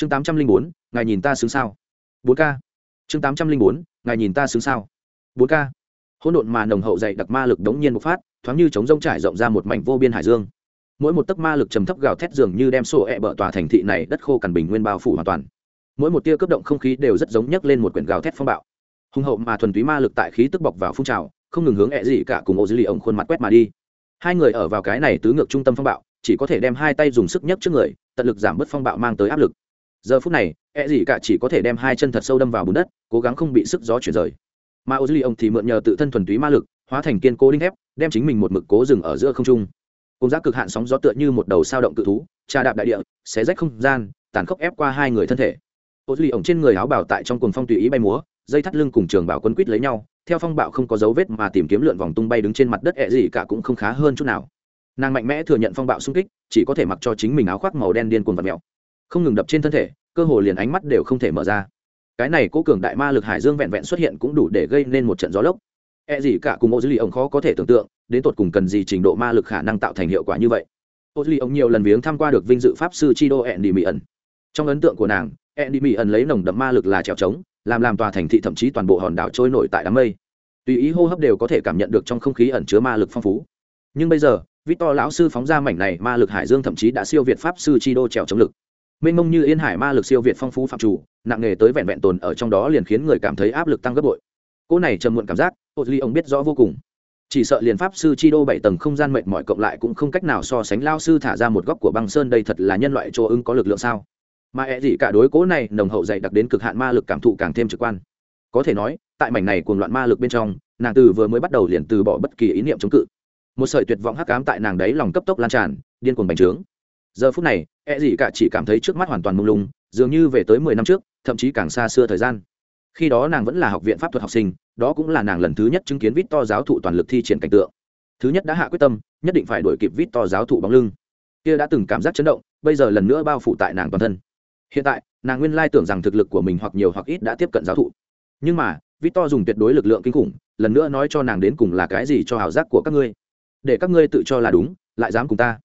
chương tám trăm linh bốn, ngài nhìn ta xứng sao? bốn k chương tám trăm linh bốn, ngài nhìn ta xứng sao? bốn k hỗn độn mà nồng hậu dày đặc ma lực đống nhiên bộc phát, thoáng như chống rông trải rộng ra một mảnh vô biên hải dương. Mỗi một tấc ma lực trầm thấp gào thét dường như đem sổ ẹ bờ tòa thành thị này đất khô cằn bình nguyên bao phủ hoàn toàn. Mỗi một tia cấp động không khí đều rất giống nhấc lên một quyển gào thét phong bạo. Hùng hậu mà thuần túy ma lực tại khí tức bọc vào phun trào, không ngừng hướng ẹ gì cả cùng ô dư lì ổng khuôn mặt quét mà đi. Hai người ở vào cái này tứ ngược trung tâm phong bạo, chỉ có thể đem hai tay dùng sức nhấc trước người, tận lực giảm bớt phong bạo mang tới áp lực giờ phút này e gì cả chỉ có thể đem hai chân thật sâu đâm vào bùn đất, cố gắng không bị sức gió chuyển rời. Mà ô dư ông thì mượn nhờ tự thân thuần túy ma lực, hóa thành kiên cố đinh thép, đem chính mình một mực cố dừng ở giữa không trung. Cùng giác cực hạn sóng gió tựa như một đầu sao động cự thú, trà đạp đại địa, xé rách không gian, tàn khốc ép qua hai người thân thể. Ô duy ổng trên người áo bảo tại trong cuồng phong tùy ý bay múa, dây thắt lưng cùng trường bảo quân quýt lấy nhau, theo phong bạo không có dấu vết mà tìm kiếm lượn vòng tung bay đứng trên mặt đất ẹ gì cả cũng không khá hơn chút nào. Nàng mạnh mẽ thừa nhận phong bạo xung kích, chỉ có thể mặc cho chính mình áo khoác màu đen điên cuồng vật mèo không ngừng đập trên thân thể, cơ hồ liền ánh mắt đều không thể mở ra. Cái này cố cường đại ma lực hải dương vẹn vẹn xuất hiện cũng đủ để gây nên một trận gió lốc. E gì cả cùng ô dư lì ổng khó có thể tưởng tượng, đến tột cùng cần gì trình độ ma lực khả năng tạo thành hiệu quả như vậy. Ô dư lì ổng nhiều lần viếng tham qua được vinh dự pháp sư chi đô ẹn đi mỹ ẩn trong ấn tượng của nàng ẹn đi mỹ ẩn lấy nồng đậm ma lực là trèo trống, làm làm tòa thành thị thậm chí toàn bộ hòn đảo trôi nổi tại đám mây. Tùy ý hô hấp đều có thể cảm nhận được trong không khí ẩn chứa ma lực phong phú. Nhưng bây giờ, victor lão sư phóng ra mảnh này ma lực hải dương thậm chí đã siêu việt pháp sư chi đô trèo chống lực mênh mông như yên hải ma lực siêu việt phong phú phạm chủ, nặng nghề tới vẹn vẹn tồn ở trong đó liền khiến người cảm thấy áp lực tăng gấp bội. Cô này trầm muộn cảm giác ô ly ông biết rõ vô cùng. Chỉ sợ liền pháp sư chi đô bảy tầng không gian mệnh mọi cộng lại cũng không cách nào so sánh lao sư thả ra một góc của băng sơn đây thật là nhân loại chỗ ưng có lực lượng sao? Mà ẹ gì cả đối cố này nồng hậu dày đặc đến cực hạn ma lực cảm thụ càng thêm trực quan. Có thể nói, tại mảnh này cuồng loạn ma lực bên trong, nàng từ vừa mới bắt đầu liền từ bỏ bất kỳ ý niệm chống cự. Một sợi tuyệt vọng hắc cám tại nàng đấy lòng cấp tốc lan tràn, điên cuồng bành trướng giờ phút này e gì cả chỉ cảm thấy trước mắt hoàn toàn mông lung, dường như về tới mười năm trước, thậm chí càng xa xưa thời gian. Khi đó nàng vẫn là học viện pháp thuật học sinh, đó cũng là nàng lần thứ nhất chứng kiến vít to giáo thụ toàn lực thi triển cảnh tượng. Thứ nhất đã hạ quyết tâm, nhất định phải đổi kịp vít to giáo thụ bóng lưng. Kia đã từng cảm giác chấn động, bây giờ lần nữa bao phủ tại nàng toàn thân. Hiện tại, nàng nguyên lai tưởng rằng thực lực của mình hoặc nhiều hoặc ít đã tiếp cận giáo thụ. Nhưng mà, vít to dùng tuyệt đối lực lượng kinh khủng, lần nữa nói cho nàng đến cùng là cái gì cho hào giác của các ngươi. Để các ngươi tự cho là đúng, lại dám cùng ta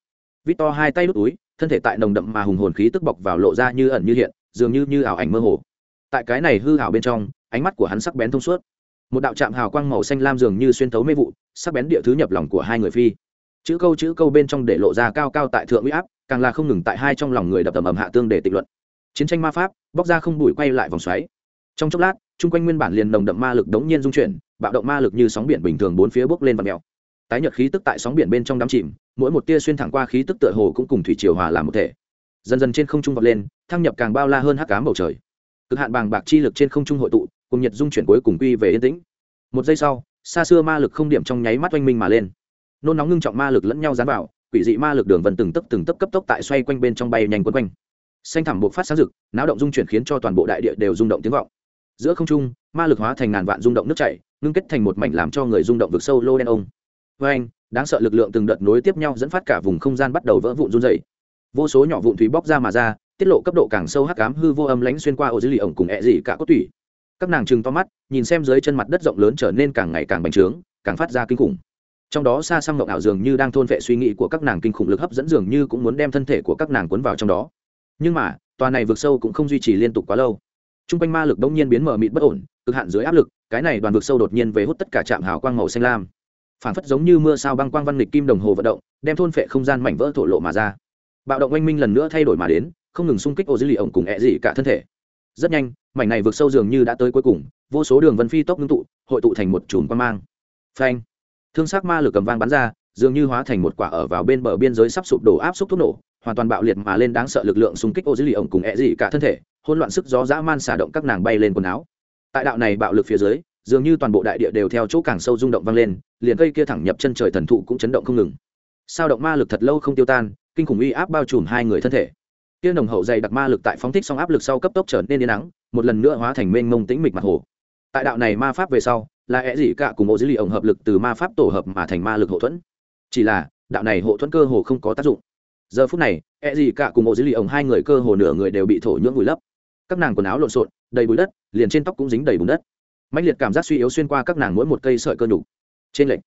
vít to hai tay đút túi, thân thể tại nồng đậm mà hùng hồn khí tức bọc vào lộ ra như ẩn như hiện, dường như như ảo ảnh mơ hồ. Tại cái này hư ảo bên trong, ánh mắt của hắn sắc bén thông suốt. Một đạo trạm hào quang màu xanh lam dường như xuyên thấu mê vụ, sắc bén địa thứ nhập lòng của hai người phi. Chữ câu chữ câu bên trong để lộ ra cao cao tại thượng huy áp, càng là không ngừng tại hai trong lòng người đập tầm ầm hạ tương để tịch luận. Chiến tranh ma pháp, bóc ra không đủi quay lại vòng xoáy. Trong chốc lát, chung quanh nguyên bản liền nồng đậm ma lực đống nhiên dung chuyển, bạo động ma lực như sóng biển bình thường bốn phía bốc lên và mèo tái nhật khí tức tại sóng biển bên trong đám chìm, mỗi một tia xuyên thẳng qua khí tức tựa hồ cũng cùng thủy triều hòa làm một thể. Dần dần trên không trung vọt lên, thăng nhập càng bao la hơn hắc cám bầu trời. Cực hạn bàng bạc chi lực trên không trung hội tụ, cùng nhiệt dung chuyển cuối cùng quy về yên tĩnh. Một giây sau, xa xưa ma lực không điểm trong nháy mắt oanh minh mà lên. Nôn nóng ngưng trọng ma lực lẫn nhau dán vào, quỷ dị ma lực đường vần từng tấp từng tấp cấp tốc tại xoay quanh bên trong bay nhanh quấn quanh. Xanh thẳm buộc phát sáng rực, náo động dung chuyển khiến cho toàn bộ đại địa đều rung động tiếng vọng. Giữa không trung, ma lực hóa thành ngàn vạn rung động nước chảy, ngưng kết thành một mảnh làm cho người rung động vực sâu lô đen ông với anh, đáng sợ lực lượng từng đợt nối tiếp nhau dẫn phát cả vùng không gian bắt đầu vỡ vụn run dày vô số nhỏ vụn thủy bóc ra mà ra, tiết lộ cấp độ càng sâu hắc ám hư vô âm lánh xuyên qua ô dưới lì ổng cùng ẹ dị cả cốt tủy. Các nàng chừng to mắt, nhìn xem dưới chân mặt đất rộng lớn trở nên càng ngày càng bành trướng, càng phát ra kinh khủng. Trong đó xa xăm mộng ảo dường như đang thôn vệ suy nghĩ của các nàng kinh khủng lực hấp dẫn dường như cũng muốn đem thân thể của các nàng cuốn vào trong đó. Nhưng mà, tòa này vượt sâu cũng không duy trì liên tục quá lâu. T r u n g quanh ma lực đông nhiên biến mở mịt bất ổn, cực hạn dưới áp lực, cái này đoàn vượt sâu đột nhiên về hút tất cả trạm hào quang màu xanh lam phản phất giống như mưa sao băng quang văn lịch kim đồng hồ vận động, đem thôn phệ không gian mảnh vỡ thổ lộ mà ra. Bạo động oanh minh lần nữa thay đổi mà đến, không ngừng xung kích ô dữ lì ổng cùng ẹ dị cả thân thể. Rất nhanh, mảnh này vượt sâu dường như đã tới cuối cùng, vô số đường vân phi tốc ngưng tụ, hội tụ thành một chùm quan mang. Phanh! Thương sắc ma lực cầm vang bắn ra, dường như hóa thành một quả ở vào bên bờ biên giới sắp sụp đổ áp xúc thuốc nổ, hoàn toàn bạo liệt mà lên đáng sợ lực lượng xung kích ô dữ lì ổng cùng ẹ dị cả thân thể hôn loạn sức gió dã man xả động các nàng bay lên quần áo. Tại đạo này bạo lực phía dưới dường như toàn bộ đại địa đều theo chỗ càng sâu rung động vang lên, liền cây kia thẳng nhập chân trời thần thụ cũng chấn động không ngừng. Sao động ma lực thật lâu không tiêu tan, kinh khủng uy áp bao trùm hai người thân thể. Kia nồng hậu dày đặc ma lực tại phóng thích xong áp lực sau cấp tốc trở nên yên nắng, một lần nữa hóa thành mênh mông tĩnh mịch mặt hồ. Tại đạo này ma pháp về sau, là e é gì cả cùng bộ dữ liệu ổng hợp lực từ ma pháp tổ hợp mà thành ma lực hậu thuẫn. Chỉ là, đạo này hộ thuẫn cơ hồ không có tác dụng. Giờ phút này e gì cả cùng bộ dữ liệu ổng hai người cơ hồ nửa người đều bị thổ nhưỡng vùi lấp. Các nàng quần áo lộn xộn, đầy bụi đất, liền trên tóc cũng dính đầy bùn đất mạnh liệt cảm giác suy yếu xuyên qua các nàng mỗi một cây sợi cơ nhục. Trên lệnh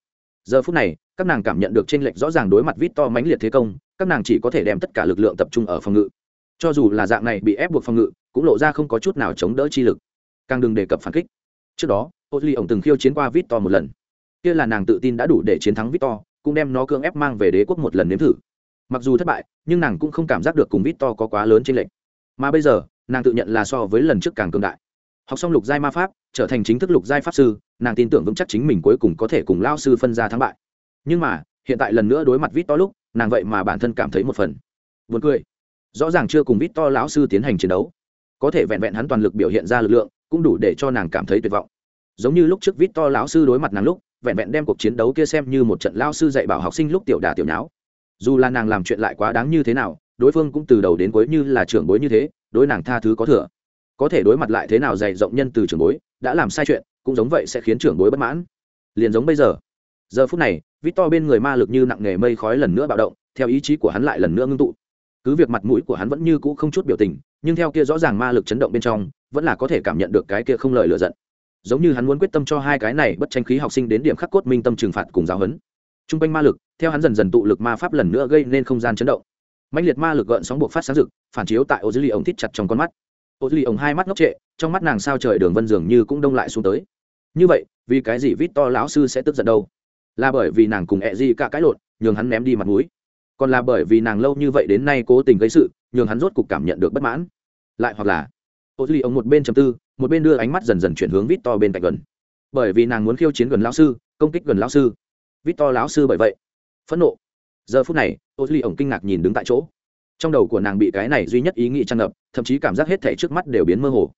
giờ phút này, các nàng cảm nhận được trên lệnh rõ ràng đối mặt vít to mãnh liệt thế công, các nàng chỉ có thể đem tất cả lực lượng tập trung ở phòng ngự. Cho dù là dạng này bị ép buộc phòng ngự, cũng lộ ra không có chút nào chống đỡ chi lực. Càng đừng đề cập phản kích. Trước đó ô ly ổng từng khiêu chiến qua vít to một lần. Kia là nàng tự tin đã đủ để chiến thắng vít to, cũng đem nó cưỡng ép mang về đế quốc một lần nếm thử. Mặc dù thất bại, nhưng nàng cũng không cảm giác được cùng vít to có quá lớn trên lệnh mà bây giờ, nàng tự nhận là so với lần trước càng cường đại học xong lục giai ma pháp, trở thành chính thức lục giai pháp sư, nàng tin tưởng vững chắc chính mình cuối cùng có thể cùng lao sư phân ra thắng bại. Nhưng mà, hiện tại lần nữa đối mặt vít to lúc, nàng vậy mà bản thân cảm thấy một phần. Buồn cười. Rõ ràng chưa cùng vít to lão sư tiến hành chiến đấu. Có thể vẹn vẹn hắn toàn lực biểu hiện ra lực lượng, cũng đủ để cho nàng cảm thấy tuyệt vọng. Giống như lúc trước vít to lão sư đối mặt nàng lúc, vẹn vẹn đem cuộc chiến đấu kia xem như một trận lao sư dạy bảo học sinh lúc tiểu đà tiểu nháo. Dù là nàng làm chuyện lại quá đáng như thế nào, đối phương cũng từ đầu đến cuối như là trưởng bối như thế, đối nàng tha thứ có thừa có thể đối mặt lại thế nào dày rộng nhân từ trưởng bối, đã làm sai chuyện, cũng giống vậy sẽ khiến trưởng bối bất mãn. Liền giống bây giờ. Giờ phút này vít to bên người ma lực như nặng nghề mây khói lần nữa bạo động, theo ý chí của hắn lại lần nữa ngưng tụ. Cứ việc mặt mũi của hắn vẫn như cũ không chút biểu tình, nhưng theo kia rõ ràng ma lực chấn động bên trong, vẫn là có thể cảm nhận được cái kia không lời lựa giận. Giống như hắn muốn quyết tâm cho hai cái này bất tranh khí học sinh đến điểm khắc cốt minh tâm trừng phạt cùng giáo huấn. T r u n g quanh ma lực, theo hắn dần dần tụ lực ma pháp lần nữa gây nên không gian chấn động. Mạnh liệt ma lực gợn sóng buộc phát sáng rực, phản chiếu tại ô dưới ly ống thít chặt trong con mắt ô duy ổng hai mắt ngốc trệ, trong mắt nàng sao trời đường vân dường như cũng đông lại xuống tới. Như vậy, vì cái gì vít to lão sư sẽ tức giận đâu? Là bởi vì nàng cùng ẹ di cả cãi lộn, nhường hắn ném đi mặt mũi. Còn là bởi vì nàng lâu như vậy đến nay cố tình gây sự, nhường hắn rốt cục cảm nhận được bất mãn. Lại hoặc là, ô duy ông một bên chầm tư, một bên đưa ánh mắt dần dần chuyển hướng vít to bên cạnh gần. Bởi vì nàng muốn khiêu chiến gần lão sư, công kích gần lão sư. Vít to lão sư bởi vậy, phẫn nộ. Giờ phút này, ô duy ông kinh ngạc nhìn đứng tại chỗ trong đầu của nàng bị cái này duy nhất ý nghĩ tràn ngập, thậm chí cảm giác hết thảy trước mắt đều biến mơ hồ.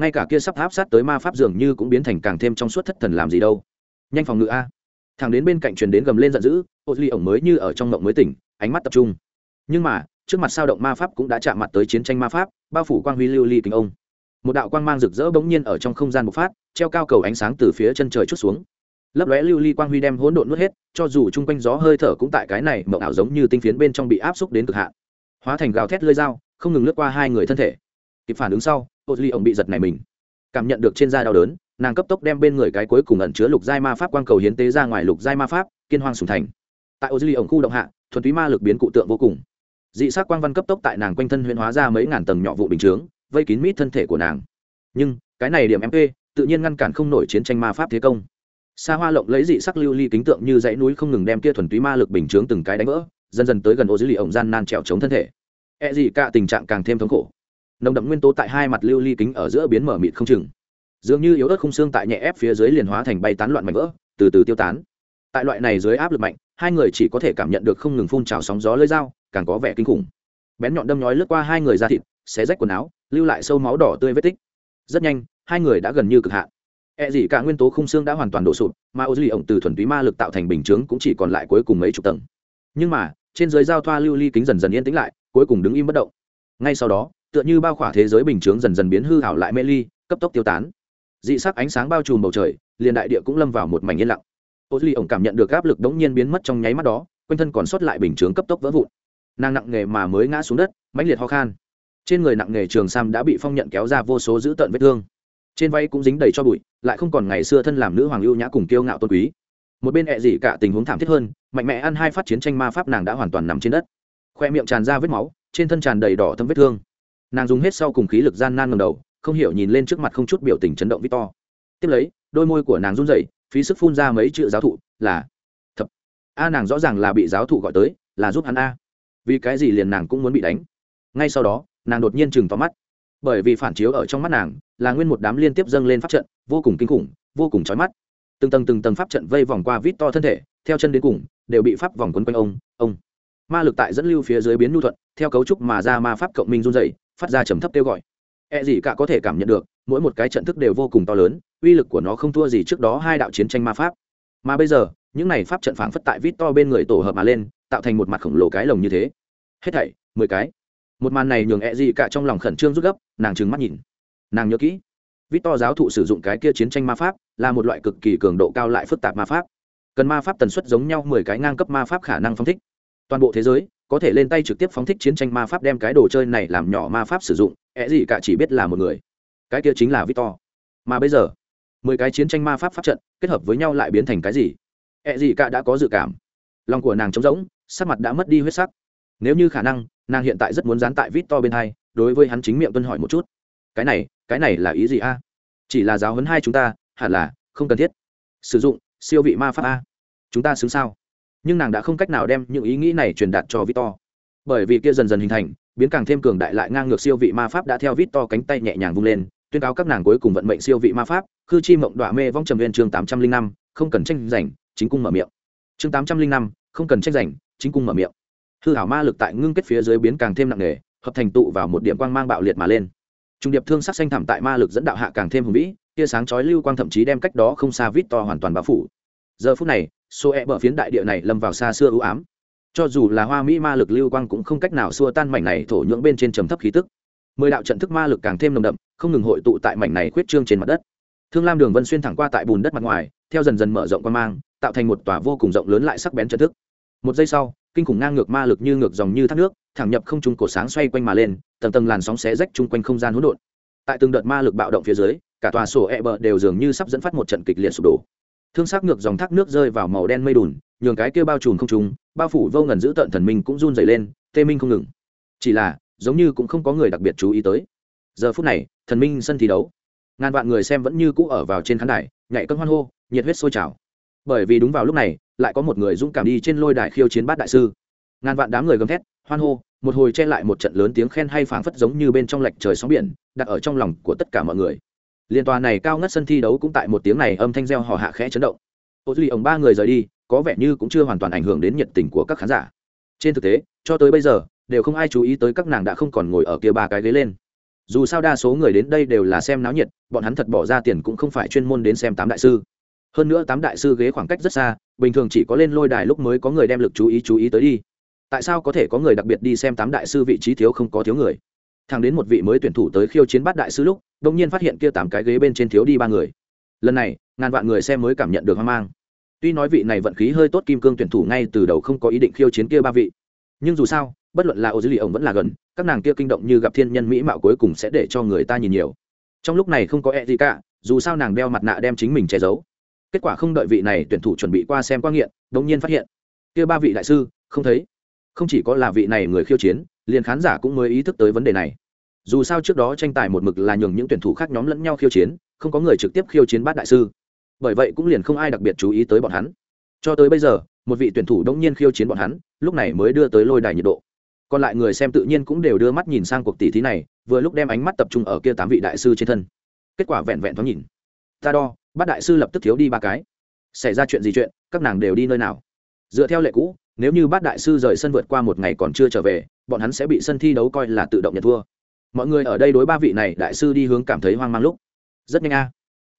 Ngay cả kia sắp áp sát tới ma pháp dường như cũng biến thành càng thêm trong suốt thất thần làm gì đâu. Nhanh phòng ngự a. Thằng đến bên cạnh truyền đến gầm lên giận dữ, ô duy ổng mới như ở trong mộng mới tỉnh, ánh mắt tập trung. Nhưng mà, trước mặt sao động ma pháp cũng đã chạm mặt tới chiến tranh ma pháp, bao phủ quang huy lưu ly kính ông. Một đạo quang mang rực rỡ bỗng nhiên ở trong không gian bộc phát, treo cao cầu ánh sáng từ phía chân trời chút xuống. Lấp lóe lưu ly quang huy đem hỗn độn nuốt hết, cho dù chung quanh gió hơi thở cũng tại cái này mộng ảo giống như tinh phiến bên trong bị áp xúc đến cực hạn hóa thành gào thét lơi dao, không ngừng lướt qua hai người thân thể. Kịp phản ứng sau ô duy ông bị giật này mình. Cảm nhận được trên da đau đớn, nàng cấp tốc đem bên người cái cuối cùng ẩn chứa lục giai ma pháp quang cầu hiến tế ra ngoài lục giai ma pháp, kiên hoang sùng thành. Tại ô duy ông khu động hạ, thuần túy ma lực biến cụ tượng vô cùng. Dị sắc quang văn cấp tốc tại nàng quanh thân huyễn hóa ra mấy ngàn tầng nhỏ vụ bình chướng, vây kín mít thân thể của nàng. Nhưng, cái này điểm mp tự nhiên ngăn cản không nổi chiến tranh ma pháp thế công. Xa hoa lộng lấy dị sắc lưu ly kính tượng như dãy núi không ngừng đem kia thuần túy ma lực bình chướng từng cái đánh vỡ dần dần tới gần ô dữ lì ổng gian nan trèo chống thân thể. E gì cả tình trạng càng thêm thống khổ. Nồng đậm nguyên tố tại hai mặt lưu ly kính ở giữa biến mở mịt không chừng. Dường như yếu ớt khung xương tại nhẹ ép phía dưới liền hóa thành bay tán loạn mảnh vỡ từ từ tiêu tán. Tại loại này dưới áp lực mạnh hai người chỉ có thể cảm nhận được không ngừng phun trào sóng gió lưỡi dao càng có vẻ kinh khủng. Bén nhọn đâm nhói lướt qua hai người ra thịt xé rách quần áo lưu lại sâu máu đỏ tươi vết tích. Rất nhanh hai người đã gần như cực hạn. E gì cả nguyên tố khung xương đã hoàn toàn đổ sụp, mà ô duy ổng từ thuần túy ma lực tạo thành bình chướng cũng chỉ còn lại cuối cùng mấy chục tầng. Nhưng mà, trên dưới giao thoa lưu ly kính dần dần yên tĩnh lại, cuối cùng đứng im bất động. Ngay sau đó, tựa như bao khỏa thế giới bình chướng dần dần biến hư hảo lại mê ly, cấp tốc tiêu tán. Dị sắc ánh sáng bao trùm bầu trời, liền đại địa cũng lâm vào một mảnh yên lặng. Ô duy ổng cảm nhận được áp lực đống nhiên biến mất trong nháy mắt đó, quanh thân còn sót lại bình chướng cấp tốc vỡ vụn nàng nặng nghề mà mới ngã xuống đất mãnh liệt ho khan trên người nặng nghề trường sam đã bị phong nhận kéo ra vô số dữ tợn vết thương trên váy cũng dính đầy cho bụi lại không còn ngày xưa thân làm nữ hoàng lưu nhã cùng kiêu ngạo tôn quý một bên ẹ dị cả tình huống thảm thiết hơn, mạnh mẽ ăn hai phát chiến tranh ma pháp nàng đã hoàn toàn nằm trên đất. Khoe miệng tràn ra vết máu, trên thân tràn đầy đỏ thâm vết thương. Nàng dùng hết sau cùng khí lực gian nan ngầm đầu, không hiểu nhìn lên trước mặt không chút biểu tình chấn động victor. Tiếp lấy, đôi môi của nàng run rẩy, phí sức phun ra mấy chữ giáo thụ là thập. A nàng rõ ràng là bị giáo thụ gọi tới, là giúp hắn a. Vì cái gì liền nàng cũng muốn bị đánh. Ngay sau đó, nàng đột nhiên chừng tóm mắt. Bởi vì phản chiếu ở trong mắt nàng, là nguyên một đám liên tiếp dâng lên pháp trận, vô cùng kinh khủng, vô cùng trói mắt từng tầng từng tầng pháp trận vây vòng qua vít to thân thể, theo chân đến cùng, đều bị pháp vòng quấn quanh ông ông. Ma lực tại dẫn lưu phía dưới biến nhu thuận, theo cấu trúc mà ra ma pháp cộng minh run dày phát ra trầm thấp kêu gọi. E gì cả có thể cảm nhận được, mỗi một cái trận thức đều vô cùng to lớn, uy lực của nó không thua gì trước đó hai đạo chiến tranh ma pháp. Mà bây giờ, những này pháp trận phảng phất tại vít to bên người tổ hợp mà lên, tạo thành một mặt khổng lồ cái lồng như thế. Hết thảy, mười cái. Một màn này nhường e gì cả trong lòng khẩn trương rút gấp, nàng trừng mắt nhìn. Nàng nhớ kỹ vít to giáo thụ sử dụng cái kia chiến tranh ma pháp, là một loại cực kỳ cường độ cao lại phức tạp ma pháp. Cần ma pháp tần suất giống nhau mười cái ngang cấp ma pháp khả năng phóng thích. Toàn bộ thế giới có thể lên tay trực tiếp phóng thích chiến tranh ma pháp đem cái đồ chơi này làm nhỏ ma pháp sử dụng ẹ gì cả chỉ biết là một người. Cái kia chính là victor mà bây giờ, mười cái chiến tranh ma pháp pháp trận kết hợp với nhau lại biến thành cái gì? Ẹ gì cả đã có dự cảm. Lòng của nàng trống rỗng, sắc mặt đã mất đi huyết sắc. Nếu như khả năng, nàng hiện tại rất muốn dán tại vít to bên hai, đối với hắn chính miệng tuân hỏi một chút. Cái này cái này là ý gì a? Chỉ là giáo huấn hai chúng ta, hẳn là không cần thiết. Sử dụng, siêu vị ma pháp a. Chúng ta xứng sao? Nhưng nàng đã không cách nào đem những ý nghĩ này truyền đạt cho victor. Bởi vì kia dần dần hình thành, biến càng thêm cường đại lại ngang ngược siêu vị ma pháp đã theo victor cánh tay nhẹ nhàng vung lên, tuyên cáo các nàng cuối cùng vận mệnh siêu vị ma pháp, khư chi mộng đọa mê vong trầm viên chương tám trăm linh năm, không cần tranh giành, chính cung mở miệng. Chương tám trăm linh năm, không cần tranh giành, chính cung mở miệng. Hư hảo ma lực tại ngưng kết phía dưới biến càng thêm nặng nề, hợp thành tụ vào một điểm quang mang bạo liệt mà lên trung điệp thương sắc xanh thẳm tại ma lực dẫn đạo hạ càng thêm hùng vĩ, tia sáng chói lưu quang thậm chí đem cách đó không xa vít to hoàn toàn bao phủ. Giờ phút này xô e bờ phiến đại địa này lâm vào xa xưa ưu ám. Cho dù là hoa mỹ ma lực lưu quang cũng không cách nào xua tan mảnh này thổ nhưỡng bên trên trầm thấp khí tức. Mười đạo trận thức ma lực càng thêm nồng đậm, không ngừng hội tụ tại mảnh này khuyết trương trên mặt đất. Thương lam đường vân xuyên thẳng qua tại bùn đất mặt ngoài, theo dần dần mở rộng quan mang, tạo thành một tòa vô cùng rộng lớn lại sắc bén trận thức. Một giây sau, kinh khủng ngang ngược ma lực như ngược dòng như thác nước thẳng nhập không trung cổ sáng xoay quanh mà lên, tầng tầng làn sóng xé rách chung quanh không gian hỗn độn. Tại từng đợt ma lực bạo động phía dưới, cả tòa sổ e bờ đều dường như sắp dẫn phát một trận kịch liệt sụp đổ. Thương xác ngược dòng thác nước rơi vào màu đen mây đùn, nhường cái kia bao trùm không trùng bao phủ vô ngần giữ tận thần minh cũng run dày lên, tê minh không ngừng. Chỉ là, giống như cũng không có người đặc biệt chú ý tới. Giờ phút này, thần minh sân thi đấu. Ngàn vạn người xem vẫn như cũ ở vào trên khán đài, nhảy cân hoan hô, nhiệt huyết sôi trào. Bởi vì đúng vào lúc này, lại có một người dũng cảm đi trên lôi đài khiêu chiến bát đại sư ngàn vạn đám người gầm thét, hoan hô, một hồi che lại một trận lớn tiếng khen hay phảng phất giống như bên trong lệch trời sóng biển, đặt ở trong lòng của tất cả mọi người. Liên tòa này cao ngất sân thi đấu cũng tại một tiếng này âm thanh reo hò hạ khẽ chấn động. Ô duy ông ba người rời đi, có vẻ như cũng chưa hoàn toàn ảnh hưởng đến nhiệt tình của các khán giả. Trên thực tế, cho tới bây giờ, đều không ai chú ý tới các nàng đã không còn ngồi ở kia ba cái ghế lên. Dù sao đa số người đến đây đều là xem náo nhiệt, bọn hắn thật bỏ ra tiền cũng không phải chuyên môn đến xem tám đại sư. Hơn nữa tám đại sư ghế khoảng cách rất xa, bình thường chỉ có lên lôi đài lúc mới có người đem lực chú ý chú ý tới đi tại sao có thể có người đặc biệt đi xem tám đại sư vị trí thiếu không có thiếu người? Thằng đến một vị mới tuyển thủ tới khiêu chiến bát đại sư lúc đông nhiên phát hiện kia tám cái ghế bên trên thiếu đi ba người. Lần này, ngàn vạn người xem mới cảm nhận được hoang mang. Tuy nói vị này vận khí hơi tốt kim cương tuyển thủ ngay từ đầu không có ý định khiêu chiến kia ba vị, nhưng dù sao, bất luận là ô dữ lì ổng vẫn là gần, các nàng kia kinh động như gặp thiên nhân mỹ mạo cuối cùng sẽ để cho người ta nhìn nhiều. Trong lúc này không có e gì cả, dù sao nàng đeo mặt nạ đem chính mình che giấu. Kết quả không đợi vị này tuyển thủ chuẩn bị qua xem qua nghiện đống nhiên phát hiện, kia ba vị đại sư, không thấy không chỉ có là vị này người khiêu chiến, liền khán giả cũng mới ý thức tới vấn đề này. Dù sao trước đó tranh tài một mực là nhường những tuyển thủ khác nhóm lẫn nhau khiêu chiến, không có người trực tiếp khiêu chiến bát đại sư. Bởi vậy cũng liền không ai đặc biệt chú ý tới bọn hắn. Cho tới bây giờ, một vị tuyển thủ đông nhiên khiêu chiến bọn hắn, lúc này mới đưa tới lôi đài nhiệt độ. Còn lại người xem tự nhiên cũng đều đưa mắt nhìn sang cuộc tỷ thí này, vừa lúc đem ánh mắt tập trung ở kia tám vị đại sư trên thân. Kết quả vẹn vẹn thoáng nhìn. Ta đo, bát đại sư lập tức thiếu đi ba cái. Xảy ra chuyện gì chuyện, các nàng đều đi nơi nào? Dựa theo lệ cũ nếu như bát đại sư rời sân vượt qua một ngày còn chưa trở về, bọn hắn sẽ bị sân thi đấu coi là tự động nhận thua. Mọi người ở đây đối ba vị này đại sư đi hướng cảm thấy hoang mang lúc. Rất nhanh a.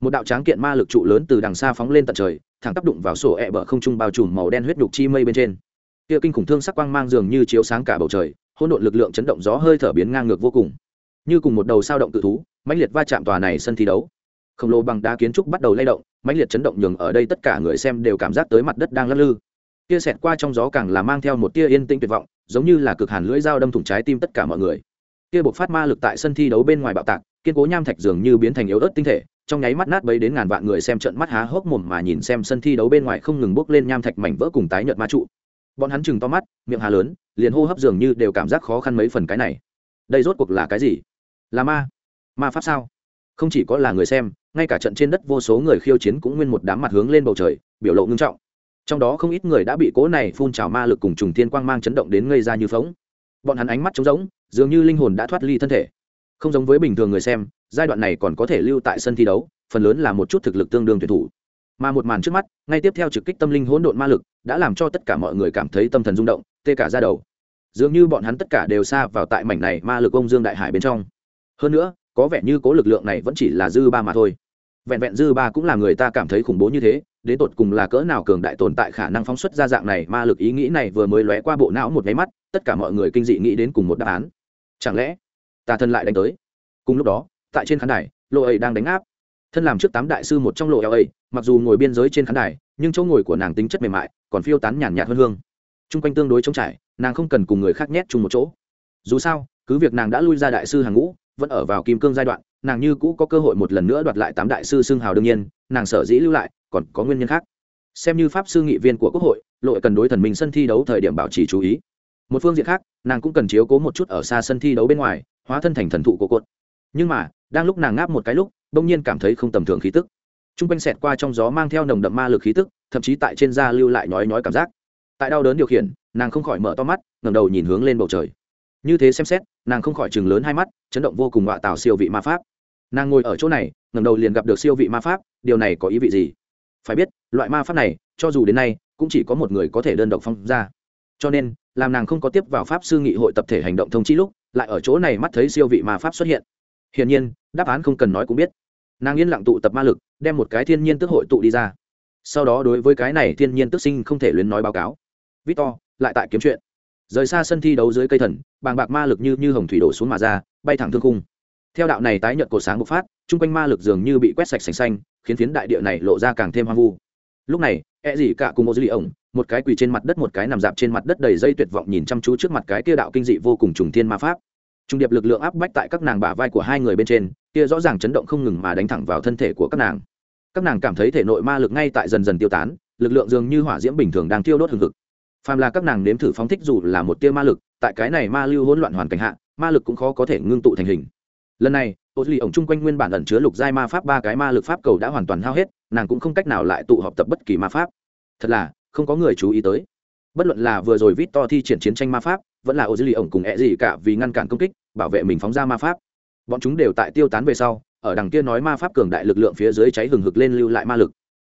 Một đạo tráng kiện ma lực trụ lớn từ đằng xa phóng lên tận trời, thẳng tác đụng vào sổ ẹ bờ không trung bao trùm màu đen huyết đục chi mây bên trên. Kia kinh khủng thương sắc quang mang dường như chiếu sáng cả bầu trời, hỗn độn lực lượng chấn động gió hơi thở biến ngang ngược vô cùng. Như cùng một đầu sao động tự thú, mãnh liệt va chạm tòa này sân thi đấu. Khổng lồ bằng đá kiến trúc bắt đầu lay động, mãnh liệt chấn động nhường ở đây tất cả người xem đều cảm giác tới mặt đất đang lắc lư kia xẹt qua trong gió càng là mang theo một tia yên tĩnh tuyệt vọng, giống như là cực hàn lưỡi dao đâm thủng trái tim tất cả mọi người. Tia bộc phát ma lực tại sân thi đấu bên ngoài bạo tạc, kiên cố nham thạch dường như biến thành yếu ớt tinh thể, trong nháy mắt nát bấy đến ngàn vạn người xem trận mắt há hốc mồm mà nhìn xem sân thi đấu bên ngoài không ngừng bốc lên nham thạch mảnh vỡ cùng tái nhợt ma trụ. Bọn hắn chừng to mắt, miệng hà lớn, liền hô hấp dường như đều cảm giác khó khăn mấy phần cái này. Đây rốt cuộc là cái gì? Là ma? Ma pháp sao? Không chỉ có là người xem, ngay cả trận trên đất vô số người khiêu chiến cũng nguyên một đám mặt hướng lên bầu trời, biểu lộ ngưng trọng trong đó không ít người đã bị cố này phun trào ma lực cùng trùng thiên quang mang chấn động đến ngây ra như phóng bọn hắn ánh mắt trống rỗng, dường như linh hồn đã thoát ly thân thể. Không giống với bình thường người xem, giai đoạn này còn có thể lưu tại sân thi đấu, phần lớn là một chút thực lực tương đương tuyển thủ. Mà một màn trước mắt, ngay tiếp theo trực kích tâm linh hỗn độn ma lực, đã làm cho tất cả mọi người cảm thấy tâm thần rung động, tê cả ra đầu. Dường như bọn hắn tất cả đều xa vào tại mảnh này ma lực ông dương đại hải bên trong. Hơn nữa, có vẻ như cố lực lượng này vẫn chỉ là dư ba mà thôi. Vẹn vẹn dư ba cũng là người ta cảm thấy khủng bố như thế đến tột cùng là cỡ nào cường đại tồn tại khả năng phóng xuất ra dạng này, ma lực ý nghĩ này vừa mới lóe qua bộ não một máy mắt, tất cả mọi người kinh dị nghĩ đến cùng một đáp án. Chẳng lẽ, tà thần lại đánh tới? Cùng lúc đó, tại trên khán đài lộ ấy đang đánh áp. Thân làm trước tám đại sư một trong lộ ấy mặc dù ngồi biên giới trên khán đài, nhưng chỗ ngồi của nàng tính chất mềm mại, còn phiêu tán nhàn nhạt hơn hương. T r u n g quanh tương đối trống trải, nàng không cần cùng người khác nhét chung một chỗ. Dù sao, cứ việc nàng đã lui ra đại sư hàng ngũ, vẫn ở vào kim cương giai đoạn, nàng như cũ có cơ hội một lần nữa đoạt lại tám đại sư xương hào đương nhiên, nàng sở dĩ lưu lại còn có nguyên nhân khác. Xem như pháp sư nghị viên của quốc hội lội cần đối thần minh sân thi đấu thời điểm bảo trì chú ý. Một phương diện khác, nàng cũng cần chiếu cố một chút ở xa sân thi đấu bên ngoài, hóa thân thành thần thụ của cột nhưng mà, đang lúc nàng ngáp một cái lúc, bỗng nhiên cảm thấy không tầm thường khí tức. T r u n g quanh xẹt qua trong gió mang theo nồng đậm ma lực khí tức, thậm chí tại trên da lưu lại nói nhói cảm giác. Tại đau đớn điều khiển, nàng không khỏi mở to mắt, ngẩng đầu nhìn hướng lên bầu trời. Như thế xem xét, nàng không khỏi chừng lớn hai mắt, chấn động vô cùng họa tào siêu vị ma pháp. Nàng ngồi ở chỗ này, ngẩng đầu liền gặp được siêu vị ma pháp, điều này có ý vị gì? Phải biết, loại ma pháp này, cho dù đến nay, cũng chỉ có một người có thể đơn độc phong ra. Cho nên, làm nàng không có tiếp vào pháp sư nghị hội tập thể hành động thông chi lúc, lại ở chỗ này mắt thấy siêu vị ma pháp xuất hiện. Hiển nhiên, đáp án không cần nói cũng biết. Nàng yên lặng tụ tập ma lực, đem một cái thiên nhiên tức hội tụ đi ra. Sau đó đối với cái này thiên nhiên tức sinh không thể luyến nói báo cáo. Victor, lại tại kiếm chuyện. Rời xa sân thi đấu dưới cây thần, bàng bạc ma lực như như hồng thủy đổ xuống mà ra, bay thẳng thương cung theo đạo này tái nhận cổ sáng bộc phát, chung quanh ma lực dường như bị quét sạch sành xanh khiến phiến đại địa này lộ ra càng thêm hoang vu. Lúc này e gì cả cùng một dư lì ổng, một cái quỳ trên mặt đất, một cái nằm dạp trên mặt đất đầy dây tuyệt vọng nhìn chăm chú trước mặt cái kia đạo kinh dị vô cùng trùng thiên ma pháp. Trung điệp lực lượng áp bách tại các nàng bả vai của hai người bên trên, kia rõ ràng chấn động không ngừng mà đánh thẳng vào thân thể của các nàng. Các nàng cảm thấy thể nội ma lực ngay tại dần dần tiêu tán, lực lượng dường như hỏa diễm bình thường đang tiêu đốt hừng hực. Phàm là các nàng nếm thử phóng thích dù là một tia ma lực, tại cái này ma lưu hỗn loạn hoàn cảnh hạ, ma lực cũng khó có thể ngưng tụ thành hình. Lần này ô duy ổng chung quanh nguyên bản ẩn chứa lục giai ma pháp ba cái ma lực pháp cầu đã hoàn toàn hao hết, nàng cũng không cách nào lại tụ họp tập bất kỳ ma pháp. Thật là, không có người chú ý tới. Bất luận là vừa rồi vít to thi triển chiến tranh ma pháp, vẫn là ô duy ổng cùng e ẹ gì cả vì ngăn cản công kích, bảo vệ mình phóng ra ma pháp. Bọn chúng đều tại tiêu tán về sau, ở đằng kia nói ma pháp cường đại lực lượng phía dưới cháy hừng hực lên lưu lại ma lực.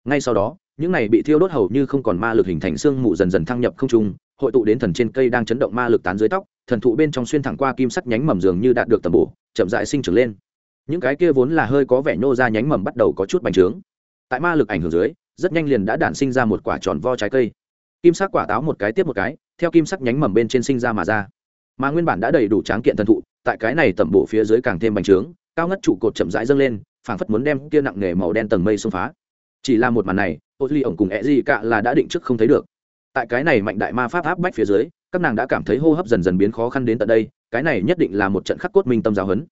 Ngay sau đó, những này bị thiêu đốt hầu như không còn ma lực hình thành xương mù dần dần thăng nhập không trung, hội tụ đến thần trên cây đang chấn động ma lực tán dưới tóc, thần thụ bên trong xuyên thẳng qua kim sắc nhánh mầm dường như đạt được tầm bổ, chậm dại sinh trưởng lên những cái kia vốn là hơi có vẻ nhô ra nhánh mầm bắt đầu có chút bành trướng. Tại ma lực ảnh hưởng dưới, rất nhanh liền đã đản sinh ra một quả tròn vo trái cây. Kim sắc quả táo một cái tiếp một cái, theo kim sắc nhánh mầm bên trên sinh ra mà ra. Mà nguyên bản đã đầy đủ tráng kiện thần thụ, tại cái này tẩm bộ phía dưới càng thêm bành trướng, cao ngất trụ cột chậm rãi dâng lên, phảng phất muốn đem kia nặng nghề màu đen tầng mây xông phá. Chỉ là một màn này ô duy ổng cùng e di cạ là đã định trước không thấy được. Tại cái này mạnh đại ma pháp áp bách phía dưới, các nàng đã cảm thấy hô hấp dần dần biến khó khăn đến tận đây, cái này nhất định là một trận khắc cốt minh tâm giáo huấn.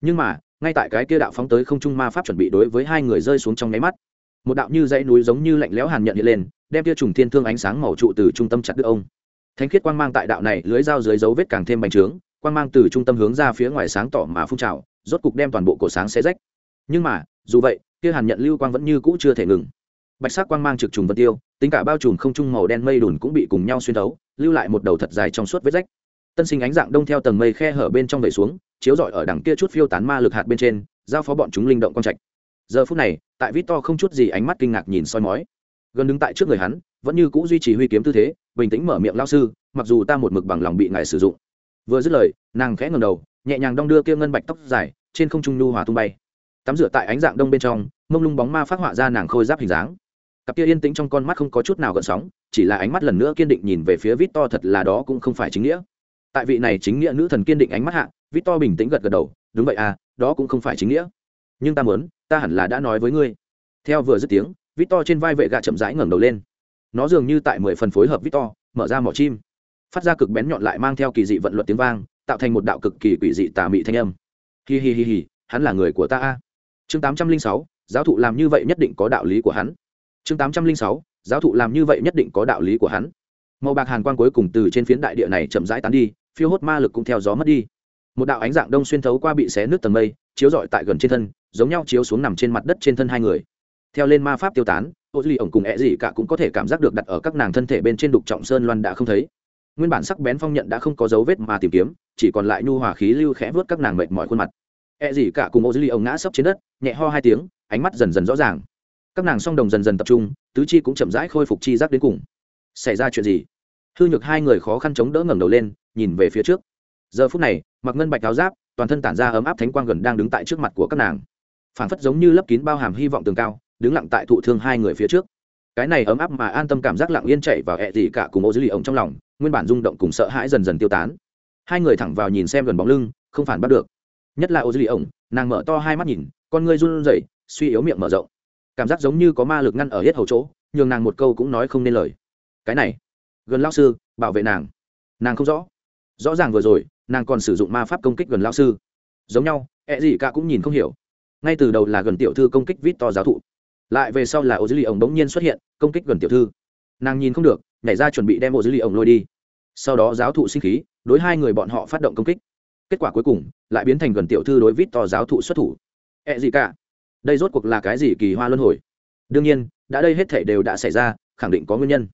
Nhưng mà ngay tại cái kia đạo phóng tới không trung ma pháp chuẩn bị đối với hai người rơi xuống trong nháy mắt, một đạo như dãy núi giống như lạnh lẽo hàn nhận hiện lên, đem tia trùng thiên thương ánh sáng màu trụ từ trung tâm chặt đứt ông. Thánh khiết quang mang tại đạo này lưới dao dưới dấu vết càng thêm bành trướng, quang mang từ trung tâm hướng ra phía ngoài sáng tỏ mà phun trào, rốt cục đem toàn bộ cổ sáng xé rách. Nhưng mà, dù vậy, kia hàn nhận lưu quang vẫn như cũ chưa thể ngừng. Bạch sắc quang mang trực trùng vân tiêu, tính cả bao trùm không trung màu đen mây đùn cũng bị cùng nhau xuyên thấu, lưu lại một đầu thật dài trong suốt vết rách tân sinh ánh dạng đông theo tầng mây khe hở bên trong vẩy xuống, chiếu rọi ở đằng kia chút phiêu tán ma lực hạt bên trên, giao phó bọn chúng linh động quang trạch. Giờ phút này, tại vít to không chút gì ánh mắt kinh ngạc nhìn soi mói. Gần đứng tại trước người hắn, vẫn như c ũ duy trì huy kiếm tư thế, bình tĩnh mở miệng lao sư, mặc dù ta một mực bằng lòng bị ngài sử dụng. Vừa dứt lời, nàng khẽ ngầm đầu, nhẹ nhàng đong đưa kia ngân bạch tóc dài, trên không trung nhu hòa tung bay. Tắm rửa tại ánh dạng đông bên trong, mông lung bóng ma phát họa ra nàng khôi giáp hình dáng. Cặp kia yên tĩnh trong con mắt không có chút nào gợn sóng, chỉ là ánh mắt lần nữa kiên định nhìn về phía vít to thật là đó cũng không phải chính nghĩa tại vị này chính nghĩa nữ thần kiên định ánh mắt hạ vít to bình tĩnh gật gật đầu, đúng vậy à đó cũng không phải chính nghĩa. Nhưng ta muốn, ta hẳn là đã nói với ngươi. Theo vừa dứt tiếng vít to trên vai vệ gạ chậm rãi ngẩng đầu lên. Nó dường như tại mười phần phối hợp vít to mở ra mỏ chim. Phát ra cực bén nhọn lại mang theo kỳ dị vận luật tiếng vang, tạo thành một đạo cực kỳ quỷ dị tà mị thanh âm. Hi hi hi hi, hắn là người của ta a. Chương tám trăm linh sáu, giáo thụ làm như vậy nhất định có đạo lý của hắn. Chương tám trăm linh sáu, giáo thụ làm như vậy nhất định có đạo lý của hắn. Màu bạc hàn quang cuối cùng từ trên phiến đại địa này chậm rãi tán đi phiêu hốt ma lực cũng theo gió mất đi. Một đạo ánh dạng đông xuyên thấu qua bị xé nước tầng mây, chiếu rọi tại gần trên thân, giống nhau chiếu xuống nằm trên mặt đất trên thân hai người. Theo lên ma pháp tiêu tán, ô duy ổng cùng ẹ gì cả cũng có thể cảm giác được đặt ở các nàng thân thể bên trên đục trọng sơn loan đã không thấy. Nguyên bản sắc bén phong nhận đã không có dấu vết mà tìm kiếm, chỉ còn lại nhu hòa khí lưu khẽ vớt các nàng mệt mỏi khuôn mặt. Ẹ gì cả cùng ô duy ổng ngã sấp trên đất, nhẹ ho hai tiếng, ánh mắt dần dần rõ ràng. Các nàng song đồng dần dần tập trung, tứ chi cũng chậm rãi khôi phục chi giác đến cùng. Xảy ra chuyện gì? Hư nhược hai người khó khăn chống đỡ ngẩng đầu lên nhìn về phía trước. Giờ phút này mặc ngân bạch áo giáp toàn thân tản ra ấm áp thánh quang gần đang đứng tại trước mặt của các nàng. Phảng phất giống như lấp kín bao hàm hy vọng tường cao đứng lặng tại thụ thương hai người phía trước. Cái này ấm áp mà an tâm cảm giác lặng yên chạy vào ẹ gì cả cùng ô dư lì ống trong lòng nguyên bản rung động cùng sợ hãi dần dần tiêu tán. Hai người thẳng vào nhìn xem gần bóng lưng không phản bắt được. Nhất là ô dư lì ống, nàng mở to hai mắt nhìn con ngươi run rẩy suy yếu miệng mở rộng. Cảm giác giống như có ma lực ngăn ở hết hầu chỗ nhường nàng một câu cũng nói không nên lời. Cái này gần lao sư, bảo vệ nàng. Nàng không rõ. Rõ ràng vừa rồi, nàng còn sử dụng ma pháp công kích gần lao sư. Giống nhau ẹ gì cả cũng nhìn không hiểu. Ngay từ đầu là gần tiểu thư công kích vít to giáo thụ. Lại về sau là ô dư lì ổng đống nhiên xuất hiện, công kích gần tiểu thư. Nàng nhìn không được, nhảy ra chuẩn bị đem ô dư lì ổng lôi đi. Sau đó giáo thụ sinh khí, đối hai người bọn họ phát động công kích. Kết quả cuối cùng, lại biến thành gần tiểu thư đối vít to giáo thụ xuất thủ. Ẹ gì cả? Đây rốt cuộc là cái gì kỳ hoa luân hồi? Đương nhiên, đã đây hết thể đều đã xảy ra, khẳng định có nguyên nhân.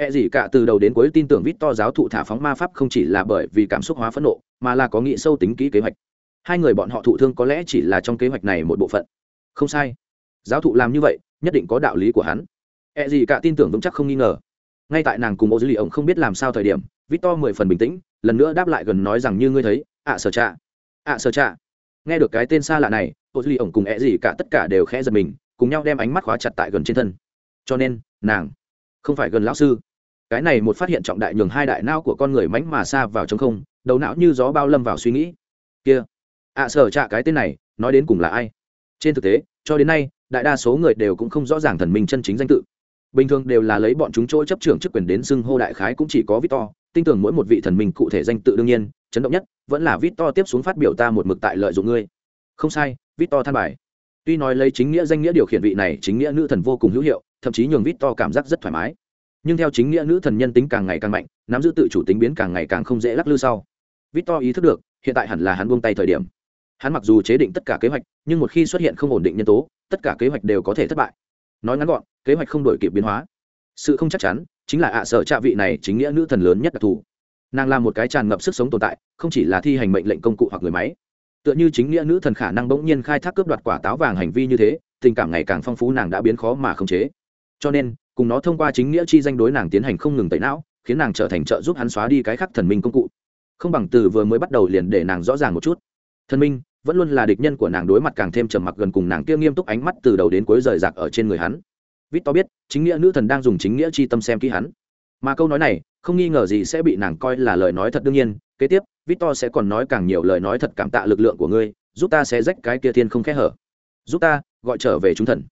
E gì cả từ đầu đến cuối tin tưởng vít to giáo thụ thả phóng ma pháp không chỉ là bởi vì cảm xúc hóa phẫn nộ, mà là có nghĩ sâu tính kỹ kế hoạch. Hai người bọn họ thụ thương có lẽ chỉ là trong kế hoạch này một bộ phận. Không sai. Giáo thụ làm như vậy, nhất định có đạo lý của hắn. E gì cả tin tưởng vững chắc không nghi ngờ. Ngay tại nàng cùng ô dư lì không biết làm sao thời điểm, vít to mười phần bình tĩnh, lần nữa đáp lại gần nói rằng như ngươi thấy, ạ sở trạ. Ạ sở trạ. Nghe được cái tên xa lạ này ô duy cùng E gì cả tất cả đều khẽ giật mình, cùng nhau đem ánh mắt khóa chặt tại gần trên thân. Cho nên, nàng không phải gần lão sư cái này một phát hiện trọng đại nhường hai đại não của con người mánh mà xa vào trong không, đầu não như gió bao lâm vào suy nghĩ. Kia, ạ sở trạ cái tên này, nói đến cùng là ai? Trên thực tế, cho đến nay, đại đa số người đều cũng không rõ ràng thần minh chân chính danh tự. Bình thường đều là lấy bọn chúng chỗ chấp trưởng chức quyền đến xưng hô đại khái cũng chỉ có victor. Tin tưởng mỗi một vị thần minh cụ thể danh tự đương nhiên, chấn động nhất vẫn là victor tiếp xuống phát biểu ta một mực tại lợi dụng ngươi. Không sai, victor than bài. Tuy nói lấy chính nghĩa danh nghĩa điều khiển vị này chính nghĩa nữ thần vô cùng hữu hiệu, thậm chí nhường victor cảm giác rất thoải mái nhưng theo chính nghĩa nữ thần nhân tính càng ngày càng mạnh, nắm giữ tự chủ tính biến càng ngày càng không dễ lắc lư sau. Victor ý thức được, hiện tại hẳn là hắn buông tay thời điểm. Hắn mặc dù chế định tất cả kế hoạch, nhưng một khi xuất hiện không ổn định nhân tố, tất cả kế hoạch đều có thể thất bại. Nói ngắn gọn, kế hoạch không đổi kịp biến hóa. Sự không chắc chắn chính là ạ sở trạ vị này chính nghĩa nữ thần lớn nhất đặc thù. Nàng là một cái tràn ngập sức sống tồn tại, không chỉ là thi hành mệnh lệnh công cụ hoặc người máy. Tựa như chính nghĩa nữ thần khả năng bỗng nhiên khai thác cướp đoạt quả táo vàng hành vi như thế, tình cảm ngày càng phong phú nàng đã biến khó mà khống chế. Cho nên cùng nó thông qua chính nghĩa chi danh đối nàng tiến hành không ngừng tẩy não, khiến nàng trở thành trợ giúp hắn xóa đi cái khắc thần minh công cụ. Không bằng từ vừa mới bắt đầu liền để nàng rõ ràng một chút. Thần minh vẫn luôn là địch nhân của nàng đối mặt càng thêm trầm mặc gần cùng nàng kia nghiêm túc ánh mắt từ đầu đến cuối rời rạc ở trên người hắn. Vít to biết, chính nghĩa nữ thần đang dùng chính nghĩa chi tâm xem kỹ hắn. Mà câu nói này, không nghi ngờ gì sẽ bị nàng coi là lời nói thật đương nhiên. Kế tiếp vít to sẽ còn nói càng nhiều lời nói thật cảm tạ lực lượng của ngươi, giúp ta sẽ rách cái kia thiên không khẽ hở. Giúp ta, gọi trở về chúng thần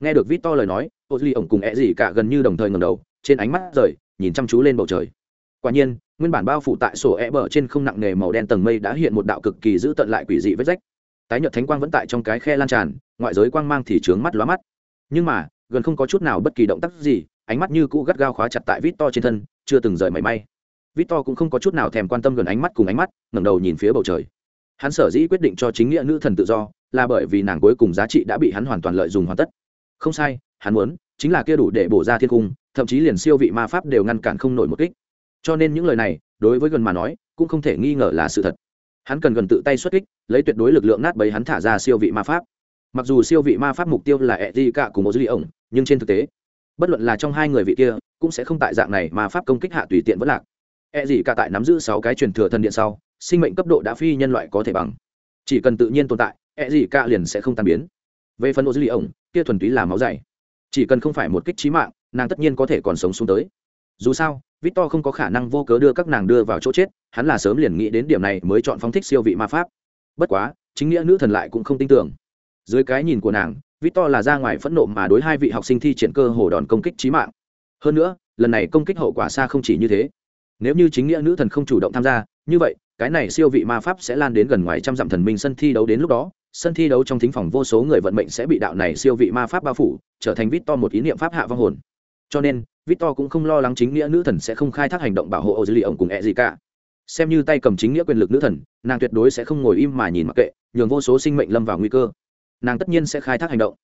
nghe được vít to lời nói, ô duy ổng cùng ẹ gì cả gần như đồng thời ngầm đầu, trên ánh mắt rời, nhìn chăm chú lên bầu trời. Quả nhiên, nguyên bản bao phủ tại sổ e bờ trên không nặng nề màu đen tầng mây đã hiện một đạo cực kỳ giữ tận lại quỷ dị vết rách. Tái nhợt thánh quang vẫn tại trong cái khe lan tràn, ngoại giới quang mang thì trướng mắt lóa mắt. Nhưng mà, gần không có chút nào bất kỳ động tác gì, ánh mắt như cũ gắt gao khóa chặt tại vít to trên thân, chưa từng rời mảy may. Vít to cũng không có chút nào thèm quan tâm gần ánh mắt cùng ánh mắt, ngẩng đầu nhìn phía bầu trời. Hắn sở dĩ quyết định cho chính nghĩa nữ thần tự do, là bởi vì nàng cuối cùng giá trị đã bị hắn hoàn toàn lợi dụng hoàn tất không sai, hắn muốn, chính là kia đủ để bổ ra thiên cung, thậm chí liền siêu vị ma pháp đều ngăn cản không nổi một kích. Cho nên những lời này, đối với gần mà nói, cũng không thể nghi ngờ là sự thật. Hắn cần gần tự tay xuất kích, lấy tuyệt đối lực lượng nát bấy hắn thả ra siêu vị ma pháp. Mặc dù siêu vị ma pháp mục tiêu là e d cả cùng một dư ổng nhưng trên thực tế, bất luận là trong hai người vị kia, cũng sẽ không tại dạng này mà pháp công kích hạ tùy tiện vẫn lạc. E gì cả tại nắm giữ sáu cái truyền thừa thần điện sau, sinh mệnh cấp độ đã phi nhân loại có thể bằng. Chỉ cần tự nhiên tồn tại e gì cả liền sẽ không tan biến về phần ô dư ổng kia thuần túy là máu dày. Chỉ cần không phải một kích trí mạng, nàng tất nhiên có thể còn sống xuống tới. Dù sao, victor không có khả năng vô cớ đưa các nàng đưa vào chỗ chết, hắn là sớm liền nghĩ đến điểm này mới chọn phóng thích siêu vị ma pháp. Bất quá, chính nghĩa nữ thần lại cũng không tin tưởng. Dưới cái nhìn của nàng, victor là ra ngoài phẫn nộ mà đối hai vị học sinh thi triển cơ hồ đòn công kích trí mạng. Hơn nữa, lần này công kích hậu quả xa không chỉ như thế. Nếu như chính nghĩa nữ thần không chủ động tham gia, như vậy, cái này siêu vị ma pháp sẽ lan đến gần ngoài trăm dặm thần minh sân thi đấu đến lúc đó sân thi đấu trong thính phòng vô số người vận mệnh sẽ bị đạo này siêu vị ma pháp bao phủ, trở thành vít to một ý niệm pháp hạ vong hồn. Cho nên vít to cũng không lo lắng chính nghĩa nữ thần sẽ không khai thác hành động bảo hộ ô dư lì ổng cùng e gì cả xem như tay cầm chính nghĩa quyền lực nữ thần, nàng tuyệt đối sẽ không ngồi im mà nhìn mặc kệ, nhường vô số sinh mệnh lâm vào nguy cơ. Nàng tất nhiên sẽ khai thác hành động.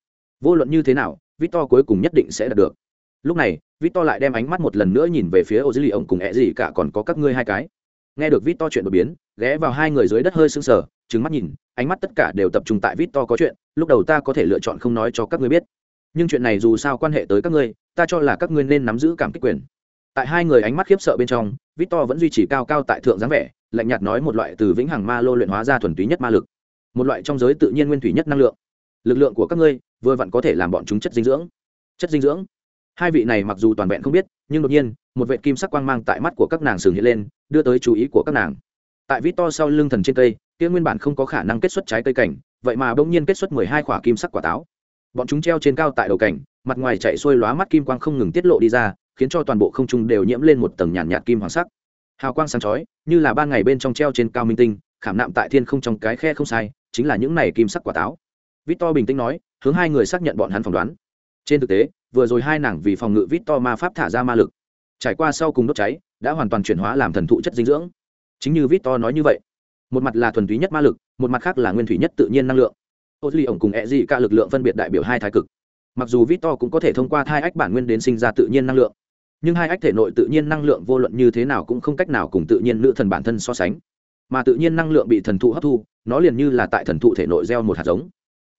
Vô luận như thế nào vít to cuối cùng nhất định sẽ đạt được. Lúc này vít to lại đem ánh mắt một lần nữa nhìn về phía ô dư lì ổng cùng e gì cả còn có các ngươi hai cái. Nghe được vít to chuyện đột biến, ghé vào hai người dưới đất hơi sưng sờ trứng mắt nhìn, ánh mắt tất cả đều tập trung tại victor có chuyện, lúc đầu ta có thể lựa chọn không nói cho các ngươi biết. Nhưng chuyện này dù sao quan hệ tới các ngươi, ta cho là các ngươi nên nắm giữ cảm kích quyền. Tại hai người ánh mắt khiếp sợ bên trong, victor vẫn duy trì cao cao tại thượng dáng vẻ, lạnh nhạt nói một loại từ vĩnh hằng ma lô luyện hóa ra thuần túy nhất ma lực. Một loại trong giới tự nhiên nguyên thủy nhất năng lượng. Lực lượng của các ngươi, vừa vặn có thể làm bọn chúng chất dinh dưỡng. Chất dinh dưỡng? Hai vị này mặc dù toàn vẹn không biết, nhưng đột nhiên, một vệ kim sắc quang mang tại mắt của các nàng sừng hiện lên, đưa tới chú ý của các nàng. Tại vít to sau lưng thần trên cây kia nguyên bản không có khả năng kết xuất trái cây cảnh vậy mà bỗng nhiên kết xuất mười hai quả kim sắc quả táo. Bọn chúng treo trên cao tại đầu cảnh mặt ngoài chạy xuôi lóa mắt kim quang không ngừng tiết lộ đi ra khiến cho toàn bộ không trung đều nhiễm lên một tầng nhàn nhạt, nhạt kim hoàng sắc. Hào quang sáng chói như là ban ngày bên trong treo trên cao minh tinh khảm nạm tại thiên không trong cái khe không sai chính là những này kim sắc quả táo. Victor bình tĩnh nói hướng hai người xác nhận bọn hắn phỏng đoán. Trên thực tế vừa rồi hai nàng vì phòng ngự victor ma pháp thả ra ma lực trải qua sau cùng đốt cháy đã hoàn toàn chuyển hóa làm thần thụ chất dinh dưỡng. Chính như victor nói như vậy một mặt là thuần túy nhất ma lực, một mặt khác là nguyên thủy nhất tự nhiên năng lượng. Ô duy ổng cùng e dị cả lực lượng phân biệt đại biểu hai thái cực. Mặc dù vít to cũng có thể thông qua hai ách bản nguyên đến sinh ra tự nhiên năng lượng, nhưng hai ách thể nội tự nhiên năng lượng vô luận như thế nào cũng không cách nào cùng tự nhiên nữ thần bản thân so sánh. Mà tự nhiên năng lượng bị thần thụ hấp thu, nó liền như là tại thần thụ thể nội gieo một hạt giống.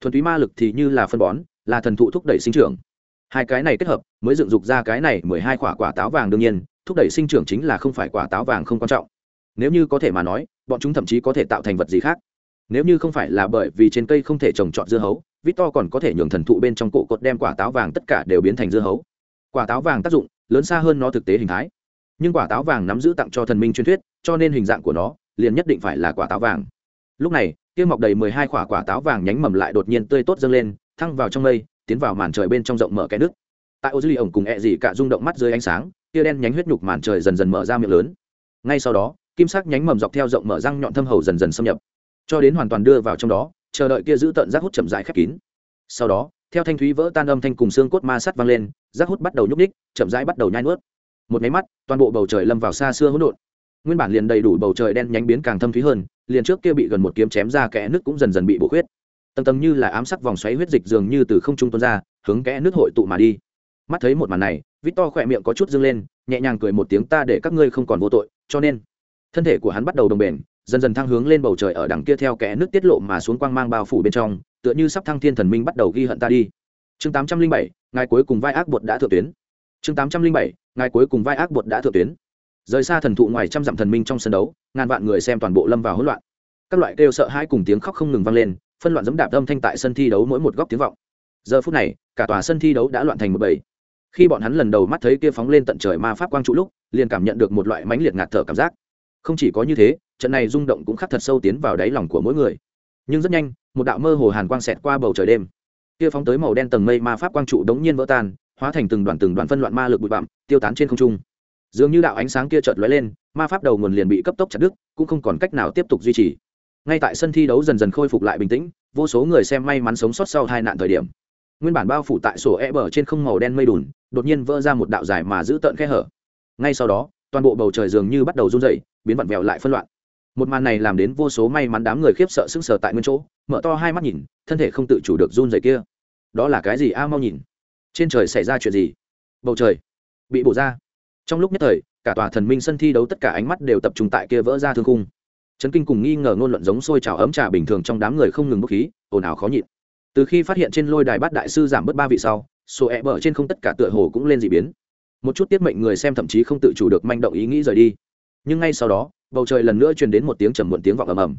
Thuần túy ma lực thì như là phân bón, là thần thụ thúc đẩy sinh trưởng. Hai cái này kết hợp, mới dựng dục ra cái này mười hai quả quả táo vàng đương nhiên, thúc đẩy sinh trưởng chính là không phải quả táo vàng không quan trọng. Nếu như có thể mà nói bọn chúng thậm chí có thể tạo thành vật gì khác. Nếu như không phải là bởi vì trên cây không thể trồng trọt dưa hấu, victor còn có thể nhường thần thụ bên trong cổ cột đem quả táo vàng tất cả đều biến thành dưa hấu. Quả táo vàng tác dụng lớn xa hơn nó thực tế hình thái. Nhưng quả táo vàng nắm giữ tặng cho thần minh truyền thuyết, cho nên hình dạng của nó liền nhất định phải là quả táo vàng. Lúc này, kia mọc đầy mười hai quả quả táo vàng nhánh mầm lại đột nhiên tươi tốt dâng lên, thăng vào trong mây, tiến vào màn trời bên trong rộng mở cái nước. Tại ô dư ly ổng cùng ẹ dị cả rung động mắt dưới ánh sáng kia đen nhánh huyết nhục màn trời dần dần mở ra miệng lớn. Ngay sau đó kim sắc nhánh mầm dọc theo rộng mở răng nhọn thâm hầu dần dần xâm nhập, cho đến hoàn toàn đưa vào trong đó, chờ đợi kia giữ tận rác hút chậm rãi khép kín. Sau đó, theo thanh thúy vỡ tan âm thanh cùng xương cốt ma sắt vang lên, rác hút bắt đầu nhúc ních chậm rãi bắt đầu nhai nuốt. Một máy mắt, toàn bộ bầu trời lâm vào xa xưa hỗn độn. Nguyên bản liền đầy đủ bầu trời đen nhánh biến càng thâm thúy hơn, liền trước kia bị gần một kiếm chém ra kẽ nước cũng dần dần bị bổ khuyết. Tầng tầng như là ám sắc vòng xoáy huyết dịch dường như từ không trung tuôn ra, hướng kẽ nước hội tụ mà đi. Mắt thấy một màn này, victor khỏe miệng có chút dâng lên, nhẹ nhàng cười một tiếng, ta để các ngươi không còn vô tội, cho nên thân thể của hắn bắt đầu đồng bền, dần dần thăng hướng lên bầu trời ở đằng kia theo kẽ nước tiết lộ mà xuống quang mang bao phủ bên trong, tựa như sắp thăng thiên thần minh bắt đầu ghi hận ta đi. Chương tám trăm linh bảy ngày cuối cùng vai ác bột đã thượng tuyến. Chương tám trăm linh bảy ngày cuối cùng vai ác bột đã thượng tuyến. Rời xa thần thụ ngoài trăm dặm thần minh trong sân đấu, ngàn vạn người xem toàn bộ lâm vào hỗn loạn. Các loại kêu sợ hãi cùng tiếng khóc không ngừng vang lên, phân loạn dẫm đạp âm thanh tại sân thi đấu mỗi một góc tiếng vọng. Giờ phút này, cả tòa sân thi đấu đã loạn thành một bầy. Khi bọn hắn lần đầu mắt thấy kia phóng lên tận trời ma pháp quang trụ lúc, liền cảm nhận được một loại mãnh liệt ngạt thở cảm giác không chỉ có như thế, trận này rung động cũng khắc thật sâu tiến vào đáy lòng của mỗi người. Nhưng rất nhanh, một đạo mơ hồ hàn quang xẹt qua bầu trời đêm. Kia phóng tới màu đen tầng mây ma pháp quang trụ đống nhiên vỡ tan, hóa thành từng đoàn từng đoàn phân loạn ma lực bụi bặm, tiêu tán trên không trung. Dường như đạo ánh sáng kia chợt lóe lên, ma pháp đầu nguồn liền bị cấp tốc chặt đứt, cũng không còn cách nào tiếp tục duy trì. Ngay tại sân thi đấu dần dần khôi phục lại bình tĩnh, vô số người xem may mắn sống sót sau hai nạn thời điểm. Nguyên bản bao phủ tại sổ e bờ trên không màu đen mây đùn, đột nhiên vỡ ra một đạo dài mà giữ tợn khe hở. Ngay sau đó toàn bộ bầu trời dường như bắt đầu run rẩy, biến vặn vẹo lại phân loạn. Một màn này làm đến vô số may mắn đám người khiếp sợ sững sờ tại nguyên chỗ mở to hai mắt nhìn thân thể không tự chủ được run rẩy kia. Đó là cái gì a? Mau nhìn. Trên trời xảy ra chuyện gì? Bầu trời bị bổ ra. Trong lúc nhất thời cả tòa thần minh sân thi đấu tất cả ánh mắt đều tập trung tại kia vỡ ra thương khung. Trấn kinh cùng nghi ngờ ngôn luận giống sôi trào ấm trà bình thường trong đám người không ngừng bốc khí ồn ào khó nhịn. Từ khi phát hiện trên lôi đài bát đại sư giảm bớt ba vị sau số e bở trên không tất cả tựa hồ cũng lên d ị biến một chút tiết mệnh người xem thậm chí không tự chủ được manh động ý nghĩ rời đi. Nhưng ngay sau đó, bầu trời lần nữa truyền đến một tiếng trầm muộn tiếng vọng ầm ầm.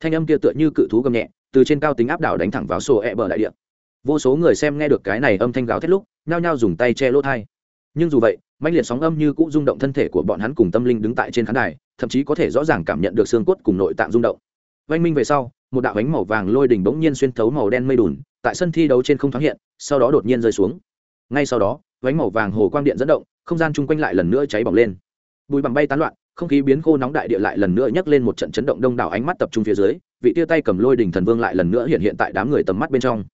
Thanh âm kia tựa như cự thú gầm nhẹ, từ trên cao tính áp đảo đánh thẳng vào sổ e bờ đại địa. Vô số người xem nghe được cái này âm thanh gào thét lúc, nhao nhao dùng tay che lỗ thai nhưng dù vậy mạnh liệt sóng âm như cũng rung động thân thể của bọn hắn cùng tâm linh đứng tại trên khán đài, thậm chí có thể rõ ràng cảm nhận được xương cốt cùng nội tạng rung động. Vanh minh về sau, một đạo ánh màu vàng lôi đỉnh bỗng nhiên xuyên thấu màu đen mây đùn, tại sân thi đấu trên không thoáng hiện, sau đó đột nhiên rơi xuống ngay sau đó, vánh màu vàng hồ quang điện dẫn động, không gian chung quanh lại lần nữa cháy bỏng lên. Bụi bằng bay tán loạn, không khí biến khô nóng đại địa lại lần nữa nhấc lên một trận chấn động đông đảo ánh mắt tập trung phía dưới, vị tia tay cầm lôi đỉnh thần vương lại lần nữa hiện hiện tại đám người tầm mắt bên trong.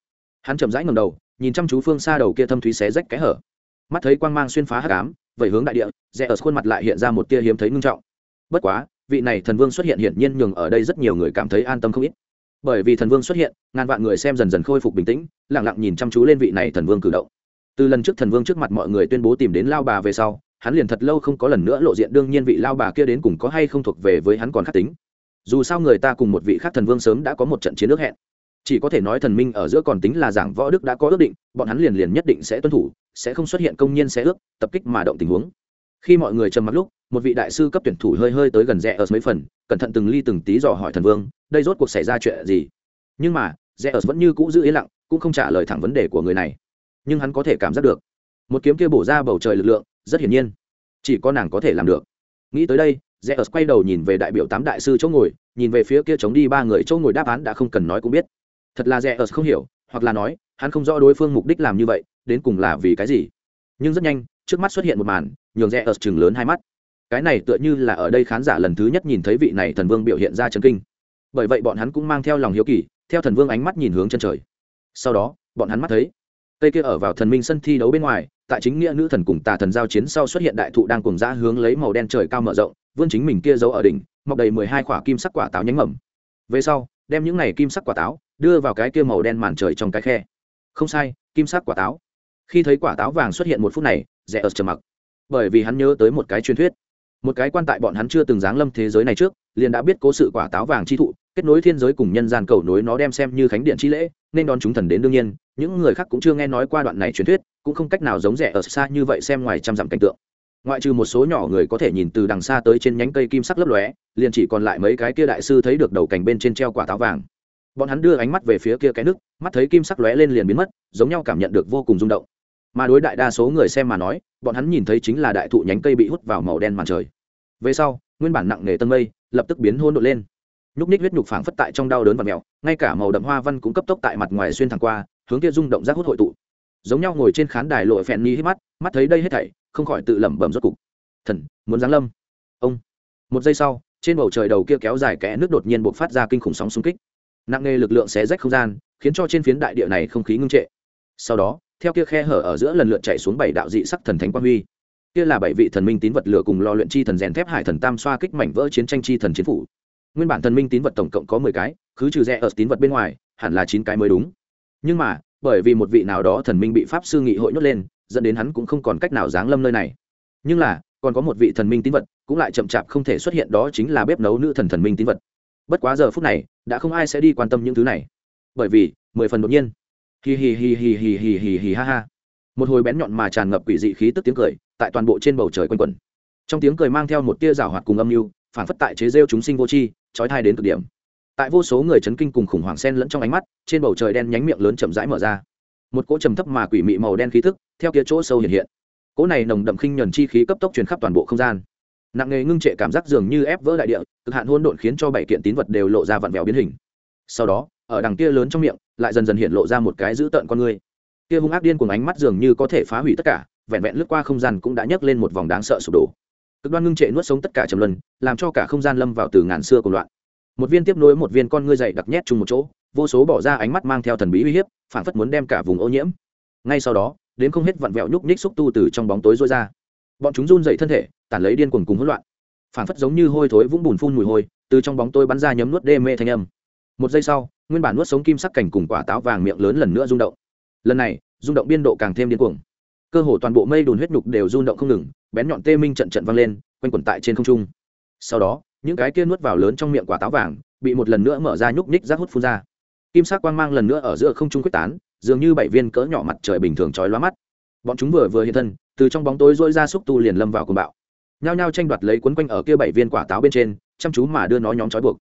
Hắn chậm rãi ngầm đầu, nhìn chăm chú phương xa đầu kia thâm thúy xé rách cái hở. Mắt thấy quang mang xuyên phá hắc ám vậy hướng đại địa, rẽ ở khuôn mặt lại hiện ra một tia hiếm thấy ngưng trọng. Bất quá, vị này thần vương xuất hiện hiển nhiên nhường ở đây rất nhiều người cảm thấy an tâm không ít. Bởi vì thần vương xuất hiện, ngàn vạn người xem dần dần khôi phục bình tĩnh lẳng lặng nhìn chăm chú lên vị này thần vương cử động từ lần trước thần vương trước mặt mọi người tuyên bố tìm đến lao bà về sau, hắn liền thật lâu không có lần nữa lộ diện đương nhiên vị lao bà kia đến cùng có hay không thuộc về với hắn còn khắc tính. Dù sao người ta cùng một vị khác thần vương sớm đã có một trận chiến ước hẹn. Chỉ có thể nói thần minh ở giữa còn tính là giảng võ đức đã có ước định, bọn hắn liền liền nhất định sẽ tuân thủ, sẽ không xuất hiện công nhân sẽ ước, tập kích mà động tình huống. Khi mọi người trầm mặc lúc, một vị đại sư cấp tuyển thủ hơi hơi tới gần rẽ ở mấy phần, cẩn thận từng ly từng tí dò hỏi thần vương, đây rốt cuộc xảy ra chuyện gì? Nhưng mà rẽ ở vẫn như cũ giữ yên lặng, cũng không trả lời thẳng vấn đề của người này nhưng hắn có thể cảm giác được. Một kiếm kia bổ ra bầu trời lực lượng, rất hiển nhiên. Chỉ có nàng có thể làm được. Nghĩ tới đây rẽ ớt quay đầu nhìn về đại biểu tám đại sư chỗ ngồi, nhìn về phía kia chống đi ba người chỗ ngồi đáp án đã không cần nói cũng biết. Thật là rẽ ớt không hiểu, hoặc là nói, hắn không rõ đối phương mục đích làm như vậy, đến cùng là vì cái gì. Nhưng rất nhanh, trước mắt xuất hiện một màn, nhường rẽ ớt chừng lớn hai mắt. Cái này tựa như là ở đây khán giả lần thứ nhất nhìn thấy vị này thần vương biểu hiện ra chân kinh. Bởi vậy bọn hắn cũng mang theo lòng hiếu kỳ, theo thần vương ánh mắt nhìn hướng chân trời. Sau đó, bọn hắn mắt thấy cây kia ở vào thần minh sân thi đấu bên ngoài, tại chính nghĩa nữ thần cùng tà thần giao chiến sau xuất hiện đại thụ đang cùng dã hướng lấy màu đen trời cao mở rộng, vươn chính mình kia giấu ở đỉnh, mọc đầy mười hai quả kim sắc quả táo nhánh mầm. Về sau, đem những này kim sắc quả táo đưa vào cái kia màu đen màn trời trong cái khe. Không sai, kim sắc quả táo. Khi thấy quả táo vàng xuất hiện một phút này rẽ ớt trầm mặc. Bởi vì hắn nhớ tới một cái truyền thuyết. Một cái quan tại bọn hắn chưa từng giáng lâm thế giới này trước, liền đã biết cố sự quả táo vàng chi thụ kết nối thiên giới cùng nhân gian cầu nối nó đem xem như khánh điện chi lễ, nên đón chúng thần đến đương nhiên, những người khác cũng chưa nghe nói qua đoạn này truyền thuyết, cũng không cách nào giống rẻ ở xa như vậy xem ngoài trăm dặm cảnh tượng. Ngoại trừ một số nhỏ người có thể nhìn từ đằng xa tới trên nhánh cây kim sắc lấp lóe, liền chỉ còn lại mấy cái kia đại sư thấy được đầu cành bên trên treo quả táo vàng. Bọn hắn đưa ánh mắt về phía kia cái nước, mắt thấy kim sắc lóe lên liền biến mất, giống nhau cảm nhận được vô cùng rung động. Mà đối đại đa số người xem mà nói, bọn hắn nhìn thấy chính là đại thụ nhánh cây bị hút vào màu đen màn trời. Về sau, nguyên bản nặng nề tân mây lập tức biến hôn đột lên nhúc ních huyết nhục phảng phất tại trong đau đớn và mèo, ngay cả màu đậm hoa văn cũng cấp tốc tại mặt ngoài xuyên thẳng qua, hướng kia rung động rác hút hội tụ. Giống nhau ngồi trên khán đài lội phèn ni hít mắt mắt thấy đây hết thảy, không khỏi tự lẩm bẩm rốt cục. Thần, muốn giáng lâm. Ông. Một giây sau, trên bầu trời đầu kia kéo dài kẽ nước đột nhiên buộc phát ra kinh khủng sóng xung kích. Nặng nề lực lượng xé rách không gian, khiến cho trên phiến đại địa này không khí ngưng trệ. Sau đó, theo kia khe hở ở giữa lần lượt chạy xuống bảy đạo dị sắc thần thánh quang huy. Kia là bảy vị thần minh tín vật lửa cùng lo luyện chi thần rèn thép hải thần tam xoa kích mảnh vỡ chiến tranh chi thần chiến phủ nguyên bản thần minh tín vật tổng cộng có mười cái cứ trừ rẽ ở tín vật bên ngoài, hẳn là chín cái mới đúng. Nhưng mà, bởi vì một vị nào đó thần minh bị pháp sư nghị hội nhốt lên, dẫn đến hắn cũng không còn cách nào giáng lâm nơi này. Nhưng là, còn có một vị thần minh tín vật, cũng lại chậm chạp không thể xuất hiện, đó chính là bếp nấu nữ thần thần minh tín vật. Bất quá giờ phút này, đã không ai sẽ đi quan tâm những thứ này. Bởi vì, mười phần đột nhiên. Hì hì hì hì hì hì hì hì ha ha. Một hồi bén nhọn mà tràn ngập quỷ dị khí tức tiếng cười, tại toàn bộ trên bầu trời quanh quẩn. Trong tiếng cười mang theo một tia rào hoạt cùng âm mưu, phản phất tại chế rêu chúng sinh vô tri trói thai đến cực điểm. Tại vô số người chấn kinh cùng khủng hoảng sen lẫn trong ánh mắt, trên bầu trời đen nhánh miệng lớn chậm rãi mở ra. Một cỗ trầm thấp mà quỷ mị màu đen khí thức theo kia chỗ sâu hiện hiện. Cỗ này nồng đậm khinh nhuần chi khí cấp tốc truyền khắp toàn bộ không gian. Nặng nề ngưng trệ cảm giác dường như ép vỡ đại địa, cực hạn hôn độn khiến cho bảy kiện tín vật đều lộ ra vặn vẹo biến hình. Sau đó, ở đằng kia lớn trong miệng, lại dần dần hiện lộ ra một cái dữ tợn con người. Kia hung ác điên cùng ánh mắt dường như có thể phá hủy tất cả, vẹn vẹn lướt qua không gian cũng đã nhấc lên một vòng đáng sợ sụp đổ cực đoan ngưng trệ nuốt sống tất cả trầm luân, làm cho cả không gian lâm vào từ ngàn xưa cùng loạn. Một viên tiếp nối một viên con ngươi dày đặc nhét chung một chỗ, vô số bỏ ra ánh mắt mang theo thần bí uy hiếp phản phất muốn đem cả vùng ô nhiễm. Ngay sau đó, đến không hết vặn vẹo nhúc nhích xúc tu từ trong bóng tối rối ra. Bọn chúng run dậy thân thể, tản lấy điên cuồng cùng hỗn loạn. Phản phất giống như hôi thối vũng bùn phun mùi hôi, từ trong bóng tối bắn ra nhấm nuốt đê mê thanh âm. Một giây sau, nguyên bản nuốt sống kim sắc cảnh cùng quả táo vàng miệng lớn lần nữa rung động. Lần này, rung động biên độ càng thêm điên cuồng. Cơ hồ toàn bộ mây đùn huyết nhục đều rung động không ngừng bén nhọn tê minh trận trận vang lên, quanh quẩn tại trên không trung. Sau đó, những cái kia nuốt vào lớn trong miệng quả táo vàng, bị một lần nữa mở ra nhúc nhích rác hút phun ra. Kim sắc quang mang lần nữa ở giữa không trung quyết tán, dường như bảy viên cỡ nhỏ mặt trời bình thường chói lóa mắt. Bọn chúng vừa vừa hiện thân, từ trong bóng tối dỗi ra xúc tu liền lâm vào cùng bạo. Nhao nhao tranh đoạt lấy quấn quanh ở kia bảy viên quả táo bên trên, chăm chú mà đưa nó nhóm trói buộc.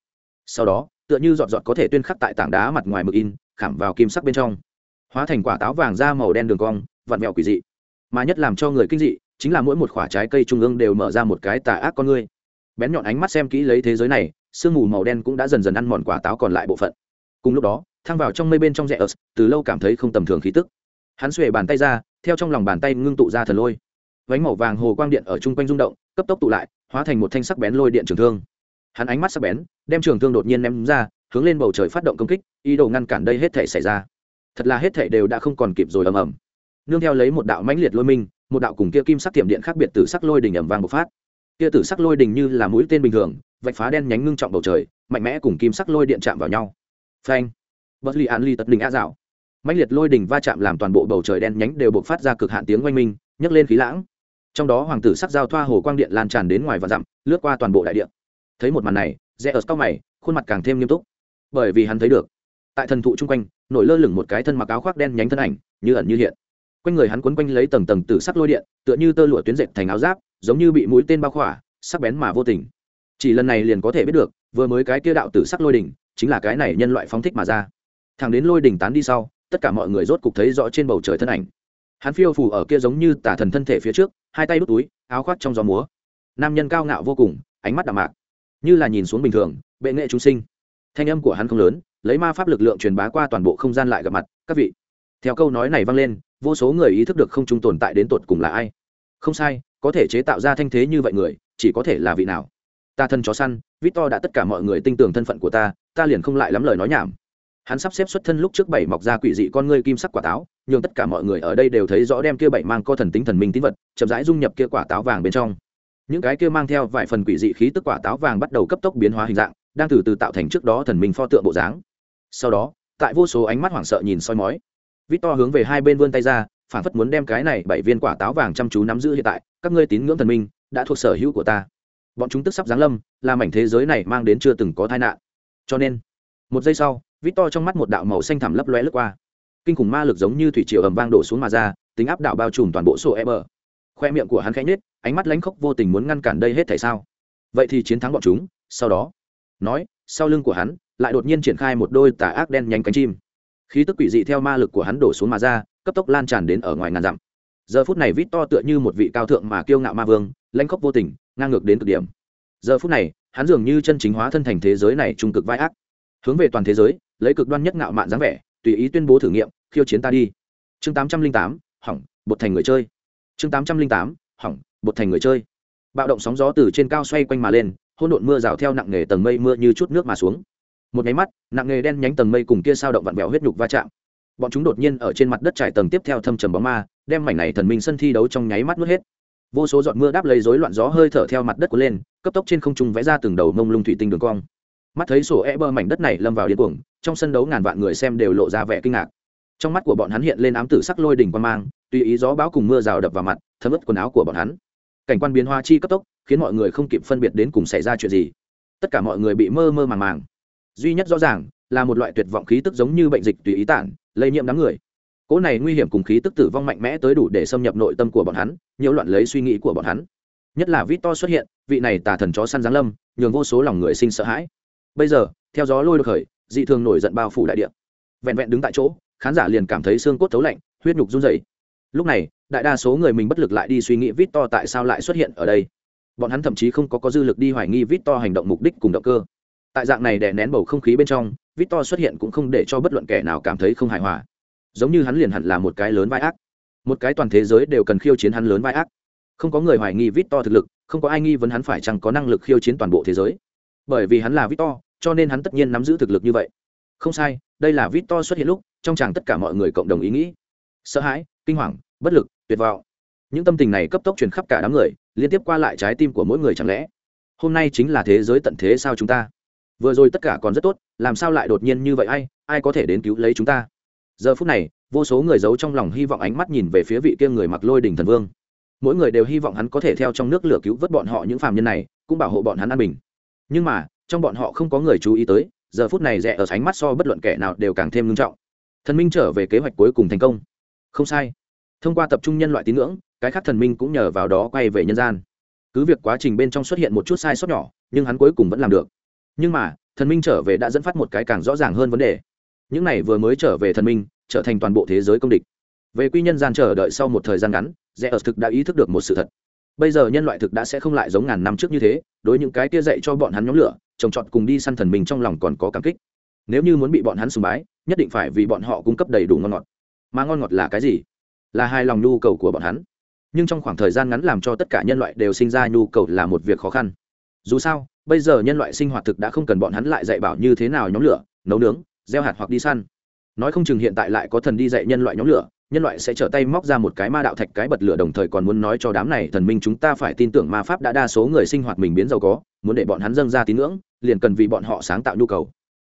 Sau đó, tựa như giọt giọt có thể tuyên khắc tại tảng đá mặt ngoài mực in, khảm vào kim sắc bên trong. Hóa thành quả táo vàng da màu đen đường cong, vặn vẹo quỷ dị, mà nhất làm cho người kinh dị chính là mỗi một quả trái cây trung ương đều mở ra một cái tà ác con ngươi. Bén nhọn ánh mắt xem kỹ lấy thế giới này, sương mù màu đen cũng đã dần dần ăn mòn quả táo còn lại bộ phận. Cùng lúc đó, thang vào trong mây bên trong rẽ ớt, từ lâu cảm thấy không tầm thường khí tức. Hắn xuề bàn tay ra, theo trong lòng bàn tay ngưng tụ ra thần lôi. Vánh màu vàng hồ quang điện ở chung quanh rung động, cấp tốc tụ lại, hóa thành một thanh sắc bén lôi điện trường thương. Hắn ánh mắt sắc bén, đem trường thương đột nhiên ném ra, hướng lên bầu trời phát động công kích, ý đồ ngăn cản đây hết thể xảy ra. Thật là hết thể đều đã không còn kịp rồi ầm ầm. Nương theo lấy một đạo mãnh liệt lôi minh một đạo cùng kia kim sắc tiệm điện khác biệt từ sắc lôi đình ầm vang bộc phát. Kia tử sắc lôi đình như là mũi tên bình thường, vạch phá đen nhánh ngưng trọng bầu trời, mạnh mẽ cùng kim sắc lôi điện chạm vào nhau. Phanh! Bất li an ly tật đình a dạo. Mãnh liệt lôi đình va chạm làm toàn bộ bầu trời đen nhánh đều bộc phát ra cực hạn tiếng oanh minh, nhấc lên khí lãng. Trong đó hoàng tử sắc giao thoa hồ quang điện lan tràn đến ngoài và dặm, lướt qua toàn bộ đại điện thấy một màn này, rẽ ở cao mày, khuôn mặt càng thêm nghiêm túc. Bởi vì hắn thấy được, tại thần thụ chung quanh, nổi lơ lửng một cái thân mặc áo khoác đen nhánh thân ảnh, như ẩn như hiện quanh người hắn quấn quanh lấy tầng tầng tử sắc lôi điện, tựa như tơ lụa tuyến dệt thành áo giáp, giống như bị mũi tên bao khỏa, sắc bén mà vô tình. Chỉ lần này liền có thể biết được, vừa mới cái kia đạo tử sắc lôi đỉnh, chính là cái này nhân loại phóng thích mà ra. Thằng đến lôi đỉnh tán đi sau, tất cả mọi người rốt cục thấy rõ trên bầu trời thân ảnh. Hắn phiêu phù ở kia giống như tả thần thân thể phía trước, hai tay đút túi, áo khoác trong gió múa. Nam nhân cao ngạo vô cùng, ánh mắt đạm mạc. Như là nhìn xuống bình thường, bệ nghệ chúng sinh. Thanh âm của hắn không lớn, lấy ma pháp lực lượng truyền bá qua toàn bộ không gian lại gặp mặt, các vị. Theo câu nói này vang lên vô số người ý thức được không trung tồn tại đến tột cùng là ai. Không sai, có thể chế tạo ra thanh thế như vậy người, chỉ có thể là vị nào? Ta thân chó săn, victor đã tất cả mọi người tin tưởng thân phận của ta ta liền không lại lắm lời nói nhảm. Hắn sắp xếp xuất thân lúc trước bảy mọc ra quỷ dị con ngươi kim sắc quả táo nhưng tất cả mọi người ở đây đều thấy rõ đem kia bảy mang co thần tính thần minh tín vật, chậm rãi dung nhập kia quả táo vàng bên trong. Những cái kia mang theo vài phần quỷ dị khí tức quả táo vàng bắt đầu cấp tốc biến hóa hình dạng, đang từ từ tạo thành trước đó thần minh pho tượng bộ dáng. Sau đó, tại vô số ánh mắt hoảng sợ nhìn soi mói vít to hướng về hai bên vươn tay ra, phản phất muốn đem cái này bảy viên quả táo vàng chăm chú nắm giữ hiện tại, các ngươi tín ngưỡng thần minh, đã thuộc sở hữu của ta. Bọn chúng tức sắp giáng lâm làm mảnh thế giới này mang đến chưa từng có tai nạn. Cho nên, một giây sau vít to trong mắt một đạo màu xanh thẳm lấp lóe lướt qua. Kinh khủng ma lực giống như thủy triều ầm vang đổ xuống mà ra, tính áp đạo bao trùm toàn bộ sổ e bờ khoe miệng của hắn khẽ nhết ánh mắt lánh khóc vô tình muốn ngăn cản đây hết tại sao? Vậy thì chiến thắng bọn chúng, sau đó, nói, sau lưng của hắn, lại đột nhiên triển khai một đôi tà ác đen nhánh cánh chim khí tức quỷ dị theo ma lực của hắn đổ xuống mà ra, cấp tốc lan tràn đến ở ngoài ngàn dặm. Giờ phút này vít to tựa như một vị cao thượng mà kiêu ngạo ma vương lanh khóc vô tình, ngang ngược đến cực điểm. Giờ phút này, hắn dường như chân chính hóa thân thành thế giới này trung cực vai ác. Hướng về toàn thế giới, lấy cực đoan nhất ngạo mạn dáng vẻ, tùy ý tuyên bố thử nghiệm, khiêu chiến ta đi. Chương tám trăm linh tám, hỏng, bột thành người chơi. Chương tám trăm linh tám, hỏng, bột thành người chơi. Bạo động sóng gió từ trên cao xoay quanh mà lên hôn độn mưa rào theo nặng nề tầng mây mưa như chút nước mà xuống một nháy mắt, nặng nghề đen nhánh tầng mây cùng kia sao động vặn vẹo huyết nhục va chạm. Bọn chúng đột nhiên ở trên mặt đất trải tầng tiếp theo thâm trầm bóng ma, đem mảnh này thần minh sân thi đấu trong nháy mắt nuốt hết. Vô số giọt mưa đáp lấy rối loạn gió hơi thở theo mặt đất của lên, cấp tốc trên không trung vẽ ra từng đầu mông lung thủy tinh đường cong. Mắt thấy sổ e bơ mảnh đất này lâm vào điên cuồng, trong sân đấu ngàn vạn người xem đều lộ ra vẻ kinh ngạc. Trong mắt của bọn hắn hiện lên ám tử sắc lôi đỉnh quan mang, tùy ý gió bão cùng mưa rào đập vào mặt, thấm ướt quần áo của bọn hắn. Cảnh quan biến hoa chi cấp tốc, khiến mọi người không kịp phân biệt đến cùng xảy ra chuyện gì. Tất cả mọi người bị mơ mơ màng màng duy nhất rõ ràng là một loại tuyệt vọng khí tức giống như bệnh dịch tùy ý tản, lây nhiễm đám người. Cỗ này nguy hiểm cùng khí tức tử vong mạnh mẽ tới đủ để xâm nhập nội tâm của bọn hắn, nhiễu loạn lấy suy nghĩ của bọn hắn. Nhất là vít to xuất hiện, vị này tà thần chó săn giáng lâm, nhường vô số lòng người sinh sợ hãi. Bây giờ, theo gió lôi được khởi, dị thường nổi giận bao phủ đại địa. Vẹn vẹn đứng tại chỗ, khán giả liền cảm thấy xương cốt thấu lạnh, huyết nhục run rẩy. Lúc này, đại đa số người mình bất lực lại đi suy nghĩ vít to tại sao lại xuất hiện ở đây. Bọn hắn thậm chí không có có dư lực đi hoài nghi vít to hành động mục đích cùng động cơ tại dạng này đè nén bầu không khí bên trong vít to xuất hiện cũng không để cho bất luận kẻ nào cảm thấy không hài hòa. Giống như hắn liền hẳn là một cái lớn vai ác. Một cái toàn thế giới đều cần khiêu chiến hắn lớn vai ác. Không có người hoài nghi vít to thực lực, không có ai nghi vấn hắn phải chăng có năng lực khiêu chiến toàn bộ thế giới. Bởi vì hắn là vít to cho nên hắn tất nhiên nắm giữ thực lực như vậy. Không sai, đây là vít to xuất hiện lúc, trong chàng tất cả mọi người cộng đồng ý nghĩ. Sợ hãi, kinh hoàng, bất lực, tuyệt vọng. Những tâm tình này cấp tốc truyền khắp cả đám người, liên tiếp qua lại trái tim của mỗi người chẳng lẽ, hôm nay chính là thế giới tận thế sao chúng ta? Vừa rồi tất cả còn rất tốt, làm sao lại đột nhiên như vậy? Ai ai có thể đến cứu lấy chúng ta? Giờ phút này, vô số người giấu trong lòng hy vọng ánh mắt nhìn về phía vị kia người mặc lôi đình thần vương. Mỗi người đều hy vọng hắn có thể theo trong nước lửa cứu vớt bọn họ những phàm nhân này, cũng bảo hộ bọn hắn an bình. Nhưng mà, trong bọn họ không có người chú ý tới, giờ phút này rẽ ở ánh mắt so bất luận kẻ nào đều càng thêm nghiêm trọng. Thần minh trở về kế hoạch cuối cùng thành công. Không sai. Thông qua tập trung nhân loại tín ngưỡng, cái khác thần minh cũng nhờ vào đó quay về nhân gian. Cứ việc quá trình bên trong xuất hiện một chút sai sót nhỏ, nhưng hắn cuối cùng vẫn làm được nhưng mà, thần minh trở về đã dẫn phát một cái càng rõ ràng hơn vấn đề. Những này vừa mới trở về thần minh, trở thành toàn bộ thế giới công địch. Về quy nhân gian chờ đợi sau một thời gian ngắn rẽ ở thực đã ý thức được một sự thật. Bây giờ nhân loại thực đã sẽ không lại giống ngàn năm trước như thế, đối những cái kia dạy cho bọn hắn nhóm lửa, trồng trọt cùng đi săn thần mình trong lòng còn có cảm kích. Nếu như muốn bị bọn hắn sùng bái, nhất định phải vì bọn họ cung cấp đầy đủ ngon ngọt. Mà ngon ngọt là cái gì? Là hài lòng nhu cầu của bọn hắn. Nhưng trong khoảng thời gian ngắn làm cho tất cả nhân loại đều sinh ra nhu cầu là một việc khó khăn. Dù sao bây giờ nhân loại sinh hoạt thực đã không cần bọn hắn lại dạy bảo như thế nào nhóm lửa, nấu nướng, gieo hạt hoặc đi săn. Nói không chừng hiện tại lại có thần đi dạy nhân loại nhóm lửa, nhân loại sẽ trở tay móc ra một cái ma đạo thạch cái bật lửa đồng thời còn muốn nói cho đám này thần minh chúng ta phải tin tưởng ma pháp đã đa số người sinh hoạt mình biến giàu có, muốn để bọn hắn dâng ra tín ngưỡng, liền cần vì bọn họ sáng tạo nhu cầu.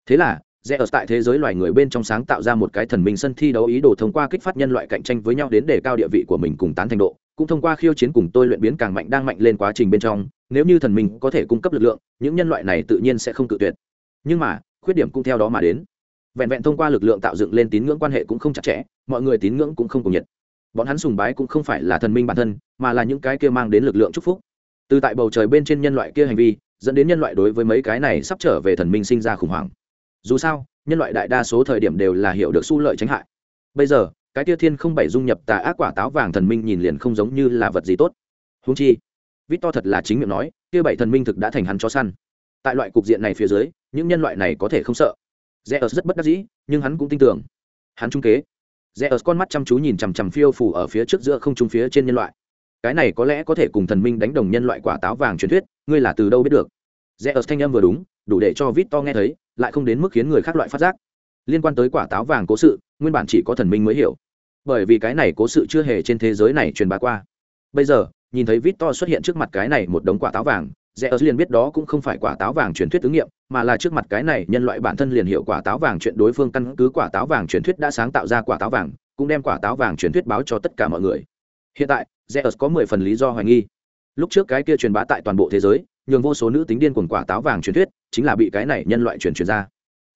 Thế là, rẽ ở tại thế giới loài người bên trong sáng tạo ra một cái thần minh sân thi đấu ý đồ thông qua kích phát nhân loại cạnh tranh với nhau đến đề cao địa vị của mình cùng tán thành độ cũng thông qua khiêu chiến cùng tôi luyện biến càng mạnh đang mạnh lên quá trình bên trong, nếu như thần minh có thể cung cấp lực lượng, những nhân loại này tự nhiên sẽ không cự tuyệt. Nhưng mà, khuyết điểm cũng theo đó mà đến. Vẹn vẹn thông qua lực lượng tạo dựng lên tín ngưỡng quan hệ cũng không chặt chẽ, mọi người tín ngưỡng cũng không cùng nhiệt. Bọn hắn sùng bái cũng không phải là thần minh bản thân, mà là những cái kia mang đến lực lượng chúc phúc. Từ tại bầu trời bên trên nhân loại kia hành vi, dẫn đến nhân loại đối với mấy cái này sắp trở về thần minh sinh ra khủng hoảng. Dù sao, nhân loại đại đa số thời điểm đều là hiểu được su lợi tránh hại. Bây giờ cái tia thiên không bảy dung nhập tà ác quả táo vàng thần minh nhìn liền không giống như là vật gì tốt húng chi vít to thật là chính miệng nói kia bảy thần minh thực đã thành hắn cho săn tại loại cục diện này phía dưới những nhân loại này có thể không sợ Zeus rất bất đắc dĩ, nhưng hắn cũng tin tưởng. Hắn trung kế. Zeus con mắt chăm chú nhìn chằm chằm phiêu phù ở phía trước giữa không trung phía trên nhân loại. Cái này có lẽ có thể cùng thần minh đánh đồng nhân loại quả táo vàng truyền thuyết, ngươi là từ đâu biết được? Zeus thanh âm vừa đúng, đủ để cho Victor nghe thấy, lại không đến mức khiến người khác loại phát giác liên quan tới quả táo vàng cố sự, nguyên bản chỉ có thần minh mới hiểu. Bởi vì cái này cố sự chưa hề trên thế giới này truyền bá qua. Bây giờ, nhìn thấy vít to xuất hiện trước mặt cái này một đống quả táo vàng rẽ ớt liền biết đó cũng không phải quả táo vàng truyền thuyết ứng nghiệm, mà là trước mặt cái này nhân loại bản thân liền hiểu quả táo vàng chuyện đối phương căn cứ quả táo vàng truyền thuyết đã sáng tạo ra quả táo vàng, cũng đem quả táo vàng truyền thuyết báo cho tất cả mọi người. Hiện tại rẽ ớt có mười phần lý do hoài nghi. Lúc trước cái kia truyền bá tại toàn bộ thế giới, nhường vô số nữ tính điên cuồng quả táo vàng truyền thuyết, chính là bị cái này nhân loại truyền truyền ra.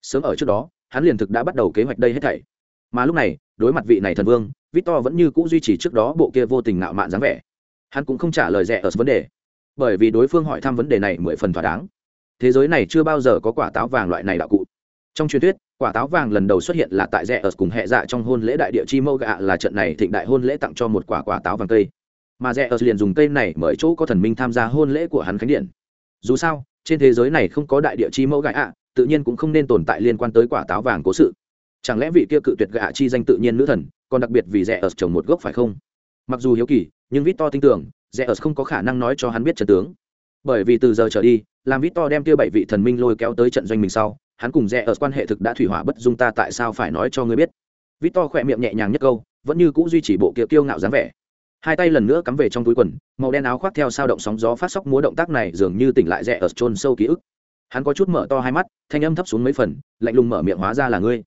Sớm ở trước đó hắn liền thực đã bắt đầu kế hoạch đây hết thảy. Mà lúc này, đối mặt vị này thần vương, victor vẫn như cũ duy trì trước đó bộ kia vô tình nạo mạn dáng vẻ. Hắn cũng không trả lời rẻ ở vấn đề, bởi vì đối phương hỏi thăm vấn đề này mười phần thỏa đáng. Thế giới này chưa bao giờ có quả táo vàng loại này đạo cụ. Trong truyền thuyết, quả táo vàng lần đầu xuất hiện là tại rẽ ở cùng hệ dạ trong hôn lễ đại địa chi mâu gạ là trận này thịnh đại hôn lễ tặng cho một quả quả táo vàng cây. Mà rẽ ở liền dùng cây này mời chỗ có thần minh tham gia hôn lễ của hắn khánh điện. Dù sao, trên thế giới này không có đại địa chi mẫu gạ ạ tự nhiên cũng không nên tồn tại liên quan tới quả táo vàng cố sự. Chẳng lẽ vị kia cự tuyệt gạ chi danh tự nhiên nữ thần, còn đặc biệt vì rẻ ở trồng một gốc phải không? Mặc dù hiếu kỳ, nhưng vít to tin tưởng, rẻ ở không có khả năng nói cho hắn biết trận tướng. Bởi vì từ giờ trở đi, làm vít to đem kia bảy vị thần minh lôi kéo tới trận doanh mình sau, hắn cùng rẻ ở quan hệ thực đã thủy hỏa bất dung ta tại sao phải nói cho ngươi biết? Vít to khỏe miệng nhẹ nhàng nhất câu, vẫn như cũ duy trì bộ kia kiêu ngạo dáng vẻ. Hai tay lần nữa cắm về trong túi quần, màu đen áo khoác theo sao động sóng gió phát sóc múa động tác này dường như tỉnh lại rẽ ở trôn sâu ký ức hắn có chút mở to hai mắt, thanh âm thấp xuống mấy phần, lạnh lùng mở miệng hóa ra là ngươi.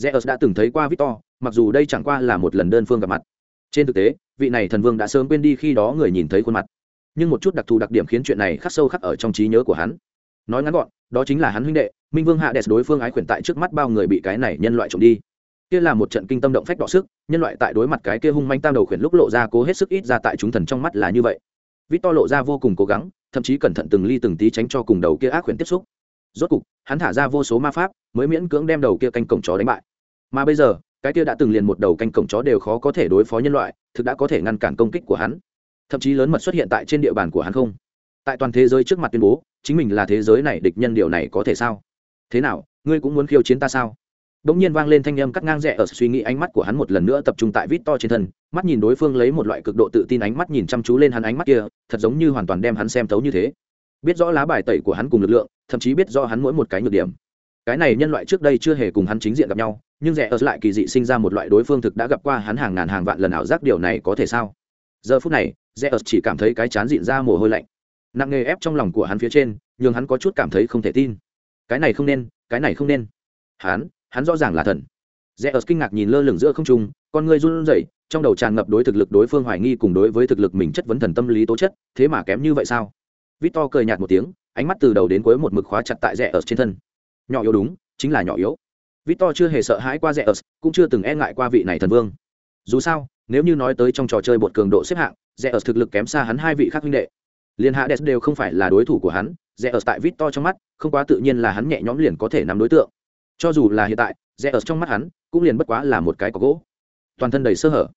Zeus đã từng thấy qua victor, mặc dù đây chẳng qua là một lần đơn phương gặp mặt. Trên thực tế, vị này thần vương đã sớm quên đi khi đó người nhìn thấy khuôn mặt. Nhưng một chút đặc thù đặc điểm khiến chuyện này khắc sâu khắc ở trong trí nhớ của hắn. Nói ngắn gọn, đó chính là hắn huynh đệ, minh vương hạ đẹp đối phương ái khuyển tại trước mắt bao người bị cái này nhân loại trộm đi. Kia là một trận kinh tâm động phách đọ sức, nhân loại tại đối mặt cái kia hung manh tam đầu khuyển lúc lộ ra cố hết sức ít ra tại chúng thần trong mắt là như vậy vít to lộ ra vô cùng cố gắng, thậm chí cẩn thận từng ly từng tí tránh cho cùng đầu kia ác khuyển tiếp xúc. Rốt cục, hắn thả ra vô số ma pháp, mới miễn cưỡng đem đầu kia canh cổng chó đánh bại. Mà bây giờ, cái kia đã từng liền một đầu canh cổng chó đều khó có thể đối phó nhân loại, thực đã có thể ngăn cản công kích của hắn. Thậm chí lớn mật xuất hiện tại trên địa bàn của hắn không? Tại toàn thế giới trước mặt tuyên bố, chính mình là thế giới này địch nhân điều này có thể sao? Thế nào, ngươi cũng muốn khiêu chiến ta sao? Đống nhiên vang lên thanh âm cắt ngang rẽ ở suy nghĩ ánh mắt của hắn một lần nữa tập trung tại vít to trên thân, mắt nhìn đối phương lấy một loại cực độ tự tin ánh mắt nhìn chăm chú lên hắn ánh mắt kia, thật giống như hoàn toàn đem hắn xem thấu như thế. Biết rõ lá bài tẩy của hắn cùng lực lượng, thậm chí biết rõ hắn mỗi một cái nhược điểm. Cái này nhân loại trước đây chưa hề cùng hắn chính diện gặp nhau, nhưng rẽ ở lại kỳ dị sinh ra một loại đối phương thực đã gặp qua hắn hàng ngàn hàng vạn lần ảo giác điều này có thể sao? Giờ phút này, rẽ ở chỉ cảm thấy cái chán dịn ra mồ hôi lạnh. Nặng nề ép trong lòng của hắn phía trên, nhưng hắn có chút cảm thấy không thể tin. Cái này không nên, cái này không nên. Hắn, hắn rõ ràng là thần. Rẽ ớt kinh ngạc nhìn lơ lửng giữa không trung, con người run rẩy, trong đầu tràn ngập đối thực lực đối phương hoài nghi cùng đối với thực lực mình chất vấn thần tâm lý tố chất, thế mà kém như vậy sao? Victor cười nhạt một tiếng, ánh mắt từ đầu đến cuối một mực khóa chặt tại rẽ ớt trên thân. Nhỏ yếu đúng, chính là nhỏ yếu. Victor chưa hề sợ hãi qua rẽ ớt cũng chưa từng e ngại qua vị này thần vương. Dù sao, nếu như nói tới trong trò chơi bột cường độ xếp hạng, rẽ ớt thực lực kém xa hắn hai vị khác huynh đệ. Liên hạ đều không phải là đối thủ của hắn, rẽ ớt tại victor trong mắt, không quá tự nhiên là hắn nhẹ nhõm liền có thể nắm đối tượng cho dù là hiện tại, rẽ ở trong mắt hắn, cũng liền bất quá là một cái có gỗ. Toàn thân đầy sơ hở.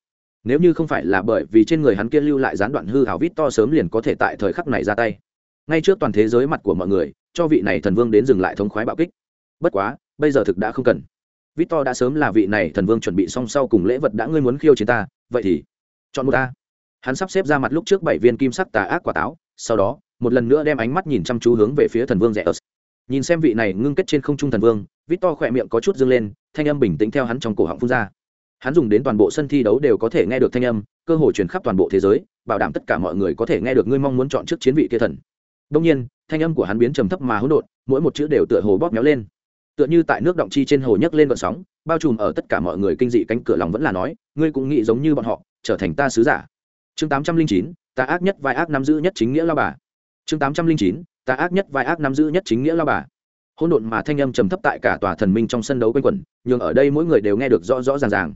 Nếu như không phải là bởi vì trên người hắn kia lưu lại gián đoạn hư hào vít to sớm liền có thể tại thời khắc này ra tay. Ngay trước toàn thế giới mặt của mọi người, cho vị này thần vương đến dừng lại thống khoái bạo kích. Bất quá, bây giờ thực đã không cần. Vít to đã sớm là vị này thần vương chuẩn bị xong sau cùng lễ vật đã ngươi muốn khiêu chiến ta, vậy thì chọn một ta. Hắn sắp xếp ra mặt lúc trước bảy viên kim sắc tà ác quả táo, sau đó, một lần nữa đem ánh mắt nhìn chăm chú hướng về phía thần vương rẽ ớt nhìn xem vị này ngưng kết trên không trung thần vương vít to khỏe miệng có chút dâng lên, thanh âm bình tĩnh theo hắn trong cổ họng phun ra. Hắn dùng đến toàn bộ sân thi đấu đều có thể nghe được thanh âm, cơ hội truyền khắp toàn bộ thế giới, bảo đảm tất cả mọi người có thể nghe được ngươi mong muốn chọn trước chiến vị kia thần. Đông nhiên, thanh âm của hắn biến trầm thấp mà hỗn độn, mỗi một chữ đều tựa hồ bóp méo lên. Tựa như tại nước động chi trên hồ nhấc lên vận sóng, bao trùm ở tất cả mọi người kinh dị cánh cửa lòng vẫn là nói, ngươi cũng nghĩ giống như bọn họ, trở thành ta sứ giả. Chương tám trăm linh chín, ta ác nhất vai ác nắm giữ nhất chính nghĩa lao bà chương tám trăm linh chín ta ác nhất vai ác nắm giữ nhất chính nghĩa lao bà. Hôn độn mà thanh âm trầm thấp tại cả tòa thần minh trong sân đấu quanh quẩn nhưng ở đây mỗi người đều nghe được rõ rõ ràng ràng.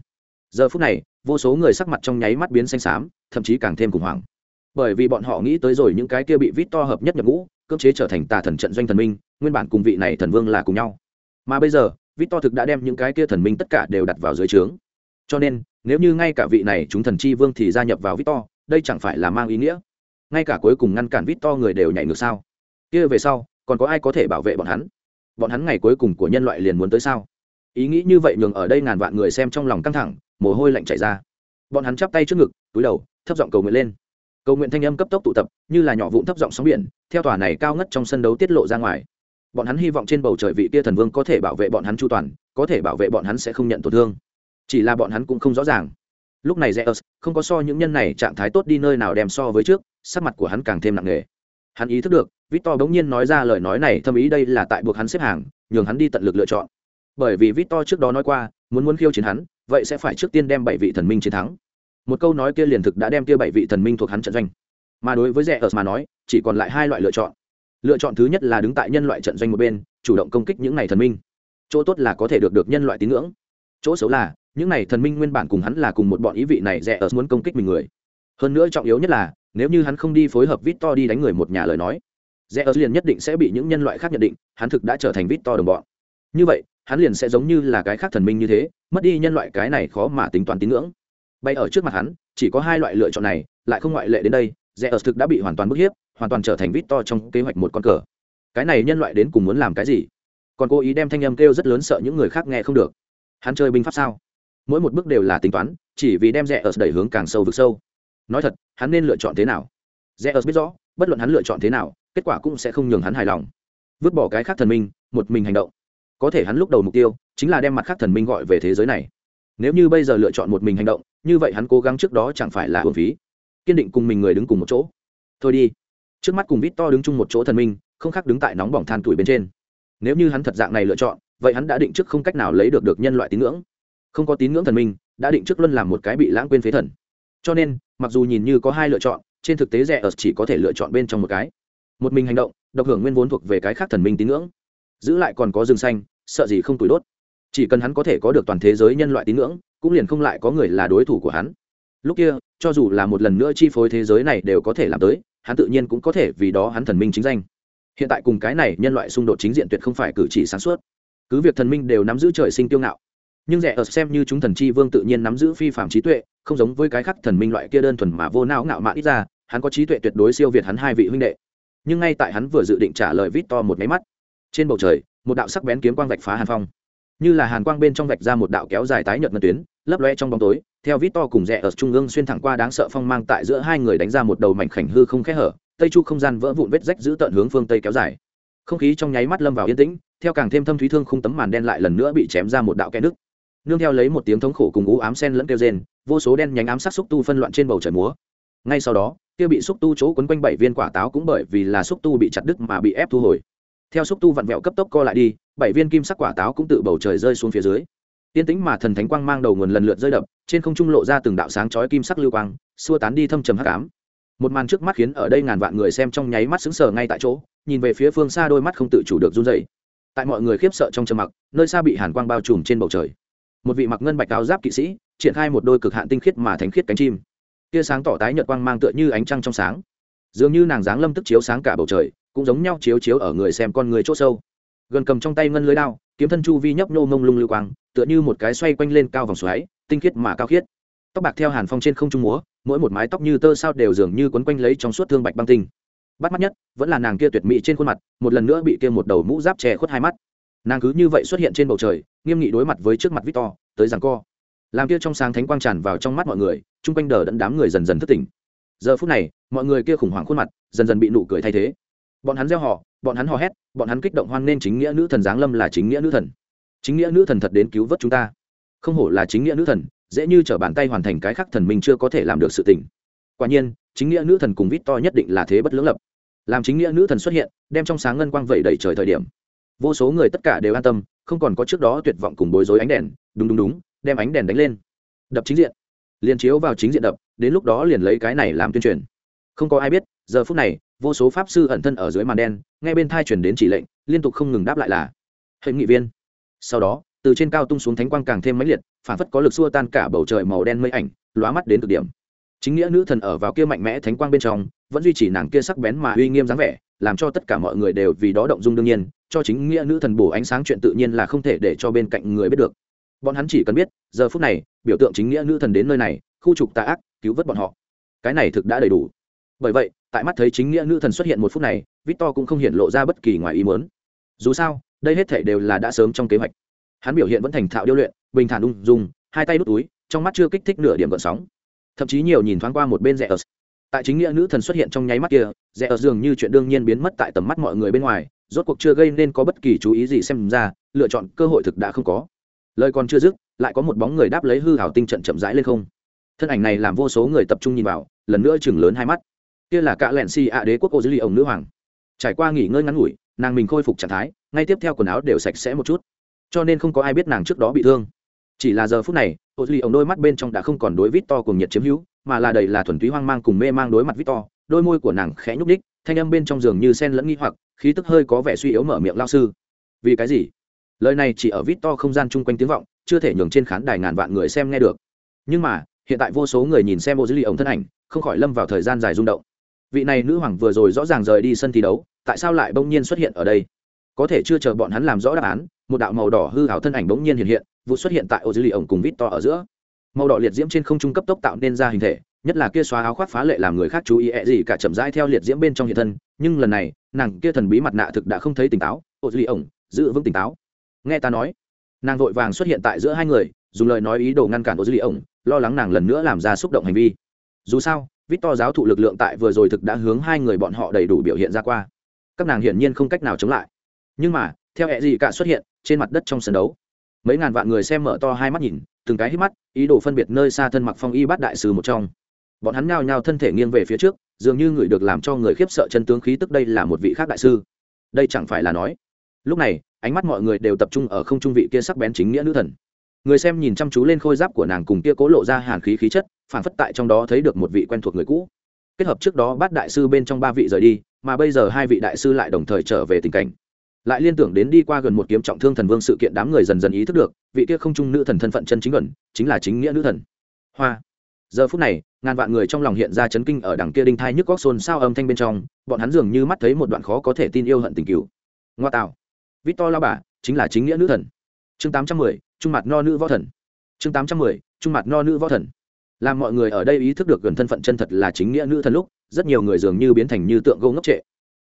Giờ phút này, vô số người sắc mặt trong nháy mắt biến xanh xám, thậm chí càng thêm khủng hoảng. Bởi vì bọn họ nghĩ tới rồi những cái kia bị vít to hợp nhất nhập ngũ, cưỡng chế trở thành tà thần trận doanh thần minh, nguyên bản cùng vị này thần vương là cùng nhau. Mà bây giờ, vít to thực đã đem những cái kia thần minh tất cả đều đặt vào dưới trướng. Cho nên, nếu như ngay cả vị này chúng thần chi vương thì gia nhập vào vít to, đây chẳng phải là mang ý nghĩa? Ngay cả cuối cùng ngăn cản vít to người đều nhảy ngược sao? Kia về sau, còn có ai có thể bảo vệ bọn hắn? Bọn hắn ngày cuối cùng của nhân loại liền muốn tới sao? Ý nghĩ như vậy nhường ở đây ngàn vạn người xem trong lòng căng thẳng, mồ hôi lạnh chảy ra. Bọn hắn chắp tay trước ngực, túi đầu, thấp giọng cầu nguyện lên. Cầu nguyện thanh âm cấp tốc tụ tập, như là nhỏ vụn thấp giọng sóng biển, theo tòa này cao ngất trong sân đấu tiết lộ ra ngoài. Bọn hắn hy vọng trên bầu trời vị kia thần vương có thể bảo vệ bọn hắn chu toàn, có thể bảo vệ bọn hắn sẽ không nhận tổn thương. Chỉ là bọn hắn cũng không rõ ràng. Lúc này zeus, không có so những nhân này trạng thái tốt đi nơi nào đem so với trước sắc mặt của hắn càng thêm nặng nề. Hắn ý thức được, victor bỗng nhiên nói ra lời nói này thâm ý đây là tại buộc hắn xếp hàng, nhường hắn đi tận lực lựa chọn. Bởi vì victor trước đó nói qua, muốn muốn khiêu chiến hắn, vậy sẽ phải trước tiên đem bảy vị thần minh chiến thắng. Một câu nói kia liền thực đã đem kia bảy vị thần minh thuộc hắn trận doanh. Mà đối với rẻ ở mà nói, chỉ còn lại hai loại lựa chọn. Lựa chọn thứ nhất là đứng tại nhân loại trận doanh một bên, chủ động công kích những này thần minh. Chỗ tốt là có thể được được nhân loại tín ngưỡng. Chỗ xấu là, những này thần minh nguyên bản cùng hắn là cùng một bọn ý vị này rẻ ở muốn công kích mình người. Hơn nữa trọng yếu nhất là nếu như hắn không đi phối hợp Victor đi đánh người một nhà lời nói rẽ liền nhất định sẽ bị những nhân loại khác nhận định, hắn thực đã trở thành Victor đồng bọn. Như vậy, hắn liền sẽ giống như là cái khác thần minh như thế, mất đi nhân loại cái này khó mà tính toán tín ngưỡng. Bay ở trước mặt hắn, chỉ có hai loại lựa chọn này, lại không ngoại lệ đến đây rẽ thực đã bị hoàn toàn bức hiếp, hoàn toàn trở thành Victor trong kế hoạch một con cờ. Cái này nhân loại đến cùng muốn làm cái gì? Còn cố ý đem thanh âm kêu rất lớn sợ những người khác nghe không được. Hắn chơi binh pháp sao? Mỗi một bước đều là tính toán, chỉ vì đem rẽ đẩy hướng càng sâu vực sâu nói thật, hắn nên lựa chọn thế nào? Rẽ ớt biết rõ, bất luận hắn lựa chọn thế nào, kết quả cũng sẽ không nhường hắn hài lòng. Vứt bỏ cái khác thần minh, một mình hành động. Có thể hắn lúc đầu mục tiêu chính là đem mặt khác thần minh gọi về thế giới này. Nếu như bây giờ lựa chọn một mình hành động, như vậy hắn cố gắng trước đó chẳng phải là hồn phí. Kiên định cùng mình người đứng cùng một chỗ. Thôi đi. Trước mắt cùng vít to đứng chung một chỗ thần minh, không khác đứng tại nóng bỏng than tuổi bên trên. Nếu như hắn thật dạng này lựa chọn, vậy hắn đã định trước không cách nào lấy được được nhân loại tín ngưỡng. Không có tín ngưỡng thần minh, đã định trước luân làm một cái bị lãng quên phế thần. Cho nên mặc dù nhìn như có hai lựa chọn, trên thực tế rẻ ở chỉ có thể lựa chọn bên trong một cái. Một mình hành động, độc hưởng nguyên vốn thuộc về cái khác thần minh tín ngưỡng. Giữ lại còn có rừng xanh, sợ gì không tủi đốt. Chỉ cần hắn có thể có được toàn thế giới nhân loại tín ngưỡng, cũng liền không lại có người là đối thủ của hắn. Lúc kia, cho dù là một lần nữa chi phối thế giới này đều có thể làm tới, hắn tự nhiên cũng có thể vì đó hắn thần minh chính danh. Hiện tại cùng cái này nhân loại xung đột chính diện tuyệt không phải cử chỉ sáng suốt. Cứ việc thần minh đều nắm giữ trời sinh tiêu ngạo nhưng rẻ ở xem như chúng thần chi vương tự nhiên nắm giữ phi phạm trí tuệ, không giống với cái khác thần minh loại kia đơn thuần mà vô não ngạo mạn ít ra, hắn có trí tuệ tuyệt đối siêu việt hắn hai vị huynh đệ. Nhưng ngay tại hắn vừa dự định trả lời vít to một máy mắt, trên bầu trời, một đạo sắc bén kiếm quang vạch phá hàn phong. Như là hàn quang bên trong vạch ra một đạo kéo dài tái nhợt ngân tuyến, lấp loe trong bóng tối, theo vít to cùng rẽ ở trung ương xuyên thẳng qua đáng sợ phong mang tại giữa hai người đánh ra một đầu mảnh khảnh hư không khẽ hở, tây chu không gian vỡ vụn vết rách giữ tận hướng phương tây kéo dài. Không khí trong nháy mắt lâm vào yên tĩnh, theo càng thêm thâm thúy thương khung tấm màn đen lại lần nữa bị chém ra một đạo kẽ nước nương theo lấy một tiếng thống khổ cùng u ám sen lẫn kêu rên, vô số đen nhánh ám sát xúc tu phân loạn trên bầu trời múa. Ngay sau đó, kia bị xúc tu chỗ quấn quanh bảy viên quả táo cũng bởi vì là xúc tu bị chặt đứt mà bị ép thu hồi. Theo xúc tu vặn vẹo cấp tốc co lại đi, bảy viên kim sắc quả táo cũng tự bầu trời rơi xuống phía dưới. Tiên tĩnh mà thần thánh quang mang đầu nguồn lần lượt rơi đập, trên không trung lộ ra từng đạo sáng chói kim sắc lưu quang, xua tán đi thâm trầm hắc ám. Một màn trước mắt khiến ở đây ngàn vạn người xem trong nháy mắt sững sờ ngay tại chỗ, nhìn về phía phương xa đôi mắt không tự chủ được run dậy tại mọi người khiếp sợ trong trầm mặc, nơi xa bị hàn quang bao trùm trên bầu trời một vị mặc ngân bạch áo giáp kỵ sĩ, triển khai một đôi cực hạn tinh khiết mà thánh khiết cánh chim. Tia sáng tỏ tái nhợt quang mang tựa như ánh trăng trong sáng. Dường như nàng dáng lâm tức chiếu sáng cả bầu trời, cũng giống nhau chiếu chiếu ở người xem con người chỗ sâu. Gần cầm trong tay ngân lưới đao, kiếm thân chu vi nhấp nhô mông lung lưu quang, tựa như một cái xoay quanh lên cao vòng xoáy, tinh khiết mà cao khiết. Tóc bạc theo hàn phong trên không trung múa, mỗi một mái tóc như tơ sao đều dường như quấn quanh lấy trong suốt thương bạch băng tinh. Bắt mắt nhất, vẫn là nàng kia tuyệt mỹ trên khuôn mặt, một lần nữa bị kia một đầu mũ giáp che khuất hai mắt nàng cứ như vậy xuất hiện trên bầu trời, nghiêm nghị đối mặt với trước mặt victor, tới rằng co. Làm kia trong sáng thánh quang tràn vào trong mắt mọi người, chung quanh đờ đẫn đám người dần dần thức tỉnh. Giờ phút này, mọi người kia khủng hoảng khuôn mặt, dần dần bị nụ cười thay thế. Bọn hắn gieo họ bọn hắn hò hét, bọn hắn kích động hoan nên chính nghĩa nữ thần giáng lâm là chính nghĩa nữ thần. Chính nghĩa nữ thần thật đến cứu vớt chúng ta. Không hổ là chính nghĩa nữ thần, dễ như t r ở bàn tay hoàn thành cái khác thần mình chưa có thể làm được sự tình. Quả nhiên, chính nghĩa nữ thần cùng vít to nhất định là thế bất lưỡng lập. Làm chính nghĩa nữ thần xuất hiện, đem trong sáng ngân quang vẩy đầy trời thời điểm vô số người tất cả đều an tâm, không còn có trước đó tuyệt vọng cùng bối rối ánh đèn. Đúng đúng đúng, đem ánh đèn đánh lên. Đập chính diện. Liền chiếu vào chính diện đập, đến lúc đó liền lấy cái này làm tuyên truyền. Không có ai biết, giờ phút này, vô số pháp sư ẩn thân ở dưới màn đen ngay bên thai chuyển đến chỉ lệnh, liên tục không ngừng đáp lại là, hệ nghị viên. Sau đó, từ trên cao tung xuống thánh quang càng thêm mãnh liệt, phản phất có lực xua tan cả bầu trời màu đen mây ảnh, lóa mắt đến cực điểm. Chính nghĩa nữ thần ở vào kia mạnh mẽ thánh quang bên trong, vẫn duy trì nàng kia sắc bén mà uy nghiêm dáng vẻ làm cho tất cả mọi người đều vì đó động dung đương nhiên, cho chính nghĩa nữ thần bổ ánh sáng chuyện tự nhiên là không thể để cho bên cạnh người biết được. Bọn hắn chỉ cần biết, giờ phút này, biểu tượng chính nghĩa nữ thần đến nơi này, khu trục tà ác, cứu vớt bọn họ. Cái này thực đã đầy đủ. Bởi vậy, tại mắt thấy chính nghĩa nữ thần xuất hiện một phút này, victor cũng không hiện lộ ra bất kỳ ngoài ý muốn. Dù sao, đây hết thể đều là đã sớm trong kế hoạch. Hắn biểu hiện vẫn thành thạo điêu luyện, bình thản ung dung, hai tay đút túi, trong mắt chưa kích thích nửa điểm gợn sóng. Thậm chí nhiều nhìn thoáng qua một bên rẽ ớt tại chính nghĩa nữ thần xuất hiện trong nháy mắt kia, rẽ ở dường như chuyện đương nhiên biến mất tại tầm mắt mọi người bên ngoài, rốt cuộc chưa gây nên có bất kỳ chú ý gì xem ra, lựa chọn cơ hội thực đã không có. Lời còn chưa dứt, lại có một bóng người đáp lấy hư hảo tinh trận chậm rãi lên không. Thân ảnh này làm vô số người tập trung nhìn vào, lần nữa chừng lớn hai mắt. Kia là cạ lẹn si ạ đế quốc ô dưới lì ổng nữ hoàng. Trải qua nghỉ ngơi ngắn ngủi, nàng mình khôi phục trạng thái, ngay tiếp theo quần áo đều sạch sẽ một chút. Cho nên không có ai biết nàng trước đó bị thương. Chỉ là giờ phút này, ô dưới lì ổng đôi mắt bên trong đã không còn đối vít to cùng nhiệt chiếm hữu mà là đầy là thuần túy hoang mang cùng mê mang đối mặt victor, đôi môi của nàng khẽ nhúc ních thanh âm bên trong giường như sen lẫn nghi hoặc, khí tức hơi có vẻ suy yếu mở miệng lao sư. Vì cái gì? Lời này chỉ ở victor không gian chung quanh tiếng vọng, chưa thể nhường trên khán đài ngàn vạn người xem nghe được. Nhưng mà, hiện tại vô số người nhìn xem ô dữ lì ổng thân ảnh, không khỏi lâm vào thời gian dài rung động. Vị này nữ hoàng vừa rồi rõ ràng rời đi sân thi đấu, tại sao lại bỗng nhiên xuất hiện ở đây? Có thể chưa chờ bọn hắn làm rõ đáp án, một đạo màu đỏ hư hảo thân ảnh bỗng nhiên hiện hiện, vụ xuất hiện tại ô dư lì ổng cùng vít to ở giữa màu đỏ liệt diễm trên không trung cấp tốc tạo nên ra hình thể nhất là kia xóa áo khoác phá lệ làm người khác chú ý ẹ gì cả chậm rãi theo liệt diễm bên trong hiện thân nhưng lần này nàng kia thần bí mặt nạ thực đã không thấy tỉnh táo ô dư ổng giữ vững tỉnh táo nghe ta nói nàng vội vàng xuất hiện tại giữa hai người dùng lời nói ý đồ ngăn cản ô dư ổng lo lắng nàng lần nữa làm ra xúc động hành vi dù sao Victor giáo thụ lực lượng tại vừa rồi thực đã hướng hai người bọn họ đầy đủ biểu hiện ra qua. Các nàng hiển nhiên không cách nào chống lại. Nhưng mà, theo hệ gì cả xuất hiện, trên mặt đất trong sân đấu, mấy ngàn vạn người xem mở to hai mắt nhìn, từng cái hít mắt, ý đồ phân biệt nơi xa thân mặc phong y bát đại sứ một trong. Bọn hắn nhao nhao thân thể nghiêng về phía trước, dường như người được làm cho người khiếp sợ chân tướng khí tức đây là một vị khác đại sư. Đây chẳng phải là nói. Lúc này, ánh mắt mọi người đều tập trung ở không trung vị kia sắc bén chính nghĩa nữ thần người xem nhìn chăm chú lên khôi giáp của nàng cùng kia cố lộ ra hàn khí khí chất phản phất tại trong đó thấy được một vị quen thuộc người cũ kết hợp trước đó bát đại sư bên trong ba vị rời đi mà bây giờ hai vị đại sư lại đồng thời trở về tình cảnh lại liên tưởng đến đi qua gần một kiếm trọng thương thần vương sự kiện đám người dần dần ý thức được, vị kia không trung nữ thần thân phận chân chính gần, chính là chính nghĩa nữ thần. Hoa. Giờ phút này, ngàn vạn người trong lòng hiện ra chấn kinh ở đằng kia đinh thai nhức góc xôn sao âm thanh bên trong, bọn hắn dường như mắt thấy một đoạn khó có thể tin yêu hận tình cựu ngoa tạo. Vít to lao bà, chính là chính nghĩa nữ thần. Chương tám trăm mười, trung mặt no nữ võ thần. Chương tám trăm mười, trung mặt no nữ võ thần. Làm mọi người ở đây ý thức được gần thân phận chân thật là chính nghĩa nữ thần lúc, rất nhiều người dường như biến thành như tượng gỗ ngốc trệ.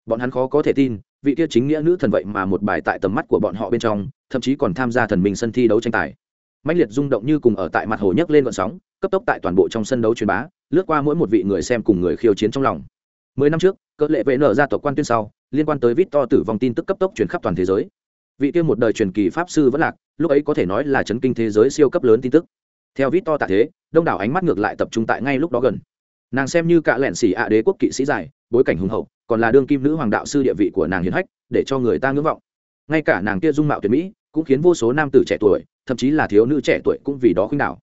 Bọn hắn khó có thể tin vị kia chính nghĩa nữ thần vậy mà một bài tại tầm mắt của bọn họ bên trong, thậm chí còn tham gia thần minh sân thi đấu tranh tài. Mạnh liệt rung động như cùng ở tại mặt hồ nhấc lên vận sóng, cấp tốc tại toàn bộ trong sân đấu truyền bá, lướt qua mỗi một vị người xem cùng người khiêu chiến trong lòng. Mười năm trước, cỡ lệ vệ nở ra tộc quan tuyên sau, liên quan tới vít to tử vong tin tức cấp tốc truyền khắp toàn thế giới. Vị kia một đời truyền kỳ pháp sư vẫn lạc, lúc ấy có thể nói là chấn kinh thế giới siêu cấp lớn tin tức. Theo vít to tạ thế, đông đảo ánh mắt ngược lại tập trung tại ngay lúc đó gần. Nàng xem như cả lẹn xỉ ạ đế quốc kỵ sĩ dài, bối cảnh hùng hậu còn là đương kim nữ hoàng đạo sư địa vị của nàng hiền hách, để cho người ta ngưỡng vọng. Ngay cả nàng kia dung mạo tuyệt mỹ, cũng khiến vô số nam tử trẻ tuổi, thậm chí là thiếu nữ trẻ tuổi cũng vì đó khuynh đảo.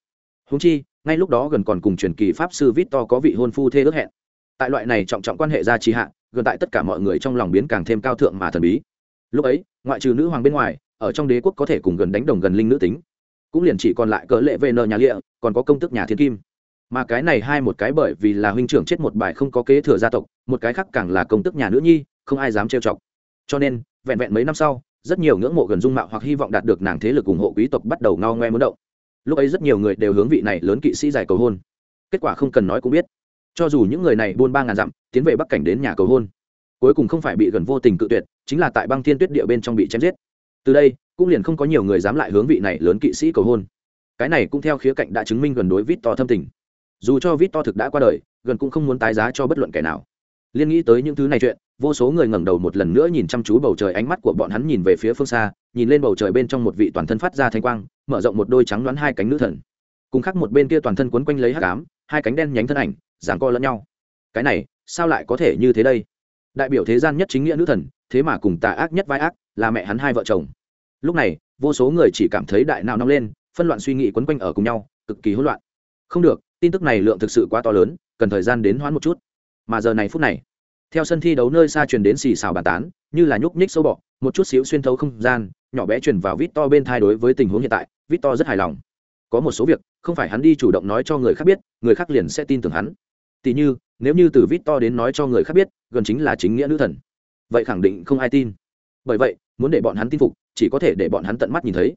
Húng chi, ngay lúc đó gần còn cùng truyền kỳ pháp sư vít to có vị hôn phu thê ước hẹn. Tại loại này trọng trọng quan hệ gia trì hạ, gần tại tất cả mọi người trong lòng biến càng thêm cao thượng mà thần bí. Lúc ấy, ngoại trừ nữ hoàng bên ngoài, ở trong đế quốc có thể cùng gần đánh đồng gần linh nữ tính. Cũng liền chỉ còn lại cỡ lệ về nợ nhà lịa, còn có công tức nhà thiên kim mà cái này hai một cái bởi vì là huynh trưởng chết một bài không có kế thừa gia tộc, một cái khác càng là công tức nhà nữ nhi, không ai dám trêu chọc. Cho nên, vẹn vẹn mấy năm sau, rất nhiều ngưỡng mộ gần dung mạo hoặc hy vọng đạt được nàng thế lực ủng hộ quý tộc bắt đầu ngao ngoe muốn động. Lúc ấy rất nhiều người đều hướng vị này lớn kỵ sĩ giải cầu hôn. Kết quả không cần nói cũng biết. Cho dù những người này buôn ba ngàn dặm, tiến về bắc cảnh đến nhà cầu hôn, cuối cùng không phải bị gần vô tình cự tuyệt, chính là tại băng thiên tuyết địa bên trong bị chém giết. Từ đây, cũng liền không có nhiều người dám lại hướng vị này lớn kỵ sĩ cầu hôn. Cái này cũng theo khía cạnh đã chứng minh gần đối vít to thâm tình dù cho vít to thực đã qua đời, gần cũng không muốn tái giá cho bất luận kẻ nào. Liên nghĩ tới những thứ này chuyện, vô số người ngẩng đầu một lần nữa nhìn chăm chú bầu trời ánh mắt của bọn hắn nhìn về phía phương xa, nhìn lên bầu trời bên trong một vị toàn thân phát ra thanh quang, mở rộng một đôi trắng đoán hai cánh nữ thần. Cùng khác một bên kia toàn thân quấn quanh lấy hát cám hai cánh đen nhánh thân ảnh giảng co lẫn nhau. Cái này, sao lại có thể như thế đây? Đại biểu thế gian nhất chính nghĩa nữ thần, thế mà cùng tà ác nhất vai ác, là mẹ hắn hai vợ chồng. Lúc này, vô số người chỉ cảm thấy đại nào nóng lên, phân loạn suy nghĩ quấn quanh ở cùng nhau, cực kỳ hỗn loạn. Không được tin tức này lượng thực sự quá to lớn, cần thời gian đến hoãn một chút. Mà giờ này phút này, theo sân thi đấu nơi xa truyền đến xì xào bàn tán, như là nhúc nhích sâu bọ, một chút xíu xuyên thấu không gian, nhỏ bé truyền vào vít to bên thai đối với tình huống hiện tại, vít to rất hài lòng. Có một số việc, không phải hắn đi chủ động nói cho người khác biết, người khác liền sẽ tin tưởng hắn. Tỉ như, nếu như từ vít to đến nói cho người khác biết, gần chính là chính nghĩa nữ thần. Vậy khẳng định không ai tin. Bởi vậy, muốn để bọn hắn tin phục, chỉ có thể để bọn hắn tận mắt nhìn thấy.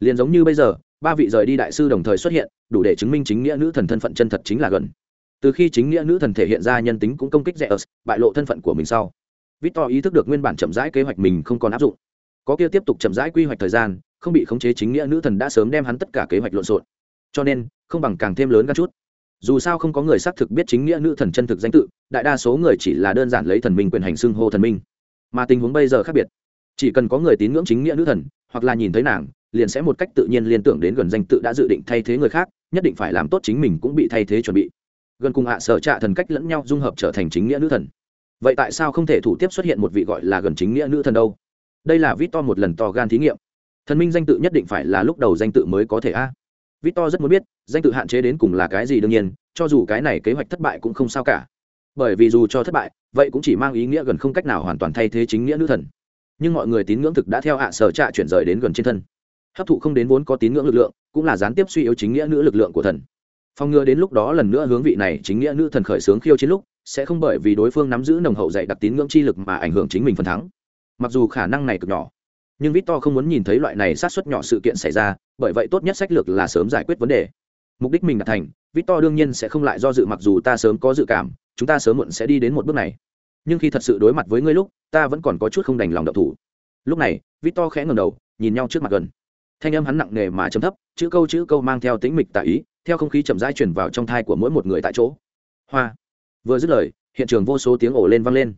Liền giống như bây giờ ba vị rời đi đại sư đồng thời xuất hiện, đủ để chứng minh chính nghĩa nữ thần thân phận chân thật chính là gần. Từ khi chính nghĩa nữ thần thể hiện ra nhân tính cũng công kích rẻ ớt bại lộ thân phận của mình sau. Victor ý thức được nguyên bản chậm rãi kế hoạch mình không còn áp dụng. Có kia tiếp tục chậm rãi quy hoạch thời gian, không bị khống chế chính nghĩa nữ thần đã sớm đem hắn tất cả kế hoạch lộn xộn. Cho nên, không bằng càng thêm lớn các chút. Dù sao không có người xác thực biết chính nghĩa nữ thần chân thực danh tự, đại đa số người chỉ là đơn giản lấy thần minh quyền hành xưng hô thần minh. Mà tình huống bây giờ khác biệt. Chỉ cần có người tín ngưỡng chính nghĩa nữ thần, hoặc là nhìn thấy nàng liền sẽ một cách tự nhiên liên tưởng đến gần danh tự đã dự định thay thế người khác, nhất định phải làm tốt chính mình cũng bị thay thế chuẩn bị. Gần cùng hạ sở trạ thần cách lẫn nhau dung hợp trở thành chính nghĩa nữ thần. Vậy tại sao không thể thủ tiếp xuất hiện một vị gọi là gần chính nghĩa nữ thần đâu? Đây là vít to một lần to gan thí nghiệm. Thần minh danh tự nhất định phải là lúc đầu danh tự mới có thể a. À. vít to rất muốn biết, danh tự hạn chế đến cùng là cái gì đương nhiên, cho dù cái này kế hoạch thất bại cũng không sao cả. Bởi vì dù cho thất bại, vậy cũng chỉ mang ý nghĩa gần không cách nào hoàn toàn thay thế chính nghĩa nữ thần. Nhưng mọi người tín ngưỡng thực đã theo hạ sở trạ chuyển rời đến gần trên thân hấp thụ không đến vốn có tín ngưỡng lực lượng, cũng là gián tiếp suy yếu chính nghĩa nữ lực lượng của thần. Phòng ngừa đến lúc đó lần nữa hướng vị này chính nghĩa nữ thần khởi sướng khiêu chiến lúc, sẽ không bởi vì đối phương nắm giữ nồng hậu dạy đặc tín ngưỡng chi lực mà ảnh hưởng chính mình phần thắng. Mặc dù khả năng này cực nhỏ, nhưng victor không muốn nhìn thấy loại này sát xuất nhỏ sự kiện xảy ra, bởi vậy tốt nhất sách lược là sớm giải quyết vấn đề. Mục đích mình đạt thành, victor đương nhiên sẽ không lại do dự mặc dù ta sớm có dự cảm, chúng ta sớm muộn sẽ đi đến một bước này. Nhưng khi thật sự đối mặt với ngươi lúc, ta vẫn còn có chút không đành lòng độc thủ. Lúc này, victor khẽ ngầm đầu, nhìn nhau trước mặt gần thanh âm hắn nặng nề mà chấm thấp, chữ câu chữ câu mang theo tính mịch tại ý, theo không khí chậm rãi chuyển vào trong thai của mỗi một người tại chỗ. Hoa. Vừa dứt lời, hiện trường vô số tiếng ổ lên vang lên.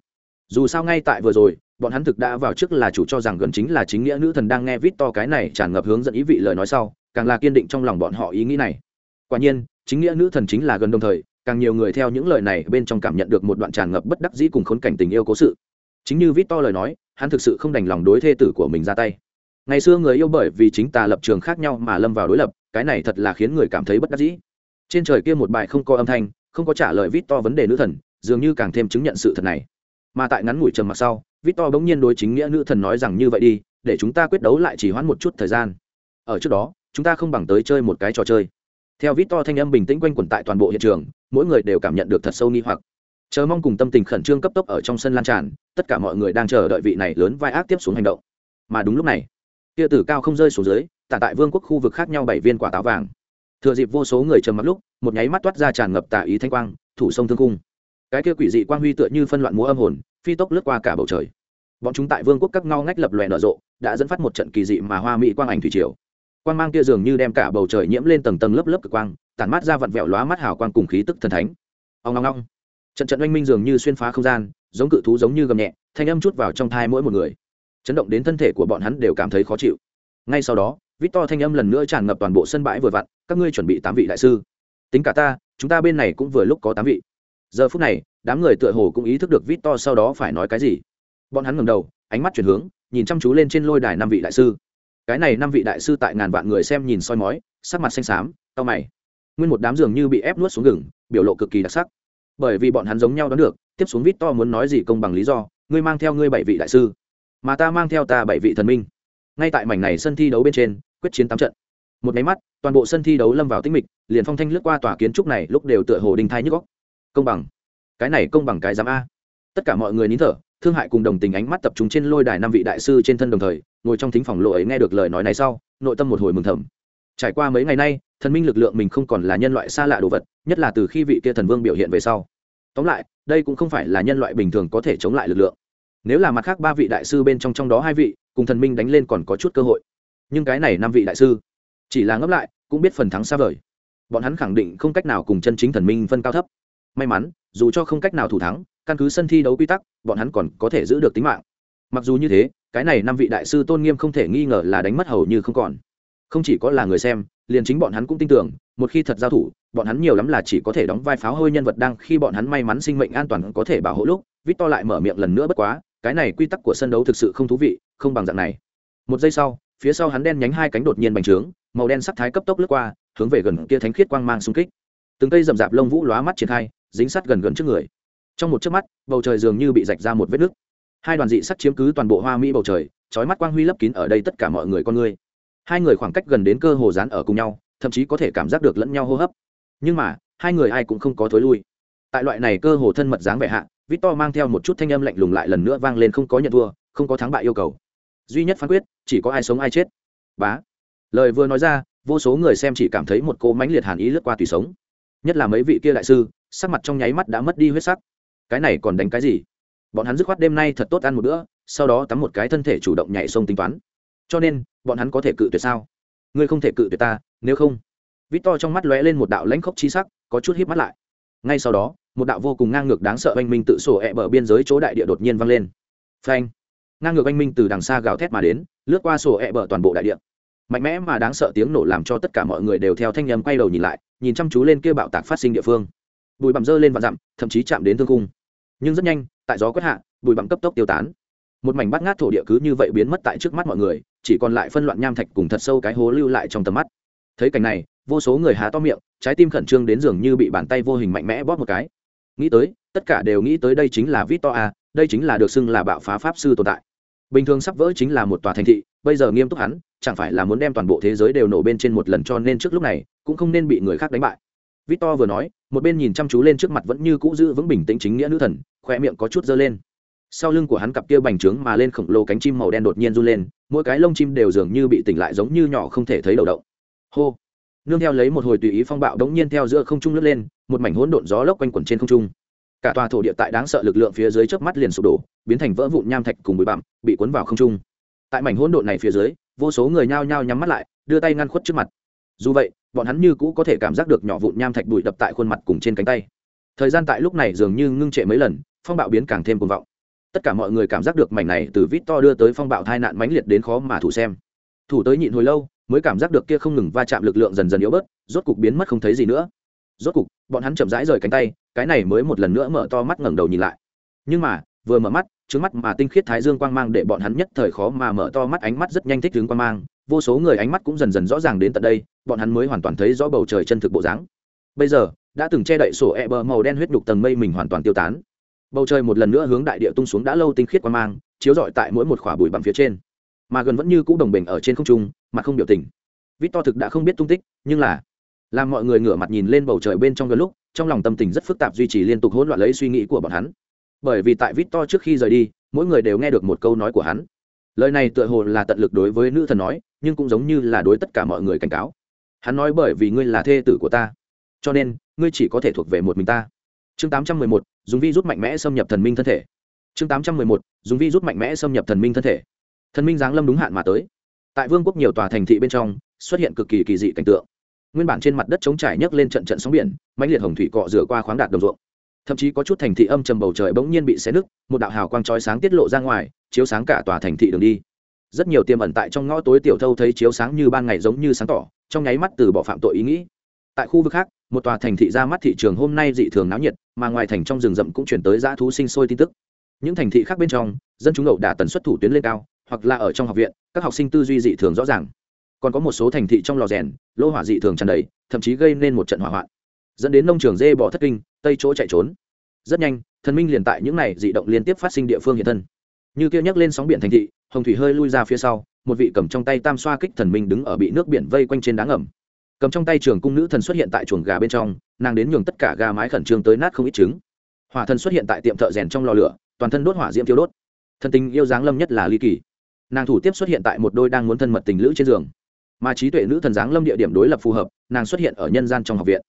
Dù sao ngay tại vừa rồi, bọn hắn thực đã vào trước là chủ cho rằng gần chính là chính nghĩa nữ thần đang nghe vít to cái này tràn ngập hướng dẫn ý vị lời nói sau, càng là kiên định trong lòng bọn họ ý nghĩ này. Quả nhiên, chính nghĩa nữ thần chính là gần đồng thời, càng nhiều người theo những lời này bên trong cảm nhận được một đoạn tràn ngập bất đắc dĩ cùng khốn cảnh tình yêu cố sự. Chính như vít to lời nói, hắn thực sự không đành lòng đối thê tử của mình ra tay ngày xưa người yêu bởi vì chính tà lập trường khác nhau mà lâm vào đối lập, cái này thật là khiến người cảm thấy bất đắc dĩ. Trên trời kia một bài không có âm thanh, không có trả lời vít to vấn đề nữ thần, dường như càng thêm chứng nhận sự thật này. Mà tại ngắn ngủi trầm mặc sau, vít to bỗng nhiên đối chính nghĩa nữ thần nói rằng như vậy đi, để chúng ta quyết đấu lại chỉ hoãn một chút thời gian. Ở trước đó, chúng ta không bằng tới chơi một cái trò chơi. Theo vít to thanh âm bình tĩnh quanh quẩn tại toàn bộ hiện trường, mỗi người đều cảm nhận được thật sâu nghi hoặc. Chờ mong cùng tâm tình khẩn trương cấp tốc ở trong sân lan tràn, tất cả mọi người đang chờ đợi vị này lớn vai ác tiếp xuống hành động. Mà đúng lúc này kia tử cao không rơi xuống dưới, tả tại vương quốc khu vực khác nhau bảy viên quả táo vàng. Thừa dịp vô số người trầm mặc lúc, một nháy mắt toát ra tràn ngập tà ý thanh quang, thủ sông thương cung. Cái kia quỷ dị quang huy tựa như phân loạn múa âm hồn, phi tốc lướt qua cả bầu trời. Bọn chúng tại vương quốc các ngao ngách lập lòe nở rộ, đã dẫn phát một trận kỳ dị mà hoa mỹ quang ảnh thủy triều. Quang mang kia dường như đem cả bầu trời nhiễm lên tầng tầng lớp lớp cực quang, tản mát ra vặn vẹo lóa mắt hào quang cùng khí tức thần thánh. Ông ngong ngong trận trận oanh minh dường như xuyên phá không gian, giống cự thú giống như gầm nhẹ, thanh âm chút vào trong thai mỗi một người chấn động đến thân thể của bọn hắn đều cảm thấy khó chịu. Ngay sau đó, victor thanh âm lần nữa tràn ngập toàn bộ sân bãi vừa vặn, các ngươi chuẩn bị tám vị đại sư. Tính cả ta, chúng ta bên này cũng vừa lúc có tám vị. Giờ phút này, đám người tựa hồ cũng ý thức được victor sau đó phải nói cái gì. Bọn hắn ngẩng đầu, ánh mắt chuyển hướng, nhìn chăm chú lên trên lôi đài năm vị đại sư. Cái này năm vị đại sư tại ngàn vạn người xem nhìn soi mói, sắc mặt xanh xám, cau mày. Nguyên một đám giường như bị ép nuốt xuống gừng, biểu lộ cực kỳ đặc sắc. Bởi vì bọn hắn giống nhau đoán được, tiếp xuống vít to muốn nói gì công bằng lý do, ngươi mang theo ngươi bảy vị đại sư mà ta mang theo ta bảy vị thần minh. Ngay tại mảnh này sân thi đấu bên trên, quyết chiến tám trận. Một máy mắt, toàn bộ sân thi đấu lâm vào tinh mịch, liền phong thanh lướt qua tòa kiến trúc này, lúc đều tựa hồ đình thai nhức góc công bằng. Cái này công bằng cái giám a. Tất cả mọi người nín thở, thương hại cùng đồng tình ánh mắt tập trung trên lôi đài năm vị đại sư trên thân đồng thời, ngồi trong thính phòng lộ ấy nghe được lời nói này sau, nội tâm một hồi mừng thầm. Trải qua mấy ngày nay, thần minh lực lượng mình không còn là nhân loại xa lạ đồ vật, nhất là từ khi vị kia thần vương biểu hiện về sau. Tóm lại, đây cũng không phải là nhân loại bình thường có thể chống lại lực lượng nếu là mặt khác ba vị đại sư bên trong trong đó hai vị, cùng thần minh đánh lên còn có chút cơ hội. Nhưng cái này năm vị đại sư, chỉ là ngấp lại, cũng biết phần thắng xa vời. Bọn hắn khẳng định không cách nào cùng chân chính thần minh phân cao thấp. May mắn, dù cho không cách nào thủ thắng, căn cứ sân thi đấu quy tắc, bọn hắn còn có thể giữ được tính mạng. Mặc dù như thế, cái này năm vị đại sư tôn nghiêm không thể nghi ngờ là đánh mất hầu như không còn. Không chỉ có là người xem, liền chính bọn hắn cũng tin tưởng, một khi thật giao thủ, bọn hắn nhiều lắm là chỉ có thể đóng vai pháo hôi nhân vật đang khi bọn hắn may mắn sinh mệnh an toàn có thể bảo hộ lúc vít to lại mở miệng lần nữa bất quá cái này quy tắc của sân đấu thực sự không thú vị, không bằng dạng này. Một giây sau, phía sau hắn đen nhánh hai cánh đột nhiên bành trướng, màu đen sắc thái cấp tốc lướt qua, hướng về gần kia thánh khiết quang mang xung kích. Từng cây rậm rạp lông vũ lóa mắt triển khai, dính sát gần gần trước người. Trong một chớp mắt, bầu trời dường như bị rạch ra một vết nứt. Hai đoàn dị sắc chiếm cứ toàn bộ hoa mỹ bầu trời trói mắt quang huy lấp kín ở đây tất cả mọi người con người. Hai người khoảng cách gần đến cơ hồ dán ở cùng nhau, thậm chí có thể cảm giác được lẫn nhau hô hấp. Nhưng mà, hai người ai cũng không có thối lui. Tại loại này cơ hồ thân mật dáng vẻ hạ victor mang theo một chút thanh âm lạnh lùng lại lần nữa vang lên không có nhận thua, không có thắng bại yêu cầu. Duy nhất phán quyết, chỉ có ai sống ai chết. Bá. Lời vừa nói ra, vô số người xem chỉ cảm thấy một cô mãnh liệt hàn ý lướt qua tùy sống. Nhất là mấy vị kia đại sư, sắc mặt trong nháy mắt đã mất đi huyết sắc. Cái này còn đánh cái gì? Bọn hắn dứt khoát đêm nay thật tốt ăn một bữa, sau đó tắm một cái thân thể chủ động nhảy sông tính toán. Cho nên, bọn hắn có thể cự tuyệt sao? Ngươi không thể cự tuyệt ta, nếu không. Victor trong mắt lóe lên một đạo lãnh khốc chi sắc, có chút híp mắt lại. Ngay sau đó một đạo vô cùng ngang ngược đáng sợ oanh minh tự sổ ẹ bờ biên giới chỗ đại địa đột nhiên vang lên. Phanh! Ngang ngược anh minh từ đằng xa gào thét mà đến, lướt qua sổ ẹ、e、bờ toàn bộ đại địa. Mạnh mẽ mà đáng sợ tiếng nổ làm cho tất cả mọi người đều theo thanh nhầm quay đầu nhìn lại, nhìn chăm chú lên kia bạo tạc phát sinh địa phương. Bụi bặm dơ lên và dặm, thậm chí chạm đến thương cung nhưng rất nhanh, tại gió quét hạ, bụi bặm cấp tốc tiêu tán. Một mảnh bát ngát thổ địa cứ như vậy biến mất tại trước mắt mọi người, chỉ còn lại phân loạn nham thạch cùng thật sâu cái hố lưu lại trong tầm mắt. Thấy cảnh này, vô số người há to miệng, trái tim khẩn trương đến dường như bị bàn tay vô hình mạnh mẽ bóp một cái nghĩ tới, tất cả đều nghĩ tới đây chính là vít to a đây chính là được xưng là bạo phá pháp sư tồn tại. Bình thường sắp vỡ chính là một tòa thành thị, bây giờ nghiêm túc hắn, chẳng phải là muốn đem toàn bộ thế giới đều nổ bên trên một lần cho nên trước lúc này, cũng không nên bị người khác đánh bại. Vít to vừa nói, một bên nhìn chăm chú lên trước mặt vẫn như cũ giữ vững bình tĩnh chính nghĩa nữ thần khoe miệng có chút dơ lên. Sau lưng của hắn cặp kia bành trướng mà lên khổng lồ cánh chim màu đen đột nhiên run lên, mỗi cái lông chim đều dường như bị tỉnh lại giống như nhỏ không thể thấy đầu động. Hô! Nương theo lấy một hồi tùy ý phong bạo đống nhiên theo giữa không trung lướt lên, một mảnh hỗn độn gió lốc quanh quẩn trên không trung. Cả tòa thổ địa tại đáng sợ lực lượng phía dưới chớp mắt liền sụp đổ, biến thành vỡ vụn nham thạch cùng bụi bặm, bị cuốn vào không trung. Tại mảnh hỗn độn này phía dưới, vô số người nhao nhao nhắm mắt lại, đưa tay ngăn khuất trước mặt. Dù vậy, bọn hắn như cũ có thể cảm giác được nhỏ vụn nham thạch bụi đập tại khuôn mặt cùng trên cánh tay. Thời gian tại lúc này dường như ngưng trệ mấy lần, phong bạo biến càng thêm cuồng vọng. Tất cả mọi người cảm giác được mảnh này từ vít to đưa tới phong bạo tai nạn mãnh liệt đến khó mà thủ xem. Thủ tới nhịn hồi lâu mới cảm giác được kia không ngừng va chạm lực lượng dần dần yếu bớt, rốt cục biến mất không thấy gì nữa. Rốt cục, bọn hắn chậm rãi rời cánh tay, cái này mới một lần nữa mở to mắt ngẩng đầu nhìn lại. Nhưng mà, vừa mở mắt, trước mắt mà tinh khiết thái dương quang mang để bọn hắn nhất thời khó mà mở to mắt, ánh mắt rất nhanh thích hướng quang mang. Vô số người ánh mắt cũng dần dần rõ ràng đến tận đây, bọn hắn mới hoàn toàn thấy rõ bầu trời chân thực bộ dáng. Bây giờ, đã từng che đậy sổ e bờ màu đen huyết đục tầng mây mình hoàn toàn tiêu tán. Bầu trời một lần nữa hướng đại địa tung xuống đã lâu tinh khiết quang mang, chiếu rọi tại mỗi một khỏa bụi bằng phía trên. Mà gần vẫn như cũ đồng bình ở trên không trung mà không biểu tình. Vít to thực đã không biết tung tích nhưng là làm mọi người ngửa mặt nhìn lên bầu trời bên trong gần lúc trong lòng tâm tình rất phức tạp duy trì liên tục hỗn loạn lấy suy nghĩ của bọn hắn. Bởi vì tại vít to trước khi rời đi mỗi người đều nghe được một câu nói của hắn. Lời này tựa hồ là tận lực đối với nữ thần nói nhưng cũng giống như là đối tất cả mọi người cảnh cáo. Hắn nói bởi vì ngươi là thê tử của ta cho nên ngươi chỉ có thể thuộc về một mình ta. Chương 811, dùng vi rút mạnh mẽ xâm nhập thần minh thân thể. Chương 811, dùng vi rút mạnh mẽ xâm nhập thần minh thân thể. Thần minh giáng lâm đúng hạn mà tới tại vương quốc nhiều tòa thành thị bên trong, xuất hiện cực kỳ kỳ dị cảnh tượng. Nguyên bản trên mặt đất trống trải nhấc lên trận trận sóng biển, mãnh liệt hồng thủy cọ rửa qua khoáng đạt đồng ruộng. Thậm chí có chút thành thị âm trầm bầu trời bỗng nhiên bị xé nứt, một đạo hào quang chói sáng tiết lộ ra ngoài, chiếu sáng cả tòa thành thị đường đi. Rất nhiều tiềm ẩn tại trong ngõ tối tiểu thâu thấy chiếu sáng như ban ngày giống như sáng tỏ, trong nháy mắt từ bỏ phạm tội ý nghĩ. Tại khu vực khác, một tòa thành thị ra mắt thị trường hôm nay dị thường náo nhiệt, mà ngoài thành trong rừng rậm cũng chuyển tới dã thú sinh sôi tin tức. Những thành thị khác bên trong, dân chúng ẩu đả tần suất thủ tuyến lên cao hoặc là ở trong học viện, các học sinh tư duy dị thường rõ ràng. Còn có một số thành thị trong lò rèn lô hỏa dị thường tràn đầy, thậm chí gây nên một trận hỏa hoạn, dẫn đến nông trường dê bỏ thất kinh, tây chỗ chạy trốn. Rất nhanh, thần minh liền tại những này dị động liên tiếp phát sinh địa phương hiện thân. Như kia nhắc lên sóng biển thành thị, hồng thủy hơi lui ra phía sau, một vị cầm trong tay tam xoa kích thần minh đứng ở bị nước biển vây quanh trên đá ngầm. Cầm trong tay trường cung nữ thần xuất hiện tại chuồng gà bên trong, nàng đến nhường tất cả gà mái khẩn trương tới nát không ít trứng. Hỏa thần xuất hiện tại tiệm thợ rèn trong lò lửa, toàn thân đốt hỏa diễm thiếu đốt. Thần tình yêu dáng lâm nhất là ly kỳ nàng thủ tiếp xuất hiện tại một đôi đang muốn thân mật tình lữ trên giường. Mà trí tuệ nữ thần giáng lâm địa điểm đối lập phù hợp, nàng xuất hiện ở nhân gian trong học viện.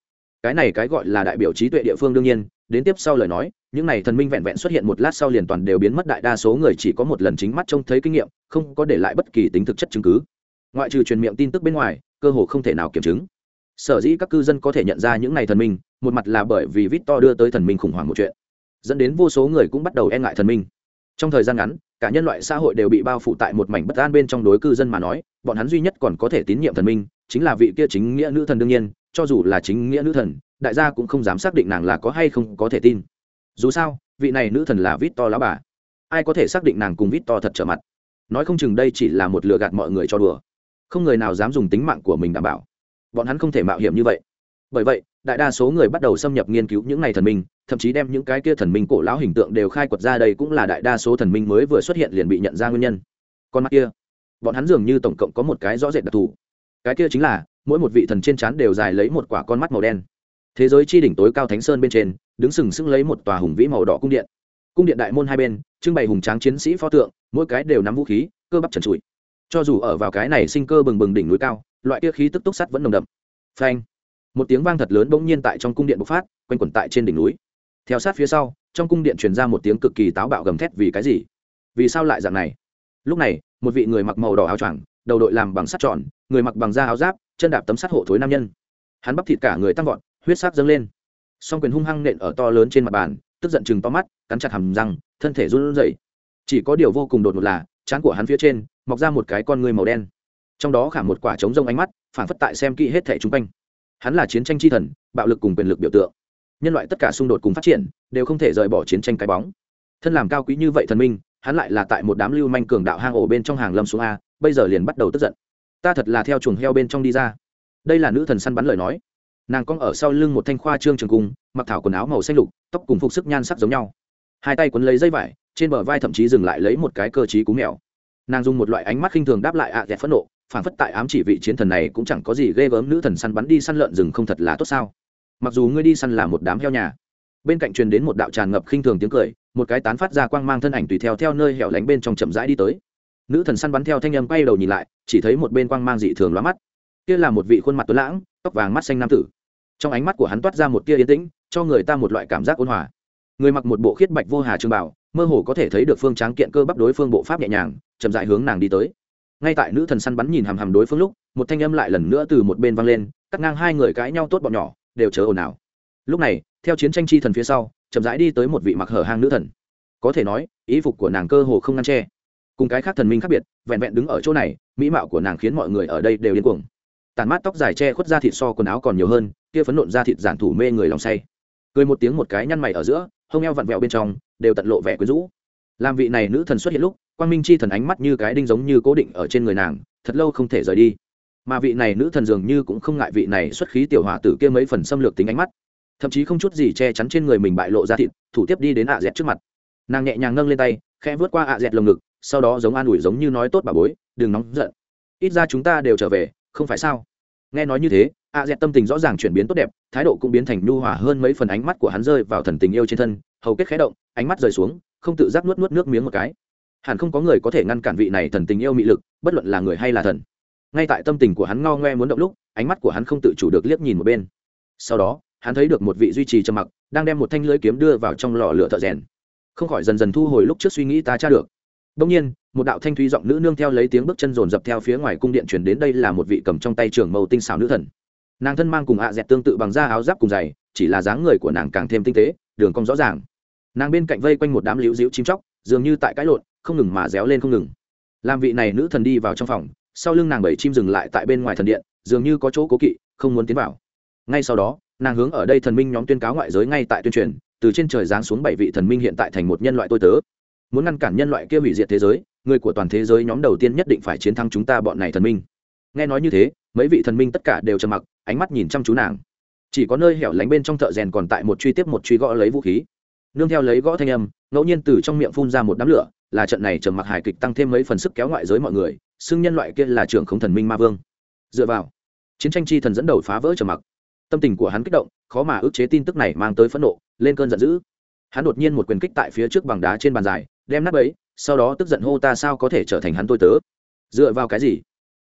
Cái này cái gọi là đại biểu trí tuệ địa phương đương nhiên, đến tiếp sau lời nói, những này thần minh vẹn vẹn xuất hiện một lát sau liền toàn đều biến mất đại đa số người chỉ có một lần chính mắt trông thấy kinh nghiệm, không có để lại bất kỳ tính thực chất chứng cứ. Ngoại trừ truyền miệng tin tức bên ngoài, cơ hồ không thể nào kiểm chứng. Sở dĩ các cư dân có thể nhận ra những này thần minh, một mặt là bởi vì vít to đưa tới thần minh khủng hoảng một chuyện, dẫn đến vô số người cũng bắt đầu e ngại thần minh. Trong thời gian ngắn cả nhân loại xã hội đều bị bao phủ tại một mảnh bất an bên trong đối cư dân mà nói, bọn hắn duy nhất còn có thể tín nhiệm thần minh, chính là vị kia chính nghĩa nữ thần đương nhiên, cho dù là chính nghĩa nữ thần, đại gia cũng không dám xác định nàng là có hay không có thể tin. Dù sao, vị này nữ thần là vít to lão bà. Ai có thể xác định nàng cùng vít to thật trở mặt? Nói không chừng đây chỉ là một lừa gạt mọi người cho đùa. Không người nào dám dùng tính mạng của mình đảm bảo. Bọn hắn không thể mạo hiểm như vậy. Bởi vậy, đại đa số người bắt đầu xâm nhập nghiên cứu những này thần minh thậm chí đem những cái kia thần minh cổ lão hình tượng đều khai quật ra đây cũng là đại đa số thần minh mới vừa xuất hiện liền bị nhận ra nguyên nhân. Con mắt kia, bọn hắn dường như tổng cộng có một cái rõ rệt đặc thù. Cái kia chính là, mỗi một vị thần trên trán đều dài lấy một quả con mắt màu đen. Thế giới chi đỉnh tối cao thánh sơn bên trên, đứng sừng sững lấy một tòa hùng vĩ màu đỏ cung điện. Cung điện đại môn hai bên, trưng bày hùng tráng chiến sĩ pho tượng, mỗi cái đều nắm vũ khí, cơ bắp trần trụi. Cho dù ở vào cái này sinh cơ bừng bừng đỉnh núi cao, loại kia khí tức túc sắt vẫn nồng đậm. Phanh! Một tiếng vang thật lớn bỗng nhiên tại trong cung điện bộc phát, quanh quẩn tại trên đỉnh núi theo sát phía sau, trong cung điện truyền ra một tiếng cực kỳ táo bạo gầm thét vì cái gì? Vì sao lại dạng này? Lúc này, một vị người mặc màu đỏ áo choàng, đầu đội làm bằng sắt tròn, người mặc bằng da áo giáp, chân đạp tấm sắt hộ thối nam nhân. Hắn bắp thịt cả người tăng vọt, huyết sắc dâng lên. Song quyền hung hăng nện ở to lớn trên mặt bàn, tức giận chừng to mắt, cắn chặt hầm răng, thân thể run rẩy. Chỉ có điều vô cùng đột ngột là, trán của hắn phía trên, mọc ra một cái con người màu đen. Trong đó khả một quả trống rông ánh mắt phản phất tại xem kỹ hết thẻ chung quanh. Hắn là chiến tranh chi thần, bạo lực cùng quyền lực biểu tượng nhân loại tất cả xung đột cùng phát triển đều không thể rời bỏ chiến tranh cái bóng. Thân làm cao quý như vậy thần minh, hắn lại là tại một đám lưu manh cường đạo hang ổ bên trong hàng lâm xuống a, bây giờ liền bắt đầu tức giận. Ta thật là theo chuồng heo bên trong đi ra. Đây là nữ thần săn bắn lời nói. Nàng cong ở sau lưng một thanh khoa trương trường cung, mặc thảo quần áo màu xanh lục, tóc cùng phục sức nhan sắc giống nhau. Hai tay quấn lấy dây vải, trên bờ vai thậm chí dừng lại lấy một cái cơ chí cú mèo. Nàng dùng một loại ánh mắt khinh thường đáp lại ạ dẹt phẫn nộ phản phất tại ám chỉ vị chiến thần này cũng chẳng có gì ghê gớm nữ thần săn bắn đi săn lợn rừng không thật là tốt sao? Mặc dù ngươi đi săn là một đám heo nhà. Bên cạnh truyền đến một đạo tràn ngập khinh thường tiếng cười, một cái tán phát ra quang mang thân ảnh tùy theo theo nơi hẻo lánh bên trong chậm rãi đi tới. Nữ thần săn bắn theo thanh âm quay đầu nhìn lại, chỉ thấy một bên quang mang dị thường lóa mắt. Kia là một vị khuôn mặt tuấn lãng, tóc vàng mắt xanh nam tử. Trong ánh mắt của hắn toát ra một tia yên tĩnh, cho người ta một loại cảm giác ôn hòa. Người mặc một bộ khiết bạch vô hà trường bảo mơ hồ có thể thấy được phương tráng kiện cơ bắp đối phương bộ pháp nhẹ nhàng, chậm dại hướng nàng đi tới. Ngay tại nữ thần săn bắn nhìn hằm hằm đối phương lúc, một thanh âm lại lần nữa từ một bên vang lên, cắt ngang hai người cãi nhau tốt bọn nhỏ đều chớ ồn ào. Lúc này, theo chiến tranh chi thần phía sau, chậm rãi đi tới một vị mặc hở hang nữ thần. Có thể nói ý phục của nàng cơ hồ không ngăn che. Cùng cái khác thần minh khác biệt, vẹn vẹn đứng ở chỗ này, mỹ mạo của nàng khiến mọi người ở đây đều điên cuồng. Tàn mát tóc dài che khuất da thịt so quần áo còn nhiều hơn, kia phấn nộn da thịt giản thủ mê người lòng say. Cười một tiếng một cái nhăn mày ở giữa, hông eo vặn vẹo bên trong, đều tận lộ vẻ quyến rũ. Làm vị này nữ thần xuất hiện lúc, quang minh chi thần ánh mắt như cái đinh giống như cố định ở trên người nàng, thật lâu không thể rời đi mà vị này nữ thần dường như cũng không ngại vị này xuất khí tiểu hỏa tử kia mấy phần xâm lược tính ánh mắt. Thậm chí không chút gì che chắn trên người mình bại lộ ra thịt, thủ tiếp đi đến ạ dẹt trước mặt. Nàng nhẹ nhàng nâng lên tay, khẽ vớt qua ạ dẹt lồng ngực, sau đó giống an ủi giống như nói tốt bà bối, đừng nóng giận. Ít ra chúng ta đều trở về, không phải sao? Nghe nói như thế, ạ dẹt tâm tình rõ ràng chuyển biến tốt đẹp, thái độ cũng biến thành nhu hòa hơn mấy phần ánh mắt của hắn rơi vào thần tình yêu trên thân, hầu kết khẽ động, ánh mắt rời xuống, không tự giác nuốt nuốt nước miếng một cái. Hẳn không có người có thể ngăn cản vị này thần tình yêu mị lực, bất luận là người hay là thần ngay tại tâm tình của hắn ngao ngoe muốn động lúc ánh mắt của hắn không tự chủ được liếc nhìn một bên. Sau đó hắn thấy được một vị duy trì trầm mặc đang đem một thanh lưới kiếm đưa vào trong lò lửa thợ rèn. Không khỏi dần dần thu hồi lúc trước suy nghĩ ta tra được. Đông nhiên một đạo thanh thúy giọng nữ nương theo lấy tiếng bước chân rồn dập theo phía ngoài cung điện chuyển đến đây là một vị cầm trong tay trường màu tinh xảo nữ thần. Nàng thân mang cùng ạ dẹt tương tự bằng da áo giáp cùng dày, chỉ là dáng người của nàng càng thêm tinh tế đường cong rõ ràng. Nàng bên cạnh vây quanh một đám liễu diễu chim chóc dường như tại cãi lộn không ngừng mà réo lên không ngừng. Làm vị này nữ thần đi vào trong phòng sau lưng nàng bảy chim dừng lại tại bên ngoài thần điện, dường như có chỗ cố kỵ, không muốn tiến vào. Ngay sau đó, nàng hướng ở đây thần minh nhóm tuyên cáo ngoại giới ngay tại tuyên truyền, từ trên trời giáng xuống bảy vị thần minh hiện tại thành một nhân loại tôi tớ. Muốn ngăn cản nhân loại kia hủy diệt thế giới, người của toàn thế giới nhóm đầu tiên nhất định phải chiến thắng chúng ta bọn này thần minh. Nghe nói như thế, mấy vị thần minh tất cả đều trầm mặc, ánh mắt nhìn chăm chú nàng. Chỉ có nơi hẻo lánh bên trong thợ rèn còn tại một truy tiếp một truy gõ lấy vũ khí. Nương theo lấy gõ thanh âm, ngẫu nhiên từ trong miệng phun ra một đám lửa, là trận này trầm mặc hài kịch tăng thêm mấy phần sức kéo ngoại giới mọi người xưng nhân loại kia là trưởng không thần minh ma vương. Dựa vào, chiến tranh chi thần dẫn đầu phá vỡ trầm mặc. Tâm tình của hắn kích động, khó mà ức chế tin tức này mang tới phẫn nộ, lên cơn giận dữ. Hắn đột nhiên một quyền kích tại phía trước bằng đá trên bàn dài, đem nắp ấy, sau đó tức giận hô, ta sao có thể trở thành hắn tôi tớ? Dựa vào cái gì?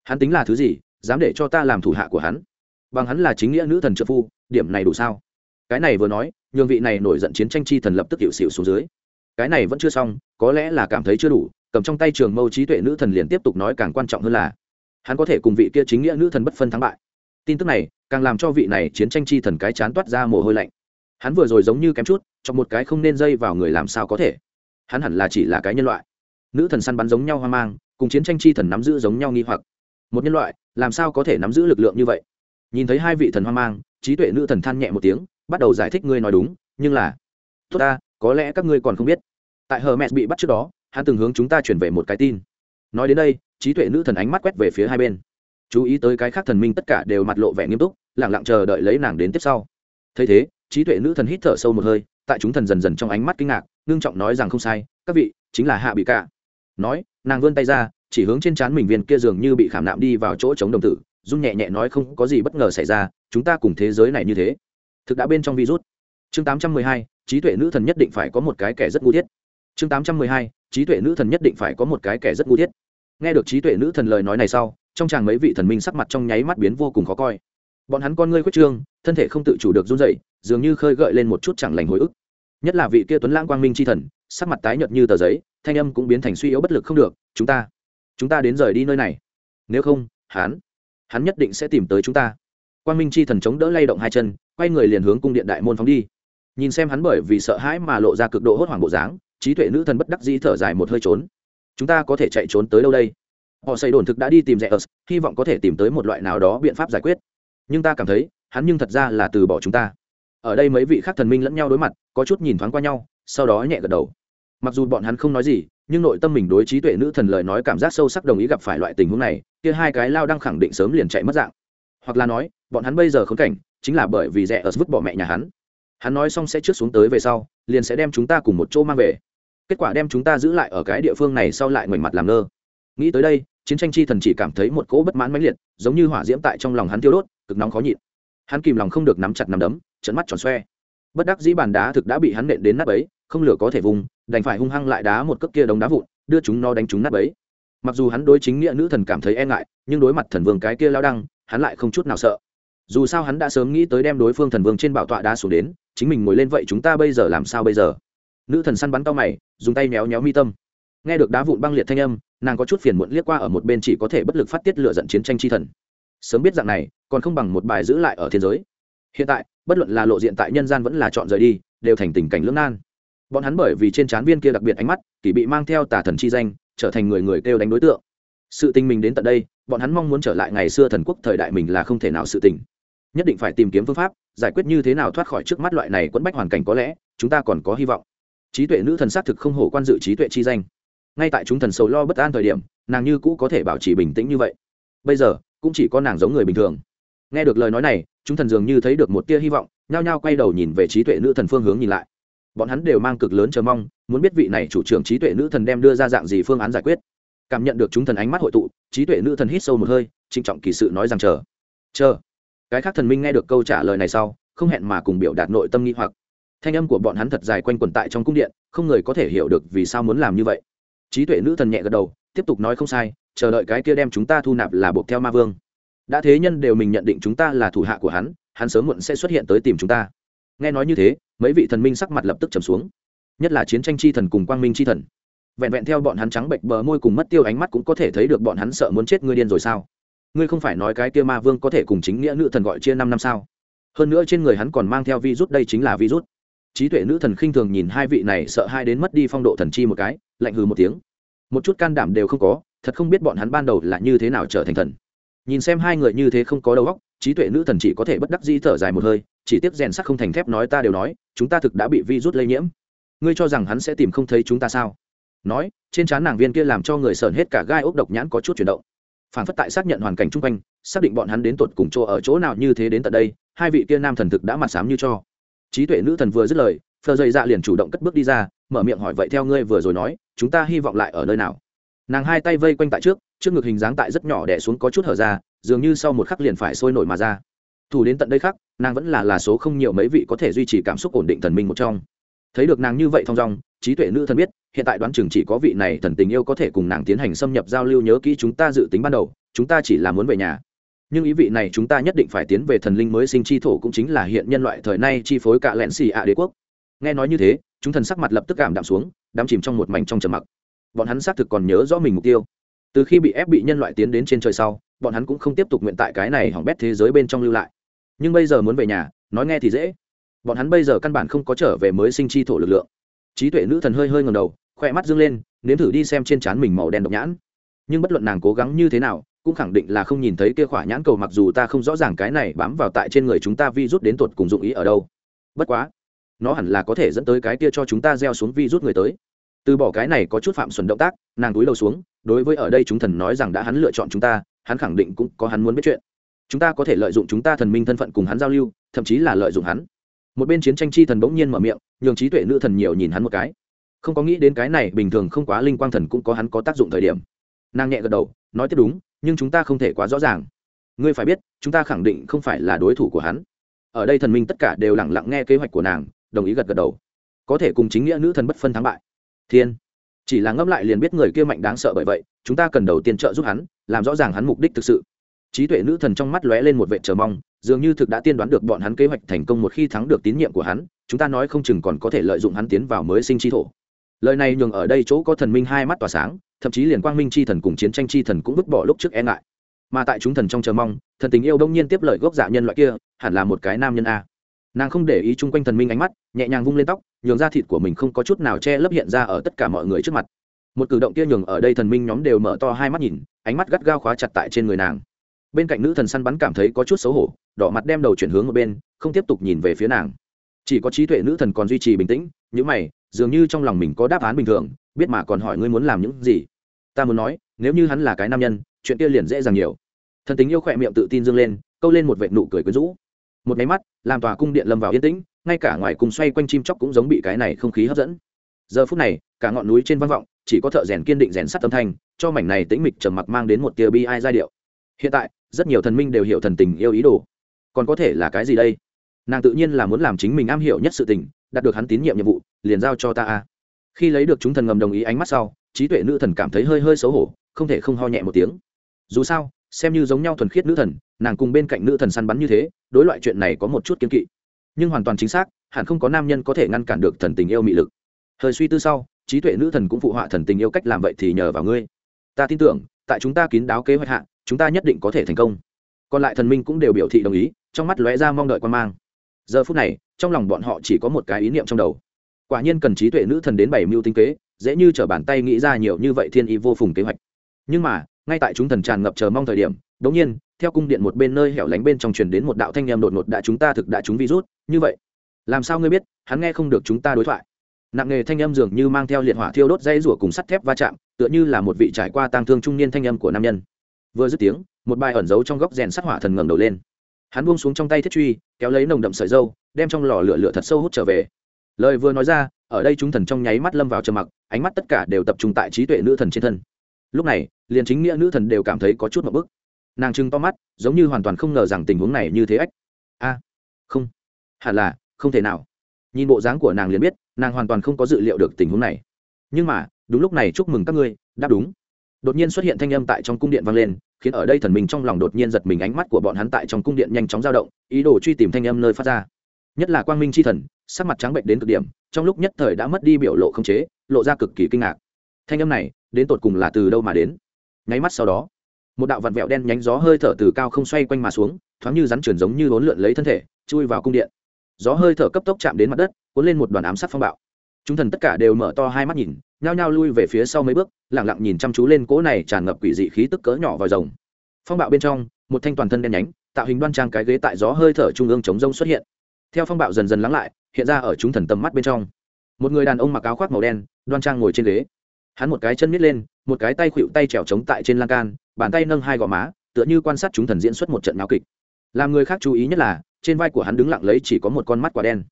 Hắn tính là thứ gì, dám để cho ta làm thủ hạ của hắn? Bằng hắn là chính nghĩa nữ thần trợ phu, điểm này đủ sao? Cái này vừa nói, nhường vị này nổi giận chiến tranh chi thần lập tức hiệu xịu xuống dưới. Cái này vẫn chưa xong, có lẽ là cảm thấy chưa đủ cầm trong tay trường mâu trí tuệ nữ thần liền tiếp tục nói càng quan trọng hơn là, hắn có thể cùng vị kia chính nghĩa nữ thần bất phân thắng bại. Tin tức này càng làm cho vị này chiến tranh chi thần cái chán toát ra mồ hôi lạnh. Hắn vừa rồi giống như kém chút trong một cái không nên dây vào người làm sao có thể. Hắn hẳn là chỉ là cái nhân loại. Nữ thần săn bắn giống nhau hoang mang, cùng chiến tranh chi thần nắm giữ giống nhau nghi hoặc. Một nhân loại, làm sao có thể nắm giữ lực lượng như vậy? Nhìn thấy hai vị thần hoang mang, trí tuệ nữ thần than nhẹ một tiếng, bắt đầu giải thích ngươi nói đúng, nhưng là, tốt ta, có lẽ các ngươi còn không biết. Tại hermes bị bắt trước đó hắn từng hướng chúng ta chuyển về một cái tin. Nói đến đây trí tuệ nữ thần ánh mắt quét về phía hai bên. Chú ý tới cái khác thần minh tất cả đều mặt lộ vẻ nghiêm túc lẳng lặng chờ đợi lấy nàng đến tiếp sau. Thấy thế trí tuệ nữ thần hít thở sâu một hơi tại chúng thần dần dần trong ánh mắt kinh ngạc ngưng trọng nói rằng không sai các vị chính là hạ bị cả nói nàng vươn tay ra chỉ hướng trên trán mình viên kia dường như bị khảm nạm đi vào chỗ chống đồng tử run nhẹ nhẹ nói không có gì bất ngờ xảy ra chúng ta cùng thế giới này như thế. Thực đã bên trong virus. Chương 812, trí tuệ nữ thần nhất định phải có một cái kẻ rất ngu thiết. Chương 812, trí tuệ nữ thần nhất định phải có một cái kẻ rất ngu thiết. Nghe được trí tuệ nữ thần lời nói này sau, trong chàng mấy vị thần minh sắc mặt trong nháy mắt biến vô cùng khó coi. Bọn hắn con ngươi khuất trương, thân thể không tự chủ được run dậy dường như khơi gợi lên một chút chẳng lành hồi ức. Nhất là vị kia tuấn lãng quang minh c h i thần, sắc mặt tái nhợt như tờ giấy, thanh âm cũng biến thành suy yếu bất lực không được, chúng ta chúng ta đến rời đi nơi này. Nếu không, hắn hắn nhất định sẽ tìm tới chúng ta. Quang minh c h i thần chống đỡ lay động hai chân, quay người liền hướng cung điện đại môn phóng đi. Nhìn xem hắn bởi vì sợ hãi mà lộ ra cực độ hốt hoảng bộ dáng trí tuệ nữ thần bất đắc dĩ thở dài một hơi trốn. Chúng ta có thể chạy trốn tới đâu đây? Họ xây đồn thực đã đi tìm rẽ ớt hy vọng có thể tìm tới một loại nào đó biện pháp giải quyết. Nhưng ta cảm thấy, hắn nhưng thật ra là từ bỏ chúng ta. Ở đây mấy vị khác thần minh lẫn nhau đối mặt, có chút nhìn thoáng qua nhau, sau đó nhẹ gật đầu. Mặc dù bọn hắn không nói gì, nhưng nội tâm mình đối trí tuệ nữ thần lời nói cảm giác sâu sắc đồng ý gặp phải loại tình huống này, kia hai cái lao đang khẳng định sớm liền chạy mất dạng. Hoặc là nói, bọn hắn bây giờ khốn cảnh, chính là bởi vì rẽ ớt vứt bỏ mẹ nhà hắn. Hắn nói xong sẽ trước xuống tới về sau, liền sẽ đem chúng ta cùng một chỗ mang về kết quả đem chúng ta giữ lại ở cái địa phương này sau lại ngoảnh mặt làm ngơ. Nghĩ tới đây, chiến tranh chi thần chỉ cảm thấy một cỗ bất mãn mãnh liệt, giống như hỏa diễm tại trong lòng hắn tiêu đốt, cực nóng khó nhịn. Hắn kìm lòng không được nắm chặt nắm đấm trận mắt tròn xoe. Bất đắc dĩ bàn đá thực đã bị hắn nện đến nắp ấy không lửa có thể vùng, đành phải hung hăng lại đá một cước kia đống đá vụn, đưa chúng nó đánh chúng nắp ấy mặc dù hắn đối chính nghĩa nữ thần cảm thấy e ngại, nhưng đối mặt thần vương cái kia lao đăng, hắn lại không chút nào sợ. Dù sao hắn đã sớm nghĩ tới đem đối phương thần vương trên bảo tọa đá xuống đến, chính mình ngồi lên vậy chúng ta bây giờ làm sao bây giờ? Nữ thần săn bắn cao mày, dùng tay méo méo mi tâm. Nghe được đá vụn băng liệt thanh âm, nàng có chút phiền muộn liếc qua ở một bên chỉ có thể bất lực phát tiết lựa dẫn chiến tranh chi thần. Sớm biết dạng này, còn không bằng một bài giữ lại ở thiên giới. Hiện tại, bất luận là lộ diện tại nhân gian vẫn là chọn rời đi, đều thành tình cảnh lưỡng nan. Bọn hắn bởi vì trên trán viên kia đặc biệt ánh mắt kỷ bị mang theo tà thần chi danh, trở thành người người kêu đánh đối tượng. Sự tình mình đến tận đây, bọn hắn mong muốn trở lại ngày xưa thần quốc thời đại mình là không thể nào sự tình. Nhất định phải tìm kiếm phương pháp, giải quyết như thế nào thoát khỏi trước mắt loại này quẫn bách hoàn cảnh có lẽ, chúng ta còn có hy vọng trí tuệ nữ thần xác thực không hổ quan dự trí tuệ chi danh. Ngay tại chúng thần sầu lo bất an thời điểm, nàng như cũ có thể bảo trì bình tĩnh như vậy. Bây giờ, cũng chỉ có nàng giống người bình thường. Nghe được lời nói này, chúng thần dường như thấy được một tia hy vọng, nhao nhao quay đầu nhìn về trí tuệ nữ thần phương hướng nhìn lại. Bọn hắn đều mang cực lớn chờ mong, muốn biết vị này chủ trưởng trí tuệ nữ thần đem đưa ra dạng gì phương án giải quyết. Cảm nhận được chúng thần ánh mắt hội tụ, trí tuệ nữ thần hít sâu một hơi, trịnh trọng kỳ sự nói rằng chờ. Chờ. Cái khác thần minh nghe được câu trả lời này sau, không hẹn mà cùng biểu đạt nội tâm nghi hoặc thanh âm của bọn hắn thật dài quanh quẩn tại trong cung điện, không người có thể hiểu được vì sao muốn làm như vậy. Trí tuệ nữ thần nhẹ gật đầu, tiếp tục nói không sai, chờ đợi cái kia đem chúng ta thu nạp là buộc theo ma vương. Đã thế nhân đều mình nhận định chúng ta là thủ hạ của hắn hắn sớm muộn sẽ xuất hiện tới tìm chúng ta. Nghe nói như thế, mấy vị thần minh sắc mặt lập tức trầm xuống. Nhất là chiến tranh chi thần cùng quang minh chi thần. Vẹn vẹn theo bọn hắn trắng bệnh bờ môi cùng mất tiêu ánh mắt cũng có thể thấy được bọn hắn sợ muốn chết ngươi điên rồi sao? Ngươi không phải nói cái kia ma vương có thể cùng chính nghĩa nữ thần gọi chia năm năm sao? Hơn nữa trên người hắn còn mang theo virus, đây chính là virus trí tuệ nữ thần khinh thường nhìn hai vị này, sợ hai đến mất đi phong độ thần chi một cái, lạnh hừ một tiếng. Một chút can đảm đều không có, thật không biết bọn hắn ban đầu là như thế nào trở thành thần. Nhìn xem hai người như thế không có đầu óc, trí tuệ nữ thần chỉ có thể bất đắc di thở dài một hơi, chỉ tiếp rèn sắc không thành thép nói ta đều nói, chúng ta thực đã bị virus lây nhiễm. Ngươi cho rằng hắn sẽ tìm không thấy chúng ta sao? Nói, trên trán nàng viên kia làm cho người sờn hết cả gai ốc độc nhãn có chút chuyển động. Phản phất tại xác nhận hoàn cảnh chung quanh, xác định bọn hắn đến tột cùng chỗ ở chỗ nào như thế đến tận đây, hai vị kia nam thần thực đã mặt sám như cho trí tuệ nữ thần vừa dứt lời, phờ dây dạ liền chủ động cất bước đi ra, mở miệng hỏi, vậy theo ngươi vừa rồi nói, chúng ta hy vọng lại ở nơi nào? Nàng hai tay vây quanh tại trước trước ngực hình dáng tại rất nhỏ đẻ xuống có chút hở ra, dường như sau một khắc liền phải sôi nổi mà ra. Thủ đến tận đây khắc, nàng vẫn là là số không nhiều mấy vị có thể duy trì cảm xúc ổn định thần minh một trong. Thấy được nàng như vậy thong dong, trí tuệ nữ thần biết, hiện tại đoán chừng chỉ có vị này thần tình yêu có thể cùng nàng tiến hành xâm nhập giao lưu nhớ kỹ chúng ta dự tính ban đầu, chúng ta chỉ là muốn về nhà nhưng ý vị này chúng ta nhất định phải tiến về thần linh mới sinh chi thổ cũng chính là hiện nhân loại thời nay chi phối cả lẹn xì ạ đế quốc. Nghe nói như thế, chúng thần sắc mặt lập tức cảm đạm xuống, đắm chìm trong một mảnh trong trầm mặc. Bọn hắn xác thực còn nhớ rõ mình mục tiêu. Từ khi bị ép bị nhân loại tiến đến trên trời sau, bọn hắn cũng không tiếp tục nguyện tại cái này hỏng bét thế giới bên trong lưu lại. Nhưng bây giờ muốn về nhà, nói nghe thì dễ. Bọn hắn bây giờ căn bản không có trở về mới sinh chi thổ lực lượng. Trí tuệ nữ thần hơi hơi ngầm đầu khoe mắt dâng lên, nếm thử đi xem trên trán mình màu đen độc nhãn. Nhưng bất luận nàng cố gắng như thế nào cũng khẳng định là không nhìn thấy kia khỏa nhãn cầu mặc dù ta không rõ ràng cái này bám vào tại trên người chúng ta vi rút đến tột cùng dụng ý ở đâu. Bất quá, nó hẳn là có thể dẫn tới cái kia cho chúng ta gieo xuống vi rút người tới. Từ bỏ cái này có chút phạm xuẩn động tác, nàng túi đầu xuống, đối với ở đây chúng thần nói rằng đã hắn lựa chọn chúng ta, hắn khẳng định cũng có hắn muốn biết chuyện. Chúng ta có thể lợi dụng chúng ta thần minh thân phận cùng hắn giao lưu, thậm chí là lợi dụng hắn. Một bên chiến tranh chi thần bỗng nhiên mở miệng, nhường trí tuệ nữ thần nhiều nhìn hắn một cái. Không có nghĩ đến cái này bình thường không quá linh quang thần cũng có hắn có tác dụng thời điểm. Nàng nhẹ gật đầu, nói tiếp đúng nhưng chúng ta không thể quá rõ ràng. Ngươi phải biết, chúng ta khẳng định không phải là đối thủ của hắn. Ở đây thần minh tất cả đều lẳng lặng nghe kế hoạch của nàng, đồng ý gật gật đầu. Có thể cùng chính nghĩa nữ thần bất phân thắng bại. Thiên. Chỉ là ngẫm lại liền biết người kia mạnh đáng sợ bởi vậy, chúng ta cần đầu tiên trợ giúp hắn, làm rõ ràng hắn mục đích thực sự. Trí tuệ nữ thần trong mắt lóe lên một vệ chờ mong, dường như thực đã tiên đoán được bọn hắn kế hoạch thành công một khi thắng được tín nhiệm của hắn, chúng ta nói không chừng còn có thể lợi dụng hắn tiến vào mới sinh chi thổ. Lời này nhường ở đây chỗ có thần minh hai mắt tỏa sáng thậm chí liền quang minh chi thần cùng chiến tranh chi thần cũng vứt bỏ lúc trước e ngại. Mà tại chúng thần trong chờ mong, thần tình yêu đông nhiên tiếp lời gốc dạ nhân loại kia, hẳn là một cái nam nhân a. Nàng không để ý chung quanh thần minh ánh mắt, nhẹ nhàng vung lên tóc, nhường ra thịt của mình không có chút nào che lấp hiện ra ở tất cả mọi người trước mặt. Một cử động kia nhường ở đây thần minh nhóm đều mở to hai mắt nhìn, ánh mắt gắt gao khóa chặt tại trên người nàng. Bên cạnh nữ thần săn bắn cảm thấy có chút xấu hổ, đỏ mặt đem đầu chuyển hướng ở bên, không tiếp tục nhìn về phía nàng. Chỉ có trí tuệ nữ thần còn duy trì bình tĩnh những mày, dường như trong lòng mình có đáp án bình thường, biết mà còn hỏi ngươi muốn làm những gì ta muốn nói, nếu như hắn là cái nam nhân, chuyện kia liền dễ dàng nhiều. Thần tính yêu khỏe miệng tự tin dâng lên, câu lên một vệ nụ cười quyến rũ. Một máy mắt, làm tòa cung điện lâm vào yên tĩnh, ngay cả ngoài cùng xoay quanh chim chóc cũng giống bị cái này không khí hấp dẫn. Giờ phút này, cả ngọn núi trên vang vọng, chỉ có thợ rèn kiên định rèn sắt âm thanh, cho mảnh này tĩnh mịch trầm mặc mang đến một tia bi ai giai điệu. Hiện tại, rất nhiều thần minh đều hiểu thần tình yêu ý đồ. Còn có thể là cái gì đây? Nàng tự nhiên là muốn làm chính mình am hiểu nhất sự tình, đạt được hắn tín nhiệm nhiệm vụ, liền giao cho ta a. Khi lấy được chúng thần ngầm đồng ý ánh mắt sau trí tuệ nữ thần cảm thấy hơi hơi xấu hổ, không thể không ho nhẹ một tiếng. Dù sao, xem như giống nhau thuần khiết nữ thần, nàng cùng bên cạnh nữ thần săn bắn như thế, đối loại chuyện này có một chút kiên kỵ. Nhưng hoàn toàn chính xác, hẳn không có nam nhân có thể ngăn cản được thần tình yêu mị lực. Hơi suy tư sau, trí tuệ nữ thần cũng phụ họa thần tình yêu cách làm vậy thì nhờ vào ngươi. Ta tin tưởng, tại chúng ta kín đáo kế hoạch hạ, chúng ta nhất định có thể thành công. Còn lại thần minh cũng đều biểu thị đồng ý, trong mắt lóe ra mong đợi quan mang. Giờ phút này, trong lòng bọn họ chỉ có một cái ý niệm trong đầu. Quả nhiên cần trí tuệ nữ thần đến bảy mưu tinh kế dễ như t bàn tay nghĩ ra nhiều như vậy thiên ý vô phùng kế hoạch. Nhưng mà, ngay tại chúng thần tràn ngập chờ mong thời điểm đ ỗ n g nhiên, theo cung điện một bên nơi hẻo lánh bên trong truyền đến một đạo thanh em đột ngột đã chúng ta thực đã chúng virus như vậy. Làm sao ngươi biết, hắn nghe không được chúng ta đối thoại. Nặng nghề thanh âm dường như mang theo liệt hỏa thiêu đốt dây rủa cùng sắt thép va chạm, tựa như là một vị trải qua tang thương trung niên thanh âm của nam nhân. Vừa dứt tiếng, một bài ẩn giấu trong góc rèn sắt hỏa thần ngẩng đầu lên. Hắn buông xuống trong tay thiết truy, kéo lấy nồng đậm sợi dâu, đem trong lò lửa lửa thật sâu hút trở về. Lời vừa nói ra ở đây chúng thần trong nháy mắt lâm vào trầm mặc, ánh mắt tất cả đều tập trung tại trí tuệ nữ thần trên thân. Lúc này, liền chính nghĩa nữ thần đều cảm thấy có chút một bức. Nàng trưng to mắt, giống như hoàn toàn không ngờ rằng tình huống này như thế ách. A, không. Hẳn là, không thể nào. Nhìn bộ dáng của nàng liền biết, nàng hoàn toàn không có dự liệu được tình huống này. Nhưng mà, đúng lúc này chúc mừng các ngươi, đáp đúng. Đột nhiên xuất hiện thanh âm tại trong cung điện vang lên, khiến ở đây thần mình trong lòng đột nhiên giật mình ánh mắt của bọn hắn tại trong cung điện nhanh chóng dao động, ý đồ truy tìm thanh âm nơi phát ra. Nhất là quang minh c h i thần, sắc mặt trắng bệnh đến cực điểm trong lúc nhất thời đã mất đi biểu lộ không chế, lộ ra cực kỳ kinh ngạc. Thanh âm này, đến tột cùng là từ đâu mà đến? Nháy mắt sau đó, một đạo vặn vẹo đen nhánh gió hơi thở từ cao không xoay quanh mà xuống, thoáng như rắn chuyển giống như bốn lượn lấy thân thể, chui vào cung điện. Gió hơi thở cấp tốc chạm đến mặt đất, cuốn lên một đoàn ám sát phong bạo. Chúng thần tất cả đều mở to hai mắt nhìn, nhao nhao lui về phía sau mấy bước lẳng lặng nhìn chăm chú lên cỗ này tràn ngập quỷ dị khí tức cỡ nhỏ vào rồng. Phong bạo bên trong, một thanh toàn thân đen nhánh, tạo hình đoan trang cái ghế tại gió hơi thở trung ương chống rông xuất hiện theo phong bạo dần dần lắng lại, hiện ra ở chúng thần tầm mắt bên trong. Một người đàn ông mặc áo khoác màu đen, đoan trang ngồi trên ghế. Hắn một cái chân miết lên, một cái tay khuỵu tay trèo trống tại trên lan can, bàn tay nâng hai gò má, tựa như quan sát chúng thần diễn xuất một trận náo kịch. Làm người khác chú ý nhất là, trên vai của hắn đứng lặng lấy chỉ có một con mắt quả đen.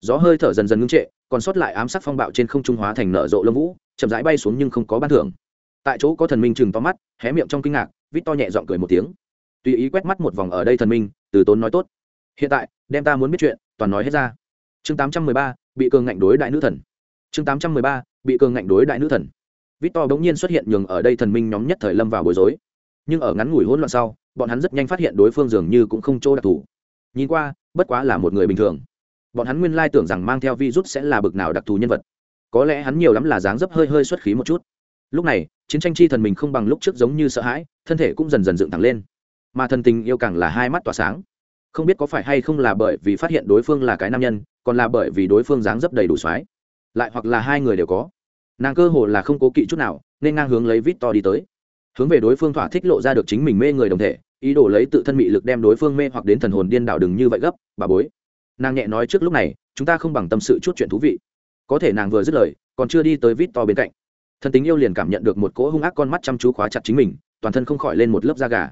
Gió hơi thở dần dần ngưng trệ, còn sót lại ám sát phong bạo trên không trung hóa thành nở rộ lông vũ, chậm rãi bay xuống nhưng không có ban thưởng. Tại chỗ có thần minh chừng to mắt, hé miệng trong kinh ngạc, vít to nhẹ giọng cười một tiếng. Tùy ý quét mắt một vòng ở đây thần minh, từ tốn nói tốt hiện tại, đem ta muốn biết chuyện, toàn nói hết ra. Chương tám trăm mười ba, bị cường ngạnh đối đại nữ thần. Chương tám trăm mười ba, bị cường ngạnh đối đại nữ thần. Vít to bỗng nhiên xuất hiện nhường ở đây thần minh nhóm nhất thời lâm vào bối rối. Nhưng ở ngắn ngủi hỗn loạn sau, bọn hắn rất nhanh phát hiện đối phương dường như cũng không chỗ đặc thù. Nhìn qua, bất quá là một người bình thường. Bọn hắn nguyên lai tưởng rằng mang theo virus sẽ là bực nào đặc thù nhân vật. Có lẽ hắn nhiều lắm là dáng dấp hơi hơi xuất khí một chút. Lúc này, chiến tranh chi thần mình không bằng lúc trước giống như sợ hãi, thân thể cũng dần dần dựng thẳng lên. Mà thần tình yêu càng là hai mắt tỏa sáng không biết có phải hay không là bởi vì phát hiện đối phương là cái nam nhân, còn là bởi vì đối phương dáng dấp đầy đủ soái lại hoặc là hai người đều có. Nàng cơ hồ là không cố kỵ chút nào, nên ngang hướng lấy vít to đi tới. Hướng về đối phương thỏa thích lộ ra được chính mình mê người đồng thể, ý đồ lấy tự thân mị lực đem đối phương mê hoặc đến thần hồn điên đảo đừng như vậy gấp, bà bối. Nàng nhẹ nói trước lúc này, chúng ta không bằng tâm sự chút chuyện thú vị. Có thể nàng vừa dứt lời, còn chưa đi tới vít to bên cạnh. Thần tính yêu liền cảm nhận được một cỗ hung ác con mắt chăm chú khóa chặt chính mình, toàn thân không khỏi lên một lớp da gà.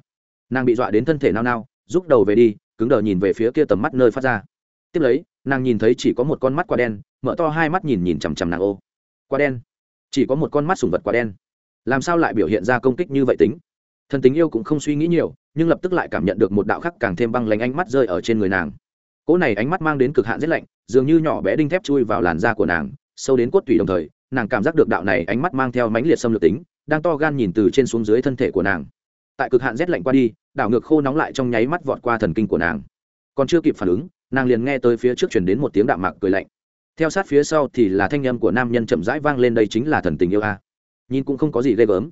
Nàng bị dọa đến thân thể nao nao, rút đầu về đi cứng đờ nhìn về phía kia tầm mắt nơi phát ra. Tiếp lấy, nàng nhìn thấy chỉ có một con mắt quá đen, mở to hai mắt nhìn nhìn chằm chằm nàng ô. Quá đen. Chỉ có một con mắt sùng vật quá đen. Làm sao lại biểu hiện ra công kích như vậy tính? Thần tính yêu cũng không suy nghĩ nhiều, nhưng lập tức lại cảm nhận được một đạo khắc càng thêm băng lánh ánh mắt rơi ở trên người nàng. Cỗ này ánh mắt mang đến cực hạn rét lạnh, dường như nhỏ bé đinh thép chui vào làn da của nàng, sâu đến cốt tủy đồng thời, nàng cảm giác được đạo này ánh mắt mang theo mãnh liệt xâm lược tính, đang to gan nhìn từ trên xuống dưới thân thể của nàng. Tại cực hạn rét lạnh qua đi đảo ngược khô nóng lại trong nháy mắt vọt qua thần kinh của nàng. Còn chưa kịp phản ứng nàng liền nghe tới phía trước chuyển đến một tiếng đạm mạc cười lạnh. Theo sát phía sau thì là thanh âm của nam nhân chậm rãi vang lên đây chính là thần tình yêu a. Nhìn cũng không có gì ghê gớm.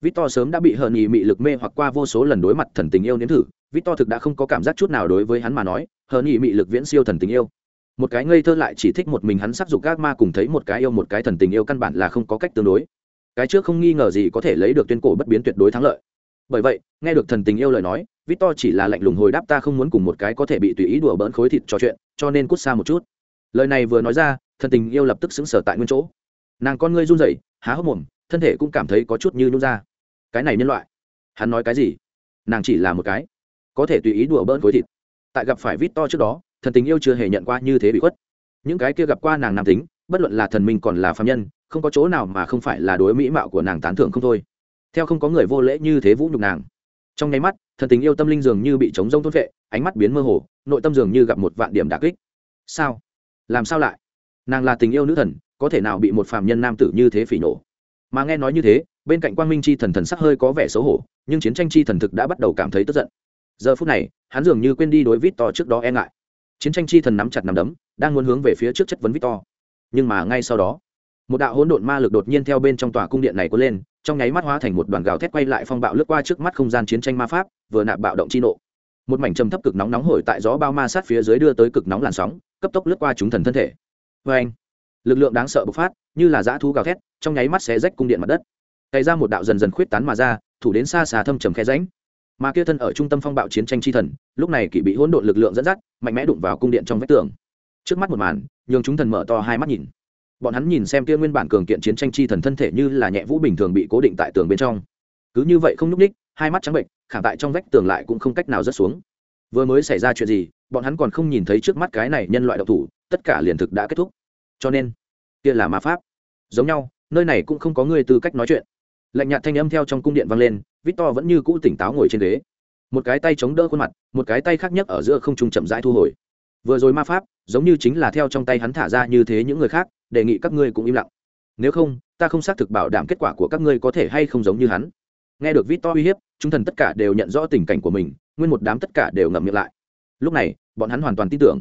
Victor sớm đã bị hờn nhì mị lực mê hoặc qua vô số lần đối mặt thần tình yêu nếm thử, Victor thực đã không có cảm giác chút nào đối với hắn mà nói, hờn nhì mị lực viễn siêu thần tình yêu. một cái ngây thơ lại chỉ thích một mình hắn sắc dục các ma cùng thấy một cái yêu một cái thần tình yêu căn bản là không có cách tương đối. Cái trước không nghi ngờ gì có thể lấy được tuyên cổ bất biến tuyệt đối thắng lợi bởi vậy, nghe được thần tình yêu lời nói, victor chỉ là lạnh lùng hồi đáp ta không muốn cùng một cái có thể bị tùy ý đùa bỡn khối thịt trò chuyện, cho nên cút xa một chút. Lời này vừa nói ra, thần tình yêu lập tức xứng sở tại nguyên chỗ. Nàng con ngươi run rẩy, há hốc mồm, thân thể cũng cảm thấy có chút như nhún ra. Cái này nhân loại, hắn nói cái gì? Nàng chỉ là một cái có thể tùy ý đùa bỡn khối thịt. Tại gặp phải vít to trước đó, thần tình yêu chưa hề nhận qua như thế bị khuất. Những cái kia gặp qua nàng nam tính, bất luận là thần minh còn là phạm nhân, không có chỗ nào mà không phải là đối mỹ mạo của nàng tán thưởng không thôi theo không có người vô lễ như thế vũ nhục nàng. Trong nháy mắt thần tình yêu tâm linh dường như bị chống rông thốt vệ ánh mắt biến mơ hồ, nội tâm dường như gặp một vạn điểm đà kích. Sao? Làm sao lại? Nàng là tình yêu nữ thần, có thể nào bị một phạm nhân nam tử như thế phỉ nổ? Mà nghe nói như thế, bên cạnh quang minh chi thần thần sắc hơi có vẻ xấu hổ, nhưng chiến tranh chi thần thực đã bắt đầu cảm thấy tức giận. Giờ phút này, hắn dường như quên đi đối vít to trước đó e ngại. Chiến tranh chi thần nắm chặt nắm đấm, đang muốn hướng về phía trước chất vấn vít to. Nhưng mà ngay sau đó một đạo hỗn độn ma lực đột nhiên theo bên trong tòa cung điện này có lên, trong nháy mắt hóa thành một đoàn gào thét quay lại phong bạo lướt qua trước mắt không gian chiến tranh ma pháp, vừa nạp bạo động chi nộ. Một mảnh trầm thấp cực nóng nóng hổi tại gió bao ma sát phía dưới đưa tới cực nóng làn sóng, cấp tốc lướt qua chúng thần thân thể. Vê anh, lực lượng đáng sợ bộc phát, như là dã thú gào thét, trong nháy mắt xé rách cung điện mặt đất. Cày ra một đạo dần dần khuyết tán mà ra, thủ đến xa xà thâm trầm khe ránh mà kia thân ở trung tâm phong bạo chiến tranh chi thần, lúc này kỵ bị hỗn độn lực lượng dẫn dắt, mạnh mẽ đụng vào cung điện trong vách tường. Trước mắt một màn, nhường chúng thần mở to hai mắt nhìn bọn hắn nhìn xem kia nguyên bản cường kiện chiến tranh chi thần thân thể như là nhẹ vũ bình thường bị cố định tại tường bên trong. Cứ như vậy không nhúc ních hai mắt trắng bệnh khảm tại trong vách tường lại cũng không cách nào rớt xuống. Vừa mới xảy ra chuyện gì, bọn hắn còn không nhìn thấy trước mắt cái này nhân loại độc thủ, tất cả liền thực đã kết thúc. Cho nên, kia là ma pháp. Giống nhau, nơi này cũng không có người tư cách nói chuyện. Lạnh nhạt thanh âm theo trong cung điện vang lên, victor vẫn như cũ tỉnh táo ngồi trên ghế. Một cái tay chống đỡ khuôn mặt, một cái tay khác nhất ở giữa không trung chậm rãi thu hồi vừa rồi ma pháp, giống như chính là theo trong tay hắn thả ra như thế những người khác, đề nghị các ngươi cũng im lặng. Nếu không, ta không xác thực bảo đảm kết quả của các ngươi có thể hay không giống như hắn. Nghe được victor uy hiếp, chúng thần tất cả đều nhận rõ tình cảnh của mình, nguyên một đám tất cả đều ngậm miệng lại. Lúc này, bọn hắn hoàn toàn tin tưởng.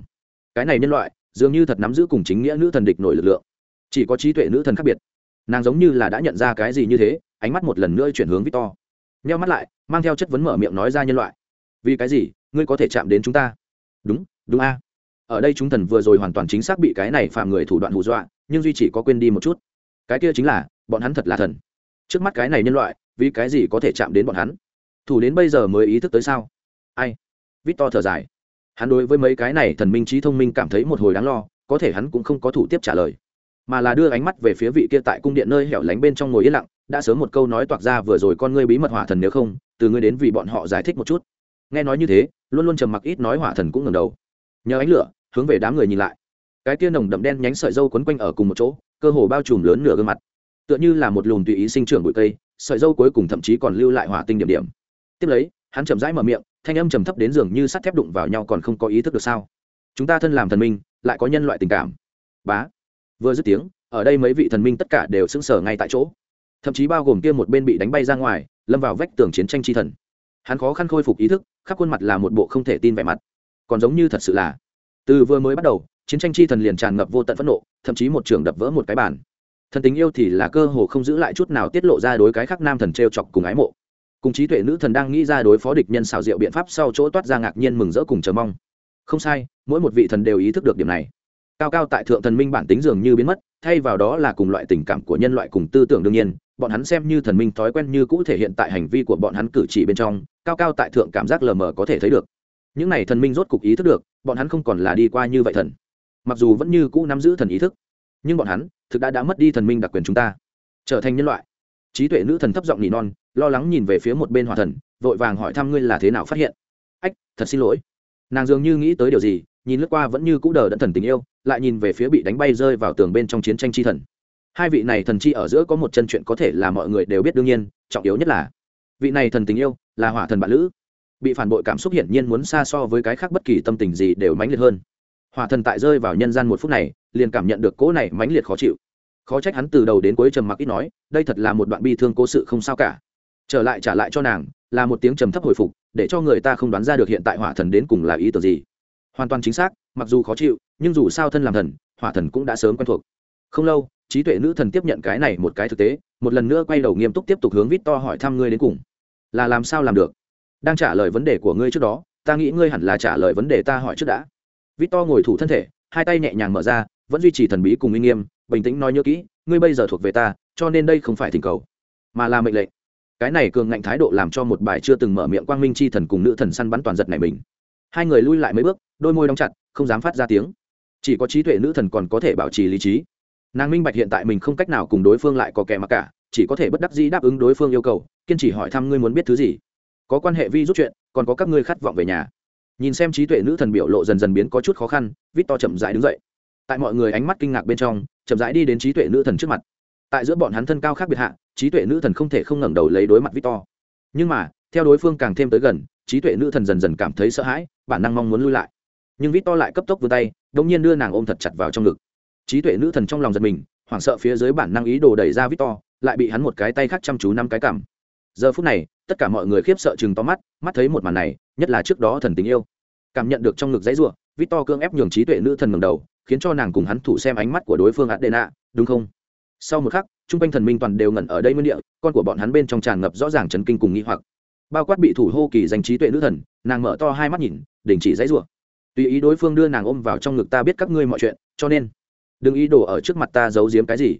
Cái này nhân loại, dường như thật nắm giữ cùng chính nghĩa nữ thần địch nổi lực lượng. Chỉ có trí tuệ nữ thần khác biệt. Nàng giống như là đã nhận ra cái gì như thế, ánh mắt một lần nữa chuyển hướng victor. Neo mắt lại, mang theo chất vấn mở miệng nói ra nhân loại. Vì cái gì, ngươi có thể chạm đến chúng ta? Đúng đúng a ở đây chúng thần vừa rồi hoàn toàn chính xác bị cái này phạm người thủ đoạn hù dọa, nhưng duy chỉ có quên đi một chút. Cái kia chính là, bọn hắn thật là thần. Trước mắt cái này nhân loại, vì cái gì có thể chạm đến bọn hắn? Thủ đến bây giờ mới ý thức tới sao? Ai? Vít to thở dài. Hắn đối với mấy cái này thần minh trí thông minh cảm thấy một hồi đáng lo, có thể hắn cũng không có thủ tiếp trả lời. Mà là đưa ánh mắt về phía vị kia tại cung điện nơi hẻo lánh bên trong ngồi yên lặng, đã sớm một câu nói toạc ra vừa rồi con ngươi bí mật hỏa thần nếu không, từ ngươi đến vì bọn họ giải thích một chút. Nghe nói như thế, luôn luôn trầm mặc ít nói hỏa thần cũng ngầm đầu. Nhờ ánh lửa hướng về đám người nhìn lại. Cái tia nồng đậm đen nhánh sợi dâu quấn quanh ở cùng một chỗ, cơ hồ bao trùm lớn nửa gương mặt. Tựa như là một lùm tùy ý sinh trưởng bụi cây, sợi dâu cuối cùng thậm chí còn lưu lại hỏa tinh điểm điểm. Tiếp lấy, hắn chậm rãi mở miệng, thanh âm trầm thấp đến giường như sắt thép đụng vào nhau còn không có ý thức được sao. Chúng ta thân làm thần minh, lại có nhân loại tình cảm. Bá. Vừa dứt tiếng, ở đây mấy vị thần minh tất cả đều sững sờ ngay tại chỗ. Thậm chí bao gồm kia một bên bị đánh bay ra ngoài, lâm vào vách tường chiến tranh chi thần. Hắn khó khăn khôi phục ý thức, khắp khuôn mặt là một bộ không thể tin vẻ mặt. Còn giống như thật sự là từ vừa mới bắt đầu, chiến tranh chi thần liền tràn ngập vô tận phẫn nộ, thậm chí một trường đập vỡ một cái bàn. Thần tình yêu thì là cơ hồ không giữ lại chút nào tiết lộ ra đối cái khác nam thần t r e o chọc cùng ái mộ. Cùng trí tuệ nữ thần đang nghĩ ra đối phó địch nhân xào diệu biện pháp sau chỗ toát ra ngạc nhiên mừng rỡ cùng chờ mong. Không sai, mỗi một vị thần đều ý thức được điểm này. Cao cao tại thượng thần minh bản tính dường như biến mất, thay vào đó là cùng loại tình cảm của nhân loại cùng tư tưởng đương nhiên, bọn hắn xem như thần minh thói quen như cũ thể hiện tại hành vi của bọn hắn cử chỉ bên trong, cao cao tại thượng cảm giác lờ mờ có thể thấy được những này thần minh rốt cục ý thức được, bọn hắn không còn là đi qua như vậy thần. Mặc dù vẫn như cũ nắm giữ thần ý thức, nhưng bọn hắn thực đã đã mất đi thần minh đặc quyền chúng ta. Trở thành nhân loại. Trí tuệ nữ thần thấp giọng nỉ non, lo lắng nhìn về phía một bên hòa thần, vội vàng hỏi thăm ngươi là thế nào phát hiện. Ách, thật xin lỗi. Nàng dường như nghĩ tới điều gì, nhìn lướt qua vẫn như cũ đờ đẫn thần tình yêu, lại nhìn về phía bị đánh bay rơi vào tường bên trong chiến tranh chi thần. Hai vị này thần chi ở giữa có một chân chuyện có thể là mọi người đều biết đương nhiên, trọng yếu nhất là, vị này thần tình yêu là hỏa thần bạn lữ bị phản bội cảm xúc hiển nhiên muốn xa so với cái khác bất kỳ tâm tình gì đều mãnh liệt hơn. Hỏa thần tại rơi vào nhân gian một phút này, liền cảm nhận được cỗ này mãnh liệt khó chịu. Khó trách hắn từ đầu đến cuối trầm mặc ít nói, đây thật là một đoạn bi thương cố sự không sao cả. Trở lại trả lại cho nàng, là một tiếng trầm thấp hồi phục, để cho người ta không đoán ra được hiện tại hỏa thần đến cùng là ý tưởng gì. Hoàn toàn chính xác, mặc dù khó chịu, nhưng dù sao thân làm thần, hỏa thần cũng đã sớm quen thuộc. Không lâu, trí tuệ nữ thần tiếp nhận cái này một cái thực tế, một lần nữa quay đầu nghiêm túc tiếp tục hướng vít to hỏi thăm ngươi đến cùng. Là làm sao làm được? Đang trả lời vấn đề của ngươi trước đó, ta nghĩ ngươi hẳn là trả lời vấn đề ta hỏi trước đã. Vít to ngồi thủ thân thể, hai tay nhẹ nhàng mở ra, vẫn duy trì thần bí cùng uy nghiêm, bình tĩnh nói nhớ kỹ, ngươi bây giờ thuộc về ta, cho nên đây không phải thỉnh cầu, mà là mệnh lệnh. Cái này cường ngạnh thái độ làm cho một bài chưa từng mở miệng quang minh chi thần cùng nữ thần săn bắn toàn giật này mình. Hai người lui lại mấy bước, đôi môi đóng chặt, không dám phát ra tiếng. Chỉ có trí tuệ nữ thần còn có thể bảo trì lý trí. Nàng minh bạch hiện tại mình không cách nào cùng đối phương lại có kẻ mặc cả, chỉ có thể bất đắc dĩ đáp ứng đối phương yêu cầu, kiên trì hỏi thăm ngươi muốn biết thứ gì có quan hệ vi rút chuyện, còn có các ngươi khát vọng về nhà. Nhìn xem trí tuệ nữ thần biểu lộ dần dần biến có chút khó khăn vít to chậm rãi đứng dậy. Tại mọi người ánh mắt kinh ngạc bên trong, chậm rãi đi đến trí tuệ nữ thần trước mặt. Tại giữa bọn hắn thân cao khác biệt hạ, trí tuệ nữ thần không thể không ngẩng đầu lấy đối mặt vít to nhưng mà, theo đối phương càng thêm tới gần, trí tuệ nữ thần dần dần cảm thấy sợ hãi, bản năng mong muốn lui lại. Nhưng vít to lại cấp tốc vươn tay đ nhiên đưa nàng ôm thật chặt vào trong ngực. Trí tuệ nữ thần trong lòng giật mình, hoảng sợ phía dưới bản năng ý đồ đẩy ra vít to lại bị hắn một cái tay khác chăm chú năm cái cảm giờ phút này tất cả mọi người khiếp sợ chừng to mắt mắt thấy một màn này, nhất là trước đó thần tình yêu. Cảm nhận được trong ngực dãy ruộng vít to cưỡng ép nhường trí tuệ nữ thần ngầm đầu, khiến cho nàng cùng hắn thủ xem ánh mắt của đối phương adena, đúng không? Sau một khắc t r u n g quanh thần minh toàn đều ngẩn ở đây nguyên địa, con của bọn hắn bên trong tràn ngập rõ ràng chấn kinh cùng nghi hoặc. Bao quát bị thủ hô kỳ danh trí tuệ nữ thần, nàng mở to hai mắt nhìn, đình chỉ dãy ruộng tùy ý đối phương đưa nàng ôm vào trong ngực ta biết các ngươi mọi chuyện, cho nên, đừng ý đồ ở trước mặt ta giấu giếm cái gì.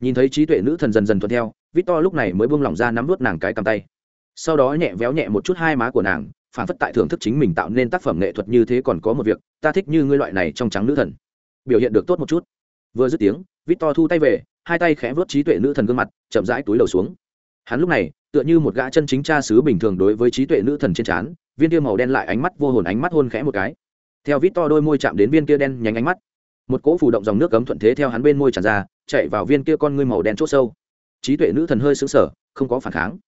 Nhìn thấy trí tuệ nữ thần dần dần thuận theo vít to lúc này mới buông lỏng ra nắm vút nàng cái cầm tay sau đó nhẹ véo nhẹ một chút hai má của nàng, phản phất tại thưởng thức chính mình tạo nên tác phẩm nghệ thuật như thế còn có một việc, ta thích như ngươi loại này trong trắng nữ thần. Biểu hiện được tốt một chút. Vừa dứt tiếng vít to thu tay về, hai tay khẽ vớt trí tuệ nữ thần gương mặt, chậm rãi túi đầu xuống. Hắn lúc này, tựa như một gã chân chính cha xứ bình thường đối với trí tuệ nữ thần trên trán, viên kia màu đen lại ánh mắt vô hồn ánh mắt hôn khẽ một cái. Theo vít to đôi môi chạm đến viên kia đen nhánh ánh mắt, một cỗ phủ động dòng nước cấm thuận thế theo hắn bên môi tràn ra, chạy vào viên kia con ngươi màu đen c h ỗ sâu. Trí tuệ nữ thần hơi xứng sở không có phản kháng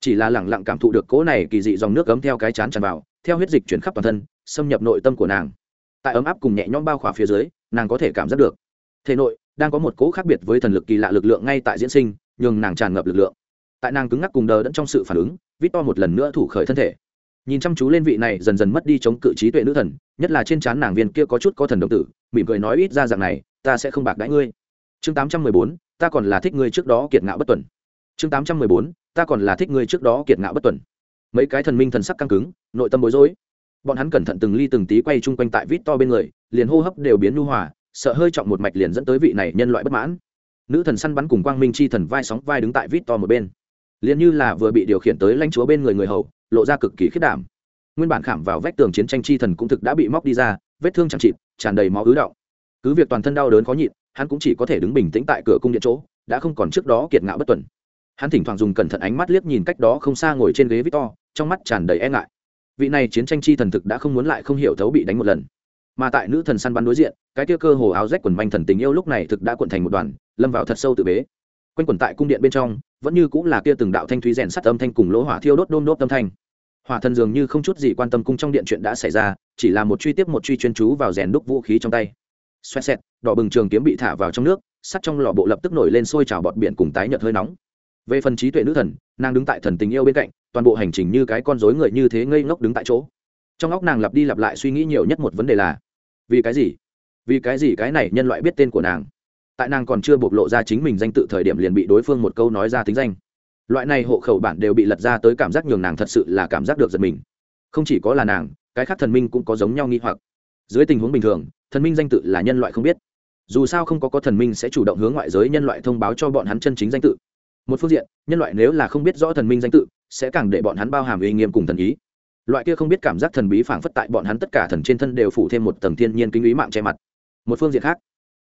chỉ là lẳng lặng cảm thụ được cỗ này kỳ dị dòng nước cấm theo cái chán tràn vào, theo huyết dịch chuyển khắp toàn thân, xâm nhập nội tâm của nàng. Tại ấm áp cùng nhẹ nhõm bao khỏa phía dưới, nàng có thể cảm giác được. Thể nội đang có một cỗ khác biệt với thần lực kỳ lạ lực lượng ngay tại diễn sinh, nhường nàng tràn ngập lực lượng. Tại nàng cứng ngắc cùng đờ đẫn trong sự phản ứng vít to một lần nữa thủ khởi thân thể. Nhìn chăm chú lên vị này dần dần mất đi chống cự trí tuệ nữ thần, nhất là trên trán nàng viên kia có chút có thần đồng tử, mỉm cười nói ít ra dạng này, ta sẽ không bạc đãi ngươi. Chương tám trăm mười bốn, ta còn là thích ngươi trước đó kiệt ngạo bất tuần. Chương tám trăm mười bốn ta còn là thích ngươi trước đó kiệt ngạo bất tuần. Mấy cái thần minh thần sắc căng cứng, nội tâm bối rối. Bọn hắn cẩn thận từng ly từng tí quay chung quanh tại vít to bên người, liền hô hấp đều biến nhu hòa, sợ hơi trọng một mạch liền dẫn tới vị này nhân loại bất mãn. Nữ thần săn bắn cùng quang minh chi thần vai sóng vai đứng tại vít to một bên. Liền như là vừa bị điều khiển tới lãnh chúa bên người người hầu, lộ ra cực kỳ khiết đảm. Nguyên bản khảm vào vách tường chiến tranh chi thần cũng thực đã bị móc đi ra, vết thương chẳng chịt, tràn đầy máu ứ động. Cứ việc toàn thân đau đớn khó nhịn, hắn cũng chỉ có thể đứng bình tĩnh tại cửa cung điện chỗ, đã không còn trước đó kiệt ngạo bất tuần hắn thỉnh thoảng dùng cẩn thận ánh mắt liếc nhìn cách đó không xa ngồi trên ghế victor, trong mắt tràn đầy e ngại. Vị này chiến tranh chi thần thực đã không muốn lại không hiểu thấu bị đánh một lần. Mà tại nữ thần săn bắn đối diện, cái kia cơ hồ áo rách quần manh thần tình yêu lúc này thực đã cuộn thành một đoàn, lâm vào thật sâu tự bế. Quanh quần tại cung điện bên trong, vẫn như cũng là kia từng đạo thanh thúy rèn sắt âm thanh cùng lỗ hỏa thiêu đốt đôn đốt âm thanh. Hỏa thần dường như không chút gì quan tâm cung trong điện chuyện đã xảy ra, chỉ là một truy tiếp một truy chuyên chú vào rèn đúc vũ khí trong tay. Xoẹt xẹt, đỏ bừng trường kiếm bị thả vào trong nước, sắt trong lò bộ lập tức nổi lên sôi trào bọt biển cùng tái nhợt hơi nóng về phần trí tuệ nữ thần, nàng đứng tại thần tình yêu bên cạnh, toàn bộ hành trình như cái con rối người như thế ngây ngốc đứng tại chỗ. Trong óc nàng lặp đi lặp lại suy nghĩ nhiều nhất một vấn đề là, vì cái gì? Vì cái gì cái này nhân loại biết tên của nàng? Tại nàng còn chưa bộc lộ ra chính mình danh tự thời điểm liền bị đối phương một câu nói ra tính danh. Loại này hộ khẩu bản đều bị lật ra tới cảm giác nhường nàng thật sự là cảm giác được giật mình. Không chỉ có là nàng, cái khác thần minh cũng có giống nhau nghi hoặc. Dưới tình huống bình thường, thần minh danh tự là nhân loại không biết. Dù sao không có có thần minh sẽ chủ động hướng ngoại giới nhân loại thông báo cho bọn hắn chân chính danh tự một phương diện, nhân loại nếu là không biết rõ thần minh danh tự, sẽ càng để bọn hắn bao hàm uy nghiêm cùng thần ý. Loại kia không biết cảm giác thần bí phảng phất tại bọn hắn tất cả thần trên thân đều phủ thêm một tầng thiên nhiên kinh ý mạng che mặt. Một phương diện khác,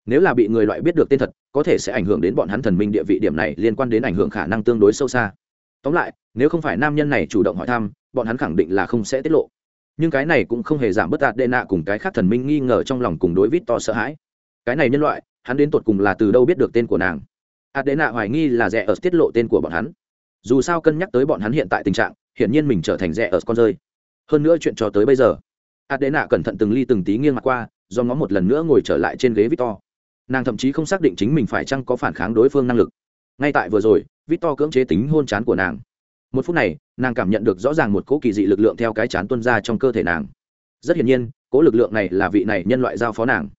nếu là bị người loại biết được tên thật, có thể sẽ ảnh hưởng đến bọn hắn thần minh địa vị điểm này liên quan đến ảnh hưởng khả năng tương đối sâu xa. Tóm lại, nếu không phải nam nhân này chủ động hỏi thăm, bọn hắn khẳng định là không sẽ tiết lộ. Nhưng cái này cũng không hề giảm bớt đạt đệ nạ cùng cái khác thần minh nghi ngờ trong lòng cùng đối vít to sợ hãi. Cái này nhân loại, hắn đến tột cùng là từ đâu biết được tên của nàng? Adena hoài nghi là rẻ ở tiết lộ tên của bọn hắn. Dù sao cân nhắc tới bọn hắn hiện tại tình trạng, hiển nhiên mình trở thành rẻ ở con rơi. Hơn nữa chuyện cho tới bây giờ, adena cẩn thận từng ly từng tí nghiêng mặt qua, do ngó một lần nữa ngồi trở lại trên ghế victor. Nàng thậm chí không xác định chính mình phải chăng có phản kháng đối phương năng lực. Ngay tại vừa rồi, victor cưỡng chế tính hôn chán của nàng. Một phút này, nàng cảm nhận được rõ ràng một cỗ kỳ dị lực lượng theo cái chán tuân ra trong cơ thể nàng. Rất hiển nhiên, cỗ lực lượng này là vị này nhân loại giao phó nàng.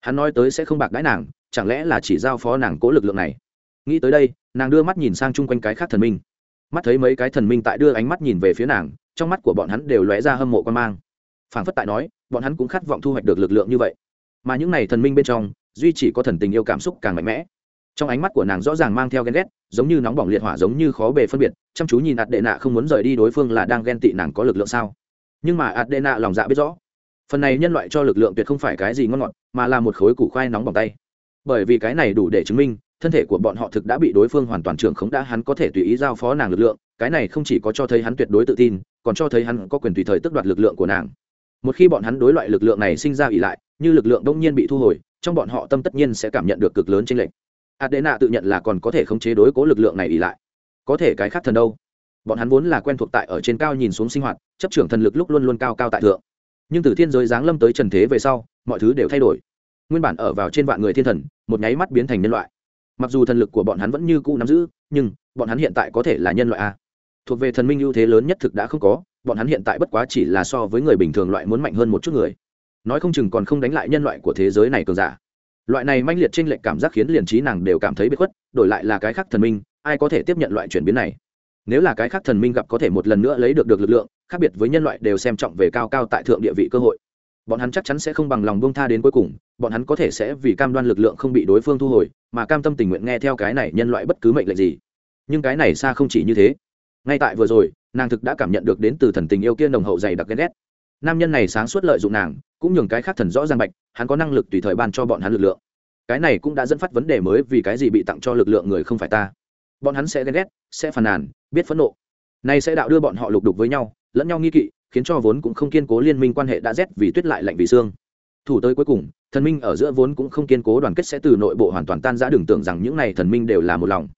Hắn nói tới sẽ không bạc đãi nàng, chẳng lẽ là chỉ giao phó nàng cỗ lực lượng này? Nghĩ tới đây, nàng đưa mắt nhìn sang chung quanh cái khác thần minh. Mắt thấy mấy cái thần minh tại đưa ánh mắt nhìn về phía nàng, trong mắt của bọn hắn đều lóe ra hâm mộ quan mang. Phảng phất tại nói, bọn hắn cũng khát vọng thu hoạch được lực lượng như vậy. Mà những này thần minh bên trong, duy chỉ có thần tình yêu cảm xúc càng mạnh mẽ. Trong ánh mắt của nàng rõ ràng mang theo ghen ghét, giống như nóng bỏng liệt hỏa giống như khó bề phân biệt, chăm chú nhìn ạt đệ nạ không muốn rời đi đối phương là đang ghen tị nàng có lực lượng sao. Nhưng mà ạt đệ nạ lòng dạ biết rõ, phần này nhân loại cho lực lượng tuyệt không phải cái gì ngon ngọt, mà là một khối củ khoai nóng bỏng tay. Bởi vì cái này đủ để chứng minh thân thể của bọn họ thực đã bị đối phương hoàn toàn trưởng khống đã hắn có thể tùy ý giao phó nàng lực lượng, cái này không chỉ có cho thấy hắn tuyệt đối tự tin, còn cho thấy hắn có quyền tùy thời tước đoạt lực lượng của nàng. Một khi bọn hắn đối loại lực lượng này sinh ra ỉ lại, như lực lượng đông nhiên bị thu hồi, trong bọn họ tâm tất nhiên sẽ cảm nhận được cực lớn trên lệnh adena tự nhận là còn có thể khống chế đối cố lực lượng này ỉ lại. Có thể cái khác thần đâu? Bọn hắn vốn là quen thuộc tại ở trên cao nhìn xuống sinh hoạt, chấp trưởng thần lực lúc luôn luôn cao cao tại thượng. Nhưng từ thiên giới giáng lâm tới trần thế về sau, mọi thứ đều thay đổi. Nguyên bản ở vào trên vạn người thiên thần, một nháy mắt biến thành nhân loại mặc dù thần lực của bọn hắn vẫn như cũ nắm giữ, nhưng bọn hắn hiện tại có thể là nhân loại a. Thuộc về thần minh ưu thế lớn nhất thực đã không có, bọn hắn hiện tại bất quá chỉ là so với người bình thường loại muốn mạnh hơn một chút người. Nói không chừng còn không đánh lại nhân loại của thế giới này cường giả. Loại này manh liệt trên lệnh cảm giác khiến liền trí nàng đều cảm thấy bị khuất, đổi lại là cái khác thần minh, ai có thể tiếp nhận loại chuyển biến này? Nếu là cái khác thần minh gặp có thể một lần nữa lấy được được lực lượng, khác biệt với nhân loại đều xem trọng về cao cao tại thượng địa vị cơ hội bọn hắn chắc chắn sẽ không bằng lòng buông tha đến cuối cùng, bọn hắn có thể sẽ vì cam đoan lực lượng không bị đối phương thu hồi, mà cam tâm tình nguyện nghe theo cái này nhân loại bất cứ mệnh lệnh gì. Nhưng cái này xa không chỉ như thế. Ngay tại vừa rồi, nàng thực đã cảm nhận được đến từ thần tình yêu kia nồng hậu dày đặc ghen ghét. Nam nhân này sáng suốt lợi dụng nàng, cũng nhường cái khác thần rõ ràng bạch, hắn có năng lực tùy thời ban cho bọn hắn lực lượng. Cái này cũng đã dẫn phát vấn đề mới vì cái gì bị tặng cho lực lượng người không phải ta. Bọn hắn sẽ ghen ghét, sẽ phàn nàn, biết phẫn nộ. Nay sẽ đạo đưa bọn họ lục đục với nhau, lẫn nhau nghi kỵ khiến cho vốn cũng không kiên cố liên minh quan hệ đã rét vì tuyết lại lạnh vì xương. Thủ tới cuối cùng, thần minh ở giữa vốn cũng không kiên cố đoàn kết sẽ từ nội bộ hoàn toàn tan giã đừng tưởng rằng những này thần minh đều là một lòng.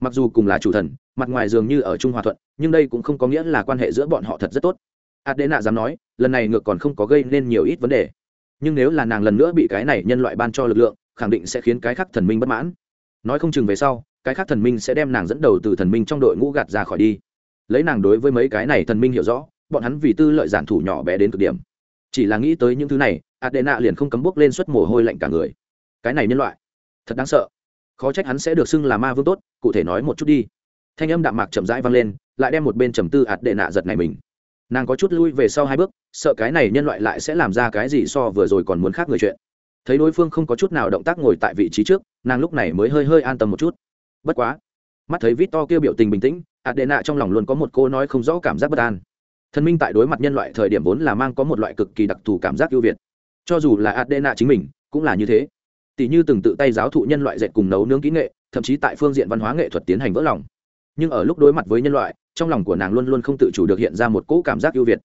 Mặc dù cùng là chủ thần, mặt ngoài dường như ở trung hòa thuận, nhưng đây cũng không có nghĩa là quan hệ giữa bọn họ thật rất tốt. Adena dám nói, lần này ngược còn không có gây nên nhiều ít vấn đề. Nhưng nếu là nàng lần nữa bị cái này nhân loại ban cho lực lượng, khẳng định sẽ khiến cái khác thần minh bất mãn. Nói không chừng về sau, cái khác thần minh sẽ đem nàng dẫn đầu từ thần minh trong đội ngũ gạt ra khỏi đi. Lấy nàng đối với mấy cái này thần minh hiểu rõ bọn hắn vì tư lợi giản thủ nhỏ bé đến cực điểm. Chỉ là nghĩ tới những thứ này, adena liền không cấm bước lên suất mồ hôi lạnh cả người. Cái này nhân loại, thật đáng sợ. Khó trách hắn sẽ được xưng là ma vương tốt, cụ thể nói một chút đi. Thanh âm đạm mạc chậm rãi vang lên, lại đem một bên trầm tư ạt đệ nạ giật này mình. Nàng có chút lui về sau hai bước, sợ cái này nhân loại lại sẽ làm ra cái gì so vừa rồi còn muốn khác người chuyện. Thấy đối phương không có chút nào động tác ngồi tại vị trí trước, nàng lúc này mới hơi hơi an tâm một chút. Bất quá, mắt thấy vít to kêu biểu tình bình tĩnh ạt đệ nạ trong lòng luôn có một cô nói không rõ cảm giác bất an thần minh tại đối mặt nhân loại thời điểm vốn là mang có một loại cực kỳ đặc thù cảm giác ưu việt. Cho dù là Adena chính mình, cũng là như thế. Tỷ như từng tự tay giáo thụ nhân loại dệt cùng nấu nướng kỹ nghệ, thậm chí tại phương diện văn hóa nghệ thuật tiến hành vỡ lòng. Nhưng ở lúc đối mặt với nhân loại, trong lòng của nàng luôn luôn không tự chủ được hiện ra một cỗ cảm giác ưu việt.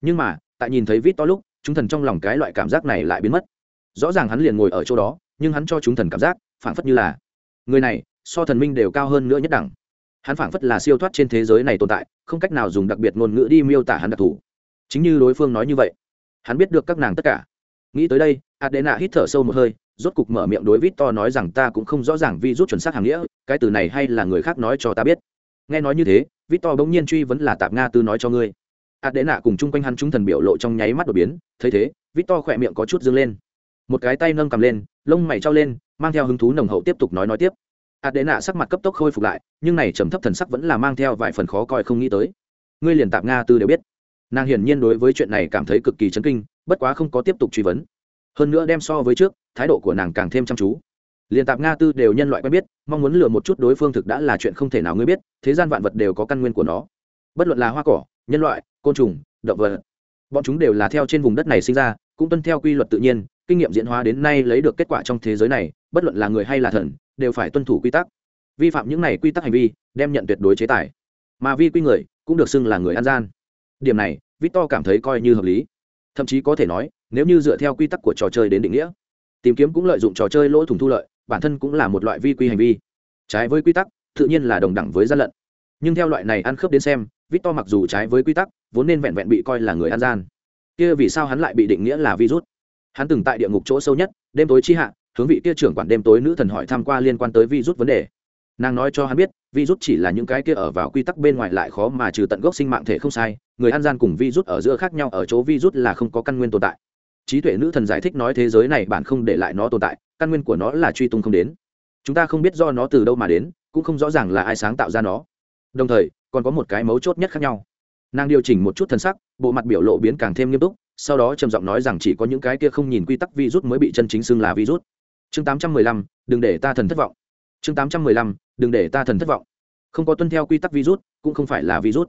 Nhưng mà, tại nhìn thấy vít to lúc, chúng thần trong lòng cái loại cảm giác này lại biến mất. Rõ ràng hắn liền ngồi ở chỗ đó, nhưng hắn cho chúng thần cảm giác, phảng phất như là, người này, so thần minh đều cao hơn nữa nhất đẳng hắn phảng phất là siêu thoát trên thế giới này tồn tại, không cách nào dùng đặc biệt ngôn ngữ đi miêu tả hắn đặc thù. Chính như đối phương nói như vậy, hắn biết được các nàng tất cả. Nghĩ tới đây, adena hít thở sâu một hơi, rốt cục mở miệng đối vít to nói rằng ta cũng không rõ ràng vi rút chuẩn xác hàng nghĩa, cái từ này hay là người khác nói cho ta biết. Nghe nói như thế vít to bỗng nhiên truy vấn là tạp nga tư nói cho ngươi. Ạt đệ nạ cùng chung quanh hắn chúng thần biểu lộ trong nháy mắt đột biến, thấy thế vít to khỏe miệng có chút dâng lên. Một cái tay nâng cầm lên, lông mày trao lên, mang theo hứng thú nồng hậu tiếp tục nói nói tiếp ạt đệ nạ sắc mặt cấp tốc khôi phục lại, nhưng này trầm thấp thần sắc vẫn là mang theo vài phần khó coi không nghĩ tới. Ngươi liền tạp nga tư đều biết. Nàng hiển nhiên đối với chuyện này cảm thấy cực kỳ chấn kinh, bất quá không có tiếp tục truy vấn. Hơn nữa đem so với trước, thái độ của nàng càng thêm chăm chú. Liền tạp nga tư đều nhân loại quen biết, mong muốn lừa một chút đối phương thực đã là chuyện không thể nào ngươi biết, thế gian vạn vật đều có căn nguyên của nó. Bất luận là hoa cỏ, nhân loại, côn trùng, động vật, bọn chúng đều là theo trên vùng đất này sinh ra, cũng tuân theo quy luật tự nhiên kinh nghiệm diễn hóa đến nay lấy được kết quả trong thế giới này, bất luận là người hay là thần, đều phải tuân thủ quy tắc. Vi phạm những này quy tắc hành vi, đem nhận tuyệt đối chế tài. Mà vi quy người, cũng được xưng là người an gian. Điểm này, victor cảm thấy coi như hợp lý. Thậm chí có thể nói, nếu như dựa theo quy tắc của trò chơi đến định nghĩa, tìm kiếm cũng lợi dụng trò chơi lỗ thủng thu lợi, bản thân cũng là một loại vi quy hành vi. Trái với quy tắc, tự nhiên là đồng đẳng với gian lận. Nhưng theo loại này ăn khớp đến xem, victor mặc dù trái với quy tắc, vốn nên vẹn vẹn bị coi là người ăn gian. Kia vì sao hắn lại bị định nghĩa là virus? Hắn từng tại địa ngục chỗ sâu nhất, đêm tối chi hạ, hướng vị kia trưởng quản đêm tối nữ thần hỏi tham q u a liên quan tới virus vấn đề. Nàng nói cho hắn biết virus chỉ là những cái kia ở vào quy tắc bên ngoài lại khó mà trừ tận gốc sinh mạng thể không sai, người ăn gian cùng virus ở giữa khác nhau, ở chỗ virus là không có căn nguyên tồn tại. Trí tuệ nữ thần giải thích nói thế giới này bạn không để lại nó tồn tại, căn nguyên của nó là truy tung không đến. Chúng ta không biết do nó từ đâu mà đến, cũng không rõ ràng là ai sáng tạo ra nó. Đồng thời, còn có một cái mấu chốt nhất khác nhau. Nàng điều chỉnh một chút thân sắc, bộ mặt biểu lộ biến càng thêm nghiêm túc sau đó trầm giọng nói rằng chỉ có những cái kia không nhìn quy tắc virus mới bị chân chính xưng là virus. Chương 815, đừng để ta thần thất vọng. Chương 815, đừng để ta thần thất vọng. Không có tuân theo quy tắc virus cũng không phải là virus.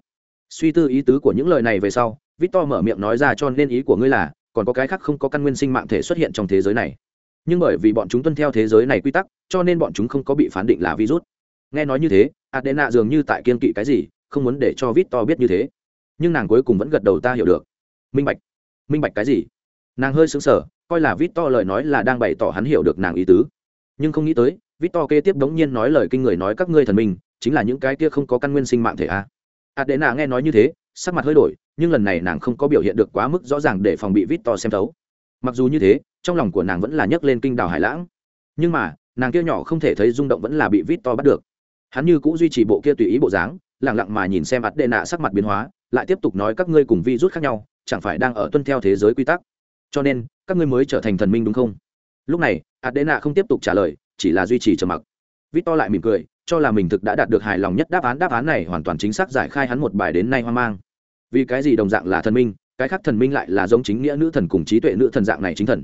Suy tư ý tứ của những lời này về sau victor mở miệng nói ra cho nên ý của ngươi là còn có cái khác không có căn nguyên sinh mạng thể xuất hiện trong thế giới này. Nhưng bởi vì bọn chúng tuân theo thế giới này quy tắc cho nên bọn chúng không có bị phán định là virus. Nghe nói như thế adena dường như tại kiên kỵ cái gì không muốn để cho victor biết như thế. Nhưng nàng cuối cùng vẫn gật đầu ta hiểu được. Minh bạch minh bạch cái gì? Nàng hơi xứng sở coi là victor lời nói là đang bày tỏ hắn hiểu được nàng ý tứ. Nhưng không nghĩ tới, victor kế tiếp đống nhiên nói lời kinh người nói các ngươi thần minh, chính là những cái kia không có căn nguyên sinh mạng thể a. Adena nghe nói như thế, sắc mặt hơi đổi, nhưng lần này nàng không có biểu hiện được quá mức rõ ràng để phòng bị victor xem thấu. Mặc dù như thế, trong lòng của nàng vẫn là nhấc lên kinh đảo hải lãng. Nhưng mà, nàng kia nhỏ không thể thấy rung động vẫn là bị victor bắt được. Hắn như cũng duy trì bộ kia tùy ý bộ dáng lẳng lặng mà nhìn xem adena sắc mặt biến hóa, lại tiếp tục nói các ngươi cùng vi rút khác nhau chẳng phải đang ở tuân theo thế giới quy tắc. Cho nên, các ngươi mới trở thành thần minh đúng không? Lúc này, adena không tiếp tục trả lời, chỉ là duy trì trầm mặc. Victor lại mỉm cười, cho là mình thực đã đạt được hài lòng nhất đáp án. Đáp án này hoàn toàn chính xác giải khai hắn một bài đến nay hoang mang. Vì cái gì đồng dạng là thần minh, cái khác thần minh lại là giống chính nghĩa nữ thần cùng trí tuệ nữ thần dạng này chính thần?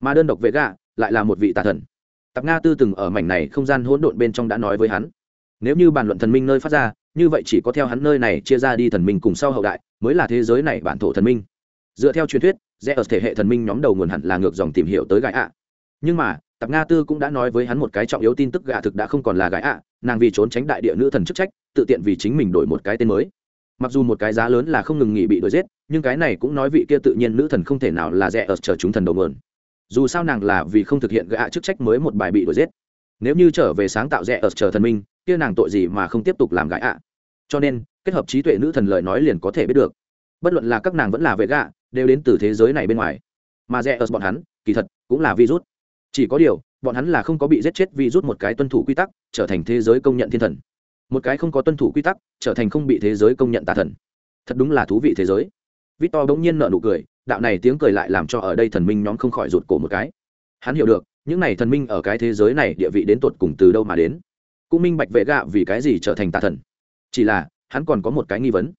Mà đơn độc vệ gạ lại là một vị tà thần. Tạp nga tư từng ở mảnh này không gian hỗn độn bên trong đã nói với hắn, nếu như bàn luận thần minh nơi phát ra như vậy chỉ có theo hắn nơi này chia ra đi thần minh cùng sau hậu đại, mới là thế giới này bản thổ thần minh. Dựa theo truyền thuyết rẽ ở thể hệ thần minh nhóm đầu nguồn hẳn là ngược dòng tìm hiểu tới gãi ạ. Nhưng mà, tạp nga tư cũng đã nói với hắn một cái trọng yếu tin tức gạ thực đã không còn là gãi ạ, nàng vì trốn tránh đại địa nữ thần chức trách, tự tiện vì chính mình đổi một cái tên mới. Mặc dù một cái giá lớn là không ngừng nghỉ bị đuổi giết, nhưng cái này cũng nói vị kia tự nhiên nữ thần không thể nào là rẽ ở chờ chúng thần đầu nguồn. Dù sao nàng là vì không thực hiện gạ chức trách mới một bài bị đuổi giết. Nếu như trở về sáng tạo rẽ ở chờ thần minh kia nàng tội gì mà không tiếp tục làm gái ạ? Cho nên, kết hợp trí tuệ nữ thần lời nói liền có thể biết được. Bất luận là các nàng vẫn là vệ gạ, đều đến từ thế giới này bên ngoài. Mà rẽ ở bọn hắn, kỳ thật, cũng là virus. Chỉ có điều, bọn hắn là không có bị giết chết virus một cái tuân thủ quy tắc, trở thành thế giới công nhận thiên thần. Một cái không có tuân thủ quy tắc, trở thành không bị thế giới công nhận tà thần. Thật đúng là thú vị thế giới. Victor bỗng nhiên nợ nụ cười, đạo này tiếng cười lại làm cho ở đây thần minh nhóm không khỏi rụt cổ một cái. Hắn hiểu được, những này thần minh ở cái thế giới này địa vị đến tột cùng từ đâu mà đến cũng minh bạch vệ gạ vì cái gì trở thành tà thần. Chỉ là, hắn còn có một cái nghi vấn.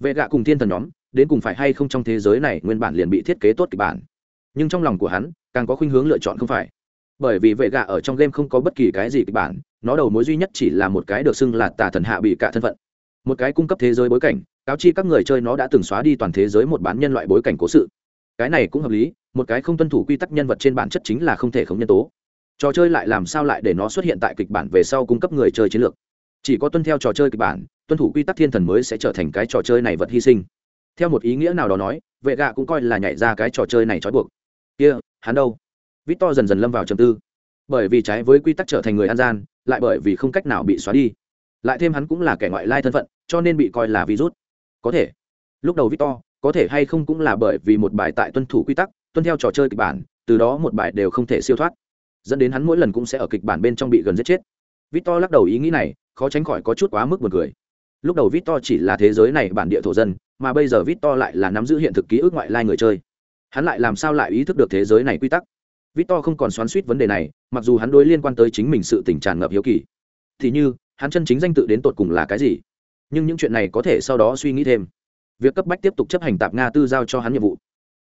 Vệ gạ cùng thiên thần nhóm, đến cùng phải hay không trong thế giới này nguyên bản liền bị thiết kế tốt kịch bản. Nhưng trong lòng của hắn, càng có khuynh hướng lựa chọn không phải. Bởi vì vệ gạ ở trong game không có bất kỳ cái gì kịch bản, nó đầu mối duy nhất chỉ là một cái được xưng là tà thần hạ bị cả thân phận. Một cái cung cấp thế giới bối cảnh, cáo chi các người chơi nó đã từng xóa đi toàn thế giới một bán nhân loại bối cảnh cố sự. Cái này cũng hợp lý, một cái không tuân thủ quy tắc nhân vật trên bản chất chính là không thể không nhân tố trò chơi lại làm sao lại để nó xuất hiện tại kịch bản về sau cung cấp người chơi chiến lược? Chỉ có tuân theo trò chơi kịch bản, tuân thủ quy tắc thiên thần mới sẽ trở thành cái trò chơi này vật hy sinh. Theo một ý nghĩa nào đó nói vệ gạ cũng coi là nhảy ra cái trò chơi này trói buộc. Kia, hắn đâu? Vít to dần dần lâm vào trầm tư. Bởi vì trái với quy tắc trở thành người an gian, lại bởi vì không cách nào bị xóa đi. Lại thêm hắn cũng là kẻ ngoại lai thân phận, cho nên bị coi là virus. Có thể. Lúc đầu victor, có thể hay không cũng là bởi vì một bài tại tuân thủ quy tắc, tuân theo trò chơi kịch bản, từ đó một bài đều không thể siêu thoát dẫn đến hắn mỗi lần cũng sẽ ở kịch bản bên trong bị gần giết chết. Victor lắc đầu ý nghĩ này, khó tránh khỏi có chút quá mức buồn cười. Lúc đầu victor chỉ là thế giới này bản địa thổ dân, mà bây giờ victor lại là nắm giữ hiện thực ký ức ngoại lai người chơi. Hắn lại làm sao lại ý thức được thế giới này quy tắc? Victor không còn xoắn suýt vấn đề này, mặc dù hắn đối liên quan tới chính mình sự tình tràn ngập hiếu kỳ. Thì như, hắn chân chính danh tự đến tột cùng là cái gì? Nhưng những chuyện này có thể sau đó suy nghĩ thêm. Việc cấp bách tiếp tục chấp hành tạp nga tư giao cho hắn nhiệm vụ.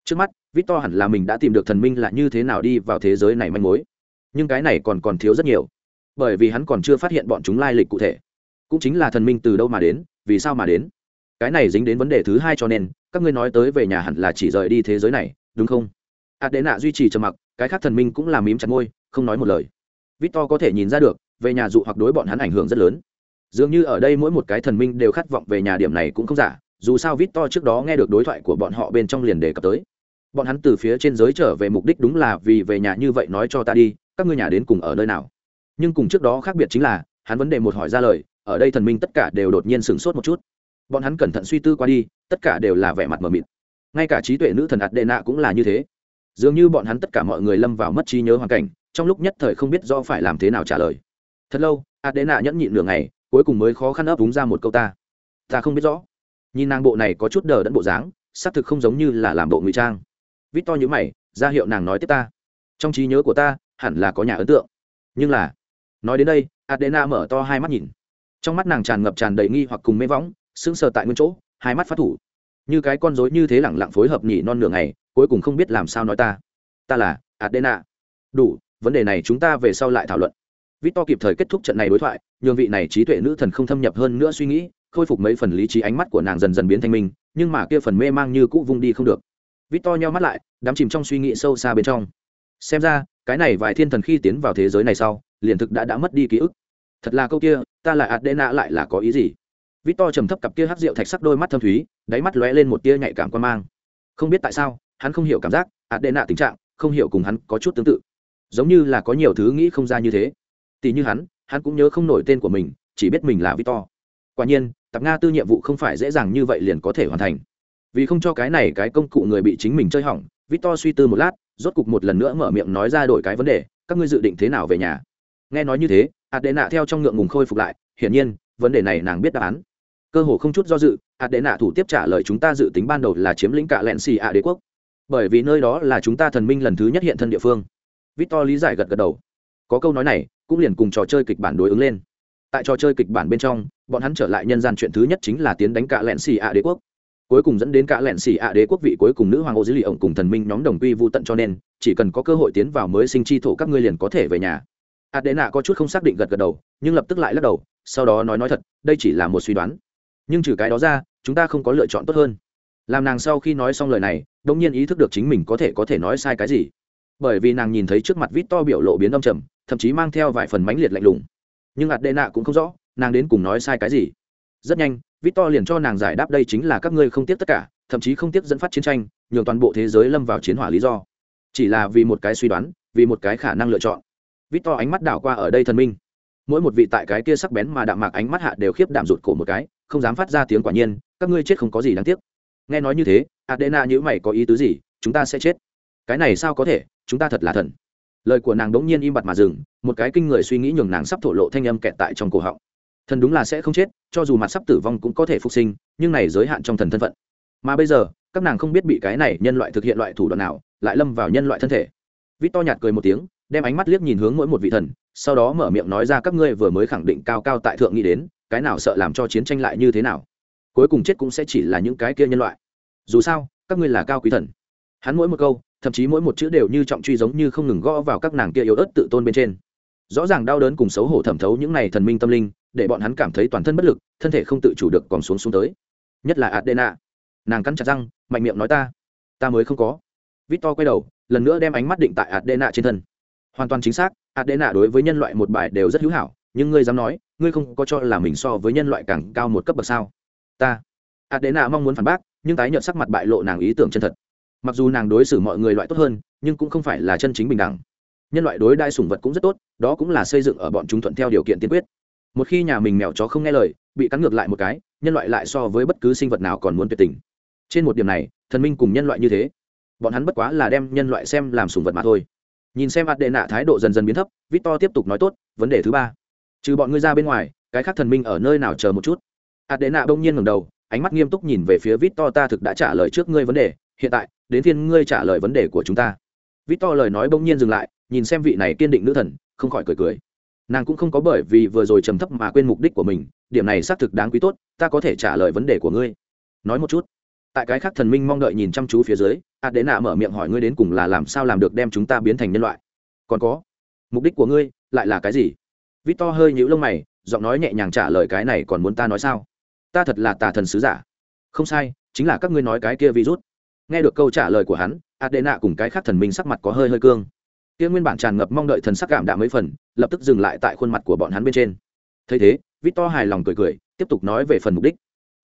Trước mắt, victor hẳn là mình đã tìm được thần minh là như thế nào đi vào thế giới này manh mối nhưng cái này còn còn thiếu rất nhiều. Bởi vì hắn còn chưa phát hiện bọn chúng lai lịch cụ thể. Cũng chính là thần minh từ đâu mà đến, vì sao mà đến? Cái này dính đến vấn đề thứ hai cho nên, các ngươi nói tới về nhà hẳn là chỉ rời đi thế giới này, đúng không? Ạt đệ nạ duy trì trầm mặc, cái khác thần minh cũng làm mím chặt môi, không nói một lời. Victor có thể nhìn ra được, về nhà dụ hoặc đối bọn hắn ảnh hưởng rất lớn. Dường như ở đây mỗi một cái thần minh đều khát vọng về nhà điểm này cũng không giả, dù sao victor trước đó nghe được đối thoại của bọn họ bên trong liền đề cập tới. Bọn hắn từ phía trên giới trở về mục đích đúng là vì về nhà như vậy nói cho ta đi các ngươi nhà đến cùng ở nơi nào? Nhưng cùng trước đó khác biệt chính là, hắn vấn đề một hỏi ra lời, ở đây thần minh tất cả đều đột nhiên sửng sốt một chút. Bọn hắn cẩn thận suy tư qua đi, tất cả đều là vẻ mặt mờ mịt. Ngay cả trí tuệ nữ thần ạt đệ nạ cũng là như thế. Dường như bọn hắn tất cả mọi người lâm vào mất trí nhớ hoàn cảnh, trong lúc nhất thời không biết do phải làm thế nào trả lời. Thật lâu, ạt đệ nạ nhẫn nhịn nửa ngày, cuối cùng mới khó khăn ấp đúng ra một câu ta. Ta không biết rõ. Nhìn nàng bộ này có chút đờ đẫn bộ dáng, xác thực không giống như là làm bộ ngụy trang. Vít to nhữ mày, ra hiệu nàng nói tiếp ta. Trong trí nhớ của ta hẳn là có nhà ấn tượng. Nhưng là, nói đến đây, adena mở to hai mắt nhìn. Trong mắt nàng tràn ngập tràn đầy nghi hoặc cùng mê võng, sững sờ tại nguyên chỗ, hai mắt phát thủ. Như cái con rối như thế lẳng lặng phối hợp nhỉ non nửa ngày, cuối cùng không biết làm sao nói ta. Ta là adena. Đủ, vấn đề này chúng ta về sau lại thảo luận. Victor kịp thời kết thúc trận này đối thoại, nhường vị này trí tuệ nữ thần không thâm nhập hơn nữa suy nghĩ, khôi phục mấy phần lý trí ánh mắt của nàng dần dần biến thanh minh nhưng mà kia phần mê mang như cũ vung đi không được. Victor nheo mắt lại, đắm chìm trong suy nghĩ sâu xa bên trong xem ra, cái này vài thiên thần khi tiến vào thế giới này sau, liền thực đã đã mất đi ký ức. Thật là câu kia, ta là adena lại là có ý gì? Victor trầm thấp cặp kia hát rượu thạch sắc đôi mắt thâm thúy, đáy mắt lóe lên một tia nhạy cảm quan mang. Không biết tại sao, hắn không hiểu cảm giác, adena tình trạng, không hiểu cùng hắn có chút tương tự. Giống như là có nhiều thứ nghĩ không ra như thế. Tỷ như hắn hắn cũng nhớ không nổi tên của mình, chỉ biết mình là victor. Quả nhiên, tập nga tư nhiệm vụ không phải dễ dàng như vậy liền có thể hoàn thành. Vì không cho cái này cái công cụ người bị chính mình chơi hỏng, victor suy tư một lát rốt cục một lần nữa mở miệng nói ra đổi cái vấn đề, các ngươi dự định thế nào về nhà? Nghe nói như thế, adena theo trong ngượng ngùng khôi phục lại, hiển nhiên, vấn đề này nàng biết đáp án. Cơ hồ không chút do dự, adena thủ tiếp trả lời chúng ta dự tính ban đầu là chiếm lĩnh cả lẹn xì ạ đế quốc. Bởi vì nơi đó là chúng ta thần minh lần thứ nhất hiện thân địa phương. Victor lý giải gật gật đầu. Có câu nói này, cũng liền cùng trò chơi kịch bản đối ứng lên. Tại trò chơi kịch bản bên trong, bọn hắn trở lại nhân gian chuyện thứ nhất chính là tiến đánh cả lẹn xì ạ đế quốc cuối cùng dẫn đến cả lẹn xì ạ đế quốc vị cuối cùng nữ hoàng ô dữ lì ổng cùng thần minh nhóm đồng quy vô tận cho nên, chỉ cần có cơ hội tiến vào mới sinh chi thổ các ngươi liền có thể về nhà. Adena có chút không xác định gật gật đầu, nhưng lập tức lại lắc đầu, sau đó nói nói thật, đây chỉ là một suy đoán. Nhưng trừ cái đó ra, chúng ta không có lựa chọn tốt hơn. Làm nàng sau khi nói xong lời này đông nhiên ý thức được chính mình có thể có thể nói sai cái gì. Bởi vì nàng nhìn thấy trước mặt vít to biểu lộ biến đông trầm, thậm chí mang theo vài phần mãnh liệt lạnh lùng. Nhưng ạt đệ nạ cũng không rõ, nàng đến cùng nói sai cái gì. Rất nhanh Victor liền cho nàng giải đáp đây chính là các ngươi không tiếc tất cả, thậm chí không tiếc dẫn phát chiến tranh, nhường toàn bộ thế giới lâm vào chiến hỏa lý do. Chỉ là vì một cái suy đoán, vì một cái khả năng lựa chọn. Victor ánh mắt đảo qua ở đây thần minh. Mỗi một vị tại cái kia sắc bén mà đạm mạc ánh mắt hạ đều khiếp đạm rụt cổ một cái, không dám phát ra tiếng quả nhiên, các ngươi chết không có gì đáng tiếc. Nghe nói như thế, adena nhíu mày có ý tứ gì, chúng ta sẽ chết. Cái này sao có thể, chúng ta thật là thần. Lời của nàng đống nhiên im bặt mà dừng, một cái kinh người suy nghĩ nhường nàng sắp thổ lộ thanh âm kẹt tại trong cổ họng thần đúng là sẽ không chết, cho dù mặt sắp tử vong cũng có thể phục sinh, nhưng này giới hạn trong thần thân phận. Mà bây giờ, các nàng không biết bị cái này nhân loại thực hiện loại thủ đoạn nào, lại lâm vào nhân loại thân thể. Vít to nhạt cười một tiếng, đem ánh mắt liếc nhìn hướng mỗi một vị thần, sau đó mở miệng nói ra các ngươi vừa mới khẳng định cao cao tại thượng nghĩ đến, cái nào sợ làm cho chiến tranh lại như thế nào. Cuối cùng chết cũng sẽ chỉ là những cái kia nhân loại. Dù sao, các ngươi là cao quý thần. Hắn mỗi một câu, thậm chí mỗi một chữ đều như trọng truy giống như không ngừng gõ vào các nàng kia yếu ớt tự tôn bên trên. Rõ ràng đau đớn cùng xấu hổ thẩm thấu những này thần minh tâm linh để bọn hắn cảm thấy toàn thân bất lực, thân thể không tự chủ được còn xuống xuống tới. Nhất là adena. Nàng cắn chặt răng, mạnh miệng nói ta ta mới không có. Victor quay đầu, lần nữa đem ánh mắt định tại adena trên thân. Hoàn toàn chính xác, adena đối với nhân loại một bài đều rất hữu hảo, nhưng ngươi dám nói, ngươi không có cho là mình so với nhân loại càng cao một cấp bậc sao? Ta. Adena mong muốn phản bác, nhưng tái nhợt sắc mặt bại lộ nàng ý tưởng chân thật. Mặc dù nàng đối xử mọi người loại tốt hơn, nhưng cũng không phải là chân chính bình đẳng. Nhân loại đối đai sủng vật cũng rất tốt, đó cũng là xây dựng ở bọn chúng thuận theo điều kiện tiên quyết một khi nhà mình mèo chó không nghe lời, bị cắn ngược lại một cái, nhân loại lại so với bất cứ sinh vật nào còn muốn tuyệt tình. Trên một điểm này, thần minh cùng nhân loại như thế. Bọn hắn bất quá là đem nhân loại xem làm sủng vật mà thôi. Nhìn xem ạt đệ nạ thái độ dần dần biến thấp, victor tiếp tục nói tốt, vấn đề thứ ba. Trừ bọn ngươi ra bên ngoài, cái khác thần minh ở nơi nào chờ một chút? Ạt đệ nạ đông nhiên ngầm đầu, ánh mắt nghiêm túc nhìn về phía victor, ta thực đã trả lời trước ngươi vấn đề, hiện tại, đến thiên ngươi trả lời vấn đề của chúng ta. Victor lời nói bỗng nhiên dừng lại, nhìn xem vị này kiên định nữ thần, không khỏi cười cười nàng cũng không có bởi vì vừa rồi trầm thấp mà quên mục đích của mình, điểm này xác thực đáng quý tốt, ta có thể trả lời vấn đề của ngươi. Nói một chút. Tại cái khác thần minh mong đợi nhìn chăm chú phía dưới ạt đế nạ mở miệng hỏi ngươi đến cùng là làm sao làm được đem chúng ta biến thành nhân loại. Còn có, mục đích của ngươi lại là cái gì? Vít to hơi nhũ lông mày, giọng nói nhẹ nhàng trả lời cái này còn muốn ta nói sao? Ta thật là tà thần sứ giả. Không sai, chính là các ngươi nói cái kia virus. Nghe được câu trả lời của hắn, adena cùng cái khác thần minh sắc mặt có hơi hơi cương kia nguyên bản tràn ngập mong đợi thần sắc cảm đạm mấy phần, lập tức dừng lại tại khuôn mặt của bọn hắn bên trên. Thấy thế, victor hài lòng cười cười, tiếp tục nói về phần mục đích.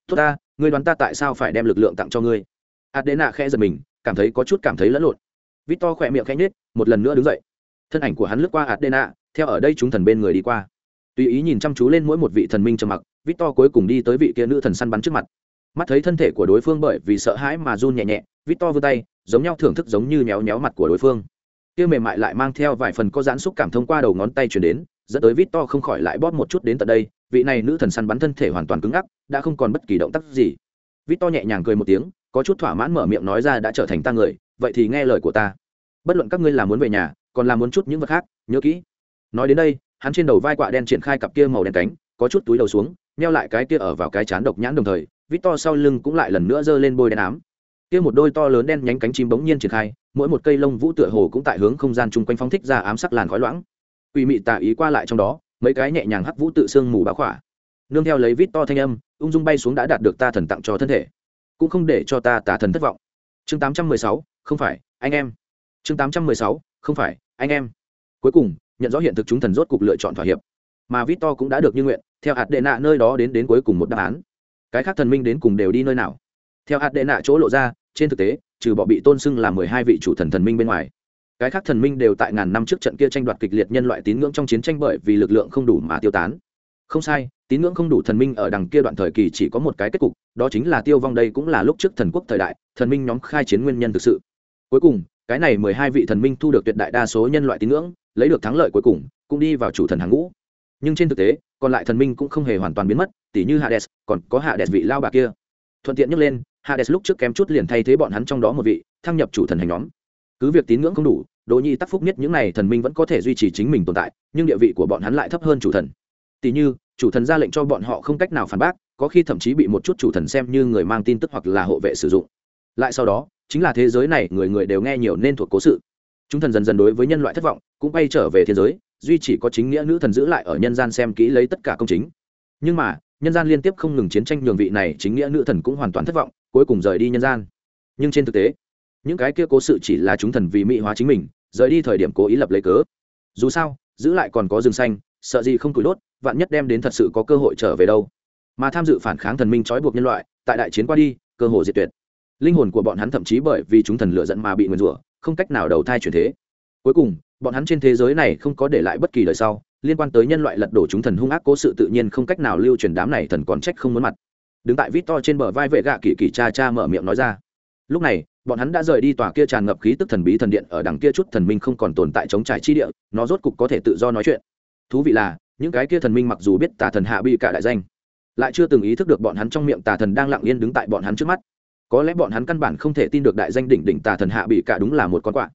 Tốt ta, ngươi đoán ta tại sao phải đem lực lượng tặng cho ngươi? Adena khẽ giật mình, cảm thấy có chút cảm thấy lẫn lộn. Victor khỏe miệng khẽ nhếch, một lần nữa đứng dậy. Thân ảnh của hắn lướt qua adena, theo ở đây chúng thần bên người đi qua. Tùy ý nhìn chăm chú lên mỗi một vị thần minh trầm mặc, victor cuối cùng đi tới vị kia nữ thần săn bắn trước mặt. Mắt thấy thân thể của đối phương bởi vì sợ hãi mà run nhẹ nhẹ, victor vươn tay, giống nhau thưởng thức giống như méo méo mặt của đối phương kia mềm mại lại mang theo vài phần có giãn xúc cảm thông qua đầu ngón tay chuyển đến, dẫn tới vít to không khỏi lại bóp một chút đến tận đây, vị này nữ thần săn bắn thân thể hoàn toàn cứng ngắc, đã không còn bất kỳ động tác gì. Vít to nhẹ nhàng cười một tiếng, có chút thỏa mãn mở miệng nói ra đã trở thành ta người, vậy thì nghe lời của ta. Bất luận các ngươi là muốn về nhà, còn là muốn chút những vật khác, nhớ kỹ. Nói đến đây, hắn trên đầu vai quạ đen triển khai cặp kia màu đen cánh, có chút túi đầu xuống neo lại cái kia ở vào cái chán độc nhãn đồng thời, vít to sau lưng cũng lại lần nữa giơ lên bôi đen ám kia một đôi to lớn đen nhánh cánh chim bỗng nhiên triển khai mỗi một cây lông vũ tựa hồ cũng tại hướng không gian chung quanh phóng thích ra ám sắc làn khói loãng. Quỷ mị tà ý qua lại trong đó mấy cái nhẹ nhàng hắc vũ tự xương mù bá khỏa. Nương theo lấy vít to thanh âm ung dung bay xuống đã đạt được ta thần tặng cho thân thể. Cũng không để cho ta tà thần thất vọng. Chương 816, không phải anh em. Chương 816, không phải anh em. Cuối cùng nhận rõ hiện thực chúng thần rốt cục lựa chọn thỏa hiệp. Mà vít to cũng đã được như nguyện theo hạt đệ nạ nơi đó đến đến cuối cùng một đáp án. Cái khác thần minh đến cùng đều đi nơi nào? Theo hạt đệ nạ chỗ lộ ra, trên thực tế, trừ bỏ bị tôn xưng là mười hai vị chủ thần thần minh bên ngoài, cái khác thần minh đều tại ngàn năm trước trận kia tranh đoạt kịch liệt nhân loại tín ngưỡng trong chiến tranh bởi vì lực lượng không đủ mà tiêu tán. Không sai, tín ngưỡng không đủ thần minh ở đằng kia đoạn thời kỳ chỉ có một cái kết cục, đó chính là tiêu vong đây cũng là lúc trước thần quốc thời đại, thần minh nhóm khai chiến nguyên nhân thực sự. Cuối cùng, cái này mười hai vị thần minh thu được tuyệt đại đa số nhân loại tín ngưỡng, lấy được thắng lợi cuối cùng, cũng đi vào chủ thần hàng ngũ. Nhưng trên thực tế, còn lại thần minh cũng không hề hoàn toàn biến mất, tỉ như hades, còn có hades vị lao bà kia. Thuận tiện nhắc lên hades lúc trước kém chút liền thay thế bọn hắn trong đó một vị, thăng nhập chủ thần hành nhóm. Cứ việc tín ngưỡng không đủ, đỗ nhi tắc phúc nhất những n à y thần minh vẫn có thể duy trì chính mình tồn tại, nhưng địa vị của bọn hắn lại thấp hơn chủ thần. Tỉ như, chủ thần ra lệnh cho bọn họ không cách nào phản bác, có khi thậm chí bị một chút chủ thần xem như người mang tin tức hoặc là hộ vệ sử dụng. Lại sau đó, chính là thế giới này, người người đều nghe nhiều nên thuộc cố sự. Chúng thần dần dần đối với nhân loại thất vọng, cũng bay trở về thế giới, duy chỉ có chính nghĩa nữ thần giữ lại ở nhân gian xem kỹ lấy tất cả công chính. Nhưng mà nhân gian liên tiếp không ngừng chiến tranh nhường vị này chính nghĩa nữ thần cũng hoàn toàn thất vọng, cuối cùng rời đi nhân gian. Nhưng trên thực tế, những cái kia cố sự chỉ là chúng thần vì mỹ hóa chính mình, rời đi thời điểm cố ý lập lấy cớ. Dù sao, giữ lại còn có rừng xanh, sợ gì không tủi đốt, vạn nhất đem đến thật sự có cơ hội trở về đâu. Mà tham dự phản kháng thần minh trói buộc nhân loại, tại đại chiến qua đi, cơ hội diệt tuyệt. Linh hồn của bọn hắn thậm chí bởi vì chúng thần lựa dẫn mà bị nguyền rủa, không cách nào đầu thai chuyển thế. Cuối cùng, bọn hắn trên thế giới này không có để lại bất kỳ lời sau liên quan tới nhân loại lật đổ chúng thần hung ác cố sự tự nhiên không cách nào lưu truyền đám này thần còn trách không muốn mặt. Đứng tại vít to trên bờ vai vệ gạ kỳ kỳ cha cha mở miệng nói ra. Lúc này, bọn hắn đã rời đi tòa kia tràn ngập khí tức thần bí thần điện ở đằng kia chút thần minh không còn tồn tại chống trải chi địa, nó rốt cục có thể tự do nói chuyện. Thú vị là, những cái kia thần minh mặc dù biết tà thần hạ bị cả đại danh, lại chưa từng ý thức được bọn hắn trong miệng tà thần đang lặng yên đứng tại bọn hắn trước mắt. Có lẽ bọn hắn căn bản không thể tin được đại danh đỉnh đỉnh tà thần hạ bị cả đúng là một con quạ.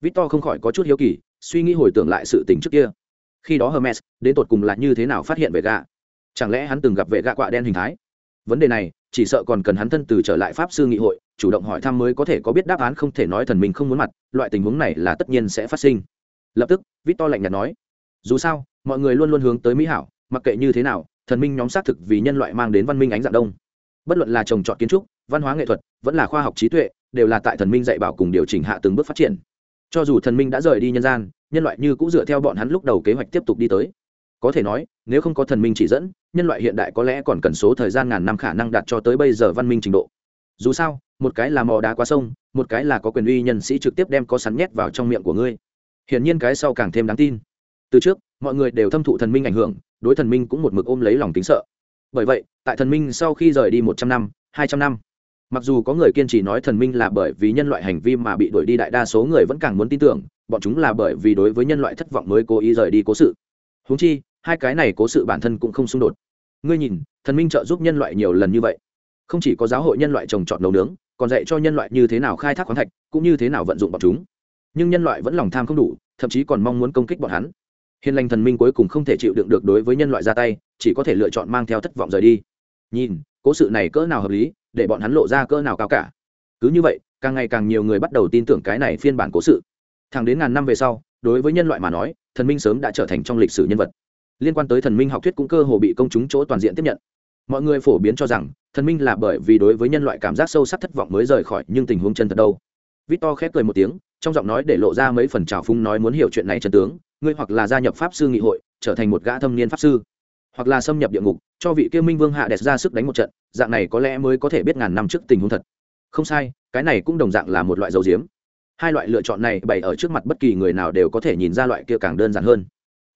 Vít to không khỏi có chút hiếu kỳ, suy nghĩ hồi tưởng lại sự tình trước kia khi đó hermes, đến tột cùng là như thế nào phát hiện vệ gạ chẳng lẽ hắn từng gặp vệ gạ quạ đen hình thái? Vấn đề này, chỉ sợ còn cần hắn thân từ trở lại pháp sư nghị hội, chủ động hỏi thăm mới có thể có biết đáp án không thể nói thần mình không muốn mặt, loại tình huống này là tất nhiên sẽ phát sinh. Lập tức, victor lạnh nhạt nói, dù sao, mọi người luôn luôn hướng tới mỹ hảo, mặc kệ như thế nào, thần minh nhóm xác thực vì nhân loại mang đến văn minh ánh dạng đông. Bất luận là trồng trọt kiến trúc, văn hóa nghệ thuật, vẫn là khoa học trí tuệ, đều là tại thần minh dạy bảo cùng điều chỉnh hạ từng bước phát triển cho dù thần minh đã rời đi nhân gian, nhân loại như cũng dựa theo bọn hắn lúc đầu kế hoạch tiếp tục đi tới. Có thể nói, nếu không có thần minh chỉ dẫn, nhân loại hiện đại có lẽ còn cần số thời gian ngàn năm khả năng đạt cho tới bây giờ văn minh trình độ. Dù sao, một cái là mò đá qua sông, một cái là có quyền uy nhân sĩ trực tiếp đem có sắn nhét vào trong miệng của ngươi. Hiển nhiên cái sau càng thêm đáng tin. Từ trước, mọi người đều thâm thụ thần minh ảnh hưởng, đối thần minh cũng một mực ôm lấy lòng tính sợ. Bởi vậy, tại thần minh sau khi rời đi một trăm năm, hai trăm năm mặc dù có người kiên trì nói thần minh là bởi vì nhân loại hành vi mà bị đuổi đi, đại đa số người vẫn càng muốn tin tưởng, bọn chúng là bởi vì đối với nhân loại thất vọng mới cố ý rời đi cố sự. Húng chi, hai cái này cố sự bản thân cũng không xung đột. Ngươi nhìn, thần minh trợ giúp nhân loại nhiều lần như vậy, không chỉ có giáo hội nhân loại trồng trọt nấu nướng, còn dạy cho nhân loại như thế nào khai thác khoáng thạch, cũng như thế nào vận dụng bọn chúng. Nhưng nhân loại vẫn lòng tham không đủ, thậm chí còn mong muốn công kích bọn hắn. Hiền lành thần minh cuối cùng không thể chịu đựng được đối với nhân loại ra tay, chỉ có thể lựa chọn mang theo thất vọng rời đi. Nhìn, cố sự này cỡ nào hợp lý để bọn hắn lộ ra cỡ nào cao cả. Cứ như vậy, càng ngày càng nhiều người bắt đầu tin tưởng cái này phiên bản cố sự. Thẳng đến ngàn năm về sau, đối với nhân loại mà nói, thần minh sớm đã trở thành trong lịch sử nhân vật. Liên quan tới thần minh học thuyết cũng cơ hồ bị công chúng chỗ toàn diện tiếp nhận. Mọi người phổ biến cho rằng, thần minh là bởi vì đối với nhân loại cảm giác sâu sắc thất vọng mới rời khỏi, nhưng tình huống chân thật đâu? Victor khép cười một tiếng, trong giọng nói để lộ ra mấy phần trào phung nói muốn hiểu chuyện này chân tướng, ngươi hoặc là gia nhập pháp sư nghị hội, trở thành một gã thâm niên pháp sư hoặc là xâm nhập địa ngục, cho vị kia minh vương hạ đẹp ra sức đánh một trận, dạng này có lẽ mới có thể biết ngàn năm trước tình huống thật. Không sai, cái này cũng đồng dạng là một loại dầu diếm. Hai loại lựa chọn này bày ở trước mặt bất kỳ người nào đều có thể nhìn ra loại kia càng đơn giản hơn.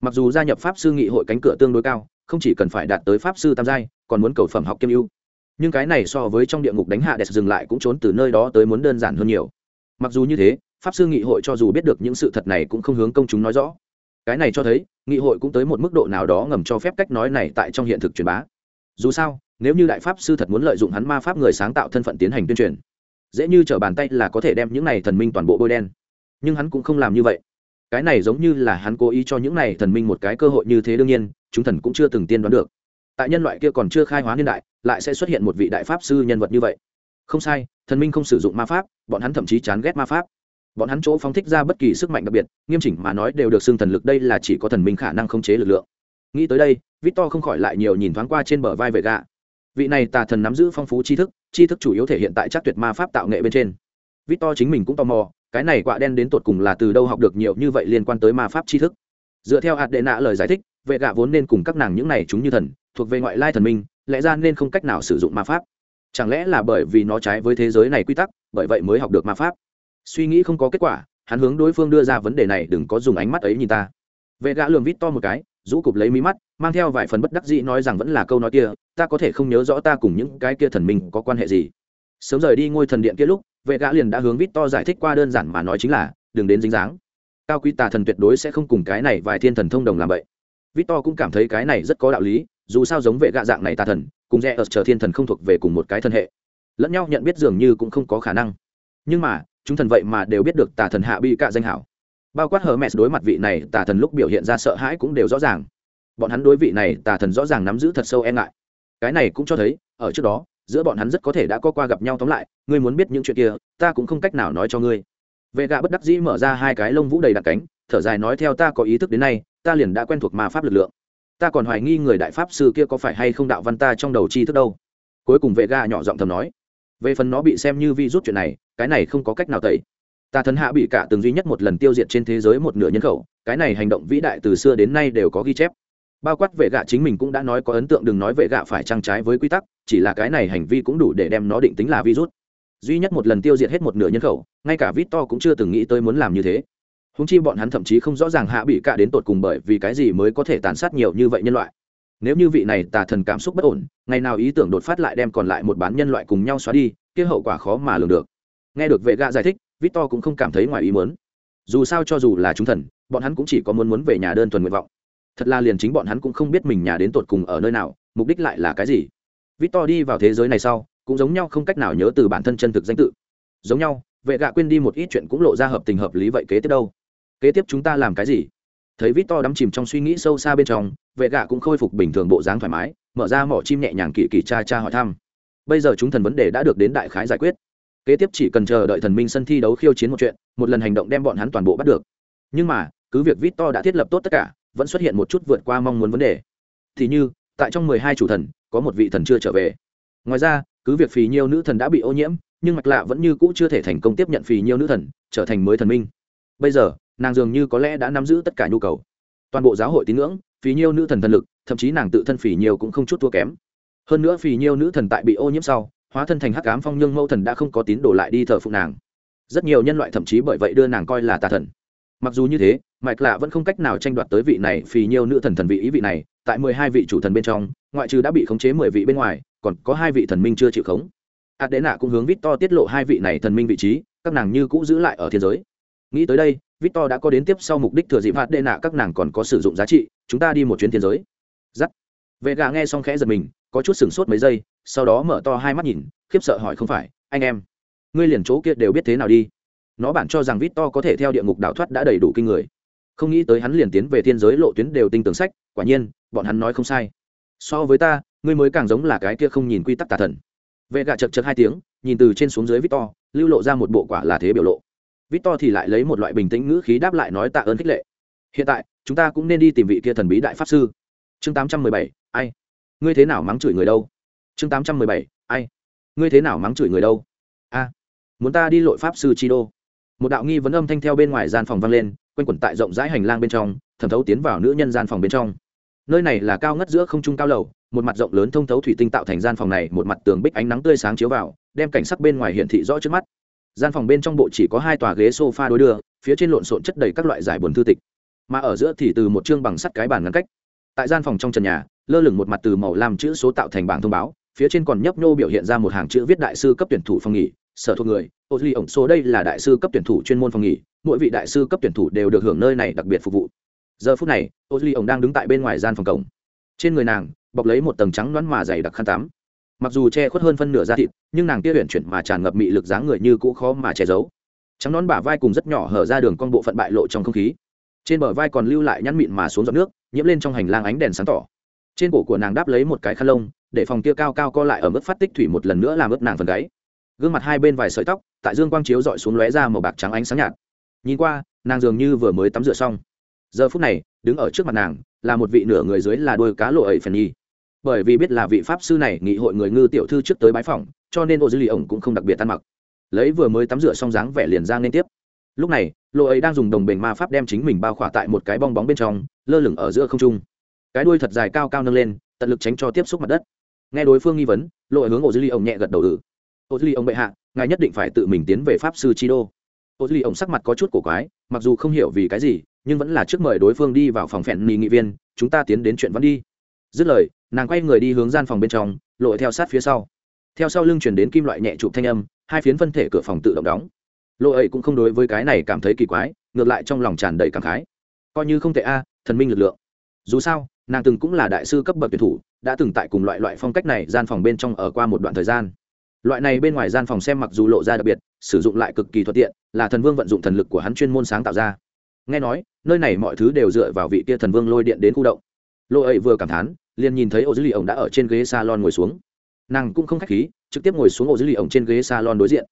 Mặc dù gia nhập pháp sư nghị hội cánh cửa tương đối cao, không chỉ cần phải đạt tới pháp sư tam giai, còn muốn cầu phẩm học kiêm ưu. Nhưng cái này so với trong địa ngục đánh hạ đẹp dừng lại cũng trốn từ nơi đó tới muốn đơn giản hơn nhiều. Mặc dù như thế, pháp sư nghị hội cho dù biết được những sự thật này cũng không hướng công chúng nói rõ cái này cho thấy, nghị hội cũng tới một mức độ nào đó ngầm cho phép cách nói này tại trong hiện thực truyền bá. Dù sao, nếu như đại pháp sư thật muốn lợi dụng hắn ma pháp người sáng tạo thân phận tiến hành tuyên truyền, dễ như t r ở bàn tay là có thể đem những này thần minh toàn bộ bôi đen. Nhưng hắn cũng không làm như vậy. Cái này giống như là hắn cố ý cho những này thần minh một cái cơ hội như thế đương nhiên, chúng thần cũng chưa từng tiên đoán được. Tại nhân loại kia còn chưa khai hóa niên đại, lại sẽ xuất hiện một vị đại pháp sư nhân vật như vậy. Không sai, thần minh không sử dụng ma pháp, bọn hắn thậm chí chán ghét ma pháp bọn hắn chỗ phóng thích ra bất kỳ sức mạnh đặc biệt, nghiêm chỉnh mà nói đều được xưng thần lực, đây là chỉ có thần minh khả năng khống chế lực lượng. Nghĩ tới đây, victor không khỏi lại nhiều nhìn thoáng qua trên bờ vai vệ gạ vị này tà thần nắm giữ phong phú tri thức tri thức chủ yếu thể hiện tại chắc tuyệt ma pháp tạo nghệ bên trên. Victor chính mình cũng tò mò, cái này quạ đen đến tột cùng là từ đâu học được nhiều như vậy liên quan tới ma pháp tri thức. Dựa theo hạt đệ nạ lời giải thích vệ gạ vốn nên cùng các nàng những này chúng như thần, thuộc về ngoại lai thần minh, lẽ ra nên không cách nào sử dụng ma pháp. Chẳng lẽ là bởi vì nó trái với thế giới này quy tắc, bởi vậy mới học được ma pháp? Suy nghĩ không có kết quả, hắn hướng đối phương đưa ra vấn đề này, đừng có dùng ánh mắt ấy nhìn ta. Vệ gã lường vít to một cái, rũ cụp lấy mí mắt, mang theo vài phần bất đắc dĩ nói rằng vẫn là câu nói kia, ta có thể không nhớ rõ ta cùng những cái kia thần minh có quan hệ gì. Sớm rời đi ngôi thần điện kia lúc, vệ gã liền đã hướng vít to giải thích qua đơn giản mà nói chính là, đừng đến dính dáng. Cao quý tà thần tuyệt đối sẽ không cùng cái này vài thiên thần thông đồng làm vậy vít to cũng cảm thấy cái này rất có đạo lý, dù sao giống vệ gạ dạng này tà thần, cùng rẽ ở chờ thiên thần không thuộc về cùng một cái thân hệ. Lẫn nhau nhận biết dường như cũng không có khả năng nhưng mà, chúng thần vậy mà đều biết được tà thần hạ bị cả danh hảo. Bao quát hờ mẹ đối mặt vị này, tà thần lúc biểu hiện ra sợ hãi cũng đều rõ ràng. Bọn hắn đối vị này, tà thần rõ ràng nắm giữ thật sâu e ngại. Cái này cũng cho thấy, ở trước đó, giữa bọn hắn rất có thể đã có qua gặp nhau tóm lại, ngươi muốn biết những chuyện kia, ta cũng không cách nào nói cho ngươi. Vệ gạ bất đắc dĩ mở ra hai cái lông vũ đầy đặc cánh, thở dài nói theo ta có ý thức đến nay, ta liền đã quen thuộc ma pháp lực lượng. Ta còn hoài nghi người đại pháp sư kia có phải hay không đạo văn ta trong đầu chi thức đâu. Cuối cùng vệ gạ nhỏ giọng thầm nói về phần nó bị xem như vi rút chuyện này, cái này không có cách nào tẩy. Tà thần hạ bị cả từng duy nhất một lần tiêu diệt trên thế giới một nửa nhân khẩu, cái này hành động vĩ đại từ xưa đến nay đều có ghi chép. Bao quát vệ gạ chính mình cũng đã nói có ấn tượng đừng nói vệ gạ phải trang trái với quy tắc, chỉ là cái này hành vi cũng đủ để đem nó định tính là virus. Duy nhất một lần tiêu diệt hết một nửa nhân khẩu, ngay cả vít to cũng chưa từng nghĩ tới muốn làm như thế. Húng chi bọn hắn thậm chí không rõ ràng hạ bị cả đến tột cùng bởi vì cái gì mới có thể tàn sát nhiều như vậy nhân loại nếu như vị này tà thần cảm xúc bất ổn, ngày nào ý tưởng đột phát lại đem còn lại một bán nhân loại cùng nhau xóa đi, kia hậu quả khó mà lường được. Nghe được vệ gạ giải thích, victor cũng không cảm thấy ngoài ý muốn. Dù sao cho dù là chúng thần, bọn hắn cũng chỉ có muốn muốn về nhà đơn thuần nguyện vọng. Thật là liền chính bọn hắn cũng không biết mình nhà đến tột cùng ở nơi nào, mục đích lại là cái gì. Victor đi vào thế giới này sau, cũng giống nhau không cách nào nhớ từ bản thân chân thực danh tự. Giống nhau, vệ gạ quên đi một ít chuyện cũng lộ ra hợp tình hợp lý vậy kế tiếp đâu? Kế tiếp chúng ta làm cái gì? Thấy vít to đắm chìm trong suy nghĩ sâu xa bên trong, vệ gạ cũng khôi phục bình thường bộ dáng thoải mái, mở ra mỏ chim nhẹ nhàng kỳ kỳ cha cha hỏi thăm. Bây giờ chúng thần vấn đề đã được đến đại khái giải quyết. Kế tiếp chỉ cần chờ đợi thần minh sân thi đấu khiêu chiến một chuyện, một lần hành động đem bọn hắn toàn bộ bắt được. Nhưng mà, cứ việc vít to đã thiết lập tốt tất cả, vẫn xuất hiện một chút vượt qua mong muốn vấn đề. Thì như, tại trong mười hai chủ thần, có một vị thần chưa trở về. Ngoài ra, cứ việc phì nhiêu nữ thần đã bị ô nhiễm, nhưng mạch lạ vẫn như cũ chưa thể thành công tiếp nhận phì nhiêu nữ thần, trở thành mới thần minh. Bây giờ nàng dường như có lẽ đã nắm giữ tất cả nhu cầu. Toàn bộ giáo hội tín ngưỡng, phì nhiêu nữ thần thần lực, thậm chí nàng tự thân phì nhiêu cũng không chút thua kém. Hơn nữa phì nhiêu nữ thần tại bị ô nhiễm sau, hóa thân thành hắc ám phong nhương mẫu thần đã không có tín đồ lại đi thờ phụng nàng. Rất nhiều nhân loại thậm chí bởi vậy đưa nàng coi là tà thần. Mặc dù như thế, mạch lạ vẫn không cách nào tranh đoạt tới vị này phì nhiêu nữ thần thần vị ý vị này, tại mười hai vị chủ thần bên trong, ngoại trừ đã bị khống chế mười vị bên ngoài, còn có hai vị thần minh chưa chịu khống. Ạt đế nạ cũng hướng vít to tiết lộ hai vị này thần minh vị trí, các nàng như cũ giữ lại ở thiên giới nghĩ tới đây, victor đã có đến tiếp sau mục đích thừa dịp hạt đệ nạ các nàng còn có sử dụng giá trị, chúng ta đi một chuyến thiên giới. Giắt. Vệ gà nghe xong khẽ giật mình, có chút sửng sốt mấy giây, sau đó mở to hai mắt nhìn, khiếp sợ hỏi không phải, anh em, ngươi liền chỗ kia đều biết thế nào đi? Nó bản cho rằng victor có thể theo địa ngục đảo thoát đã đầy đủ kinh người. Không nghĩ tới hắn liền tiến về thiên giới lộ tuyến đều tinh tường sách, quả nhiên, bọn hắn nói không sai. So với ta, ngươi mới càng giống là cái kia không nhìn quy tắc tà thần. Vệ gà chật chật hai tiếng, nhìn từ trên xuống dưới victor, lưu lộ ra một bộ quả là thế biểu lộ. Victor thì lại lấy một loại bình tĩnh ngữ khí đáp lại nói tạ ơn khích lệ. Hiện tại, chúng ta cũng nên đi tìm vị kia thần bí đại pháp sư. Chương 817, ai? Ngươi thế nào mắng chửi người đâu? Chương 817, ai? Ngươi thế nào mắng chửi người đâu? A, muốn ta đi lội pháp sư chi đô. Một đạo nghi vấn âm thanh theo bên ngoài gian phòng vang lên, quanh quẩn tại rộng rãi hành lang bên trong, thẩm thấu tiến vào nữ nhân gian phòng bên trong. Nơi này là cao ngất giữa không trung cao lầu, một mặt rộng lớn thông thấu thủy tinh tạo thành gian phòng này, một mặt tường bích ánh nắng tươi sáng chiếu vào, đem cảnh sắc bên ngoài hiện thị rõ trước mắt gian phòng bên trong bộ chỉ có hai tòa ghế sofa đối đưa, phía trên lộn xộn chất đầy các loại giải buồn thư tịch. Mà ở giữa thì từ một chương bằng sắt cái bàn ngăn cách. Tại gian phòng trong trần nhà, lơ lửng một mặt từ màu làm chữ số tạo thành bảng thông báo, phía trên còn nhấp nhô biểu hiện ra một hàng chữ viết đại sư cấp tuyển thủ phòng nghỉ, sở thuộc người, ô duy ổng số đây là đại sư cấp tuyển thủ chuyên môn phòng nghỉ, mỗi vị đại sư cấp tuyển thủ đều được hưởng nơi này đặc biệt phục vụ. Giờ phút này, ô duy ổng đang đứng tại bên ngoài gian phòng cổng. Trên người nàng, bọc lấy một tầng trắng đoán mà dày đặc khăn tắm mặc dù che khuất hơn phân nửa da thịt, nhưng nàng kia huyện chuyển mà tràn ngập mị lực dáng người như cũ khó mà che giấu. Trắng nón bả vai cùng rất nhỏ hở ra đường con bộ phận bại lộ trong không khí. Trên bờ vai còn lưu lại nhăn mịn mà xuống giọt nước, nhiễm lên trong hành lang ánh đèn sáng tỏ. Trên cổ của nàng đáp lấy một cái khăn lông, để phòng kia cao cao co lại ở mức phát tích thủy một lần nữa làm ướt nàng phần gáy. Gương mặt hai bên vài sợi tóc, tại dương quang chiếu dọi xuống lóe ra màu bạc trắng ánh sáng nhạt. Nhìn qua, nàng dường như vừa mới tắm rửa xong. Giờ phút này, đứng ở trước mặt nàng, là một vị nửa người dưới là đôi cá lộ ấy phần nhi bởi vì biết là vị pháp sư này nghị hội người ngư tiểu thư trước tới bái phòng cho nên ô dư lì ổng cũng không đặc biệt tan mặc. Lấy vừa mới tắm rửa xong dáng vẻ liền ra liên tiếp. Lúc này lộ ấy đang dùng đồng bền ma pháp đem chính mình bao khỏa tại một cái bong bóng bên trong, lơ lửng ở giữa không trung. Cái đuôi thật dài cao cao nâng lên, tận lực tránh cho tiếp xúc mặt đất. Nghe đối phương nghi vấn lộ ấy hướng ô dư lì ổng nhẹ gật đầu ử ô dư lì ổng bệ hạ, ngài nhất định phải tự mình tiến về pháp sư chi đô. Ô dư lì ổng sắc mặt có chút cổ quái, mặc dù không hiểu vì cái gì, nhưng vẫn là trước mời đối phương đi vào phòng phèn mì nghị viên, chúng ta tiến đến chuyện vẫn đi dứt lời, nàng quay người đi hướng gian phòng bên trong, lội theo sát phía sau. Theo sau lưng chuyển đến kim loại nhẹ chụp thanh âm, hai phiến phân thể cửa phòng tự động đóng. Lộ ấy cũng không đối với cái này cảm thấy kỳ quái, ngược lại trong lòng tràn đầy cảm khái. Coi như không thể a, thần minh lực lượng. Dù sao, nàng từng cũng là đại sư cấp bậc tuyển thủ, đã từng tại cùng loại loại phong cách này gian phòng bên trong ở qua một đoạn thời gian. Loại này bên ngoài gian phòng xem mặc dù lộ ra đặc biệt, sử dụng lại cực kỳ thuận tiện, là thần vương vận dụng thần lực của hắn chuyên môn sáng tạo ra. Nghe nói, nơi này mọi thứ đều dựa vào vị tia thần vương lôi điện đến khu động lộ ấy vừa cảm thán, liền nhìn thấy ô dư lì ổng đã ở trên ghế salon ngồi xuống. Nàng cũng không khách khí, trực tiếp ngồi xuống ô dư lì ổng trên ghế salon đối diện.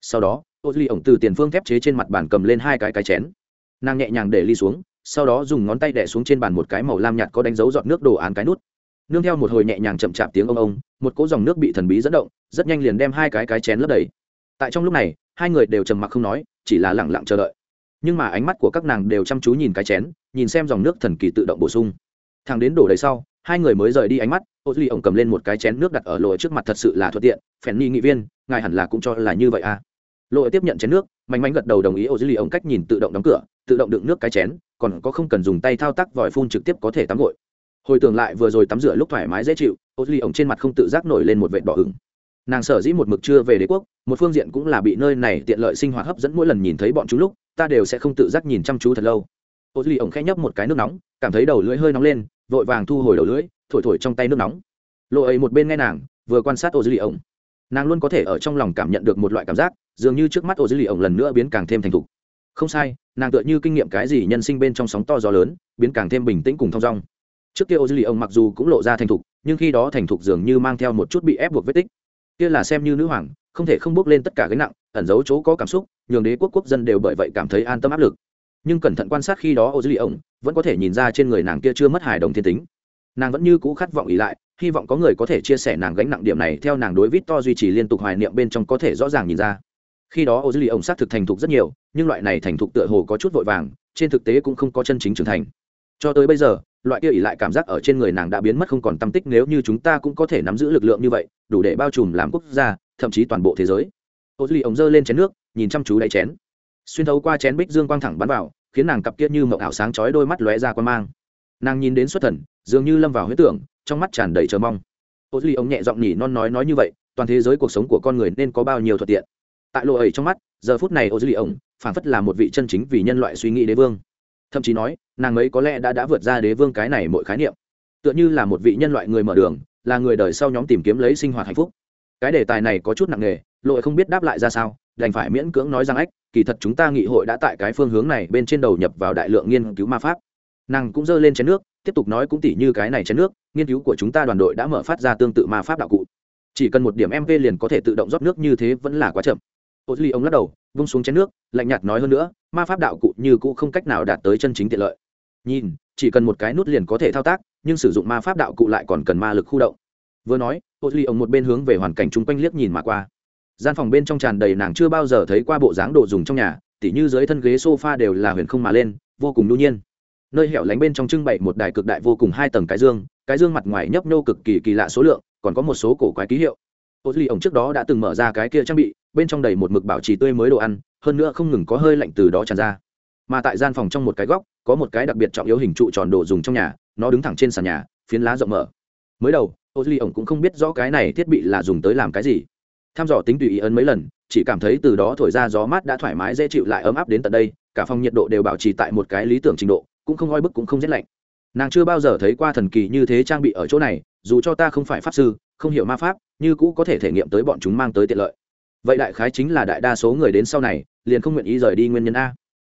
Sau đó ô dư lì ổng từ tiền phương thép chế trên mặt bàn cầm lên hai cái cái chén. Nàng nhẹ nhàng để ly xuống, sau đó dùng ngón tay đẻ xuống trên bàn một cái màu lam nhạt có đánh dấu giọt nước đồ án cái nút. Nương theo một hồi nhẹ nhàng chậm chạp tiếng ông ông, một cỗ dòng nước bị thần bí dẫn động, rất nhanh liền đem hai cái cái chén lấp đầy. Tại trong lúc này, hai người đều trầm mặc không nói, chỉ là lẳng lặng chờ đợi. Nhưng mà ánh mắt của các nàng đều chăm chú nhìn cái chén, nhìn xem dòng nước thần kỳ tự động bổ sung thằng đến đổ đầy sau, hai người mới rời đi ánh mắt, ô duy ổng cầm lên một cái chén nước đặt ở lội trước mặt thật sự là thuận tiện, phèn ni nghị viên, ngài hẳn là cũng cho là như vậy à. Lội tiếp nhận chén nước, mạnh mạnh gật đầu đồng ý ô duy ổng cách nhìn tự động đóng cửa, tự động đựng nước cái chén, còn có không cần dùng tay thao tác vòi phun trực tiếp có thể tắm gội. Hồi tưởng lại vừa rồi tắm rửa lúc thoải mái dễ chịu, ô duy ổng trên mặt không tự giác nổi lên một vệt đỏ ửng. Nàng sở dĩ một mực chưa về đế quốc, một phương diện cũng là bị nơi này tiện lợi sinh hoạt hấp dẫn mỗi lần nhìn thấy bọn chúng lúc, ta đều sẽ không tự giác nhìn chăm chú thật lâu. Ô duy ổng khẽ nhấp một cái nước nóng, cảm thấy đầu lưỡi hơi nóng lên vội vàng thu hồi đầu lưỡi, thổi thổi trong tay nước nóng. Lộ ấy một bên nghe nàng, vừa quan sát ô dư lì ổng nàng luôn có thể ở trong lòng cảm nhận được một loại cảm giác, dường như trước mắt ô dư lì ổng lần nữa biến càng thêm thành thục. Không sai, nàng tựa như kinh nghiệm cái gì nhân sinh bên trong sóng to gió lớn, biến càng thêm bình tĩnh cùng thong dong. Trước kia ô dư lì ổng mặc dù cũng lộ ra thành thục, nhưng khi đó thành thục dường như mang theo một chút bị ép buộc vết tích. Kia là xem như nữ hoàng, không thể không bước lên tất cả gánh nặng, ẩn giấu chỗ có cảm xúc, nhường đế quốc quốc dân đều bởi vậy cảm thấy an tâm áp lực nhưng cẩn thận quan sát khi đó ô dư lì ổng vẫn có thể nhìn ra trên người nàng kia chưa mất hài đồng thiên tính. Nàng vẫn như cũ khát vọng ý lại, hy vọng có người có thể chia sẻ nàng gánh nặng điểm này theo nàng đối vít to duy trì liên tục hoài niệm bên trong có thể rõ ràng nhìn ra. Khi đó ô dư lì ổng xác thực thành thục rất nhiều, nhưng loại này thành thục tựa hồ có chút vội vàng, trên thực tế cũng không có chân chính trưởng thành. Cho tới bây giờ, loại kia ỉ lại cảm giác ở trên người nàng đã biến mất không còn tâm tích nếu như chúng ta cũng có thể nắm giữ lực lượng như vậy, đủ để bao trùm làm quốc gia, thậm chí toàn bộ thế giới. Ô dư lì ổng giơ lên chén nước, nhìn chăm chú đáy chén xuyên thấu qua chén bích dương quang thẳng bắn vào, khiến nàng cặp kia như mộng ảo sáng chói đôi mắt lóe ra quan mang. Nàng nhìn đến xuất thần, dường như lâm vào huyết tưởng, trong mắt tràn đầy chờ mong. Ô duy ông nhẹ giọng nhỉ non nói nói như vậy, toàn thế giới cuộc sống của con người nên có bao nhiêu thuận tiện. Tại lộ ấy trong mắt, giờ phút này ô duy ông phản phất là một vị chân chính vì nhân loại suy nghĩ đế vương. Thậm chí nói, nàng ấy có lẽ đã đã vượt ra đế vương cái này mọi khái niệm. Tựa như là một vị nhân loại người mở đường, là người đời sau nhóm tìm kiếm lấy sinh hoạt hạnh phúc. Cái đề tài này có chút nặng nề lộ không biết đáp lại ra sao đành phải miễn cưỡng nói rằng ách, kỳ thật chúng ta nghị hội đã tại cái phương hướng này bên trên đầu nhập vào đại lượng nghiên cứu ma pháp. Nàng cũng giơ lên chén nước, tiếp tục nói cũng tỉ như cái này chén nước, nghiên cứu của chúng ta đoàn đội đã mở phát ra tương tự ma pháp đạo cụ. Chỉ cần một điểm mv liền có thể tự động rót nước như thế vẫn là quá chậm. Ô duy ông lắc đầu, vung xuống chén nước, lạnh nhạt nói hơn nữa, ma pháp đạo cụ như cũ không cách nào đạt tới chân chính tiện lợi. Nhìn, chỉ cần một cái nút liền có thể thao tác, nhưng sử dụng ma pháp đạo cụ lại còn cần ma lực khu động. Vừa nói, ô duy ông một bên hướng về hoàn cảnh chung quanh liếc nhìn mà qua gian phòng bên trong tràn đầy nàng chưa bao giờ thấy qua bộ dáng đồ dùng trong nhà, tỉ như dưới thân ghế sofa đều là huyền không mà lên, vô cùng nhu nhiên. Nơi hẻo lánh bên trong trưng bày một đài cực đại vô cùng hai tầng cái dương cái dương mặt ngoài nhấp nhô cực kỳ kỳ lạ số lượng, còn có một số cổ quái ký hiệu. Ô duy ổng trước đó đã từng mở ra cái kia trang bị, bên trong đầy một mực bảo trì tươi mới đồ ăn, hơn nữa không ngừng có hơi lạnh từ đó tràn ra. Mà tại gian phòng trong một cái góc, có một cái đặc biệt trọng yếu hình trụ tròn đồ dùng trong nhà, nó đứng thẳng trên sàn nhà, phiến lá rộng mở. Mới đầu ô duy ổng cũng không biết rõ cái này thiết bị là dùng tới làm cái gì tham dò tính tùy ý ấn mấy lần, chỉ cảm thấy từ đó thổi ra gió mát đã thoải mái dễ chịu lại ấm áp đến tận đây, cả phòng nhiệt độ đều bảo trì tại một cái lý tưởng trình độ, cũng không oi bức cũng không rét lạnh. Nàng chưa bao giờ thấy qua thần kỳ như thế trang bị ở chỗ này, dù cho ta không phải pháp sư, không hiểu ma pháp, như cũ có thể thể nghiệm tới bọn chúng mang tới tiện lợi. Vậy đại khái chính là đại đa số người đến sau này, liền không nguyện ý rời đi nguyên nhân a.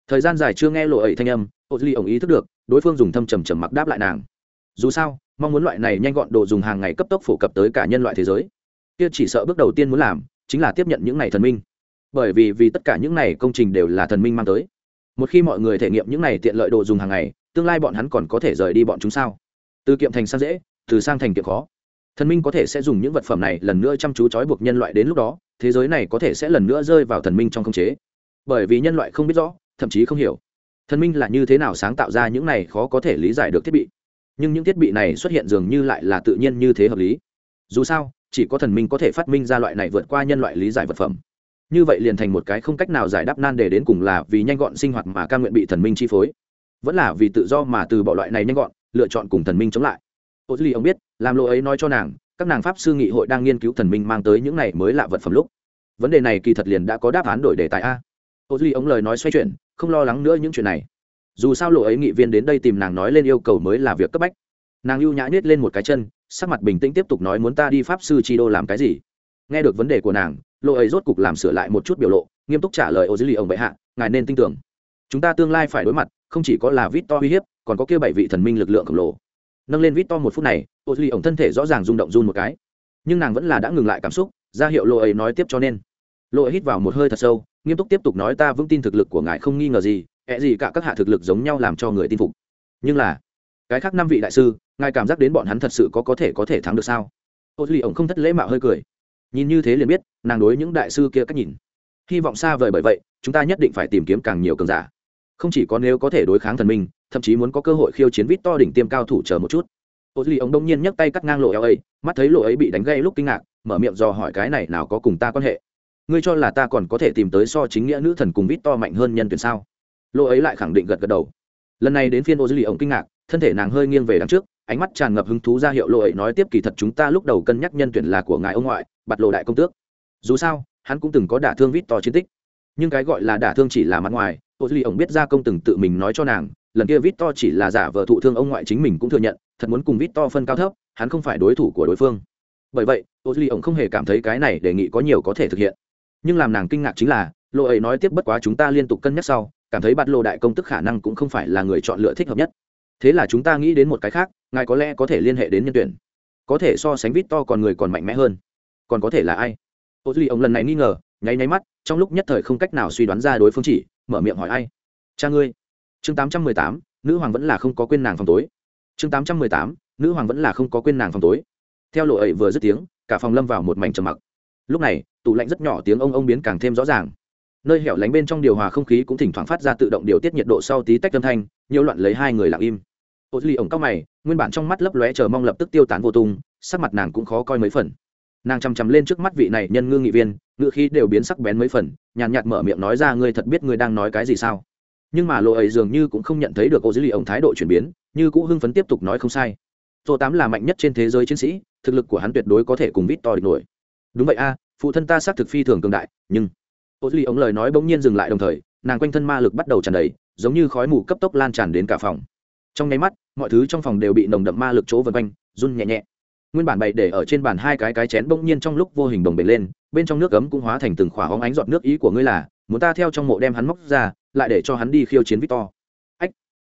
Thời gian dài chưa nghe lộ ấy thanh âm ô duy ổng ý thức được, đối phương dùng thâm trầm trầm mặc đáp lại nàng. Dù sao, mong muốn loại này nhanh gọn đồ dùng hàng ngày cấp tốc phổ cập tới cả nhân loại thế giới kia chỉ sợ bước đầu tiên muốn làm chính là tiếp nhận những này thần minh. Bởi vì vì tất cả những này công trình đều là thần minh mang tới. Một khi mọi người thể nghiệm những này tiện lợi đồ dùng hàng ngày, tương lai bọn hắn còn có thể rời đi bọn chúng sao? Từ kiệm thành sang dễ, từ sang thành kiệm khó. Thần minh có thể sẽ dùng những vật phẩm này lần nữa chăm chú trói buộc nhân loại đến lúc đó, thế giới này có thể sẽ lần nữa rơi vào thần minh trong khống chế. Bởi vì nhân loại không biết rõ, thậm chí không hiểu. Thần minh là như thế nào sáng tạo ra những này khó có thể lý giải được thiết bị. Nhưng những thiết bị này xuất hiện dường như lại là tự nhiên như thế hợp lý. Dù sao chỉ có thần minh có thể phát minh ra loại này vượt qua nhân loại lý giải vật phẩm. Như vậy liền thành một cái không cách nào giải đáp nan đề đến cùng là vì nhanh gọn sinh hoạt mà ca nguyện bị thần minh chi phối. Vẫn là vì tự do mà từ bỏ loại này nhanh gọn, lựa chọn cùng thần minh chống lại. Ô duy ông biết, làm lộ ấy nói cho nàng, các nàng pháp sư nghị hội đang nghiên cứu thần minh mang tới những này mới lạ vật phẩm lúc. Vấn đề này kỳ thật liền đã có đáp án đổi đề tài a. Ô duy ông lời nói xoay chuyển, không lo lắng nữa những chuyện này. Dù sao lộ ấy nghị viên đến đây tìm nàng nói lên yêu cầu mới là việc cấp bách. Nàng ưu nhã nhét lên một cái chân sắc mặt bình tĩnh tiếp tục nói muốn ta đi pháp sư chi đô làm cái gì? Nghe được vấn đề của nàng lộ ấy rốt cục làm sửa lại một chút biểu lộ, nghiêm túc trả lời, ô dưới lì ông bệ hạ, ngài nên tin tưởng. Chúng ta tương lai phải đối mặt, không chỉ có là vít to uy hiếp, còn có kia bảy vị thần minh lực lượng khổng lồ. Nâng lên vít to một phút này, ô dưới lì ông thân thể rõ ràng rung động run một cái. Nhưng nàng vẫn là đã ngừng lại cảm xúc, ra hiệu lộ ấy nói tiếp cho nên. Lộ ấy hít vào một hơi thật sâu, nghiêm túc tiếp tục nói, ta vững tin thực lực của ngài không nghi ngờ gì ẹ gì cả các hạ thực lực giống nhau làm cho người tin phục. Nhưng là, cái khác năm vị đại sư ngài cảm giác đến bọn hắn thật sự có có thể có thể thắng được sao? Ô duy ổng không thất lễ mạo hơi cười. Nhìn như thế liền biết, nàng đối những đại sư kia cách nhìn. Hy vọng xa vời bởi vậy, chúng ta nhất định phải tìm kiếm càng nhiều cường giả. Không chỉ có nếu có thể đối kháng thần minh, thậm chí muốn có cơ hội khiêu chiến vít to đỉnh tiêm cao thủ chờ một chút. Ô duy ổng đông nhiên nhấc tay cắt ngang lộ eo ấy, mắt thấy lộ ấy bị đánh gây lúc kinh ngạc, mở miệng dò hỏi cái này nào có cùng ta quan hệ? Ngươi cho là ta còn có thể tìm tới so chính nghĩa nữ thần cùng vít to mạnh hơn nhân tuyển sao? Lộ ấy lại khẳng định gật gật đầu. Lần này đến phiên ô duy ổng kinh ngạc, thân thể nàng hơi nghiêng về đằng trước ánh mắt tràn ngập hứng thú ra hiệu lộ ấy nói tiếp kỳ thật chúng ta lúc đầu cân nhắc nhân tuyển là của ngài ông ngoại, bạt lộ đại công tước. Dù sao, hắn cũng từng có đả thương vít to chiến tích. Nhưng cái gọi là đả thương chỉ là mặt ngoài, ô duy ổng biết ra công từng tự mình nói cho nàng, lần kia vít to chỉ là giả vờ thụ thương ông ngoại chính mình cũng thừa nhận, thật muốn cùng vít to phân cao thấp, hắn không phải đối thủ của đối phương. Bởi vậy, ô duy ổng không hề cảm thấy cái này đề nghị có nhiều có thể thực hiện. Nhưng làm nàng kinh ngạc chính là lộ ấy nói tiếp bất quá chúng ta liên tục cân nhắc sau, cảm thấy bạt lộ đại công tức khả năng cũng không phải là người chọn lựa thích hợp nhất thế là chúng ta nghĩ đến một cái khác, ngài có lẽ có thể liên hệ đến nhân tuyển. Có thể so sánh vít to còn người còn mạnh mẽ hơn. Còn có thể là ai? Ô duy, ông lần này nghi ngờ, nháy nháy mắt, trong lúc nhất thời không cách nào suy đoán ra đối phương chỉ, mở miệng hỏi ai? Cha ngươi. Chương tám trăm mười tám, nữ hoàng vẫn là không có quên nàng phòng tối. Chương tám trăm mười tám, nữ hoàng vẫn là không có quên nàng phòng tối. Theo lộ ấy vừa dứt tiếng, cả phòng lâm vào một mảnh trầm mặc. Lúc này, tủ lạnh rất nhỏ tiếng ông ông biến càng thêm rõ ràng. Nơi hẻo lánh bên trong điều hòa không khí cũng thỉnh thoảng phát ra tự động điều tiết nhiệt độ sau tí tách âm thanh, nhiễu loạn lấy hai người lặng im ô duy ổng cao mày, nguyên bản trong mắt lấp lóe chờ mong lập tức tiêu tán vô tung, sắc mặt nàng cũng khó coi mấy phần. Nàng chằm chằm lên trước mắt vị này nhân ngư nghị viên ngự khí đều biến sắc bén mấy phần, nhàn nhạt mở miệng nói ra ngươi thật biết ngươi đang nói cái gì sao. Nhưng mà lộ ấy dường như cũng không nhận thấy được ô duy ổng thái độ chuyển biến, như cũ hưng phấn tiếp tục nói không sai. Tô tám là mạnh nhất trên thế giới chiến sĩ, thực lực của hắn tuyệt đối có thể cùng vít to địch nổi. Đúng vậy a, phụ thân ta xác thực phi thường cường đại, nhưng ô duy ống lời nói bỗng nhiên dừng lại đồng thời, nàng quanh thân ma lực bắt đầu tràn đầy, giống như khói mù cấp tốc lan tràn đến cả phòng trong nháy mắt, mọi thứ trong phòng đều bị nồng đậm ma lực chỗ vân quanh, run nhẹ nhẹ. Nguyên bản bày để ở trên bàn hai cái cái chén bỗng nhiên trong lúc vô hình đồng bể lên, bên trong nước cấm cũng hóa thành từng khỏa hóng ánh giọt nước ý của ngươi là, muốn ta theo trong mộ đem hắn móc ra, lại để cho hắn đi khiêu chiến victor. Ách!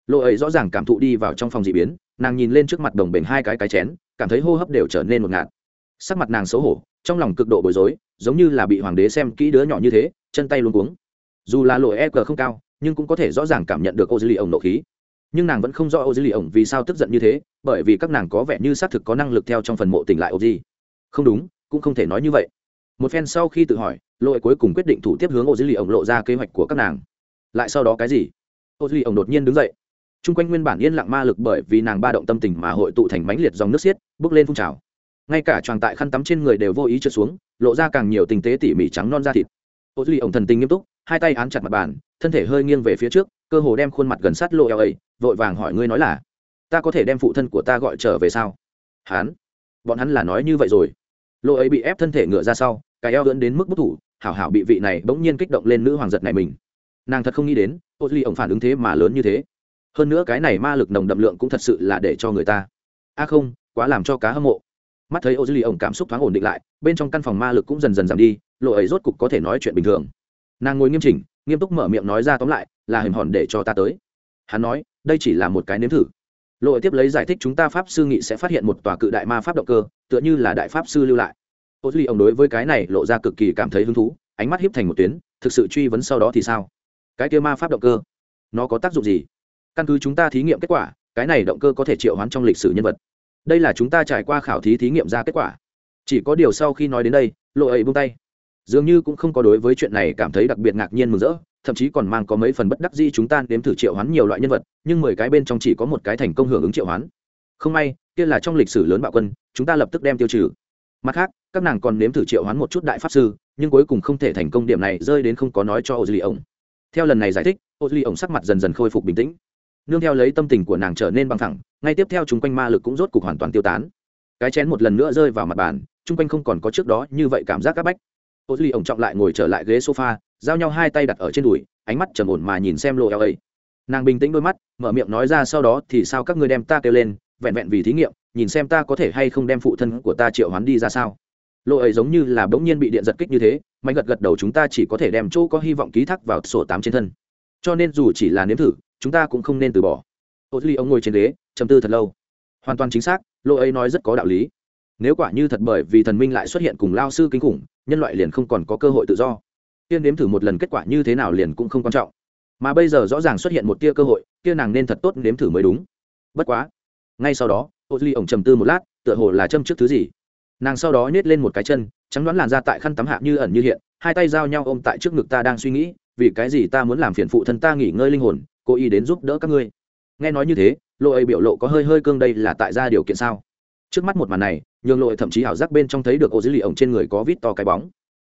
Lộ ấy rõ ràng cảm thụ đi vào trong phòng dị biến, nàng nhìn lên trước mặt đồng bể hai cái cái chén, cảm thấy hô hấp đều trở nên một ngạt. Sắc mặt nàng xấu hổ, trong lòng cực độ bối rối, giống như là bị hoàng đế xem kỹ đứa nhỏ như thế, chân tay luôn cuống. Dù là lội e g không cao, nhưng cũng có thể rõ ràng cảm nhận được ô dư lì ổng nộ khí nhưng nàng vẫn không rõ ô dư lì ổng vì sao tức giận như thế, bởi vì các nàng có vẻ như xác thực có năng lực theo trong phần mộ tỉnh lại ô di không đúng, cũng không thể nói như vậy. Một phen sau khi tự hỏi lội cuối cùng quyết định thủ tiếp hướng ô dư lì ổng lộ ra kế hoạch của các nàng. Lại sau đó cái gì? Ô dư lì ổng đột nhiên đứng dậy. T r u n g quanh nguyên bản yên lặng ma lực bởi vì nàng ba động tâm tình mà hội tụ thành mãnh liệt dòng nước xiết, bước lên phun trào. Ngay cả tròn tại khăn tắm trên người đều vô ý trượt xuống, lộ ra càng nhiều tình tế tỉ mỉ trắng non da thịt. Ô duy ổng thần tình nghiêm túc hai tay án chặt mặt bàn, thân thể hơi nghiêng về phía trước, cơ hồ đem khuôn mặt gần sát lộ eo ấy, vội vàng hỏi ngươi nói là, ta có thể đem phụ thân của ta gọi trở về sao? Hắn, bọn hắn là nói như vậy rồi. Lộ ấy bị ép thân thể ngựa ra sau, cái eo dẫn đến mức bất thủ, hảo hảo bị vị này bỗng nhiên kích động lên nữ hoàng giật này mình. Nàng thật không nghĩ đến, ô duy ổng phản ứng thế mà lớn như thế. Hơn nữa cái này ma lực nồng đậm lượng cũng thật sự là để cho người ta. A không, quá làm cho cá hâm mộ. Mắt thấy ô duy ổng cảm xúc thoáng ổn định lại, bên trong căn phòng ma lực cũng dần dần giảm đi lộ ấy rốt cục có thể nói chuyện bình thường nàng ngồi nghiêm chỉnh, nghiêm túc mở miệng nói ra tóm lại, là hình hòn để cho ta tới. Hắn nói, đây chỉ là một cái nếm thử. Lộ tiếp lấy giải thích chúng ta pháp sư nghị sẽ phát hiện một tòa cự đại ma pháp động cơ, tựa như là đại pháp sư lưu lại. Ô duy ông đối với cái này lộ ra cực kỳ cảm thấy hứng thú, ánh mắt hiếp thành một tuyến, thực sự truy vấn sau đó thì sao? Cái kia ma pháp động cơ, nó có tác dụng gì? Căn cứ chúng ta thí nghiệm kết quả, cái này động cơ có thể triệu hoán trong lịch sử nhân vật. Đây là chúng ta trải qua khảo thí thí nghiệm ra kết quả. Chỉ có điều sau khi nói đến đây, lộ ấy buông tay dường như cũng không có đối với chuyện này cảm thấy đặc biệt ngạc nhiên mừng rỡ, thậm chí còn mang có mấy phần bất đắc dĩ chúng ta nếm thử triệu hoán nhiều loại nhân vật, nhưng mười cái bên trong chỉ có một cái thành công hưởng ứng triệu hoán. Không may, kia là trong lịch sử lớn bạo quân, chúng ta lập tức đem tiêu trừ. Mặt khác, các nàng còn nếm thử triệu hoán một chút đại pháp sư, nhưng cuối cùng không thể thành công, điểm này rơi đến không có nói cho ô duy ổng theo lần này giải thích ô duy ổng sắc mặt dần dần khôi phục bình tĩnh. Nương theo lấy tâm tình của nàng trở nên bằng thẳng, ngay tiếp theo chúng quanh ma lực cũng rốt cục hoàn toàn tiêu tán. Cái chén một lần nữa rơi vào mặt bàn, chung quanh không còn có trước đó như vậy cảm giác áp bách ô duy ổng trọng lại ngồi trở lại ghế sofa, giao nhau hai tay đặt ở trên đùi, ánh mắt trầm ổn mà nhìn xem lộ eo ấy. Nàng bình tĩnh đôi mắt, mở miệng nói ra sau đó thì sao các ngươi đem ta kêu lên, vẹn vẹn vì thí nghiệm, nhìn xem ta có thể hay không đem phụ thân của ta triệu hoán đi ra sao. Lộ ấy giống như là bỗng nhiên bị điện giật kích như thế, mạnh gật gật đầu chúng ta chỉ có thể đem chỗ có hy vọng ký thác vào sổ tám trên thân. Cho nên dù chỉ là nếm thử, chúng ta cũng không nên từ bỏ. Ô duy ông ngồi trên ghế chầm tư thật lâu. Hoàn toàn chính xác lộ ấy nói rất có đạo lý. Nếu quả như thật bởi vì thần minh lại xuất hiện cùng lao sư kinh khủng nhân loại liền không còn có cơ hội tự do. Tiên nếm thử một lần kết quả như thế nào liền cũng không quan trọng. Mà bây giờ rõ ràng xuất hiện một tia cơ hội, kia nàng nên thật tốt nếm thử mới đúng. Bất quá, ngay sau đó, ô duy ổng trầm tư một lát, tựa hồ là châm trước thứ gì. Nàng sau đó nhét lên một cái chân, trắng đoán làn ra tại khăn tắm hạ như ẩn như hiện, hai tay giao nhau ôm tại trước ngực ta đang suy nghĩ, vì cái gì ta muốn làm phiền phụ thân ta nghỉ ngơi linh hồn, cố ý đến giúp đỡ các ngươi. Nghe nói như thế lộ ấy biểu lộ có hơi hơi cương đây là tại ra điều kiện sao? Trước mắt một màn này, nhường lội thậm chí ảo giác bên trong thấy được ô dữ lì ổng trên người có vít to cái bóng.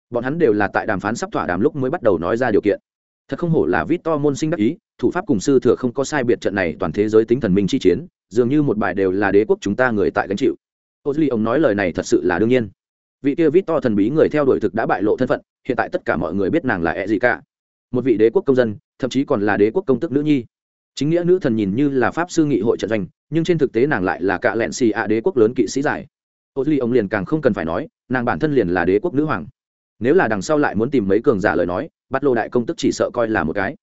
Bọn hắn đều là tại đàm phán sắp thỏa đàm lúc mới bắt đầu nói ra điều kiện. Thật không hổ là vít to môn sinh đắc ý, thủ pháp cùng sư thừa không có sai biệt trận này toàn thế giới tính thần minh chi chiến, dường như một bài đều là đế quốc chúng ta người tại gánh chịu. Ô lì ông nói lời này thật sự là đương nhiên. Vị kia vít to thần bí người theo đuổi thực đã bại lộ thân phận, hiện tại tất cả mọi người biết nàng là ẹ gì cả một vị đế quốc công dân, thậm chí còn là đế quốc công tức nữ nhi chính nghĩa nữ thần nhìn như là pháp sư nghị hội trận doanh, nhưng trên thực tế nàng lại là cạ lẹn xì ạ đế quốc lớn kỵ sĩ giải. Ô duy, ông liền càng không cần phải nói, nàng bản thân liền là đế quốc nữ hoàng. Nếu là đằng sau lại muốn tìm mấy cường giả lời nói, bắt lô đại công tức chỉ sợ coi là một cái.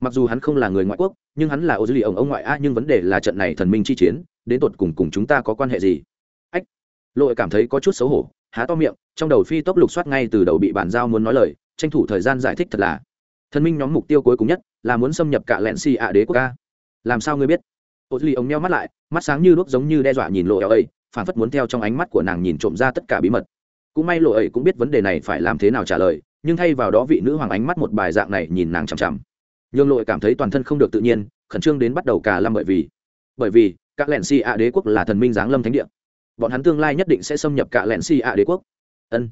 Mặc dù hắn không là người ngoại quốc, nhưng hắn là ô duy, ông ông ngoại a, nhưng vấn đề là trận này thần minh chi chiến, đến tột cùng cùng chúng ta có quan hệ gì? Ách lội cảm thấy có chút xấu hổ, há to miệng, trong đầu phi tốc lục soát ngay từ đầu bị bản giao muốn nói lời, tranh thủ thời gian giải thích thật là thần minh nhóm mục tiêu cuối cùng nhất là muốn xâm nhập cả lẹn xì ạ đế quốc ca. Làm sao ngươi biết? Ô duy ông meo mắt lại, mắt sáng như đuốc giống như đe dọa nhìn lộ eo ấy phản phất muốn theo trong ánh mắt của nàng nhìn trộm ra tất cả bí mật. Cũng may lộ ấy cũng biết vấn đề này phải làm thế nào trả lời, nhưng thay vào đó vị nữ hoàng ánh mắt một bài dạng này nhìn nàng chằm chằm. Nhường lội cảm thấy toàn thân không được tự nhiên, khẩn trương đến bắt đầu cả lâm bởi vì bởi vì các lẹn xì ạ đế quốc là thần minh giáng lâm thánh địa. Bọn hắn tương lai nhất định sẽ xâm nhập cả lẹn xì ạ đế quốc. Ân,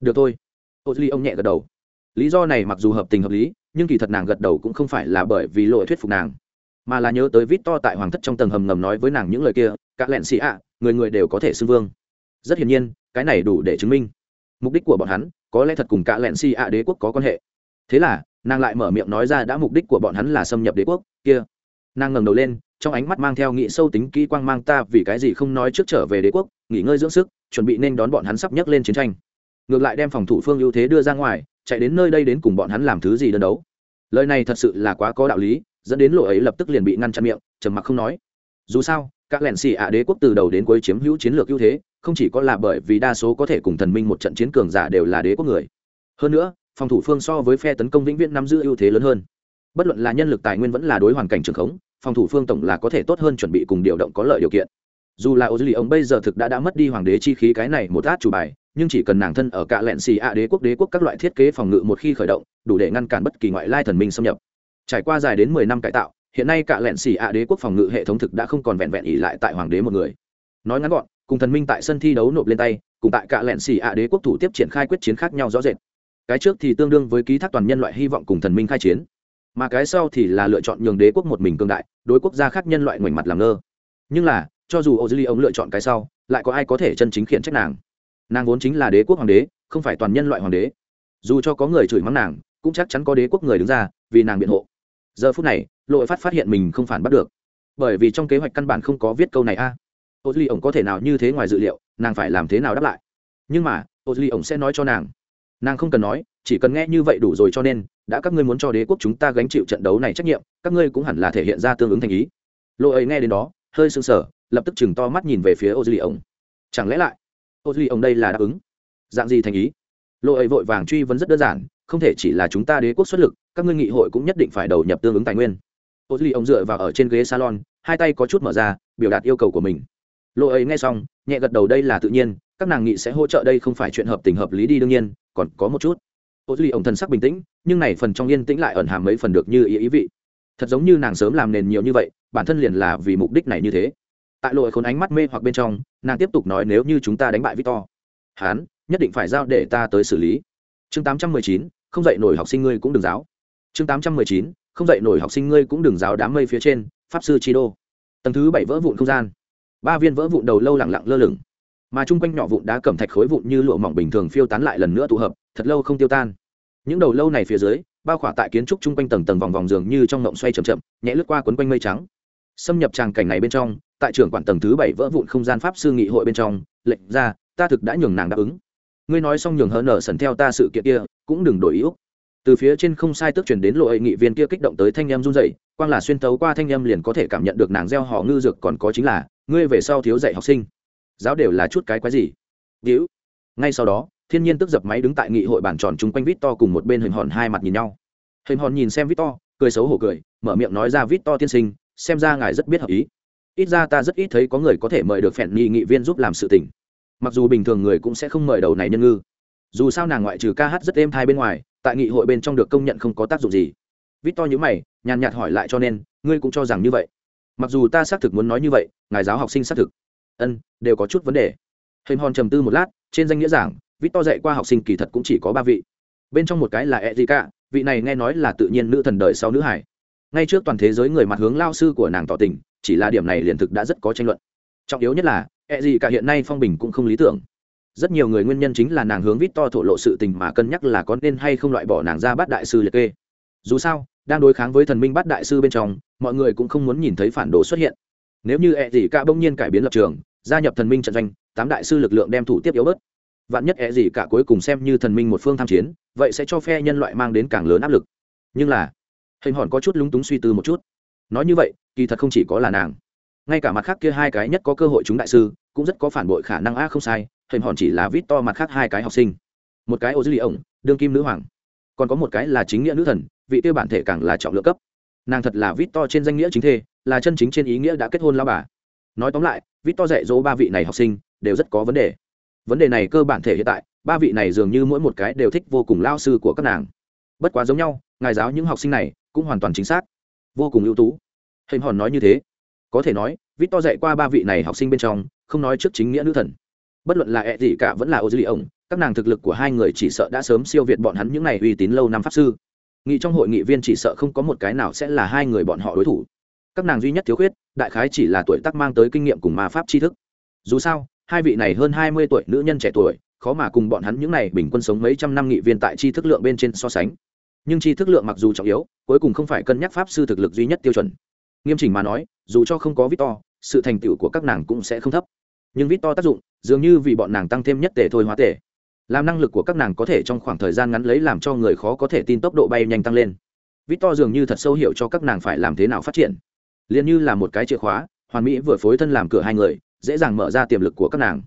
được thôi. Ô duy ông nhẹ gật đầu. Lý do này mặc dù hợp tình hợp lý nhưng kỳ thật nàng gật đầu cũng không phải là bởi vì lỗi thuyết phục nàng, mà là nhớ tới vít to tại hoàng thất trong tầng hầm ngầm nói với nàng những lời kia các lẹn xì ạ, người người đều có thể xưng vương. Rất hiển nhiên, cái này đủ để chứng minh mục đích của bọn hắn, có lẽ thật cùng cả lẹn xì ạ đế quốc có quan hệ. Thế là, nàng lại mở miệng nói ra đã mục đích của bọn hắn là xâm nhập đế quốc, kia. Nàng ngẩng đầu lên, trong ánh mắt mang theo nghị sâu tính kỹ quang mang ta vì cái gì không nói trước trở về đế quốc, nghỉ ngơi dưỡng sức, chuẩn bị nên đón bọn hắn sắp nhấc lên chiến tranh ngược lại đem phòng thủ phương ưu thế đưa ra ngoài, chạy đến nơi đây đến cùng bọn hắn làm thứ gì đơn đấu. Lời này thật sự là quá có đạo lý, dẫn đến lộ ấy lập tức liền bị ngăn chặn miệng, trầm mặc không nói. Dù sao, các lẻn xì ạ đế quốc từ đầu đến cuối chiếm hữu chiến lược ưu thế, không chỉ có là bởi vì đa số có thể cùng thần minh một trận chiến cường giả đều là đế quốc người. Hơn nữa, phòng thủ phương so với phe tấn công vĩnh viễn nắm giữ ưu thế lớn hơn. Bất luận là nhân lực tài nguyên vẫn là đối hoàn cảnh trường khống, phòng thủ phương tổng là có thể tốt hơn chuẩn bị cùng điều động có lợi điều kiện. Dù là ô dư lì ông bây giờ thực đã đã mất đi hoàng đế chi khí cái này một át chủ bài nhưng chỉ cần nàng thân ở cả lẹn xì ạ đế quốc đế quốc các loại thiết kế phòng ngự một khi khởi động, đủ để ngăn cản bất kỳ ngoại lai thần minh xâm nhập. Trải qua dài đến mười năm cải tạo, hiện nay cả lẹn xì ạ đế quốc phòng ngự hệ thống thực đã không còn vẹn vẹn ỉ lại tại hoàng đế một người. Nói ngắn gọn, cùng thần minh tại sân thi đấu nộp lên tay, cùng tại cả lẹn xì ạ đế quốc thủ tiếp triển khai quyết chiến khác nhau rõ rệt. Cái trước thì tương đương với ký thác toàn nhân loại hy vọng cùng thần minh khai chiến, mà cái sau thì là lựa chọn nhường đế quốc một mình cương đại, đối quốc gia khác nhân loại ngoảnh mặt làm ngơ. Nhưng là, cho dù ô dư ly ông lựa chọn cái sau, lại có ai có thể chân chính khiển trách nàng? Nàng vốn chính là đế quốc hoàng đế, không phải toàn nhân loại hoàng đế. Dù cho có người chửi mắng nàng, cũng chắc chắn có đế quốc người đứng ra, vì nàng biện hộ. Giờ phút này, lội phát phát hiện mình không phản bắt được. Bởi vì trong kế hoạch căn bản không có viết câu này a. À. ô duy ổng có thể nào như thế ngoài dự liệu, nàng phải làm thế nào đáp lại? Nhưng mà, ô duy ổng sẽ nói cho nàng. Nàng không cần nói, chỉ cần nghe như vậy đủ rồi cho nên, đã các ngươi muốn cho đế quốc chúng ta gánh chịu trận đấu này trách nhiệm, các ngươi cũng hẳn là thể hiện ra tương ứng thành ý. Lộ ấy nghe đến đó, hơi sưng sở lập tức chừng to mắt nhìn về phía ô duy ổng chẳng lẽ lại ô duy ông đây là đáp ứng. Dạng gì thành ý? Lộ ấy vội vàng truy vấn rất đơn giản, không thể chỉ là chúng ta đế quốc xuất lực, các ngươi nghị hội cũng nhất định phải đầu nhập tương ứng tài nguyên. Ô duy ông dựa vào ở trên ghế salon, hai tay có chút mở ra, biểu đạt yêu cầu của mình. Lộ ấy nghe xong, nhẹ gật đầu đây là tự nhiên, các nàng nghị sẽ hỗ trợ đây không phải chuyện hợp tình hợp lý đi đương nhiên, còn có một chút. Ô duy ông thần sắc bình tĩnh, nhưng này phần trong yên tĩnh lại ẩn hàm mấy phần được như ý ý vị. Thật giống như nàng sớm làm nền nhiều như vậy, bản thân liền là vì mục đích này như thế tại lội khốn ánh mắt mê hoặc bên trong, nàng tiếp tục nói nếu như chúng ta đánh bại victor hán nhất định phải giao để ta tới xử lý. Chương tám trăm mười chín, không dạy nổi học sinh ngươi cũng đừng giáo. Chương tám trăm mười chín, không dạy nổi học sinh ngươi cũng đừng giáo đám mây phía trên, pháp sư chi đô. Tầng thứ bảy vỡ vụn không gian. Ba viên vỡ vụn đầu lâu lẳng lặng lơ lửng. Mà chung quanh nhỏ vụn đá cẩm thạch khối vụn như lụa mỏng bình thường phiêu tán lại lần nữa tụ hợp, thật lâu không tiêu tan. Những đầu lâu này phía dưới, bao khỏa tại kiến trúc chung quanh tầng tầng vòng vòng giường như trong ngộng xoay chậm chậm, nhẹ lướt qua quấn quanh mây trắng. Xâm nhập tràng cảnh này bên trong tại trưởng quản tầng thứ bảy vỡ vụn không gian pháp sư nghị hội bên trong, lệnh ra, ta thực đã nhường nàng đáp ứng. Ngươi nói xong nhường hờ nở sần theo ta sự kiện kia, cũng đừng đổi ý úc. Từ phía trên không sai tức chuyển đến lộ nghị viên kia kích động tới thanh em run dậy quang là xuyên tấu qua thanh em liền có thể cảm nhận được nàng gieo họ ngư dược còn có chính là, ngươi về sau thiếu dạy học sinh. Giáo đều là chút cái quái gì? Víu ngay sau đó, thiên nhiên tức dập máy đứng tại nghị hội bàn tròn chung quanh vít to cùng một bên hình hòn hai mặt nhìn nhau. Hình hòn nhìn xem vít to cười xấu hổ cười, mở miệng nói ra vít to tiên sinh, xem ra ngài rất biết hợp ý ít ra ta rất ít thấy có người có thể mời được phèn nghị nghị viên giúp làm sự tình. Mặc dù bình thường người cũng sẽ không mời đầu này nhân ngư. Dù sao nàng ngoại trừ ca hát rất êm thai bên ngoài, tại nghị hội bên trong được công nhận không có tác dụng gì. Vít to nhữ mày, nhàn nhạt hỏi lại cho nên, ngươi cũng cho rằng như vậy. Mặc dù ta xác thực muốn nói như vậy, ngài giáo học sinh xác thực. Ân, đều có chút vấn đề. Hình hòn trầm tư một lát, trên danh nghĩa giảng vít to dạy qua học sinh kỳ thật cũng chỉ có ba vị. Bên trong một cái là e d cả vị này nghe nói là tự nhiên nữ thần đời sau nữ hải. Ngay trước toàn thế giới người mặt hướng lao sư của nàng tỏ tình chỉ là điểm này liền thực đã rất có tranh luận. Trọng yếu nhất là e gì cả hiện nay phong bình cũng không lý tưởng. Rất nhiều người nguyên nhân chính là nàng hướng vít to thổ lộ sự tình mà cân nhắc là có nên hay không loại bỏ nàng ra bắt đại sư liệt kê. Dù sao, đang đối kháng với thần minh bắt đại sư bên trong, mọi người cũng không muốn nhìn thấy phản đồ xuất hiện. Nếu như e gì cả bỗng nhiên cải biến lập trường, gia nhập thần minh trận doanh, tám đại sư lực lượng đem thủ tiếp yếu bớt. Vạn nhất e gì cả cuối cùng xem như thần minh một phương tham chiến, vậy sẽ cho phe nhân loại mang đến càng lớn áp lực. Nhưng là, hình hòn có chút lúng túng suy tư một chút nói như vậy, kỳ thật không chỉ có là nàng. Ngay cả mặt khác kia hai cái nhất có cơ hội chúng đại sư, cũng rất có phản bội khả năng. A, không sai, hình hòn chỉ là vít to mặt khác hai cái học sinh. Một cái ô dư lì ổng, đương kim nữ hoàng. Còn có một cái là chính nghĩa nữ thần, vị tiêu bản thể càng là trọng lượng cấp. Nàng thật là vít to trên danh nghĩa chính thê, là chân chính trên ý nghĩa đã kết hôn lao bà. Nói tóm lại, vít to dạy dỗ ba vị này học sinh, đều rất có vấn đề. Vấn đề này cơ bản thể hiện tại, ba vị này dường như mỗi một cái đều thích vô cùng lao sư của các nàng. Bất quá giống nhau, ngài giáo những học sinh này cũng hoàn toàn chính xác vô cùng ưu tú. Hình hòn nói như thế. Có thể nói vít to dạy qua ba vị này học sinh bên trong, không nói trước chính nghĩa nữ thần. Bất luận là ẹ gì cả vẫn là ô dư lì ổng, các nàng thực lực của hai người chỉ sợ đã sớm siêu việt bọn hắn những n à y uy tín lâu năm pháp sư. Nghị trong hội nghị viên chỉ sợ không có một cái nào sẽ là hai người bọn họ đối thủ. Các nàng duy nhất thiếu khuyết, đại khái chỉ là tuổi tác mang tới kinh nghiệm cùng ma pháp tri thức. Dù sao, hai vị này hơn hai mươi tuổi nữ nhân trẻ tuổi, khó mà cùng bọn hắn những n à y bình quân sống mấy trăm năm nghị viên tại tri thức lượng bên trên so sánh nhưng tri thức lượng mặc dù trọng yếu, cuối cùng không phải cân nhắc pháp sư thực lực duy nhất tiêu chuẩn. Nghiêm chỉnh mà nói, dù cho không có victor sự thành tựu của các nàng cũng sẽ không thấp. Nhưng victor tác dụng, dường như vì bọn nàng tăng thêm nhất tể thôi hóa tể làm năng lực của các nàng có thể trong khoảng thời gian ngắn lấy làm cho người khó có thể tin tốc độ bay nhanh tăng lên. Victor dường như thật sâu hiểu cho các nàng phải làm thế nào phát triển. Liền như là một cái chìa khóa, hoàn mỹ vừa phối thân làm cửa hai người, dễ dàng mở ra tiềm lực của các nàng.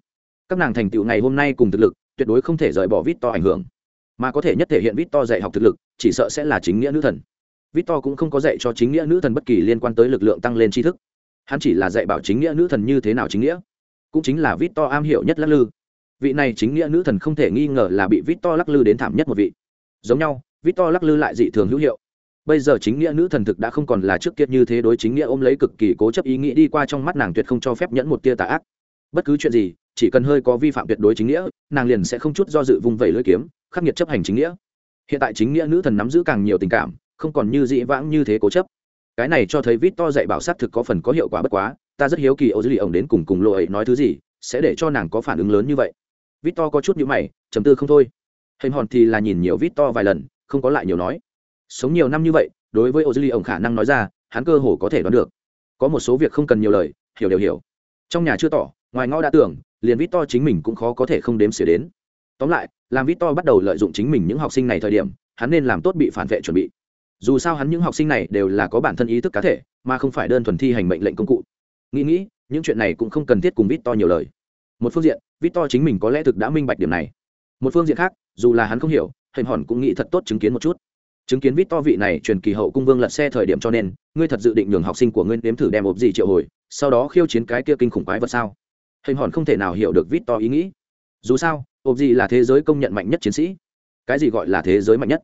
Các nàng thành tựu ngày hôm nay cùng thực lực, tuyệt đối không thể rời bỏ vít to ảnh hưởng. Mà có thể nhất thể hiện vít to dạy học thực lực chỉ sợ sẽ là chính nghĩa nữ thần Victor cũng không có dạy cho chính nghĩa nữ thần bất kỳ liên quan tới lực lượng tăng lên tri thức. Hắn chỉ là dạy bảo chính nghĩa nữ thần như thế nào chính nghĩa. Cũng chính là Victor am hiểu nhất lắc lư. Vị này chính nghĩa nữ thần không thể nghi ngờ là bị Victor lắc lư đến thảm nhất một vị. Giống nhau, Victor lắc lư lại dị thường hữu hiệu. Bây giờ chính nghĩa nữ thần thực đã không còn là trước kia như thế đối chính nghĩa ôm lấy cực kỳ cố chấp ý nghĩ đi qua trong mắt nàng tuyệt không cho phép nhẫn một tia tà ác. Bất cứ chuyện gì, chỉ cần hơi có vi phạm tuyệt đối chính nghĩa, nàng liền sẽ không chút do dự vung vẩy lưỡi kiếm, khắc nghiệt chấp hành chính nghĩa. Hiện tại chính nghĩa nữ thần nắm giữ càng nhiều tình cảm, không còn như dĩ vãng như thế cố chấp. Cái này cho thấy vít to dạy bảo sát thực có phần có hiệu quả bất quá ta rất hiếu kỳ ô dư lì ổng đến cùng cùng lộ ấy nói thứ gì sẽ để cho nàng có phản ứng lớn như vậy. Vít to có chút nhữ mày chấm tư không thôi. Hình hòn thì là nhìn nhiều vít to vài lần không có lại nhiều nói. Sống nhiều năm như vậy đối với ô dư lì ổng khả năng nói ra hắn cơ hồ có thể đoán được. Có một số việc không cần nhiều lời hiểu đều hiểu. Trong nhà chưa tỏ ngoài ngõ đã tưởng liền vít to chính mình cũng khó có thể không đếm xỉa đến. Tóm lại làm vít to bắt đầu lợi dụng chính mình những học sinh này thời điểm, hắn nên làm tốt bị phản vệ chuẩn bị. Dù sao hắn những học sinh này đều là có bản thân ý thức cá thể, mà không phải đơn thuần thi hành mệnh lệnh công cụ. Nghĩ nghĩ, những chuyện này cũng không cần thiết cùng vít to nhiều lời. Một phương diện vít to chính mình có lẽ thực đã minh bạch điểm này. Một phương diện khác, dù là hắn không hiểu, hình hòn cũng nghĩ thật tốt chứng kiến một chút. Chứng kiến vít to vị này truyền kỳ hậu cung vương lật xe thời điểm cho nên, ngươi thật dự định nhường học sinh của ngươi nếm thử đem ộp gì triệu hồi, sau đó khiêu chiến cái kia kinh khủng quái vật sao? Hình hòn không thể nào hiểu được vít to ý nghĩ. Dù sao ộp gì là thế giới công nhận mạnh nhất chiến sĩ. Cái gì gọi là thế giới mạnh nhất?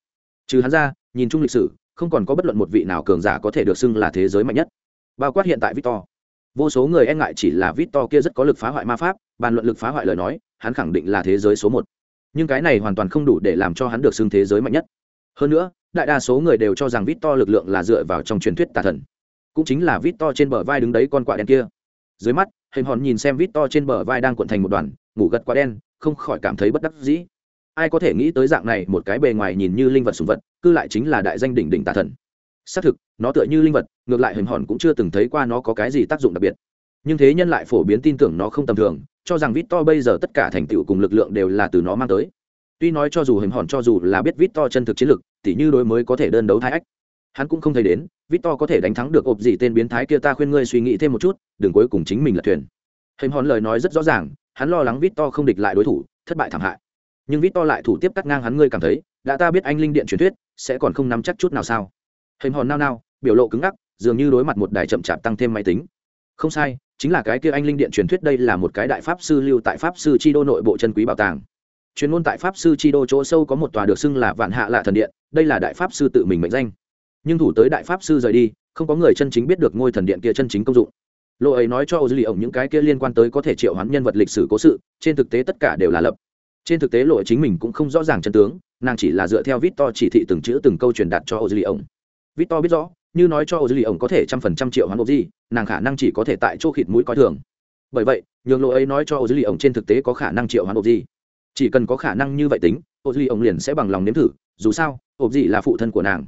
Trừ hắn ra, nhìn chung lịch sử, không còn có bất luận một vị nào cường giả có thể được xưng là thế giới mạnh nhất. Bao quát hiện tại victor. Vô số người e ngại chỉ là victor kia rất có lực phá hoại ma pháp, bàn luận lực phá hoại lời nói, hắn khẳng định là thế giới số một. Nhưng cái này hoàn toàn không đủ để làm cho hắn được xưng thế giới mạnh nhất. Hơn nữa, đại đa số người đều cho rằng victor lực lượng là dựa vào trong truyền thuyết tà thần. Cũng chính là victor trên bờ vai đứng đấy con quạ đen kia. Dưới mắt hình hòn nhìn xem victor trên bờ vai đang cuộn thành một đoàn, ngủ gật quá đen không khỏi cảm thấy bất đắc dĩ. Ai có thể nghĩ tới dạng này, một cái bề ngoài nhìn như linh vật sùng vật, cư lại chính là đại danh đỉnh đỉnh tà thần. Xác thực, nó tựa như linh vật, ngược lại hình hòn cũng chưa từng thấy qua nó có cái gì tác dụng đặc biệt. Nhưng thế nhân lại phổ biến tin tưởng nó không tầm thường, cho rằng vít to bây giờ tất cả thành tựu cùng lực lượng đều là từ nó mang tới. Tuy nói cho dù hình hòn cho dù là biết vít to chân thực chiến lực, tỉ như đối mới có thể đơn đấu thái ách, hắn cũng không thấy đến vít to có thể đánh thắng được ộp gì tên biến thái kia, ta khuyên ngươi suy nghĩ thêm một chút, đừng cuối cùng chính mình là thuyền. Hình hòn lời nói rất rõ ràng hắn lo lắng vít to không địch lại đối thủ, thất bại thảm hại. Nhưng vít to lại thủ tiếp cắt ngang hắn, ngươi cảm thấy, đã ta biết anh linh điện truyền thuyết, sẽ còn không nắm chắc chút nào sao? Hình hòn nao nao, biểu lộ cứng ngắc, dường như đối mặt một đài chậm chạp tăng thêm máy tính. Không sai, chính là cái kia anh linh điện truyền thuyết đây là một cái đại pháp sư lưu tại pháp sư chi đô nội bộ chân quý bảo tàng. Truyền ngôn tại pháp sư chi đô chỗ sâu có một tòa được xưng là vạn hạ lạ thần điện, đây là đại pháp sư tự mình mệnh danh. Nhưng thủ tới đại pháp sư rời đi, không có người chân chính biết được ngôi thần điện kia chân chính công dụng lộ ấy nói cho ô dư lì ổng những cái kia liên quan tới có thể triệu hoán nhân vật lịch sử cố sự, trên thực tế tất cả đều là lập. Trên thực tế lộ chính mình cũng không rõ ràng chân tướng, nàng chỉ là dựa theo vít to chỉ thị từng chữ từng câu truyền đạt cho ô dư lì ổng vít to biết rõ, như nói cho ô dư lì ổng có thể trăm phần trăm triệu hoán ô gì nàng khả năng chỉ có thể tại chỗ khịt mũi coi thường. Bởi vậy, nhường lộ ấy nói cho ô dư lì ổng trên thực tế có khả năng triệu hoán ô gì chỉ cần có khả năng như vậy tính ô dư lì ổng liền sẽ bằng lòng nếm thử, dù sao ô gì là phụ thân của nàng.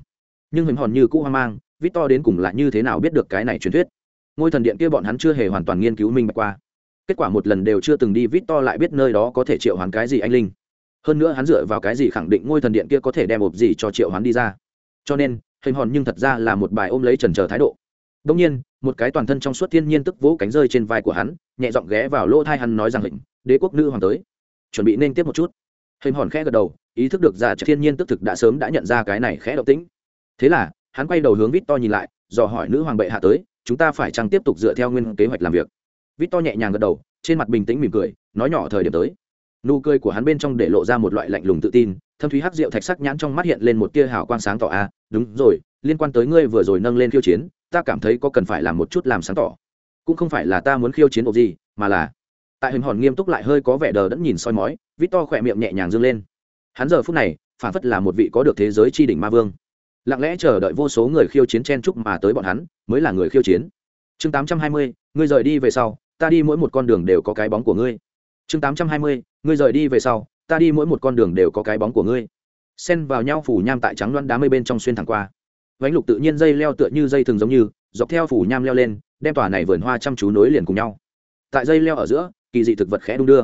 Nhưng hình hòn như cũ hoang mang vít to đến cùng là như thế nào biết được cái này truyền thuyết? Ngôi thần điện kia bọn hắn chưa hề hoàn toàn nghiên cứu minh bạch qua. Kết quả một lần đều chưa từng đi vít to lại biết nơi đó có thể triệu hoán cái gì anh linh. Hơn nữa hắn dựa vào cái gì khẳng định ngôi thần điện kia có thể đem ộp gì cho triệu hoán đi ra. Cho nên, hình hòn nhưng thật ra là một bài ôm lấy trần trờ thái độ. Đông nhiên, một cái toàn thân trong suốt thiên nhiên tức vỗ cánh rơi trên vai của hắn, nhẹ giọng ghé vào lỗ thai hắn nói rằng hình đế quốc nữ hoàng tới. Chuẩn bị nên tiếp một chút. Hình hòn khẽ gật đầu, ý thức được ra thiên nhiên tức thực đã sớm đã nhận ra cái này khẽ động tĩnh. Thế là, hắn quay đầu hướng vít to nhìn lại, dò hỏi nữ hoàng bệ hạ tới chúng ta phải chăng tiếp tục dựa theo nguyên kế hoạch làm việc? Vít to nhẹ nhàng gật đầu, trên mặt bình tĩnh mỉm cười, nói nhỏ thời điểm tới. Nụ cười của hắn bên trong để lộ ra một loại lạnh lùng tự tin, thâm thúy hắc rượu thạch sắc nhãn trong mắt hiện lên một tia hào quang sáng tỏ a, đúng rồi, liên quan tới ngươi vừa rồi nâng lên khiêu chiến, ta cảm thấy có cần phải làm một chút làm sáng tỏ. Cũng không phải là ta muốn khiêu chiến ộp gì, mà là tại hình hòn nghiêm túc lại hơi có vẻ đờ đẫn nhìn soi mói, vít to khỏe miệng nhẹ nhàng dâng lên. Hắn giờ phút này, phản phất là một vị có được thế giới tri đỉnh ma vương lặng lẽ chờ đợi vô số người khiêu chiến chen chúc mà tới bọn hắn, mới là người khiêu chiến. Chương tám trăm hai mươi, ngươi rời đi về sau, ta đi mỗi một con đường đều có cái bóng của ngươi. Chương tám trăm hai mươi, ngươi rời đi về sau, ta đi mỗi một con đường đều có cái bóng của ngươi. Xen vào nhau phủ nham tại trắng loan đá mây bên trong xuyên thẳng qua. Vánh lục tự nhiên dây leo tựa như dây thường giống như, dọc theo phủ nham leo lên, đem tòa này vườn hoa chăm chú nối liền cùng nhau. Tại dây leo ở giữa, kỳ dị thực vật khẽ đung đưa.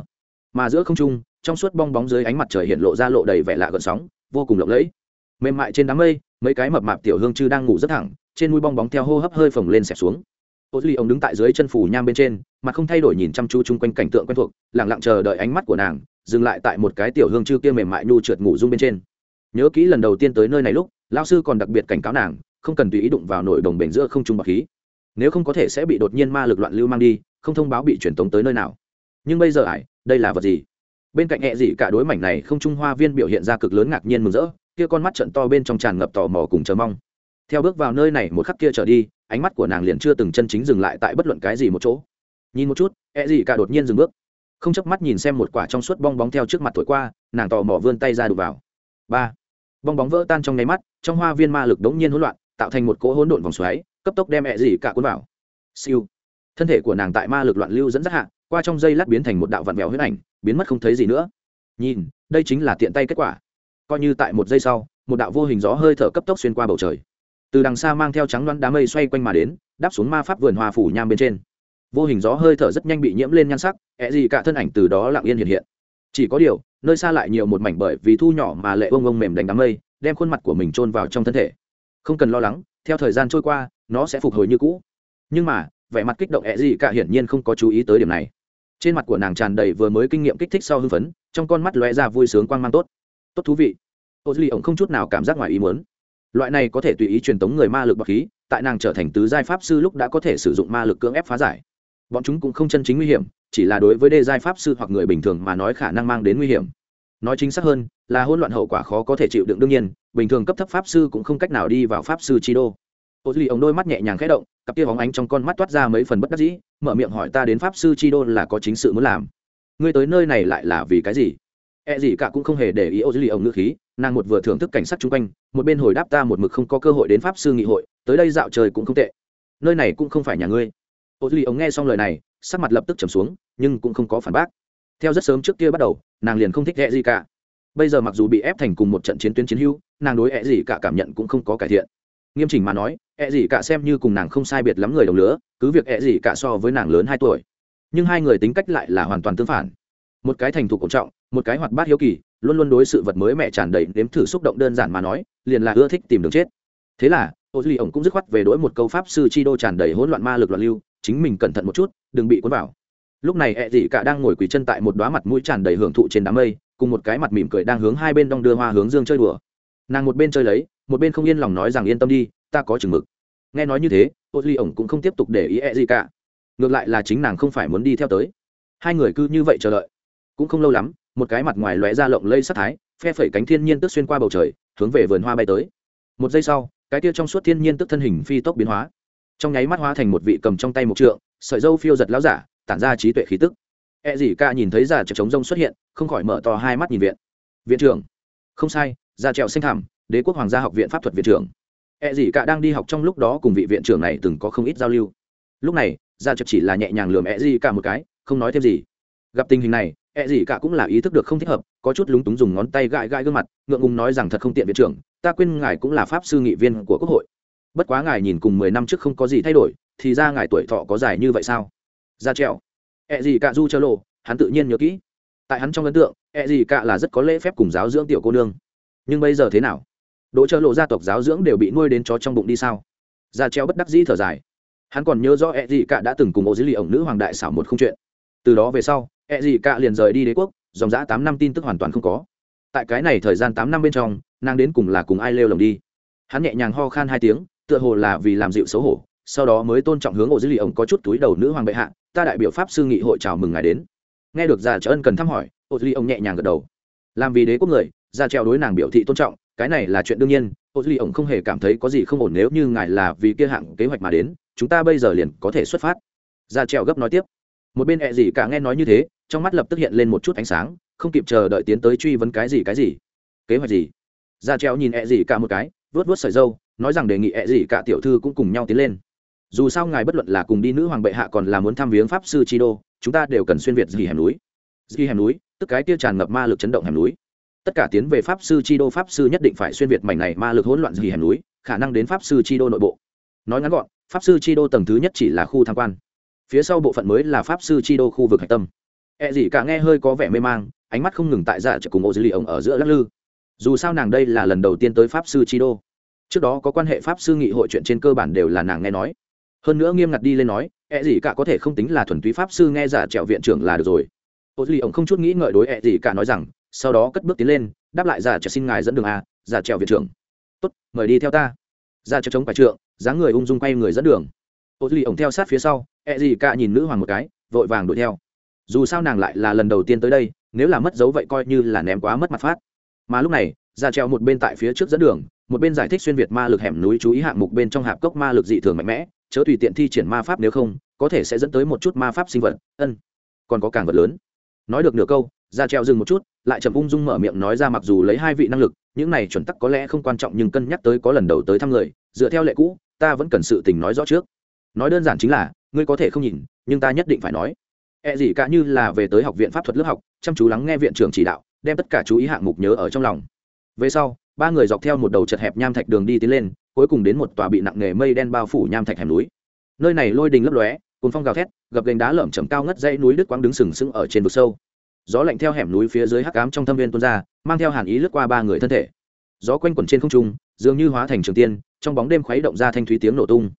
Mà giữa không trung, trong suốt bong bóng dưới ánh mặt trời hiện lộ ra lộ đầy vẻ lạ gợn sóng, vô cùng lộng lẫy mềm mại trên đám mây, mấy cái mập mạp tiểu hương chư đang ngủ rất thẳng, trên mũi bong bóng theo hô hấp hơi phồng lên xẹp xuống. Ô duy ông đứng tại dưới chân phủ nham bên trên mà không thay đổi nhìn chăm chú chung quanh cảnh tượng quen thuộc lẳng lặng chờ đợi ánh mắt của nàng, dừng lại tại một cái tiểu hương chư kia mềm mại nhu trượt ngủ rung bên trên. Nhớ kỹ lần đầu tiên tới nơi này lúc lao sư còn đặc biệt cảnh cáo nàng, không cần tùy ý đụng vào nội đồng bể giữa không trung bạc khí. Nếu không có thể sẽ bị đột nhiên ma lực loạn lưu mang đi, không thông báo bị truyền tống tới nơi nào. Nhưng bây giờ ải đây là vật gì? Bên cạnh e hẹ gì cả đối mảnh này không trung hoa viên biểu hiện ra cực lớn ngạc nhiên mừng rỡ kia con mắt trận to bên trong tràn ngập tò mò cùng chờ mong. Theo bước vào nơi này, một khắc kia trở đi, ánh mắt của nàng liền chưa từng chân chính dừng lại tại bất luận cái gì một chỗ. Nhìn một chút e gì cả đột nhiên dừng bước. Không chớp mắt nhìn xem một quả trong suốt bong bóng theo trước mặt thổi qua, nàng tò mò vươn tay ra đụng vào. Ba. Bong bóng vỡ tan trong nháy mắt, trong hoa viên ma lực đống nhiên hỗn loạn, tạo thành một cỗ hỗn độn vòng xoáy, cấp tốc đem e gì cả cuốn vào. Siêu. Thân thể của nàng tại ma lực loạn lưu dẫn dắt hạ, qua trong dây lát biến thành một đạo vặn vẹo huyết ảnh, biến mất không thấy gì nữa. Nhìn, đây chính là tiện tay kết quả coi như tại một giây sau, một đạo vô hình gió hơi thở cấp tốc xuyên qua bầu trời. Từ đằng xa mang theo trắng loãng đám mây xoay quanh mà đến, đáp xuống ma pháp vườn hoa phủ nham bên trên. Vô hình gió hơi thở rất nhanh bị nhiễm lên nhan sắc ẹ gì cả thân ảnh từ đó lặng yên hiện hiện. Chỉ có điều, nơi xa lại nhiều một mảnh bởi vì thu nhỏ mà lệ ông ông mềm đánh đám mây, đem khuôn mặt của mình chôn vào trong thân thể. Không cần lo lắng, theo thời gian trôi qua, nó sẽ phục hồi như cũ. Nhưng mà, vẻ mặt kích động ẹ gì cả hiển nhiên không có chú ý tới điểm này. Trên mặt của nàng tràn đầy vừa mới kinh nghiệm kích thích sau hưng phấn, trong con mắt lóe ra vui sướng quan mang tốt tốt thú vị. Ô duy ổng không chút nào cảm giác ngoài ý muốn. Loại này có thể tùy ý truyền tống người ma lực bậc khí, tại nàng trở thành tứ giai pháp sư lúc đã có thể sử dụng ma lực cưỡng ép phá giải. Bọn chúng cũng không chân chính nguy hiểm, chỉ là đối với đê giai pháp sư hoặc người bình thường mà nói khả năng mang đến nguy hiểm. Nói chính xác hơn, là hỗn loạn hậu quả khó có thể chịu đựng đương nhiên, bình thường cấp thấp pháp sư cũng không cách nào đi vào pháp sư chi đô. Ô duy ổng đôi mắt nhẹ nhàng khẽ động, cặp kia bóng ánh trong con mắt toát ra mấy phần bất đắc dĩ, mở miệng hỏi ta đến pháp sư chi đô là có chính sự muốn làm. Ngươi tới nơi này lại là vì cái gì? E gì cả cũng không hề để ý ô duy ổng ngữ khí, nàng một vừa thưởng thức cảnh sát chung quanh, một bên hồi đáp ta một mực không có cơ hội đến pháp sư nghị hội, tới đây dạo trời cũng không tệ. Nơi này cũng không phải nhà ngươi. Ô duy ổng nghe xong lời này, sắc mặt lập tức trầm xuống, nhưng cũng không có phản bác. Theo rất sớm trước kia bắt đầu, nàng liền không thích E gì cả. Bây giờ mặc dù bị ép thành cùng một trận chiến tuyến chiến hữu, nàng đối E gì cả cảm nhận cũng không có cải thiện. Nghiêm chỉnh mà nói E gì cả xem như cùng nàng không sai biệt lắm người đồng lứa, cứ việc E gì cả so với nàng lớn hai tuổi. Nhưng hai người tính cách lại là hoàn toàn tương phản. Một cái thành thục cổ trọng một cái hoạt bát hiếu kỳ, luôn luôn đối sự vật mới mẹ tràn đầy nếm thử xúc động đơn giản mà nói, liền là ưa thích tìm đường chết. Thế là ô duy ổng cũng dứt khoát về đối một câu pháp sư chi đô tràn đầy hỗn loạn ma lực loạn lưu, chính mình cẩn thận một chút, đừng bị cuốn vào. Lúc này e ẹ dị cả đang ngồi quỳ chân tại một đoá mặt mũi tràn đầy hưởng thụ trên đám mây, cùng một cái mặt mỉm cười đang hướng hai bên đong đưa hoa hướng dương chơi đùa. Nàng một bên chơi lấy, một bên không yên lòng nói rằng yên tâm đi, ta có chừng mực. Nghe nói như thế ô duy ổng cũng không tiếp tục để ý e ẹ dị cả. Ngược lại là chính nàng không phải muốn đi theo tới. Hai người cứ như vậy chờ đợi. Cũng không lâu lắm một cái mặt ngoài lóe ra lộng lây sắc thái, phe phẩy cánh thiên nhiên tức xuyên qua bầu trời, hướng về vườn hoa bay tới. Một giây sau, cái tia trong suốt thiên nhiên tức thân hình phi tốc biến hóa. Trong nháy mắt hóa thành một vị cầm trong tay một trượng, sợi dâu phiêu giật láo giả, tản ra trí tuệ khí tức. E gì ca nhìn thấy giả trèo trống rông xuất hiện, không khỏi mở to hai mắt nhìn viện. Viện trưởng. Không sai giả trèo sinh thảm đế quốc hoàng gia học viện pháp thuật viện trưởng. E gì ca đang đi học trong lúc đó cùng vị viện trưởng này từng có không ít giao lưu. Lúc này giả trèo chỉ là nhẹ nhàng lườm E gì ca một cái, không nói thêm gì. Gặp tình hình này E gì cả cũng là ý thức được không thích hợp, có chút lúng túng dùng ngón tay gãi gãi gương mặt, ngượng ngùng nói rằng thật không tiện viện trưởng, ta quên ngài cũng là pháp sư nghị viên của quốc hội. Bất quá ngài nhìn cùng mười năm trước không có gì thay đổi, thì ra ngài tuổi thọ có dài như vậy sao? Ra trèo. E gì cả du chơ lộ, hắn tự nhiên nhớ kỹ. Tại hắn trong ấn tượng E gì cả là rất có lễ phép cùng giáo dưỡng tiểu cô nương. Nhưng bây giờ thế nào? Đỗ chơ lộ gia tộc giáo dưỡng đều bị nuôi đến chó trong bụng đi sao? Ra trèo bất đắc dĩ thở dài. Hắn còn nhớ rõ E gì cả đã từng cùng ô dữ lì ổng nữ hoàng đại xảo một không chuyện. Từ đó về sau E gì cả liền rời đi đế quốc, dòng dã tám năm tin tức hoàn toàn không có. Tại cái này thời gian tám năm bên trong, nàng đến cùng là cùng ai lêu lồng đi? Hắn nhẹ nhàng ho khan hai tiếng, tựa hồ là vì làm dịu xấu hổ, sau đó mới tôn trọng hướng ổ dữ lì ổng có chút túi đầu nữ hoàng bệ hạ, ta đại biểu pháp sư nghị hội chào mừng ngài đến. Nghe được già trở ân cần thăm hỏi ổ dữ lì ổng nhẹ nhàng gật đầu. Làm vì đế quốc người ra treo đối nàng biểu thị tôn trọng, cái này là chuyện đương nhiên ổ dữ lì ổng không hề cảm thấy có gì không ổn nếu như ngài là vì kia hạng kế hoạch mà đến, chúng ta bây giờ liền có thể xuất phát. Ra treo gấp nói tiếp một bên ẹ gì cả nghe nói như thế, trong mắt lập tức hiện lên một chút ánh sáng, không kịp chờ đợi tiến tới truy vấn cái gì cái gì. Kế hoạch gì? Ra treo nhìn ẹ gì cả một cái vớt vớt sợi dâu, nói rằng đề nghị ẹ gì cả tiểu thư cũng cùng nhau tiến lên. Dù sao ngài bất luận là cùng đi nữ hoàng bệ hạ còn là muốn thăm viếng pháp sư chi đô, chúng ta đều cần xuyên việt gì hẻm núi. Gì hẻm núi, tức cái kia tràn ngập ma lực chấn động hẻm núi. Tất cả tiến về pháp sư chi đô, pháp sư nhất định phải xuyên việt mảnh này ma lực hỗn loạn gì hẻm núi, khả năng đến pháp sư chi đô nội bộ. Nói ngắn gọn, pháp sư chi đô tầng thứ nhất chỉ là khu tham quan phía sau bộ phận mới là pháp sư chi đô khu vực hạch tâm. E gì cả nghe hơi có vẻ mê mang, ánh mắt không ngừng tại dạ chợ cùng ô dư lì ổng ở giữa lắc lư. Dù sao nàng đây là lần đầu tiên tới pháp sư chi đô. Trước đó có quan hệ pháp sư nghị hội chuyện trên cơ bản đều là nàng nghe nói. Hơn nữa nghiêm ngặt đi lên nói e gì cả có thể không tính là thuần túy pháp sư nghe giả trèo viện trưởng là được rồi. Ô lì ổng không chút nghĩ ngợi đối e gì cả nói rằng, sau đó cất bước tiến lên, đáp lại giả trèo xin ngài dẫn đường a giả trèo viện trưởng. Tốt, mời đi theo ta. Giả trèo chống phải trượng, dáng người ung dung quay người dẫn đường ô duy ổng theo sát phía sau e ẹ gì cả nhìn nữ hoàng một cái, vội vàng đuổi theo. Dù sao nàng lại là lần đầu tiên tới đây, nếu là mất dấu vậy coi như là ném quá mất mặt phát. Mà lúc này, ra treo một bên tại phía trước dẫn đường, một bên giải thích xuyên việt ma lực hẻm núi chú ý hạng mục bên trong hạp cốc ma lực dị thường mạnh mẽ, chớ tùy tiện thi triển ma pháp nếu không, có thể sẽ dẫn tới một chút ma pháp sinh vật, ân. Còn có càng vật lớn. Nói được nửa câu, ra treo dừng một chút, lại chậm ung dung mở miệng nói ra mặc dù lấy hai vị năng lực, những này chuẩn tắc có lẽ không quan trọng nhưng cân nhắc tới có lần đầu tới thăm người, dựa theo lệ cũ, ta vẫn cần sự tình nói rõ trước nói đơn giản chính là, ngươi có thể không nhìn, nhưng ta nhất định phải nói. E gì cả như là về tới học viện pháp thuật lớp học, chăm chú lắng nghe viện trưởng chỉ đạo, đem tất cả chú ý hạng mục nhớ ở trong lòng. Về sau, ba người dọc theo một đầu chật hẹp nham thạch đường đi tiến lên, cuối cùng đến một tòa bị nặng nghề mây đen bao phủ nham thạch hẻm núi. Nơi này lôi đình lấp lóe cồn phong gào thét, gập gành đá lởm chầm cao ngất dãy núi đức quang đứng sừng sững ở trên vực sâu. Gió lạnh theo hẻm núi phía dưới hắc ám trong thâm viên tuôn ra, mang theo hàn ý lướt qua ba người thân thể. Gió quanh quẩn trên không trung, dường như hóa thành trường tiên, trong bóng đêm khuấy động ra thanh thúy tiếng nổ tung.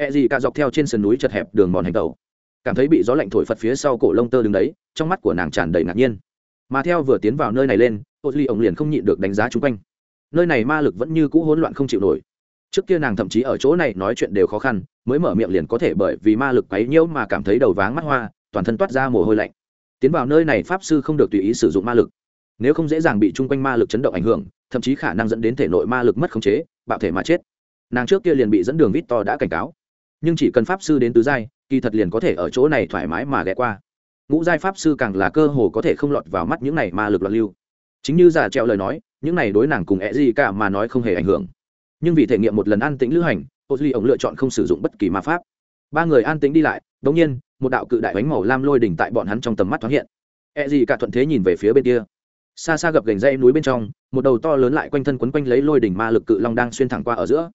E gì cả dọc theo trên sườn núi chật hẹp đường mòn hành tẩu. Cảm thấy bị gió lạnh thổi phật phía sau cổ lông tơ đứng đấy, trong mắt của nàng tràn đầy ngạc nhiên. Mà theo vừa tiến vào nơi này lên ô Ly ổng liền không nhịn được đánh giá chung quanh. Nơi này ma lực vẫn như cũ hỗn loạn không chịu nổi. Trước kia nàng thậm chí ở chỗ này nói chuyện đều khó khăn, mới mở miệng liền có thể bởi vì ma lực quấy nhiễu mà cảm thấy đầu váng mắt hoa, toàn thân toát ra mồ hôi lạnh. Tiến vào nơi này pháp sư không được tùy ý sử dụng ma lực. Nếu không dễ dàng bị chung quanh ma lực chấn động ảnh hưởng, thậm chí khả năng dẫn đến thể nội ma lực mất khống chế, bạo thể mà chết. Nàng trước kia liền bị dẫn đường vít to đã cảnh cáo nhưng chỉ cần pháp sư đến tứ giai, kỳ thật liền có thể ở chỗ này thoải mái mà ghé qua. Ngũ giai pháp sư càng là cơ hồ có thể không lọt vào mắt những này ma lực loạn lưu. Chính như giả treo lời nói, những này đối nàng cùng ẹ gì cả mà nói không hề ảnh hưởng. Nhưng vì thể nghiệm một lần an tĩnh lữ hành ô duy ổng lựa chọn không sử dụng bất kỳ ma pháp. Ba người an tĩnh đi lại, đống nhiên, một đạo cự đại bánh màu lam lôi đỉnh tại bọn hắn trong tầm mắt thoáng hiện. Ẹ gì cả thuận thế nhìn về phía bên kia. Xa xa gập gành dây núi bên trong, một đầu to lớn lại quanh thân quấn quanh lấy lôi đỉnh ma lực cự long đang xuyên thẳng qua ở giữa.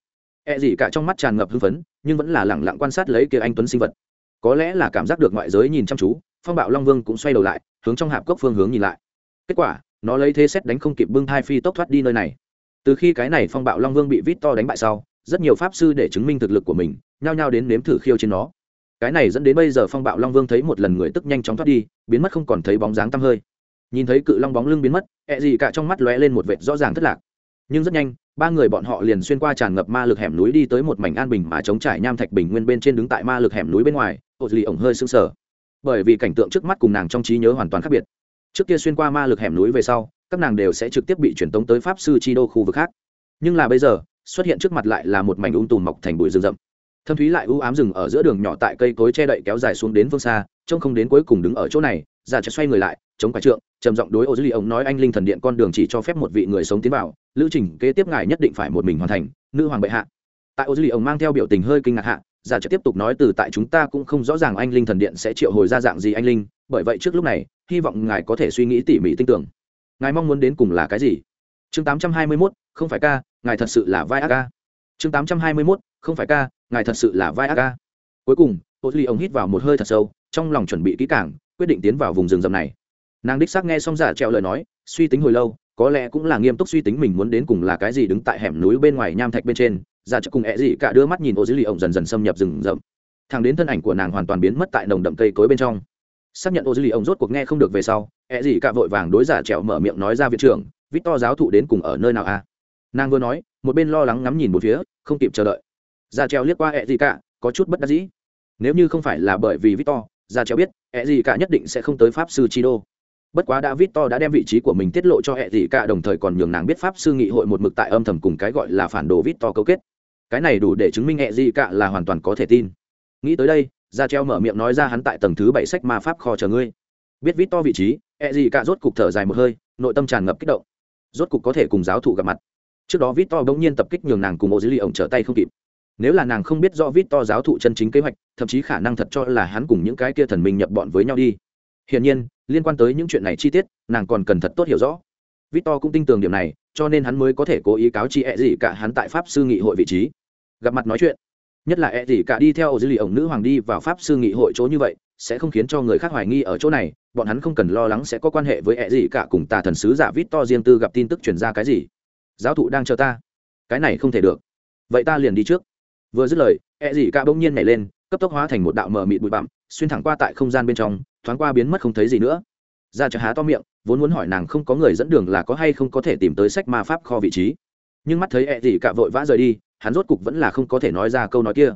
E gì cả trong mắt tràn ngập hưng phấn, nhưng vẫn là lẳng lặng quan sát lấy kia anh tuấn sinh vật. Có lẽ là cảm giác được ngoại giới nhìn chăm chú, phong bạo long vương cũng xoay đầu lại, hướng trong hạp cốc phương hướng nhìn lại. Kết quả, nó lấy thế xét đánh không kịp bưng thai phi tốc thoát đi nơi này. Từ khi cái này phong bạo long vương bị vít to đánh bại sau, rất nhiều pháp sư để chứng minh thực lực của mình, nhao nhao đến nếm thử khiêu trên nó. Cái này dẫn đến bây giờ phong bạo long vương thấy một lần người tức nhanh chóng thoát đi, biến mất không còn thấy bóng dáng tăm hơi. Nhìn thấy cự long bóng lưng biến mất E gì cả trong mắt lóe lên một vệt rõ ràng thất lạc nhưng rất nhanh, ba người bọn họ liền xuyên qua tràn ngập ma lực hẻm núi đi tới một mảnh an bình mà chống trải nham thạch bình nguyên bên trên đứng tại ma lực hẻm núi bên ngoài ô lì ổng hơi sững sờ. Bởi vì cảnh tượng trước mắt cùng nàng trong trí nhớ hoàn toàn khác biệt. Trước kia xuyên qua ma lực hẻm núi về sau, các nàng đều sẽ trực tiếp bị truyền tống tới pháp sư chi đô khu vực khác. Nhưng là bây giờ, xuất hiện trước mặt lại là một mảnh ung tùm mọc thành bụi rừng rậm. Thâm thúy lại u ám rừng ở giữa đường nhỏ tại cây cối che đậy kéo dài xuống đến phương xa, trông không đến cuối cùng đứng ở chỗ này già chợt xoay người lại, chống quả trượng, trầm giọng đối ô duy ông nói anh linh thần điện con đường chỉ cho phép một vị người sống tiến vào lữ trình kế tiếp ngài nhất định phải một mình hoàn thành nữ hoàng bệ hạ. Tại ô duy ông mang theo biểu tình hơi kinh ngạc hạ giả chợt tiếp tục nói từ tại chúng ta cũng không rõ ràng anh linh thần điện sẽ triệu hồi ra dạng gì anh linh bởi vậy trước lúc này hy vọng ngài có thể suy nghĩ tỉ mỉ tinh tưởng. Ngài mong muốn đến cùng là cái gì? Chương 821, không phải ca ngài thật sự là vai ác ca. Chương 821, không phải ca ngài thật sự là vai ác ca. Cuối cùng ô duy ông hít vào một hơi thật sâu trong lòng chuẩn bị kỹ càng quyết định tiến vào vùng rừng rậm này. Nàng đích xác nghe xong giả treo lời nói suy tính hồi lâu có lẽ cũng là nghiêm túc suy tính mình muốn đến cùng là cái gì đứng tại hẻm núi bên ngoài nham thạch bên trên, ra chợ cùng ẹ gì cả đưa mắt nhìn ô dữ lì ổng dần dần xâm nhập rừng rậm. Thằng đến thân ảnh của nàng hoàn toàn biến mất tại nồng đậm cây cối bên trong. Xác nhận ô dữ lì ổng rốt cuộc nghe không được về sau, ẹ gì cả vội vàng đối giả trèo mở miệng nói ra viện trưởng vít to giáo thụ đến cùng ở nơi nào a à? nàng vừa nói, một bên lo lắng ngắm nhìn một phía, không kịp chờ đợi. Giả trèo liếc qua ẹ gì cả, có chút bất đắc dĩ. Nếu như không phải là bởi vì vít to giả trèo biết, ẹ gì cả nhất định sẽ không tới pháp sư chi đô bất quá đã vít to đã đem vị trí của mình tiết lộ cho hệ gì cả, đồng thời còn nhường nàng biết pháp sư nghị hội một mực tại âm thầm cùng cái gọi là phản đồ vít to cấu kết. Cái này đủ để chứng minh hệ gì cả là hoàn toàn có thể tin. Nghĩ tới đây ra treo mở miệng nói ra hắn tại tầng thứ bảy sách ma pháp kho chờ ngươi. Biết vít to vị trí hệ gì cả rốt cục thở dài một hơi, nội tâm tràn ngập kích động. Rốt cục có thể cùng giáo thụ gặp mặt. Trước đó vít to bỗng nhiên tập kích nhường nàng cùng ô dữ lì ổng trở tay không kịp. Nếu là nàng không biết do vít to giáo thụ chân chính kế hoạch, thậm chí khả năng thật cho là hắn cùng những cái kia thần minh nhập bọn với nhau đi. Hiển nhiên liên quan tới những chuyện này chi tiết, nàng còn cần thật tốt hiểu rõ. Vít to cũng tin tưởng điểm này, cho nên hắn mới có thể cố ý cáo chi e ẹ gì cả hắn tại pháp sư nghị hội vị trí. Gặp mặt nói chuyện. Nhất là e ẹ gì cả đi theo dữ liệu ổng nữ hoàng đi vào pháp sư nghị hội chỗ như vậy, sẽ không khiến cho người khác hoài nghi ở chỗ này, bọn hắn không cần lo lắng sẽ có quan hệ với e ẹ gì cả cùng tà thần sứ giả vít to riêng tư gặp tin tức truyền ra cái gì. Giáo thụ đang chờ ta. Cái này không thể được. Vậy ta liền đi trước. Vừa dứt lời ẹ gì cả bỗng nhiên nhảy lên, cấp tốc hóa thành một đạo mờ mịt bụi bặm, xuyên thẳng qua tại không gian bên trong thoáng qua biến mất không thấy gì nữa. Ra chợ há to miệng, vốn muốn hỏi nàng không có người dẫn đường là có hay không có thể tìm tới sách ma pháp kho vị trí. Nhưng mắt thấy ẹ gì cả vội vã rời đi, hắn rốt cục vẫn là không có thể nói ra câu nói kia.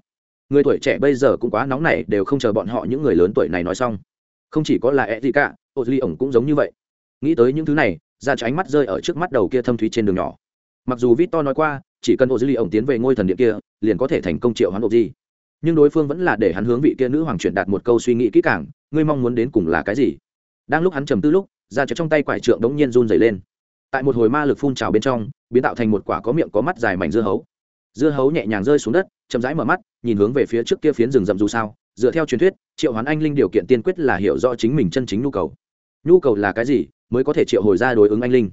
Người tuổi trẻ bây giờ cũng quá nóng nảy, đều không chờ bọn họ những người lớn tuổi này nói xong. Không chỉ có là ẹ gì cả, ô duy ổng cũng giống như vậy. Nghĩ tới những thứ này, ra cho ánh mắt rơi ở trước mắt đầu kia thâm thúy trên đường nhỏ. Mặc dù vít to nói qua, chỉ cần ô duy ổng tiến về ngôi thần điện kia, liền có thể thành công triệu hắn ô di nhưng đối phương vẫn là để hắn hướng vị kia nữ hoàng truyền đạt một câu suy nghĩ kỹ càng ngươi mong muốn đến cùng là cái gì? Đang lúc hắn trầm tư lúc ra chợ trong tay quải trượng đống nhiên run dày lên. Tại một hồi ma lực phun trào bên trong, biến tạo thành một quả có miệng có mắt dài mảnh dưa hấu. Dưa hấu nhẹ nhàng rơi xuống đất, chậm rãi mở mắt, nhìn hướng về phía trước kia phiến rừng rậm dù sao. Dựa theo truyền thuyết, triệu hoán anh linh điều kiện tiên quyết là hiểu rõ chính mình chân chính nhu cầu. Nhu cầu là cái gì, mới có thể triệu hồi ra đối ứng anh linh.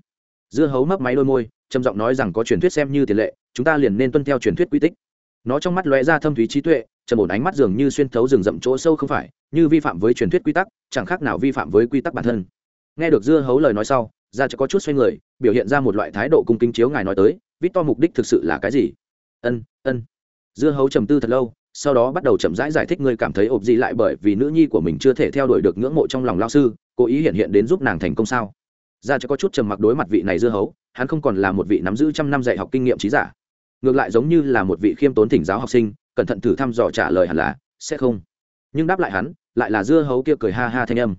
Dưa hấu mấp máy đôi môi, trầm giọng nói rằng có truyền thuyết xem như tiền lệ, chúng ta liền nên tuân theo truyền thuyết quy tích. Nó trong mắt lóe ra thâm thúy trí tuệ trầm ổn ánh mắt dường như xuyên thấu rừng rậm chỗ sâu không phải như vi phạm với truyền thuyết quy tắc chẳng khác nào vi phạm với quy tắc bản thân. Nghe được dưa hấu lời nói sau ra cho có chút xoay người biểu hiện ra một loại thái độ cung kính chiếu ngài nói tới vít to mục đích thực sự là cái gì? Ân ân. Dưa hấu trầm tư thật lâu sau đó bắt đầu chậm rãi giải, giải thích ngươi cảm thấy ộp gì lại bởi vì nữ nhi của mình chưa thể theo đuổi được ngưỡng mộ trong lòng lao sư cố ý hiện hiện đến giúp nàng thành công sao? Ra cho có chút trầm mặc đối mặt vị này dưa hấu hắn không còn là một vị nắm giữ trăm năm dạy học kinh nghiệm trí giả ngược lại giống như là một vị khiêm tốn thỉnh giáo học sinh cẩn thận thử thăm dò trả lời hẳn là, sẽ không. Nhưng đáp lại hắn, lại là dưa hấu kia cười ha ha thanh âm.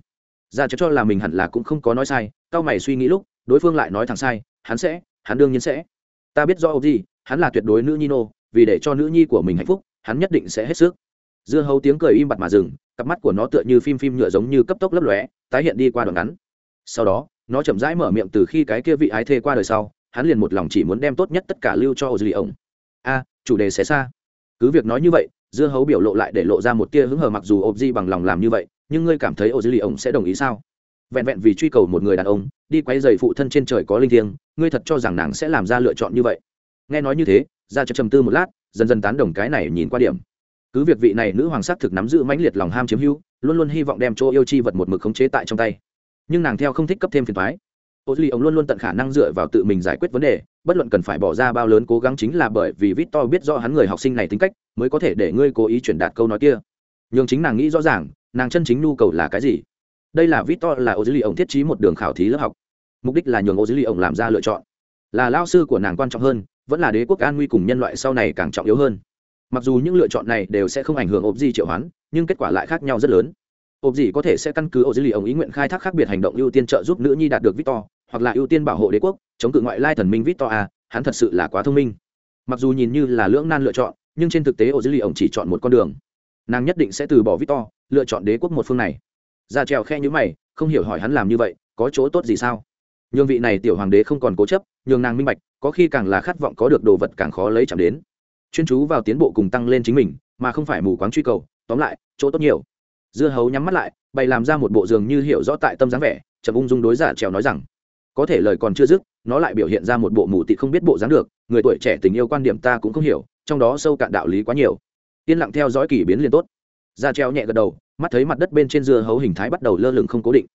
Ra cho cho là mình hẳn là cũng không có nói sai cao mày suy nghĩ lúc, đối phương lại nói thẳng sai, hắn sẽ, hắn đương nhiên sẽ. Ta biết rõ ông gì hắn là tuyệt đối nữ nhi nô vì để cho nữ nhi của mình hạnh phúc, hắn nhất định sẽ hết sức. Dưa hấu tiếng cười im bặt mà dừng, cặp mắt của nó tựa như phim phim nhựa giống như cấp tốc lấp lóe, tái hiện đi qua đoạn ngắn. Sau đó, nó chậm rãi mở miệng từ khi cái kia vị ái thê qua đời sau, hắn liền một lòng chỉ muốn đem tốt nhất tất cả lưu cho ô dư ổng a, chủ đề sẽ xa cứ việc nói như vậy, dưa hấu biểu lộ lại để lộ ra một tia hứng hờ mặc dù ộp di bằng lòng làm như vậy, nhưng ngươi cảm thấy ô dư ổng sẽ đồng ý sao? Vẹn vẹn vì truy cầu một người đàn ông, đi quay dày phụ thân trên trời có linh thiêng, ngươi thật cho rằng nàng sẽ làm ra lựa chọn như vậy? Nghe nói như thế ra cho trầm tư một lát, dần dần tán đồng cái này nhìn qua điểm. Cứ việc vị này nữ hoàng sắc thực nắm giữ mãnh liệt lòng ham chiếm hữu, luôn luôn hy vọng đem chỗ yêu chi vật một mực khống chế tại trong tay. Nhưng nàng theo không thích cấp thêm phiền thoái ô duy ông luôn luôn tận khả năng dựa vào tự mình giải quyết vấn đề, bất luận cần phải bỏ ra bao lớn cố gắng chính là bởi vì victor biết rõ hắn người học sinh này tính cách, mới có thể để ngươi cố ý truyền đạt câu nói kia. Nhưng chính nàng nghĩ rõ ràng, nàng chân chính nhu cầu là cái gì? Đây là victor là ô duy ông thiết trí một đường khảo thí lớp học. Mục đích là nhường ô duy ông làm ra lựa chọn. Là lao sư của nàng quan trọng hơn, vẫn là đế quốc an nguy cùng nhân loại sau này càng trọng yếu hơn. Mặc dù những lựa chọn này đều sẽ không ảnh hưởng ốp di triệu hoán, nhưng kết quả lại khác nhau rất lớn. Ốp gì có thể sẽ căn cứ ô dữ liệu ông ý nguyện khai thác khác biệt hành động ưu tiên trợ giúp nữ nhi đạt được victor hoặc là ưu tiên bảo hộ đế quốc, chống cự ngoại lai thần minh victor à hắn thật sự là quá thông minh. Mặc dù nhìn như là lưỡng nan lựa chọn, nhưng trên thực tế ô dữ liệu ông chỉ chọn một con đường. Nàng nhất định sẽ từ bỏ victor, lựa chọn đế quốc một phương này. Ra trèo khe nhữ mày, không hiểu hỏi hắn làm như vậy, có chỗ tốt gì sao? Nhường vị này tiểu hoàng đế không còn cố chấp, nhường nàng minh bạch, có khi càng là khát vọng có được đồ vật càng khó lấy chạm đến. Chuyên chú vào tiến bộ cùng tăng lên chính mình, mà không phải mù quáng truy cầu, tóm lại, chỗ tốt nhiều. Dưa hấu nhắm mắt lại, bày làm ra một bộ giường như hiểu rõ tại tâm dáng vẻ, chậm ung dung đối giả trèo nói rằng có thể lời còn chưa dứt, nó lại biểu hiện ra một bộ mù tị không biết bộ dáng được, người tuổi trẻ tình yêu quan điểm ta cũng không hiểu, trong đó sâu cạn đạo lý quá nhiều. Yên lặng theo dõi kỳ biến liền tốt. Da treo nhẹ gật đầu, mắt thấy mặt đất bên trên dưa hấu hình thái bắt đầu lơ lửng không cố định.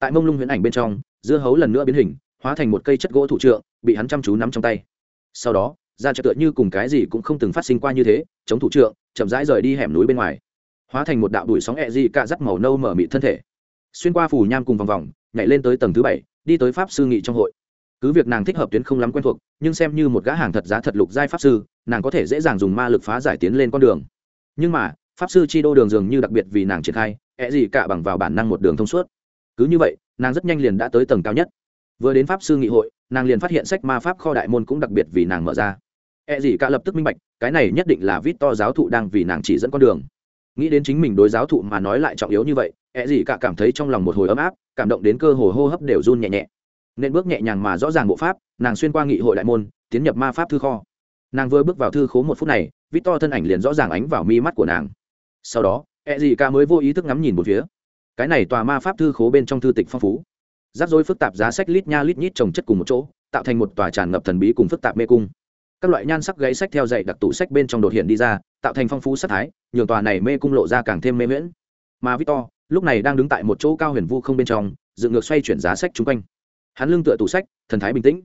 Tại mông lung huyễn ảnh bên trong, dưa hấu lần nữa biến hình, hóa thành một cây chất gỗ thủ trượng, bị hắn chăm chú nắm trong tay. Sau đó da treo tựa như cùng cái gì cũng không từng phát sinh qua như thế, chống thủ trượng, chậm rãi rời đi hẻm núi bên ngoài. Hóa thành một đạo đuổi sóng e ẹ dị cạ rắt màu nâu mở mịt thân thể xuyên qua phủ nham cùng vòng vòng, nhảy lên tới tầng thứ bảy, đi tới pháp sư nghị trong hội. Cứ việc nàng thích hợp tuyến không lắm quen thuộc, nhưng xem như một gã hàng thật giá thật lục giai pháp sư, nàng có thể dễ dàng dùng ma lực phá giải tiến lên con đường. Nhưng mà, pháp sư chi đô đường dường như đặc biệt vì nàng triển khai ẹ gì cả bằng vào bản năng một đường thông suốt. Cứ như vậy, nàng rất nhanh liền đã tới tầng cao nhất. Vừa đến pháp sư nghị hội, nàng liền phát hiện sách ma pháp kho đại môn cũng đặc biệt vì nàng mở ra. Ẹ gì cả lập tức minh bạch, cái này nhất định là vít to giáo thụ đang vì nàng chỉ dẫn con đường nghĩ đến chính mình đối giáo thụ mà nói lại trọng yếu như vậy ẹ gì cả cảm thấy trong lòng một hồi ấm áp, cảm động đến cơ hồ hô hấp đều run nhẹ nhẹ. Nên bước nhẹ nhàng mà rõ ràng bộ pháp, nàng xuyên qua nghị hội đại môn, tiến nhập ma pháp thư kho. Nàng vừa bước vào thư khố một phút này, vít to thân ảnh liền rõ ràng ánh vào mi mắt của nàng. Sau đó ẹ gì cả mới vô ý thức ngắm nhìn một phía. Cái này tòa ma pháp thư khố bên trong thư tịch phong phú. Rắc rối phức tạp giá sách lít nha lít nhít trồng chất cùng một chỗ, tạo thành một tòa tràn ngập thần bí cùng phức tạp mê cung. Các loại nhan sắc gãy sách theo dạy đặc tủ sách bên trong đột hiện đi ra tạo thành phong phú sắc thái, nhường tòa này mê cung lộ ra càng thêm mê miễn mà victor, lúc này đang đứng tại một chỗ cao huyền vu không bên trong, dựng ngược xoay chuyển giá sách chung quanh. Hắn lưng tựa tủ sách, thần thái bình tĩnh.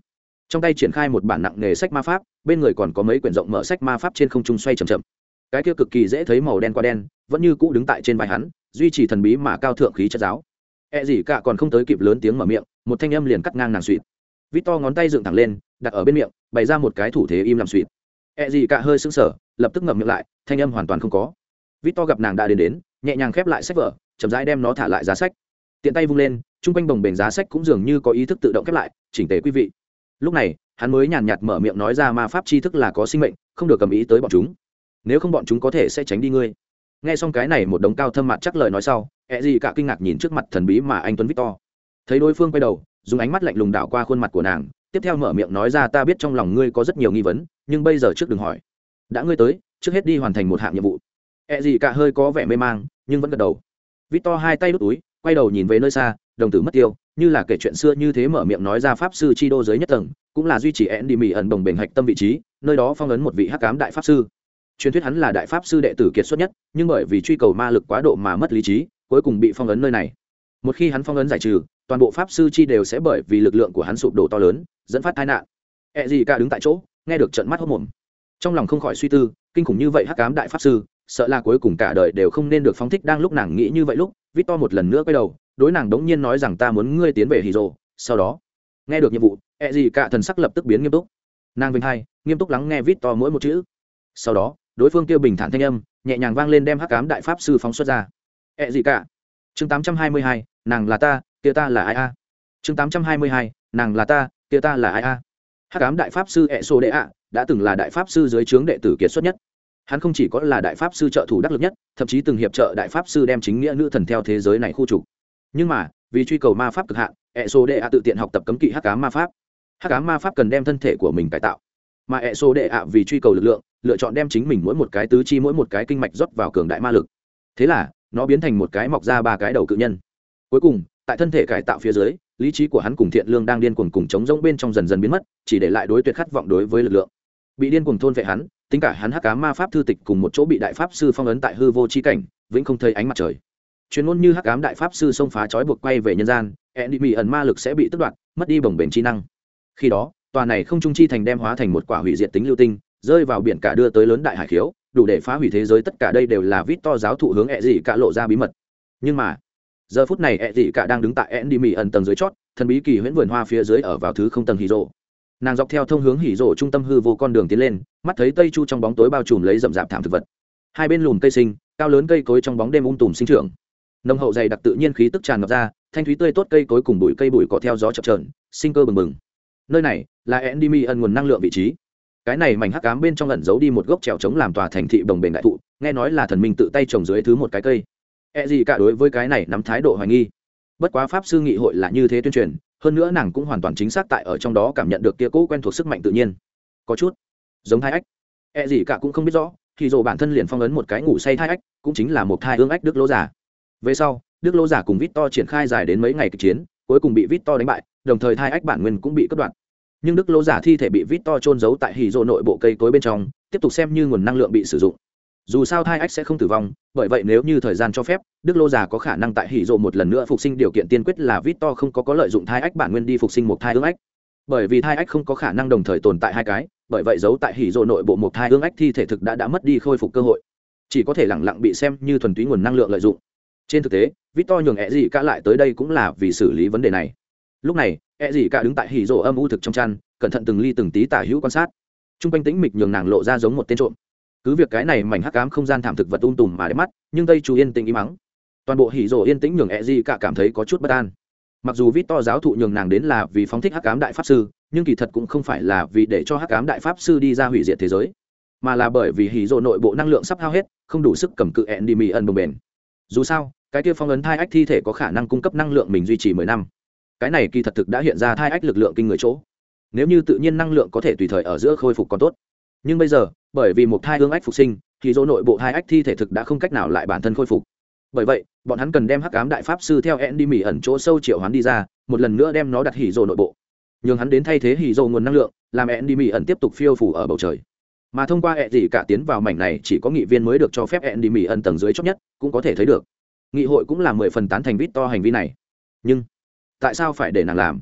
Trong tay triển khai một bản nặng nghề sách ma pháp, bên người còn có mấy quyển rộng mở sách ma pháp trên không trung xoay c h ậ m chậm. Cái kia cực kỳ dễ thấy màu đen qua đen, vẫn như cũ đứng tại trên vai hắn, duy trì thần bí mà cao thượng khí chất giáo. E gì cả còn không tới kịp lớn tiếng mở miệng, một thanh âm liền cắt ngang nàng suỵt vít to ngón tay dựng thẳng lên, đặt ở bên miệng, bày ra một cái thủ thế im làm suỵt E gì cả hơi sững sờ, lập tức ngậm miệng lại, thanh âm hoàn toàn không có. Victor gặp nàng đã đến đến, nhẹ nhàng khép lại sách vở, chậm rãi đem nó thả lại giá sách. Tiện tay vung lên trung quanh bồng bềnh giá sách cũng dường như có ý thức tự động khép lại, chỉnh tề quý vị. Lúc này, hắn mới nhàn nhạt mở miệng nói ra ma pháp tri thức là có sinh mệnh, không được cầm ý tới bọn chúng. Nếu không bọn chúng có thể sẽ tránh đi ngươi. Nghe xong cái này một đống cao thâm mặt chắc lời nói sau E gì cả kinh ngạc nhìn trước mặt thần bí mà anh tuấn victor. Thấy đối phương quay đầu, dùng ánh mắt lạnh lùng đảo qua khuôn mặt của nàng tiếp theo mở miệng nói ra, ta biết trong lòng ngươi có rất nhiều nghi vấn, nhưng bây giờ trước đừng hỏi. Đã ngươi tới, trước hết đi hoàn thành một hạng nhiệm vụ. E gì cả hơi có vẻ mê mang, nhưng vẫn gật đầu. Victor hai tay đút túi, quay đầu nhìn về nơi xa, đồng tử mất tiêu, như là kể chuyện xưa như thế mở miệng nói ra pháp sư chi đô giới nhất tầng, cũng là duy trì ẹn đi mỹ ẩn đồng bền hạch tâm vị trí, nơi đó phong ấn một vị hắc cám đại pháp sư. Truyền thuyết hắn là đại pháp sư đệ tử kiệt xuất nhất, nhưng bởi vì truy cầu ma lực quá độ mà mất lý trí, cuối cùng bị phong ấn nơi này. Một khi hắn phong ấn giải trừ toàn bộ pháp sư chi đều sẽ bởi vì lực lượng của hắn sụp đổ to lớn, dẫn phát tai nạn. Ẹ gì cả đứng tại chỗ, nghe được trận mắt hốt mồm. Trong lòng không khỏi suy tư, kinh khủng như vậy hắc cám đại pháp sư, sợ là cuối cùng cả đời đều không nên được phóng thích đang lúc nàng nghĩ như vậy lúc vít to một lần nữa quay đầu, đối nàng đống nhiên nói rằng ta muốn ngươi tiến về hì rồ, sau đó. Nghe được nhiệm vụ ẹ gì cả thần sắc lập tức biến nghiêm túc. Nàng vinh hai, nghiêm túc lắng nghe vít to mỗi một chữ. Sau đó, đối phương kêu bình thản thanh âm, nhẹ nhàng vang lên đem hắc cám đại pháp sư phóng xuất ra. Ẹ gì cả chương tám trăm hai mươi hai, nàng là ta kia ta là ai a? Chương tám trăm hai mươi hai, nàng là ta, kia ta là ai a? Hắc ám đại pháp sư ẹ sô đệ ạ đã từng là đại pháp sư dưới trướng đệ tử kiệt xuất nhất. Hắn không chỉ có là đại pháp sư trợ thủ đắc lực nhất, thậm chí từng hiệp trợ đại pháp sư đem chính nghĩa nữ thần theo thế giới này khu trục. Nhưng mà, vì truy cầu ma pháp cực hạn ẹ sô đệ ạ tự tiện học tập cấm kỵ hắc ám ma pháp. Hắc ám ma pháp cần đem thân thể của mình cải tạo. Mà ẹ sô đệ ạ vì truy cầu lực lượng, lựa chọn đem chính mình mỗi một cái tứ chi, mỗi một cái kinh mạch rót vào cường đại ma lực. Thế là, nó biến thành một cái mọc ra ba cái đầu cự nhân. Cuối cùng tại thân thể cải tạo phía dưới, lý trí của hắn cùng thiện lương đang điên cuồng cùng chống rỗng bên trong dần dần biến mất, chỉ để lại đối tuyệt khát vọng đối với lực lượng. Bị điên cuồng thôn vệ hắn, tính cả hắn hắc cá ma pháp thư tịch cùng một chỗ bị đại pháp sư phong ấn tại hư vô chi cảnh, vĩnh không thấy ánh mặt trời. Chuyên môn như hắc cám đại pháp sư xông phá trói buộc quay về nhân gian, enemy ẩn ma lực sẽ bị tức đoạt, mất đi bồng bềnh trí năng. Khi đó, tòa này không trung chi thành đem hóa thành một quả hủy diệt tính lưu tinh, rơi vào biển cả đưa tới lớn đại hải khiếu, đủ để phá hủy thế giới tất cả đây đều là vít to giáo thụ hướng e ẹ gì cả lộ ra bí mật. Nhưng mà giờ phút này ẹ dị cả đang đứng tại ẹn đi mỹ ẩn tầng dưới chót, thần bí kỳ huyễn vườn hoa phía dưới ở vào thứ không tầng hì rộ. Nàng dọc theo thông hướng hỉ rộ trung tâm hư vô con đường tiến lên, mắt thấy tây chu trong bóng tối bao trùm lấy rậm rạp thảm thực vật. Hai bên lùm cây sinh, cao lớn cây cối trong bóng đêm um tùm sinh trưởng. Nồng hậu dày đặc tự nhiên khí tức tràn ngập ra, thanh thúy tươi tốt cây cối cùng bụi cây bụi có theo gió chập trờn sinh cơ bừng bừng. Nơi này là endemy ẩn nguồn năng lượng vị trí. Cái này mảnh hắc cám bên trong lẩn giấu đi một gốc trèo trống làm tòa thành thị đồng bền đại thụ, nghe nói là thần minh tự tay trồng dưới thứ một cái cây e gì cả đối với cái này nắm thái độ hoài nghi. Bất quá pháp sư nghị hội là như thế tuyên truyền, hơn nữa nàng cũng hoàn toàn chính xác tại ở trong đó cảm nhận được kia cũ quen thuộc sức mạnh tự nhiên. Có chút giống thai ách e gì cả cũng không biết rõ, thì dù bản thân liền phong ấn một cái ngủ say thai ách cũng chính là một thai ương ách đức lỗ giả về sau, đức lỗ giả cùng vít to triển khai dài đến mấy ngày kịch chiến, cuối cùng bị vít to đánh bại, đồng thời thai ách bản nguyên cũng bị cắt đoạn. Nhưng đức lỗ giả thi thể bị vít to giấu tại hỉ rộ nội bộ cây cối bên trong, tiếp tục xem như nguồn năng lượng bị sử dụng dù sao thai ách sẽ không tử vong, bởi vậy nếu như thời gian cho phép, đức lô già có khả năng tại hỉ rộ một lần nữa phục sinh điều kiện tiên quyết là vít to không có có lợi dụng thai ách bản nguyên đi phục sinh một thai ương ách. Bởi vì thai ách không có khả năng đồng thời tồn tại hai cái, bởi vậy giấu tại hỉ rộ nội bộ một thai ương ách thi thể thực đã đã mất đi khôi phục cơ hội. Chỉ có thể lẳng lặng bị xem như thuần túy nguồn năng lượng lợi dụng. Trên thực tế vít to nhường ẹ Dị cả lại tới đây cũng là vì xử lý vấn đề này. Lúc này ẹ Dị cả đứng tại hỉ rộ âm u thực trong chăn, cẩn thận từng ly từng tí tả hữu quan sát. T r u n g quanh tĩnh mịch nhường nàng lộ ra giống một tên trộm cứ việc cái này mảnh hắc ám không gian thảm thực vật un tùm mà đẹp mắt, nhưng tây chu yên tĩnh im mắng toàn bộ hỉ rồ yên tĩnh nhường e ẹ gì cả cảm thấy có chút bất an. Mặc dù vít to giáo thụ nhường nàng đến là vì phóng thích hắc ám đại pháp sư, nhưng kỳ thật cũng không phải là vì để cho hắc ám đại pháp sư đi ra hủy diệt thế giới, mà là bởi vì hỉ rồ nội bộ năng lượng sắp hao hết, không đủ sức cầm cự ẹn đi mì ẩn đồng bền. Dù sao, cái kia phong ấn thai ách thi thể có khả năng cung cấp năng lượng mình duy trì mười năm. Cái này kỳ thật thực đã hiện ra thai ách lực lượng kinh người chỗ. Nếu như tự nhiên năng lượng có thể tùy thời ở giữa khôi phục còn tốt nhưng bây giờ, bởi vì một thai ương ách phục sinh, thì dỗ nội bộ hai ách thi thể thực đã không cách nào lại bản thân khôi phục. Bởi vậy, bọn hắn cần đem hắc cám đại pháp sư theo ẹn đi mỹ ẩn chỗ sâu triệu hoán đi ra, một lần nữa đem nó đặt hỉ dỗ nội bộ. Nhường hắn đến thay thế hỉ dỗ nguồn năng lượng, làm ẹn đi mỹ ẩn tiếp tục phiêu phủ ở bầu trời. Mà thông qua ẹn gì cả tiến vào mảnh này chỉ có nghị viên mới được cho phép ẹn đi mỹ ẩn tầng dưới chót nhất, cũng có thể thấy được. Nghị hội cũng là mười phần tán thành vít to hành vi này. Nhưng, tại sao phải để nàng làm?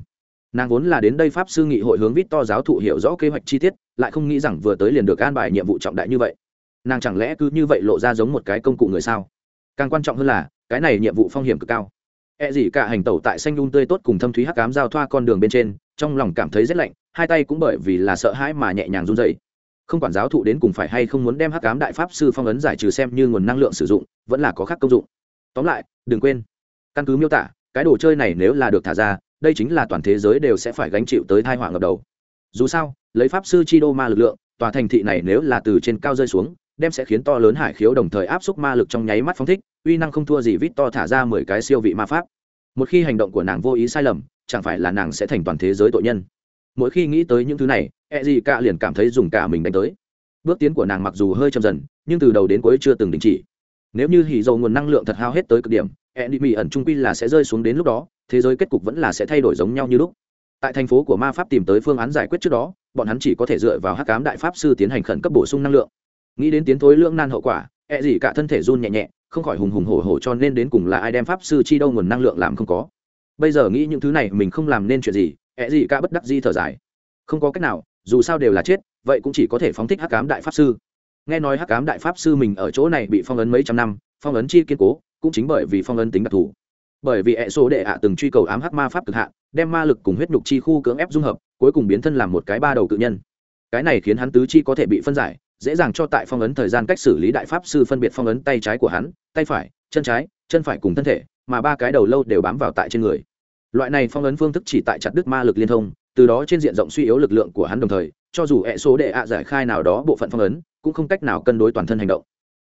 Nàng vốn là đến đây pháp sư nghị hội hướng vít to giáo thụ hiểu rõ kế hoạch chi tiết, lại không nghĩ rằng vừa tới liền được an bài nhiệm vụ trọng đại như vậy. Nàng chẳng lẽ cứ như vậy lộ ra giống một cái công cụ người sao? Càng quan trọng hơn là, cái này nhiệm vụ phong hiểm cực cao. E gì cả hành tẩu tại xanh nhung tươi tốt cùng thâm thúy hắc cám giao thoa con đường bên trên, trong lòng cảm thấy rét lạnh, hai tay cũng bởi vì là sợ hãi mà nhẹ nhàng run dậy không quản giáo thụ đến cùng phải hay không muốn đem hắc cám đại pháp sư phong ấn giải trừ xem như nguồn năng lượng sử dụng, vẫn là có khác công dụng. Tóm lại, đừng quên. Căn cứ miêu tả, cái đồ chơi này nếu là được thả ra đây chính là toàn thế giới đều sẽ phải gánh chịu tới thai họa ngập đầu. Dù sao, lấy pháp sư chi đô ma lực lượng, tòa thành thị này nếu là từ trên cao rơi xuống, đem sẽ khiến to lớn hải khiếu đồng thời áp xúc ma lực trong nháy mắt phóng thích, uy năng không thua gì vít to thả ra mười cái siêu vị ma pháp. Một khi hành động của nàng vô ý sai lầm, chẳng phải là nàng sẽ thành toàn thế giới tội nhân. Mỗi khi nghĩ tới những thứ này e gì cả liền cảm thấy dùng cả mình đánh tới. Bước tiến của nàng mặc dù hơi chậm dần, nhưng từ đầu đến cuối chưa từng đình chỉ. Nếu như hỉ dầu nguồn năng lượng thật hao hết tới cực điểm enemy ẩn trung quy là sẽ rơi xuống đến lúc đó, thế giới kết cục vẫn là sẽ thay đổi giống nhau như lúc. Tại thành phố của ma pháp tìm tới phương án giải quyết trước đó, bọn hắn chỉ có thể dựa vào hắc cám đại pháp sư tiến hành khẩn cấp bổ sung năng lượng. Nghĩ đến tiến thối lưỡng nan hậu quả e gì cả thân thể run nhẹ nhẹ, không khỏi hùng hùng hổ hổ cho nên đến cùng là ai đem pháp sư chi đâu nguồn năng lượng làm không có. Bây giờ nghĩ những thứ này mình không làm nên chuyện gì e gì cả bất đắc di thở dài. Không có cách nào, dù sao đều là chết, vậy cũng chỉ có thể phóng thích hắc cám đại pháp sư. Nghe nói hắc ám đại pháp sư mình ở chỗ này bị phong ấn mấy trăm năm, phong ấn chi kiên cố cũng chính bởi vì phong ấn tính đặc thù. Bởi vì hệ số đệ ạ từng truy cầu ám hắc ma pháp cực hạn, đem ma lực cùng huyết nhục chi khu cưỡng ép dung hợp, cuối cùng biến thân làm một cái ba đầu cự nhân. Cái này khiến hắn tứ chi có thể bị phân giải, dễ dàng cho tại phong ấn thời gian cách xử lý đại pháp sư phân biệt phong ấn tay trái của hắn, tay phải, chân trái, chân phải cùng thân thể, mà ba cái đầu lâu đều bám vào tại trên người. Loại này phong ấn phương thức chỉ tại chặt đứt ma lực liên thông, từ đó trên diện rộng suy yếu lực lượng của hắn đồng thời, cho dù hệ số đệ ạ giải khai nào đó bộ phận phong ấn, cũng không cách nào cân đối toàn thân hành động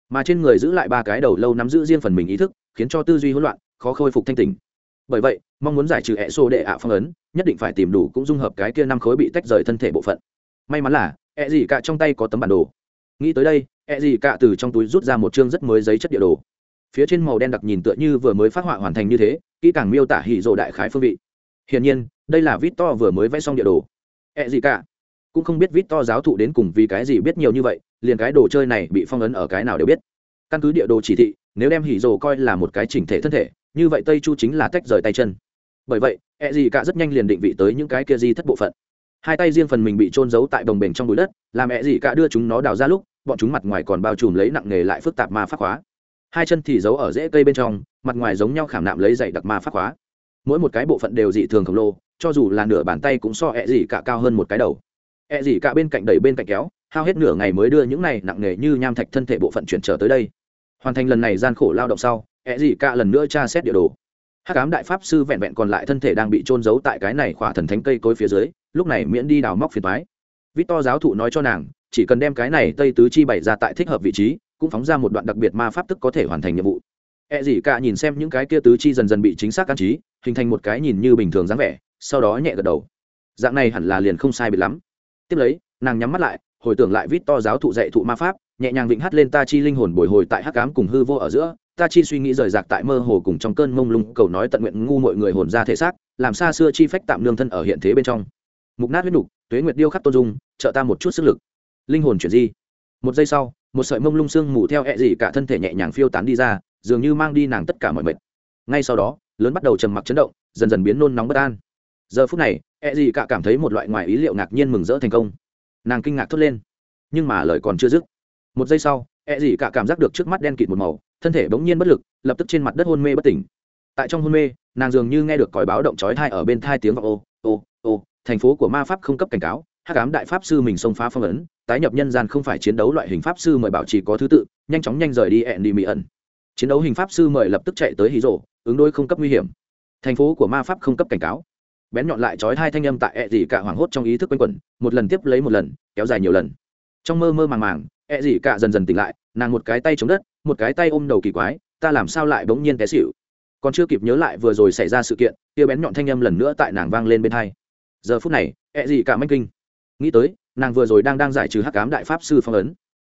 mà trên người giữ lại ba cái đầu lâu nắm giữ riêng phần mình ý thức, khiến cho tư duy hỗn loạn, khó khôi phục thanh tình bởi vậy, mong muốn giải trừ hệ số đệ ạ phong ấn, nhất định phải tìm đủ cũng dung hợp cái kia năm khối bị tách rời thân thể bộ phận. May mắn là hệ gì cả trong tay có tấm bản đồ. Nghĩ tới đây hệ gì cả từ trong túi rút ra một chương rất mới giấy chất địa đồ. Phía trên màu đen đặc nhìn tựa như vừa mới phát họa hoàn thành như thế, kỹ càng miêu tả hỉ rộ đại khái phương vị. Hiển nhiên, đây là vít to vừa mới vẽ xong địa đồ. Hệ gì cả cũng không biết vít to giáo thụ đến cùng vì cái gì biết nhiều như vậy liền cái đồ chơi này bị phong ấn ở cái nào đều biết. Căn cứ địa đồ chỉ thị, nếu đem hỉ rồ coi là một cái chỉnh thể thân thể, như vậy tây chu chính là tách rời tay chân. Bởi vậy ẹ gì cả rất nhanh liền định vị tới những cái kia di thất bộ phận. Hai tay riêng phần mình bị trôn giấu tại đồng bền trong bụi đất, làm ẹ gì cả đưa chúng nó đào ra lúc, bọn chúng mặt ngoài còn bao trùm lấy nặng nghề lại phức tạp ma pháp hóa hai chân thì giấu ở rễ cây bên trong, mặt ngoài giống nhau khảm nạm lấy dày đặc ma pháp hóa mỗi một cái bộ phận đều dị thường khổng lồ, cho dù là nửa bàn tay cũng so ẹ gì cả cao hơn một cái đầu. Ẹ gì cả bên cạnh đẩy bên cạnh kéo hao hết nửa ngày mới đưa những này nặng nề như nham thạch thân thể bộ phận chuyển trở tới đây. Hoàn thành lần này gian khổ lao động sau ẹ gì cả lần nữa tra xét địa đồ. Hắc ám đại pháp sư vẹn vẹn còn lại thân thể đang bị trôn giấu tại cái này khỏa thần thánh cây cối phía dưới, lúc này miễn đi đào móc phiền toái. Vít to giáo thụ nói cho nàng, chỉ cần đem cái này tây tứ chi bày ra tại thích hợp vị trí, cũng phóng ra một đoạn đặc biệt ma pháp tức có thể hoàn thành nhiệm vụ. E gì cả nhìn xem những cái kia tứ chi dần dần bị chính xác căn trí, hình thành một cái nhìn như bình thường dáng vẻ, sau đó nhẹ gật đầu. Dạng này hẳn là liền không sai biệt lắm. Tiếp lấy, nàng nhắm mắt lại hồi tưởng lại vít to giáo thụ dạy thụ ma pháp, nhẹ nhàng vịnh hát lên ta chi linh hồn bồi hồi tại hắc ám cùng hư vô ở giữa, ta chi suy nghĩ rời rạc tại mơ hồ cùng trong cơn mông lung, cầu nói tận nguyện ngu mọi người hồn ra thể xác, làm xa xưa chi phách tạm nương thân ở hiện thế bên trong. Mục nát huyết nục, tuế nguyệt điêu khắc tôn dung, trợ ta một chút sức lực. Linh hồn chuyển di. Một giây sau, một sợi mông lung sương mù theo hẹ dị cả thân thể nhẹ nhàng phiêu tán đi ra, dường như mang đi nàng tất cả mọi mệt. Ngay sau đó, lớn bắt đầu trầm mặc chấn động, dần dần biến nôn nóng bất an. Giờ phút này hẹ dị cả cảm thấy một loại ngoài ý liệu ngạc nhiên mừng rỡ thành công nàng kinh ngạc thốt lên. Nhưng mà lời còn chưa dứt, một giây sau e hẹ gì cả cảm giác được trước mắt đen kịt một màu, thân thể bỗng nhiên bất lực, lập tức trên mặt đất hôn mê bất tỉnh. Tại trong hôn mê, nàng dường như nghe được còi báo động chói thai ở bên thai tiếng vọng, ô ô ô, thành phố của ma pháp không cấp cảnh cáo hát cám đại pháp sư mình xông phá phong ấn, tái nhập nhân gian không phải chiến đấu loại hình pháp sư mời bảo trì có thứ tự, nhanh chóng nhanh rời đi e ẹn đi mỹ ẩn. Chiến đấu hình pháp sư mời lập tức chạy tới hí rộ ứng đôi không cấp nguy hiểm. Thành phố của ma pháp không cấp cảnh cáo bén nhọn lại trói hai thanh âm tại ẹ dị cả hoảng hốt trong ý thức quanh quẩn, một lần tiếp lấy một lần, kéo dài nhiều lần. Trong mơ mơ màng màng, ẹ dị cả dần dần tỉnh lại, nàng một cái tay chống đất, một cái tay ôm đầu kỳ quái, ta làm sao lại bỗng nhiên té xịu còn chưa kịp nhớ lại vừa rồi xảy ra sự kiện, kia bén nhọn thanh âm lần nữa tại nàng vang lên bên hai. Giờ phút này, ẹ dị cả manh kinh. Nghĩ tới, nàng vừa rồi đang đang giải trừ hắc cám đại pháp sư phong ấn.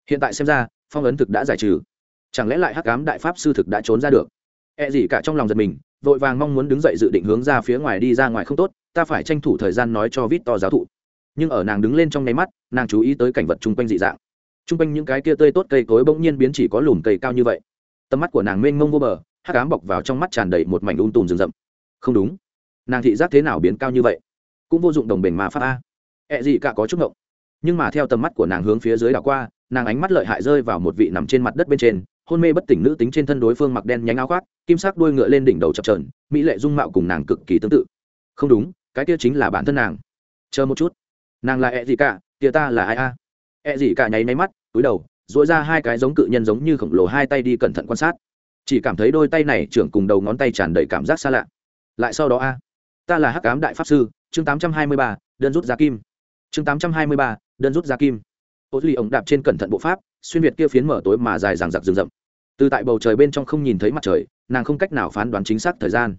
Hiện tại xem ra, phong ấn thực đã giải trừ. Chẳng lẽ lại hắc cám đại pháp sư thực đã trốn ra được? Ẹ dị cả trong lòng giật mình vội vàng mong muốn đứng dậy dự định hướng ra phía ngoài đi ra ngoài không tốt, ta phải tranh thủ thời gian nói cho vít to giáo thụ. Nhưng ở nàng đứng lên trong nháy mắt, nàng chú ý tới cảnh vật chung quanh dị dạng. Chung quanh những cái kia tươi tốt cây cối bỗng nhiên biến chỉ có lùm cây cao như vậy. Tầm mắt của nàng mênh mông vô bờ hát cám bọc vào trong mắt tràn đầy một mảnh un tùm rừng rậm. Không đúng. Nàng thị giác thế nào biến cao như vậy? Cũng vô dụng đồng bền mà pháp a. Ẹ gì cả có chút ngộng. Nhưng mà theo tầm mắt của nàng hướng phía dưới đảo qua, nàng ánh mắt lợi hại rơi vào một vị nằm trên mặt đất bên trên hôn mê bất tỉnh nữ tính trên thân đối phương mặc đen nhánh áo khoác, kim sắc đuôi ngựa lên đỉnh đầu chập trờn mỹ lệ dung mạo cùng nàng cực kỳ tương tự. Không đúng, cái kia chính là bản thân nàng. Chờ một chút. Nàng là ẹ gì cả tia ta là ai a? Ẹ gì cả nháy máy mắt, túi đầu dỗi ra hai cái giống cự nhân giống như khổng lồ hai tay đi cẩn thận quan sát. Chỉ cảm thấy đôi tay này trưởng cùng đầu ngón tay tràn đầy cảm giác xa lạ. Lại sau đó a, ta là hắc cám đại pháp sư, chương tám trăm hai mươi ba, đơn rút ra kim. Chương tám trăm hai mươi ba, đơn rút ra kim. Ô duy ổng đạp trên cẩn thận bộ pháp, xuyên việt kia phiến mở tối mà dài dằng dặc rừng rậm từ tại bầu trời bên trong không nhìn thấy mặt trời, nàng không cách nào phán đoán chính xác thời gian.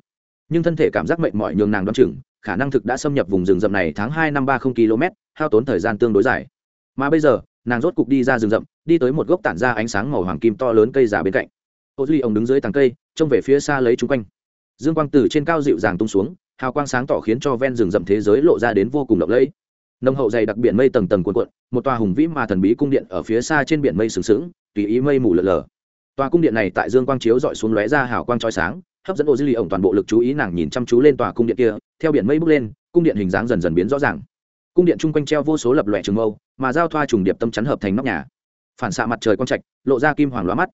Nhưng thân thể cảm giác mệt mỏi nhường nàng đoán chừng, khả năng thực đã xâm nhập vùng rừng rậm này tháng hai năm ba không km, hao tốn thời gian tương đối dài. Mà bây giờ, nàng rốt cục đi ra rừng rậm, đi tới một gốc tản ra ánh sáng màu hoàng kim to lớn cây già bên cạnh. Ô duy ông đứng dưới tàng cây, trông về phía xa lấy chung quanh. Dương quang từ trên cao dịu dàng tung xuống, hào quang sáng tỏ khiến cho ven rừng rậm thế giới lộ ra đến vô cùng lộng lẫy. Nông hậu dày đặc biển mây tầng tầng cuộn cuộn, một tòa hùng vĩ mà thần bí cung điện ở phía xa trên biển mây sừng sững, tùy ý mây mù lờ lờ tòa cung điện này tại dương quang chiếu dọi xuống lóe ra hào quang trói sáng, hấp dẫn ô dư ly ổng toàn bộ lực chú ý nàng nhìn chăm chú lên tòa cung điện kia, theo biển mây bước lên, cung điện hình dáng dần dần biến rõ ràng. Cung điện chung quanh treo vô số lập lòe trường mâu, mà giao thoa trùng điệp tâm chắn hợp thành nóc nhà. Phản xạ mặt trời quang trạch, lộ ra kim hoàng lóa mắt.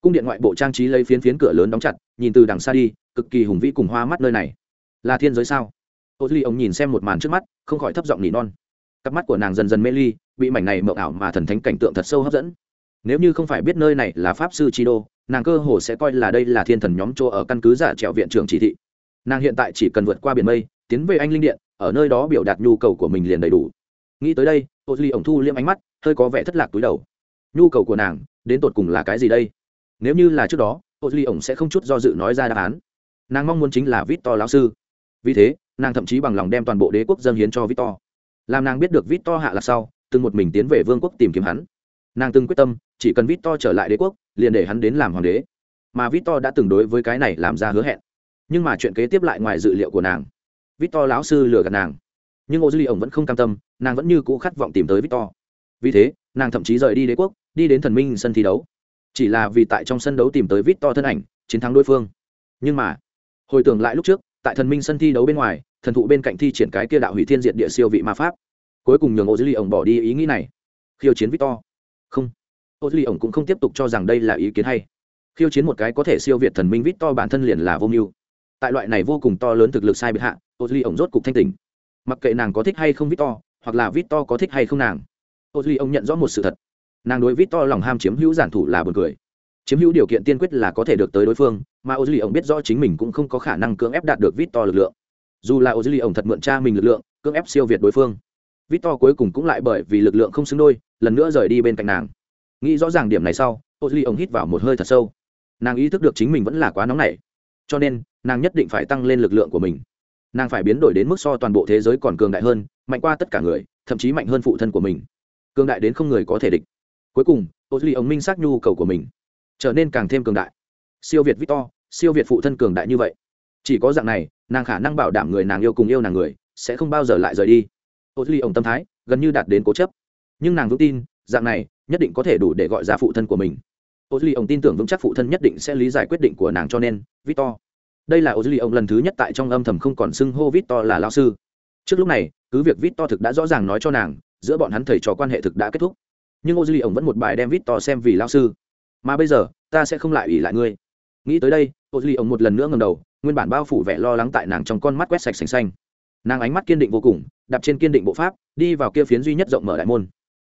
Cung điện ngoại bộ trang trí lấy phiến phiến cửa lớn đóng chặt, nhìn từ đằng xa đi, cực kỳ hùng vĩ cùng hoa mắt nơi này. Là thiên giới sao? Ô duy ông nhìn xem một màn trước mắt, không khỏi thấp giọng nỉ non. Cặp mắt của nàng dần dần mê ly, bị mảnh này mộng ảo mà thần thánh cảnh tượng thật sâu hấp dẫn nếu như không phải biết nơi này là pháp sư chi đô, nàng cơ hồ sẽ coi là đây là thiên thần nhóm chỗ ở căn cứ giả trẹo viện trưởng chỉ thị. Nàng hiện tại chỉ cần vượt qua biển mây, tiến về anh linh điện, ở nơi đó biểu đạt nhu cầu của mình liền đầy đủ. Nghĩ tới đây ô duy ổng thu liêm ánh mắt, hơi có vẻ thất lạc túi đầu. Nhu cầu của nàng, đến tột cùng là cái gì đây? Nếu như là trước đó ô duy ổng sẽ không chút do dự nói ra đáp án. Nàng mong muốn chính là vít to lão sư. Vì thế, nàng thậm chí bằng lòng đem toàn bộ đế quốc dâng hiến cho vít to làm nàng biết được vít to hạ là sau, từng một mình tiến về vương quốc tìm kiếm hắn. Nàng từng quyết tâm chỉ cần vít to trở lại đế quốc, liền để hắn đến làm hoàng đế. Mà vít to đã từng đối với cái này làm ra hứa hẹn. Nhưng mà chuyện kế tiếp lại ngoài dự liệu của nàng. Vít to lão sư lừa gạt nàng. Nhưng ô duy ổng vẫn không cam tâm, nàng vẫn như cũ khát vọng tìm tới vít to vì thế, nàng thậm chí rời đi đế quốc, đi đến thần minh sân thi đấu. Chỉ là vì tại trong sân đấu tìm tới vít to thân ảnh, chiến thắng đối phương. Nhưng mà, hồi tưởng lại lúc trước, tại thần minh sân thi đấu bên ngoài, thần thụ bên cạnh thi triển cái kia đạo hủy thiên diện địa siêu vị ma pháp. Cuối cùng nhường ô dư ly ổng bỏ đi ý nghĩ này. Khiêu chiến victor. Không ô duy ổng cũng không tiếp tục cho rằng đây là ý kiến hay. Khiêu chiến một cái có thể siêu việt thần minh victor bản thân liền là vô mưu. Tại loại này vô cùng to lớn thực lực sai biệt hạ ô duy ổng rốt cục thanh tỉnh. Mặc kệ nàng có thích hay không victor, hoặc là victor có thích hay không nàng ô duy ổng nhận rõ một sự thật. Nàng đối victor lòng ham chiếm hữu giản thủ là buồn cười. Chiếm hữu điều kiện tiên quyết là có thể được tới đối phương, mà ô duy ổng biết rõ chính mình cũng không có khả năng cưỡng ép đạt được victor lực lượng. Dù là ô duy ổng thật mượn cha mình lực lượng, cưỡng ép siêu việt đối phương, victor cuối cùng cũng lại bởi vì lực lượng không xứng đôi, lần nữa rời đi bên cạnh nàng nghĩ rõ ràng điểm này sau ô duy ly ổng hít vào một hơi thật sâu. Nàng ý thức được chính mình vẫn là quá nóng nảy, cho nên nàng nhất định phải tăng lên lực lượng của mình. Nàng phải biến đổi đến mức so toàn bộ thế giới còn cường đại hơn, mạnh qua tất cả người, thậm chí mạnh hơn phụ thân của mình. Cường đại đến không người có thể địch. Cuối cùng ô duy ống minh xác nhu cầu của mình, trở nên càng thêm cường đại. Siêu việt victor, siêu việt phụ thân cường đại như vậy. Chỉ có dạng này, nàng khả năng bảo đảm người nàng yêu cùng yêu nàng người sẽ không bao giờ lại rời đi. Ô duy ống tâm thái gần như đạt đến cố chấp. Nhưng nàng vững tin, dạng này nhất định có thể đủ để gọi ra phụ thân của mình. Ô duy ông tin tưởng vững chắc phụ thân nhất định sẽ lý giải quyết định của nàng cho nên, victor. Đây là ô duy ông lần thứ nhất tại trong âm thầm không còn xưng hô victor là lao sư. Trước lúc này, cứ việc victor thực đã rõ ràng nói cho nàng, giữa bọn hắn thầy trò quan hệ thực đã kết thúc. Nhưng ô duy ông vẫn một bài đem victor xem vì lao sư. Mà bây giờ, ta sẽ không lại ủy lại ngươi. Nghĩ tới đây ô duy ông một lần nữa ngầm đầu, nguyên bản bao phủ vẻ lo lắng tại nàng trong con mắt quét sạch sành xanh. Nàng ánh mắt kiên định vô cùng, đạp trên kiên định bộ pháp, đi vào kia phiến duy nhất rộng mở đại môn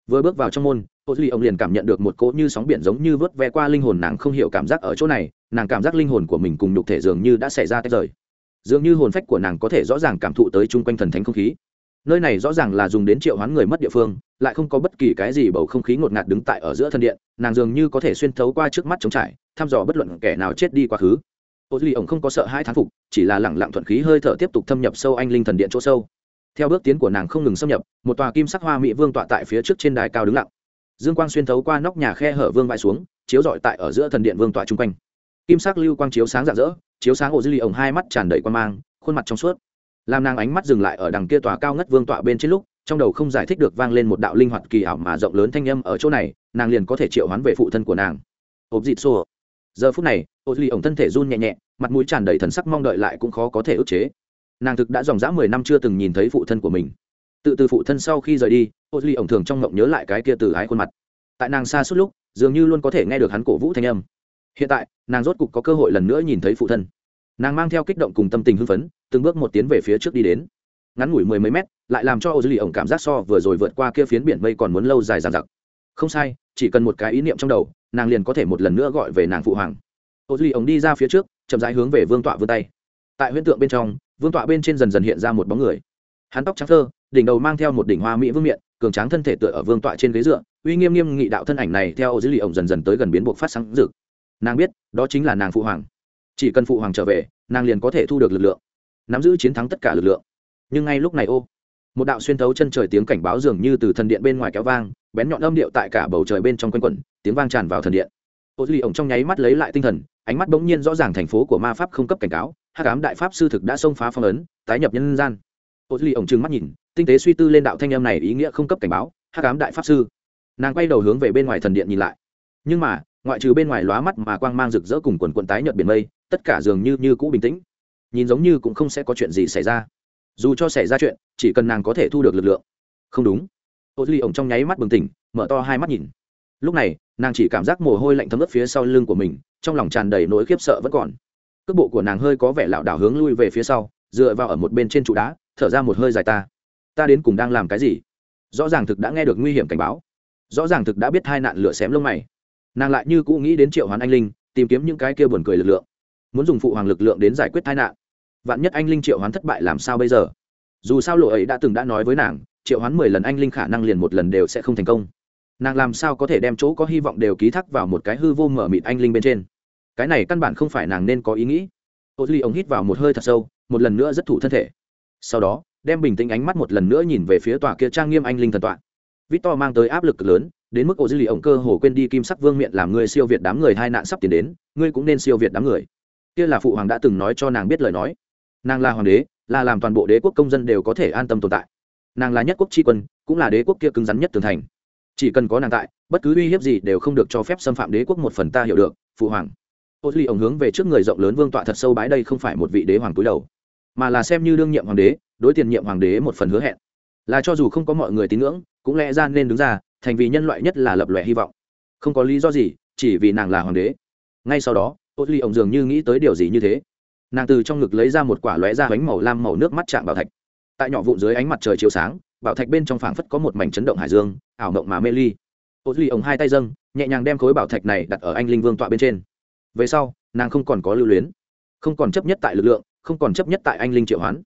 vừa bước vào trong môn ô duy ông liền cảm nhận được một cỗ như sóng biển giống như vớt ve qua linh hồn nàng không hiểu cảm giác ở chỗ này, nàng cảm giác linh hồn của mình cùng nhục thể dường như đã xảy ra tách rời. Dường như hồn phách của nàng có thể rõ ràng cảm thụ tới chung quanh thần thánh không khí. Nơi này rõ ràng là dùng đến triệu hoán người mất địa phương, lại không có bất kỳ cái gì bầu không khí ngột ngạt đứng tại ở giữa thân điện, nàng dường như có thể xuyên thấu qua trước mắt trống trải, thăm dò bất luận kẻ nào chết đi quá khứ. Ô duy ổng không có sợ hai thán phục, chỉ là lẳng lặng thuận khí hơi thở tiếp tục thâm nhập sâu anh linh thần điện chỗ sâu theo bước tiến của nàng không ngừng xâm nhập, một tòa kim sắc hoa mỹ vương tọa tại phía trước trên đài cao đứng lặng. Dương quang xuyên thấu qua nóc nhà khe hở vương vãi xuống, chiếu rọi tại ở giữa thần điện vương tọa chung quanh. Kim sắc lưu quang chiếu sáng rạng rỡ, chiếu sáng ô duy ổng hai mắt tràn đầy quan mang, khuôn mặt trong suốt. Làm nàng ánh mắt dừng lại ở đằng kia tòa cao ngất vương tọa bên trên lúc, trong đầu không giải thích được vang lên một đạo linh hoạt kỳ ảo mà rộng lớn thanh âm ở chỗ này, nàng liền có thể triệu hoán về phụ thân của nàng. Ộp dịt xô giờ phút này ô duy ổng thân thể run nhẹ nhẹ, mặt mũi tràn đầy thần sắc mong đợi lại cũng khó có thể ức chế nàng thực đã dòng dã mười năm chưa từng nhìn thấy phụ thân của mình. Tự từ phụ thân sau khi rời đi, ô duy ổng thường trong mộng nhớ lại cái kia từ ái khuôn mặt. Tại nàng xa suốt lúc, dường như luôn có thể nghe được hắn cổ vũ thanh âm. Hiện tại, nàng rốt cục có cơ hội lần nữa nhìn thấy phụ thân. Nàng mang theo kích động cùng tâm tình hưng phấn, từng bước một tiến về phía trước đi đến. Ngắn ngủi mười mấy mét, lại làm cho ô duy ổng cảm giác so vừa rồi vượt qua kia phiến biển mây còn muốn lâu dài dàn giặc không sai, chỉ cần một cái ý niệm trong đầu, nàng liền có thể một lần nữa gọi về nàng phụ hoàng. Ô duy ổng đi ra phía trước, chậm rãi hướng về vương tọa vươn tay. Tại huyễn tượng bên trong vương tọa bên trên dần dần hiện ra một bóng người. Hắn tóc trắng thơ, đỉnh đầu mang theo một đỉnh hoa mỹ vương miện, cường tráng thân thể tựa ở vương tọa trên ghế dựa, uy nghiêm nghiêm nghị đạo thân ảnh này theo ô dư lì ổng dần dần tới gần biến buộc phát sáng rực. Nàng biết, đó chính là nàng phụ hoàng. Chỉ cần phụ hoàng trở về, nàng liền có thể thu được lực lượng, nắm giữ chiến thắng tất cả lực lượng. Nhưng ngay lúc này ô, một đạo xuyên thấu chân trời tiếng cảnh báo dường như từ thần điện bên ngoài kéo vang, bén nhọn âm điệu tại cả bầu trời bên trong quanh quẩn, tiếng vang tràn vào thần điện. Ô duy ổng trong nháy mắt lấy lại tinh thần, ánh mắt bỗng nhiên rõ ràng thành phố của ma pháp không cấp cảnh cáo hát cám đại pháp sư thực đã xông phá phong ấn, tái nhập nhân gian. Ô duy ổng trừng mắt nhìn, tinh tế suy tư lên đạo thanh âm này ý nghĩa không cấp cảnh báo hát cám đại pháp sư. Nàng quay đầu hướng về bên ngoài thần điện nhìn lại. Nhưng mà, ngoại trừ bên ngoài lóa mắt mà quang mang rực rỡ cùng quần quần tái nhợt biển mây, tất cả dường như như cũ bình tĩnh. Nhìn giống như cũng không sẽ có chuyện gì xảy ra. Dù cho xảy ra chuyện, chỉ cần nàng có thể thu được lực lượng. Không đúng. Ô duy ổng trong nháy mắt bừng tỉnh, mở to hai mắt nhìn. Lúc này, nàng chỉ cảm giác mồ hôi lạnh thấm ướt phía sau lưng của mình, trong lòng tràn đầy nỗi khiếp sợ vẫn còn cước bộ của nàng hơi có vẻ lảo đảo hướng lui về phía sau, dựa vào ở một bên trên trụ đá, thở ra một hơi dài ta. Ta đến cùng đang làm cái gì? Rõ ràng thực đã nghe được nguy hiểm cảnh báo. Rõ ràng thực đã biết hai nạn lửa xém lông mày. Nàng lại như cũ nghĩ đến triệu hoán anh linh, tìm kiếm những cái kia buồn cười lực lượng. Muốn dùng phụ hoàng lực lượng đến giải quyết tai nạn. Vạn nhất anh linh triệu hoán thất bại làm sao bây giờ? Dù sao lộ ấy đã từng đã nói với nàng, triệu hoán mười lần anh linh khả năng liền một lần đều sẽ không thành công. Nàng làm sao có thể đem chỗ có hy vọng đều ký thác vào một cái hư vô mở mịt anh linh bên trên? Cái này căn bản không phải nàng nên có ý nghĩ. Ô duy ông hít vào một hơi thật sâu, một lần nữa rất thủ thân thể. Sau đó, đem bình tĩnh ánh mắt một lần nữa nhìn về phía tòa kia trang nghiêm anh linh thần tọa. Victor mang tới áp lực lớn, đến mức ô duy ông cơ hồ quên đi kim sắc vương miện làm người siêu việt đám người hai nạn sắp tiến đến, ngươi cũng nên siêu việt đám người. Kia là phụ hoàng đã từng nói cho nàng biết lời nói. Nàng là hoàng đế, là làm toàn bộ đế quốc công dân đều có thể an tâm tồn tại. Nàng là nhất quốc tri quân, cũng là đế quốc kia cứng rắn nhất tường thành. Chỉ cần có nàng tại, bất cứ uy hiếp gì đều không được cho phép xâm phạm đế quốc một phần ta hiểu được, phụ hoàng ô duy ổng hướng về trước người rộng lớn vương tọa thật sâu bái đây không phải một vị đế hoàng túi đầu, mà là xem như đương nhiệm hoàng đế, đối tiền nhiệm hoàng đế một phần hứa hẹn. Là cho dù không có mọi người tín ngưỡng, cũng lẽ ra nên đứng ra, thành vì nhân loại nhất là lập lòe hy vọng. Không có lý do gì, chỉ vì nàng là hoàng đế. Ngay sau đó, ô duy ổng dường như nghĩ tới điều gì như thế. Nàng từ trong ngực lấy ra một quả lóe ra bánh màu lam màu nước mắt chạm bảo thạch. Tại nhỏ vụn dưới ánh mặt trời chiếu sáng, bảo thạch bên trong phảng phất có một mảnh chấn động hải dương, ảo mộng mà mê ly. Ô duy ổng hai tay dâng, nhẹ nhàng đem khối bảo thạch này đặt ở anh linh vương tọa bên trên về sau, nàng không còn có lưu luyến, không còn chấp nhất tại lực lượng, không còn chấp nhất tại anh linh triệu hoán,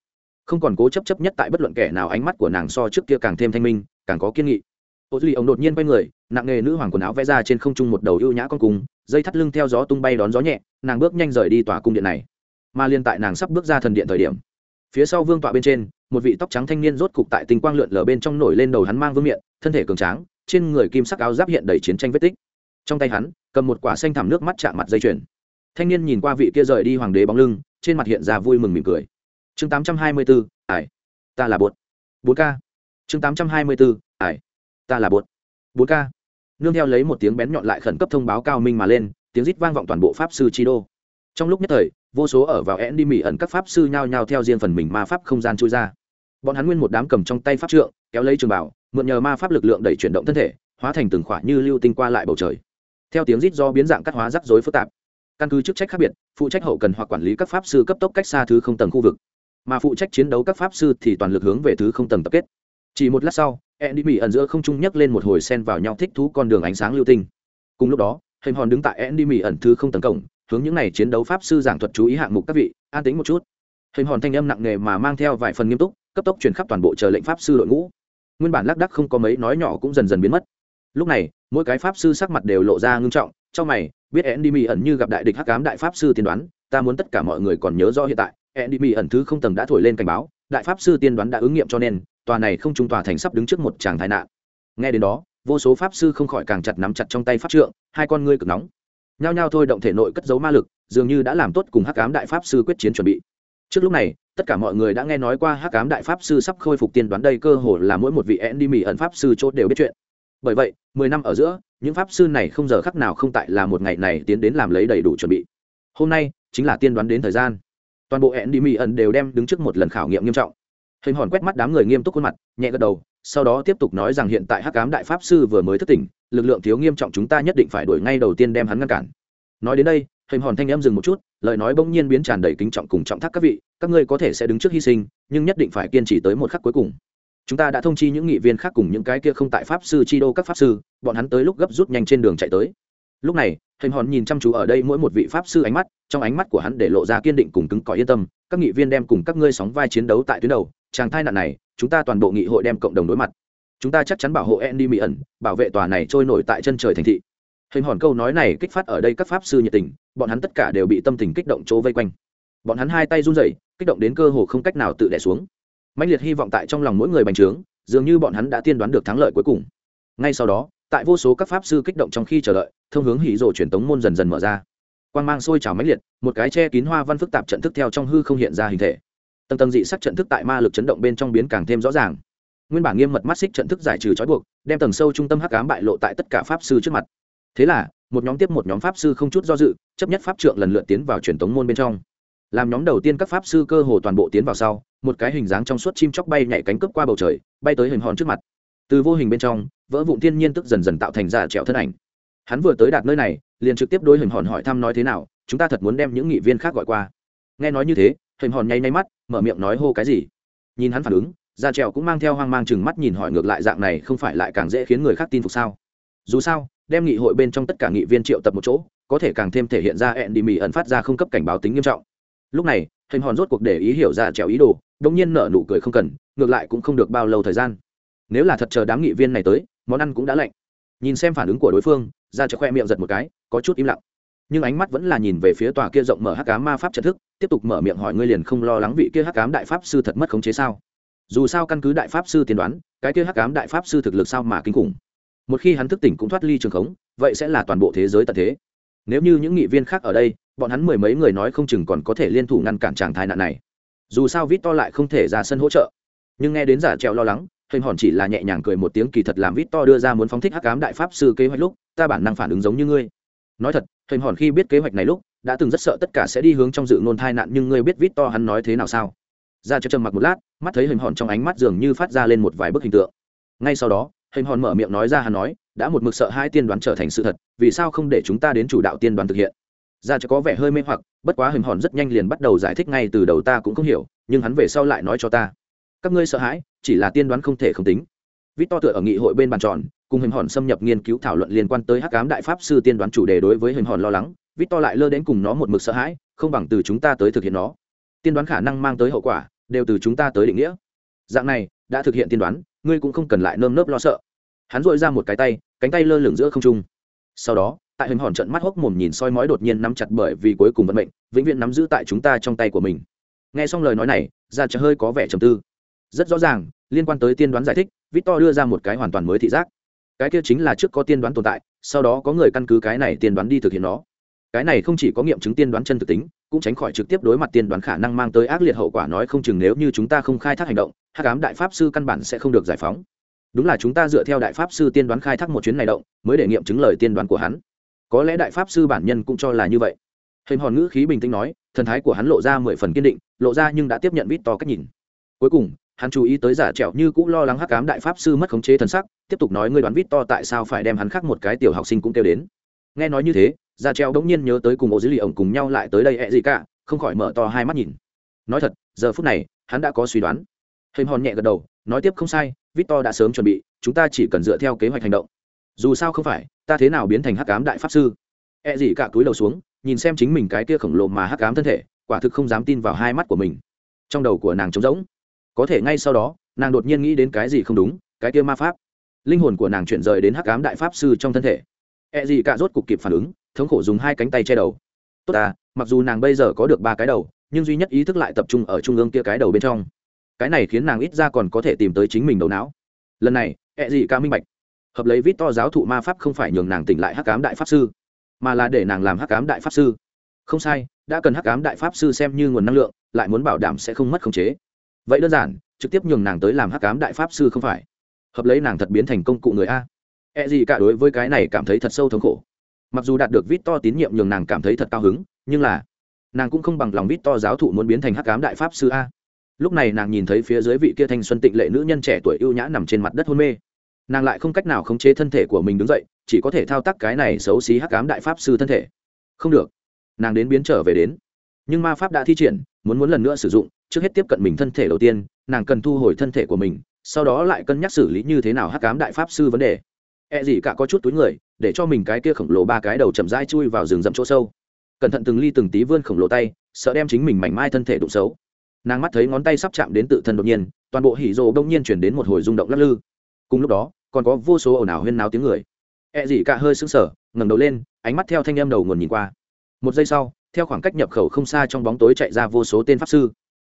không còn cố chấp chấp nhất tại bất luận kẻ nào ánh mắt của nàng so trước kia càng thêm thanh minh, càng có kiên nghị. Ô duy, ông đột nhiên quay người, nặng nghề nữ hoàng quần áo vẽ ra trên không trung một đầu ưu nhã con cung, dây thắt lưng theo gió tung bay đón gió nhẹ, nàng bước nhanh rời đi tòa cung điện này. Mà liên tại nàng sắp bước ra thần điện thời điểm, phía sau vương tọa bên trên, một vị tóc trắng thanh niên rốt cục tại tinh quang lượn lờ bên trong nổi lên đầu hắn mang vương miện, thân thể cường tráng, trên người kim sắc áo giáp hiện đầy chiến tranh vết tích. Trong tay hắn cầm một quả xanh thảm nước mắt chạm mặt dây chuyền. Thanh niên nhìn qua vị kia rời đi hoàng đế bóng lưng, trên mặt hiện ra vui mừng mỉm cười. Chương tám trăm hai mươi bốn ải. Ta là bột. Bốn k chương tám trăm hai mươi bốn ải. Ta là bột. Bốn k nương theo lấy một tiếng bén nhọn lại khẩn cấp thông báo cao minh mà lên, tiếng rít vang vọng toàn bộ pháp sư chi đô. Trong lúc nhất thời, vô số ở vào én đi mỹ ẩn các pháp sư nhao nhao theo riêng phần mình ma pháp không gian chui ra. Bọn hắn nguyên một đám cầm trong tay pháp trượng, kéo lấy trường bảo, mượn nhờ ma pháp lực lượng đẩy chuyển động thân thể, hóa thành từng khỏa như lưu tinh qua lại bầu trời theo tiếng rít do biến dạng cắt hóa rắc rối phức tạp. Căn cứ chức trách khác biệt, phụ trách hậu cần hoặc quản lý các pháp sư cấp tốc cách xa thứ không tầng khu vực. Mà phụ trách chiến đấu các pháp sư thì toàn lực hướng về thứ không tầng tập kết. Chỉ một lát sau e đi mỹ ẩn giữa không trung nhấc lên một hồi sen vào nhau thích thú con đường ánh sáng lưu tinh. Cùng lúc đó, hình hòn đứng tại e đi mỹ ẩn thứ không tầng cổng, hướng những n à y chiến đấu pháp sư giảng thuật chú ý hạng mục các vị, an tính một chút. Hình hòn thanh âm nặng nề mà mang theo vài phần nghiêm túc, cấp tốc truyền khắp toàn bộ chờ lệnh pháp sư đội ngũ. Nguyên bản lác đắc không có mấy nói nhỏ cũng dần dần biến mất lúc này mỗi cái pháp sư sắc mặt đều lộ ra ngưng trọng trong mày biết Endymi ẩn như gặp đại địch hắc ám đại pháp sư tiên đoán, ta muốn tất cả mọi người còn nhớ rõ hiện tại, Endymi ẩn thứ không tầng đã thổi lên cảnh báo, đại pháp sư tiên đoán đã ứng nghiệm cho nên, tòa này không trung tòa thành sắp đứng trước một tràng tai nạn. Nghe đến đó, vô số pháp sư không khỏi càng chặt nắm chặt trong tay pháp trượng, hai con ngươi cực nóng. Nhao nhao thôi động thể nội cất giấu ma lực, dường như đã làm tốt cùng hắc ám đại pháp sư quyết chiến chuẩn bị. Trước lúc này, tất cả mọi người đã nghe nói qua hắc ám đại pháp sư sắp khôi phục tiên đoán đây cơ hồ là mỗi một vị Endymi ẩn pháp sư chốt đều biết chuyện. Bởi vậy, mười năm ở giữa, những pháp sư này không giờ khắc nào không tại là một ngày này tiến đến làm lấy đầy đủ chuẩn bị. Hôm nay chính là tiên đoán đến thời gian. Toàn bộ hẹn đi mỹ ẩn đều đem đứng trước một lần khảo nghiệm nghiêm trọng. Hình hòn quét mắt đám người nghiêm túc khuôn mặt nhẹ gật đầu sau đó tiếp tục nói rằng hiện tại hắc cám đại pháp sư vừa mới thức tỉnh lực lượng thiếu nghiêm trọng chúng ta nhất định phải đuổi ngay đầu tiên đem hắn ngăn cản. Nói đến đây hình hòn thanh em dừng một chút lời nói bỗng nhiên biến tràn đầy kính trọng cùng trọng thác các vị các ngươi có thể sẽ đứng trước hy sinh nhưng nhất định phải kiên trì tới một khắc cuối cùng chúng ta đã thông chi những nghị viên khác cùng những cái kia không tại pháp sư, chi đô các pháp sư, bọn hắn tới lúc gấp rút nhanh trên đường chạy tới. Lúc này, hình hòn nhìn chăm chú ở đây mỗi một vị pháp sư ánh mắt, trong ánh mắt của hắn để lộ ra kiên định cùng cứng cỏi yên tâm, các nghị viên đem cùng các ngươi sóng vai chiến đấu tại tuyến đầu, chàng thai nạn này, chúng ta toàn bộ nghị hội đem cộng đồng đối mặt. Chúng ta chắc chắn bảo hộ andy mỹ ẩn bảo vệ tòa này trôi nổi tại chân trời thành thị. Hình hòn câu nói này kích phát ở đây các pháp sư nhiệt tình, bọn hắn tất cả đều bị tâm tình kích động chỗ vây quanh. Bọn hắn hai tay run rẩy, kích động đến cơ hồ không cách nào tự đẻ xuống mạnh liệt hy vọng tại trong lòng mỗi người bành trướng, dường như bọn hắn đã tiên đoán được thắng lợi cuối cùng. Ngay sau đó, tại vô số các pháp sư kích động trong khi chờ đợi, thông hướng hỷ rổ truyền tống môn dần dần mở ra. Quan g mang sôi trào mãnh liệt, một cái che kín hoa văn phức tạp trận thức theo trong hư không hiện ra hình thể. Tầng tầng dị sắc trận thức tại ma lực chấn động bên trong biến càng thêm rõ ràng. Nguyên bản nghiêm mật mắt xích trận thức giải trừ trói buộc, đem tầng sâu trung tâm hắc ám bại lộ tại tất cả pháp sư trước mặt. Thế là, một nhóm tiếp một nhóm pháp sư không chút do dự, chấp nhất pháp trượng lần lượt tiến vào truyền tống môn bên trong làm nhóm đầu tiên các pháp sư cơ hồ toàn bộ tiến vào sau, một cái hình dáng trong suốt chim chóc bay nhảy cánh cướp qua bầu trời, bay tới hình hòn trước mặt. Từ vô hình bên trong, vỡ vụn thiên nhiên tức dần dần tạo thành ra trèo thân ảnh. Hắn vừa tới đạt nơi này, liền trực tiếp đối hình hòn hỏi thăm nói thế nào, chúng ta thật muốn đem những nghị viên khác gọi qua. Nghe nói như thế, hình hòn nháy nháy mắt, mở miệng nói hô cái gì. Nhìn hắn phản ứng ra trèo cũng mang theo hoang mang chừng mắt nhìn hỏi ngược lại dạng này không phải lại càng dễ khiến người khác tin phục sao? Dù sao, đem nghị hội bên trong tất cả nghị viên triệu tập một chỗ, có thể càng thêm thể hiện ra ẹn đi mì ẩn phát ra không cấp cảnh báo tính nghiêm trọng lúc này, hình hòn rốt cuộc để ý hiểu ra trèo ý đồ đông nhiên nở nụ cười không cần, ngược lại cũng không được bao lâu thời gian. Nếu là thật chờ đám nghị viên này tới, món ăn cũng đã lạnh. Nhìn xem phản ứng của đối phương, ra chợ khoe miệng giật một cái, có chút im lặng. Nhưng ánh mắt vẫn là nhìn về phía tòa kia rộng mở hắc cám ma pháp trận thức, tiếp tục mở miệng hỏi ngươi liền không lo lắng vị kia hắc cám đại pháp sư thật mất khống chế sao? Dù sao căn cứ đại pháp sư tiên đoán, cái kia hắc cám đại pháp sư thực lực sao mà kinh khủng? Một khi hắn thức tỉnh cũng thoát ly trường khống, vậy sẽ là toàn bộ thế giới tận thế nếu như những nghị viên khác ở đây, bọn hắn mười mấy người nói không chừng còn có thể liên thủ ngăn cản tràng thái nạn này. Dù sao vít to lại không thể ra sân hỗ trợ. Nhưng nghe đến giả trèo lo lắng, hình hòn chỉ là nhẹ nhàng cười một tiếng kỳ thật làm vít to đưa ra muốn phóng thích hắc cám đại pháp sư kế hoạch lúc, ta bản năng phản ứng giống như ngươi. Nói thật, hình hòn khi biết kế hoạch này lúc, đã từng rất sợ tất cả sẽ đi hướng trong dự ngôn thai nạn nhưng ngươi biết vít to hắn nói thế nào sao? Ra cho trầm mặc một lát, mắt thấy hình hòn trong ánh mắt dường như phát ra lên một vài bức hình tượng. Ngay sau đó, hình hòn mở miệng nói ra hắn nói đã một mực sợ hai tiên đoán trở thành sự thật, vì sao không để chúng ta đến chủ đạo tiên đoán thực hiện? Ra cho có vẻ hơi mê hoặc, bất quá hình hòn rất nhanh liền bắt đầu giải thích ngay từ đầu ta cũng không hiểu, nhưng hắn về sau lại nói cho ta. Các ngươi sợ hãi, chỉ là tiên đoán không thể không tính. Vít to tựa ở nghị hội bên bàn tròn, cùng hình hòn xâm nhập nghiên cứu thảo luận liên quan tới hắc ám đại pháp sư tiên đoán chủ đề đối với hình hòn lo lắng. Vít to lại lơ đến cùng nó một mực sợ hãi, không bằng từ chúng ta tới thực hiện nó. Tiên đoán khả năng mang tới hậu quả, đều từ chúng ta tới định nghĩa. Dạng này, đã thực hiện tiên đoán, ngươi cũng không cần lại nơm nớp lo sợ hắn dội ra một cái tay, cánh tay lơ lửng giữa không trung. Sau đó, tại hình hòn trận mắt hốc mồm nhìn soi mói đột nhiên nắm chặt bởi vì cuối cùng vận mệnh, vĩnh viễn nắm giữ tại chúng ta trong tay của mình. Nghe xong lời nói này, ra chợ hơi có vẻ trầm tư. Rất rõ ràng, liên quan tới tiên đoán giải thích, victor đưa ra một cái hoàn toàn mới thị giác. Cái kia chính là trước có tiên đoán tồn tại, sau đó có người căn cứ cái này tiên đoán đi thực hiện nó. Cái này không chỉ có nghiệm chứng tiên đoán chân thực tính, cũng tránh khỏi trực tiếp đối mặt tiên đoán khả năng mang tới ác liệt hậu quả nói không chừng nếu như chúng ta không khai thác hành động, hắc ám đại pháp sư căn bản sẽ không được giải phóng đúng là chúng ta dựa theo đại pháp sư tiên đoán khai thác một chuyến này động, mới để nghiệm chứng lời tiên đoán của hắn. Có lẽ đại pháp sư bản nhân cũng cho là như vậy. Hình hòn ngữ khí bình tĩnh nói, thần thái của hắn lộ ra mười phần kiên định, lộ ra nhưng đã tiếp nhận vít to cách nhìn. Cuối cùng, hắn chú ý tới giả trẻo như cũng lo lắng hắc cám đại pháp sư mất khống chế thần sắc, tiếp tục nói ngươi đoán vít to tại sao phải đem hắn khác một cái tiểu học sinh cũng kêu đến. Nghe nói như thế, giả trẻo đống nhiên nhớ tới cùng ô dữ liệu ổng cùng nhau lại tới đây ẹ gì cả không khỏi mở to hai mắt nhìn. Nói thật, giờ phút này, hắn đã có suy đoán. Hình hòn nhẹ gật đầu, nói tiếp không sai victor đã sớm chuẩn bị, chúng ta chỉ cần dựa theo kế hoạch hành động. Dù sao không phải, ta thế nào biến thành hắc cám đại pháp sư? E gì cả túi đầu xuống, nhìn xem chính mình cái kia khổng lồ mà hắc cám thân thể, quả thực không dám tin vào hai mắt của mình. Trong đầu của nàng trống rỗng. Có thể ngay sau đó, nàng đột nhiên nghĩ đến cái gì không đúng, cái kia ma pháp. Linh hồn của nàng chuyển rời đến hắc cám đại pháp sư trong thân thể. E gì cả rốt cục kịp phản ứng, thống khổ dùng hai cánh tay che đầu. Tốt à mặc dù nàng bây giờ có được ba cái đầu, nhưng duy nhất ý thức lại tập trung ở trung ương kia cái đầu bên trong cái này khiến nàng ít ra còn có thể tìm tới chính mình đầu não. Lần này E gì ca minh bạch. Hợp lấy vít to giáo thụ ma pháp không phải nhường nàng tỉnh lại hắc cám đại pháp sư, mà là để nàng làm hắc cám đại pháp sư. Không sai, đã cần hắc cám đại pháp sư xem như nguồn năng lượng, lại muốn bảo đảm sẽ không mất khống chế. Vậy đơn giản, trực tiếp nhường nàng tới làm hắc cám đại pháp sư không phải. Hợp lấy nàng thật biến thành công cụ người a. E gì cả đối với cái này cảm thấy thật sâu thống khổ. Mặc dù đạt được vít to tín nhiệm nhường nàng cảm thấy thật cao hứng, nhưng là, nàng cũng không bằng lòng vít to giáo thụ muốn biến thành hắc cám đại pháp sư a lúc này nàng nhìn thấy phía dưới vị kia thanh xuân tịnh lệ nữ nhân trẻ tuổi ưu nhã nằm trên mặt đất hôn mê. Nàng lại không cách nào khống chế thân thể của mình đứng dậy, chỉ có thể thao tác cái này xấu xí hắc cám đại pháp sư thân thể. Không được. Nàng đến biến trở về đến. Nhưng ma pháp đã thi triển, muốn muốn lần nữa sử dụng, trước hết tiếp cận mình thân thể đầu tiên, nàng cần thu hồi thân thể của mình, sau đó lại cân nhắc xử lý như thế nào hắc cám đại pháp sư vấn đề. E gì cả có chút túi người, để cho mình cái kia khổng lồ ba cái đầu chậm rãi chui vào rừng rậm chỗ sâu. Cẩn thận từng ly từng tí vươn khổng lồ tay, sợ đem chính mình mảnh mai thân thể đụng xấu nàng mắt thấy ngón tay sắp chạm đến tự thân đột nhiên, toàn bộ hỉ rồ đông nhiên chuyển đến một hồi rung động lắc lư. Cùng lúc đó, còn có vô số ồn ào huyên náo tiếng người. E gì cả hơi sững sờ, ngẩng đầu lên, ánh mắt theo thanh em đầu nguồn nhìn qua. Một giây sau, theo khoảng cách nhập khẩu không xa trong bóng tối chạy ra vô số tên pháp sư.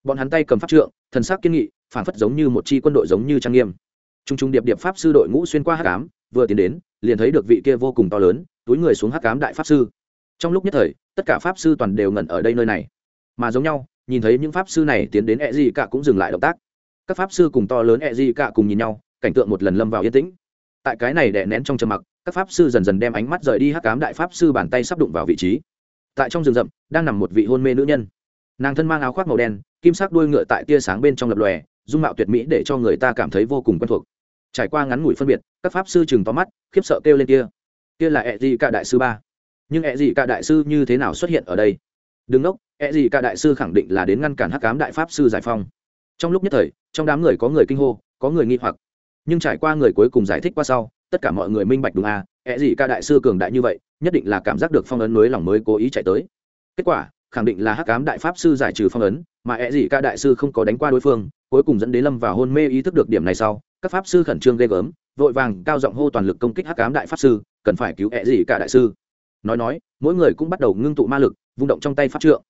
Bọn hắn tay cầm pháp trượng, thần sắc kiên nghị, phản phất giống như một chi quân đội giống như trang nghiêm. T r u n g t r u n g điệp điệp pháp sư đội ngũ xuyên qua hát cám vừa tiến đến, liền thấy được vị kia vô cùng to lớn, túi người xuống hát cám đại pháp sư. Trong lúc nhất thời, tất cả pháp sư toàn đều ngẩn ở đây nơi này. Mà giống nhau nhìn thấy những pháp sư này tiến đến e gì cả cũng dừng lại động tác. Các pháp sư cùng to lớn e gì cả cùng nhìn nhau, cảnh tượng một lần lâm vào yên tĩnh. Tại cái này đè nén trong trầm mặc, các pháp sư dần dần đem ánh mắt rời đi hắc cám đại pháp sư bàn tay sắp đụng vào vị trí. Tại trong rừng rậm, đang nằm một vị hôn mê nữ nhân. Nàng thân mang áo khoác màu đen, kim sắc đuôi ngựa tại tia sáng bên trong lập lòe, dung mạo tuyệt mỹ để cho người ta cảm thấy vô cùng quen thuộc. Trải qua ngắn ngủi phân biệt, các pháp sư chừng to mắt, khiếp sợ kêu lên kia. Kia là ẹ gì cả đại sư ba. Nhưng ẹ gì cả đại sư như thế nào xuất hiện ở đây? Đứng ngốc ẹ gì cả đại sư khẳng định là đến ngăn cản hắc cám đại pháp sư giải phong. Trong lúc nhất thời, trong đám người có người kinh hô, có người nghi hoặc. Nhưng trải qua người cuối cùng giải thích qua sau, tất cả mọi người minh bạch đúng à ẹ gì cả đại sư cường đại như vậy, nhất định là cảm giác được phong ấn mới lòng mới cố ý chạy tới. Kết quả, khẳng định là hắc cám đại pháp sư giải trừ phong ấn, mà ẹ gì cả đại sư không có đánh qua đối phương, cuối cùng dẫn đến lâm vào hôn mê ý thức được điểm này sau, các pháp sư khẩn trương ghê gớm, vội vàng cao giọng hô toàn lực công kích hắc cám đại pháp sư, cần phải cứu ẹ gì cả đại sư. Nói nói, mỗi người cũng bắt đầu ngưng tụ ma lực vung động trong tay pháp trượng.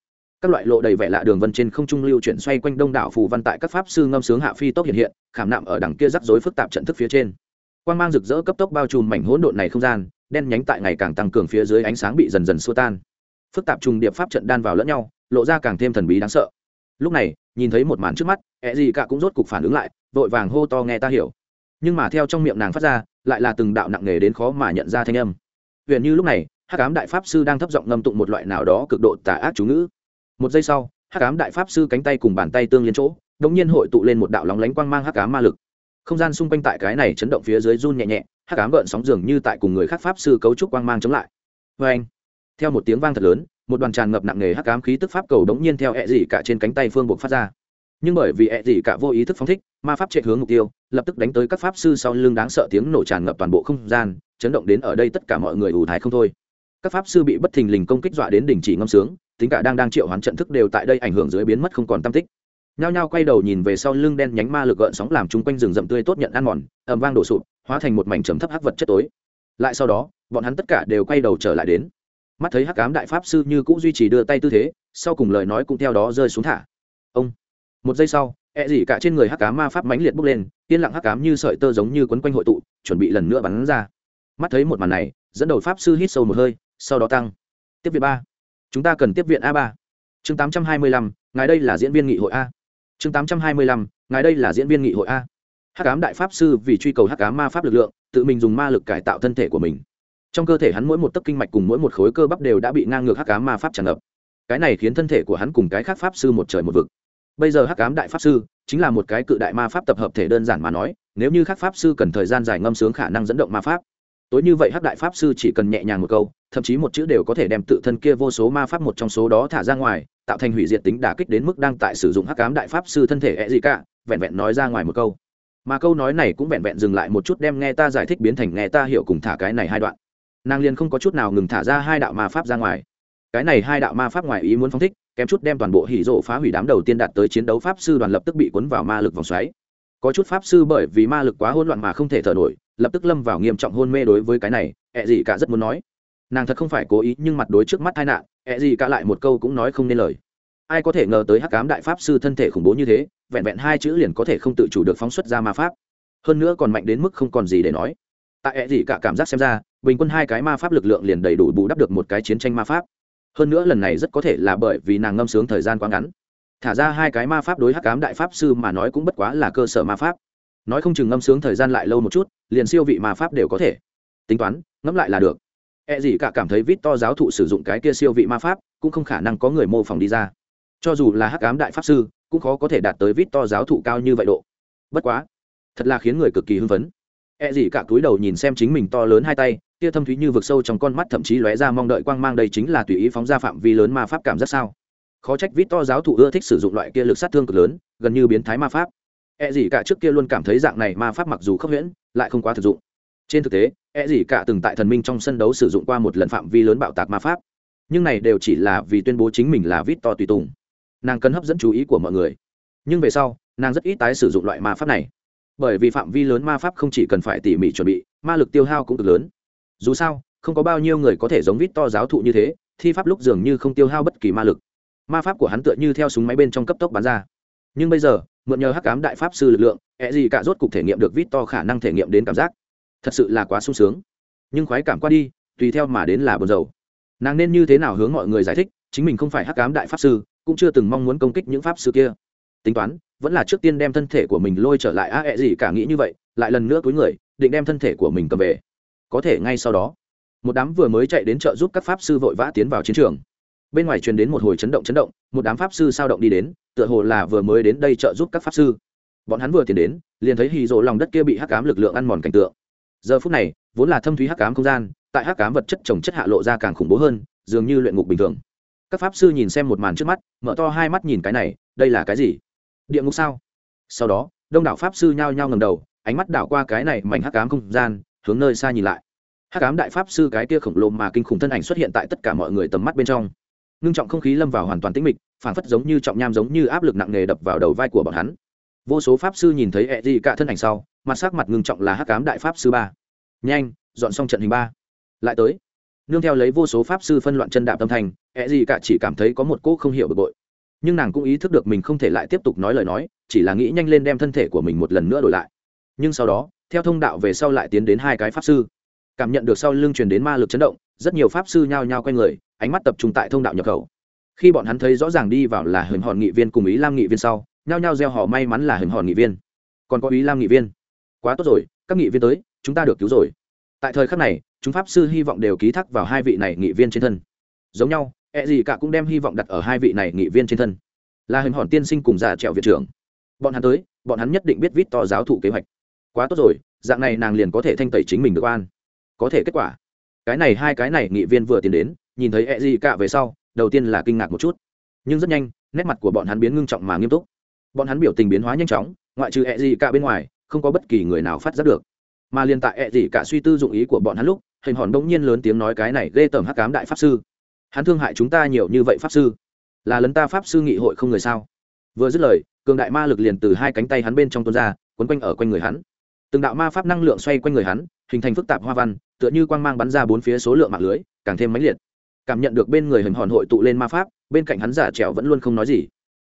Các loại lộ đầy vẻ lạ đường vân trên không trung lưu chuyển xoay quanh đông đảo phù văn tại các pháp sư ngâm sướng hạ phi tốc hiện hiện, khảm nạm ở đằng kia rắc rối phức tạp trận thức phía trên. Quan g mang rực rỡ cấp tốc bao trùm mảnh hỗn độn này không gian, đen nhánh tại ngày càng tăng cường phía dưới ánh sáng bị dần dần xua tan. Phức tạp trùng điệp pháp trận đan vào lẫn nhau, lộ ra càng thêm thần bí đáng sợ. Lúc này, nhìn thấy một màn trước mắt e ẹ gì cả cũng rốt cục phản ứng lại, vội vàng hô to nghe ta hiểu. Nhưng mà theo trong miệng nàng phát ra, lại là từng đạo nặng nề đến khó mà nhận ra thanh âm. Huyện như lúc này hắc ám đại pháp sư đang thấp giọng ngâm tụng một loại nào đó cực độ tà ác chú ngữ. Một giây sau, hắc ám đại pháp sư cánh tay cùng bàn tay tương liên chỗ đống nhiên hội tụ lên một đạo lóng lánh quang mang hắc ám ma lực. Không gian xung quanh tại cái này chấn động phía dưới run nhẹ nhẹ, hắc ám gợn sóng dường như tại cùng người khác pháp sư cấu trúc quang mang chống lại. Vê anh, theo một tiếng vang thật lớn, một đoàn tràn ngập nặng nề hắc ám khí tức pháp cầu đống nhiên theo ẹ dị cả trên cánh tay phương buộc phát ra. Nhưng bởi vì ẹ dị cả vô ý thức phóng thích, ma pháp chạy hướng mục tiêu, lập tức đánh tới các pháp sư sau lưng đáng sợ tiếng nổ tràn ngập toàn bộ không gian, chấn động đến ở đây tất cả mọi người ủ thái không thôi các pháp sư bị bất thình lình công kích dọa đến đình chỉ ngâm sướng, tính cả đang đang triệu hoán trận thức đều tại đây ảnh hưởng dưới biến mất không còn tam tích. Nhao nhao quay đầu nhìn về sau lưng đen nhánh ma lực gợn sóng làm chung quanh rừng rậm tươi tốt nhận ăn mòn ẩm vang đổ sụp, hóa thành một mảnh trầm thấp hắc vật chất tối. Lại sau đó, bọn hắn tất cả đều quay đầu trở lại đến. Mắt thấy hắc cám đại pháp sư như cũng duy trì đưa tay tư thế, sau cùng lời nói cũng theo đó rơi xuống thả. Ông. Một giây sau e ẹ gì cả trên người hắc cám ma pháp mãnh liệt bốc lên, yên lặng hắc cám như sợi tơ giống như quấn quanh hội tụ, chuẩn bị lần nữa bắn ra. Mắt thấy một màn này, dẫn đầu pháp sư hít sâu một hơi sau đó tăng. Tiếp viện ba. Chúng ta cần tiếp viện a ba. Chương tám trăm hai mươi lăm, ngài đây là diễn viên nghị hội a. Chương tám trăm hai mươi lăm, ngài đây là diễn viên nghị hội a. Hắc ám đại pháp sư vì truy cầu hắc ám ma pháp lực lượng, tự mình dùng ma lực cải tạo thân thể của mình. Trong cơ thể hắn mỗi một tấc kinh mạch cùng mỗi một khối cơ bắp đều đã bị ngang ngược hắc ám ma pháp tràn ngập. Cái này khiến thân thể của hắn cùng cái khác pháp sư một trời một vực. Bây giờ hắc ám đại pháp sư chính là một cái cự đại ma pháp tập hợp thể đơn giản mà nói, nếu như các pháp sư cần thời gian dài ngâm sướng khả năng dẫn động ma pháp tối như vậy hắc đại pháp sư chỉ cần nhẹ nhàng một câu, thậm chí một chữ đều có thể đem tự thân kia vô số ma pháp một trong số đó thả ra ngoài, tạo thành hủy diệt tính đả kích đến mức đang tại sử dụng hắc cám đại pháp sư thân thể e ẹ gì cả, vẹn vẹn nói ra ngoài một câu. Mà câu nói này cũng vẹn vẹn dừng lại một chút đem nghe ta giải thích biến thành nghe ta hiểu cùng thả cái này hai đoạn. Nàng liền không có chút nào ngừng thả ra hai đạo ma pháp ra ngoài. Cái này hai đạo ma pháp ngoài ý muốn phong thích, kém chút đem toàn bộ hỉ rộ phá hủy đám đầu tiên đạt tới chiến đấu pháp sư đoàn lập tức bị cuốn vào ma lực vòng xoáy có chút pháp sư bởi vì ma lực quá hỗn loạn mà không thể thở nổi, lập tức lâm vào nghiêm trọng hôn mê đối với cái này, ẹ gì cả rất muốn nói. Nàng thật không phải cố ý, nhưng mặt đối trước mắt tai nạn, ẹ gì cả lại một câu cũng nói không nên lời. Ai có thể ngờ tới hắc cám đại pháp sư thân thể khủng bố như thế, vẹn vẹn hai chữ liền có thể không tự chủ được phóng xuất ra ma pháp. Hơn nữa còn mạnh đến mức không còn gì để nói. Tại ẹ gì cả cảm giác xem ra, bình quân hai cái ma pháp lực lượng liền đầy đủ bù đắp được một cái chiến tranh ma pháp. Hơn nữa lần này rất có thể là bởi vì nàng ngâm sướng thời gian quá ngắn thả ra hai cái ma pháp đối hắc cám đại pháp sư mà nói cũng bất quá là cơ sở ma pháp. Nói không chừng ngâm sướng thời gian lại lâu một chút, liền siêu vị ma pháp đều có thể. Tính toán, ngẫm lại là được. E gì cả cảm thấy vít to giáo thụ sử dụng cái kia siêu vị ma pháp, cũng không khả năng có người mô phỏng đi ra. Cho dù là hắc ám đại pháp sư, cũng khó có thể đạt tới vít to giáo thụ cao như vậy độ. Bất quá, thật là khiến người cực kỳ hưng phấn. E gì cả cúi đầu nhìn xem chính mình to lớn hai tay kia thâm thúy như vực sâu trong con mắt thậm chí lóe ra mong đợi quang mang đây chính là tùy ý phóng ra phạm vi lớn ma pháp cảm rất sao khó trách vít to giáo thụ ưa thích sử dụng loại kia lực sát thương cực lớn, gần như biến thái ma pháp. E gì cả trước kia luôn cảm thấy dạng này ma pháp mặc dù khốc huyễn, lại không quá thực dụng. Trên thực tế E gì cả từng tại thần minh trong sân đấu sử dụng qua một lần phạm vi lớn bạo tạc ma pháp. Nhưng này đều chỉ là vì tuyên bố chính mình là vít to tùy tùng. Nàng cần hấp dẫn chú ý của mọi người. Nhưng về sau, nàng rất ít tái sử dụng loại ma pháp này. Bởi vì phạm vi lớn ma pháp không chỉ cần phải tỉ mỉ chuẩn bị, ma lực tiêu hao cũng cực lớn. Dù sao, không có bao nhiêu người có thể giống vít to giáo thụ như thế, thi pháp lúc dường như không tiêu hao bất kỳ ma lực ma pháp của hắn tựa như theo súng máy bên trong cấp tốc bắn ra. Nhưng bây giờ, mượn nhờ hắc cám đại pháp sư lực lượng ẹ gì cả rốt cục thể nghiệm được vít to khả năng thể nghiệm đến cảm giác. Thật sự là quá sung sướng. Nhưng khoái cảm qua đi, tùy theo mà đến là buồn rầu. Nàng nên như thế nào hướng mọi người giải thích, chính mình không phải hắc cám đại pháp sư, cũng chưa từng mong muốn công kích những pháp sư kia. Tính toán, vẫn là trước tiên đem thân thể của mình lôi trở lại, a ẹ gì cả nghĩ như vậy, lại lần nữa cuối người, định đem thân thể của mình cầm về. Có thể ngay sau đó, một đám vừa mới chạy đến chợ giúp các pháp sư vội vã tiến vào chiến trường bên ngoài truyền đến một hồi chấn động chấn động, một đám pháp sư sao động đi đến, tựa hồ là vừa mới đến đây trợ giúp các pháp sư. Bọn hắn vừa tiến đến, liền thấy hì rộ lòng đất kia bị hắc cám lực lượng ăn mòn cảnh tượng. Giờ phút này, vốn là thâm thúy hắc cám không gian, tại hắc cám vật chất trồng chất hạ lộ ra càng khủng bố hơn, dường như luyện ngục bình thường. Các pháp sư nhìn xem một màn trước mắt, mở to hai mắt nhìn cái này, đây là cái gì? Địa ngục sao? Sau đó, đông đảo pháp sư nhao nhao ngầm đầu, ánh mắt đảo qua cái này mảnh hắc cám không gian, hướng nơi xa nhìn lại. Hắc cám đại pháp sư cái kia khổng lồ mà kinh khủng thân ảnh xuất hiện tại tất cả mọi người tầm mắt bên trong ngưng trọng không khí lâm vào hoàn toàn tĩnh mịch phản phất giống như trọng nham giống như áp lực nặng nề đập vào đầu vai của bọn hắn. Vô số pháp sư nhìn thấy ẹ gì cả thân ảnh sau, mặt sắc mặt ngưng trọng là hắc cám đại pháp sư ba. Nhanh, dọn xong trận hình ba. Lại tới. Nương theo lấy vô số pháp sư phân loạn chân đạp tâm thành ẹ gì cả chỉ cảm thấy có một cỗ không hiểu bực bội. Nhưng nàng cũng ý thức được mình không thể lại tiếp tục nói lời nói, chỉ là nghĩ nhanh lên đem thân thể của mình một lần nữa đổi lại. Nhưng sau đó, theo thông đạo về sau lại tiến đến hai cái pháp sư. Cảm nhận được sau lưng truyền đến ma lực chấn động rất nhiều pháp sư nhao nhao q người, ánh mắt tập trung tại thông đạo nhập khẩu. Khi bọn hắn thấy rõ ràng đi vào là hình hòn nghị viên cùng ý lam nghị viên sau, nhao nhao gieo họ may mắn là hình hòn nghị viên. Còn có ý lam nghị viên. Quá tốt rồi, các nghị viên tới, chúng ta được cứu rồi. Tại thời khắc này, chúng pháp sư hy vọng đều ký thác vào hai vị này nghị viên trên thân. Giống nhau ẹ gì cả cũng đem hy vọng đặt ở hai vị này nghị viên trên thân. Là hình hòn tiên sinh cùng già trẹo viện trưởng. Bọn hắn tới, bọn hắn nhất định biết vít to giáo thụ kế hoạch. Quá tốt rồi, dạng này nàng liền có thể thanh tẩy chính mình được an có thể kết quả cái này hai cái này nghị viên vừa tiến đến, nhìn thấy e gì cả về sau, đầu tiên là kinh ngạc một chút. Nhưng rất nhanh, nét mặt của bọn hắn biến ngưng trọng mà nghiêm túc. Bọn hắn biểu tình biến hóa nhanh chóng, ngoại trừ e gì cả bên ngoài, không có bất kỳ người nào phát giác được. Mà liên tại e gì cả suy tư dụng ý của bọn hắn lúc, hình hòn đông nhiên lớn tiếng nói cái này ghê tởm hắc cám đại pháp sư. Hắn thương hại chúng ta nhiều như vậy pháp sư. Là lấn ta pháp sư nghị hội không người sao? Vừa dứt lời, cường đại ma lực liền từ hai cánh tay hắn bên trong tuôn ra, quấn quanh ở quanh người hắn từng đạo ma pháp năng lượng xoay quanh người hắn, hình thành phức tạp hoa văn, tựa như quang mang bắn ra bốn phía số lượng mạng lưới, càng thêm mãnh liệt. Cảm nhận được bên người hình hòn hội tụ lên ma pháp, bên cạnh hắn giả trèo vẫn luôn không nói gì.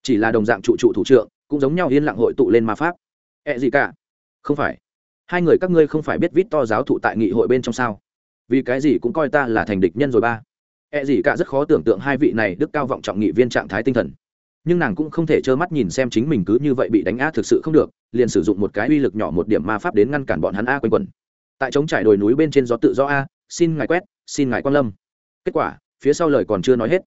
Chỉ là đồng dạng trụ trụ thủ trưởng, cũng giống nhau yên lặng hội tụ lên ma pháp. Ẹ gì cả? Không phải. Hai người các ngươi không phải biết vít to giáo thụ tại nghị hội bên trong sao? Vì cái gì cũng coi ta là thành địch nhân rồi ba. Ẹ gì cả? Rất khó tưởng tượng hai vị này đức cao vọng trọng nghị viên trạng thái tinh thần nhưng nàng cũng không thể trơ mắt nhìn xem chính mình cứ như vậy bị đánh á thực sự không được, liền sử dụng một cái uy lực nhỏ một điểm ma pháp đến ngăn cản bọn hắn a quanh quẩn. Tại chống trải đồi núi bên trên gió tự do a xin ngài quét, xin ngài quan lâm. Kết quả, phía sau lời còn chưa nói hết,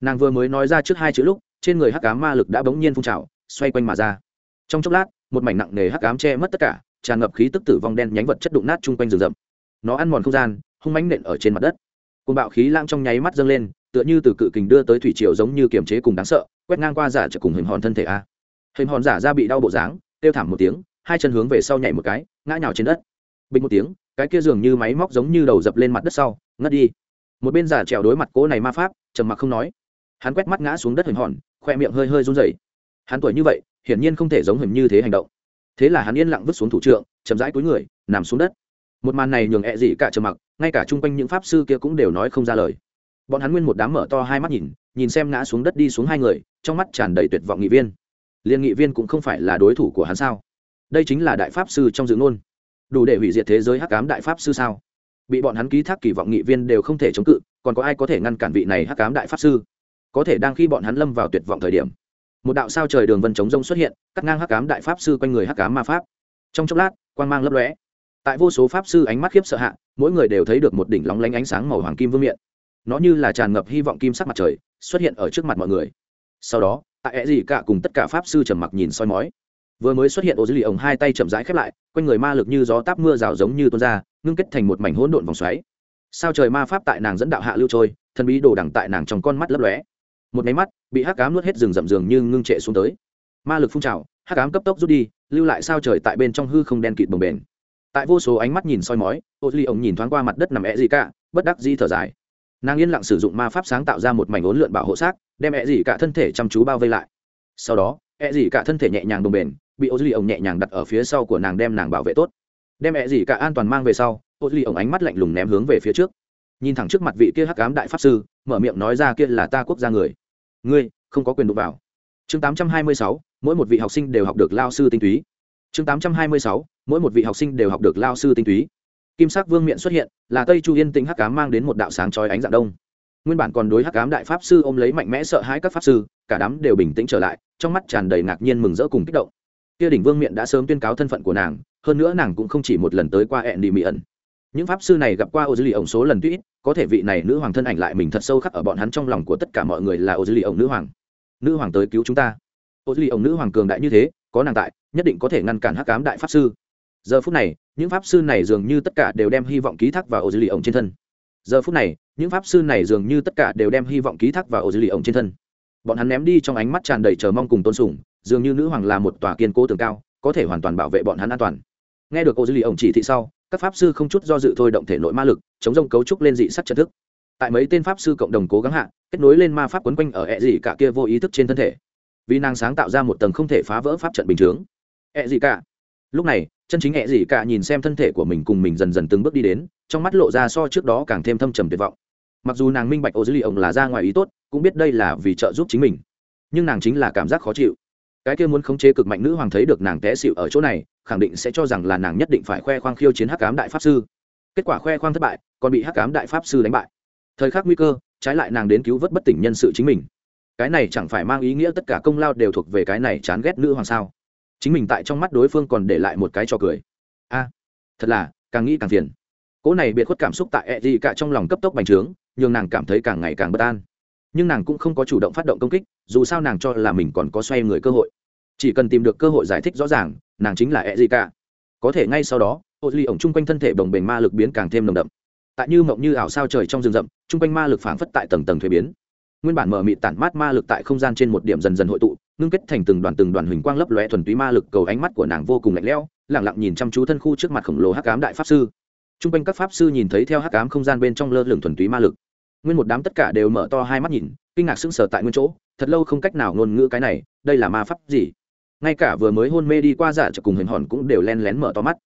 nàng vừa mới nói ra trước hai chữ lúc, trên người hắc cám ma lực đã bỗng nhiên phun trào, xoay quanh mà ra. Trong chốc lát, một mảnh nặng nề hắc cám che mất tất cả, tràn ngập khí tức tử vong đen nhánh vật chất đụng nát chung quanh rừng rậm. Nó ăn mòn không gian, hung mánh nện ở trên mặt đất. Côn bạo khí lãng trong nháy mắt dâng lên, tựa như từ cự kình đưa tới thủy triều giống như kiềm chế cùng đáng sợ quét ngang qua giả trợ cùng hình hòn thân thể a. Hình hòn giả ra bị đau bộ dáng, kêu thảm một tiếng, hai chân hướng về sau nhảy một cái, ngã nhào trên đất. Bình một tiếng, cái kia dường như máy móc giống như đầu dập lên mặt đất sau, ngất đi. Một bên giả trèo đối mặt cố này ma pháp, trầm mặc không nói. Hắn quét mắt ngã xuống đất hình hòn, khoe miệng hơi hơi run rẩy. Hắn tuổi như vậy, hiển nhiên không thể giống hình như thế hành động. Thế là hắn yên lặng vứt xuống thủ trượng, chậm rãi túi người, nằm xuống đất. Một màn này nhường ẹ gì cả trầm mặc, ngay cả chung quanh những pháp sư kia cũng đều nói không ra lời. Bọn hắn nguyên một đám mở to hai mắt nhìn nhìn xem ngã xuống đất đi xuống hai người trong mắt tràn đầy tuyệt vọng nghị viên. Liên nghị viên cũng không phải là đối thủ của hắn sao? Đây chính là đại pháp sư trong dự ngôn. Đủ để hủy diệt thế giới hắc cám đại pháp sư sao? Bị bọn hắn ký thác kỳ vọng nghị viên đều không thể chống cự, còn có ai có thể ngăn cản vị này hắc cám đại pháp sư? Có thể đang khi bọn hắn lâm vào tuyệt vọng thời điểm, một đạo sao trời đường vân chống rông xuất hiện, cắt ngang hắc cám đại pháp sư quanh người hắc cám ma pháp. Trong chốc lát quan g mang lấp lóe. Tại vô số pháp sư ánh mắt khiếp sợ hạ, mỗi người đều thấy được một đỉnh lóng lánh ánh sáng màu hoàng kim vương miện. Nó như là tràn ngập hy vọng kim sắc mặt trời, xuất hiện ở trước mặt mọi người sau đó, tại ẹ gì cả cùng tất cả pháp sư trầm mặc nhìn soi mói. Vừa mới xuất hiện ô dư lì ổng hai tay chậm rãi khép lại, quanh người ma lực như gió táp mưa rào giống như tuôn ra, ngưng kết thành một mảnh hỗn độn vòng xoáy. Sao trời ma pháp tại nàng dẫn đạo hạ lưu trôi thân bí đồ đằng tại nàng trong con mắt lấp lóe. Một máy mắt, bị hắc cám nuốt hết rừng rậm rường như ngưng trệ xuống tới. Ma lực phun trào, hắc cám cấp tốc rút đi, lưu lại sao trời tại bên trong hư không đen kịt bồng bềnh. Tại vô số ánh mắt nhìn soi mói ô duy ổng nhìn thoáng qua mặt đất nằm ẹ gì cả, bất đắc di thở dài nàng yên lặng sử dụng ma pháp sáng tạo ra một mảnh ốn lượn bảo hộ xác đem ẹ gì cả thân thể chăm chú bao vây lại. Sau đó ẹ gì cả thân thể nhẹ nhàng đồng bền bị ô duy ổng nhẹ nhàng đặt ở phía sau của nàng đem nàng bảo vệ tốt. Đem ẹ gì cả an toàn mang về sau ô duy ổng ánh mắt lạnh lùng ném hướng về phía trước. Nhìn thẳng trước mặt vị kia hắc ám đại pháp sư mở miệng nói ra kia là ta quốc gia người. Ngươi không có quyền đụng vào. Chương 826, mỗi một vị học sinh đều học được lao sư tinh túy. Chương 826, mỗi một vị học sinh đều học được lao sư tinh túy kim sắc vương miện xuất hiện, là tây chu yên tĩnh hắc cám mang đến một đạo sáng chói ánh dạng đông. Nguyên bản còn đối hắc cám đại pháp sư ôm lấy mạnh mẽ sợ hãi các pháp sư, cả đám đều bình tĩnh trở lại, trong mắt tràn đầy ngạc nhiên mừng rỡ cùng kích động. Kia đỉnh vương miện đã sớm tuyên cáo thân phận của nàng, hơn nữa nàng cũng không chỉ một lần tới qua hẹn đi mỹ ẩn. Những pháp sư này gặp qua ô dư lì ổng số lần tuy có thể vị này nữ hoàng thân ảnh lại mình thật sâu khắc ở bọn hắn trong lòng của tất cả mọi người là ô dư lì ổng nữ hoàng. Nữ hoàng tới cứu chúng ta. Ô dư lì ổng nữ hoàng cường đại như thế, có nàng tại, nhất định có thể ngăn cản hắc ám đại pháp sư giờ phút này, những pháp sư này dường như tất cả đều đem hy vọng ký thác vào ô dư lì ổng trên thân. Giờ phút này, những pháp sư này dường như tất cả đều đem hy vọng ký thác vào ô dư lì ổng trên thân. Bọn hắn ném đi trong ánh mắt tràn đầy chờ mong cùng tôn sùng, dường như nữ hoàng là một tòa kiên cố tường cao, có thể hoàn toàn bảo vệ bọn hắn an toàn. Nghe được ô dư lì ổng chỉ thị sau, các pháp sư không chút do dự thôi động thể nội ma lực, chống rông cấu trúc lên dị sắc trận thức. Tại mấy tên pháp sư cộng đồng cố gắng hạ, kết nối lên ma pháp quấn quanh ở ẹ dị cả kia vô ý thức trên thân thể. Vì nàng sáng tạo ra một tầng không thể phá vỡ pháp trận bình chướng ẹ dị cả. Lúc này chân chính hẹ dị cả nhìn xem thân thể của mình cùng mình dần dần từng bước đi đến, trong mắt lộ ra so trước đó càng thêm thâm trầm tuyệt vọng. Mặc dù nàng minh bạch ô dữ lì ổng là ra ngoài ý tốt, cũng biết đây là vì trợ giúp chính mình, nhưng nàng chính là cảm giác khó chịu. Cái kia muốn khống chế cực mạnh nữ hoàng thấy được nàng té xịu ở chỗ này, khẳng định sẽ cho rằng là nàng nhất định phải khoe khoang khiêu chiến hắc cám đại pháp sư. Kết quả khoe khoang thất bại, còn bị hắc cám đại pháp sư đánh bại. Thời khắc nguy cơ, trái lại nàng đến cứu vớt bất tỉnh nhân sự chính mình. Cái này chẳng phải mang ý nghĩa tất cả công lao đều thuộc về cái này chán ghét nữ hoàng sao? Chính mình tại trong mắt đối phương còn để lại một cái cho cười. A, thật là, càng nghĩ càng phiền. Cỗ này biệt khuất cảm xúc tại e gì cả trong lòng cấp tốc bành trướng, nhường nàng cảm thấy càng ngày càng bất an. Nhưng nàng cũng không có chủ động phát động công kích, dù sao nàng cho là mình còn có xoay người cơ hội. Chỉ cần tìm được cơ hội giải thích rõ ràng, nàng chính là e gì cả. Có thể ngay sau đó, ô ly ổng chung quanh thân thể bồng bềnh ma lực biến càng thêm nồng đậm. Tại như mộng như ảo sao trời trong rừng rậm, chung quanh ma lực phảng phất tại tầng tầng thuế biến. Nguyên bản mở mịt tản mát ma lực tại không gian trên một điểm dần dần hội tụ ngưng kết thành từng đoàn từng đoàn huỳnh quang lấp lóe thuần túy ma lực cầu ánh mắt của nàng vô cùng lạnh lẽo lẳng lặng nhìn chăm chú thân khu trước mặt khổng lồ hắc ám đại pháp sư. Chung quanh các pháp sư nhìn thấy theo hắc ám không gian bên trong lơ lửng thuần túy ma lực. Nguyên một đám tất cả đều mở to hai mắt nhìn, kinh ngạc sững sờ tại nguyên chỗ, thật lâu không cách nào ngôn ngữ cái này, đây là ma pháp gì? Ngay cả vừa mới hôn mê đi qua dạ giả chợ cùng hình hòn cũng đều len lén mở to mắt.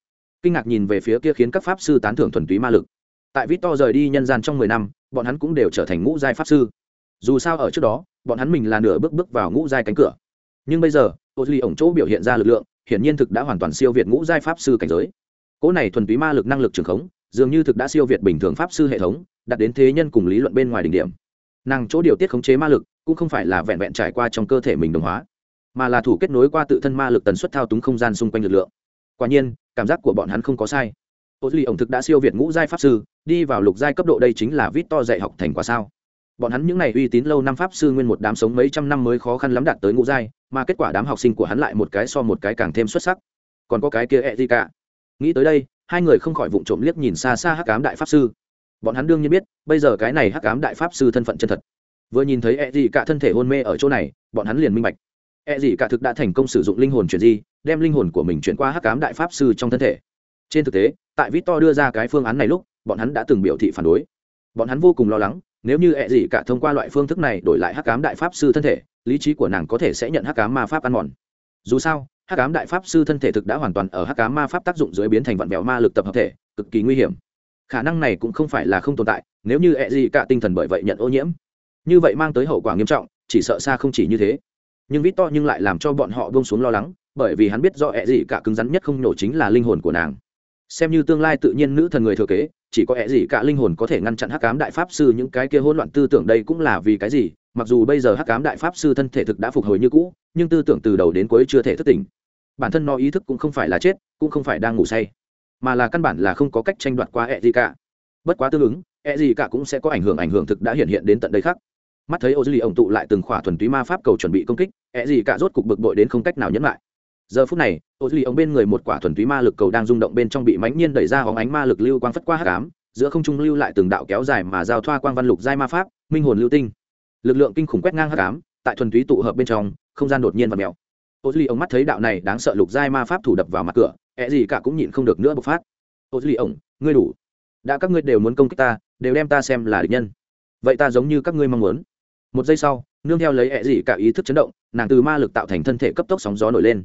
Kinh ngạc nhìn về phía kia khiến các pháp sư tán thưởng thuần túy ma lực. Tại vít to rời đi nhân gian trong mười năm, bọn hắn cũng đều trở thành ngũ giai pháp sư. Dù sao ở trước đó, bọn hắn mình là nửa bước bước vào ngũ giai cánh cửa nhưng bây giờ, ô duy ổng chỗ biểu hiện ra lực lượng, hiển nhiên thực đã hoàn toàn siêu việt ngũ giai pháp sư cảnh giới. Cỗ này thuần túy ma lực năng lực trường khống, dường như thực đã siêu việt bình thường pháp sư hệ thống, đặt đến thế nhân cùng lý luận bên ngoài đỉnh điểm. Nàng chỗ điều tiết khống chế ma lực, cũng không phải là vẹn vẹn trải qua trong cơ thể mình đồng hóa, mà là thủ kết nối qua tự thân ma lực tần suất thao túng không gian xung quanh lực lượng. Quả nhiên, cảm giác của bọn hắn không có sai. Ô duy ổng thực đã siêu việt ngũ giai pháp sư, đi vào lục giai cấp độ đây chính là vít to dạy học thành quả sao? Bọn hắn những n à y uy tín lâu năm pháp sư nguyên một đám sống mấy trăm năm mới khó khăn lắm đạt tới ngũ giai mà kết quả đám học sinh của hắn lại một cái so một cái càng thêm xuất sắc. Còn có cái kia e gì cả nghĩ tới đây, hai người không khỏi vụng trộm liếc nhìn xa xa hắc cám đại pháp sư. Bọn hắn đương nhiên biết, bây giờ cái này hắc cám đại pháp sư thân phận chân thật. Vừa nhìn thấy e gì cả thân thể hôn mê ở chỗ này, bọn hắn liền minh bạch. E gì cả thực đã thành công sử dụng linh hồn chuyển di, đem linh hồn của mình chuyển qua hắc cám đại pháp sư trong thân thể. Trên thực tế, tại victor đưa ra cái phương án này lúc, bọn hắn đã từng biểu thị phản đối. Bọn hắn vô cùng lo lắng nếu như ẹ gì cả thông qua loại phương thức này đổi lại hắc cám đại pháp sư thân thể, lý trí của nàng có thể sẽ nhận hắc cám ma pháp ăn mòn. Dù sao, hắc cám đại pháp sư thân thể thực đã hoàn toàn ở hắc cám ma pháp tác dụng dưới biến thành vạn vẹo ma lực tập hợp thể, cực kỳ nguy hiểm. Khả năng này cũng không phải là không tồn tại, nếu như ẹ gì cả tinh thần bởi vậy nhận ô nhiễm. Như vậy mang tới hậu quả nghiêm trọng, chỉ sợ xa không chỉ như thế. Nhưng vít to nhưng lại làm cho bọn họ bông xuống lo lắng, bởi vì hắn biết do ẹ gì cả cứng rắn nhất không nổ chính là linh hồn của nàng. Xem như tương lai tự nhiên nữ thần người thừa kế chỉ có ẻ gì cả linh hồn có thể ngăn chặn hắc cám đại pháp sư, những cái kia hỗn loạn tư tưởng đây cũng là vì cái gì? Mặc dù bây giờ hắc cám đại pháp sư thân thể thực đã phục hồi như cũ, nhưng tư tưởng từ đầu đến cuối chưa thể thức tỉnh. Bản thân nó ý thức cũng không phải là chết, cũng không phải đang ngủ say, mà là căn bản là không có cách tranh đoạt qua ẹ gì cả. Bất quá tương ứng ẹ gì cả cũng sẽ có ảnh hưởng ảnh hưởng thực đã hiện hiện đến tận đây khác. Mắt thấy ô dư lì ổng tụ lại từng khỏa thuần túy ma pháp cầu chuẩn bị công kích ẹ gì cả rốt cục bực bội đến không cách nào nhẫn lại giờ phút này ô duy ông bên người một quả thuần túy ma lực cầu đang rung động bên trong bị mãnh nhiên đẩy ra, hóng ánh ma lực lưu quang phất qua hát cám giữa không trung lưu lại từng đạo kéo dài mà giao thoa quang văn lục giai ma pháp, minh hồn lưu tinh. Lực lượng kinh khủng quét ngang hát cám tại thuần túy tụ hợp bên trong, không gian đột nhiên và mèo. Ô duy ông mắt thấy đạo này đáng sợ lục giai ma pháp thủ đập vào mặt cửa ẹ gì cả cũng nhịn không được nữa bộc phát. Ô duy ông, ngươi đủ. Đã các ngươi đều muốn công kích ta, đều đem ta xem là địch nhân. Vậy ta giống như các ngươi mong muốn. Một giây sau, nương theo lấy ẹ gì cả ý thức chấn động, nàng từ ma lực tạo thành thân thể cấp tốc sóng gió nổi lên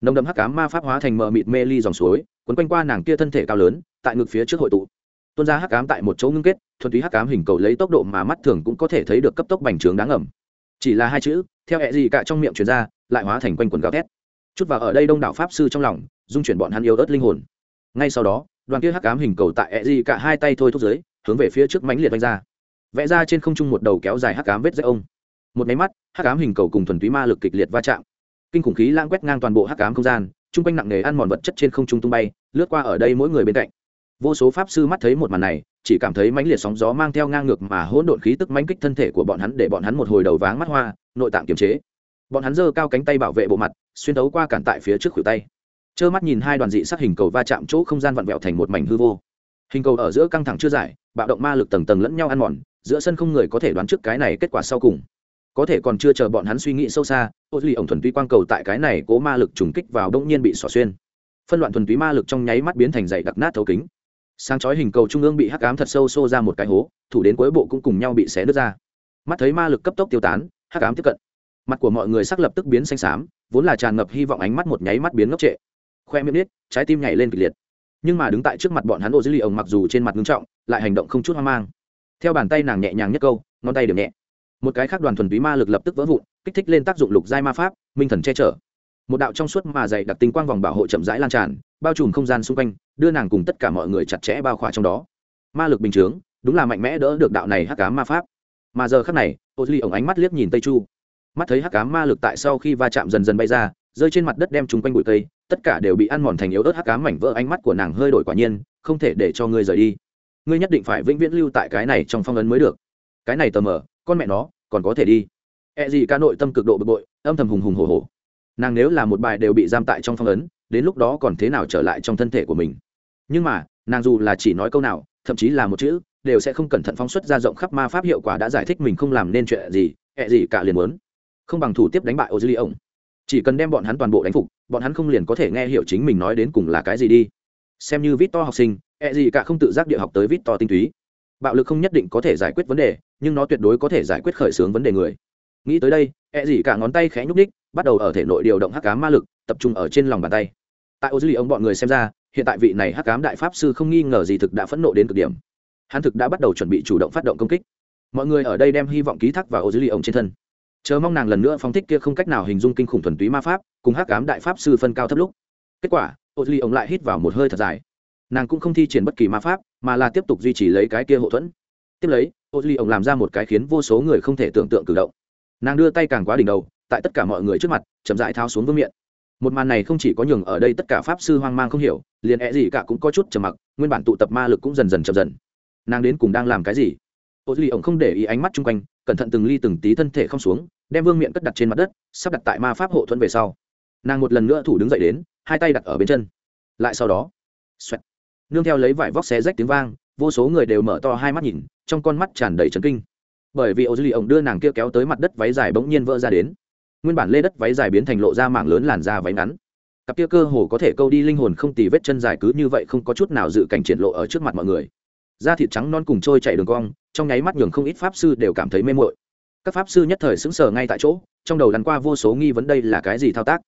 nồng đậm hắc cám ma pháp hóa thành mờ mịt mê ly dòng suối, quấn quanh qua nàng kia thân thể cao lớn, tại ngực phía trước hội tụ. Tuôn ra hắc cám tại một chỗ ngưng kết, thuần túy hắc cám hình cầu lấy tốc độ mà mắt thường cũng có thể thấy được cấp tốc bành trướng đáng ẩm chỉ là hai chữ, theo hệ gì cả trong miệng truyền ra, lại hóa thành quanh quần gào thét. Chút vào ở đây đông đảo pháp sư trong lòng, dung chuyển bọn hắn yêu ớt linh hồn. Ngay sau đó, đoàn kia hắc cám hình cầu tại hệ gì cả hai tay thôi thúc giới hướng về phía trước mãnh liệt vanh ra. Vẽ ra trên không trung một đầu kéo dài hắc cám vết rách ông. Một máy mắt, hắc cám hình cầu cùng thuần túy ma lực kịch liệt va chạm kinh khủng khí lãng quét ngang toàn bộ hắc ám không gian, chung quanh nặng nề ăn mòn vật chất trên không trung tung bay, lướt qua ở đây mỗi người bên cạnh. Vô số pháp sư mắt thấy một màn này, chỉ cảm thấy mãnh liệt sóng gió mang theo ngang ngược mà hỗn độn khí tức mãnh kích thân thể của bọn hắn để bọn hắn một hồi đầu váng mắt hoa, nội tạng kiềm chế. Bọn hắn giơ cao cánh tay bảo vệ bộ mặt, xuyên tấu qua cản tại phía trước khuỷu tay. Trơ mắt nhìn hai đoàn dị sắc hình cầu va chạm chỗ không gian vặn vẹo thành một mảnh hư vô. Hình cầu ở giữa căng thẳng chưa giải, bạo động ma lực tầng tầng lẫn nhau ăn mòn, giữa sân không người có thể đoán trước cái này kết quả sau cùng. Có thể còn chưa chờ bọn hắn suy nghĩ sâu xa ô duy ổng thuần túy quang cầu tại cái này cố ma lực trùng kích vào đông nhiên bị xỏ xuyên. Phân loạn thuần túy ma lực trong nháy mắt biến thành dày đặc nát thấu kính. Sáng chói hình cầu trung ương bị hắc ám thật sâu xô ra một cái hố, thủ đến cuối bộ cũng cùng nhau bị xé nứt ra. Mắt thấy ma lực cấp tốc tiêu tán, hắc ám tiếp cận. Mặt của mọi người sắc lập tức biến xanh xám, vốn là tràn ngập hy vọng ánh mắt một nháy mắt biến ngốc trệ. Khoe miệng nít trái tim nhảy lên kịch liệt. Nhưng mà đứng tại trước mặt bọn hắn ô dữ ly ổng mặc dù trên mặt ngưng trọng, lại hành động không chút hoang mang. Theo bàn tay nàng nhẹ nhàng nhất câu, ngón tay điểm nhẹ. Một cái khác đoàn thuần túy ma lực lập tức vỡ vụn kích thích lên tác dụng lục giai ma pháp, minh thần che chở. Một đạo trong suốt mà dày đặc tinh quang vòng bảo hộ chậm rãi lan tràn, bao trùm không gian xung quanh, đưa nàng cùng tất cả mọi người chặt chẽ bao khỏa trong đó. Ma lực bình chướng, đúng là mạnh mẽ đỡ được đạo này hắc cá ma pháp. Mà giờ khắc này, ô duy ổng ánh mắt liếc nhìn tây chu. Mắt thấy hắc cá ma lực tại sau khi va chạm dần dần bay ra, rơi trên mặt đất đem chung quanh bụi cây, tất cả đều bị ăn mòn thành yếu ớt hắc cá mảnh vỡ ánh mắt của nàng hơi đổi quả nhiên, không thể để cho ngươi rời đi. Ngươi nhất định phải vĩnh viễn lưu tại cái này trong phong ấn mới được. Cái này tờ mờ, con mẹ nó, còn có thể đi. E gì ca nội tâm cực độ bực bội, âm thầm hùng hùng hổ hổ. nàng nếu là một bài đều bị giam tại trong phong ấn, đến lúc đó còn thế nào trở lại trong thân thể của mình? Nhưng mà, nàng dù là chỉ nói câu nào, thậm chí là một chữ, đều sẽ không cẩn thận phóng xuất ra rộng khắp ma pháp hiệu quả đã giải thích mình không làm nên chuyện gì E gì cả liền muốn. Không bằng thủ tiếp đánh bại Ozilion. chỉ cần đem bọn hắn toàn bộ đánh phục, bọn hắn không liền có thể nghe hiểu chính mình nói đến cùng là cái gì đi. Xem như vít to học sinh E gì cả không tự giác địa học tới vít to tinh túy. Bạo lực không nhất định có thể giải quyết vấn đề, nhưng nó tuyệt đối có thể giải quyết khởi xướng vấn đề người nghĩ tới đây e gì cả ngón tay khẽ nhúc ních bắt đầu ở thể nội điều động hắc cám ma lực, tập trung ở trên lòng bàn tay. Tại ô dư ly ông bọn người xem ra, hiện tại vị này hắc cám đại pháp sư không nghi ngờ gì thực đã phẫn nộ đến cực điểm. Hắn thực đã bắt đầu chuẩn bị chủ động phát động công kích. Mọi người ở đây đem hy vọng ký thác vào ô dư ly ông trên thân. Chờ mong nàng lần nữa phóng thích kia không cách nào hình dung kinh khủng thuần túy ma pháp, cùng hắc cám đại pháp sư phân cao thấp lúc. Kết quả ô dư ly ông lại hít vào một hơi thật dài. Nàng cũng không thi triển bất kỳ ma pháp, mà là tiếp tục duy trì lấy cái kia hậu thuẫn. Tiếp lấy ô dư ly ông làm ra một cái khiến vô số người không thể tưởng tượng cử động nàng đưa tay càng quá đỉnh đầu tại tất cả mọi người trước mặt chậm rãi tháo xuống vương miện. Một màn này không chỉ có nhường ở đây tất cả pháp sư hoang mang không hiểu liền é gì cả cũng có chút trầm mặc nguyên bản tụ tập ma lực cũng dần dần chậm dần. Nàng đến cùng đang làm cái gì? Ô duy ổng không để ý ánh mắt chung quanh cẩn thận từng ly từng tí thân thể không xuống đem vương miện cất đặt trên mặt đất sắp đặt tại ma pháp hộ thuẫn về sau. Nàng một lần nữa thủ đứng dậy đến hai tay đặt ở bên chân. Lại sau đó xoẹt, nương theo lấy vải vóc xé rách tiếng vang vô số người đều mở to hai mắt nhìn trong con mắt tràn đầy trấn kinh bởi vì ô lì ổng đưa nàng kia kéo tới mặt đất váy dài bỗng nhiên vỡ ra đến. Nguyên bản lê đất váy dài biến thành lộ ra mảng lớn làn da váy ngắn. Cặp kia cơ hồ có thể câu đi linh hồn không tì vết chân dài cứ như vậy không có chút nào dự cảnh triển lộ ở trước mặt mọi người. Da thịt trắng non cùng trôi chạy đường cong, trong nháy mắt nhường không ít pháp sư đều cảm thấy mê mội các pháp sư nhất thời sững sờ ngay tại chỗ, trong đầu lăn qua vô số nghi vấn đây là cái gì thao tác.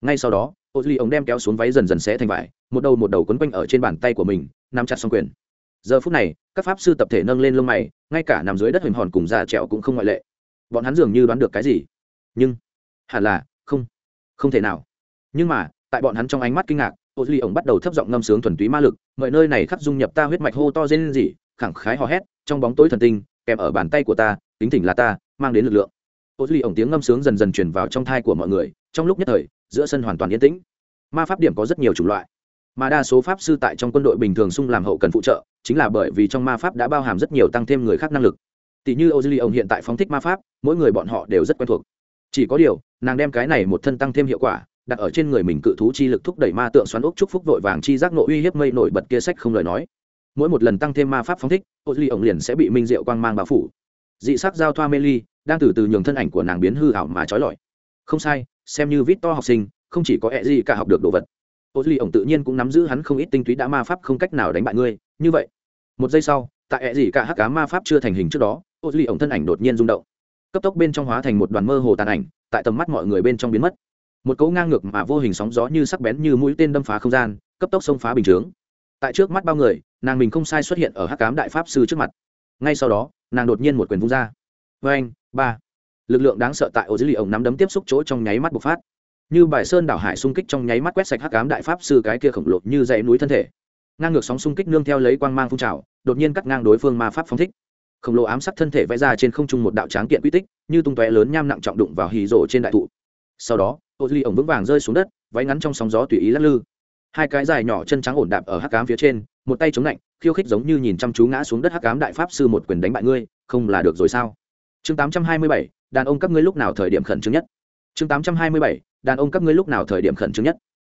Ngay sau đó ô duy ống đem kéo xuống váy dần dần xé thành vải, một đầu một đầu quấn quanh ở trên bàn tay của mình, nắm chặt xong quyền giờ phút này, các pháp sư tập thể nâng lên lông mày, ngay cả nằm dưới đất hình hòn cùng già trẹo cũng không ngoại lệ. Bọn hắn dường như đoán được cái gì. Nhưng, hẳn là, không không thể nào. Nhưng mà, tại bọn hắn trong ánh mắt kinh ngạc ô duy ổng bắt đầu thấp giọng ngâm sướng thuần túy ma lực mọi nơi này khắc dung nhập ta huyết mạch hô to dên gì khẳng khái hò hét, trong bóng tối thần tinh, kèm ở bàn tay của ta, tính thỉnh là ta, mang đến lực lượng. Ô duy ổng tiếng ngâm sướng dần dần truyền vào trong thai của mọi người, trong lúc nhất thời, giữa sân hoàn toàn yên tĩnh. Ma pháp điểm có rất nhiều chủng loại mà đa số pháp sư tại trong quân đội bình thường sung làm hậu cần phụ trợ, chính là bởi vì trong ma pháp đã bao hàm rất nhiều tăng thêm người khác năng lực. Tỷ như ô ông hiện tại phóng thích ma pháp, mỗi người bọn họ đều rất quen thuộc. Chỉ có điều, nàng đem cái này một thân tăng thêm hiệu quả, đặt ở trên người mình cự thú chi lực thúc đẩy ma tượng xoắn ốc chúc phúc vội vàng chi giác nộ uy hiếp mây nổi bật kia sách không lời nói. Mỗi một lần tăng thêm ma pháp phóng thích ô ông liền sẽ bị minh diệu quang mang bao phủ. Dị sắc giao thoa mê ly, đang từ từ nhường thân ảnh của nàng biến hư hảo mà trói lọi. Không sai, xem như vít to học sinh, không chỉ có ẹ gì cả học được đồ vật ô duy ổng tự nhiên cũng nắm giữ hắn không ít tinh túy đã ma pháp không cách nào đánh bại ngươi. Như vậy, một giây sau, tại ẹ gì cả hắc cá ma pháp chưa thành hình trước đó, ô duy ổng thân ảnh đột nhiên rung động. Cấp tốc bên trong hóa thành một đoàn mơ hồ tàn ảnh, tại tầm mắt mọi người bên trong biến mất. Một cấu ngang ngược mà vô hình sóng gió như sắc bén như mũi tên đâm phá không gian, cấp tốc xông phá bình chướng. Tại trước mắt bao người, nàng mình không sai xuất hiện ở hắc cám đại pháp sư trước mặt. Ngay sau đó, nàng đột nhiên một quyền vung ra. Vê anh ba. Lực lượng đáng sợ tại ô dữ lì ổng nắm đấm tiếp xúc chỗ trong nháy mắt bộc phát như bài sơn đảo hải xung kích trong nháy mắt quét sạch hắc ám đại pháp sư cái kia khổng lồ như dãy núi thân thể. Ngang ngược sóng xung kích nương theo lấy quang mang phun trào đột nhiên cắt ngang đối phương ma pháp phóng thích. Khổng lồ ám sát thân thể vẽ ra trên không trung một đạo tráng kiện quy tích như tung tóe lớn nham nặng trọng đụng vào hì rổ trên đại thụ. Sau đó ô duy ổng vững vàng rơi xuống đất váy ngắn trong sóng gió tùy ý lắc lư. Hai cái dài nhỏ chân trắng ổn đạp ở hắc ám phía trên một tay chống lạnh khiêu khích giống như nhìn chăm chú ngã xuống đất hắc ám đại pháp sư một quyền đánh bại ngươi không là được rồi sao? Chương 827, đàn ông các ngươi lúc nào thời điểm khẩn trương nhất? Chương 827, đàn ông các ngươi lúc nào thời điểm khẩn trương nhất?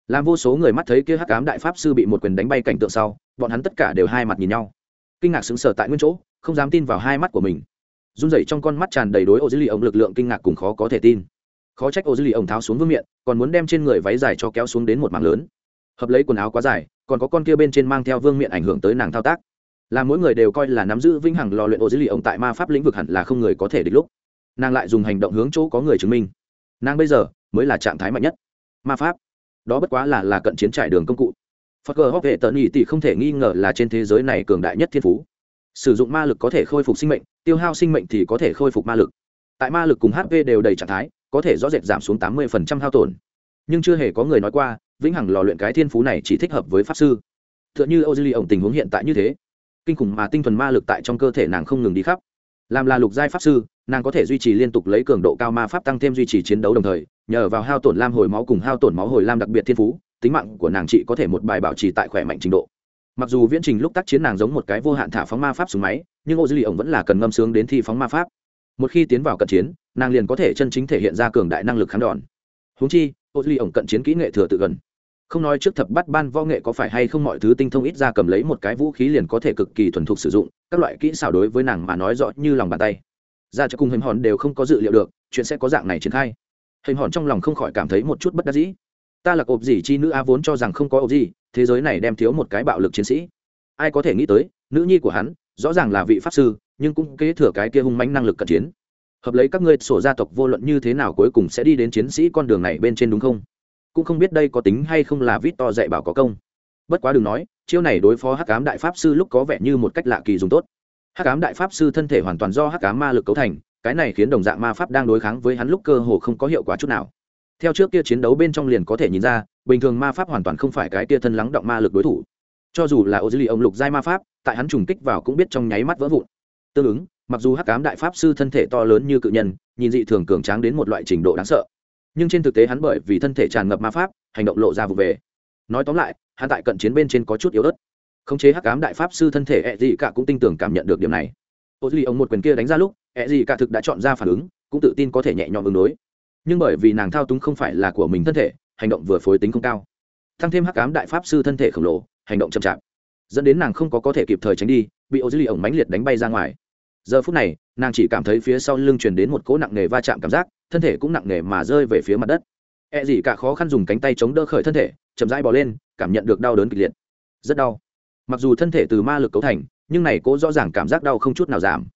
Làm vô số người mắt thấy kia hắc cám đại pháp sư bị một quyền đánh bay cảnh tượng sau, bọn hắn tất cả đều hai mặt nhìn nhau. Kinh ngạc sững sờ tại nguyên chỗ, không dám tin vào hai mắt của mình. Run rẩy trong con mắt tràn đầy đối ô dữ lì ông lực lượng kinh ngạc cùng khó có thể tin. Khó trách ô dữ lì ông tháo xuống vương miệng còn muốn đem trên người váy dài cho kéo xuống đến một mảng lớn. Hợp lấy quần áo quá dài, còn có con kia bên trên mang theo vương miệng ảnh hưởng tới nàng thao tác. Là mỗi người đều coi là nắm giữ vĩnh hằng lò luyện ô dữ lì ông tại ma pháp lĩnh vực hẳn là không người có thể địch lúc. Nàng lại dùng hành động hướng chỗ có người chứng minh. Nàng bây giờ mới là trạng thái mạnh nhất. Ma pháp, đó bất quá là là cận chiến trải đường công cụ. Phật cờ hóc vệ tận nhị tỷ không thể nghi ngờ là trên thế giới này cường đại nhất thiên phú. Sử dụng ma lực có thể khôi phục sinh mệnh, tiêu hao sinh mệnh thì có thể khôi phục ma lực. Tại ma lực cùng hp đều đầy trạng thái, có thể rõ rệt giảm xuống tám mươi hao tổn. Nhưng chưa hề có người nói qua, vĩnh hằng lò luyện cái thiên phú này chỉ thích hợp với pháp sư. T h ư ợ n h ư âu dư ly ổng tình huống hiện tại như thế. Kinh khủng mà tinh thuần ma lực tại trong cơ thể nàng không ngừng đi khắp. Làm là lục giai pháp sư nàng có thể duy trì liên tục lấy cường độ cao ma pháp tăng thêm duy trì chiến đấu đồng thời, nhờ vào hao tổn lam hồi máu cùng hao tổn máu hồi lam đặc biệt thiên phú, tính mạng của nàng chị có thể một bài bảo trì tại khỏe mạnh trình độ. Mặc dù viễn trình lúc tác chiến nàng giống một cái vô hạn thả phóng ma pháp xuống máy, nhưng ô dư lì ổng vẫn là cần ngâm sướng đến thi phóng ma pháp. Một khi tiến vào cận chiến, nàng liền có thể chân chính thể hiện ra cường đại năng lực kháng đòn. Húng chi ô dư lì ổng cận chiến kỹ nghệ thừa tự gần. Không nói trước thập bắt ban võ nghệ có phải hay không mọi thứ tinh thông ít ra cầm lấy một cái vũ khí liền có thể cực kỳ thuần thục sử dụng, các loại kỹ xảo đối với nàng mà nói rõ như lòng bàn tay ra cho cùng hình hòn đều không có dự liệu được, chuyện sẽ có dạng này triển khai. Hình hòn trong lòng không khỏi cảm thấy một chút bất đắc dĩ. Ta là ộp gì chi nữ a vốn cho rằng không có ộp gì, thế giới này đem thiếu một cái bạo lực chiến sĩ. Ai có thể nghĩ tới, nữ nhi của hắn, rõ ràng là vị pháp sư, nhưng cũng kế thừa cái kia hung mãnh năng lực cận chiến. Hợp lấy các ngươi sổ gia tộc vô luận như thế nào cuối cùng sẽ đi đến chiến sĩ con đường này bên trên đúng không? Cũng không biết đây có tính hay không là vít to dạy bảo có công. Bất quá đừng nói, chiêu này đối phó hắc ám đại pháp sư lúc có vẻ như một cách lạ kỳ dùng tốt hắc ám đại pháp sư thân thể hoàn toàn do hắc ám ma lực cấu thành, cái này khiến đồng dạng ma pháp đang đối kháng với hắn lúc cơ hồ không có hiệu quả chút nào. Theo trước kia chiến đấu bên trong liền có thể nhìn ra, bình thường ma pháp hoàn toàn không phải cái kia thân lắng động ma lực đối thủ. Cho dù là ô dư lì ông lục giai ma pháp, tại hắn trùng kích vào cũng biết trong nháy mắt vỡ vụn. Tương ứng, mặc dù hắc cám đại pháp sư thân thể to lớn như cự nhân, nhìn dị thường cường tráng đến một loại trình độ đáng sợ, nhưng trên thực tế hắn bởi vì thân thể tràn ngập ma pháp, hành động lộ ra vụ về. Nói tóm lại, hắn tại cận chiến bên trên có chút yếu ớt khống chế hắc ám đại pháp sư thân thể e ẹ dị cả cũng tin tưởng cảm nhận được điểm này. Ô duy ông một quyền kia đánh ra lúc e ẹ dị cả thực đã chọn ra phản ứng, cũng tự tin có thể nhẹ nhõm ứng đối. Nhưng bởi vì nàng thao túng không phải là của mình thân thể, hành động vừa phối tính không cao. Tăng thêm hắc ám đại pháp sư thân thể khổng lồ, hành động chậm chạp, dẫn đến nàng không có có thể kịp thời tránh đi, bị ô duy ly ổng mãnh liệt đánh bay ra ngoài. Giờ phút này, nàng chỉ cảm thấy phía sau lưng truyền đến một cỗ nặng nề va chạm cảm giác, thân thể cũng nặng nề mà rơi về phía mặt đất. E gì cả khó khăn dùng cánh tay chống đỡ khởi thân thể, chậm rãi bò lên, cảm nhận được đau đớn kịch liệt. Rất đau mặc dù thân thể từ ma lực cấu thành, nhưng này cố rõ ràng cảm giác đau không chút nào giảm.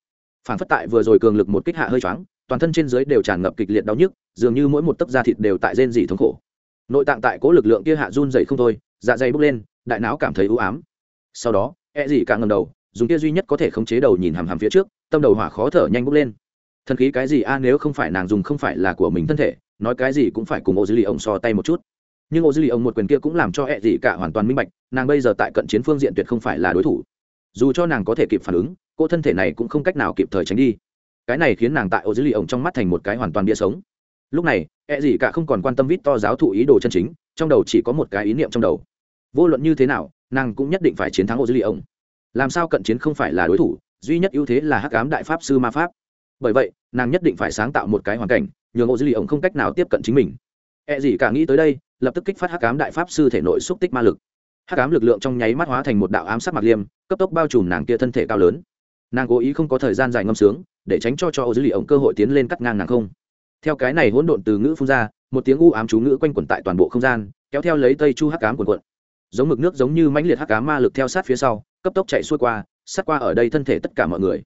Phản phất tại vừa rồi cường lực một kích hạ hơi choáng, toàn thân trên dưới đều tràn ngập kịch liệt đau nhức, dường như mỗi một tấc da thịt đều tại rên dỉ thống khổ. Nội tạng tại cố lực lượng kia hạ run dậy không thôi dạ dày bốc lên, đại não cảm thấy ưu ám. Sau đó e gì càng ngầm đầu, dùng kia duy nhất có thể khống chế đầu nhìn hằm hằm phía trước, tâm đầu hỏa khó thở nhanh bốc lên. Thần khí cái gì a, nếu không phải nàng dùng không phải là của mình thân thể, nói cái gì cũng phải cùng ô dư lì ông so tay một chút nhưng ô dư lì ông một quyền kia cũng làm cho e Dị cả hoàn toàn minh bạch, nàng bây giờ tại cận chiến phương diện tuyệt không phải là đối thủ. Dù cho nàng có thể kịp phản ứng, cô thân thể này cũng không cách nào kịp thời tránh đi. Cái này khiến nàng tại ô dư lì ông trong mắt thành một cái hoàn toàn bia sống. Lúc này e Dị cả không còn quan tâm vít to giáo thụ ý đồ chân chính, trong đầu chỉ có một cái ý niệm trong đầu. Vô luận như thế nào, nàng cũng nhất định phải chiến thắng ô dư lì ông. Làm sao cận chiến không phải là đối thủ, duy nhất ưu thế là hắc ám đại pháp sư ma pháp. Bởi vậy, nàng nhất định phải sáng tạo một cái hoàn cảnh, nhường ô dư lì ông không cách nào tiếp cận chính mình. E gì cả nghĩ tới đây, lập tức kích phát hắc ám đại pháp sư thể nội xúc tích ma lực. Hắc ám lực lượng trong nháy mắt hóa thành một đạo ám sát mặc liêm, cấp tốc bao trùm nàng kia thân thể cao lớn. Nàng cố ý không có thời gian dài ngâm sướng, để tránh cho cho ô dư li ông cơ hội tiến lên cắt ngang nàng không. Theo cái này hỗn độn từ ngữ phun ra, một tiếng u ám chú ngữ quanh quẩn tại toàn bộ không gian, kéo theo lấy tây chu hắc ám cuồn cuộn. giống mực nước giống như mãnh liệt hắc ám ma lực theo sát phía sau, cấp tốc chạy xuôi qua, sát qua ở đây thân thể tất cả mọi người.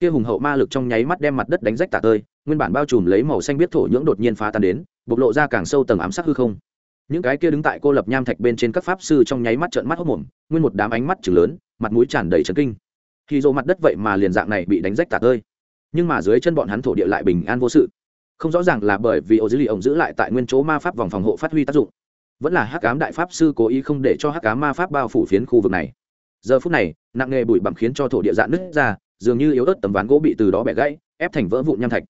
Kia hùng hậu ma lực trong nháy mắt đem mặt đất đánh rách tả tơi, nguyên bản bao trùm lấy màu xanh biết thổ nhưỡng đột nhiên phá tan đến bộc lộ ra càng sâu tầng ám sát hư không. Những cái kia đứng tại cô lập nham thạch bên trên các pháp sư trong nháy mắt trợn mắt hốc mồm, nguyên một đám ánh mắt chừng lớn, mặt mũi tràn đầy trấn kinh. Khi dỗ mặt đất vậy mà liền dạng này bị đánh rách tả tơi nhưng mà dưới chân bọn hắn thổ địa lại bình an vô sự. Không rõ ràng là bởi vì ô dữ lì ổng giữ lại tại nguyên chỗ ma pháp vòng phòng hộ phát huy tác dụng, vẫn là hắc cám đại pháp sư cố ý không để cho hắc cám ma pháp bao phủ phiến khu vực này. Giờ phút này, nặng nghề bụi bặm khiến cho thổ địa dạn nứt ra, dường như yếu ớt tấm ván gỗ bị từ đó bẻ gãy, ép thành vỡ vụn nham thạch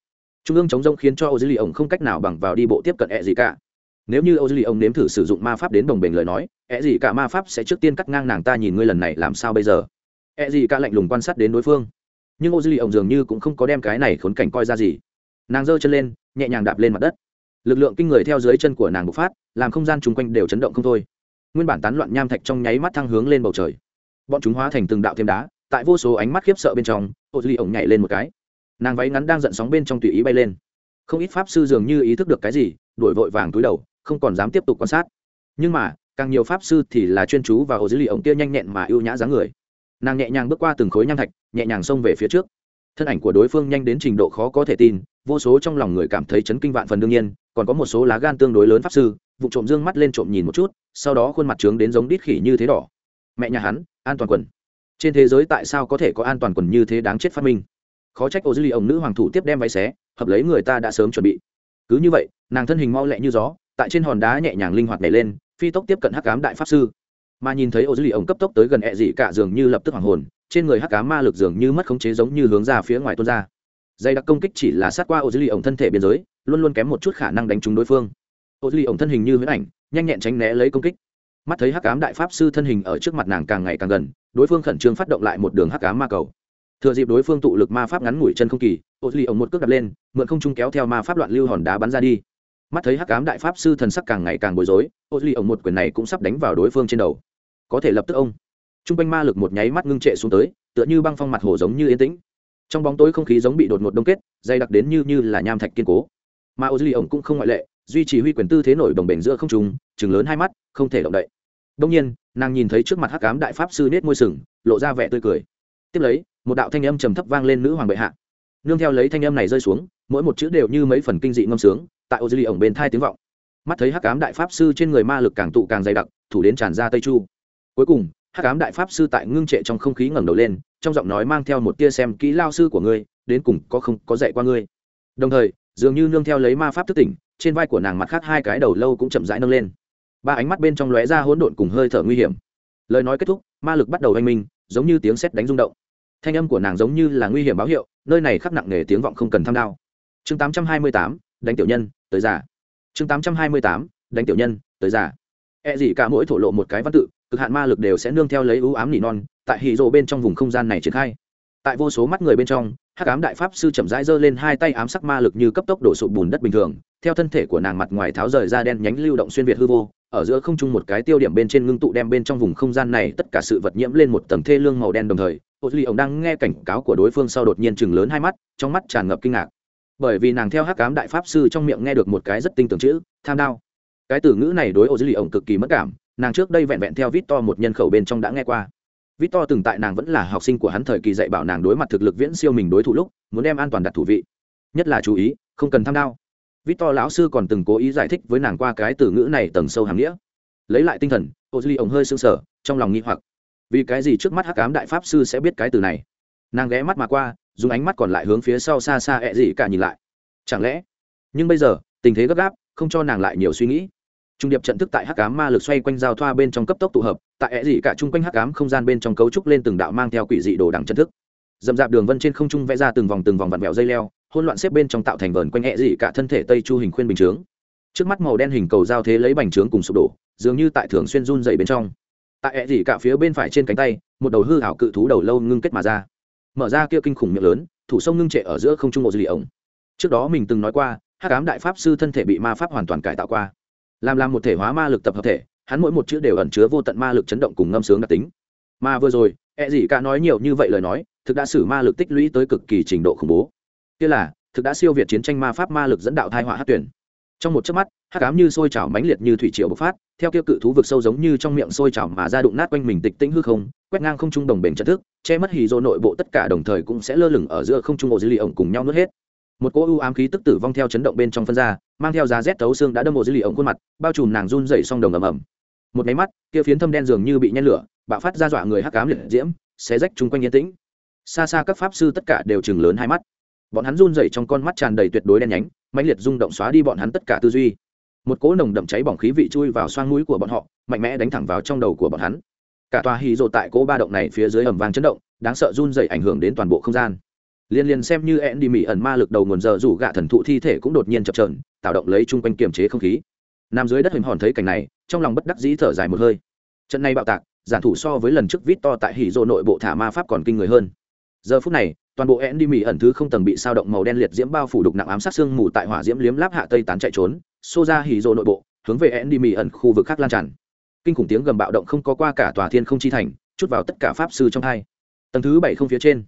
trung ương chống rông khiến cho ô dữ lì ổng không cách nào bằng vào đi bộ tiếp cận ẹ gì cả nếu như ô dữ lì ổng nếm thử sử dụng ma pháp đến đồng bình lời nói ẹ gì cả ma pháp sẽ trước tiên cắt ngang nàng ta nhìn ngươi lần này làm sao bây giờ. Ẹ gì cả lạnh lùng quan sát đến đối phương. Nhưng ô dữ lì ổng dường như cũng không có đem cái này khốn cảnh coi ra gì. Nàng giơ chân lên, nhẹ nhàng đạp lên mặt đất. Lực lượng kinh người theo dưới chân của nàng bộc phát, làm không gian chung quanh đều chấn động không thôi. Nguyên bản tán loạn nham thạch trong nháy mắt thăng hướng lên bầu trời. Bọn chúng hóa thành từng đạo thêm đá, tại vô số ánh mắt khiếp sợ bên trong ô duy ổng nhảy lên một cái nàng váy ngắn đang giận sóng bên trong tùy ý bay lên. Không ít pháp sư dường như ý thức được cái gì, đuổi vội vàng túi đầu, không còn dám tiếp tục quan sát. Nhưng mà, càng nhiều pháp sư thì là chuyên chú và hồ dưới lì ổng kia nhanh nhẹn mà ưu nhã dáng người. Nàng nhẹ nhàng bước qua từng khối nham thạch, nhẹ nhàng xông về phía trước. Thân ảnh của đối phương nhanh đến trình độ khó có thể tin, vô số trong lòng người cảm thấy chấn kinh vạn phần đương nhiên, còn có một số lá gan tương đối lớn pháp sư, vụ trộm dương mắt lên trộm nhìn một chút, sau đó khuôn mặt trướng đến giống đít khỉ như thế đỏ. Mẹ nhà hắn, an toàn quần. Trên thế giới tại sao có thể có an toàn quần như thế đáng chết phát minh? Khó trách ô dư ly ông nữ hoàng thủ tiếp đem váy xé, hợp lấy người ta đã sớm chuẩn bị. Cứ như vậy, nàng thân hình mau lẹ như gió, tại trên hòn đá nhẹ nhàng linh hoạt nhảy lên, phi tốc tiếp cận hắc cám đại pháp sư. Mà nhìn thấy ô dư ly ông cấp tốc tới gần ẹ dị cả dường như lập tức hoàng hồn, trên người hắc cám ma lực dường như mất khống chế giống như hướng ra phía ngoài tuôn ra. Dây đặc công kích chỉ là sát qua ô dư ly ông thân thể biên giới, luôn luôn kém một chút khả năng đánh trúng đối phương. Ô dư ly ông thân hình như huyễn ảnh, nhanh nhẹn tránh né lấy công kích. Mắt thấy hắc cám đại pháp sư thân hình ở trước mặt nàng càng ngày càng gần, đối phương khẩn trương phát động lại một đường hắc cám ma cầu thừa dịp đối phương tụ lực ma pháp ngắn ngủi chân không kỳ, ô duy ông một cước đập lên, mượn không trung kéo theo ma pháp loạn lưu hòn đá bắn ra đi. Mắt thấy hắc ám đại pháp sư thần sắc càng ngày càng bối rối, ô duy ông một quyền này cũng sắp đánh vào đối phương trên đầu. Có thể lập tức ông. T r u n g quanh ma lực một nháy mắt ngưng trệ xuống tới, tựa như băng phong mặt hồ giống như yên tĩnh. Trong bóng tối không khí giống bị đột ngột đông kết, dày đặc đến như như là nham thạch kiên cố. Mà ô duy ông cũng không ngoại lệ, duy trì huy quyền tư thế nổi đồng bể giữa không trùng chừng lớn hai mắt, không thể động đậy. Đông nhiên, nàng nhìn thấy trước mặt hắc ám đại pháp sư nết môi sừng, lộ ra vẻ tươi cười. Tiếp lấy một đạo thanh âm trầm thấp vang lên nữ hoàng bệ hạ. Nương theo lấy thanh âm này rơi xuống, mỗi một chữ đều như mấy phần kinh dị ngâm sướng, tại ô dư ly ổng bên thai tiếng vọng. Mắt thấy hắc cám đại pháp sư trên người ma lực càng tụ càng dày đặc, thủ đến tràn ra tây chu. Cuối cùng, hắc cám đại pháp sư tại ngưng trệ trong không khí ngẩng đầu lên, trong giọng nói mang theo một tia xem kỹ lao sư của ngươi, đến cùng có không có dạy qua ngươi. Đồng thời, dường như nương theo lấy ma pháp thức tỉnh, trên vai của nàng mặt khác hai cái đầu lâu cũng chậm rãi nâng lên. Ba ánh mắt bên trong lóe ra hỗn độn cùng hơi thở nguy hiểm. Lời nói kết thúc, ma lực bắt đầu oanh minh, giống như tiếng sét đánh rung động thanh âm của nàng giống như là nguy hiểm báo hiệu, nơi này khắc nặng nề tiếng vọng không cần tham đao. Chương tám trăm hai mươi tám, đánh tiểu nhân, tới giả chương tám trăm hai mươi tám, đánh tiểu nhân, tới giả E gì cả mỗi thổ lộ một cái văn tự, cực hạn ma lực đều sẽ nương theo lấy ưu ám nỉ non, tại hì rộ bên trong vùng không gian này triển khai. Tại vô số mắt người bên trong, hắc ám đại pháp sư chậm rãi giơ lên hai tay ám sắc ma lực như cấp tốc đổ sụp bùn đất bình thường, theo thân thể của nàng mặt ngoài tháo rời ra đen nhánh lưu động xuyên việt hư vô, ở giữa không trung một cái tiêu điểm bên trên ngưng tụ đem bên trong vùng không gian này tất cả sự vật nhiễm lên một tầng thê lương màu đen đồng thời ô duy ông đang nghe cảnh cáo của đối phương sau đột nhiên chừng lớn hai mắt, trong mắt tràn ngập kinh ngạc. Bởi vì nàng theo hắc cám đại pháp sư trong miệng nghe được một cái rất tinh tường chữ, tham đao. Cái từ ngữ này đối ô duy ông cực kỳ mất cảm, nàng trước đây vẹn vẹn theo vít to một nhân khẩu bên trong đã nghe qua. Vít to từng tại nàng vẫn là học sinh của hắn thời kỳ dạy bảo nàng đối mặt thực lực viễn siêu mình đối thủ lúc, muốn đem an toàn đặt thủ vị. Nhất là chú ý, không cần tham đao. Vít to lão sư còn từng cố ý giải thích với nàng qua cái từ ngữ này tầng sâu hàm nghĩa. Lấy lại tinh thần, ô duy ông hơi sưng sở trong lòng nghi hoặc vì cái gì trước mắt hắc ám đại pháp sư sẽ biết cái từ này? Nàng ghé mắt mà qua, dùng ánh mắt còn lại hướng phía sau xa xa ẹ gì cả nhìn lại. Chẳng lẽ? Nhưng bây giờ, tình thế gấp gáp, không cho nàng lại nhiều suy nghĩ. Trung điệp trận thức tại hắc ám ma lực xoay quanh giao thoa bên trong cấp tốc tụ hợp, tại ẹ gì cả chung quanh hắc ám không gian bên trong cấu trúc lên từng đạo mang theo quỷ dị đồ đằng trận thức. Dầm dạp đường vân trên không trung vẽ ra từng vòng từng vòng vặn vẹo dây leo hôn loạn xếp bên trong tạo thành vờn quanh ẹ dị cả thân thể tây chu hình khuyên bình chướng. Trước mắt màu đen hình cầu giao thế lấy bành trướng cùng sụp đổ, dường như tại thường xuyên run dày bên trong tại ẹ gì cả phía bên phải trên cánh tay, một đầu hư hảo cự thú đầu lâu ngưng kết mà ra. Mở ra kia kinh khủng miệng lớn, thủ sông ngưng trệ ở giữa không trung một dư lì ổng. Trước đó mình từng nói qua, hắc ám đại pháp sư thân thể bị ma pháp hoàn toàn cải tạo qua. Làm làm một thể hóa ma lực tập hợp thể, hắn mỗi một chữ đều ẩn chứa vô tận ma lực chấn động cùng ngâm sướng đặc tính. Mà vừa rồi, ẹ gì cả nói nhiều như vậy lời nói, thực đã xử ma lực tích lũy tới cực kỳ trình độ khủng bố. Kia là, thực đã siêu việt chiến tranh ma pháp ma lực dẫn đạo thai họa hát tuyển. Trong một chớp mắt, hắc ám như sôi trào mãnh liệt như thủy triều bộc phát theo kia cự thú vực sâu giống như trong miệng sôi trào mà ra đụng nát quanh mình tịch tĩnh hư không, quét ngang không trung đồng bền trận thức, che mất hì dô nội bộ tất cả đồng thời cũng sẽ lơ lửng ở giữa không trung ô dư lì ổng cùng nhau nuốt hết. Một cỗ u ám khí tức tử vong theo chấn động bên trong phân ra, mang theo giá rét thấu xương đã đâm ô dư lì ổng khuôn mặt, bao trùm nàng run dậy song đồng ầm ầm. Một máy mắt, kia phiến thâm đen dường như bị nhen lửa, bạo phát ra dọa người hắc ám liệt diễm, xé rách chung quanh yên tĩnh. Xa xa các pháp sư tất cả đều chừng lớn hai mắt. Bọn hắn run dậy trong con mắt tràn đầy tuyệt đối đen nhánh, mãnh liệt rung động xóa đi bọn hắn tất cả tư duy một cỗ nồng đậm cháy bỏng khí vị chui vào xoang mũi của bọn họ, mạnh mẽ đánh thẳng vào trong đầu của bọn hắn. Cả tòa hì rồ tại cỗ ba động này phía dưới ẩm vang chấn động, đáng sợ run dày ảnh hưởng đến toàn bộ không gian. Liên liên xem như ẹn đi mỹ ẩn ma lực đầu nguồn giờ rủ gạ thần thụ thi thể cũng đột nhiên chập trờn tạo động lấy chung quanh kiềm chế không khí. Nằm dưới đất hình hòn thấy cảnh này, trong lòng bất đắc dĩ thở dài một hơi. Trận này bạo tạc, giản thủ so với lần trước vít to tại hì rộ nội bộ thả ma pháp còn kinh người hơn. Giờ phút này, toàn bộ ẹn đi mỹ ẩn thứ không tầng bị sao động màu đen liệt diễm bao phủ đục nặng ám sát xương mù tại hỏa diễm liếm láp hạ tây tán chạy trốn xô ra hỉ rộ nội bộ, hướng về endy mì ẩn khu vực khác lan tràn. Kinh khủng tiếng gầm bạo động không có qua cả tòa thiên không chi thành, chút vào tất cả pháp sư trong hai. Tầng thứ bảy không phía trên.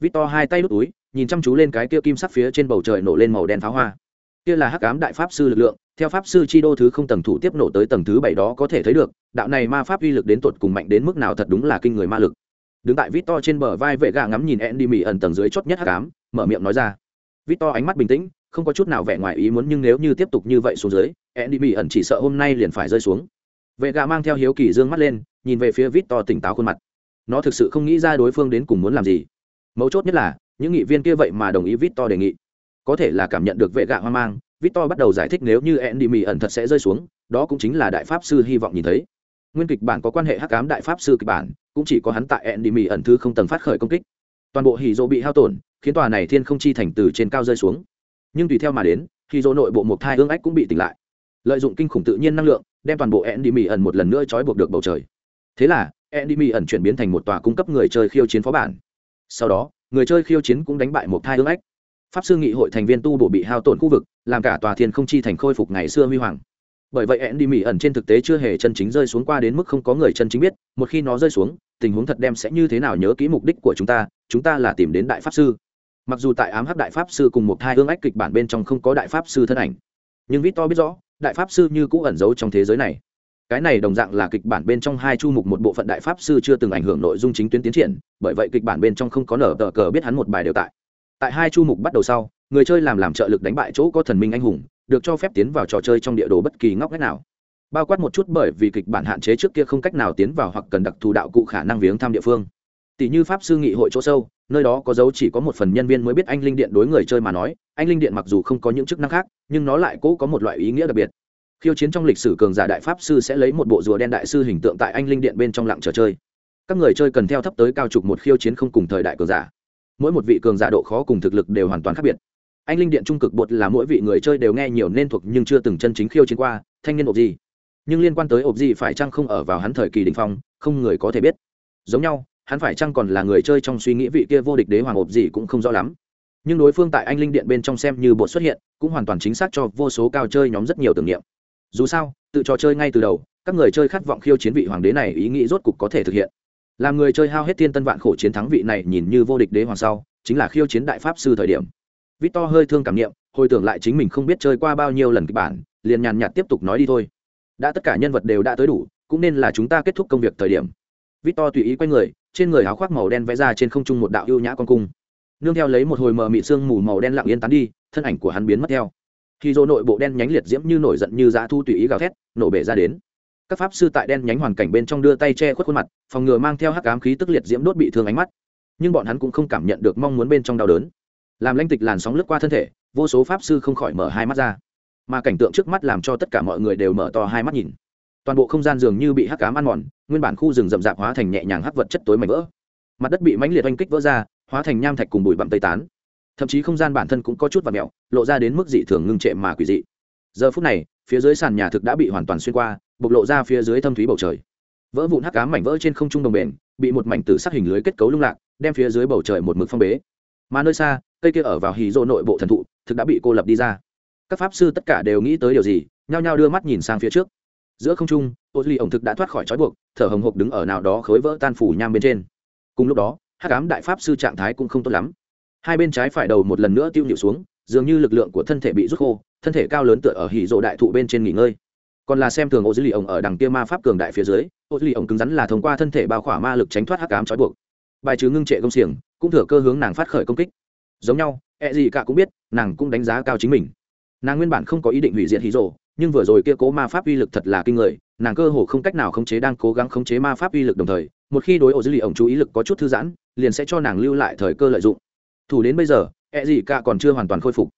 Vít to hai tay đút túi, nhìn chăm chú lên cái kia kim sắc phía trên bầu trời nổ lên màu đen pháo hoa. Kia là hắc ám đại pháp sư lực lượng, theo pháp sư chi đô thứ không tầng thủ tiếp nổ tới tầng thứ bảy đó có thể thấy được, đạo này ma pháp uy lực đến tột cùng mạnh đến mức nào thật đúng là kinh người ma lực. Đứng tại vít to trên bờ vai vệ gà ngắm nhìn endy mì ẩn tầng dưới chót nhất hắc ám, mở miệng nói ra. Vít to ánh mắt bình tĩnh không có chút nào vẻ ngoài ý muốn nhưng nếu như tiếp tục như vậy xuống dưới ẹn đi ẩn chỉ sợ hôm nay liền phải rơi xuống. Vệ gà mang theo hiếu kỳ dương mắt lên, nhìn về phía vít to tỉnh táo khuôn mặt. Nó thực sự không nghĩ ra đối phương đến cùng muốn làm gì. Mấu chốt nhất là, những nghị viên kia vậy mà đồng ý vít to đề nghị. Có thể là cảm nhận được vệ gạ hoang mang, victor bắt đầu giải thích nếu như enemy ẩn thật sẽ rơi xuống, đó cũng chính là đại pháp sư hy vọng nhìn thấy. Nguyên kịch bản có quan hệ hắc ám đại pháp sư kịch bản, cũng chỉ có hắn tại enemy ẩn thứ không tầng phát khởi công kích. Toàn bộ hỉ dỗ bị hao tổn, khiến tòa này thiên không chi thành từ trên cao rơi xuống nhưng tùy theo mà đến, khi dỗ nội bộ một thai hương ách cũng bị tỉnh lại. Lợi dụng kinh khủng tự nhiên năng lượng, đem toàn bộ enemy ẩn một lần nữa trói buộc được bầu trời. Thế là enemy ẩn chuyển biến thành một tòa cung cấp người chơi khiêu chiến phó bản. Sau đó, người chơi khiêu chiến cũng đánh bại một thai hương ách. Pháp sư nghị hội thành viên tu bổ bị hao tổn khu vực, làm cả tòa thiên không chi thành khôi phục ngày xưa huy hoàng. Bởi vậy ẹn đi mỹ ẩn trên thực tế chưa hề chân chính rơi xuống qua đến mức không có người chân chính biết, một khi nó rơi xuống, tình huống thật đem sẽ như thế nào nhớ kỹ mục đích của chúng ta chúng ta là tìm đến đại pháp sư mặc dù tại ám hắc đại pháp sư cùng một hai hương ách kịch bản bên trong không có đại pháp sư thân ảnh, nhưng vít to biết rõ, đại pháp sư như cũ ẩn giấu trong thế giới này. Cái này đồng dạng là kịch bản bên trong hai chu mục một bộ phận đại pháp sư chưa từng ảnh hưởng nội dung chính tuyến tiến triển, bởi vậy kịch bản bên trong không có nở tờ cờ biết hắn một bài đều tại. Tại hai chu mục bắt đầu sau, người chơi làm làm trợ lực đánh bại chỗ có thần minh anh hùng, được cho phép tiến vào trò chơi trong địa đồ bất kỳ ngóc ngách nào. Bao quát một chút bởi vì kịch bản hạn chế trước kia không cách nào tiến vào hoặc cần đặc thù đạo cụ khả năng viếng thăm địa phương tỷ như pháp sư nghị hội chỗ sâu, nơi đó có dấu chỉ có một phần nhân viên mới biết anh linh điện đối người chơi mà nói, anh linh điện mặc dù không có những chức năng khác, nhưng nó lại cố có một loại ý nghĩa đặc biệt. Khiêu chiến trong lịch sử cường giả đại pháp sư sẽ lấy một bộ rùa đen đại sư hình tượng tại anh linh điện bên trong lặng trò chơi. Các người chơi cần theo thấp tới cao trục một khiêu chiến không cùng thời đại cường giả. Mỗi một vị cường giả độ khó cùng thực lực đều hoàn toàn khác biệt. Anh linh điện trung cực bột là mỗi vị người chơi đều nghe nhiều nên thuộc nhưng chưa từng chân chính khiêu chiến qua, thanh niên ộp gì. Nhưng liên quan tới ộp gì phải chăng không ở vào hắn thời kỳ đình phong, không người có thể biết. Giống nhau hắn phải chăng còn là người chơi trong suy nghĩ vị kia vô địch đế hoàng ộp gì cũng không rõ lắm. Nhưng đối phương tại anh linh điện bên trong xem như bột xuất hiện, cũng hoàn toàn chính xác cho vô số cao chơi nhóm rất nhiều tưởng niệm. Dù sao, tự trò chơi ngay từ đầu, các người chơi khát vọng khiêu chiến vị hoàng đế này ý nghĩ rốt cục có thể thực hiện. Làm người chơi hao hết thiên tân vạn khổ chiến thắng vị này nhìn như vô địch đế hoàng sau, chính là khiêu chiến đại pháp sư thời điểm. Victor hơi thương cảm nghiệm hồi tưởng lại chính mình không biết chơi qua bao nhiêu lần kịch bản, liền nhàn nhạt tiếp tục nói đi thôi. Đã tất cả nhân vật đều đã tới đủ, cũng nên là chúng ta kết thúc công việc thời điểm. Victor tùy ý quay người trên người áo khoác màu đen vẽ ra trên không trung một đạo ưu nhã con cung. Nương theo lấy một hồi mờ mị sương mù màu đen lặng yên tán đi, thân ảnh của hắn biến mất theo. Khi dỗ nội bộ đen nhánh liệt diễm như nổi giận như dã thu tùy ý gào thét, nổ bể ra đến. Các pháp sư tại đen nhánh hoàn cảnh bên trong đưa tay che khuất khuôn mặt, phòng ngừa mang theo hắc ám khí tức liệt diễm đốt bị thương ánh mắt. Nhưng bọn hắn cũng không cảm nhận được mong muốn bên trong đau đớn. Làm lanh tịch làn sóng lướt qua thân thể, vô số pháp sư không khỏi mở hai mắt ra. Mà cảnh tượng trước mắt làm cho tất cả mọi người đều mở to hai mắt nhìn toàn bộ không gian dường như bị hắc cám ăn mòn, nguyên bản khu rừng rậm rạp hóa thành nhẹ nhàng hắc vật chất tối mảnh vỡ. Mặt đất bị mãnh liệt oanh kích vỡ ra, hóa thành nham thạch cùng bụi bặm tây tán. Thậm chí không gian bản thân cũng có chút và mẹo lộ ra đến mức dị thường ngưng trệ mà quỷ dị. Giờ phút này, phía dưới sàn nhà thực đã bị hoàn toàn xuyên qua, bộc lộ ra phía dưới thâm thúy bầu trời. Vỡ vụn hắc cám mảnh vỡ trên không trung đồng bền, bị một mảnh tử sắc hình lưới kết cấu lung lạc, đem phía dưới bầu trời một mực phong bế. Mà nơi xa, cây kia ở vào hì rô nội bộ thần thụ, thực đã bị cô lập đi ra. Các pháp sư tất cả đều nghĩ tới điều gì, nhao nhao đưa mắt nhìn sang phía trước giữa không trung, ô ly ổng thực đã thoát khỏi trói buộc, thở hồng hộc đứng ở nào đó khối vỡ tan phủ nham bên trên. Cùng lúc đó hát cám đại pháp sư trạng thái cũng không tốt lắm. Hai bên trái phải đầu một lần nữa tiêu nhịu xuống, dường như lực lượng của thân thể bị rút khô, thân thể cao lớn tựa ở hỉ rộ đại thụ bên trên nghỉ ngơi. Còn là xem thường ô duy ổng ở đằng kia ma pháp cường đại phía dưới, ô duy ổng cứng rắn là thông qua thân thể bao khỏa ma lực tránh thoát hắc cám trói buộc. Bài trừ ngưng trệ công xiềng, cũng thừa cơ hướng nàng phát khởi công kích. Giống nhau e gì cả cũng biết, nàng cũng đánh giá cao chính mình. Nàng nguyên bản không có ý định hủy diệt hí rồ nhưng vừa rồi kia cố ma pháp uy lực thật là kinh người, nàng cơ hồ không cách nào khống chế đang cố gắng khống chế ma pháp uy lực đồng thời, một khi đối ổ dữ lì ổng chú ý lực có chút thư giãn, liền sẽ cho nàng lưu lại thời cơ lợi dụng. Thủ đến bây giờ e gì cả còn chưa hoàn toàn khôi phục.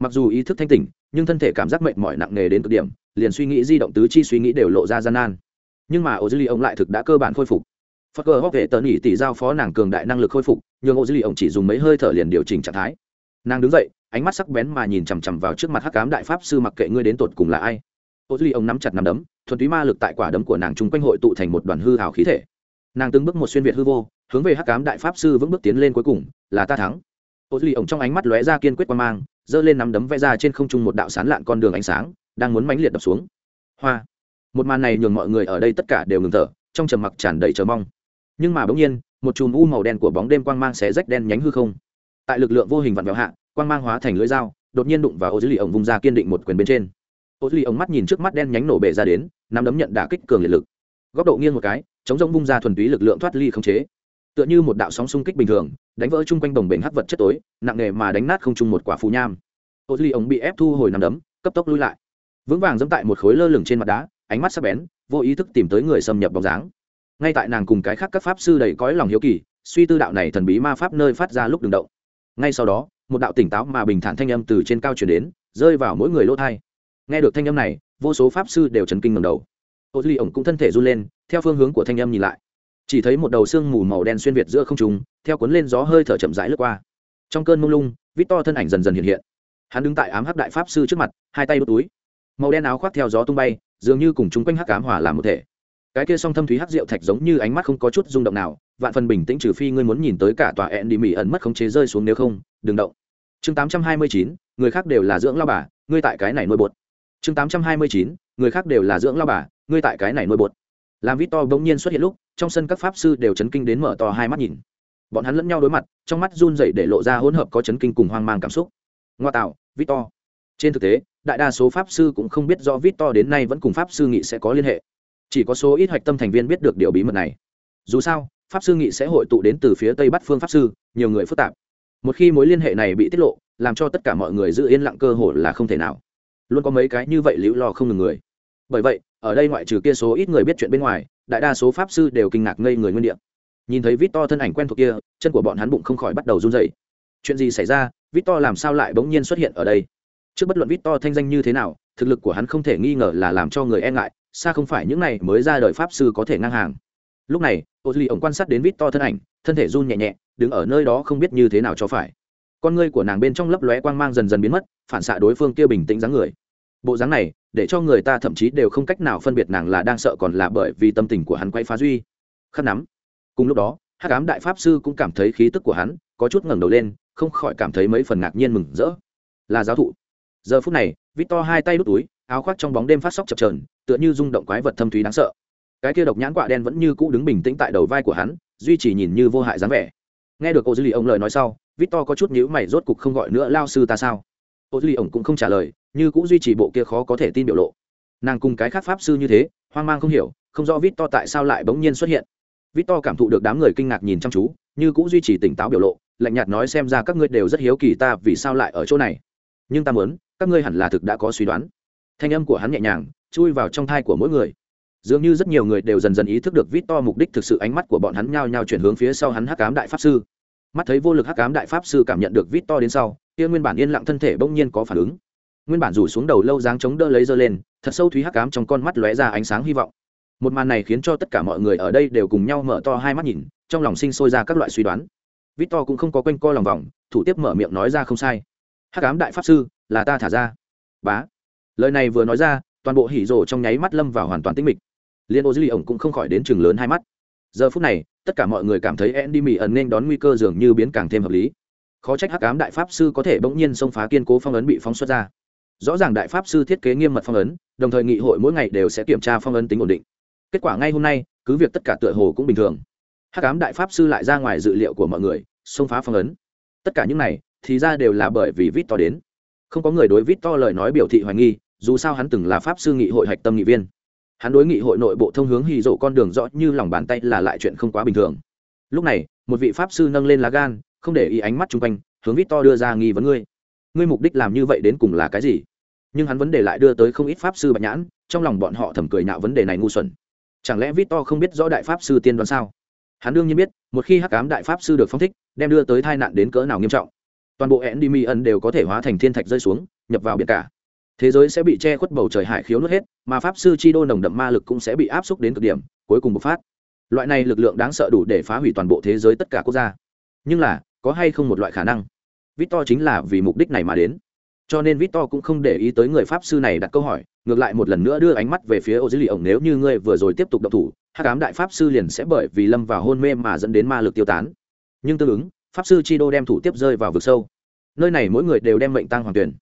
Mặc dù ý thức thanh tỉnh, nhưng thân thể cảm giác mệt mỏi nặng nề đến cực điểm, liền suy nghĩ di động tứ chi suy nghĩ đều lộ ra gian nan. Nhưng mà ổ dữ lì ổng lại thực đã cơ bản khôi phục. Phật cờ hóc vệ tờ nhỉ tỷ giao phó nàng cường đại năng lực khôi phục, nhưng ổ dữ lì ổng chỉ dùng mấy hơi thở liền điều chỉnh trạng thái. Nàng đứng dậy ánh mắt sắc bén mà nhìn chằm chằm vào trước mặt hắc cám đại pháp sư mặc kệ ngươi đến tột cùng là ai. Ô duy ông nắm chặt nắm đấm, thuần túy ma lực tại quả đấm của nàng chung quanh hội tụ thành một đoàn hư hào khí thể. Nàng từng bước một xuyên việt hư vô, hướng về hắc cám đại pháp sư vững bước tiến lên cuối cùng, là ta thắng. Ô duy ông trong ánh mắt lóe ra kiên quyết qua mang, giơ lên nắm đấm vẽ ra trên không trung một đạo sán lạn con đường ánh sáng, đang muốn mãnh liệt đập xuống. Hoa! Một màn này nhường mọi người ở đây tất cả đều ngừng thở, trong trầm mặc tràn đầy chờ mong. Nhưng mà bỗng nhiên, một chùm u màu đen của bóng đêm quang mang xé rách đen nhánh hư không. Tại lực lượng vô hình vặn vẹo hạ quang mang hóa thành lưỡi dao, đột nhiên đụng vào ô dư lì ổng vung ra kiên định một quyền bên trên. Ô dư lì ổng mắt nhìn trước mắt đen nhánh nổ bể ra đến, nắm đấm nhận đả kích cường liệt lực. Góc độ nghiêng một cái, chống rông vung ra thuần túy lực lượng thoát ly không chế. Tựa như một đạo sóng xung kích bình thường, đánh vỡ chung quanh đồng bể hắc vật chất tối, nặng nề mà đánh nát không chung một quả phù nham. Ô dư lì ổng bị ép thu hồi nắm đấm, cấp tốc lui lại. Vững vàng dẫm tại một khối lơ lửng trên mặt đá, ánh mắt sắc bén, vô ý thức tìm tới người xâm nhập bóng dáng. Ngay tại nàng cùng cái khác các pháp sư đầy cõi lòng hiếu kỳ, suy tư đạo này thần bí ma pháp nơi phát ra lúc đường động. Ngay sau đó một đạo tỉnh táo mà bình thản thanh âm từ trên cao chuyển đến, rơi vào mỗi người lỗ thai. Nghe được thanh âm này, vô số pháp sư đều chấn kinh ngầm đầu. Ô duy ổng cũng thân thể run lên, theo phương hướng của thanh âm nhìn lại. Chỉ thấy một đầu xương mù màu đen xuyên việt giữa không trùng theo cuốn lên gió hơi thở chậm rãi lướt qua. Trong cơn mông lung vít to thân ảnh dần dần hiện hiện. Hắn đứng tại ám hắc đại pháp sư trước mặt, hai tay đốt túi. Màu đen áo khoác theo gió tung bay, dường như cùng chúng quanh hắc ám hỏa làm một thể. Cái kia song thâm thúy hắc rượu thạch giống như ánh mắt không có chút rung động nào, vạn phần bình tĩnh trừ phi ngươi muốn nhìn tới cả tòa ẹn đi mỹ ẩn mất khống chế rơi xuống nếu không, đừng động chương tám trăm hai mươi chín, người khác đều là dưỡng lao bà, ngươi tại cái này nuôi bột. Chương tám trăm hai mươi chín, người khác đều là dưỡng lao bà, ngươi tại cái này nuôi bột. Làm vít to bỗng nhiên xuất hiện lúc, trong sân các pháp sư đều chấn kinh đến mở to hai mắt nhìn. Bọn hắn lẫn nhau đối mặt, trong mắt run dậy để lộ ra hỗn hợp có chấn kinh cùng hoang mang cảm xúc. Ngoa tạo vít to trên thực tế, đại đa số pháp sư cũng không biết do vít to đến nay vẫn cùng pháp sư nghị sẽ có liên hệ. Chỉ có số ít hoạch tâm thành viên biết được điều bí mật này. Dù sao, pháp sư nghị sẽ hội tụ đến từ phía tây bắc phương pháp sư, nhiều người phức tạp một khi mối liên hệ này bị tiết lộ, làm cho tất cả mọi người giữ yên lặng cơ hội là không thể nào. Luôn có mấy cái như vậy liễu lo không ngừng người. Bởi vậy, ở đây ngoại trừ kia số ít người biết chuyện bên ngoài, đại đa số pháp sư đều kinh ngạc ngây người nguyên đ i ệ nhìn thấy vít to thân ảnh quen thuộc kia, chân của bọn hắn bụng không khỏi bắt đầu run dày chuyện gì xảy ra? Vít to làm sao lại bỗng nhiên xuất hiện ở đây? Trước bất luận vít to thanh danh như thế nào, thực lực của hắn không thể nghi ngờ là làm cho người e ngại, xa không phải những này mới ra đời pháp sư có thể ngang hàng. Lúc này ô duy ổng quan sát đến vít to thân ảnh, thân thể run nhẹ nhẹ đứng ở nơi đó không biết như thế nào cho phải. Con ngươi của nàng bên trong lấp lóe quang mang dần dần biến mất, phản xạ đối phương kia bình tĩnh dáng người. Bộ dáng này, để cho người ta thậm chí đều không cách nào phân biệt nàng là đang sợ còn là bởi vì tâm tình của hắn quay phá duy. Khắc nắm. Cùng lúc đó hát cám đại pháp sư cũng cảm thấy khí tức của hắn có chút ngẩng đầu lên, không khỏi cảm thấy mấy phần ngạc nhiên mừng rỡ. Là giáo thụ. Giờ phút này, victor hai tay đút túi, áo khoác trong bóng đêm phát sóc chập trờn tựa như rung động quái vật thâm thúy đáng sợ. Cái kia độc nhãn quạ đen vẫn như cũ đứng bình tĩnh tại đầu vai của hắn, duy trì nhìn như vô hại dáng vẻ nghe được cô dư lì ông lời nói sau, victor có chút nhữ mày, rốt cục không gọi nữa, lao sư ta sao? Ô dư lì ông cũng không trả lời, như cũng duy trì bộ kia khó có thể tin biểu lộ. Nàng cùng cái khác pháp sư như thế, hoang mang không hiểu, không rõ victor tại sao lại bỗng nhiên xuất hiện. Victor cảm thụ được đám người kinh ngạc nhìn chăm chú, như cũng duy trì tỉnh táo biểu lộ, lạnh nhạt nói, xem ra các ngươi đều rất hiếu kỳ ta vì sao lại ở chỗ này. Nhưng ta muốn, các ngươi hẳn là thực đã có suy đoán. Thanh âm của hắn nhẹ nhàng, chui vào trong thai của mỗi người. Dường như rất nhiều người đều dần dần ý thức được vít to mục đích thực sự, ánh mắt của bọn hắn nhao nhao chuyển hướng phía sau hắn hắc cám đại pháp sư mắt thấy vô lực hắc cám đại pháp sư cảm nhận được vít to đến sau, kia nguyên bản yên lặng thân thể bỗng nhiên có phản ứng. Nguyên bản rủ xuống đầu lâu dáng chống đỡ lấy dơ lên, thật sâu thúy hắc cám trong con mắt lóe ra ánh sáng hy vọng. Một màn này khiến cho tất cả mọi người ở đây đều cùng nhau mở to hai mắt nhìn, trong lòng sinh sôi ra các loại suy đoán. Vít to cũng không có quanh co lòng vòng, thủ tiếp mở miệng nói ra không sai. Hắc cám đại pháp sư, là ta thả ra. Bá. Lời này vừa nói ra, toàn bộ hỉ rồ trong nháy mắt lâm vào hoàn toàn tĩnh mịch. Liên ô dư ly ổng cũng không khỏi đến chừng lớn hai mắt giờ phút này, tất cả mọi người cảm thấy andy mỹ ẩn nên đón nguy cơ dường như biến càng thêm hợp lý. Khó trách hắc ám đại pháp sư có thể bỗng nhiên xông phá kiên cố phong ấn bị phóng xuất ra. Rõ ràng đại pháp sư thiết kế nghiêm mật phong ấn, đồng thời nghị hội mỗi ngày đều sẽ kiểm tra phong ấn tính ổn định. Kết quả ngay hôm nay, cứ việc tất cả tựa hồ cũng bình thường. Hắc ám đại pháp sư lại ra ngoài dự liệu của mọi người, xông phá phong ấn. Tất cả những này, thì ra đều là bởi vì vít to đến. Không có người đối vít to lời nói biểu thị hoài nghi, dù sao hắn từng là pháp sư nghị hội hạch tâm nghị viên hắn đối nghị hội nội bộ thông hướng hì rộ con đường rõ như lòng bàn tay là lại chuyện không quá bình thường. Lúc này, một vị pháp sư nâng lên lá gan, không để ý ánh mắt chung quanh, hướng vít to đưa ra nghi vấn ngươi. Ngươi mục đích làm như vậy đến cùng là cái gì? Nhưng hắn vấn đề lại đưa tới không ít pháp sư bạch nhãn, trong lòng bọn họ thầm cười nhạo vấn đề này ngu xuẩn. Chẳng lẽ vít to không biết rõ đại pháp sư tiên đoán sao? Hắn đương nhiên biết, một khi hắc cám đại pháp sư được phong thích, đem đưa tới tai nạn đến cỡ nào nghiêm trọng. Toàn bộ ẹn mi đều có thể hóa thành thiên thạch rơi xuống, nhập vào biển cả thế giới sẽ bị che khuất bầu trời hải khiếu nuốt hết, mà pháp sư chi đô nồng đậm ma lực cũng sẽ bị áp xúc đến cực điểm, cuối cùng bộc phát. Loại này lực lượng đáng sợ đủ để phá hủy toàn bộ thế giới tất cả quốc gia. Nhưng là, có hay không một loại khả năng? Victor chính là vì mục đích này mà đến. Cho nên victor cũng không để ý tới người pháp sư này đặt câu hỏi, ngược lại một lần nữa đưa ánh mắt về phía ô dữ lì ổng nếu như ngươi vừa rồi tiếp tục độc thủ, hắc ám đại pháp sư liền sẽ bởi vì lâm vào hôn mê mà dẫn đến ma lực tiêu tán. Nhưng tương ứng, pháp sư chi đô đem thủ tiếp rơi vào vực sâu. Nơi này mỗi người đều đem mệnh tăng hoàng tuyển.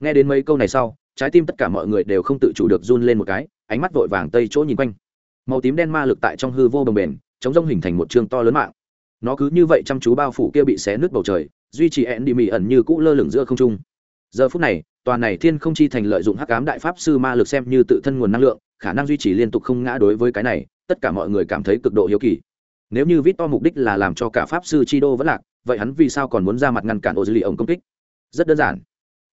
Nghe đến mấy câu này sau trái tim tất cả mọi người đều không tự chủ được run lên một cái, ánh mắt vội vàng tây chỗ nhìn quanh. Màu tím đen ma lực tại trong hư vô đồng bền chống rông hình thành một chương to lớn mạng. Nó cứ như vậy chăm chú bao phủ kia bị xé nứt bầu trời, duy trì ẹn đi mị ẩn như cũ lơ lửng giữa không trung. Giờ phút này, tòa này thiên không chi thành lợi dụng hắc ám đại pháp sư ma lực xem như tự thân nguồn năng lượng, khả năng duy trì liên tục không ngã đối với cái này, tất cả mọi người cảm thấy cực độ hiếu kỳ. Nếu như vít to mục đích là làm cho cả pháp sư chi đô vẫn lạc, vậy hắn vì sao còn muốn ra mặt ngăn cản ô dư lì ổng công kích? Rất đơn giản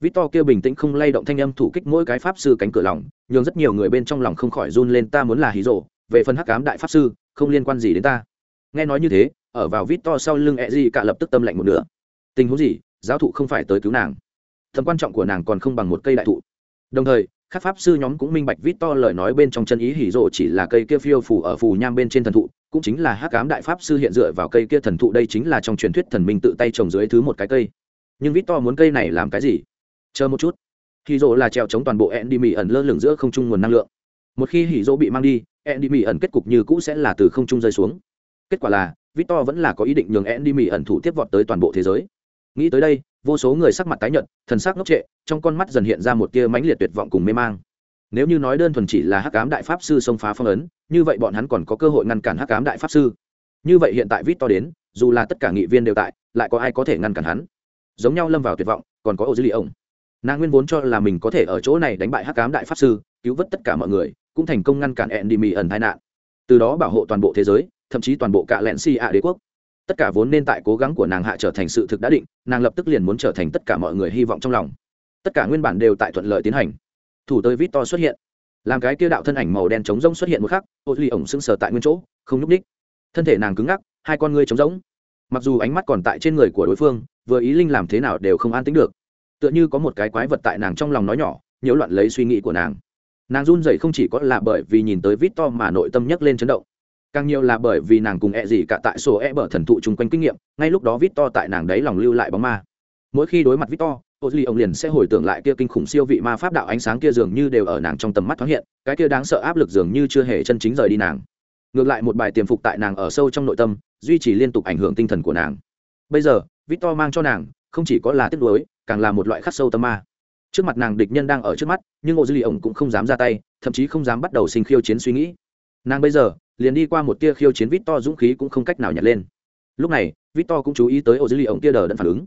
vít to kêu bình tĩnh không lay động thanh âm thủ kích mỗi cái pháp sư cánh cửa lòng, nhường rất nhiều người bên trong lòng không khỏi run lên, ta muốn là hí rộ về phần hắc ám đại pháp sư, không liên quan gì đến ta. Nghe nói như thế, ở vào vít to sau lưng e gì cả lập tức tâm lạnh một nửa. Tình huống gì? Giáo thụ không phải tới cứu nàng. Tầm quan trọng của nàng còn không bằng một cây đại thụ. Đồng thời, các pháp sư nhóm cũng minh bạch vít to lời nói bên trong chân ý hỉ rộ chỉ là cây kia phiêu phủ ở phù nham bên trên thần thụ, cũng chính là hắc ám đại pháp sư hiện dựa vào cây kia thần thụ, đây chính là trong truyền thuyết thần minh tự tay trồng dưới thứ một cái cây. Nhưng vít to muốn cây này làm cái gì? Chờ một chút. Hỉ rỗ là trèo chống toàn bộ ẹn đi mì ẩn lơ lửng giữa không trung nguồn năng lượng. Một khi hỉ rỗ bị mang đi ẹn đi mì ẩn kết cục như cũ sẽ là từ không trung rơi xuống. Kết quả là vít to vẫn là có ý định nhường ẹn đi mì ẩn thủ tiếp vọt tới toàn bộ thế giới. Nghĩ tới đây, vô số người sắc mặt tái nhợt, thần sắc ngốc trệ, trong con mắt dần hiện ra một tia mãnh liệt tuyệt vọng cùng mê mang. Nếu như nói đơn thuần chỉ là hắc ám đại pháp sư xông phá phong ấn, như vậy bọn hắn còn có cơ hội ngăn cản hắc ám đại pháp sư. Như vậy hiện tại vít to đến, dù là tất cả nghị viên đều tại, lại có ai có thể ngăn cản hắn? Giống nhau lâm vào tuyệt vọng, còn có ô dư lì ông nàng nguyên vốn cho là mình có thể ở chỗ này đánh bại hắc ám đại pháp sư, cứu vớt tất cả mọi người, cũng thành công ngăn cản ẹn đi mì ẩn tai nạn. Từ đó bảo hộ toàn bộ thế giới, thậm chí toàn bộ cả lẹn si ạ đế quốc. Tất cả vốn nên tại cố gắng của nàng hạ trở thành sự thực đã định, nàng lập tức liền muốn trở thành tất cả mọi người hy vọng trong lòng. Tất cả nguyên bản đều tại thuận lợi tiến hành. Thủ tới vít to xuất hiện. Làm cái kia đạo thân ảnh màu đen trống rỗng xuất hiện một khắc ô duy ổng sững sờ tại nguyên chỗ, không nhúc ních thân thể nàng cứng ngắc, hai con ngươi trống rỗng. Mặc dù ánh mắt còn tại trên người của đối phương, vừa ý linh làm thế nào đều không an tính được tựa như có một cái quái vật tại nàng trong lòng nói nhỏ, nhiễu loạn lấy suy nghĩ của nàng. Nàng run rẩy không chỉ có là bởi vì nhìn tới vít to mà nội tâm nhấc lên chấn động, càng nhiều là bởi vì nàng cùng e gì cả tại sổ e bở thần thụ chung quanh kinh nghiệm, ngay lúc đó vít to tại nàng đấy lòng lưu lại bóng ma. Mỗi khi đối mặt vít to ô duy ông liền sẽ hồi tưởng lại kia kinh khủng siêu vị ma pháp đạo ánh sáng kia dường như đều ở nàng trong tầm mắt thoáng hiện, cái kia đáng sợ áp lực dường như chưa hề chân chính rời đi nàng. Ngược lại một bài tiềm phục tại nàng ở sâu trong nội tâm, duy trì liên tục ảnh hưởng tinh thần của nàng. Bây giờ, victor mang cho nàng không chỉ có là tiếc nuối, càng là một loại khắc sâu tâm ma. Trước mặt nàng địch nhân đang ở trước mắt, nhưng ô Lì ông cũng không dám ra tay, thậm chí không dám bắt đầu sinh khiêu chiến suy nghĩ. Nàng bây giờ, liền đi qua một tia khiêu chiến victor dũng khí cũng không cách nào nhặt lên. Lúc này, victor cũng chú ý tới ô Lì ông tia đờ đẫn phản ứng.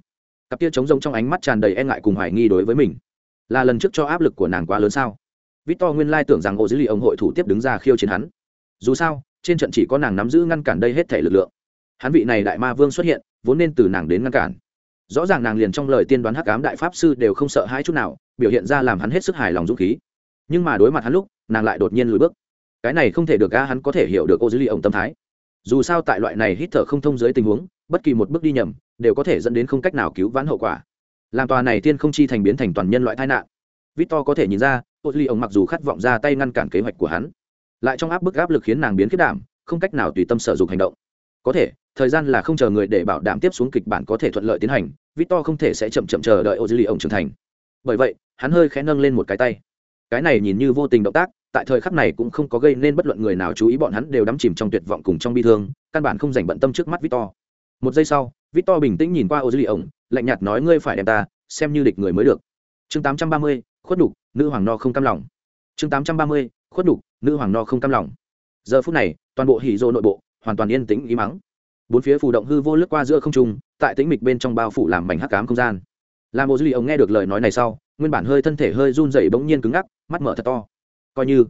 Cặp tia trống rông trong ánh mắt tràn đầy e ngại cùng hoài nghi đối với mình. Là lần trước cho áp lực của nàng quá lớn sao? Victor nguyên lai tưởng rằng ô dư lì ông hội thủ tiếp đứng ra khiêu chiến hắn. Dù sao, trên trận chỉ có nàng nắm giữ ngăn cản đây hết thể lực lượng. Hắn vị này đại ma vương xuất hiện, vốn nên từ nàng đến ngăn cản rõ ràng nàng liền trong lời tiên đoán hắc ám đại pháp sư đều không sợ hai chút nào, biểu hiện ra làm hắn hết sức hài lòng dũng khí. Nhưng mà đối mặt hắn lúc, nàng lại đột nhiên lùi bước. Cái này không thể được ga hắn có thể hiểu được ô dữ ly ông tâm thái. Dù sao tại loại này hít thở không thông dưới tình huống, bất kỳ một bước đi nhầm, đều có thể dẫn đến không cách nào cứu vãn hậu quả. Làm tòa này tiên không chi thành biến thành toàn nhân loại tai nạn. Victor có thể nhìn ra ô ly ông mặc dù khát vọng ra tay ngăn cản kế hoạch của hắn, lại trong áp bức áp lực khiến nàng biến kết đảm, không cách nào tùy tâm sở dụng hành động có thể thời gian là không chờ người để bảo đảm tiếp xuống kịch bản có thể thuận lợi tiến hành victor không thể sẽ chậm chậm chờ đợi ô dư ông trưởng thành. Bởi vậy hắn hơi khẽ nâng lên một cái tay. Cái này nhìn như vô tình động tác tại thời khắc này cũng không có gây nên bất luận người nào chú ý bọn hắn đều đắm chìm trong tuyệt vọng cùng trong bi thương căn bản không dành bận tâm trước mắt victor. Một giây sau victor bình tĩnh nhìn qua ô dư ổng lạnh nhạt nói ngươi phải đem ta xem như địch người mới được. Chương 830, khuất đục nữ hoàng no không cam lòng. Chương 830, khuất đục nữ hoàng no không cam lòng. Giờ phút này toàn bộ hỉ dô nội bộ hoàn toàn yên tĩnh, ý mắng. Bốn phía phù động hư vô lướt qua giữa không trung, tại tĩnh mịch bên trong bao phủ làm mảnh hắc cám không gian. Làm ô dư ông nghe được lời nói này sau, nguyên bản hơi thân thể hơi run rẩy bỗng nhiên cứng ngắc, mắt mở thật to. Coi như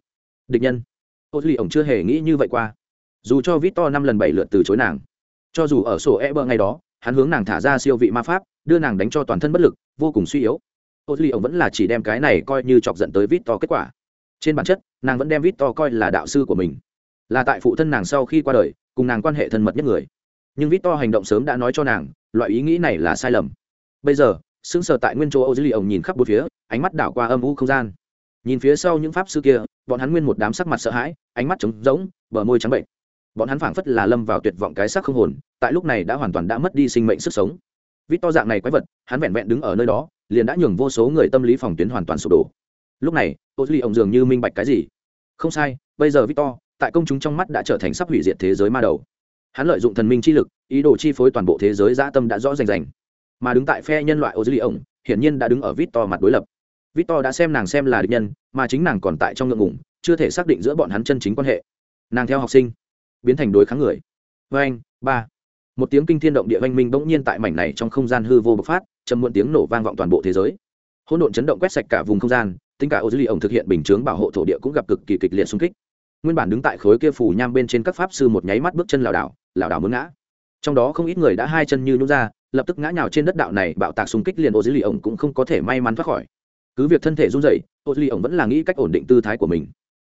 địch nhân. Ô dư ông chưa hề nghĩ như vậy qua. Dù cho vít to năm lần bảy lượt từ chối nàng, cho dù ở sổ e bờ ngày đó, hắn hướng nàng thả ra siêu vị ma pháp, đưa nàng đánh cho toàn thân bất lực, vô cùng suy yếu. Ô duy ông vẫn là chỉ đem cái này coi như chọc giận tới vít to kết quả. Trên bản chất, nàng vẫn đem vít to coi là đạo sư của mình. Là tại phụ thân nàng sau khi qua đời cùng nàng quan hệ thân mật nhất người. Nhưng vít to hành động sớm đã nói cho nàng, loại ý nghĩ này là sai lầm. Bây giờ, sững sờ tại nguyên chỗ Âu Dữ duy ông nhìn khắp bốn phía, ánh mắt đảo qua âm u không gian. Nhìn phía sau những pháp sư kia, bọn hắn nguyên một đám sắc mặt sợ hãi, ánh mắt trống rỗng, bờ môi trắng bệnh. Bọn hắn phảng phất là lâm vào tuyệt vọng cái xác không hồn, tại lúc này đã hoàn toàn đã mất đi sinh mệnh sức sống. Vít to dạng này quái vật, hắn vẹn vẹn đứng ở nơi đó, liền đã nhường vô số người tâm lý phòng tuyến hoàn toàn sụp đổ. Lúc này ô duy ông dường như minh bạch cái gì. Không sai, bây giờ victor tại công chúng trong mắt đã trở thành sắp hủy diệt thế giới ma đầu. Hắn lợi dụng thần minh chi lực, ý đồ chi phối toàn bộ thế giới dã tâm đã rõ rành rành. Mà đứng tại phe nhân loại ô dưới ổng hiển nhiên đã đứng ở vít to mặt đối lập. Vít to đã xem nàng xem là địch nhân, mà chính nàng còn tại trong ngượng ngủng chưa thể xác định giữa bọn hắn chân chính quan hệ. Nàng theo học sinh, biến thành đối kháng người. Vê anh ba. Một tiếng kinh thiên động địa oanh minh bỗng nhiên tại mảnh này trong không gian hư vô bộc phát chầm muộn tiếng nổ vang vọng toàn bộ thế giới. Hỗn độn chấn động quét sạch cả vùng không gian, tính cả ô dưới ly ổng thực hiện bình chướng bảo hộ thổ địa cũng gặp cực kỳ kịch liệt xung kích nguyên bản đứng tại khối kia phủ nham bên trên các pháp sư một nháy mắt bước chân lảo đảo lảo đảo muốn ngã. Trong đó không ít người đã hai chân như nhún ra, lập tức ngã nhào trên đất đạo này bạo tạc xung kích liền ô dư lì ổng cũng không có thể may mắn thoát khỏi. Cứ việc thân thể run rẩy ô dư ly ổng vẫn là nghĩ cách ổn định tư thái của mình.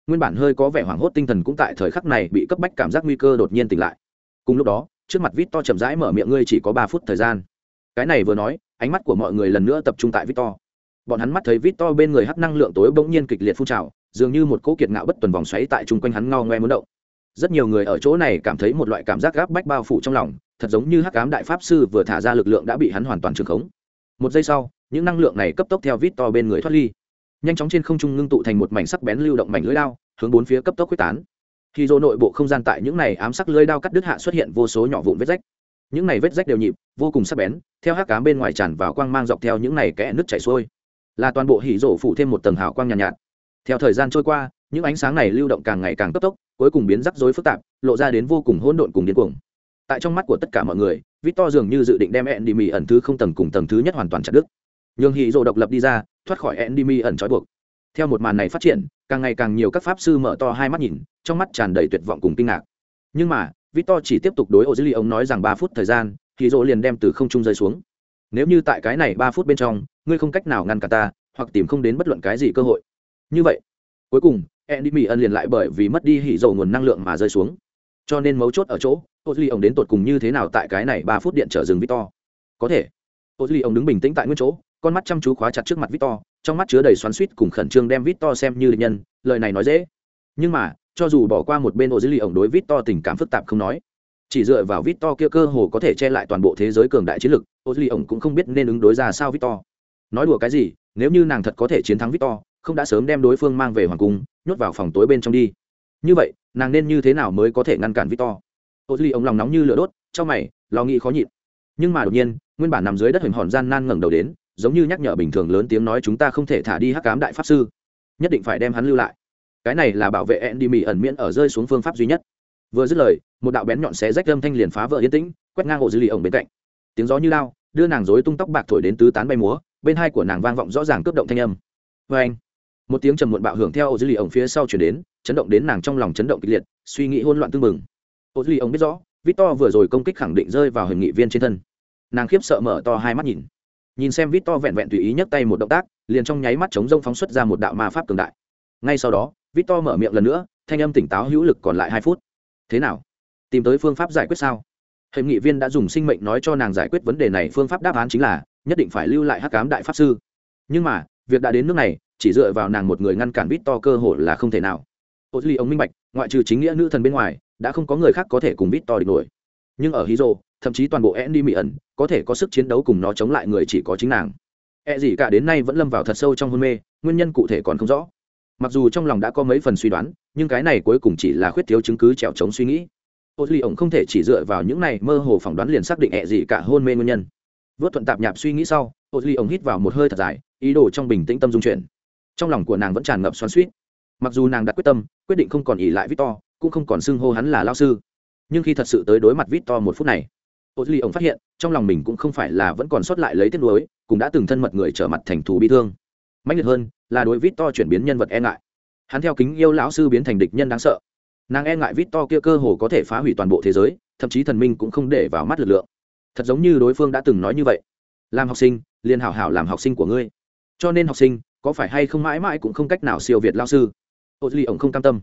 Nguyên bản hơi có vẻ hoảng hốt tinh thần cũng tại thời khắc này bị cấp bách cảm giác nguy cơ đột nhiên tỉnh lại. Cùng lúc đó, trước mặt vít to chậm rãi mở miệng, ngươi chỉ có ba phút thời gian. Cái này vừa nói, ánh mắt của mọi người lần nữa tập trung tại vít to bọn hắn mắt thấy vít to bên người hắc năng lượng tối bỗng nhiên kịch liệt phun trào dường như một cỗ kiệt ngạo bất tuần vòng xoáy tại chung quanh hắn ngao ngoe muốn động. Rất nhiều người ở chỗ này cảm thấy một loại cảm giác gáp bách bao phủ trong lòng thật giống như hắc cám đại pháp sư vừa thả ra lực lượng đã bị hắn hoàn toàn trừng khống. Một giây sau những năng lượng này cấp tốc theo vít to bên người thoát ly. Nhanh chóng trên không trung ngưng tụ thành một mảnh sắc bén lưu động mảnh lưỡi đao hướng bốn phía cấp tốc quyết tán. Khi rô nội bộ không gian tại những này ám sắc lưới đao cắt đứt hạ xuất hiện vô số nhỏ vụn vết rách. Những này vết rách đều nhịp vô cùng sắc bén theo hắc cám bên ngoài tràn vào quang mang dọc theo những này kẽ nước chảy xuôi. Là toàn bộ hỉ rổ phủ thêm một tầng hào quang nhàn nhạt, nhạt theo thời gian trôi qua, những ánh sáng này lưu động càng ngày càng cấp tốc, cuối cùng biến rắc rối phức tạp, lộ ra đến vô cùng hỗn độn cùng điên cuồng. Tại trong mắt của tất cả mọi người, victor dường như dự định đem endemy ẩn thứ không tầng cùng tầng thứ nhất hoàn toàn chặt đứt. Nhường hì rổ độc lập đi ra, thoát khỏi endemy ẩn trói buộc. Theo một màn này phát triển, càng ngày càng nhiều các pháp sư mở to hai mắt nhìn, trong mắt tràn đầy tuyệt vọng cùng kinh ngạc. Nhưng mà, victor chỉ tiếp tục đối ô dữ ông nói rằng ba phút thời gian thì rỗ liền đem từ không trung rơi xuống. Nếu như tại cái này ba phút bên trong, ngươi không cách nào ngăn cả ta, hoặc tìm không đến bất luận cái gì cơ hội như vậy, cuối cùng, andy mỹ ân liền lại bởi vì mất đi hỉ dầu nguồn năng lượng mà rơi xuống. Cho nên mấu chốt ở chỗ ô duy ông đến tột cùng như thế nào tại cái này ba phút điện trở rừng victor? Có thể ô duy ông đứng bình tĩnh tại nguyên chỗ, con mắt chăm chú khóa chặt trước mặt victor, trong mắt chứa đầy xoắn suýt cùng khẩn trương đem victor xem như định nhân, lời này nói dễ. Nhưng mà, cho dù bỏ qua một bên ô duy ông đối victor tình cảm phức tạp không nói, chỉ dựa vào victor kia cơ hồ có thể che lại toàn bộ thế giới cường đại chiến lực ô duy ông cũng không biết nên ứng đối ra sao victor. Nói đùa cái gì, nếu như nàng thật có thể chiến thắng victor không đã sớm đem đối phương mang về hoàng cung nhốt vào phòng tối bên trong đi như vậy nàng nên như thế nào mới có thể ngăn cản victor ô duy ống lòng nóng như lửa đốt trong mày lo nghĩ khó nhịn nhưng mà đột nhiên nguyên bản nằm dưới đất hình hòn gian nan ngẩng đầu đến giống như nhắc nhở bình thường lớn tiếng nói chúng ta không thể thả đi hắc cám đại pháp sư nhất định phải đem hắn lưu lại cái này là bảo vệ Andy Mỹ ẩn miễn ở rơi xuống phương pháp duy nhất. Vừa dứt lời, một đạo bén nhọn xé rách âm thanh liền phá vỡ yên tĩnh, quét ngang ổ dư lì ổng bên cạnh. Tiếng gió như lao, đưa nàng rối tung tóc bạc thổi đến tứ tán bay múa, bên hai của nàng vang vọng rõ ràng cướp động thanh âm. Oeng! Một tiếng trầm muộn bạo hưởng theo ô dư lì ổng phía sau chuyển đến, chấn động đến nàng trong lòng chấn động kịch liệt, suy nghĩ hỗn loạn tương mừng. ô dư lì ổng biết rõ, Victor vừa rồi công kích khẳng định rơi vào hình nghị viên trên thân. Nàng khiếp sợ mở to hai mắt nhìn. Nhìn xem vít to vẹn vẹn tùy ý nhấc tay một động tác liền trong nháy mắt chống rông phóng xuất ra một đạo ma pháp cường đại. Ngay sau đó vít to mở miệng lần nữa thanh âm tỉnh táo hữu lực còn lại hai phút. Thế nào? Tìm tới phương pháp giải quyết sao? Hệ nghị viên đã dùng sinh mệnh nói cho nàng giải quyết vấn đề này phương pháp đáp án chính là nhất định phải lưu lại hắc cám đại pháp sư. Nhưng mà việc đã đến nước này chỉ dựa vào nàng một người ngăn cản vít to cơ hội là không thể nào ô duy ông minh bạch ngoại trừ chính nghĩa nữ thần bên ngoài đã không có người khác có thể cùng vít to địch nổi nhưng ở hydro thậm chí toàn bộ Andy Mỹ ẩn, có thể có sức chiến đấu cùng nó chống lại người chỉ có chính nàng. E gì cả đến nay vẫn lâm vào thật sâu trong hôn mê, nguyên nhân cụ thể còn không rõ. Mặc dù trong lòng đã có mấy phần suy đoán, nhưng cái này cuối cùng chỉ là khuyết thiếu chứng cứ trèo chống suy nghĩ. Ô duy ổng không thể chỉ dựa vào những này mơ hồ phỏng đoán liền xác định ẹ e gì cả hôn mê nguyên nhân. Vớt thuận tạp nhạp suy nghĩ sau, Ô duy ổng hít vào một hơi thật dài, ý đồ trong bình tĩnh tâm dung chuyển. Trong lòng của nàng vẫn tràn ngập xoắn suýt Mặc dù nàng đã quyết tâm, quyết định không còn ỉ lại Victor, cũng không còn xưng hô hắn là lao sư. Nhưng khi thật sự tới đối mặt Victor một phút này, ô duy ông phát hiện trong lòng mình cũng không phải là vẫn còn sót lại lấy tiếc nuối cũng đã từng thân mật người trở mặt thành thù bi thương. Mạnh liệt hơn là đối vít to chuyển biến nhân vật e ngại. Hắn theo kính yêu lão sư biến thành địch nhân đáng sợ. Nàng e ngại vít to kia cơ hồ có thể phá hủy toàn bộ thế giới thậm chí thần minh cũng không để vào mắt lực lượng. Thật giống như đối phương đã từng nói như vậy. Làm học sinh liền hảo hảo làm học sinh của ngươi. Cho nên học sinh có phải hay không mãi mãi cũng không cách nào siêu việt lao sư? Ô duy ông không cam tâm.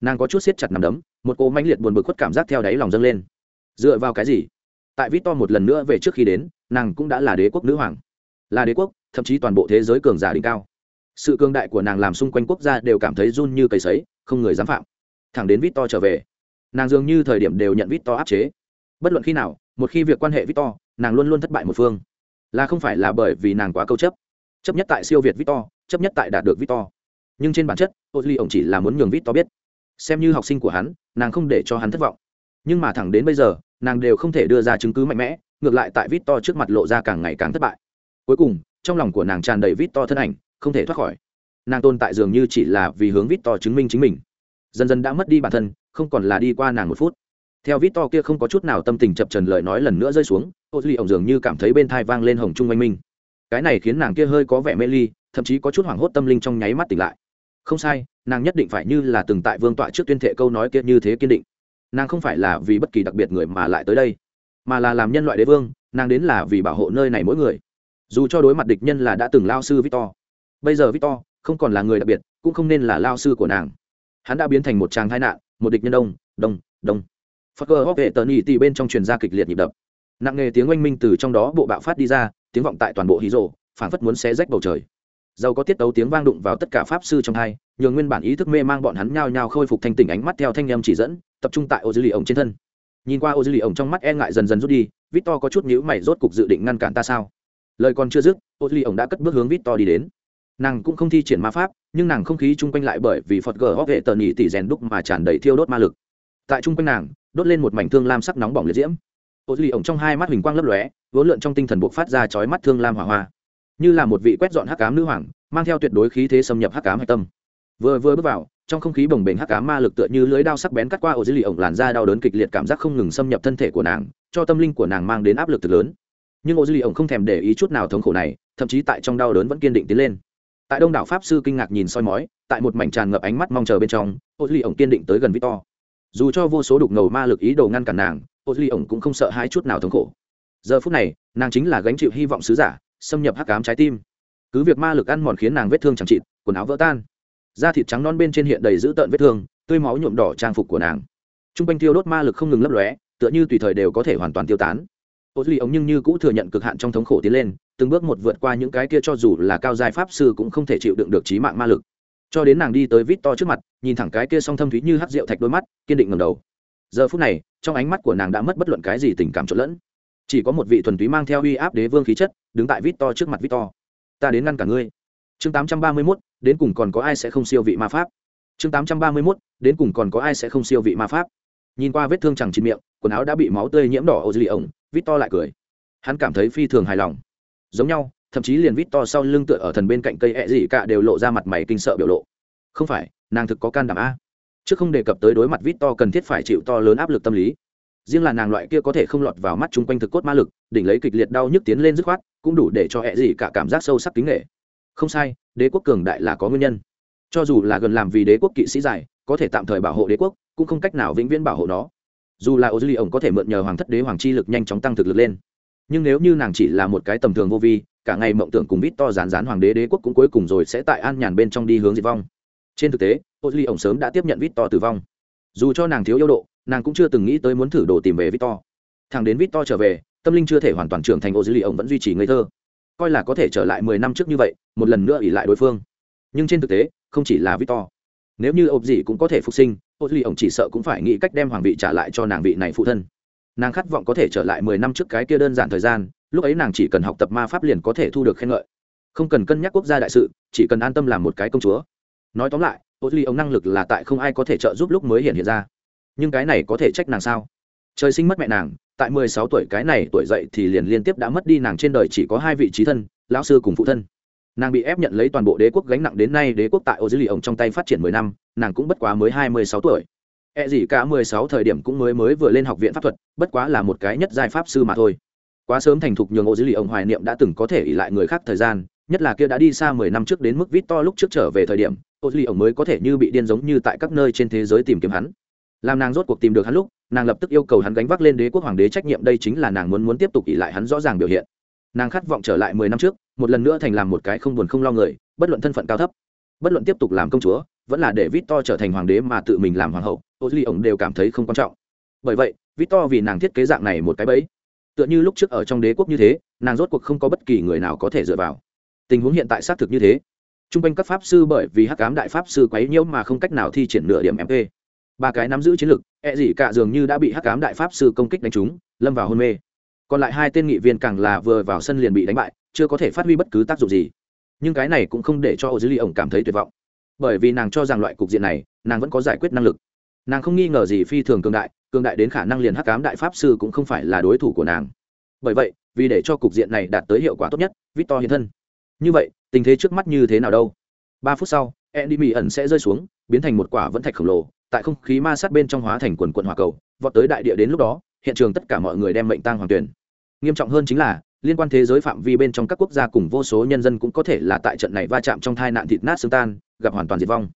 Nàng có chút siết chặt nằm đấm, một cô mãnh liệt buồn bực khuất cảm giác theo đáy lòng dâng lên. Dựa vào cái gì? Tại vít to một lần nữa về trước khi đến, nàng cũng đã là đế quốc nữ hoàng. Là đế quốc, thậm chí toàn bộ thế giới cường giả đỉnh cao. Sự cường đại của nàng làm xung quanh quốc gia đều cảm thấy run như cầy sấy, không người dám phạm. Thẳng đến vít to trở về, nàng dường như thời điểm đều nhận vít to áp chế. Bất luận khi nào, một khi việc quan hệ vít to nàng luôn luôn thất bại một phương. Là không phải là bởi vì nàng quá câu chấp. Chấp nhất tại siêu việt vít to chấp nhất tại đạt được Victor. nhưng trên bản chất Ozly ổng chỉ là muốn nhường Victor biết. Xem như học sinh của hắn, nàng không để cho hắn thất vọng. Nhưng mà thẳng đến bây giờ, nàng đều không thể đưa ra chứng cứ mạnh mẽ, ngược lại tại Victor trước mặt lộ ra càng ngày càng thất bại. Cuối cùng, trong lòng của nàng tràn đầy Victor thân ảnh, không thể thoát khỏi. Nàng tồn tại dường như chỉ là vì hướng Victor chứng minh chính mình. Dần dần đã mất đi bản thân, không còn là đi qua nàng một phút. Theo Victor kia không có chút nào tâm tình chập chờn lời nói lần nữa rơi xuống Ozly ổng dường như cảm thấy bên tai vang lên hồng trung oanh minh. Cái này khiến nàng kia hơi có vẻ mê ly thậm chí có chút hoảng hốt tâm linh trong nháy mắt tỉnh lại. Không sai, nàng nhất định phải như là từng tại vương tọa trước tuyên thệ câu nói kia như thế kiên định. Nàng không phải là vì bất kỳ đặc biệt người mà lại tới đây, mà là làm nhân loại đế vương, nàng đến là vì bảo hộ nơi này mỗi người. Dù cho đối mặt địch nhân là đã từng lao sư victor, bây giờ victor không còn là người đặc biệt, cũng không nên là lao sư của nàng. Hắn đã biến thành một tràng tai nạn, một địch nhân đông đông đông. Phật cơ hóc vệ tờ nhị tì bên trong truyền ra kịch liệt nhịp đập. Nặng nghề tiếng oanh minh từ trong đó bộ bạo phát đi ra, tiếng vọng tại toàn bộ hí rộ phản phất muốn xé rách bầu trời giàu có tiết tấu tiếng vang đụng vào tất cả pháp sư trong hai, nhường nguyên bản ý thức mê mang bọn hắn nhao nhao khôi phục thanh tỉnh ánh mắt theo thanh em chỉ dẫn, tập trung tại ô dư lì ổng trên thân. Nhìn qua ô dư lì ổng trong mắt e ngại dần dần rút đi vít to có chút nhữ mày rốt cục dự định ngăn cản ta sao? Lời còn chưa dứt ô dư lì ổng đã cất bước hướng vít to đi đến. Nàng cũng không thi triển ma pháp, nhưng nàng không khí chung quanh lại bởi vì phật gờ hóc vệ tờ nhị tỷ rèn đúc mà tràn đầy thiêu đốt ma lực. Tại chung quanh nàng, đốt lên một mảnh thương lam sắc nóng bỏng liệt diễm. Ô duy ổng trong hai mắt huỳnh quang lấp lóe, vốn lượn trong tinh thần buộc phát ra chói mắt thương lam hỏa hoa như là một vị quét dọn hắc cám nữ hoàng, mang theo tuyệt đối khí thế xâm nhập hắc cám hạch tâm. Vừa vừa bước vào, trong không khí bồng bềnh hắc cám ma lực tựa như lưới đao sắc bén cắt qua ô duy ổng làn da đau đớn kịch liệt cảm giác không ngừng xâm nhập thân thể của nàng, cho tâm linh của nàng mang đến áp lực thực lớn. Nhưng ô duy ổng không thèm để ý chút nào thống khổ này, thậm chí tại trong đau đớn vẫn kiên định tiến lên. Tại đông đảo pháp sư kinh ngạc nhìn soi mói, tại một mảnh tràn ngập ánh mắt mong chờ bên trong ô duy ổng kiên định tới gần victor. Dù cho vô số đục ngầu ma lực ý đồ ngăn cản nàng ô duy ổng cũng không sợ hai chút nào thống khổ. Giờ phút này, nàng chính là gánh chịu hy vọng sứ giả xâm nhập hắc ám trái tim. Cứ việc ma lực ăn mòn khiến nàng vết thương chẳng chịt, quần áo vỡ tan. Da thịt trắng non bên trên hiện đầy dữ tợn vết thương, tươi máu nhuộm đỏ trang phục của nàng. T r u n g quanh tiêu đốt ma lực không ngừng lấp lóe, tựa như tùy thời đều có thể hoàn toàn tiêu tán. Ô duy ống nhưng như cũ thừa nhận cực hạn trong thống khổ tiến lên, từng bước một vượt qua những cái kia cho dù là cao giai pháp sư cũng không thể chịu đựng được trí mạng ma lực. Cho đến nàng đi tới vít to trước mặt, nhìn thẳng cái kia song thâm thúy như hát rượu thạch đôi mắt, kiên định ngầm đầu. Giờ phút này, trong ánh mắt của nàng đã mất bất luận cái gì tình cảm trộn lẫn chỉ có một vị thuần túy mang theo uy áp đế vương khí chất đứng tại vít to trước mặt vít to. Ta đến ngăn cả ngươi. Chương tám trăm ba mươi 831, đến cùng còn có ai sẽ không siêu vị ma pháp? Chương tám trăm ba mươi 831, đến cùng còn có ai sẽ không siêu vị ma pháp? Nhìn qua vết thương chẳng trên miệng quần áo đã bị máu tươi nhiễm đỏ ô dư lì ổng vít to lại cười. Hắn cảm thấy phi thường hài lòng. Giống nhau thậm chí liền vít to sau lưng tựa ở thần bên cạnh cây ẹ gì cả đều lộ ra mặt mày kinh sợ biểu lộ. Không phải nàng thực có can đảm a. Chứ không đề cập tới đối mặt vít to cần thiết phải chịu to lớn áp lực tâm lý riêng là nàng loại kia có thể không lọt vào mắt chung quanh thực cốt ma lực, đỉnh lấy kịch liệt đau nhức tiến lên dứt khoát, cũng đủ để cho hẹ gì cả cảm giác sâu sắc kính nghệ không sai, đế quốc cường đại là có nguyên nhân. Cho dù là gần làm vì đế quốc kỵ sĩ dài, có thể tạm thời bảo hộ đế quốc, cũng không cách nào vĩnh viễn bảo hộ nó. Dù là ô dư ly ổng có thể mượn nhờ hoàng thất đế hoàng chi lực nhanh chóng tăng thực lực lên. Nhưng nếu như nàng chỉ là một cái tầm thường vô vi, cả ngày mộng tưởng cùng vít to rán rán hoàng đế đế quốc cũng cuối cùng rồi sẽ tại an nhàn bên trong đi hướng diệt vong. Trên thực tế ô duy ổng sớm đã tiếp nhận vít to tử vong. Dù cho nàng thiếu yêu độ nàng cũng chưa từng nghĩ tới muốn thử đồ tìm về victor. Thằng đến victor trở về, tâm linh chưa thể hoàn toàn trưởng thành ô duy ổng vẫn duy trì ngây thơ. Coi là có thể trở lại mười năm trước như vậy, một lần nữa ỉ lại đối phương. Nhưng trên thực tế, không chỉ là victor. Nếu như ộp gì cũng có thể phục sinh ô duy ổng chỉ sợ cũng phải nghĩ cách đem hoàng vị trả lại cho nàng vị này phụ thân. Nàng khát vọng có thể trở lại mười năm trước cái kia đơn giản thời gian, lúc ấy nàng chỉ cần học tập ma pháp liền có thể thu được khen ngợi. Không cần cân nhắc quốc gia đại sự, chỉ cần an tâm làm một cái công chúa. Nói tóm lại ô duy ông năng lực là tại không ai có thể trợ giúp lúc mới hiện hiện ra nhưng cái này có thể trách nàng sao? Trời sinh mất mẹ nàng, tại mười sáu tuổi cái này tuổi dậy thì liền liên tiếp đã mất đi nàng trên đời chỉ có hai vị trí thân, lão sư cùng phụ thân. Nàng bị ép nhận lấy toàn bộ đế quốc gánh nặng đến nay đế quốc tại ô dư lì ổng trong tay phát triển mười năm, nàng cũng bất quá mới hai mươi sáu tuổi. E gì cả mười sáu thời điểm cũng mới mới vừa lên học viện pháp thuật, bất quá là một cái nhất giai pháp sư mà thôi. Quá sớm thành thục nhường ô dư lì ổng hoài niệm đã từng có thể ỉ lại người khác thời gian, nhất là kia đã đi xa mười năm trước đến mức vít to lúc trước trở về thời điểm ô duy ổng mới có thể như bị điên giống như tại các nơi trên thế giới tìm kiếm hắn làm nàng rốt cuộc tìm được hắn lúc, nàng lập tức yêu cầu hắn gánh vác lên đế quốc hoàng đế trách nhiệm, đây chính là nàng muốn muốn tiếp tục ỉ lại hắn rõ ràng biểu hiện. Nàng khát vọng trở lại mười năm trước, một lần nữa thành làm một cái không buồn không lo người, bất luận thân phận cao thấp, bất luận tiếp tục làm công chúa, vẫn là để vít to trở thành hoàng đế mà tự mình làm hoàng hậu ô duy ổng đều cảm thấy không quan trọng. Bởi vậy vít to vì nàng thiết kế dạng này một cái bẫy, tựa như lúc trước ở trong đế quốc như thế, nàng rốt cuộc không có bất kỳ người nào có thể dựa vào. Tình huống hiện tại xác thực như thế. T r u n g quanh các pháp sư bởi vì hắc cám đại pháp sư quấy nhiễu mà không cách nào thi triển nửa điểm mp ba cái nắm giữ chiến lược e gì cả dường như đã bị hắc cám đại pháp sư công kích đánh trúng lâm vào hôn mê. Còn lại hai tên nghị viên càng là vừa vào sân liền bị đánh bại chưa có thể phát huy bất cứ tác dụng gì. Nhưng cái này cũng không để cho ô dư ly ổng cảm thấy tuyệt vọng. Bởi vì nàng cho rằng loại cục diện này nàng vẫn có giải quyết năng lực. Nàng không nghi ngờ gì phi thường cường đại cường đại đến khả năng liền hắc cám đại pháp sư cũng không phải là đối thủ của nàng. Bởi vậy vì để cho cục diện này đạt tới hiệu quả tốt nhất victor hiện thân. Như vậy tình thế trước mắt như thế nào đâu? Ba phút sau Andy Mỹ ẩn sẽ rơi xuống, biến thành một quả vẫn thạch khổng lồ, tại không khí ma sát bên trong hóa thành quần quần hỏa cầu, vọt tới đại địa đến lúc đó, hiện trường tất cả mọi người đem mệnh tang hoàng tuyển. Nghiêm trọng hơn chính là, liên quan thế giới phạm vi bên trong các quốc gia cùng vô số nhân dân cũng có thể là tại trận này va chạm trong tai nạn thịt nát xương tan, gặp hoàn toàn diệt vong.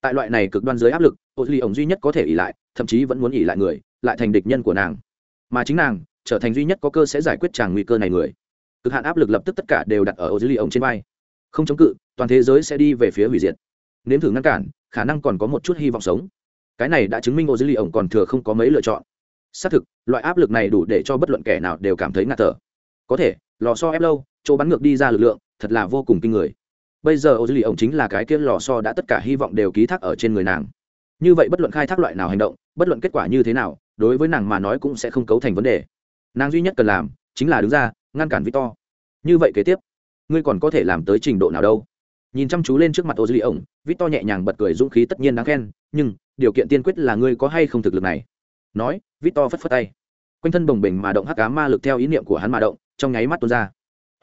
Tại loại này cực đoan dưới áp lực, Ozly ổng duy nhất có thể ỷ lại, thậm chí vẫn muốn ỷ lại người, lại thành địch nhân của nàng. Mà chính nàng, trở thành duy nhất có cơ sẽ giải quyết tràng nguy cơ này người. Cực hạn áp lực lập tức tất cả đều đặt ở Ozly ổng trên vai. Không chống cự, toàn thế giới sẽ đi về phía hủy diệt nếm thử ngăn cản khả năng còn có một chút hy vọng sống cái này đã chứng minh ô dư ly ổng còn thừa không có mấy lựa chọn. Xác thực, loại áp lực này đủ để cho bất luận kẻ nào đều cảm thấy ngạt thở. Có thể, lò so ép lâu, chỗ bắn ngược đi ra lực lượng, thật là vô cùng kinh người. Bây giờ ô dư ly ổng chính là cái kia lò so đã tất cả hy vọng đều ký thác ở trên người nàng. Như vậy bất luận khai thác loại nào hành động, bất luận kết quả như thế nào, đối với nàng mà nói cũng sẽ không cấu thành vấn đề. Nàng duy nhất cần làm, chính là đứng ra, ngăn cản victor. Như vậy kế tiếp, ngươi còn có thể làm tới trình độ nào đâu? Nhìn chăm chú lên trước mặt ô dư ly ổng vít to nhẹ nhàng bật cười dũng khí tất nhiên đáng khen, nhưng điều kiện tiên quyết là ngươi có hay không thực lực này? Nói vít to phất phất tay. Quanh thân bồng bềnh mà động hắc cá ma lực theo ý niệm của hắn mà động, trong nháy mắt tuôn ra.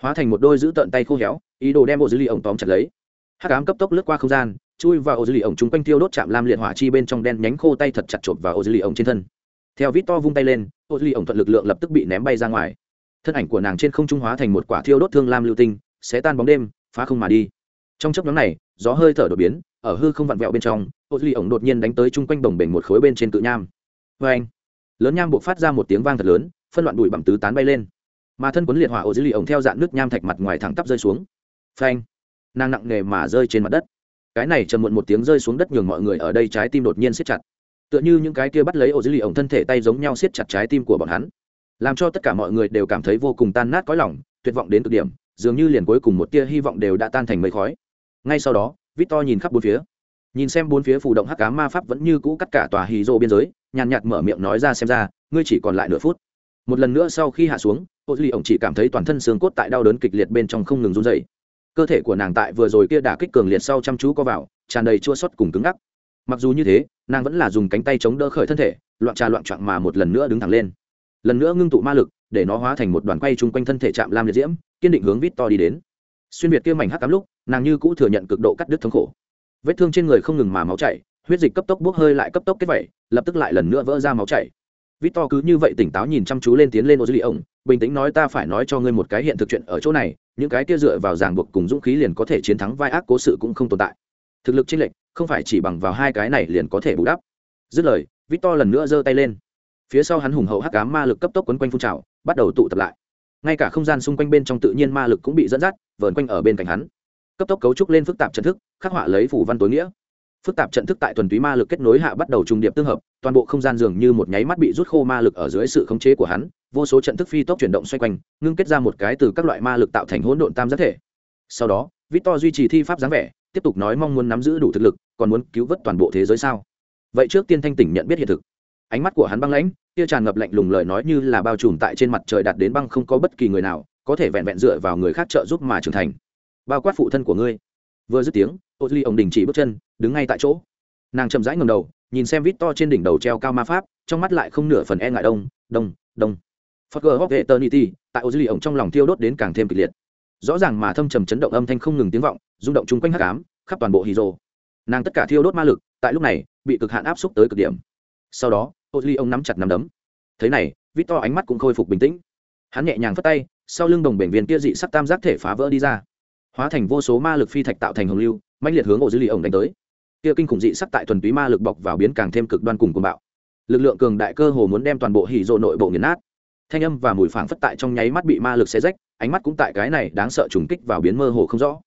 Hóa thành một đôi giữ tận tay khô héo, ý đồ đem ô dư ly ổng tóm chặt lấy. Hắc ám cấp tốc lướt qua không gian, chui vào ô dư ly ổng chúng quanh tiêu đốt chạm lam liệt hỏa chi bên trong đen nhánh khô tay thật chặt chộp vào ô dư ly ổng trên thân. Theo vít to vung tay lên ô dư ly ổng thuận lực lượng lập tức bị ném bay ra ngoài. Thân ảnh của nàng trên không trung hóa thành một quả thiêu đốt thương lam lưu tinh sẽ tan bóng đêm, phá không mà đi. Trong chấp nhóm này, gió hơi thở đột biến ở hư không vặn vẹo bên trong ô duy ổng đột nhiên đánh tới chung quanh đồng bể một khối bên trên cự nham. Vê anh, lớn nham buộc phát ra một tiếng vang thật lớn, phân loạn bụi bặm tứ tán bay lên. Mà thân quấn liệt hỏa ô duy ổng theo dạng nước nham thạch mặt ngoài thẳng tắp rơi xuống. Phanh nàng nặng nề mà rơi trên mặt đất. Cái này chờ muộn một tiếng rơi xuống đất nhường mọi người ở đây trái tim đột nhiên siết chặt. Tựa như những cái kia bắt lấy ô duy ổng thân thể tay giống nhau siết chặt trái tim của bọn hắn. Làm cho tất cả mọi người đều cảm thấy vô cùng tan nát cõi lòng, tuyệt vọng đến cực điểm, dường như liền cuối cùng một tia hy vọng đều đã tan thành mây khói. Ngay sau đó victor nhìn khắp bốn phía. Nhìn xem bốn phía phù động hắc cá ma pháp vẫn như cũ cắt cả tòa hì rô biên giới, nhàn nhạt mở miệng nói ra xem ra, ngươi chỉ còn lại nửa phút. Một lần nữa sau khi hạ xuống, ô duy ổng chỉ cảm thấy toàn thân xương cốt tại đau đớn kịch liệt bên trong không ngừng run dày cơ thể của nàng tại vừa rồi kia đả kích cường liệt sau chăm chú có vào, tràn đầy chua xót cùng cứng ngắc. Mặc dù như thế, nàng vẫn là dùng cánh tay chống đỡ khởi thân thể, loạn trà loạn trọn mà một lần nữa đứng thẳng lên. Lần nữa ngưng tụ ma lực, để nó hóa thành một đoàn quay chung quanh thân thể chạm lam liệt diễm, kiên định hướng vít to đi đến. Xuyên việt kia mảnh hắc cám lúc nàng như cũ thừa nhận cực độ cắt đứt thống khổ. Vết thương trên người không ngừng mà máu chảy, huyết dịch cấp tốc bốc hơi lại cấp tốc kết vẩy, lập tức lại lần nữa vỡ ra máu chảy. Vít to cứ như vậy tỉnh táo nhìn chăm chú lên tiến lên ô dư lì ông, bình tĩnh nói ta phải nói cho ngươi một cái hiện thực chuyện ở chỗ này, những cái kia dựa vào ràng buộc cùng dũng khí liền có thể chiến thắng vai ác cố sự cũng không tồn tại. Thực lực chênh lệch, không phải chỉ bằng vào hai cái này liền có thể bù đắp. Dứt lời vít to lần nữa giơ tay lên. Phía sau hắn hùng hậu hắc cám ma lực cấp tốc quấn quanh phun trào, bắt đầu tụ tập lại. Ngay cả không gian xung quanh bên trong tự nhiên ma lực cũng bị dẫn dắt, vờn quanh ở bên cạnh hắn cấp tốc cấu trúc lên phức tạp trận thức, khắc họa lấy phủ văn tối nghĩa. Phức tạp trận thức tại thuần túy ma lực kết nối hạ bắt đầu trùng điệp tương hợp, toàn bộ không gian dường như một nháy mắt bị rút khô ma lực ở dưới sự khống chế của hắn, vô số trận thức phi tốc chuyển động xoay quanh, ngưng kết ra một cái từ các loại ma lực tạo thành hỗn độn tam giác thể. Sau đó, victor duy trì thi pháp dáng vẻ, tiếp tục nói mong muốn nắm giữ đủ thực lực, còn muốn cứu vớt toàn bộ thế giới sao? Vậy trước tiên thanh tỉnh nhận biết hiện thực. Ánh mắt của hắn băng lãnh, kia tràn ngập lạnh lùng lời nói như là bao trùm tại trên mặt trời đạt đến băng không có bất kỳ người nào, có thể vẹn vẹn dựa vào người khác trợ giúp mà trưởng thành bao quát phụ thân của ngươi. Vừa dứt tiếng ô duy ông đình chỉ bước chân, đứng ngay tại chỗ. Nàng chậm rãi ngầm đầu, nhìn xem vít to trên đỉnh đầu treo cao ma pháp, trong mắt lại không nửa phần e ngại đông đông đông. Phật gờ hóc tơ niti tại ô ly ông trong lòng thiêu đốt đến càng thêm kịch liệt. Rõ ràng mà thâm trầm chấn động âm thanh không ngừng tiếng vọng, rung động chung quanh hắc ám, khắp toàn bộ hì nàng tất cả thiêu đốt ma lực, tại lúc này, bị cực hạn áp xúc tới cực điểm. Sau đó ô ly ông nắm chặt nắm đấm. Thế này, vít to ánh mắt cũng khôi phục bình tĩnh. Hắn nhẹ nhàng phất tay, sau lưng đồng bệnh viên kia dị sắc tam giác thể phá vỡ đi ra hóa thành vô số ma lực phi thạch tạo thành hồng lưu mạnh liệt hướng ổ dư lì ổng đánh tới. Kia kinh khủng dị sắc tại thuần túy ma lực bọc vào biến càng thêm cực đoan cùng cuồng bạo. Lực lượng cường đại cơ hồ muốn đem toàn bộ hỉ rộ nội bộ nghiền nát. Thanh âm và mùi phảng phất tại trong nháy mắt bị ma lực xé rách, ánh mắt cũng tại cái này đáng sợ trùng kích vào biến mơ hồ không rõ.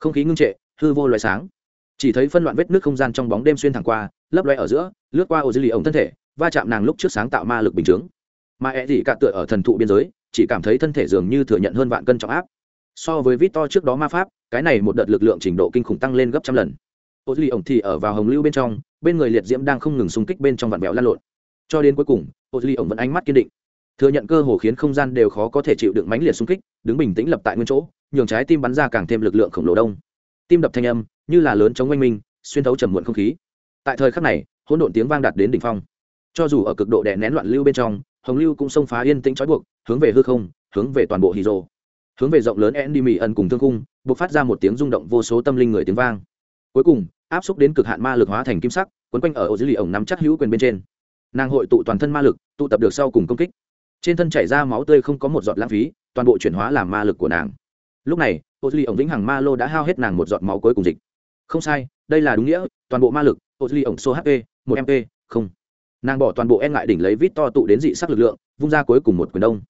Không khí ngưng trệ, hư vô loài sáng. Chỉ thấy phân loạn vết nước không gian trong bóng đêm xuyên thẳng qua, lấp loe ở giữa, lướt qua ổ dư lì ổng thân thể, va chạm nàng lúc trước sáng tạo ma lực bình chướng. Mà ẹ dị cạn tựa ở thần thụ biên giới, chỉ cảm thấy thân thể dường như thừa nhận hơn vạn cân trọng áp so với vít to trước đó ma pháp, cái này một đợt lực lượng trình độ kinh khủng tăng lên gấp trăm lần. Ô duy ổng thì ở vào hồng lưu bên trong, bên người liệt diễm đang không ngừng xung kích bên trong vạn bèo lan lộn. Cho đến cuối cùng, ô duy ổng vẫn ánh mắt kiên định. Thừa nhận cơ hồ khiến không gian đều khó có thể chịu đựng mãnh liệt xung kích, đứng bình tĩnh lập tại nguyên chỗ, nhường trái tim bắn ra càng thêm lực lượng khổng lồ đông. Tim đập thanh âm, như là lớn chống oanh minh, xuyên thấu trầm muộn không khí. Tại thời khắc này, hỗn độn tiếng vang đạt đến đỉnh phong. Cho dù ở cực độ đè nén loạn lưu bên trong, hồng lưu cũng xông phá yên tĩnh trói buộc, hướng về hư không, hướng về toàn bộ hydro hướng về rộng lớn endy Mỹ ẩn cùng thương cung, bộc phát ra một tiếng rung động vô số tâm linh người tiếng vang. Cuối cùng, áp xúc đến cực hạn ma lực hóa thành kim sắc, quấn quanh ở ô dưới lì ổng nắm chắc hữu quyền bên trên. Nàng hội tụ toàn thân ma lực, tụ tập được sau cùng công kích. Trên thân chảy ra máu tươi không có một giọt lãng phí, toàn bộ chuyển hóa làm ma lực của nàng. Lúc này, ô dưới lì ổng vĩnh hằng ma lô đã hao hết nàng một giọt máu cuối cùng dịch. Không sai, đây là đúng nghĩa, toàn bộ ma lực, ô dưới lì ổng số HP, một MP, không. Nàng bỏ toàn bộ e ngại đỉnh lấy vít to tụ đến dị sắc lực lượng, vung ra cuối cùng một quyền đông.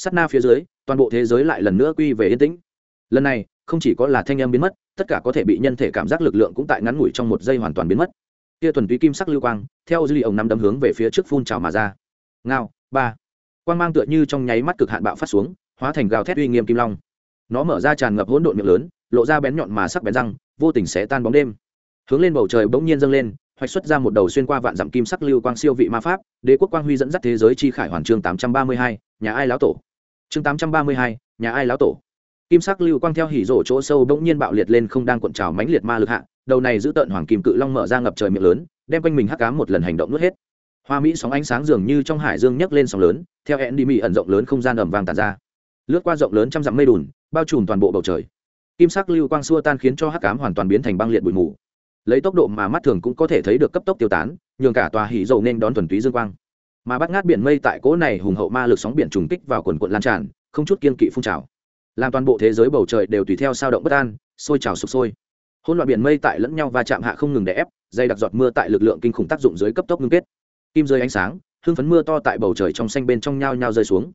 Sát na phía dưới, toàn bộ thế giới lại lần nữa quy về yên tĩnh. Lần này không chỉ có là thanh em biến mất tất cả có thể bị nhân thể cảm giác lực lượng cũng tại ngắn ngủi trong một giây hoàn toàn biến mất. Kia thuần túy kim sắc lưu quang theo dư lì ông nắm đấm hướng về phía trước phun trào mà ra. Ngao ba. Quang mang tựa như trong nháy mắt cực hạn bạo phát xuống hóa thành gào thét uy nghiêm kim long. Nó mở ra tràn ngập hỗn độn miệng lớn lộ ra bén nhọn mà sắc bén răng vô tình sẽ tan bóng đêm. Hướng lên bầu trời bỗng nhiên dâng lên hoạch xuất ra một đầu xuyên qua vạn dặm kim sắc lưu quang siêu vị ma pháp đế quốc quang huy dẫn dắt thế giới chi khải hoàn chương tám trăm ba mươi hai nhà ai lão tổ chương tám trăm ba mươi hai, nhà ai lão tổ? Kim sắc lưu quang theo hỉ rổ chỗ sâu bỗng nhiên bạo liệt lên không đang cuộn trào mãnh liệt ma lực hạ, đầu này giữ tợn hoàng kim cự long mở ra ngập trời miệng lớn, đem quanh mình hắc cám một lần hành động nuốt hết. Hoa mỹ sóng ánh sáng dường như trong hải dương nhấc lên sóng lớn, theo hẹn đi mỹ ẩn rộng lớn không gian ẩm vàng tàn ra. Lướt qua rộng lớn trăm dặm mây đùn, bao trùm toàn bộ bầu trời. Kim sắc lưu quang xua tan khiến cho hắc cám hoàn toàn biến thành băng liệt bụi mù. Lấy tốc độ mà mắt thường cũng có thể thấy được cấp tốc tiêu tán, nhường cả tòa hỉ dầu nên đón thuần túy dương quang mà bắt ngát biển mây tại cỗ này hùng hậu ma lực sóng biển trùng kích vào quần quận lan tràn, không chút kiên kỵ phun trào. Làm toàn bộ thế giới bầu trời đều tùy theo sao động bất an, sôi trào sụp sôi. Hỗn loạn biển mây tại lẫn nhau va chạm hạ không ngừng đè ép dây đặc giọt mưa tại lực lượng kinh khủng tác dụng dưới cấp tốc ngưng kết. Kim rơi ánh sáng hương phấn mưa to tại bầu trời trong xanh bên trong nhau nhau rơi xuống.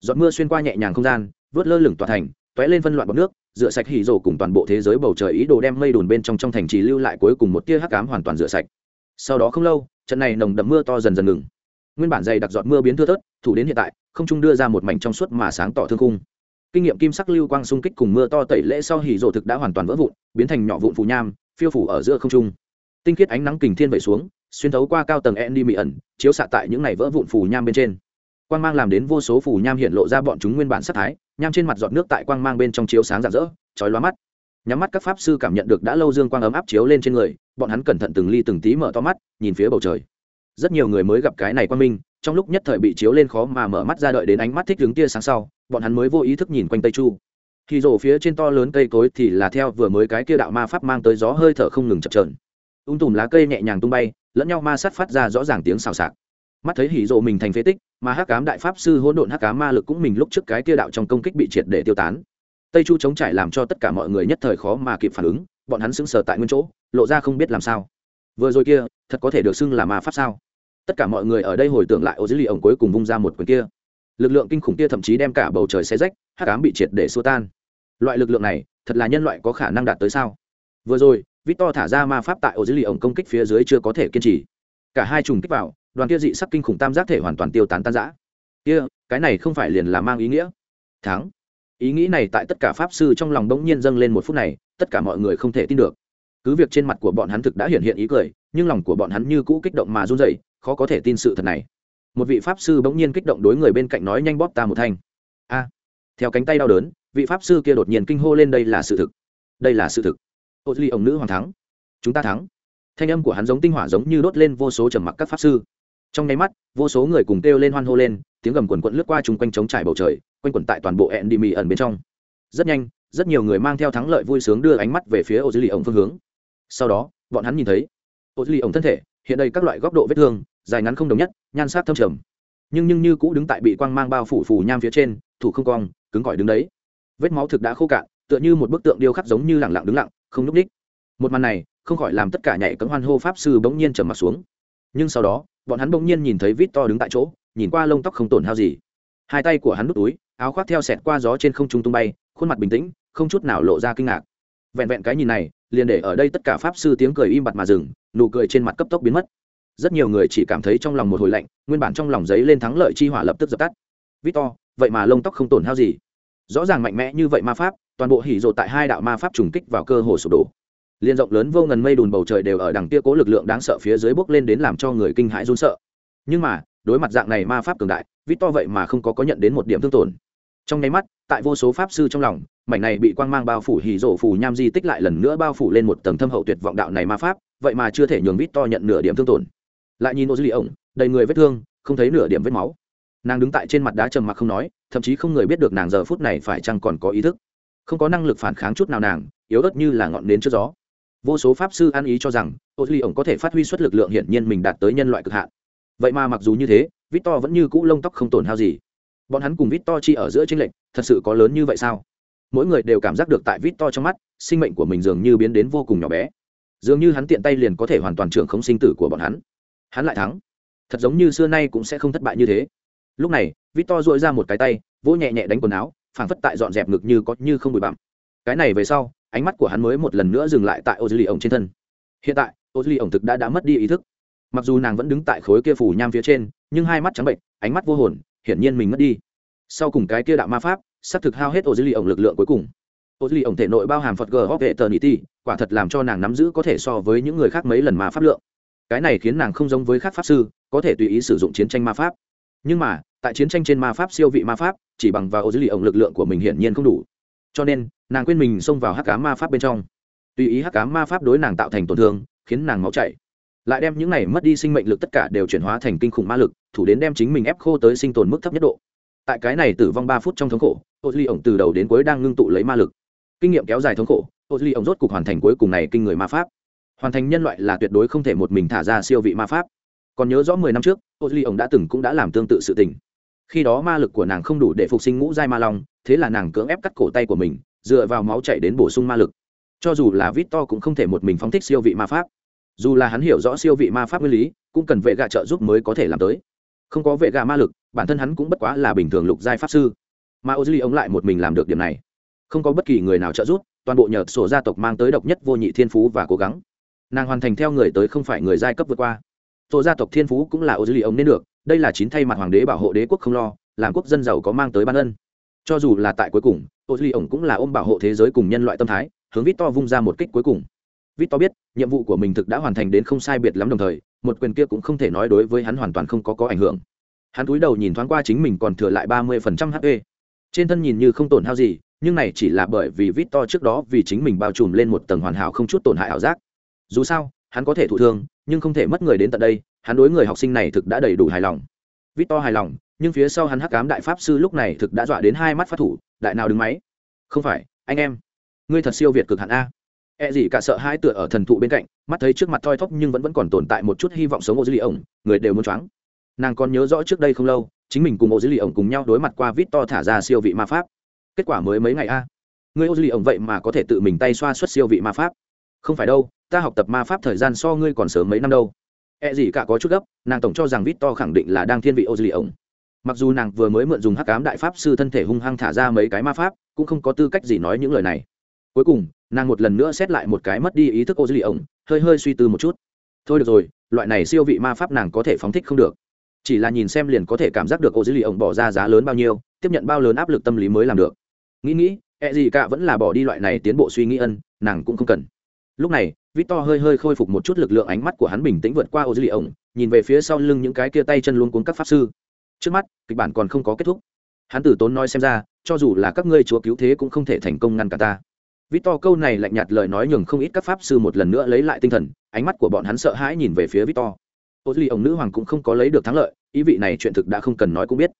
Giọt mưa xuyên qua nhẹ nhàng không gian, vớt lơ lửng tòa thành t lên phân loạn bọc nước, rửa sạch hỉ rổ cùng toàn bộ thế giới bầu trời ý đồ đem mây đùn bên trong trong thành trì lưu lại cuối cùng một tia hắc cám hoàn toàn rửa sạch. Sau đó không lâu, trận này nồng đậm mưa to dần dần ngừng nguyên bản dày đặc giọt mưa biến thưa thớt, thủ đến hiện tại, không trung đưa ra một mảnh trong suốt mà sáng tỏ thương khung. Kinh nghiệm kim sắc lưu quang xung kích cùng mưa to tẩy lễ sau hỉ rộ thực đã hoàn toàn vỡ vụn, biến thành nhỏ vụn phù nham, phiêu phủ ở giữa không trung. Tinh khiết ánh nắng kình thiên vẩy xuống, xuyên thấu qua cao tầng Andy mị ẩn chiếu xạ tại những này vỡ vụn phù nham bên trên. Quang mang làm đến vô số phù nham hiện lộ ra bọn chúng nguyên bản sắc thái, nham trên mặt giọt nước tại quang mang bên trong chiếu sáng rạng rỡ, chói lóa mắt. Nhắm mắt các pháp sư cảm nhận được đã lâu dương quang ấm áp chiếu lên trên người, bọn hắn cẩn thận từng ly từng tí mở to mắt, nhìn phía bầu trời rất nhiều người mới gặp cái này qua minh, trong lúc nhất thời bị chiếu lên khó mà mở mắt ra đợi đến ánh mắt thích đứng tia sáng sau, bọn hắn mới vô ý thức nhìn quanh tây chu. Khi rổ phía trên to lớn cây cối thì là theo vừa mới cái kia đạo ma pháp mang tới gió hơi thở không ngừng chập trờn ung tùm lá cây nhẹ nhàng tung bay, lẫn nhau ma sát phát ra rõ ràng tiếng xào xạc. Mắt thấy hỉ rộ mình thành phế tích, mà hắc cám đại pháp sư hỗn độn hắc cám ma lực cũng mình lúc trước cái kia đạo trong công kích bị triệt để tiêu tán. Tây chu chống trải làm cho tất cả mọi người nhất thời khó mà kịp phản ứng, bọn hắn sững sờ tại nguyên chỗ, lộ ra không biết làm sao. Vừa rồi kia, thật có thể được xưng là ma pháp sao? Tất cả mọi người ở đây hồi tưởng lại ô dữ lì ổng cuối cùng vung ra một quyền kia. Lực lượng kinh khủng kia thậm chí đem cả bầu trời xe rách, hắc ám bị triệt để xua tan. Loại lực lượng này, thật là nhân loại có khả năng đạt tới sao? Vừa rồi, victor thả ra ma pháp tại ô dữ lì ổng công kích phía dưới chưa có thể kiên trì. Cả hai trùng kích vào, đoàn kia dị sắc kinh khủng tam giác thể hoàn toàn tiêu tán tan giã kia, cái này không phải liền là mang ý nghĩa? Thắng. Ý nghĩ này tại tất cả pháp sư trong lòng đống nhiên dâng lên một phút này, tất cả mọi người không thể tin được. Cứ việc trên mặt của bọn hắn thực đã hiện hiện ý cười, nhưng lòng của bọn hắn như cũ kích động mà run rẩy khó có thể tin sự thật này. Một vị pháp sư bỗng nhiên kích động đối người bên cạnh nói nhanh bóp ta một thanh. A. Theo cánh tay đau đớn, vị pháp sư kia đột nhiên kinh hô lên đây là sự thực. Đây là sự thực. Ô duy ông nữ hoàng thắng. Chúng ta thắng. Thanh âm của hắn giống tinh hỏa giống như đốt lên vô số trầm mặc các pháp sư. Trong nháy mắt, vô số người cùng kêu lên hoan hô lên, tiếng gầm quần quận lướt qua chung quanh trống trải bầu trời, quanh quẩn tại toàn bộ ẹn đi mì ẩn bên trong. Rất nhanh, rất nhiều người mang theo thắng lợi vui sướng đưa ánh mắt về phía ô duy ông phương hướng. Sau đó, bọn hắn nhìn thấy ô duy ông thân thể, hiện đây các loại góc độ vết thương dài ngắn không đồng nhất, nhan sắc thâm trầm. Nhưng nhưng như cũ đứng tại bị quang mang bao phủ phủ nham phía trên, thủ không cong, cứng cỏi đứng đấy. Vết máu thực đã khô cạn, tựa như một bức tượng điêu khắc giống như lẳng lặng đứng lặng, không núp đích một màn này, không khỏi làm tất cả nhảy cấm hoan hô pháp sư bỗng nhiên trầm mặt xuống. Nhưng sau đó, bọn hắn bỗng nhiên nhìn thấy vít to đứng tại chỗ, nhìn qua lông tóc không tổn hao gì. Hai tay của hắn nút túi, áo khoác theo sẹt qua gió trên không trung tung bay, khuôn mặt bình tĩnh, không chút nào lộ ra kinh ngạc. Vẹn vẹn cái nhìn này, liền để ở đây tất cả pháp sư tiếng cười im bặt mà dừng, nụ cười trên mặt cấp tốc biến mất rất nhiều người chỉ cảm thấy trong lòng một hồi lạnh, nguyên bản trong lòng giấy lên thắng lợi chi hỏa lập tức dập tắt. Victor, vậy mà lông tóc không tổn hao gì. Rõ ràng mạnh mẽ như vậy ma pháp, toàn bộ hỉ rộ tại hai đạo ma pháp trùng kích vào cơ hồ sụp đổ. Liên rộng lớn vô ngần mây đùn bầu trời đều ở đằng kia cố lực lượng đáng sợ phía dưới bốc lên đến làm cho người kinh hãi run sợ. Nhưng mà, đối mặt dạng này ma pháp cường đại, victor vậy mà không có có nhận đến một điểm thương tổn. Trong nháy mắt, tại vô số pháp sư trong lòng, mảnh này bị quang mang bao phủ hỉ rộ phủ nham di tích lại lần nữa bao phủ lên một tầng thâm hậu tuyệt vọng đạo này ma pháp, vậy mà chưa thể nhường victor nhận nửa điểm thương tổn lại nhìn ô dư lì ổng đầy người vết thương, không thấy nửa điểm vết máu. Nàng đứng tại trên mặt đá trầm mặc không nói, thậm chí không người biết được nàng giờ phút này phải chăng còn có ý thức. Không có năng lực phản kháng chút nào nàng, yếu ớt như là ngọn nến trước gió. Vô số pháp sư an ý cho rằng ô duy ổng có thể phát huy suất lực lượng hiển nhiên mình đạt tới nhân loại cực hạn. Vậy mà mặc dù như thế, victor vẫn như cũ lông tóc không tổn hao gì. Bọn hắn cùng victor chi ở giữa tranh lệch, thật sự có lớn như vậy sao? Mỗi người đều cảm giác được tại victor trong mắt, sinh mệnh của mình dường như biến đến vô cùng nhỏ bé. Dường như hắn tiện tay liền có thể hoàn toàn trưởng không sinh tử của bọn hắn hắn lại thắng. Thật giống như xưa nay cũng sẽ không thất bại như thế. Lúc này, victor dội ra một cái tay, vỗ nhẹ nhẹ đánh quần áo, phảng phất tại dọn dẹp ngực như có như không bụi bặm. Cái này về sau, ánh mắt của hắn mới một lần nữa dừng lại tại ô dư lì ổng trên thân. Hiện tại ô dư lì ổng thực đã đã mất đi ý thức. Mặc dù nàng vẫn đứng tại khối kia phủ nham phía trên, nhưng hai mắt trắng bệnh ánh mắt vô hồn, hiển nhiên mình mất đi. Sau cùng cái kia đạo ma pháp, sắp thực hao hết ô dư lì ổng lực lượng cuối cùng. Ô dư lì ổng thể nội bao hàm phật gờ hóc vệ tờ nỉ ti quả thật làm cho nàng nắm giữ có thể so với những người khác mấy lần ma pháp lượng cái này khiến nàng không giống với các pháp sư, có thể tùy ý sử dụng chiến tranh ma pháp. Nhưng mà, tại chiến tranh trên ma pháp siêu vị ma pháp, chỉ bằng vào ô dữ lì ổng lực lượng của mình hiển nhiên không đủ. Cho nên, nàng quên mình xông vào hắc cá ma pháp bên trong. Tùy ý hắc cá ma pháp đối nàng tạo thành tổn thương, khiến nàng máu chảy. Lại đem những này mất đi sinh mệnh lực tất cả đều chuyển hóa thành kinh khủng ma lực, thủ đến đem chính mình ép khô tới sinh tồn mức thấp nhất độ. Tại cái này tử vong ba phút trong thống khổ ô duy ổng từ đầu đến cuối đang ngưng tụ lấy ma lực. Kinh nghiệm kéo dài thống khổ ô duy ổng rốt cục hoàn thành cuối cùng này kinh người ma pháp hoàn thành nhân loại là tuyệt đối không thể một mình thả ra siêu vị ma pháp. Còn nhớ rõ mười năm trước ô duy ổng đã từng cũng đã làm tương tự sự tình. Khi đó ma lực của nàng không đủ để phục sinh ngũ giai ma long, thế là nàng cưỡng ép cắt cổ tay của mình, dựa vào máu chạy đến bổ sung ma lực. Cho dù là vít to cũng không thể một mình phóng thích siêu vị ma pháp. Dù là hắn hiểu rõ siêu vị ma pháp nguyên lý, cũng cần vệ gạ trợ giúp mới có thể làm tới. Không có vệ gạ ma lực, bản thân hắn cũng bất quá là bình thường lục giai pháp sư. Mà ô duy ông lại một mình làm được điểm này. Không có bất kỳ người nào trợ giúp, toàn bộ nhờ sổ gia tộc mang tới độc nhất vô nhị thiên phú và cố gắng nàng hoàn thành theo người tới không phải người giai cấp vượt qua. Tổ gia tộc thiên phú cũng là ô duy ông nên được, đây là chín thay mặt hoàng đế bảo hộ đế quốc không lo, làm quốc dân giàu có mang tới ban ân. Cho dù là tại cuối cùng, ô dư lì ông cũng là ôm bảo hộ thế giới cùng nhân loại tâm thái, hướng vít to vung ra một kích cuối cùng. Vít to biết, nhiệm vụ của mình thực đã hoàn thành đến không sai biệt lắm đồng thời, một quyền kia cũng không thể nói đối với hắn hoàn toàn không có có ảnh hưởng. Hắn cúi đầu nhìn thoáng qua chính mình còn thừa lại ba mươi phần trăm hp trên thân nhìn như không tổn hao gì, nhưng này chỉ là bởi vì vít to trước đó vì chính mình bao trùm lên một tầng hoàn hảo không chút tổn hại ảo giác dù sao, hắn có thể thụ thương, nhưng không thể mất người đến tận đây, hắn đối người học sinh này thực đã đầy đủ hài lòng. Vít to hài lòng, nhưng phía sau hắn hắc cám đại pháp sư lúc này thực đã dọa đến hai mắt phát thủ, đại nào đứng máy? Không phải, anh em, ngươi thật siêu việt cực hạn a. E gì cả sợ hai tựa ở thần thụ bên cạnh, mắt thấy trước mặt thoi thóp nhưng vẫn vẫn còn tồn tại một chút hy vọng sống ô dư lì ổng, người đều muốn choáng. Nàng còn nhớ rõ trước đây không lâu, chính mình cùng ô dư lì ổng cùng nhau đối mặt qua vít to thả ra siêu vị ma pháp. Kết quả mới mấy ngày a. Ngươi ô dư lì ổng vậy mà có thể tự mình tay xoa xuất siêu vị ma pháp không phải đâu, ta học tập ma pháp thời gian so ngươi còn sớm mấy năm đâu. E gì cả có chút gấp, nàng tổng cho rằng vít to khẳng định là đang thiên vị ô dư lì ổng mặc dù nàng vừa mới mượn dùng hắc cám đại pháp sư thân thể hung hăng thả ra mấy cái ma pháp, cũng không có tư cách gì nói những lời này. Cuối cùng, nàng một lần nữa xét lại một cái mất đi ý thức ô dư lì ổng hơi hơi suy tư một chút. Thôi được rồi, loại này siêu vị ma pháp nàng có thể phóng thích không được. Chỉ là nhìn xem liền có thể cảm giác được ô dư lì ổng bỏ ra giá lớn bao nhiêu, tiếp nhận bao lớn áp lực tâm lý mới làm được. Nghĩ nghĩ e gì cả vẫn là bỏ đi loại này tiến bộ suy nghĩ ân, nàng cũng không cần lúc này, victor hơi hơi khôi phục một chút lực lượng ánh mắt của hắn bình tĩnh vượt qua ô dư lì ổng, nhìn về phía sau lưng những cái kia tay chân luôn cuốn các pháp sư. Trước mắt, kịch bản còn không có kết thúc. Hắn tử tốn nói xem ra, cho dù là các ngươi chúa cứu thế cũng không thể thành công ngăn cả ta. Victor câu này lạnh nhạt lời nói nhường không ít các pháp sư một lần nữa lấy lại tinh thần, ánh mắt của bọn hắn sợ hãi nhìn về phía victor. Ô dư duy ông nữ hoàng cũng không có lấy được thắng lợi, ý vị này chuyện thực đã không cần nói cũng biết.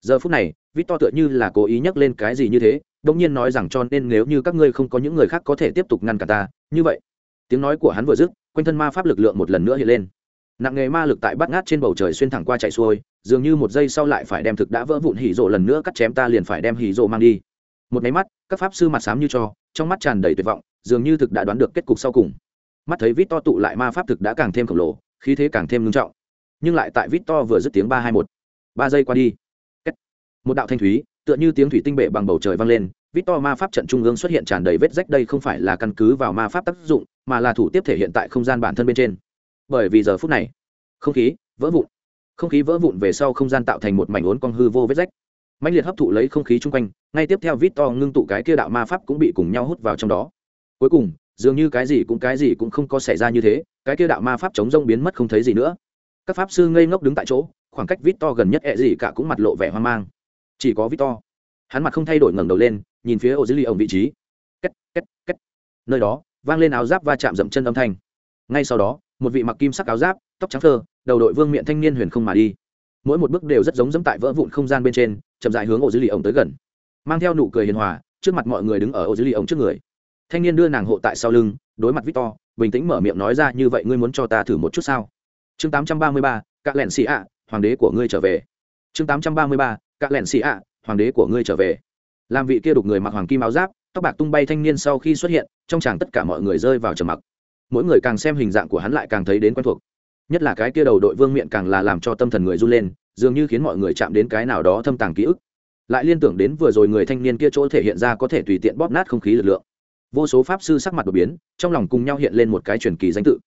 Giờ phút này, Victor tựa như là cố ý nhắc lên cái gì như thế đông nhiên nói rằng cho nên nếu như các ngươi không có những người khác có thể tiếp tục ngăn cả ta, như vậy, tiếng nói của hắn vừa dứt, quanh thân ma pháp lực lượng một lần nữa hiện lên. Nặng nghề ma lực tại bắt ngát trên bầu trời xuyên thẳng qua chạy xuôi, dường như một giây sau lại phải đem thực đã vỡ vụn hỉ rộ lần nữa cắt chém ta liền phải đem hỉ rộ mang đi. Một máy mắt, các pháp sư mặt xám như cho, trong mắt tràn đầy tuyệt vọng, dường như thực đã đoán được kết cục sau cùng. Mắt thấy vít to tụ lại ma pháp thực đã càng thêm khổng lồ, khí thế càng thêm ngưng trọng. Nhưng lại tại vít to vừa dứt tiếng ba hai một. Ba giây qua đi. Một đạo thanh thúy tựa như tiếng thủy tinh bệ bằng bầu trời vang lên vít to ma pháp trận trung ương xuất hiện tràn đầy vết rách đây không phải là căn cứ vào ma pháp tác dụng, mà là thủ tiếp thể hiện tại không gian bản thân bên trên. Bởi vì giờ phút này, không khí vỡ vụn. Không khí vỡ vụn về sau không gian tạo thành một mảnh ốn cong hư vô vết rách. Mạnh liệt hấp thụ lấy không khí chung quanh, ngay tiếp theo vít to ngưng tụ cái kia đạo ma pháp cũng bị cùng nhau hút vào trong đó. Cuối cùng, dường như cái gì cũng cái gì cũng không có xảy ra như thế, cái kia đạo ma pháp chống rông biến mất không thấy gì nữa. Các pháp sư ngây ngốc đứng tại chỗ, khoảng cách vít to gần nhất ẹ gì cả cũng mặt lộ vẻ hoang mang chỉ có victor. Hắn mặt không thay đổi ngẩng đầu lên nhìn phía ô dưới ly ổng vị trí. Két két két. Nơi đó vang lên áo giáp va chạm dậm chân âm thanh. Ngay sau đó một vị mặc kim sắc áo giáp tóc trắng phơ đầu đội vương miện thanh niên huyền không mà đi. Mỗi một bước đều rất giống dẫm tại vỡ vụn không gian bên trên chậm dại hướng ô dưới lì ổng tới gần. Mang theo nụ cười hiền hòa trước mặt mọi người đứng ở ô dưới lì ổng trước người. Thanh niên đưa nàng hộ tại sau lưng đối mặt victor bình tĩnh mở miệng nói ra như vậy ngươi muốn cho ta thử một chút sao? Chương 833, các lẹn xì ạ hoàng đế của ngươi trở về. Chương 833, các lẹn xì ạ, hoàng đế của ngươi trở về. Làm vị kia đục người mặc hoàng kim áo giáp, tóc bạc tung bay thanh niên sau khi xuất hiện, trong chàng tất cả mọi người rơi vào trầm mặc. Mỗi người càng xem hình dạng của hắn lại càng thấy đến quen thuộc. Nhất là cái kia đầu đội vương miện càng là làm cho tâm thần người run lên, dường như khiến mọi người chạm đến cái nào đó thâm tàng ký ức. Lại liên tưởng đến vừa rồi người thanh niên kia chỗ thể hiện ra có thể tùy tiện bóp nát không khí lực lượng. Vô số pháp sư sắc mặt đột biến, trong lòng cùng nhau hiện lên một cái truyền kỳ danh tự.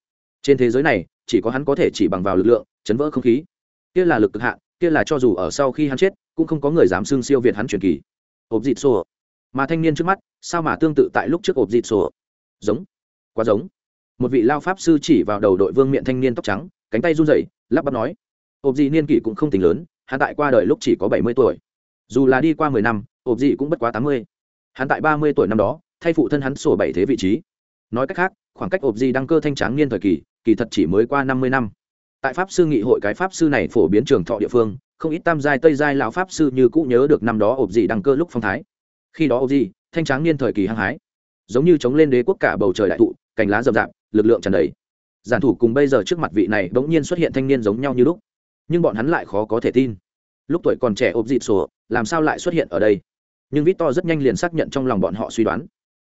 Trên thế giới này, chỉ có hắn có thể chỉ bằng vào lực lượng, chấn vỡ không khí. Kia là lực cực hạn kia là cho dù ở sau khi hắn chết, cũng không có người dám xưng siêu việt hắn truyền kỳ. Ộp dịt sổ. Mà thanh niên trước mắt, sao mà tương tự tại lúc trước ộp dịt sổ? Giống. Quá giống. Một vị lao pháp sư chỉ vào đầu đội vương miện thanh niên tóc trắng, cánh tay run rẩy, lắp bắp nói. Ộp dị niên kỷ cũng không tính lớn, hắn tại qua đời lúc chỉ có bảy mươi tuổi. Dù là đi qua mười năm ộp dị cũng bất quá tám mươi. Hắn tại ba mươi tuổi năm đó, thay phụ thân hắn sổ bảy thế vị trí. Nói cách khác, khoảng cách ộp dị đăng cơ thanh tráng niên thời kỳ kỳ thật chỉ mới qua năm mươi năm tại pháp sư nghị hội cái pháp sư này phổ biến trường thọ địa phương, không ít tam giai, tây giai lão pháp sư như cũ nhớ được năm đó ộp dị đăng cơ lúc phong thái. Khi đó ộp dị, thanh tráng niên thời kỳ hăng hái, giống như chống lên đế quốc cả bầu trời đại thụ, cành lá rậm rạp, lực lượng tràn đầy. Giản thủ cùng bây giờ trước mặt vị này bỗng nhiên xuất hiện thanh niên giống nhau như lúc, nhưng bọn hắn lại khó có thể tin. Lúc tuổi còn trẻ ộp dịt sổ, làm sao lại xuất hiện ở đây? Nhưng vít to rất nhanh liền xác nhận trong lòng bọn họ suy đoán.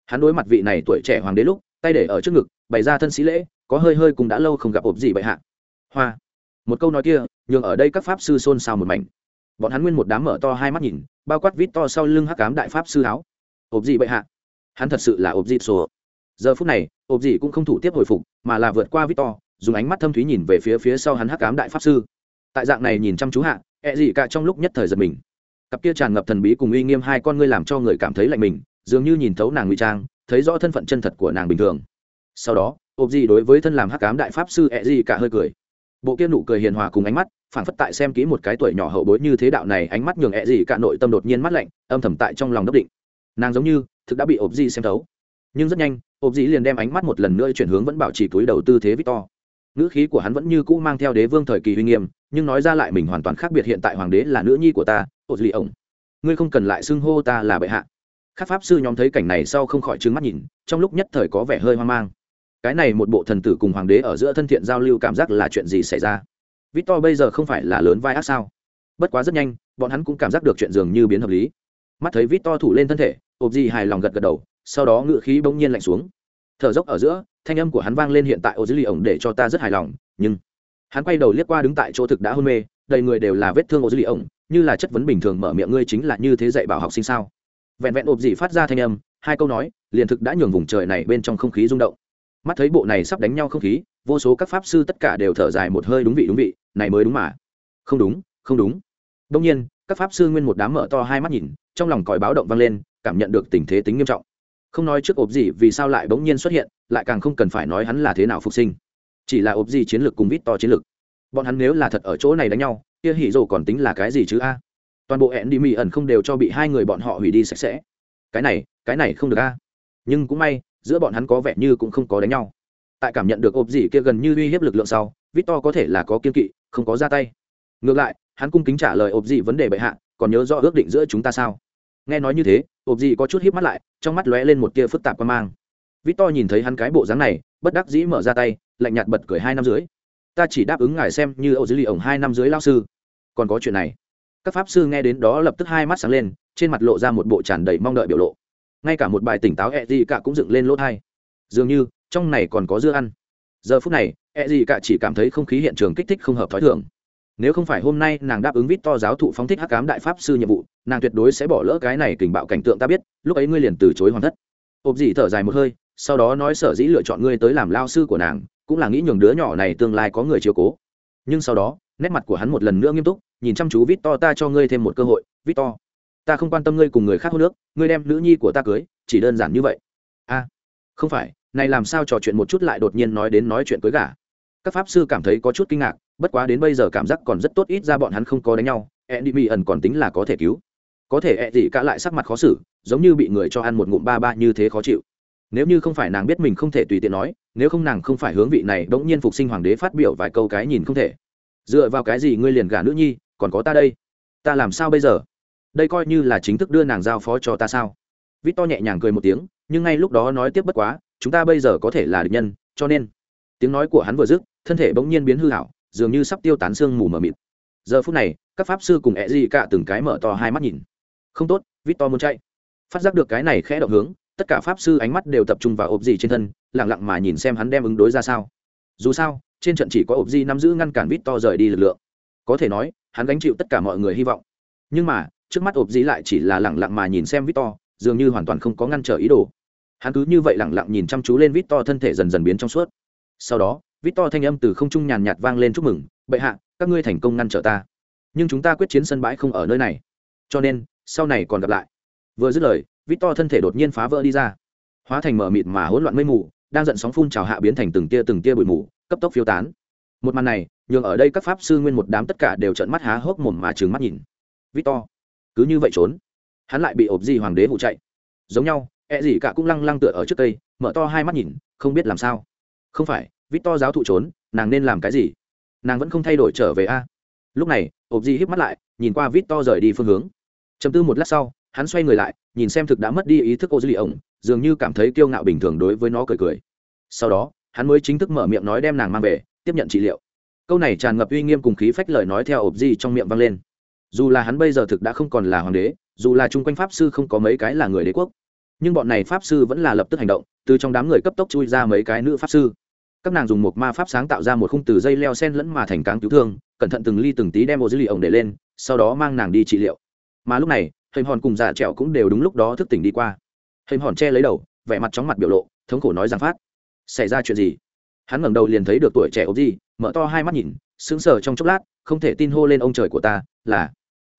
Hắn đối mặt vị này tuổi trẻ hoàng đế lúc, tay để ở trước ngực, bày ra thân sĩ lễ, có hơi hơi cũng đã lâu không gặp ộp gì bệ hạ hoa. Một câu nói kia, nhường ở đây các pháp sư xôn xao một mảnh. Bọn hắn nguyên một đám mở to hai mắt nhìn, bao quát vít to sau lưng hắc cám đại pháp sư áo. Ộp gì bệ hạ. Hắn thật sự là ộp gì sổ. Giờ phút này, ộp gì cũng không thủ tiếp hồi phục, mà là vượt qua vít to, dùng ánh mắt thâm thúy nhìn về phía phía sau hắn hắc cám đại pháp sư. Tại dạng này nhìn chăm chú hạ e ẹ gì cả trong lúc nhất thời giật mình. Cặp kia tràn ngập thần bí cùng uy nghiêm hai con ngươi làm cho người cảm thấy lạnh mình, dường như nhìn thấu nàng ngụy trang, thấy rõ thân phận chân thật của nàng bình thường. Sau đó, ộp gì đối với thân làm hắc cám đại pháp sư e ẹ gì cả hơi cười bộ kia nụ cười hiền hòa cùng ánh mắt phản phất tại xem kỹ một cái tuổi nhỏ hậu bối như thế đạo này, ánh mắt nhường ẹ gì cả nội tâm đột nhiên mắt lạnh, âm thầm tại trong lòng đốc định. Nàng giống như, thực đã bị ộp di xem thấu. Nhưng rất nhanh, ộp dĩ liền đem ánh mắt một lần nữa chuyển hướng vẫn bảo trì túi đầu tư thế victor. Ngữ khí của hắn vẫn như cũ mang theo đế vương thời kỳ uy nghiêm, nhưng nói ra lại mình hoàn toàn khác biệt hiện tại hoàng đế là nữ nhi của ta, ộp dĩ ổng ngươi không cần lại xưng hô ta là bệ hạ. Các pháp sư nhóm thấy cảnh này sau không khỏi trừng mắt nhìn, trong lúc nhất thời có vẻ hơi hoang mang cái này một bộ thần tử cùng hoàng đế ở giữa thân thiện giao lưu cảm giác là chuyện gì xảy ra? Victor bây giờ không phải là lớn vai ác sao? Bất quá rất nhanh, bọn hắn cũng cảm giác được chuyện dường như biến hợp lý. Mắt thấy victor thủ lên thân thể ộp gì hài lòng gật gật đầu, sau đó ngự khí bỗng nhiên lạnh xuống. Thở dốc ở giữa, thanh âm của hắn vang lên hiện tại ô dưới lì ổng để cho ta rất hài lòng, nhưng hắn quay đầu liếc qua đứng tại chỗ thực đã hôn mê, đầy người đều là vết thương ô dưới lì ổng như là chất vấn bình thường mở miệng ngươi chính là như thế dạy bảo học sinh sao? Vẹn vẹn ộp gì phát ra thanh âm, hai câu nói, liền thực đã nhường vùng trời này bên trong không khí rung động mắt thấy bộ này sắp đánh nhau không khí, vô số các pháp sư tất cả đều thở dài một hơi đúng vị đúng vị, này mới đúng mà. Không đúng không đúng. Đông nhiên, các pháp sư nguyên một đám mở to hai mắt nhìn, trong lòng còi báo động vang lên, cảm nhận được tình thế tính nghiêm trọng. Không nói trước ộp gì, vì sao lại bỗng nhiên xuất hiện, lại càng không cần phải nói hắn là thế nào phục sinh. Chỉ là ộp gì chiến lược cùng vít to chiến lược. Bọn hắn nếu là thật ở chỗ này đánh nhau, kia hỉ rồ còn tính là cái gì chứ a? Toàn bộ hẹn đi mỹ ẩn không đều cho bị hai người bọn họ hủy đi sạch sẽ. Cái này cái này không được a. Nhưng cũng may giữa bọn hắn có vẻ như cũng không có đánh nhau. Tại cảm nhận được ộp gì kia gần như uy hiếp lực lượng sau, victor có thể là có kiên kỵ, không có ra tay. Ngược lại, hắn cung kính trả lời ộp gì vấn đề bệ hạ, còn nhớ rõ ước định giữa chúng ta sao? Nghe nói như thế, ộp gì có chút híp mắt lại, trong mắt lóe lên một tia phức tạp quan mang. Victor nhìn thấy hắn cái bộ dáng này, bất đắc dĩ mở ra tay, lạnh nhạt bật cười hai năm dưới ta chỉ đáp ứng ngài xem như âu dưới lì ổng hai năm dưới lao sư. Còn có chuyện này. Các pháp sư nghe đến đó lập tức hai mắt sáng lên, trên mặt lộ ra một bộ tràn đầy mong đợi biểu lộ ngay cả một bài tỉnh táo e gì cả cũng dựng lên lỗ thai. Dường như, trong này còn có dưa ăn. Giờ phút này e gì cả chỉ cảm thấy không khí hiện trường kích thích không hợp t h ó i thường. Nếu không phải hôm nay nàng đáp ứng vít to giáo thụ phóng thích hắc cám đại pháp sư nhiệm vụ, nàng tuyệt đối sẽ bỏ lỡ cái này kình bạo cảnh tượng ta biết, lúc ấy ngươi liền từ chối hoàn thất. Ộp dì thở dài một hơi, sau đó nói sở dĩ lựa chọn ngươi tới làm lao sư của nàng, cũng là nghĩ nhường đứa nhỏ này tương lai có người chiều cố. Nhưng sau đó, nét mặt của hắn một lần nữa nghiêm túc, nhìn chăm chú vít to ta cho ngươi thêm một cơ hội, vít to ta không quan tâm ngươi cùng người khác hôn nước ngươi đem nữ nhi của ta cưới, chỉ đơn giản như vậy. A không phải, này làm sao trò chuyện một chút lại đột nhiên nói đến nói chuyện cưới gả. Các pháp sư cảm thấy có chút kinh ngạc, bất quá đến bây giờ cảm giác còn rất tốt ít ra bọn hắn không có đánh nhau Eddie mỹ ẩn còn tính là có thể cứu. Có thể ẹ gì cả lại sắc mặt khó xử, giống như bị người cho ăn một ngụm ba ba như thế khó chịu. Nếu như không phải nàng biết mình không thể tùy tiện nói, nếu không nàng không phải hướng vị này bỗng nhiên phục sinh hoàng đế phát biểu vài câu cái nhìn không thể. Dựa vào cái gì ngươi liền gả nữ nhi, còn có ta đây? Ta làm sao bây giờ? Đây coi như là chính thức đưa nàng giao phó cho ta sao? Vít to nhẹ nhàng cười một tiếng, nhưng ngay lúc đó nói tiếp bất quá, chúng ta bây giờ có thể là địch nhân, cho nên, tiếng nói của hắn vừa dứt, thân thể bỗng nhiên biến hư hảo, dường như sắp tiêu tán xương mù mờ mịt. Giờ phút này, các pháp sư cùng ẹ gì cả từng cái mở to hai mắt nhìn. Không tốt, vít to muốn chạy. Phát giác được cái này khẽ động hướng, tất cả pháp sư ánh mắt đều tập trung vào ộp gì trên thân lẳng lặng mà nhìn xem hắn đem ứng đối ra sao. Dù sao, trên trận chỉ có ộp Di nắm giữ ngăn cản vít to rời đi lực lượng. Có thể nói, hắn gánh chịu tất cả mọi người hy vọng. Nhưng mà trước mắt ộp dí lại chỉ là lẳng lặng mà nhìn xem vít to dường như hoàn toàn không có ngăn trở ý đồ. Hắn cứ như vậy lẳng lặng nhìn chăm chú lên vít to thân thể dần dần biến trong suốt. Sau đó vít to thanh âm từ không trung nhàn nhạt vang lên chúc mừng, bệ hạ, các ngươi thành công ngăn trở ta. Nhưng chúng ta quyết chiến sân bãi không ở nơi này. Cho nên, sau này còn gặp lại. Vừa dứt lời vít to thân thể đột nhiên phá vỡ đi ra. Hóa thành mở mịt mà hỗn loạn mây mù, đang giận sóng phun trào hạ biến thành từng tia từng tia bụi mù, cấp tốc phiêu tán. Một màn này, nhường ở đây các pháp sư nguyên một đám tất cả đều trợn mắt há hốc mồm mà trừng mắt nhìn. Vít to cứ như vậy trốn. Hắn lại bị ộp di hoàng đế vụ chạy. Giống nhau e gì cả cũng lăng lăng tựa ở trước cây, mở to hai mắt nhìn, không biết làm sao. Không phải vít to giáo thụ trốn, nàng nên làm cái gì? Nàng vẫn không thay đổi trở về a. Lúc này, ộp di híp mắt lại, nhìn qua vít to rời đi phương hướng. Chầm tư một lát sau, hắn xoay người lại, nhìn xem thực đã mất đi ý thức ô dư lì ổng, dường như cảm thấy kiêu ngạo bình thường đối với nó cười cười. Sau đó, hắn mới chính thức mở miệng nói đem nàng mang về, tiếp nhận trị liệu. Câu này tràn ngập uy nghiêm cùng khí phách lời nói theo ộp di trong miệng vang lên dù là hắn bây giờ thực đã không còn là hoàng đế, dù là chung quanh pháp sư không có mấy cái là người đế quốc, nhưng bọn này pháp sư vẫn là lập tức hành động, từ trong đám người cấp tốc chui ra mấy cái nữ pháp sư. Các nàng dùng một ma pháp sáng tạo ra một khung từ dây leo sen lẫn mà thành cáng cứu thương, cẩn thận từng ly từng tí đem ô dữ liệu ổng để lên, sau đó mang nàng đi trị liệu. Mà lúc này, hình hòn cùng Dạ trẹo cũng đều đúng lúc đó thức tỉnh đi qua. Hình hòn che lấy đầu, vẻ mặt chóng mặt biểu lộ, thống khổ nói rằng phát, xảy ra chuyện gì? Hắn ngẩng đầu liền thấy được tuổi trẻ ốm gì mở to hai mắt nhìn, sững sờ trong chốc lát, không thể tin hô lên ông trời của ta, là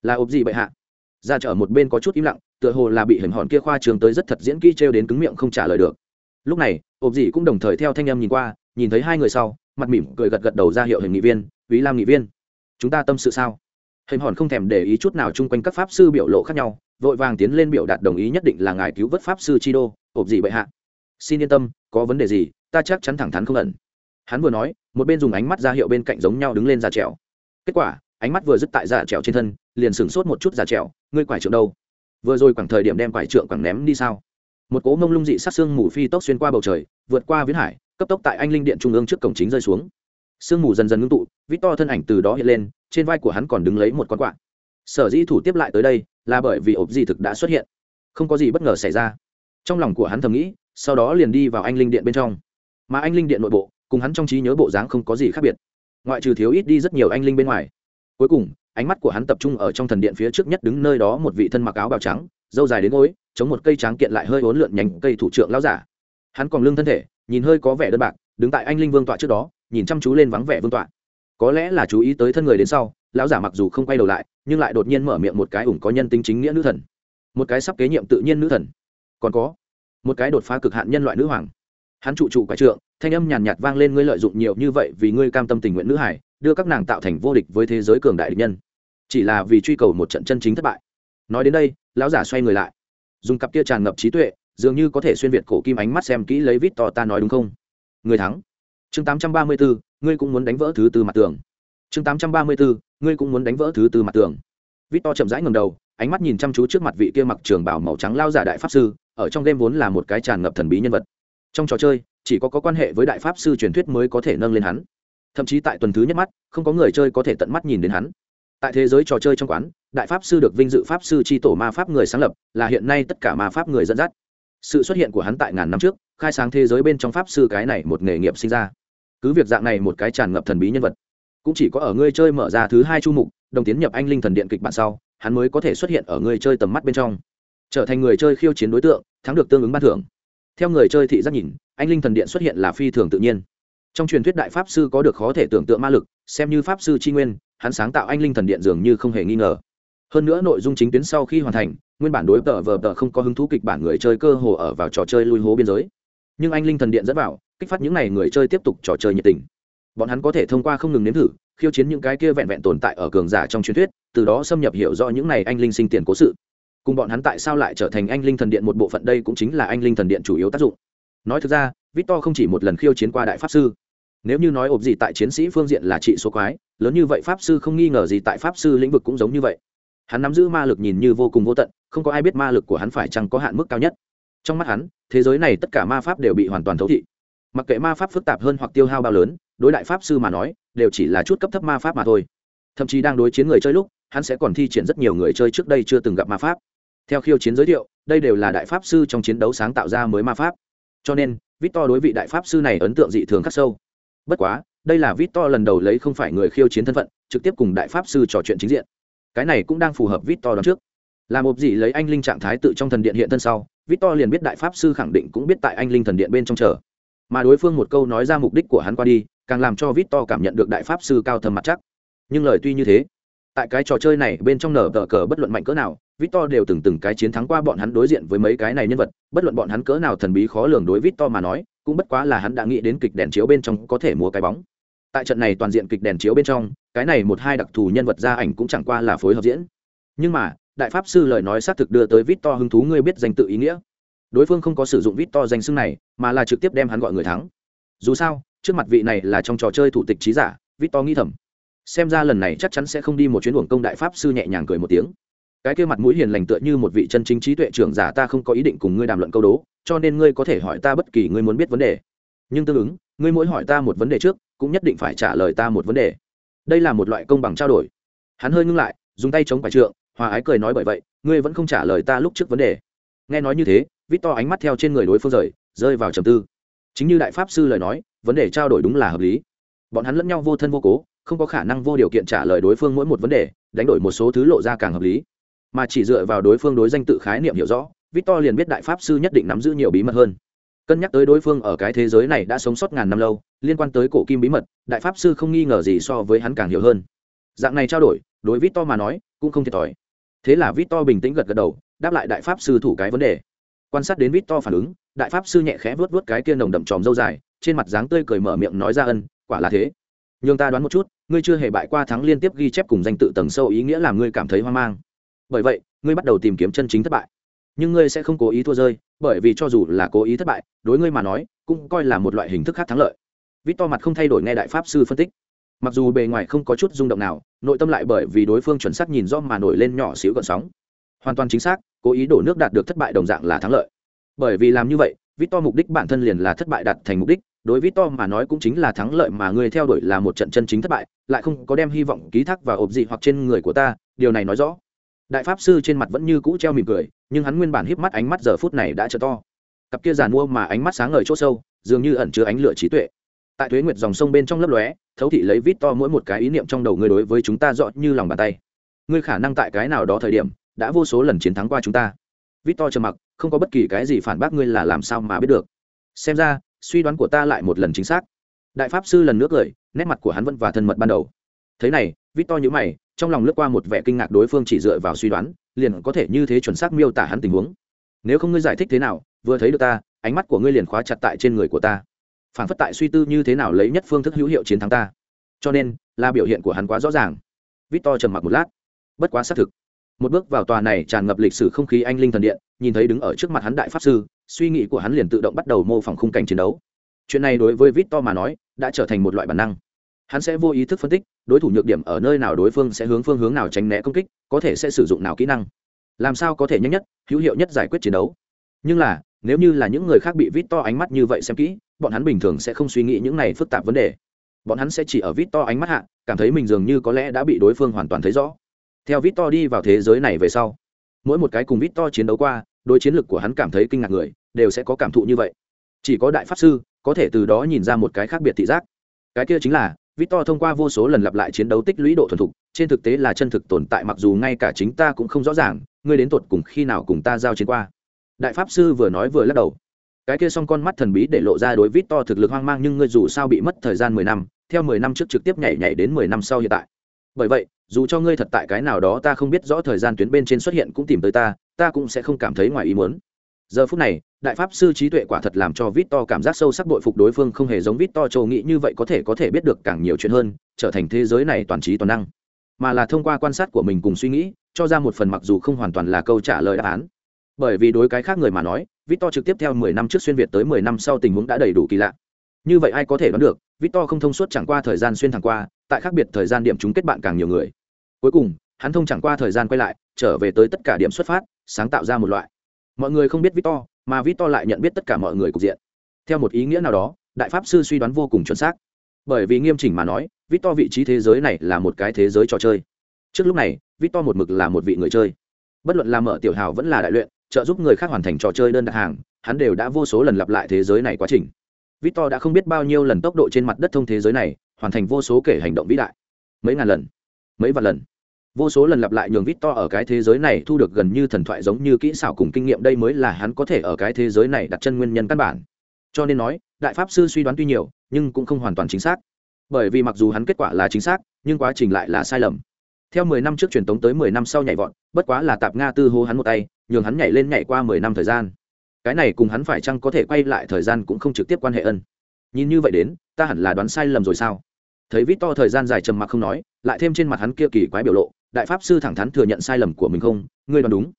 là ốp gì bệ hạ? Ra chợ một bên có chút im lặng, tựa hồ là bị hình hòn kia khoa trường tới rất thật diễn kỹ trêu đến cứng miệng không trả lời được. Lúc này, ốp gì cũng đồng thời theo thanh em nhìn qua, nhìn thấy hai người sau, mặt mỉm cười gật gật đầu ra hiệu hình nghị viên, ý lam nghị viên, chúng ta tâm sự sao? Hình hòn không thèm để ý chút nào chung quanh các pháp sư biểu lộ khác nhau, vội vàng tiến lên biểu đạt đồng ý nhất định là ngài cứu vớt pháp sư chi đô ộp gì bệ hạ? Xin yên tâm, có vấn đề gì, ta chắc chắn thẳng thắn không ẩn. Hắn vừa nói, một bên dùng ánh mắt ra hiệu bên cạnh giống nhau đứng lên ra trèo. Kết quả ánh mắt vừa dứt tại giả trèo trên thân, liền sửng sốt một chút giả trèo, ngươi quải trượng đâu? Vừa rồi khoảng thời điểm đem quải trượng quẳng ném đi sao? Một cỗ mông lung dị sát xương mù phi tốc xuyên qua bầu trời, vượt qua viễn hải, cấp tốc tại anh linh điện trung ương trước cổng chính rơi xuống. Sương mù dần dần ngưng tụ, vít to thân ảnh từ đó hiện lên, trên vai của hắn còn đứng lấy một con quạ. Sở dĩ thủ tiếp lại tới đây, là bởi vì ộp di thực đã xuất hiện. Không có gì bất ngờ xảy ra. Trong lòng của hắn thầm nghĩ, sau đó liền đi vào anh linh điện bên trong. Mà anh linh điện nội bộ, cùng hắn trong trí nhớ bộ dáng không có gì khác biệt. Ngoại trừ thiếu ít đi rất nhiều anh linh bên ngoài cuối cùng, ánh mắt của hắn tập trung ở trong thần điện phía trước nhất đứng nơi đó một vị thân mặc áo bào trắng dâu dài đến gối, chống một cây tráng kiện lại hơi hốn lượn nhánh cây thủ trưởng lao giả. Hắn còn lưng thân thể, nhìn hơi có vẻ đơn bạc, đứng tại anh linh vương tọa trước đó, nhìn chăm chú lên vắng vẻ vương tọa. Có lẽ là chú ý tới thân người đến sau, lão giả mặc dù không quay đầu lại, nhưng lại đột nhiên mở miệng một cái ủng có nhân tính chính nghĩa nữ thần. Một cái sắp kế nhiệm tự nhiên nữ thần. Còn có, một cái đột phá cực hạn nhân loại nữ hoàng. Hắn trụ trụ quái trượng, thanh âm nhàn nhạt vang lên, ngươi lợi dụng nhiều như vậy vì ngươi cam tâm tình nguyện nữ hải đưa các nàng tạo thành vô địch với thế giới cường đại địch nhân. Chỉ là vì truy cầu một trận chân chính thất bại. Nói đến đây, lão giả xoay người lại. Dùng cặp kia tràn ngập trí tuệ, dường như có thể xuyên việt cổ kim ánh mắt xem kỹ lấy vít to ta nói đúng không? Người thắng. Chương tám trăm ba mươi bốn ngươi cũng muốn đánh vỡ thứ tư mặt tường. Chương tám trăm ba mươi bốn ngươi cũng muốn đánh vỡ thứ tư mặt tường. Vít to chậm rãi ngầm đầu, ánh mắt nhìn chăm chú trước mặt vị kia mặc trường bảo màu trắng lao giả đại pháp sư, ở trong game vốn là một cái tràn ngập thần bí nhân vật. Trong trò chơi, chỉ có có quan hệ với đại pháp sư truyền thuyết mới có thể nâng lên hắn thậm chí tại tuần thứ nhất mắt, không có người chơi có thể tận mắt nhìn đến hắn. Tại thế giới trò chơi trong quán, đại pháp sư được vinh dự pháp sư tri tổ ma pháp người sáng lập, là hiện nay tất cả ma pháp người dẫn dắt. Sự xuất hiện của hắn tại ngàn năm trước, khai sáng thế giới bên trong pháp sư cái này một nghề nghiệp sinh ra. Cứ việc dạng này một cái tràn ngập thần bí nhân vật, cũng chỉ có ở ngươi chơi mở ra thứ hai chu mục, đồng tiến nhập anh linh thần điện kịch bản sau, hắn mới có thể xuất hiện ở người chơi tầm mắt bên trong. Trở thành người chơi khiêu chiến đối tượng, thắng được tương ứng ban thưởng. Theo người chơi thị giác nhìn, anh linh thần điện xuất hiện là phi thường tự nhiên trong truyền thuyết đại pháp sư có được khó thể tưởng tượng ma lực, xem như pháp sư tri nguyên, hắn sáng tạo anh linh thần điện dường như không hề nghi ngờ. Hơn nữa nội dung chính tuyến sau khi hoàn thành, nguyên bản đối tờ vờ tờ không có hứng thú kịch bản người chơi cơ hồ ở vào trò chơi lui hố biên giới. Nhưng anh linh thần điện dẫn vào, kích phát những n à y người chơi tiếp tục trò chơi nhiệt tình. Bọn hắn có thể thông qua không ngừng nếm thử, khiêu chiến những cái kia vẹn vẹn tồn tại ở cường giả trong truyền thuyết, từ đó xâm nhập hiểu rõ những n à y anh linh sinh tiền cố sự. Cùng bọn hắn tại sao lại trở thành anh linh thần điện một bộ phận đây cũng chính là anh linh thần điện chủ yếu tác dụng. Nói thực ra victor không chỉ một lần khiêu chiến qua đại pháp sư. Nếu như nói ộp gì tại chiến sĩ phương diện là trị số quái, lớn như vậy pháp sư không nghi ngờ gì tại pháp sư lĩnh vực cũng giống như vậy. Hắn nắm giữ ma lực nhìn như vô cùng vô tận, không có ai biết ma lực của hắn phải chăng có hạn mức cao nhất. Trong mắt hắn, thế giới này tất cả ma pháp đều bị hoàn toàn thấu thị. Mặc kệ ma pháp phức tạp hơn hoặc tiêu hao bao lớn, đối đại pháp sư mà nói, đều chỉ là chút cấp thấp ma pháp mà thôi. Thậm chí đang đối chiến người chơi lúc, hắn sẽ còn thi triển rất nhiều người chơi trước đây chưa từng gặp ma pháp. Theo khiêu chiến giới thiệu, đây đều là đại pháp sư trong chiến đấu sáng tạo ra mới ma pháp. Cho nên victor đối vị đại pháp sư này ấn tượng dị thường khắc sâu. Bất quá, đây là victor lần đầu lấy không phải người khiêu chiến thân phận, trực tiếp cùng đại pháp sư trò chuyện chính diện. Cái này cũng đang phù hợp victor đón trước. Là một gì lấy anh linh trạng thái tự trong thần điện hiện thân sau, victor liền biết đại pháp sư khẳng định cũng biết tại anh linh thần điện bên trong chờ. Mà đối phương một câu nói ra mục đích của hắn qua đi, càng làm cho victor cảm nhận được đại pháp sư cao thầm mặt chắc. Nhưng lời tuy như thế, tại cái trò chơi này bên trong nở tờ cờ bất luận mạnh cỡ nào victor đều từng từng cái chiến thắng qua bọn hắn đối diện với mấy cái này nhân vật, bất luận bọn hắn cỡ nào thần bí khó lường đối victor mà nói, cũng bất quá là hắn đã nghĩ đến kịch đèn chiếu bên trong có thể mua cái bóng. Tại trận này toàn diện kịch đèn chiếu bên trong, cái này một hai đặc thù nhân vật ra ảnh cũng chẳng qua là phối hợp diễn. Nhưng mà, đại pháp sư lời nói xác thực đưa tới victor hứng thú, ngươi biết danh tự ý nghĩa. Đối phương không có sử dụng victor danh xưng này, mà là trực tiếp đem hắn gọi người thắng. Dù sao, trước mặt vị này là trong trò chơi thủ tịch trí giả, victor nghĩ thầm. Xem ra lần này chắc chắn sẽ không đi một chuyến uổng công đại pháp sư nhẹ nhàng cười một tiếng cái kia mặt mũi hiền lành tựa như một vị chân chính trí tuệ trưởng giả, ta không có ý định cùng ngươi đàm luận câu đố, cho nên ngươi có thể hỏi ta bất kỳ ngươi muốn biết vấn đề. Nhưng tương ứng, ngươi mỗi hỏi ta một vấn đề trước, cũng nhất định phải trả lời ta một vấn đề. Đây là một loại công bằng trao đổi. Hắn hơi ngưng lại, dùng tay chống phải trượng, hòa ái cười nói bởi vậy, ngươi vẫn không trả lời ta lúc trước vấn đề. Nghe nói như thế, vít to ánh mắt theo trên người đối phương rời, rơi vào trầm tư. Chính như đại pháp sư lời nói, vấn đề trao đổi đúng là hợp lý. Bọn hắn lẫn nhau vô thân vô cố, không có khả năng vô điều kiện trả lời đối phương mỗi một vấn đề, đánh đổi một số thứ lộ ra càng hợp lý mà chỉ dựa vào đối phương đối danh tự khái niệm hiểu rõ, victor liền biết đại pháp sư nhất định nắm giữ nhiều bí mật hơn. Cân nhắc tới đối phương ở cái thế giới này đã sống sót ngàn năm lâu, liên quan tới cổ kim bí mật, đại pháp sư không nghi ngờ gì so với hắn càng hiểu hơn. Dạng này trao đổi, đối victor mà nói, cũng không thiệt thòi. Thế là victor bình tĩnh gật gật đầu, đáp lại đại pháp sư thủ cái vấn đề. Quan sát đến victor phản ứng, đại pháp sư nhẹ khẽ vớt vớt cái kia nồng đậm tròm dâu dài, trên mặt dáng tươi cười mở miệng nói ra ân, quả là thế. Nhưng ta đoán một chút, ngươi chưa hề bại qua thắng liên tiếp ghi chép cùng danh tự tầng sâu ý nghĩa làm ngươi cảm thấy hoang mang bởi vậy, ngươi bắt đầu tìm kiếm chân chính thất bại. Nhưng ngươi sẽ không cố ý thua rơi, bởi vì cho dù là cố ý thất bại, đối ngươi mà nói, cũng coi là một loại hình thức khác thắng lợi. Vít to mặt không thay đổi nghe đại pháp sư phân tích. Mặc dù bề ngoài không có chút rung động nào, nội tâm lại bởi vì đối phương chuẩn xác nhìn do mà nổi lên nhỏ xíu gợn sóng. Hoàn toàn chính xác, cố ý đổ nước đạt được thất bại đồng dạng là thắng lợi. Bởi vì làm như vậy vít to mục đích bản thân liền là thất bại đạt thành mục đích, đối với to mà nói cũng chính là thắng lợi mà ngươi theo đuổi là một trận chân chính thất bại, lại không có đem hy vọng ký thác vào ộp dị hoặc trên người của ta, điều này nói rõ đại pháp sư trên mặt vẫn như cũ treo mỉm cười, nhưng hắn nguyên bản híp mắt ánh mắt giờ phút này đã trở to. Cặp kia giàn mua mà ánh mắt sáng ngời chỗ sâu, dường như ẩn chứa ánh lửa trí tuệ. Tại thuế nguyệt dòng sông bên trong lấp lóe, thấu thị lấy vít to mỗi một cái ý niệm trong đầu ngươi đối với chúng ta rõ như lòng bàn tay. Ngươi khả năng tại cái nào đó thời điểm, đã vô số lần chiến thắng qua chúng ta. Vít to trầm mặc, không có bất kỳ cái gì phản bác ngươi là làm sao mà biết được. Xem ra, suy đoán của ta lại một lần chính xác. Đại pháp sư lần nữa cười, nét mặt của hắn vẫn và thân mật ban đầu thế này vít to nhữ mày, trong lòng lướt qua một vẻ kinh ngạc đối phương chỉ dựa vào suy đoán, liền có thể như thế chuẩn xác miêu tả hắn tình huống. Nếu không ngươi giải thích thế nào, vừa thấy được ta, ánh mắt của ngươi liền khóa chặt tại trên người của ta. Phản phất tại suy tư như thế nào lấy nhất phương thức hữu hiệu chiến thắng ta. Cho nên, là biểu hiện của hắn quá rõ ràng. Vít to trầm mặc một lát. Bất quá xác thực, một bước vào tòa này tràn ngập lịch sử không khí anh linh thần điện, nhìn thấy đứng ở trước mặt hắn đại pháp sư, suy nghĩ của hắn liền tự động bắt đầu mô phỏng khung cảnh chiến đấu. Chuyện này đối với victor mà nói, đã trở thành một loại bản năng hắn sẽ vô ý thức phân tích, đối thủ nhược điểm ở nơi nào đối phương sẽ hướng phương hướng nào tránh né công kích, có thể sẽ sử dụng nào kỹ năng. Làm sao có thể nhanh nhất, hữu hiệu nhất giải quyết chiến đấu. Nhưng là, nếu như là những người khác bị vít to ánh mắt như vậy xem kỹ, bọn hắn bình thường sẽ không suy nghĩ những này phức tạp vấn đề. Bọn hắn sẽ chỉ ở vít to ánh mắt hạ, cảm thấy mình dường như có lẽ đã bị đối phương hoàn toàn thấy rõ. Theo vít to đi vào thế giới này về sau, mỗi một cái cùng vít to chiến đấu qua đôi chiến lược của hắn cảm thấy kinh ngạc người, đều sẽ có cảm thụ như vậy. Chỉ có đại pháp sư có thể từ đó nhìn ra một cái khác biệt thị giác. Cái kia chính là victor thông qua vô số lần lặp lại chiến đấu tích lũy độ thuần thục, trên thực tế là chân thực tồn tại mặc dù ngay cả chính ta cũng không rõ ràng, ngươi đến tuột cùng khi nào cùng ta giao chiến qua. Đại pháp sư vừa nói vừa lắc đầu. Cái kia song con mắt thần bí để lộ ra đối victor thực lực hoang mang nhưng ngươi dù sao bị mất thời gian mười năm, theo mười năm trước trực tiếp nhảy nhảy đến mười năm sau hiện tại. Bởi vậy, dù cho ngươi thật tại cái nào đó ta không biết rõ thời gian tuyến bên trên xuất hiện cũng tìm tới ta ta cũng sẽ không cảm thấy ngoài ý muốn giờ phút này, đại pháp sư trí tuệ quả thật làm cho vít to cảm giác sâu sắc bội phục đối phương không hề giống vít to châu nghĩ như vậy có thể có thể biết được càng nhiều chuyện hơn, trở thành thế giới này toàn trí toàn năng. Mà là thông qua quan sát của mình cùng suy nghĩ, cho ra một phần mặc dù không hoàn toàn là câu trả lời đáp án. Bởi vì đối cái khác người mà nói, vít to trực tiếp theo mười năm trước xuyên việt tới mười năm sau tình huống đã đầy đủ kỳ lạ. Như vậy ai có thể đoán được victor không thông suốt chẳng qua thời gian xuyên thẳng qua, tại khác biệt thời gian điểm chúng kết bạn càng nhiều người. Cuối cùng, hắn thông chẳng qua thời gian quay lại, trở về tới tất cả điểm xuất phát, sáng tạo ra một loại mọi người không biết victor, mà victor lại nhận biết tất cả mọi người cục diện. Theo một ý nghĩa nào đó, đại pháp sư suy đoán vô cùng chuẩn xác. Bởi vì nghiêm chỉnh mà nói, victor vị trí thế giới này là một cái thế giới trò chơi. Trước lúc này, victor một mực là một vị người chơi. Bất luận là mở tiểu hào vẫn là đại luyện, trợ giúp người khác hoàn thành trò chơi đơn đặt hàng, hắn đều đã vô số lần lặp lại thế giới này quá trình. Victor đã không biết bao nhiêu lần tốc độ trên mặt đất thông thế giới này, hoàn thành vô số kể hành động vĩ đại. Mấy ngàn lần, mấy vạn lần vô số lần lặp lại nhường vít to ở cái thế giới này thu được gần như thần thoại giống như kỹ xảo cùng kinh nghiệm, đây mới là hắn có thể ở cái thế giới này đặt chân nguyên nhân căn bản. Cho nên nói, đại pháp sư suy đoán tuy nhiều, nhưng cũng không hoàn toàn chính xác. Bởi vì mặc dù hắn kết quả là chính xác, nhưng quá trình lại là sai lầm. Theo mười năm trước truyền tống tới mười năm sau nhảy vọt, bất quá là tạp nga tư hô hắn một tay, nhường hắn nhảy lên nhảy qua mười năm thời gian. Cái này cùng hắn phải chăng có thể quay lại thời gian cũng không trực tiếp quan hệ ân. Nhìn như vậy đến, ta hẳn là đoán sai lầm rồi sao? Thấy vít to thời gian dài trầm mặc không nói, lại thêm trên mặt hắn kia kỳ quái biểu lộ, đại pháp sư thẳng thắn thừa nhận sai lầm của mình không? Ngươi đoán đúng.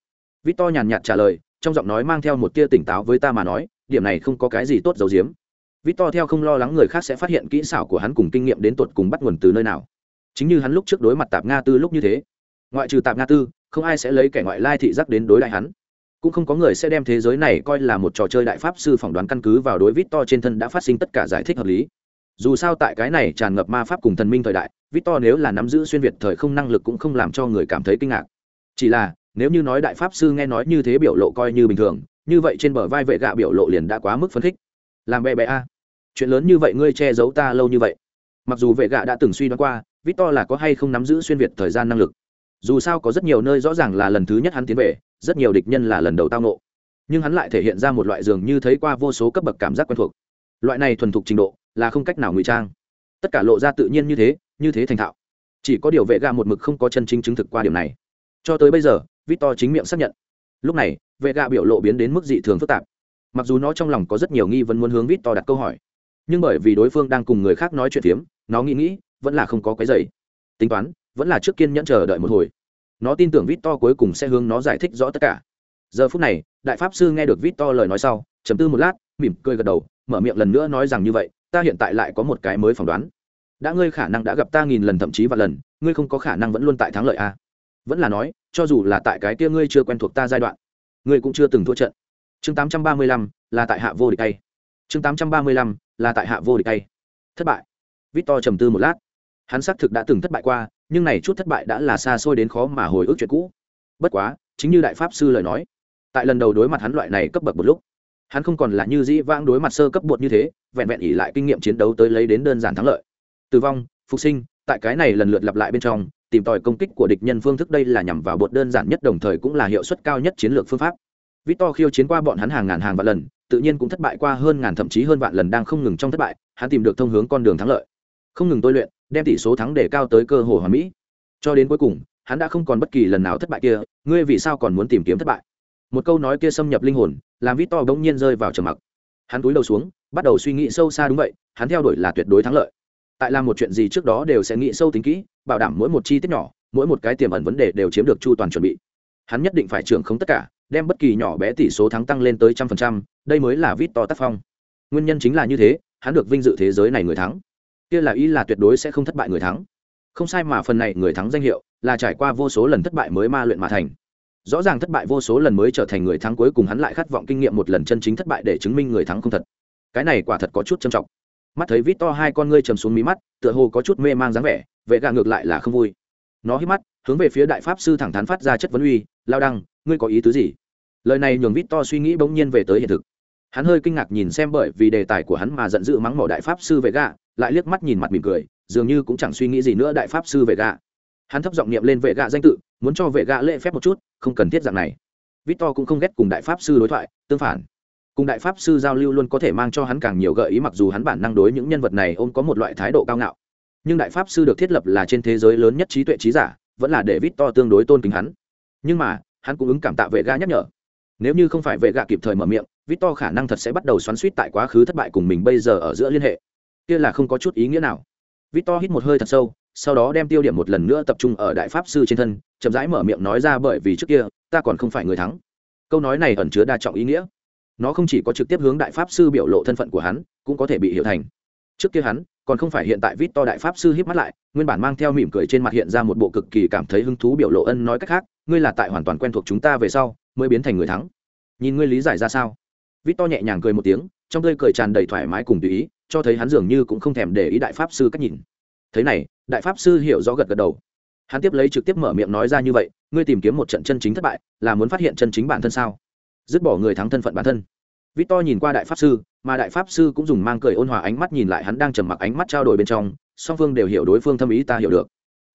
Vít to nhàn nhạt trả lời, trong giọng nói mang theo một tia tỉnh táo với ta mà nói, điểm này không có cái gì tốt giấu giếm. Vít to theo không lo lắng người khác sẽ phát hiện kỹ xảo của hắn cùng kinh nghiệm đến tột cùng bắt nguồn từ nơi nào. Chính như hắn lúc trước đối mặt tạp nga tư lúc như thế. Ngoại trừ tạp nga tư, không ai sẽ lấy kẻ ngoại lai thị giác đến đối đại hắn. Cũng không có người sẽ đem thế giới này coi là một trò chơi đại pháp sư phỏng đoán căn cứ vào đối vít to trên thân đã phát sinh tất cả giải thích hợp lý dù sao tại cái này tràn ngập ma pháp cùng thần minh thời đại vít to nếu là nắm giữ xuyên việt thời không năng lực cũng không làm cho người cảm thấy kinh ngạc. Chỉ là, nếu như nói đại pháp sư nghe nói như thế biểu lộ coi như bình thường, như vậy trên bờ vai vệ gạ biểu lộ liền đã quá mức phấn khích. Làm bè bè a. Chuyện lớn như vậy ngươi che giấu ta lâu như vậy. Mặc dù vệ gạ đã từng suy đoán qua vít to là có hay không nắm giữ xuyên việt thời gian năng lực. Dù sao có rất nhiều nơi rõ ràng là lần thứ nhất hắn tiến về, rất nhiều địch nhân là lần đầu tao nộ nhưng hắn lại thể hiện ra một loại dường như thấy qua vô số cấp bậc cảm giác quen thuộc. Loại này thuần thục trình độ là không cách nào ngụy trang. Tất cả lộ ra tự nhiên như thế như thế thành thạo. Chỉ có điều vệ gà một mực không có chân chính chứng thực qua điều này. Cho tới bây giờ, victor chính miệng xác nhận. Lúc này, vệ gà biểu lộ biến đến mức dị thường phức tạp. Mặc dù nó trong lòng có rất nhiều nghi vấn muốn hướng victor đặt câu hỏi, nhưng bởi vì đối phương đang cùng người khác nói chuyện phiếm, nó nghĩ nghĩ, vẫn là không có cái giày. Tính toán, vẫn là trước kiên nhẫn chờ đợi một hồi. Nó tin tưởng victor cuối cùng sẽ hướng nó giải thích rõ tất cả. Giờ phút này, đại pháp sư nghe được victor lời nói sau chấm tư một lát, mỉm cười gật đầu, mở miệng lần nữa nói rằng như vậy ta hiện tại lại có một cái mới phỏng đoán. Đã ngươi khả năng đã gặp ta nghìn lần, thậm chí và lần, ngươi không có khả năng vẫn luôn tại thắng lợi a à? vẫn là nói, cho dù là tại cái kia ngươi chưa quen thuộc ta giai đoạn, ngươi cũng chưa từng thua trận. Chương tám trăm ba mươi lăm, là tại hạ vô địch tay. Chương tám trăm ba mươi lăm, là tại hạ vô địch tay. Thất bại. Vít to trầm tư một lát. Hắn xác thực đã từng thất bại qua, nhưng này chút thất bại đã là xa xôi đến khó mà hồi ức chuyện cũ. Bất quá, chính như đại pháp sư lời nói, tại lần đầu đối mặt hắn loại này cấp bậc một lúc hắn không còn là như dĩ vãng đối mặt sơ cấp bột như thế, vẹn vẹn ỉ lại kinh nghiệm chiến đấu tới lấy đến đơn giản thắng lợi. Tử vong, phục sinh, tại cái này lần lượt lặp lại bên trong, tìm tòi công kích của địch nhân phương thức đây là nhằm vào bột đơn giản nhất đồng thời cũng là hiệu suất cao nhất chiến lược phương pháp. Victor khiêu chiến qua bọn hắn hàng ngàn hàng vạn lần, tự nhiên cũng thất bại qua hơn ngàn thậm chí hơn vạn lần đang không ngừng trong thất bại, hắn tìm được thông hướng con đường thắng lợi. Không ngừng tôi luyện, đem tỷ số thắng để cao tới cơ hồ hoàn mỹ. Cho đến cuối cùng, hắn đã không còn bất kỳ lần nào thất bại kia, ngươi vì sao còn muốn tìm kiếm thất bại? Một câu nói kia xâm nhập linh hồn làm vít to bỗng nhiên rơi vào trầm mặc. Hắn túi đầu xuống, bắt đầu suy nghĩ sâu xa đúng vậy, hắn theo đuổi là tuyệt đối thắng lợi. Tại làm một chuyện gì trước đó đều sẽ nghĩ sâu tính kỹ, bảo đảm mỗi một chi tiết nhỏ, mỗi một cái tiềm ẩn vấn đề đều chiếm được chu toàn chuẩn bị. Hắn nhất định phải trưởng không tất cả, đem bất kỳ nhỏ bé tỷ số thắng tăng lên tới trăm phần trăm, đây mới là vít to tác phong. Nguyên nhân chính là như thế, hắn được vinh dự thế giới này người thắng. Kia là ý là tuyệt đối sẽ không thất bại người thắng. Không sai mà phần này người thắng danh hiệu là trải qua vô số lần thất bại mới ma luyện mà thành rõ ràng thất bại vô số lần mới trở thành người thắng cuối cùng hắn lại khát vọng kinh nghiệm một lần chân chính thất bại để chứng minh người thắng không thật. Cái này quả thật có chút trầm trọng. Mắt thấy vít to hai con ngươi trầm xuống mí mắt, tựa hồ có chút mê mang dáng vẻ, vệ gà ngược lại là không vui. Nó hít mắt, hướng về phía đại pháp sư thẳng thắn phát ra chất vấn uy, lao đăng, ngươi có ý tứ gì? Lời này nhường vít to suy nghĩ bỗng nhiên về tới hiện thực. Hắn hơi kinh ngạc nhìn xem bởi vì đề tài của hắn mà giận dữ mắng mỏ đại pháp sư vệ gà, lại liếc mắt nhìn mặt mỉm cười, dường như cũng chẳng suy nghĩ gì nữa đại pháp sư vệ gà. Hắn thấp giọng niệm lên vệ gạ danh tự, muốn cho vệ gạ lễ phép một chút không cần thiết dạng này. Victor cũng không ghét cùng đại pháp sư đối thoại, tương phản. Cùng đại pháp sư giao lưu luôn có thể mang cho hắn càng nhiều gợi ý mặc dù hắn bản năng đối những nhân vật này ôm có một loại thái độ cao ngạo. Nhưng đại pháp sư được thiết lập là trên thế giới lớn nhất trí tuệ trí giả, vẫn là để victor tương đối tôn kính hắn. Nhưng mà, hắn cũng ứng cảm tạ vệ gã nhắc nhở. Nếu như không phải vệ gạ kịp thời mở miệng, victor khả năng thật sẽ bắt đầu xoắn suýt tại quá khứ thất bại cùng mình bây giờ ở giữa liên hệ. Kia là không có chút ý nghĩa nào. Victor hít một hơi thật sâu sau đó đem tiêu điểm một lần nữa tập trung ở đại pháp sư trên thân, chậm rãi mở miệng nói ra bởi vì trước kia, ta còn không phải người thắng. Câu nói này ẩn chứa đa trọng ý nghĩa. Nó không chỉ có trực tiếp hướng đại pháp sư biểu lộ thân phận của hắn, cũng có thể bị hiểu thành. Trước kia hắn, còn không phải hiện tại vít to đại pháp sư híp mắt lại, nguyên bản mang theo mỉm cười trên mặt hiện ra một bộ cực kỳ cảm thấy hứng thú biểu lộ ân nói cách khác, ngươi là tại hoàn toàn quen thuộc chúng ta về sau, mới biến thành người thắng. Nhìn ngươi lý giải ra sao? Vít to nhẹ nhàng cười một tiếng, trong tươi cười tràn đầy thoải mái cùng tùy ý, cho thấy hắn dường như cũng không thèm để ý đại pháp sư cách nhìn thế này, đại pháp sư hiểu rõ gật gật đầu. Hắn tiếp lấy trực tiếp mở miệng nói ra như vậy, ngươi tìm kiếm một trận chân chính thất bại, là muốn phát hiện chân chính bản thân sao? Dứt bỏ người thắng thân phận bản thân. Vít to nhìn qua đại pháp sư, mà đại pháp sư cũng dùng mang cười ôn hòa ánh mắt nhìn lại hắn đang trầm mặc ánh mắt trao đổi bên trong, song phương đều hiểu đối phương thâm ý ta hiểu được.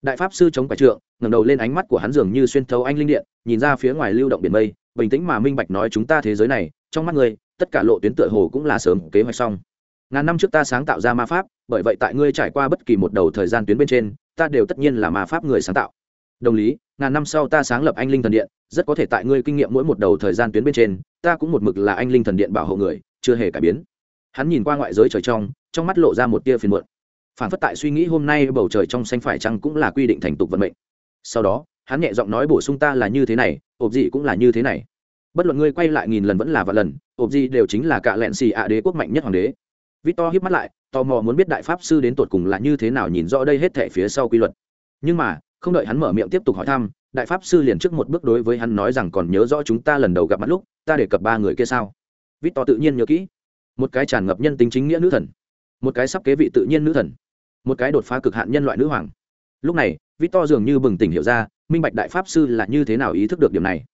Đại pháp sư chống quải trượng, ngẩng đầu lên ánh mắt của hắn dường như xuyên thấu anh linh điện, nhìn ra phía ngoài lưu động biển mây, bình tĩnh mà minh bạch nói chúng ta thế giới này, trong mắt ngươi, tất cả lộ tuyến tựa hồ cũng là sớm kế hoạch xong ngàn năm trước ta sáng tạo ra ma pháp, bởi vậy tại ngươi trải qua bất kỳ một đầu thời gian tuyến bên trên, ta đều tất nhiên là ma pháp người sáng tạo. Đồng lý, ngàn năm sau ta sáng lập anh linh thần điện, rất có thể tại ngươi kinh nghiệm mỗi một đầu thời gian tuyến bên trên, ta cũng một mực là anh linh thần điện bảo hộ người, chưa hề cải biến. Hắn nhìn qua ngoại giới trời trong trong mắt lộ ra một tia phiền muộn. Phản phất tại suy nghĩ hôm nay bầu trời trong xanh phải chăng cũng là quy định thành tục vận mệnh. Sau đó, hắn nhẹ giọng nói bổ sung ta là như thế này, ộp gì cũng là như thế này. Bất luận ngươi quay lại nghìn lần vẫn là vạn lần, ộp gì đều chính là cả lẹn xì ạ đế quốc mạnh nhất hoàng đế victor híp mắt lại, tò mò muốn biết đại pháp sư đến tột cùng là như thế nào nhìn rõ đây hết thể phía sau quy luật. Nhưng mà, không đợi hắn mở miệng tiếp tục hỏi thăm, đại pháp sư liền trước một bước đối với hắn nói rằng còn nhớ rõ chúng ta lần đầu gặp mặt lúc, ta đề cập ba người kia sao? Victor tự nhiên nhớ kỹ. Một cái tràn ngập nhân tính chính nghĩa nữ thần. Một cái sắp kế vị tự nhiên nữ thần. Một cái đột phá cực hạn nhân loại nữ hoàng. Lúc này, victor dường như bừng tỉnh hiểu ra, minh bạch đại pháp sư là như thế nào ý thức được điểm này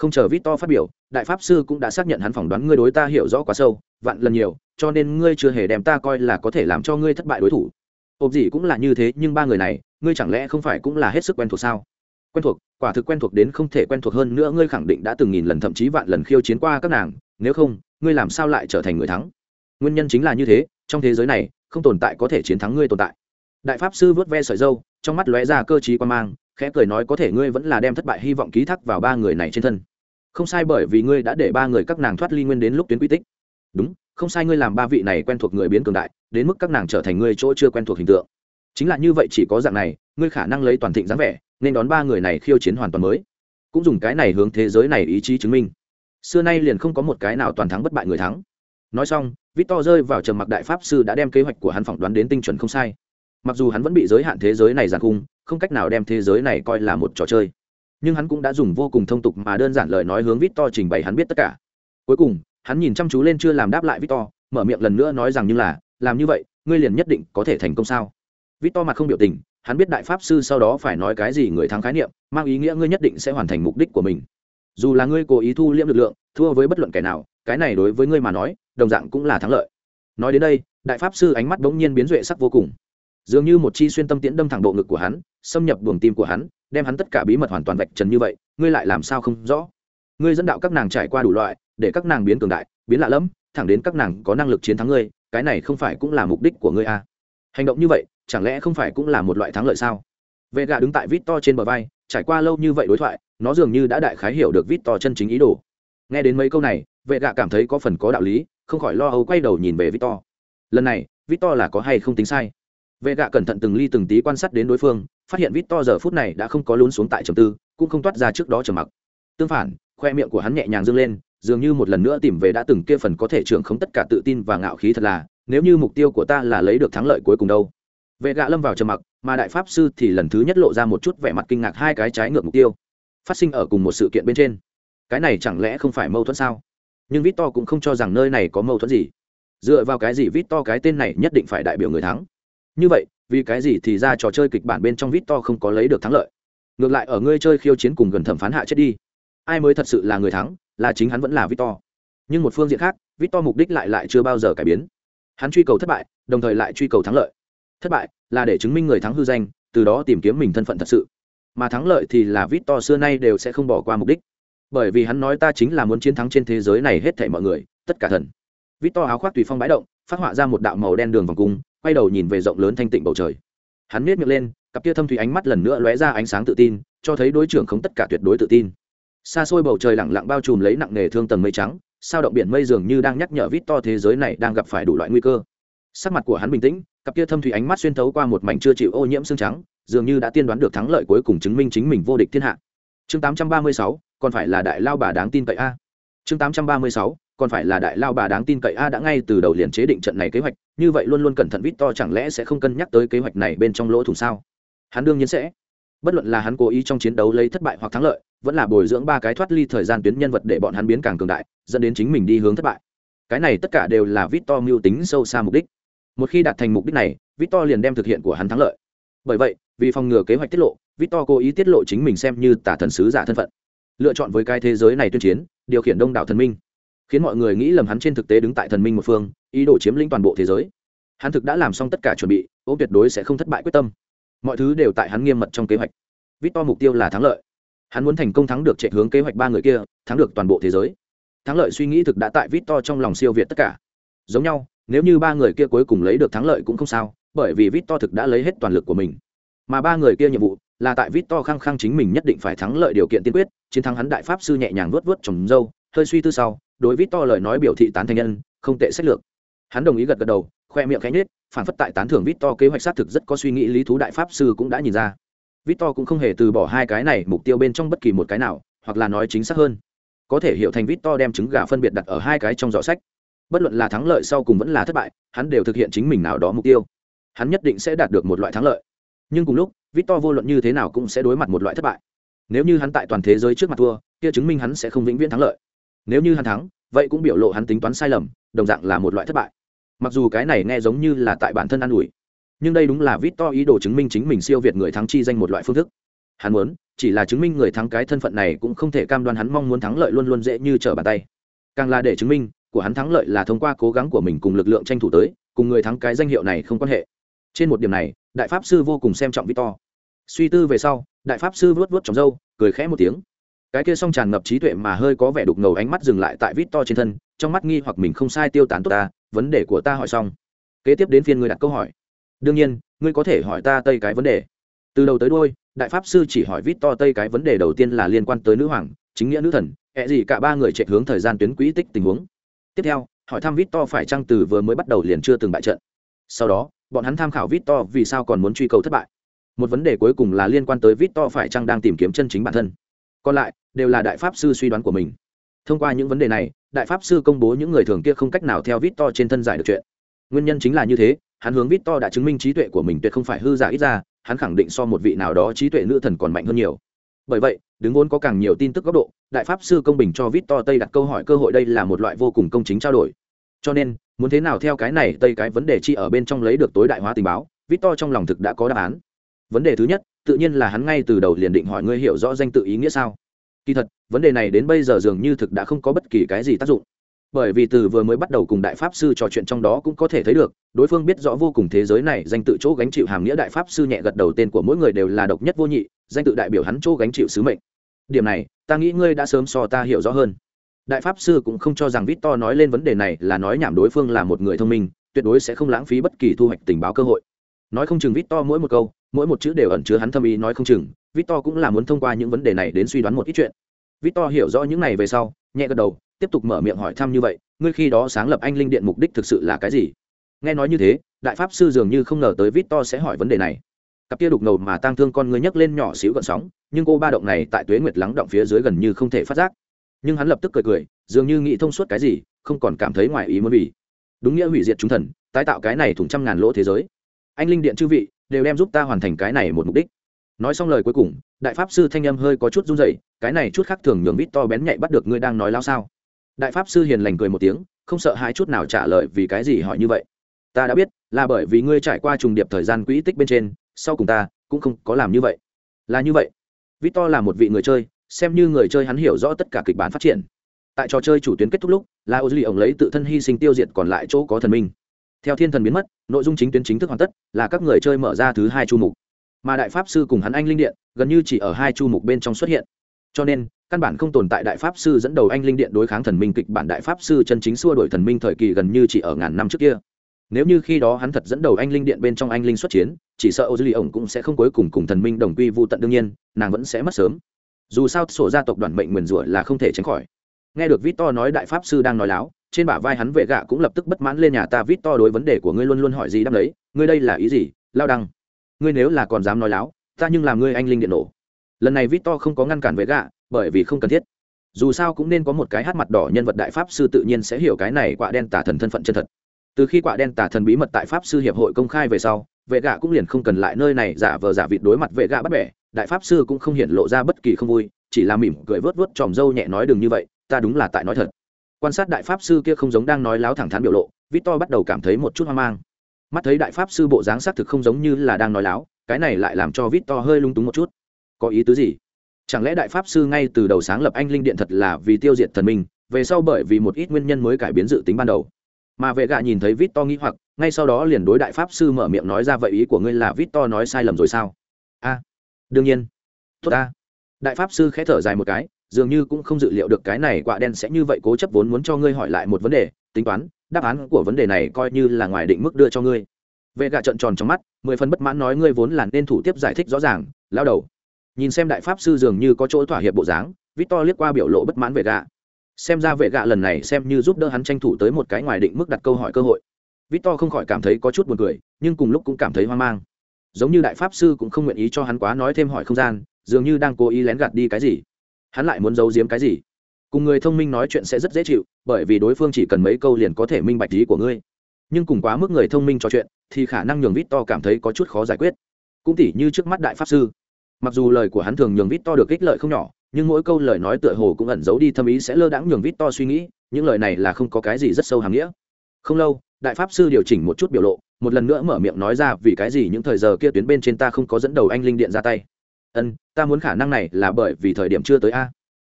không chờ victor phát biểu, đại pháp sư cũng đã xác nhận hắn phỏng đoán ngươi đối ta hiểu rõ quá sâu, vạn lần nhiều, cho nên ngươi chưa hề đem ta coi là có thể làm cho ngươi thất bại đối thủ. Ộp gì cũng là như thế, nhưng ba người này, ngươi chẳng lẽ không phải cũng là hết sức quen thuộc sao? Quen thuộc, quả thực quen thuộc đến không thể quen thuộc hơn nữa, ngươi khẳng định đã từng nghìn lần thậm chí vạn lần khiêu chiến qua các nàng, nếu không, ngươi làm sao lại trở thành người thắng? Nguyên nhân chính là như thế, trong thế giới này, không tồn tại có thể chiến thắng ngươi tồn tại. Đại pháp sư vớt ve sợi dâu trong mắt lóe ra cơ t quan mang, khẽ cười nói có thể ngươi vẫn là đem thất bại hy vọng ký thác vào ba người này trên thân không sai bởi vì ngươi đã để ba người các nàng thoát ly nguyên đến lúc tuyến quy tích. Đúng, không sai ngươi làm ba vị này quen thuộc người biến cường đại, đến mức các nàng trở thành ngươi chỗ chưa quen thuộc hình tượng. Chính là như vậy chỉ có dạng này, ngươi khả năng lấy toàn thịnh dáng vẻ, nên đón ba người này khiêu chiến hoàn toàn mới. Cũng dùng cái này hướng thế giới này ý chí chứng minh. Xưa nay liền không có một cái nào toàn thắng bất bại người thắng. Nói xong, victor rơi vào trầm mặc đại pháp sư đã đem kế hoạch của hắn phỏng đoán đến tinh chuẩn không sai. Mặc dù hắn vẫn bị giới hạn thế giới này giàn cung không cách nào đem thế giới này coi là một trò chơi nhưng hắn cũng đã dùng vô cùng thông tục mà đơn giản lời nói hướng victor trình bày hắn biết tất cả. Cuối cùng, hắn nhìn chăm chú lên chưa làm đáp lại victor, mở miệng lần nữa nói rằng như là, làm như vậy, ngươi liền nhất định có thể thành công sao? Victor mặt không biểu tình, hắn biết đại pháp sư sau đó phải nói cái gì người thắng khái niệm, mang ý nghĩa ngươi nhất định sẽ hoàn thành mục đích của mình. Dù là ngươi cố ý thu liễm lực lượng, thua với bất luận kẻ nào, cái này đối với ngươi mà nói, đồng dạng cũng là thắng lợi. Nói đến đây, đại pháp sư ánh mắt bỗng nhiên biến duệ sắc vô cùng. Dường như một chi xuyên tâm tiễn đâm thẳng bộ ngực của hắn, xâm nhập buồng tim của hắn đem hắn tất cả bí mật hoàn toàn vạch trần như vậy, ngươi lại làm sao không rõ? Ngươi dẫn đạo các nàng trải qua đủ loại, để các nàng biến cường đại, biến lạ lẫm, thẳng đến các nàng có năng lực chiến thắng ngươi, cái này không phải cũng là mục đích của ngươi à. hành động như vậy, chẳng lẽ không phải cũng là một loại thắng lợi sao? Vệ gà đứng tại vít to trên bờ vai, trải qua lâu như vậy đối thoại, nó dường như đã đại khái hiểu được vít to chân chính ý đồ. Nghe đến mấy câu này vệ gà cảm thấy có phần có đạo lý, không khỏi lo âu quay đầu nhìn về vít to. Lần này, vít to là có hay không tính sai? Vệ gạ cẩn thận từng ly từng tí quan sát đến đối phương, phát hiện vít to giờ phút này đã không có lún xuống tại trầm tư, cũng không toát ra trước đó trầm mặc. Tương phản, khoe miệng của hắn nhẹ nhàng dương lên, dường như một lần nữa tìm về đã từng kia phần có thể trưởng không tất cả tự tin và ngạo khí thật là, nếu như mục tiêu của ta là lấy được thắng lợi cuối cùng đâu. Vệ gạ lâm vào trầm mặc, mà đại pháp sư thì lần thứ nhất lộ ra một chút vẻ mặt kinh ngạc hai cái trái ngược mục tiêu, phát sinh ở cùng một sự kiện bên trên. Cái này chẳng lẽ không phải mâu thuẫn sao? Nhưng vít to cũng không cho rằng nơi này có mâu thuẫn gì. Dựa vào cái gì vít to cái tên này nhất định phải đại biểu người thắng? Như vậy, vì cái gì thì ra trò chơi kịch bản bên trong vít to không có lấy được thắng lợi? Ngược lại ở ngươi chơi khiêu chiến cùng gần thẩm phán hạ chết đi, ai mới thật sự là người thắng, là chính hắn vẫn là vít to. Nhưng một phương diện khác, vít to mục đích lại lại chưa bao giờ cải biến. Hắn truy cầu thất bại, đồng thời lại truy cầu thắng lợi. Thất bại là để chứng minh người thắng hư danh, từ đó tìm kiếm mình thân phận thật sự. Mà thắng lợi thì là vít to xưa nay đều sẽ không bỏ qua mục đích. Bởi vì hắn nói ta chính là muốn chiến thắng trên thế giới này hết thảy mọi người, tất cả thần. Vít to áo khoác tùy phong bãi động, phát họa ra một đạo màu đen đường vòng cung quay đầu nhìn về rộng lớn thanh tịnh bầu trời. Hắn miết miệng lên cặp kia thâm thủy ánh mắt lần nữa lóe ra ánh sáng tự tin cho thấy đối trưởng không tất cả tuyệt đối tự tin. Xa xôi bầu trời lẳng lặng bao trùm lấy nặng nề thương tầng mây trắng sao động biển mây dường như đang nhắc nhở vít to thế giới này đang gặp phải đủ loại nguy cơ. Sắc mặt của hắn bình tĩnh cặp kia thâm thủy ánh mắt xuyên thấu qua một mảnh chưa chịu ô nhiễm xương trắng dường như đã tiên đoán được thắng lợi cuối cùng chứng minh chính mình vô địch thiên hạ. Chương 836, còn phải là đại lao bà đáng tin cậy a. Chương 836, còn phải là đại lao bà đáng tin cậy a đã ngay từ đầu liền chế định trận này kế hoạch, như vậy luôn luôn cẩn thận vít to chẳng lẽ sẽ không cân nhắc tới kế hoạch này bên trong lỗ thủng sao? Hắn đương nhiên sẽ. Bất luận là hắn cố ý trong chiến đấu lấy thất bại hoặc thắng lợi, vẫn là bồi dưỡng ba cái thoát ly thời gian tuyến nhân vật để bọn hắn biến càng cường đại, dẫn đến chính mình đi hướng thất bại. Cái này tất cả đều là vít to mưu tính sâu xa mục đích. Một khi đạt thành mục đích này, vít to liền đem thực hiện của hắn thắng lợi. Bởi vậy, vì phòng ngừa kế hoạch tiết lộ, vít to cố ý tiết lộ chính mình xem như tả thần sứ giả thân phận. Lựa chọn với cái thế giới này tuyên chiến, điều khiển đông đảo thần minh khiến mọi người nghĩ lầm hắn trên thực tế đứng tại thần minh một phương, ý đồ chiếm lĩnh toàn bộ thế giới. Hắn thực đã làm xong tất cả chuẩn bị ô tuyệt đối sẽ không thất bại quyết tâm. Mọi thứ đều tại hắn nghiêm mật trong kế hoạch. Vít to mục tiêu là thắng lợi. Hắn muốn thành công thắng được chạy hướng kế hoạch ba người kia, thắng được toàn bộ thế giới. Thắng lợi suy nghĩ thực đã tại vít to trong lòng siêu việt tất cả. Giống nhau, nếu như ba người kia cuối cùng lấy được thắng lợi cũng không sao, bởi vì vít to thực đã lấy hết toàn lực của mình. Mà ba người kia nhiệm vụ là tại vít to khăng khăng chính mình nhất định phải thắng lợi điều kiện tiên quyết, chiến thắng hắn đại pháp sư nhẹ nhàng vớt vớt trồng dâu hơi suy tư sau, đối vít to lời nói biểu thị tán thành nhân, không tệ sách lược. Hắn đồng ý gật gật đầu, khoe miệng khẽ nhết phản phất tại tán thưởng vít to kế hoạch xác thực rất có suy nghĩ lý thú đại pháp sư cũng đã nhìn ra. Vít to cũng không hề từ bỏ hai cái này mục tiêu bên trong bất kỳ một cái nào, hoặc là nói chính xác hơn. Có thể hiểu thành vít to đem trứng gà phân biệt đặt ở hai cái trong giỏ sách. Bất luận là thắng lợi sau cùng vẫn là thất bại, hắn đều thực hiện chính mình nào đó mục tiêu. Hắn nhất định sẽ đạt được một loại thắng lợi. Nhưng cùng lúc vít to vô luận như thế nào cũng sẽ đối mặt một loại thất bại. Nếu như hắn tại toàn thế giới trước mặt thua, kia chứng minh hắn sẽ không vĩnh viễn thắng lợi nếu như hắn thắng, vậy cũng biểu lộ hắn tính toán sai lầm, đồng dạng là một loại thất bại. Mặc dù cái này nghe giống như là tại bản thân an ủi, nhưng đây đúng là vít to ý đồ chứng minh chính mình siêu việt người thắng chi danh một loại phương thức. Hắn muốn, chỉ là chứng minh người thắng cái thân phận này cũng không thể cam đoan hắn mong muốn thắng lợi luôn luôn dễ như trở bàn tay. Càng là để chứng minh, của hắn thắng lợi là thông qua cố gắng của mình cùng lực lượng tranh thủ tới, cùng người thắng cái danh hiệu này không quan hệ. Trên một điểm này, đại pháp sư vô cùng xem trọng victor. Suy tư về sau, đại pháp sư vuốt vuốt trong râu cười khẽ một tiếng cái kia song tràn ngập trí tuệ mà hơi có vẻ đục ngầu ánh mắt dừng lại tại victor trên thân, trong mắt nghi hoặc mình không sai tiêu tán tốt ta, vấn đề của ta hỏi xong. Kế tiếp đến phiên ngươi đặt câu hỏi. Đương nhiên, ngươi có thể hỏi ta tây cái vấn đề. Từ đầu tới đôi đại pháp sư chỉ hỏi vít to tây cái vấn đề đầu tiên là liên quan tới nữ hoàng, chính nghĩa nữ thần ẹ gì cả ba người chạy hướng thời gian tuyến quỹ tích tình huống. Tiếp theo, hỏi thăm vít to phải chăng từ vừa mới bắt đầu liền chưa từng bại trận. Sau đó, bọn hắn tham khảo vít to vì sao còn muốn truy cầu thất bại. Một vấn đề cuối cùng là liên quan tới vít to phải chăng đang tìm kiếm chân chính bản thân còn lại, đều là đại pháp sư suy đoán của mình. Thông qua những vấn đề này, đại pháp sư công bố những người thường kia không cách nào theo vít to trên thân giải được chuyện. Nguyên nhân chính là như thế, hắn hướng vít to đã chứng minh trí tuệ của mình tuyệt không phải hư giả ít ra, hắn khẳng định so một vị nào đó trí tuệ nữ thần còn mạnh hơn nhiều. Bởi vậy, đứng vốn có càng nhiều tin tức góc độ, đại pháp sư công bình cho vít to tây đặt câu hỏi cơ hội đây là một loại vô cùng công chính trao đổi. Cho nên, muốn thế nào theo cái này, tây cái vấn đề chi ở bên trong lấy được tối đại hóa tình báo vít to trong lòng thực đã có đáp án vấn đề thứ nhất, tự nhiên là hắn ngay từ đầu liền định hỏi ngươi hiểu rõ danh tự ý nghĩa sao? Kỳ thật, vấn đề này đến bây giờ dường như thực đã không có bất kỳ cái gì tác dụng. Bởi vì từ vừa mới bắt đầu cùng đại pháp sư trò chuyện trong đó cũng có thể thấy được, đối phương biết rõ vô cùng thế giới này danh tự chỗ gánh chịu hàm nghĩa đại pháp sư nhẹ gật đầu tên của mỗi người đều là độc nhất vô nhị, danh tự đại biểu hắn chỗ gánh chịu sứ mệnh. Điểm này, ta nghĩ ngươi đã sớm so ta hiểu rõ hơn. Đại pháp sư cũng không cho rằng vít to nói lên vấn đề này là nói nhảm đối phương là một người thông minh, tuyệt đối sẽ không lãng phí bất kỳ thu hoạch tình báo cơ hội. Nói không chừng vít to mỗi một câu mỗi một chữ đều ẩn chứa hắn thâm ý nói không chừng, victor cũng là muốn thông qua những vấn đề này đến suy đoán một ít chuyện. Victor hiểu rõ những này về sau, nhẹ gật đầu, tiếp tục mở miệng hỏi thăm như vậy, ngươi khi đó sáng lập anh linh điện mục đích thực sự là cái gì? Nghe nói như thế, đại pháp sư dường như không ngờ tới victor sẽ hỏi vấn đề này. Cặp kia đục ngầu mà tang thương con ngươi nhấc lên nhỏ xíu gợn sóng, nhưng cô ba động này tại tuế nguyệt lắng động phía dưới gần như không thể phát giác. Nhưng hắn lập tức cười cười, dường như nghĩ thông suốt cái gì, không còn cảm thấy ngoài ý muốn vì. Đúng nghĩa hủy diệt chúng thần, tái tạo cái này thủng trăm ngàn lỗ thế giới. Anh linh điện chư vị đều đem giúp ta hoàn thành cái này một mục đích. Nói xong lời cuối cùng, đại pháp sư thanh âm hơi có chút run rẩy, cái này chút khác thường nhường vít to bén nhạy bắt được ngươi đang nói lao sao? Đại pháp sư hiền lành cười một tiếng, không sợ hai chút nào trả lời vì cái gì hỏi như vậy. Ta đã biết, là bởi vì ngươi trải qua trùng điệp thời gian quỹ tích bên trên, sau cùng ta cũng không có làm như vậy. Là như vậy. Vít to là một vị người chơi, xem như người chơi hắn hiểu rõ tất cả kịch bản phát triển. Tại trò chơi chủ tuyến kết thúc lúc là ô duy ổng lấy tự thân hy sinh tiêu diệt còn lại chỗ có thần minh theo thiên thần biến mất, nội dung chính tuyến chính thức hoàn tất, là các người chơi mở ra thứ hai chu mục. Mà đại pháp sư cùng hắn anh linh điện, gần như chỉ ở hai chu mục bên trong xuất hiện. Cho nên, căn bản không tồn tại đại pháp sư dẫn đầu anh linh điện đối kháng thần minh kịch bản đại pháp sư chân chính xua đổi thần minh thời kỳ gần như chỉ ở ngàn năm trước kia. Nếu như khi đó hắn thật dẫn đầu anh linh điện bên trong anh linh xuất chiến, chỉ sợ ô dư ổng cũng sẽ không cuối cùng cùng thần minh đồng quy vô tận đương nhiên, nàng vẫn sẽ mất sớm. Dù sao sổ gia tộc đoàn mệnh nguyền rủa là không thể tránh khỏi. Nghe được vít to nói đại pháp sư đang nói láo trên bả vai hắn vệ gạ cũng lập tức bất mãn lên nhà ta vít to đối vấn đề của ngươi luôn luôn hỏi gì đáp lấy, ngươi đây là ý gì, lao đăng? Ngươi nếu là còn dám nói láo, ta nhưng làm ngươi anh linh điện nổ. Lần này vít to không có ngăn cản vệ gạ, bởi vì không cần thiết. Dù sao cũng nên có một cái hát mặt đỏ nhân vật đại pháp sư tự nhiên sẽ hiểu cái này quạ đen tả thần thân phận chân thật. Từ khi quả đen tả thần bí mật tại pháp sư hiệp hội công khai về sau, vệ gạ cũng liền không cần lại nơi này giả vờ giả vịt đối mặt vệ gạ bắt bẻ, đại pháp sư cũng không hiện lộ ra bất kỳ không vui, chỉ là mỉm cười vớt vớt tròm râu nhẹ nói đừng như vậy, ta đúng là tại nói thật quan sát đại pháp sư kia không giống đang nói láo thẳng thắn biểu lộ, victor bắt đầu cảm thấy một chút hoang mang. Mắt thấy đại pháp sư bộ dáng xác thực không giống như là đang nói láo, cái này lại làm cho victor hơi lung túng một chút. Có ý tứ gì? Chẳng lẽ đại pháp sư ngay từ đầu sáng lập anh linh điện thật là vì tiêu diệt thần minh, về sau bởi vì một ít nguyên nhân mới cải biến dự tính ban đầu? Mà vệ gạ nhìn thấy vít to nghĩ hoặc, ngay sau đó liền đối đại pháp sư mở miệng nói ra vậy ý của ngươi là vít to nói sai lầm rồi sao? A, đương nhiên. Tốt a. Đại pháp sư khẽ thở dài một cái dường như cũng không dự liệu được cái này quạ đen sẽ như vậy cố chấp vốn muốn cho ngươi hỏi lại một vấn đề, tính toán, đáp án của vấn đề này coi như là ngoài định mức đưa cho ngươi. Vệ gạ trận tròn trong mắt, mười phần bất mãn nói ngươi vốn là nên thủ tiếp giải thích rõ ràng, lao đầu. Nhìn xem đại pháp sư dường như có chỗ thỏa hiệp bộ dáng, victor liếc qua biểu lộ bất mãn vệ gạ. Xem ra vệ gạ lần này xem như giúp đỡ hắn tranh thủ tới một cái ngoài định mức đặt câu hỏi cơ hội. Victor không khỏi cảm thấy có chút buồn cười, nhưng cùng lúc cũng cảm thấy hoang mang. Giống như đại pháp sư cũng không nguyện ý cho hắn quá nói thêm hỏi không gian, dường như đang cố ý lén gạt đi cái gì hắn lại muốn giấu giếm cái gì? Cùng người thông minh nói chuyện sẽ rất dễ chịu, bởi vì đối phương chỉ cần mấy câu liền có thể minh bạch ý của ngươi. Nhưng cùng quá mức người thông minh trò chuyện, thì khả năng nhường vít to cảm thấy có chút khó giải quyết. Cũng tỉ như trước mắt đại pháp sư. Mặc dù lời của hắn thường nhường vít to được ích lợi không nhỏ, nhưng mỗi câu lời nói tựa hồ cũng ẩn giấu đi thâm ý sẽ lơ đãng nhường vít to suy nghĩ, những lời này là không có cái gì rất sâu hàm nghĩa. Không lâu, đại pháp sư điều chỉnh một chút biểu lộ, một lần nữa mở miệng nói ra vì cái gì những thời giờ kia tuyến bên trên ta không có dẫn đầu anh linh điện ra tay ân, ta muốn khả năng này là bởi vì thời điểm chưa tới a.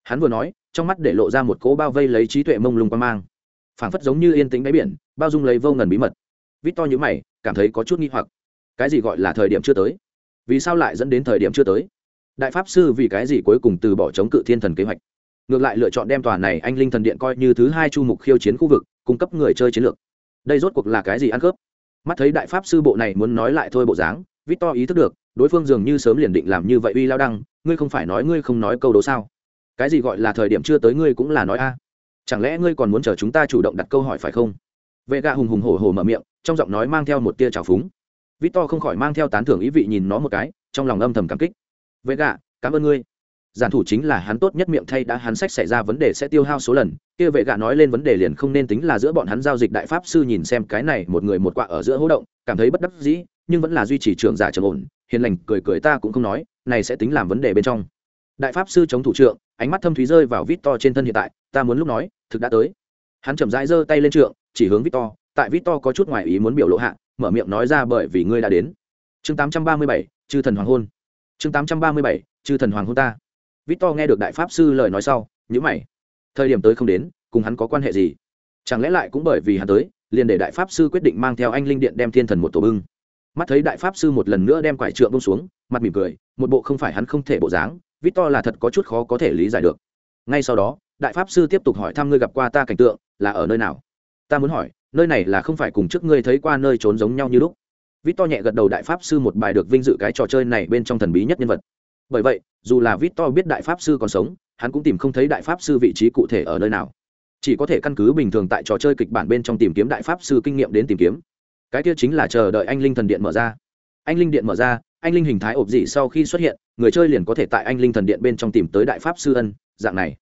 Hắn vừa nói, trong mắt để lộ ra một cỗ bao vây lấy trí tuệ mông lung qua mang. Phảng phất giống như yên tĩnh đáy biển, bao dung lấy vô ngần bí mật. Vít to nhữ mày, cảm thấy có chút nghi hoặc. Cái gì gọi là thời điểm chưa tới? Vì sao lại dẫn đến thời điểm chưa tới? Đại pháp sư vì cái gì cuối cùng từ bỏ chống cự thiên thần kế hoạch? Ngược lại lựa chọn đem tòa này anh linh thần điện coi như thứ hai chu mục khiêu chiến khu vực, cung cấp người chơi chiến lược. Đây rốt cuộc là cái gì ăn cướp? Mắt thấy đại pháp sư bộ này muốn nói lại thôi bộ dáng, victor ý thức được đối phương dường như sớm liền định làm như vậy uy lao đăng, ngươi không phải nói ngươi không nói câu đố sao? Cái gì gọi là thời điểm chưa tới ngươi cũng là nói a. Chẳng lẽ ngươi còn muốn chờ chúng ta chủ động đặt câu hỏi phải không? Vệ gạ hùng hùng hổ hổ mở miệng, trong giọng nói mang theo một tia trào phúng. Vít To không khỏi mang theo tán thưởng ý vị nhìn nó một cái, trong lòng âm thầm cảm kích. Vệ gạ cảm ơn ngươi. Giản thủ chính là hắn tốt nhất miệng thay đã hắn sách xảy ra vấn đề sẽ tiêu hao số lần. Kia vệ gạ nói lên vấn đề liền không nên tính là giữa bọn hắn giao dịch đại pháp sư nhìn xem cái này một người một quạ ở giữa hỗ động, cảm thấy bất đắc dĩ, nhưng vẫn là duy trì trường giả trầm ổn hiền lành cười cười ta cũng không nói này sẽ tính làm vấn đề bên trong. Đại pháp sư chống thủ trưởng ánh mắt thâm thúy rơi vào vít to trên thân hiện tại ta muốn lúc nói thực đã tới. Hắn chậm rãi giơ tay lên trượng chỉ hướng vít to tại vít to có chút ngoài ý muốn biểu lộ hạ mở miệng nói ra bởi vì ngươi đã đến. Chương 837, chư thần hoàng hôn. Chương 837, chư thần hoàng hôn ta. Vít to nghe được đại pháp sư lời nói sau nhữ mày. Thời điểm tới không đến cùng hắn có quan hệ gì? Chẳng lẽ lại cũng bởi vì hắn tới liền để đại pháp sư quyết định mang theo anh linh điện đem thiên thần một tổ bưng? Mắt thấy đại pháp sư một lần nữa đem quải trượng bông xuống, mặt mỉm cười, một bộ không phải hắn không thể bộ dáng vít to là thật có chút khó có thể lý giải được. Ngay sau đó, đại pháp sư tiếp tục hỏi thăm ngươi gặp qua ta cảnh tượng, là ở nơi nào? Ta muốn hỏi, nơi này là không phải cùng trước ngươi thấy qua nơi trốn giống nhau như lúc. Vít to nhẹ gật đầu đại pháp sư một bài được vinh dự cái trò chơi này bên trong thần bí nhất nhân vật. Bởi vậy, dù là vít to biết đại pháp sư còn sống, hắn cũng tìm không thấy đại pháp sư vị trí cụ thể ở nơi nào. Chỉ có thể căn cứ bình thường tại trò chơi kịch bản bên trong tìm kiếm đại pháp sư kinh nghiệm đến tìm kiếm cái kia chính là chờ đợi anh linh thần điện mở ra. Anh linh điện mở ra, anh linh hình thái ộp dị sau khi xuất hiện, người chơi liền có thể tại anh linh thần điện bên trong tìm tới đại pháp sư ân, dạng này.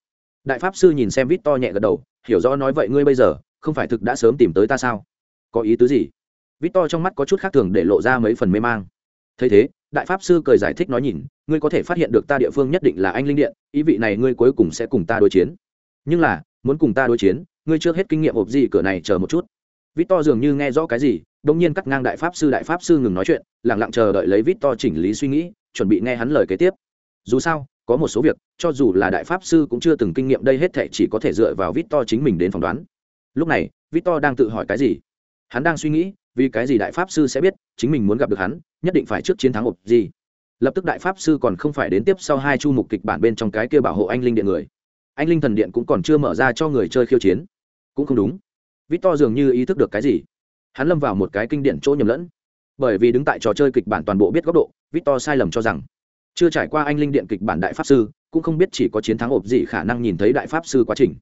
Đại pháp sư nhìn xem vít to nhẹ gật đầu, hiểu rõ nói vậy ngươi bây giờ, không phải thực đã sớm tìm tới ta sao? Có ý tứ gì? Vít to trong mắt có chút khác thường để lộ ra mấy phần mê mang. Thấy thế, đại pháp sư cười giải thích nói nhìn, ngươi có thể phát hiện được ta địa phương nhất định là anh linh điện, ý vị này ngươi cuối cùng sẽ cùng ta đối chiến. Nhưng là, muốn cùng ta đối chiến, ngươi chưa hết kinh nghiệm ộp gì cửa này chờ một chút vít to dường như nghe rõ cái gì đông nhiên cắt ngang đại pháp sư, đại pháp sư ngừng nói chuyện lẳng lặng chờ đợi lấy vít to chỉnh lý suy nghĩ, chuẩn bị nghe hắn lời kế tiếp. Dù sao, có một số việc, cho dù là đại pháp sư cũng chưa từng kinh nghiệm đây hết thệ chỉ có thể dựa vào vít to chính mình đến phỏng đoán. Lúc này vít to đang tự hỏi cái gì? Hắn đang suy nghĩ, vì cái gì đại pháp sư sẽ biết chính mình muốn gặp được hắn, nhất định phải trước chiến thắng ộp gì? Lập tức đại pháp sư còn không phải đến tiếp sau hai chu mục kịch bản bên trong cái kia bảo hộ anh linh điện người. Anh linh thần điện cũng còn chưa mở ra cho người chơi khiêu chiến. Cũng không đúng vít to dường như ý thức được cái gì. Hắn lâm vào một cái kinh điển chỗ nhầm lẫn. Bởi vì đứng tại trò chơi kịch bản toàn bộ biết góc độ, victor sai lầm cho rằng, chưa trải qua anh linh điện kịch bản đại pháp sư, cũng không biết chỉ có chiến thắng ộp gì khả năng nhìn thấy đại pháp sư quá trình.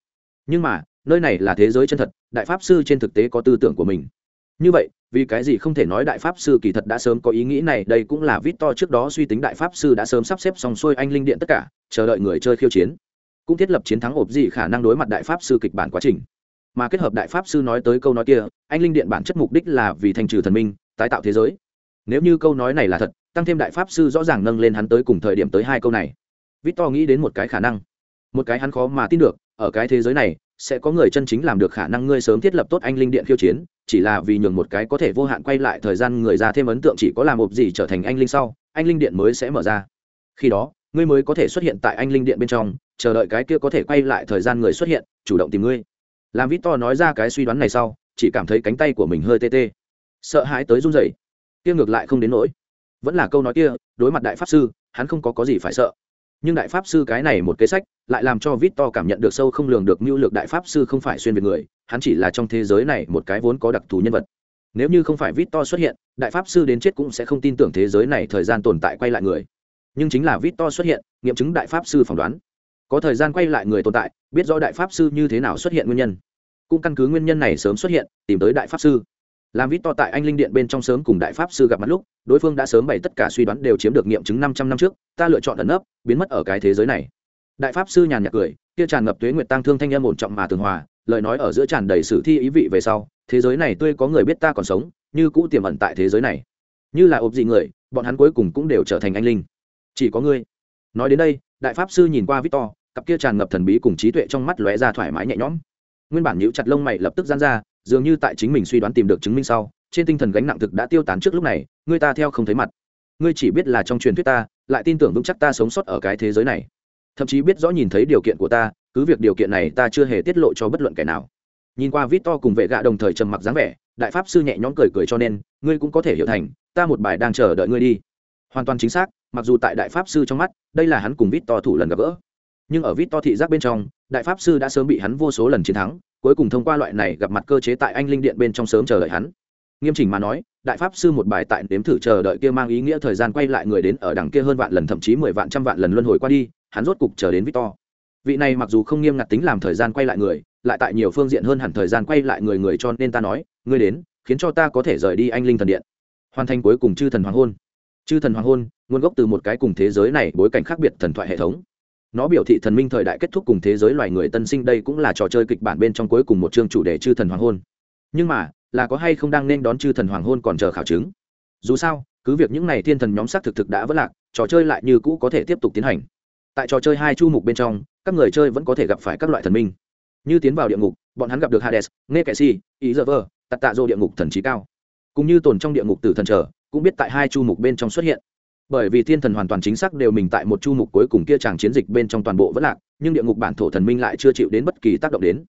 Nhưng mà, nơi này là thế giới chân thật, đại pháp sư trên thực tế có tư tưởng của mình. Như vậy, vì cái gì không thể nói đại pháp sư kỳ thật đã sớm có ý nghĩ này, đây cũng là vít to trước đó suy tính đại pháp sư đã sớm sắp xếp xong xuôi anh linh điện tất cả, chờ đợi người chơi khiêu chiến. Cũng thiết lập chiến thắng ộp gì khả năng đối mặt đại pháp sư kịch bản quá trình mà kết hợp đại pháp sư nói tới câu nói kia, anh linh điện bản chất mục đích là vì thành trừ thần minh, tái tạo thế giới. Nếu như câu nói này là thật, tăng thêm đại pháp sư rõ ràng nâng lên hắn tới cùng thời điểm tới hai câu này. Victor nghĩ đến một cái khả năng. Một cái hắn khó mà tin được, ở cái thế giới này, sẽ có người chân chính làm được khả năng ngươi sớm thiết lập tốt anh linh điện khiêu chiến, chỉ là vì nhường một cái có thể vô hạn quay lại thời gian người ra thêm ấn tượng chỉ có làm một gì trở thành anh linh sau, anh linh điện mới sẽ mở ra. Khi đó, ngươi mới có thể xuất hiện tại anh linh điện bên trong, chờ đợi cái kia có thể quay lại thời gian người xuất hiện, chủ động tìm ngươi làm vít to nói ra cái suy đoán này sau, chỉ cảm thấy cánh tay của mình hơi tê tê. Sợ hãi tới run rẩy. Kia ngược lại không đến nỗi. Vẫn là câu nói kia, đối mặt đại pháp sư, hắn không có có gì phải sợ. Nhưng đại pháp sư cái này một kế sách, lại làm cho vít to cảm nhận được sâu không lường được mưu lược đại pháp sư không phải xuyên về người, hắn chỉ là trong thế giới này một cái vốn có đặc thù nhân vật. Nếu như không phải vít to xuất hiện, đại pháp sư đến chết cũng sẽ không tin tưởng thế giới này thời gian tồn tại quay lại người. Nhưng chính là vít to xuất hiện, nghiệm chứng đại pháp sư phỏng đoán có thời gian quay lại người tồn tại, biết rõ đại pháp sư như thế nào xuất hiện nguyên nhân. Cũng căn cứ nguyên nhân này sớm xuất hiện, tìm tới đại pháp sư. Làm vít to tại anh linh điện bên trong sớm cùng đại pháp sư gặp mặt lúc, đối phương đã sớm bày tất cả suy đoán đều chiếm được nghiệm chứng năm trăm năm trước, ta lựa chọn ẩn ấp biến mất ở cái thế giới này. Đại pháp sư nhàn nhạt cười, kia tràn ngập tuế nguyệt tăng thương thanh âm ổn trọng mà tường hòa, lời nói ở giữa tràn đầy sử thi ý vị về sau, thế giới này tươi có người biết ta còn sống, như cũ tiềm ẩn tại thế giới này. Như là ộp dị người, bọn hắn cuối cùng cũng đều trở thành anh linh. Chỉ có ngươi. Nói đến đây, đại pháp sư nhìn qua victor cặp kia tràn ngập thần bí cùng trí tuệ trong mắt lóe ra thoải mái nhẹ nhõm. Nguyên bản nhíu chặt lông mày lập tức giãn ra, dường như tại chính mình suy đoán tìm được chứng minh sau, trên tinh thần gánh nặng thực đã tiêu tán trước lúc này ngươi ta theo không thấy mặt. Ngươi chỉ biết là trong truyền thuyết ta, lại tin tưởng vững chắc ta sống sót ở cái thế giới này. Thậm chí biết rõ nhìn thấy điều kiện của ta, cứ việc điều kiện này ta chưa hề tiết lộ cho bất luận kẻ nào. Nhìn qua vít to cùng vệ gạ đồng thời trầm mặc dáng vẻ, đại pháp sư nhẹ nhõm cười cười cho nên, ngươi cũng có thể hiểu thành, ta một bài đang chờ đợi ngươi đi. Hoàn toàn chính xác, mặc dù tại đại pháp sư trong mắt, đây là hắn cùng vít to thủ lần gặp gỡ nhưng ở vít to thị giác bên trong, đại pháp sư đã sớm bị hắn vô số lần chiến thắng, cuối cùng thông qua loại này gặp mặt cơ chế tại anh linh điện bên trong sớm chờ đợi hắn. Nghiêm chỉnh mà nói, đại pháp sư một bài tại đếm thử chờ đợi kia mang ý nghĩa thời gian quay lại người đến ở đằng kia hơn vạn lần, thậm chí mười vạn trăm vạn lần luân hồi qua đi, hắn rốt cục chờ đến victor. Vị này mặc dù không nghiêm ngặt tính làm thời gian quay lại người, lại tại nhiều phương diện hơn hẳn thời gian quay lại người người cho nên ta nói, ngươi đến, khiến cho ta có thể rời đi anh linh thần điện. Hoàn thành cuối cùng chư thần hoàng hôn. Chư thần hoàng hôn, nguồn gốc từ một cái cùng thế giới này, bối cảnh khác biệt thần thoại hệ thống nó biểu thị thần minh thời đại kết thúc cùng thế giới loài người tân sinh đây cũng là trò chơi kịch bản bên trong cuối cùng một chương chủ đề chư thần hoàng hôn. Nhưng mà, là có hay không đang nên đón chư thần hoàng hôn còn chờ khảo chứng? Dù sao, cứ việc những n à y thiên thần nhóm sắc thực thực đã vất lạc, trò chơi lại như cũ có thể tiếp tục tiến hành. Tại trò chơi hai chu mục bên trong, các người chơi vẫn có thể gặp phải các loại thần minh. Như tiến vào địa ngục, bọn hắn gặp được hades, nghe kẻ si ý dơ vơ tạt tạ dô địa ngục thần trí cao. Cũng như tồn trong địa ngục tử thần trở cũng biết tại hai chu mục bên trong xuất hiện bởi vì thiên thần hoàn toàn chính xác đều mình tại một chu mục cuối cùng kia chàng chiến dịch bên trong toàn bộ vẫn lạc, nhưng địa ngục bản thổ thần minh lại chưa chịu đến bất kỳ tác động đến.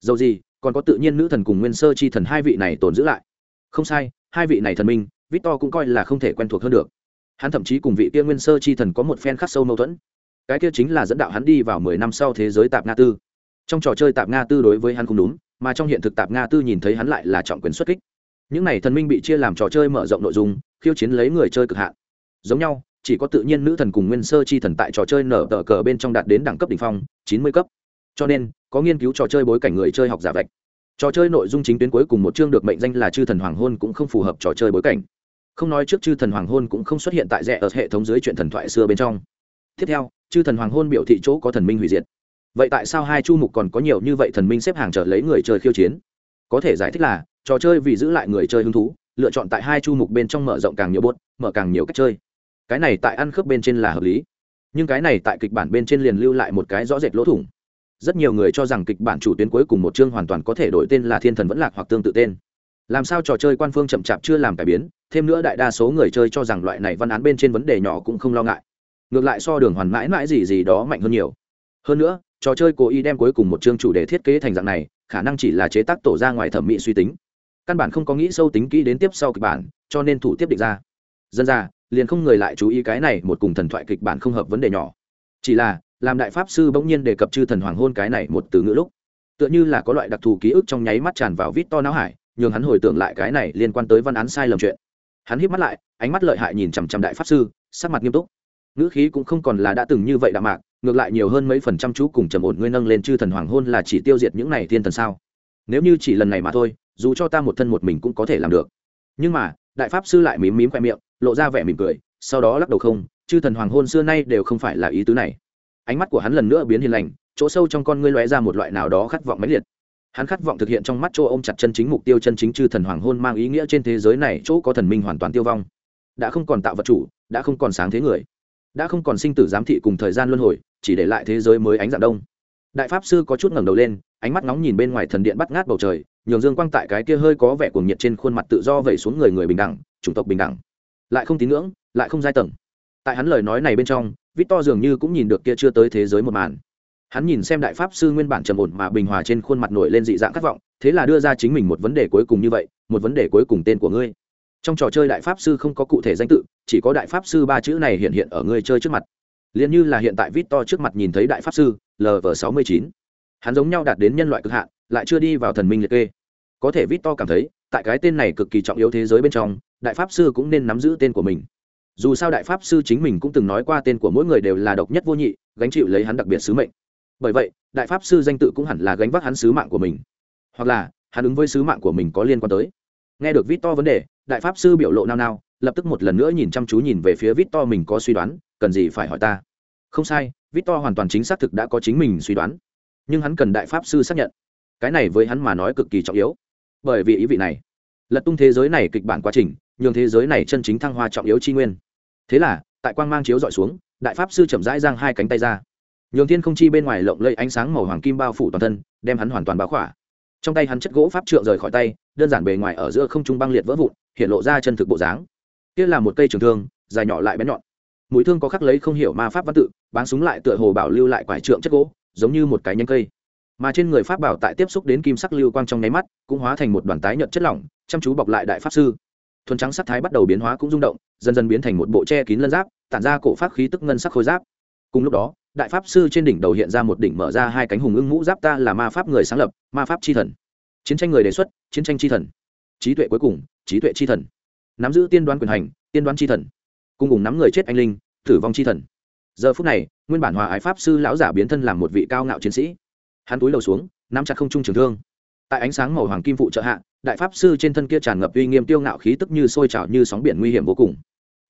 Dầu gì, còn có tự nhiên nữ thần cùng nguyên sơ chi thần hai vị này tồn giữ lại. Không sai, hai vị này thần minh, victor cũng coi là không thể quen thuộc hơn được. Hắn thậm chí cùng vị kia nguyên sơ chi thần có một phen khắc sâu mâu thuẫn. Cái kia chính là dẫn đạo hắn đi vào mười năm sau thế giới tạp nga tư. Trong trò chơi tạp nga tư đối với hắn không đúng, mà trong hiện thực tạp nga tư nhìn thấy hắn lại là trọng quyền xuất kích. Những này thần minh bị chia làm trò chơi mở rộng nội dung, khiêu chiến lấy người chơi cực hạn giống nhau, chỉ có tự nhiên nữ thần cùng nguyên sơ chi thần tại trò chơi nở tờ cờ bên trong đạt đến đẳng cấp đ ỉ n h phong, chín mươi cấp. Cho nên, có nghiên cứu trò chơi bối cảnh người chơi học giả vạch. Trò chơi nội dung chính tuyến cuối cùng một chương được mệnh danh là chư thần hoàng hôn cũng không phù hợp trò chơi bối cảnh. Không nói trước chư thần hoàng hôn cũng không xuất hiện tại rẽ ở hệ thống dưới chuyện thần thoại xưa bên trong. Tiếp theo, chư thần hoàng hôn biểu thị chỗ có thần minh hủy diệt. Vậy tại sao hai chu mục còn có nhiều như vậy thần minh xếp hàng trở lấy người chơi khiêu chiến? Có thể giải thích là, trò chơi vì giữ lại người chơi hứng thú, lựa chọn tại hai chu mục bên trong mở rộng càng nhiều bốt mở càng nhiều cách chơi cái này tại ăn khớp bên trên là hợp lý. Nhưng cái này tại kịch bản bên trên liền lưu lại một cái rõ rệt lỗ thủng. Rất nhiều người cho rằng kịch bản chủ tuyến cuối cùng một chương hoàn toàn có thể đổi tên là thiên thần vẫn lạc hoặc tương tự tên. Làm sao trò chơi quan phương chậm chạp chưa làm cải biến, thêm nữa đại đa số người chơi cho rằng loại này văn án bên trên vấn đề nhỏ cũng không lo ngại. Ngược lại so đường hoàn mãi mãi gì gì đó mạnh hơn nhiều. Hơn nữa, trò chơi cố ý đem cuối cùng một chương chủ đề thiết kế thành dạng này, khả năng chỉ là chế tác tổ ra ngoài thẩm mỹ suy tính. Căn bản không có nghĩ sâu tính kỹ đến tiếp sau kịch bản, cho nên thủ tiếp định ra. Dân ra liền không người lại chú ý cái này một cùng thần thoại kịch bản không hợp vấn đề nhỏ. Chỉ là, làm đại pháp sư bỗng nhiên đề cập chư thần hoàng hôn cái này một từ ngữ lúc, tựa như là có loại đặc thù ký ức trong nháy mắt tràn vào vít to não hải, nhường hắn hồi tưởng lại cái này liên quan tới văn án sai lầm chuyện. Hắn hít mắt lại, ánh mắt lợi hại nhìn chằm chằm đại pháp sư, sắc mặt nghiêm túc. Ngữ khí cũng không còn là đã từng như vậy đạm mạc, ngược lại nhiều hơn mấy phần trăm chú cùng trầm ổn ngươi nâng lên chư thần hoàng hôn là chỉ tiêu diệt những này thiên thần sao. Nếu như chỉ lần này mà thôi, dù cho ta một thân một mình cũng có thể làm được. Nhưng mà, đại pháp sư lại mím mím khoe miệng lộ ra vẻ mỉm cười, sau đó lắc đầu không, chư thần hoàng hôn xưa nay đều không phải là ý tứ này. Ánh mắt của hắn lần nữa biến hiền lành, chỗ sâu trong con ngươi lóe ra một loại nào đó khát vọng mãnh liệt. Hắn khát vọng thực hiện trong mắt chỗ ôm chặt chân chính mục tiêu chân chính chư thần hoàng hôn mang ý nghĩa trên thế giới này, chỗ có thần minh hoàn toàn tiêu vong. Đã không còn tạo vật chủ, đã không còn sáng thế người. Đã không còn sinh tử giám thị cùng thời gian luân hồi, chỉ để lại thế giới mới ánh dạng đông. Đại pháp sư có chút ngẩng đầu lên, ánh mắt nóng nhìn bên ngoài thần điện bắt ngát bầu trời, nhường dương quang tại cái kia hơi có vẻ cuồng nhiệt trên khuôn mặt tự do vẩy xuống người người bình đẳng, chủng tộc bình đẳng lại không tín ngưỡng, lại không giai tầng. Tại hắn lời nói này bên trong, victor dường như cũng nhìn được kia chưa tới thế giới một màn. Hắn nhìn xem đại pháp sư nguyên bản trầm ổn mà bình hòa trên khuôn mặt nổi lên dị dạng khát vọng, thế là đưa ra chính mình một vấn đề cuối cùng như vậy, một vấn đề cuối cùng tên của ngươi. Trong trò chơi đại pháp sư không có cụ thể danh tự, chỉ có đại pháp sư ba chữ này hiện hiện ở người chơi trước mặt. Liền như là hiện tại victor trước mặt nhìn thấy đại pháp sư lv sáu mươi chín. Hắn giống nhau đạt đến nhân loại cực hạn, lại chưa đi vào thần minh liệt kê. Có thể victor cảm thấy, tại cái tên này cực kỳ trọng yếu thế giới bên trong đại pháp sư cũng nên nắm giữ tên của mình. Dù sao đại pháp sư chính mình cũng từng nói qua tên của mỗi người đều là độc nhất vô nhị, gánh chịu lấy hắn đặc biệt sứ mệnh. Bởi vậy, đại pháp sư danh tự cũng hẳn là gánh vác hắn sứ mạng của mình. Hoặc là, hắn ứng với sứ mạng của mình có liên quan tới. Nghe được vít to vấn đề, đại pháp sư biểu lộ nao nao, lập tức một lần nữa nhìn chăm chú nhìn về phía vít to mình có suy đoán, cần gì phải hỏi ta. Không sai vít to hoàn toàn chính xác thực đã có chính mình suy đoán. Nhưng hắn cần đại pháp sư xác nhận. Cái này với hắn mà nói cực kỳ trọng yếu. Bởi vì ý vị này, lật tung thế giới này kịch bản quá trình nhường thế giới này chân chính thăng hoa trọng yếu chi nguyên. Thế là, tại quang mang chiếu dọi xuống, đại pháp sư chậm rãi giang hai cánh tay ra. Nhường thiên không chi bên ngoài lộng lẫy ánh sáng màu hoàng kim bao phủ toàn thân, đem hắn hoàn toàn báo khỏa. Trong tay hắn chất gỗ pháp trượng rời khỏi tay, đơn giản bề ngoài ở giữa không trung băng liệt vỡ vụn, hiện lộ ra chân thực bộ dáng. Kia là một cây trường thương, dài nhỏ lại bén nhọn. Mũi thương có khắc lấy không hiểu ma pháp văn tự bán súng lại tựa hồ bảo lưu lại quải trượng chất gỗ, giống như một cái nhánh cây. Mà trên người pháp bảo tại tiếp xúc đến kim sắc lưu quang trong nháy mắt, cũng hóa thành một đoàn tái nhợt chất lỏng, chăm chú bọc lại đại pháp sư thuần trắng sắc thái bắt đầu biến hóa cũng rung động, dần dần biến thành một bộ che kín lân giáp, tản ra cổ pháp khí tức ngân sắc khôi giáp. Cùng lúc đó, đại pháp sư trên đỉnh đầu hiện ra một đỉnh mở ra hai cánh hùng ưng mũ giáp ta là ma pháp người sáng lập, ma pháp c h i thần. Chiến tranh người đề xuất, chiến tranh c h i thần. Trí tuệ cuối cùng, trí tuệ c h i thần. Nắm giữ tiên đoán quyền hành, tiên đoán c h i thần. Cùng cùng nắm người chết anh linh, tử vong c h i thần. Giờ phút này, nguyên bản hòa ái pháp sư lão giả biến thân làm một vị cao ngạo chiến sĩ. Hắn túi đầu xuống, nắm chặt không trung trường thương. Tại ánh sáng màu hoàng kim phụ trợ hạ đại pháp sư trên thân kia tràn ngập uy nghiêm tiêu ngạo khí tức như sôi trào như sóng biển nguy hiểm vô cùng.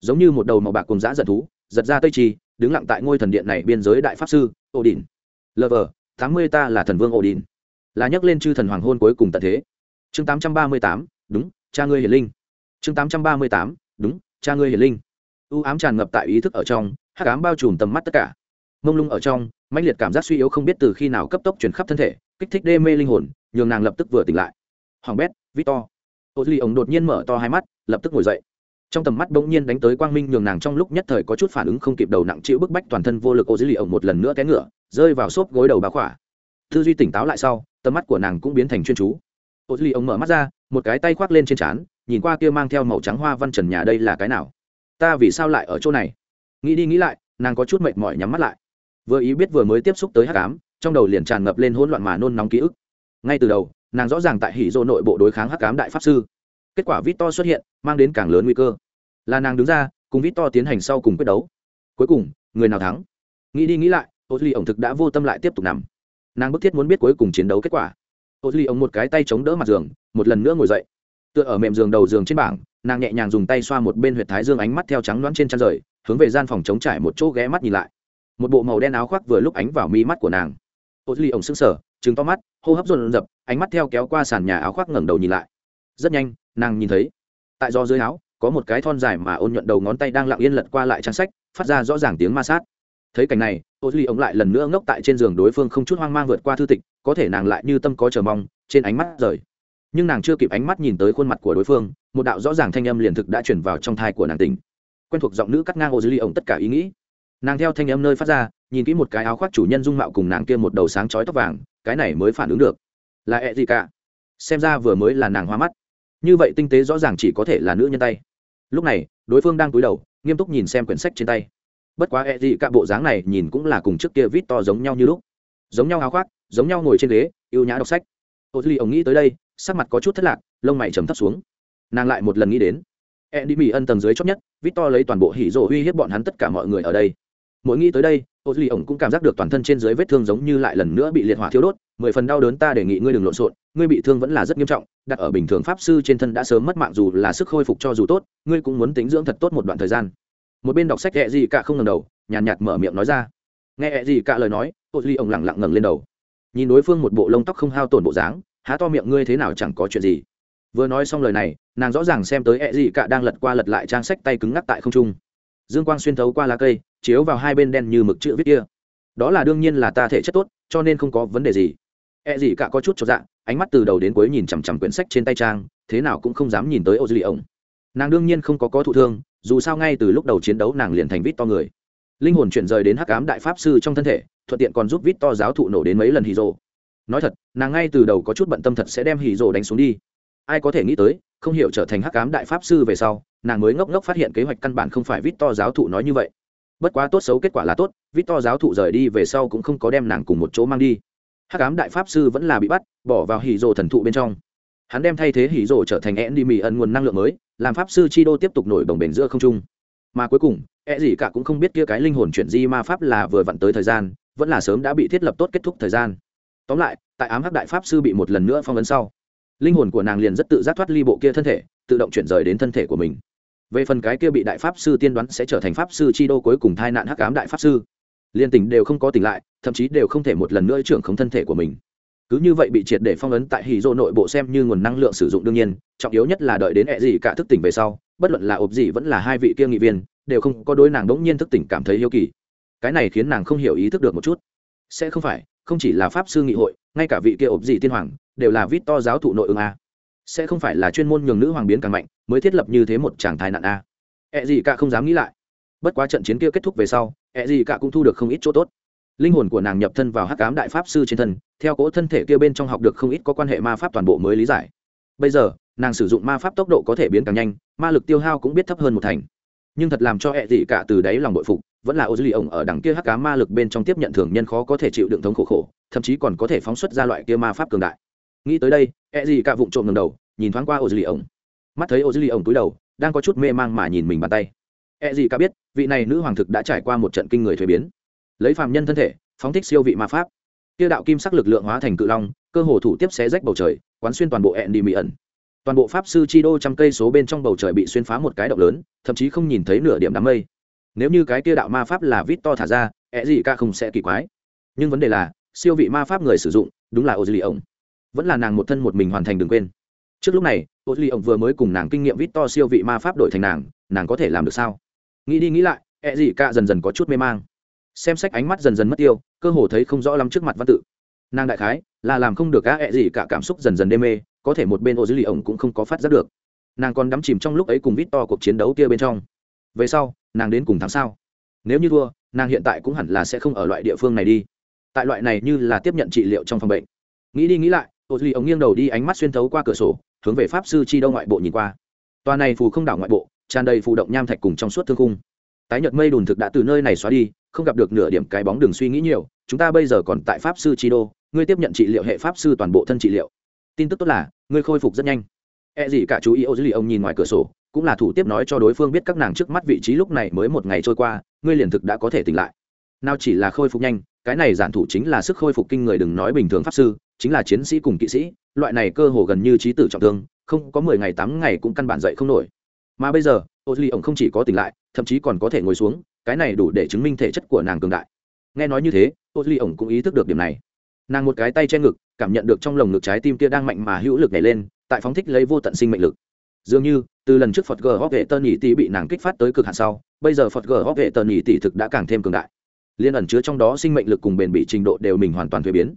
Giống như một đầu màu bạc cùng giã giật thú giật ra tây trì đứng lặng tại ngôi thần điện này biên giới đại pháp sư ổ đình vờ, tám mươi ta là thần vương ổ đình là nhắc lên chư thần hoàng hôn cuối cùng tận thế. Chương tám trăm ba mươi tám đúng cha ngươi hiển linh. Chương tám trăm ba mươi tám đúng cha ngươi hiển linh. U ám tràn ngập tại ý thức ở trong hắc ám bao trùm tầm mắt tất cả. Mông lung ở trong mãnh liệt cảm giác suy yếu không biết từ khi nào cấp tốc chuyển khắp thân thể kích thích đê mê linh hồn nhường nàng lập tức vừa tỉnh lại. Hoàng bét victor ô duy ổng đột nhiên mở to hai mắt, lập tức ngồi dậy. Trong tầm mắt bỗng nhiên đánh tới quang minh nhường nàng trong lúc nhất thời có chút phản ứng không kịp đầu nặng chịu bức bách toàn thân vô lực ô dữ ổng một lần nữa té ngựa, rơi vào xốp gối đầu bá khỏa. Tư duy tỉnh táo lại sau, tầm mắt của nàng cũng biến thành chuyên chú. Ô dữ ổng mở mắt ra, một cái tay khoác lên trên trán, nhìn qua kia mang theo màu trắng hoa văn trần nhà đây là cái nào? Ta vì sao lại ở chỗ này? Nghĩ đi nghĩ lại, nàng có chút mệt mỏi nhắm mắt lại. Vừa ý biết vừa mới tiếp xúc tới hát cám trong đầu liền tràn ngập lên hỗn loạn mà nôn nóng ký ức. Ngay từ đầu nàng rõ ràng tại hỉ dô nội bộ đối kháng hắc cám đại pháp sư. Kết quả vít to xuất hiện, mang đến càng lớn nguy cơ. Là nàng đứng ra, cùng vít to tiến hành sau cùng quyết đấu. Cuối cùng, người nào thắng? Nghĩ đi nghĩ lại ô duy ổng thực đã vô tâm lại tiếp tục nằm. Nàng bức thiết muốn biết cuối cùng chiến đấu kết quả. Ô duy ổng một cái tay chống đỡ mặt giường, một lần nữa ngồi dậy. Tựa ở mềm giường đầu giường trên bảng, nàng nhẹ nhàng dùng tay xoa một bên huyệt thái dương ánh mắt theo trắng đoán trên trăn rời, hướng về gian phòng chống trải một chỗ ghé mắt nhìn lại. Một bộ màu đen áo khoác vừa lúc ánh vào mi mắt của nàng. Ô duy ổng sững sờ trừng to mắt, hô hấp dồn dập ánh mắt theo kéo qua sàn nhà áo khoác ngẩng đầu nhìn lại. Rất nhanh, nàng nhìn thấy, tại do dưới áo, có một cái thon dài mà ôn nhuận đầu ngón tay đang lặng yên lật qua lại trang sách, phát ra rõ ràng tiếng ma sát. Thấy cảnh này ô duy ống lại lần nữa ngốc tại trên giường đối phương không chút hoang mang vượt qua thư tịch, có thể nàng lại như tâm có chờ mong, trên ánh mắt rời. Nhưng nàng chưa kịp ánh mắt nhìn tới khuôn mặt của đối phương, một đạo rõ ràng thanh âm liền thực đã chuyển vào trong thai của nàng tình quen thuộc giọng nữ cắt ngang ô duy ống tất cả ý nghĩ. Nàng theo thanh âm nơi phát ra, nhìn kỹ một cái áo khoác chủ nhân dung mạo cùng nàng kia một đầu sáng chói tóc vàng cái này mới phản ứng được. Là ẹ gì cả. Xem ra vừa mới là nàng hoa mắt. Như vậy tinh tế rõ ràng chỉ có thể là nữ nhân tay. Lúc này, đối phương đang cúi đầu, nghiêm túc nhìn xem quyển sách trên tay. Bất quá e gì cả bộ dáng này nhìn cũng là cùng trước kia vít to giống nhau như lúc. Giống nhau áo khoác, giống nhau ngồi trên ghế, yêu nhã đọc sách. Ô duy ông nghĩ tới đây, sắc mặt có chút thất lạc, lông mày trầm thấp xuống. Nàng lại một lần nghĩ đến. E đi mỹ ân tầng dưới chót nhất vít to lấy toàn bộ hỉ rộ uy hiếp bọn hắn tất cả mọi người ở đây mỗi nghĩ tới đây ô duy ổng cũng cảm giác được toàn thân trên dưới vết thương giống như lại lần nữa bị liệt hỏa thiêu đốt mười phần đau đớn ta đề nghị ngươi đừng lộn xộn ngươi bị thương vẫn là rất nghiêm trọng đặt ở bình thường pháp sư trên thân đã sớm mất mạng dù là sức khôi phục cho dù tốt ngươi cũng muốn tính dưỡng thật tốt một đoạn thời gian. Một bên đọc sách hẹ gì cả không ngần đầu nhàn nhạt, mở miệng nói ra. Nghe hẹ gì cả lời nói ô duy ổng lẳng lặng ngẩng lên đầu. Nhìn đối phương một bộ lông tóc không hao tổn bộ dáng há to miệng ngươi thế nào chẳng có chuyện gì. Vừa nói xong lời này nàng rõ ràng xem tới ẹ gì cả đang lật qua lật lại trang sách tay cứng ngắc tại không trung dương quang xuyên thấu qua lá cây, chiếu vào hai bên đen như mực chữ viết kia. Đó là đương nhiên là ta thể chất tốt, cho nên không có vấn đề gì. E gì cả có chút cho dạng ánh mắt từ đầu đến cuối nhìn chằm chằm quyển sách trên tay trang, thế nào cũng không dám nhìn tới ô dư lì ổng nàng đương nhiên không có có thụ thương, dù sao ngay từ lúc đầu chiến đấu nàng liền thành vít to người. Linh hồn chuyển rời đến hắc cám đại pháp sư trong thân thể, thuận tiện còn giúp vít to giáo thụ nổ đến mấy lần hì rồ. Nói thật, nàng ngay từ đầu có chút bận tâm thật sẽ đem hì rồ đánh xuống đi. Ai có thể nghĩ tới không hiểu trở thành hắc ám đại pháp sư về sau, nàng mới ngốc ngốc phát hiện kế hoạch căn bản không phải vít to giáo thụ nói như vậy. Bất quá tốt xấu kết quả là tốt vít to giáo thụ rời đi về sau cũng không có đem nàng cùng một chỗ mang đi. Hắc ám đại pháp sư vẫn là bị bắt, bỏ vào hỉ rồ thần thụ bên trong. Hắn đem thay thế hỉ rồ trở thành e đi mì ẩn nguồn năng lượng mới, làm pháp sư chi đô tiếp tục nổi bồng bềnh giữa không trung. Mà cuối cùng e gì cả cũng không biết kia cái linh hồn chuyển di ma pháp là vừa vặn tới thời gian, vẫn là sớm đã bị thiết lập tốt kết thúc thời gian. Tóm lại, tại ám hắc đại pháp sư bị một lần nữa phong ấn sau linh hồn của nàng liền rất tự giác thoát ly bộ kia thân thể, tự động chuyển rời đến thân thể của mình. Về phần cái kia bị đại pháp sư tiên đoán sẽ trở thành pháp sư chi đô cuối cùng thai nạn hắc ám đại pháp sư, liên tỉnh đều không có tỉnh lại, thậm chí đều không thể một lần nữa trưởng không thân thể của mình. Cứ như vậy bị triệt để phong ấn tại hì dô nội bộ xem như nguồn năng lượng sử dụng đương nhiên, trọng yếu nhất là đợi đến hẹ gì cả thức tỉnh về sau, bất luận là ộp gì vẫn là hai vị kia nghị viên, đều không có đối nàng đ ố n g nhiên thức tỉnh cảm thấy yêu kỳ. Cái này khiến nàng không hiểu ý thức được một chút. Sẽ không phải, không chỉ là pháp sư nghị hội ngay cả vị kia ộp gì tiên hoàng đều là vít to giáo thụ nội ứng a. Sẽ không phải là chuyên môn nhường nữ hoàng biến càng mạnh, mới thiết lập như thế một trạng thái nạn a. Ẹ gì cả không dám nghĩ lại. Bất quá trận chiến kia kết thúc về sau ẹ gì cả cũng thu được không ít chỗ tốt. Linh hồn của nàng nhập thân vào hắc cám đại pháp sư trên thân, theo cỗ thân thể kia bên trong học được không ít có quan hệ ma pháp toàn bộ mới lý giải. Bây giờ, nàng sử dụng ma pháp tốc độ có thể biến càng nhanh, ma lực tiêu hao cũng biết thấp hơn một thành. Nhưng thật làm cho e hệ dị cả từ đáy lòng bội phục vẫn là ô dư lì ổng ở đằng kia hắc cá ma lực bên trong tiếp nhận thường nhân khó có thể chịu đựng thống khổ khổ, thậm chí còn có thể phóng xuất ra loại kia ma pháp cường đại. Nghĩ tới đây e gì cả vụng trộm ngầm đầu, nhìn thoáng qua ô dư lì ổng. Mắt thấy ô dư lì ổng túi đầu, đang có chút mê mang mà nhìn mình bàn tay. E gì cả biết, vị này nữ hoàng thực đã trải qua một trận kinh người thuế biến. Lấy phàm nhân thân thể, phóng thích siêu vị ma pháp. Kia đạo kim sắc lực lượng hóa thành cự long, cơ hồ thủ tiếp xé rách bầu trời, quán xuyên toàn bộ ẹn đi mỹ ẩn toàn bộ pháp sư chi đô trăm cây số bên trong bầu trời bị xuyên phá một cái động lớn, thậm chí không nhìn thấy nửa điểm đám mây nếu như cái kia đạo ma pháp là vít to thả ra ẹ gì ca không sẽ kỳ quái. Nhưng vấn đề là, siêu vị ma pháp người sử dụng, đúng là ô dư lì ổng vẫn là nàng một thân một mình hoàn thành đừng quên. Trước lúc này ô dư lì ổng vừa mới cùng nàng kinh nghiệm vít to siêu vị ma pháp đổi thành nàng nàng có thể làm được sao? Nghĩ đi nghĩ lại ẹ gì ca dần dần có chút mê mang. Xem sách ánh mắt dần dần mất tiêu, cơ hồ thấy không rõ lắm trước mặt văn tự. Nàng đại khái, là làm không được cá ẹ e gì cả cảm xúc dần dần đê mê, có thể một bên ô dư lì ổng cũng không có phát giác được. Nàng còn đắm chìm trong lúc ấy cùng vít to cuộc chiến đấu kia bên trong. Về sau nàng đến cùng thắng sao? Nếu như thua, nàng hiện tại cũng hẳn là sẽ không ở loại địa phương này đi. Tại loại này như là tiếp nhận trị liệu trong phòng bệnh. Nghĩ đi nghĩ lại ô duy ống nghiêng đầu đi ánh mắt xuyên thấu qua cửa sổ, hướng về pháp sư chi đâu ngoại bộ nhìn qua. Tòa này phù không đảo ngoại bộ, tràn đầy phù động nham thạch cùng trong suốt thương khung. Tái nhật mây đùn thực đã từ nơi này xóa đi, không gặp được nửa điểm cái bóng đường suy nghĩ nhiều, chúng ta bây giờ còn tại pháp sư chi đô, ngươi tiếp nhận trị liệu hệ pháp sư toàn bộ thân trị liệu. Tin tức tốt là, ngươi khôi phục rất nhanh. E gì cả chú ý ô dư lì ông nhìn ngoài cửa sổ cũng là thủ tiếp nói cho đối phương biết các nàng trước mắt vị trí lúc này mới một ngày trôi qua, ngươi liền thực đã có thể tỉnh lại. Nào chỉ là khôi phục nhanh, cái này giản thủ chính là sức khôi phục kinh người đừng nói bình thường pháp sư, chính là chiến sĩ cùng kỵ sĩ, loại này cơ hồ gần như trí tử trọng thương, không có mười ngày tám ngày cũng căn bản dậy không nổi. Mà bây giờ ô duy ổng không chỉ có tỉnh lại, thậm chí còn có thể ngồi xuống, cái này đủ để chứng minh thể chất của nàng cường đại. Nghe nói như thế ô duy ổng cũng ý thức được điểm này. Nàng một cái tay che ngực, cảm nhận được trong lồng ngực trái tim kia đang mạnh mà hữu lực nhảy lên, tại phóng thích lấy vô tận sinh mệnh lực. Dường như từ lần trước phật g hóc vệ tân nhị tỷ bị nàng kích phát tới cực hạn sau, bây giờ phật g hóc vệ tân nhị tỷ thực đã càng thêm cường đại. Liên ẩn chứa trong đó sinh mệnh lực cùng bền bị trình độ đều mình hoàn toàn thuế biến.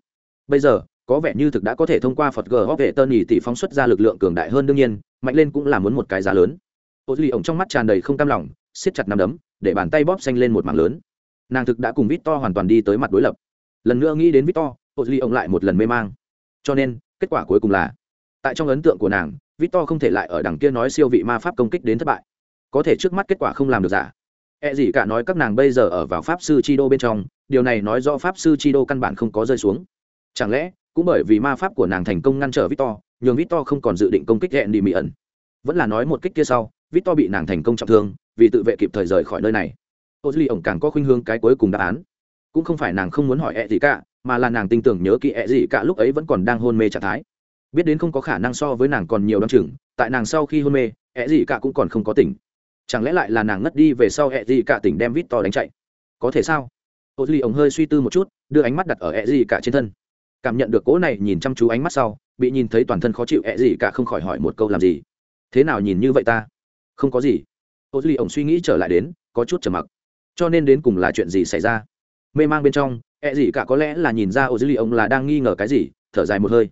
Bây giờ, có vẻ như thực đã có thể thông qua phật g hóc vệ tân nhị tỷ phóng xuất ra lực lượng cường đại hơn đương nhiên, mạnh lên cũng là muốn một cái giá lớn. Ô duy ổng trong mắt tràn đầy không cam lòng, siết chặt nắm đấm, để bàn tay bóp xanh lên một mảng lớn. Nàng thực đã cùng vít to hoàn toàn đi tới mặt đối lập. Lần nữa nghĩ đến vít to ô duy ổng lại một lần mê mang. Cho nên, kết quả cuối cùng là, tại trong ấn tượng của nàng vít to không thể lại ở đằng kia nói siêu vị ma pháp công kích đến thất bại. Có thể trước mắt kết quả không làm được giả. E gì cả nói các nàng bây giờ ở vào pháp sư chi đô bên trong, điều này nói do pháp sư chi đô căn bản không có rơi xuống. Chẳng lẽ, cũng bởi vì ma pháp của nàng thành công ngăn trở victor, nhường victor không còn dự định công kích hẹn đi mỹ ẩn vẫn là nói một kích kia sau, victor bị nàng thành công trọng thương, vì tự vệ kịp thời rời khỏi nơi này. Ô duy ổng càng có khuynh hướng cái cuối cùng đáp án. Cũng không phải nàng không muốn hỏi E gì cả, mà là nàng tin tưởng nhớ kỹ E gì cả lúc ấy vẫn còn đang hôn mê trạng thái biết đến không có khả năng so với nàng còn nhiều đ chừng, tại nàng sau khi hôn mê, ẹ gì cả cũng còn không có tỉnh. Chẳng lẽ lại là nàng ngất đi về sau ẹ gì cả tỉnh đem vít to đánh chạy? Có thể sao? Ô duy ổng hơi suy tư một chút, đưa ánh mắt đặt ở ẹ gì cả trên thân. Cảm nhận được cỗ này nhìn chăm chú ánh mắt sau, bị nhìn thấy toàn thân khó chịu, ẹ gì cả không khỏi hỏi một câu làm gì? Thế nào nhìn như vậy ta? Không có gì. Ô duy ổng suy nghĩ trở lại đến, có chút trở mặc. Cho nên đến cùng là chuyện gì xảy ra? Mê mang bên trong, ẹ gì cả có lẽ là nhìn ra ô duy ổng là đang nghi ngờ cái gì, thở dài một hơi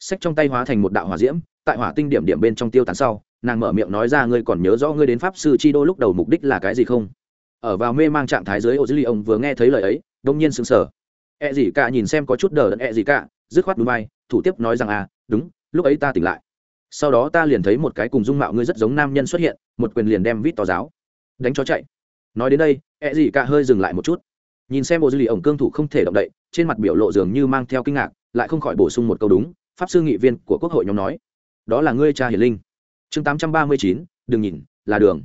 sách trong tay hóa thành một đạo hỏa diễm, tại hỏa tinh điểm điểm bên trong tiêu tán sau, nàng mở miệng nói ra, ngươi còn nhớ rõ ngươi đến pháp sư chi đô lúc đầu mục đích là cái gì không? Ở vào mê mang trạng thái dưới ô duy ông vừa nghe thấy lời ấy, đông nhiên sững sờ. Ẹ gì cả nhìn xem có chút đờ đẫn ẹ gì cả dứt khoát núi bay thủ tiếp nói rằng à đúng, lúc ấy ta tỉnh lại. Sau đó ta liền thấy một cái cùng dung mạo ngươi rất giống nam nhân xuất hiện, một quyền liền đem vít tỏ giáo. Đánh cho chạy. Nói đến đây ẹ gì cả hơi dừng lại một chút. Nhìn xem bộ dư lì ổng cương thủ không thể động đậy, trên mặt biểu lộ dường như mang theo kinh ngạc, lại không khỏi bổ sung một câu đúng pháp sư nghị viên của quốc hội nhóm nói. Đó là ngươi cha hiền linh. Chương 839, đừng nhìn là đường.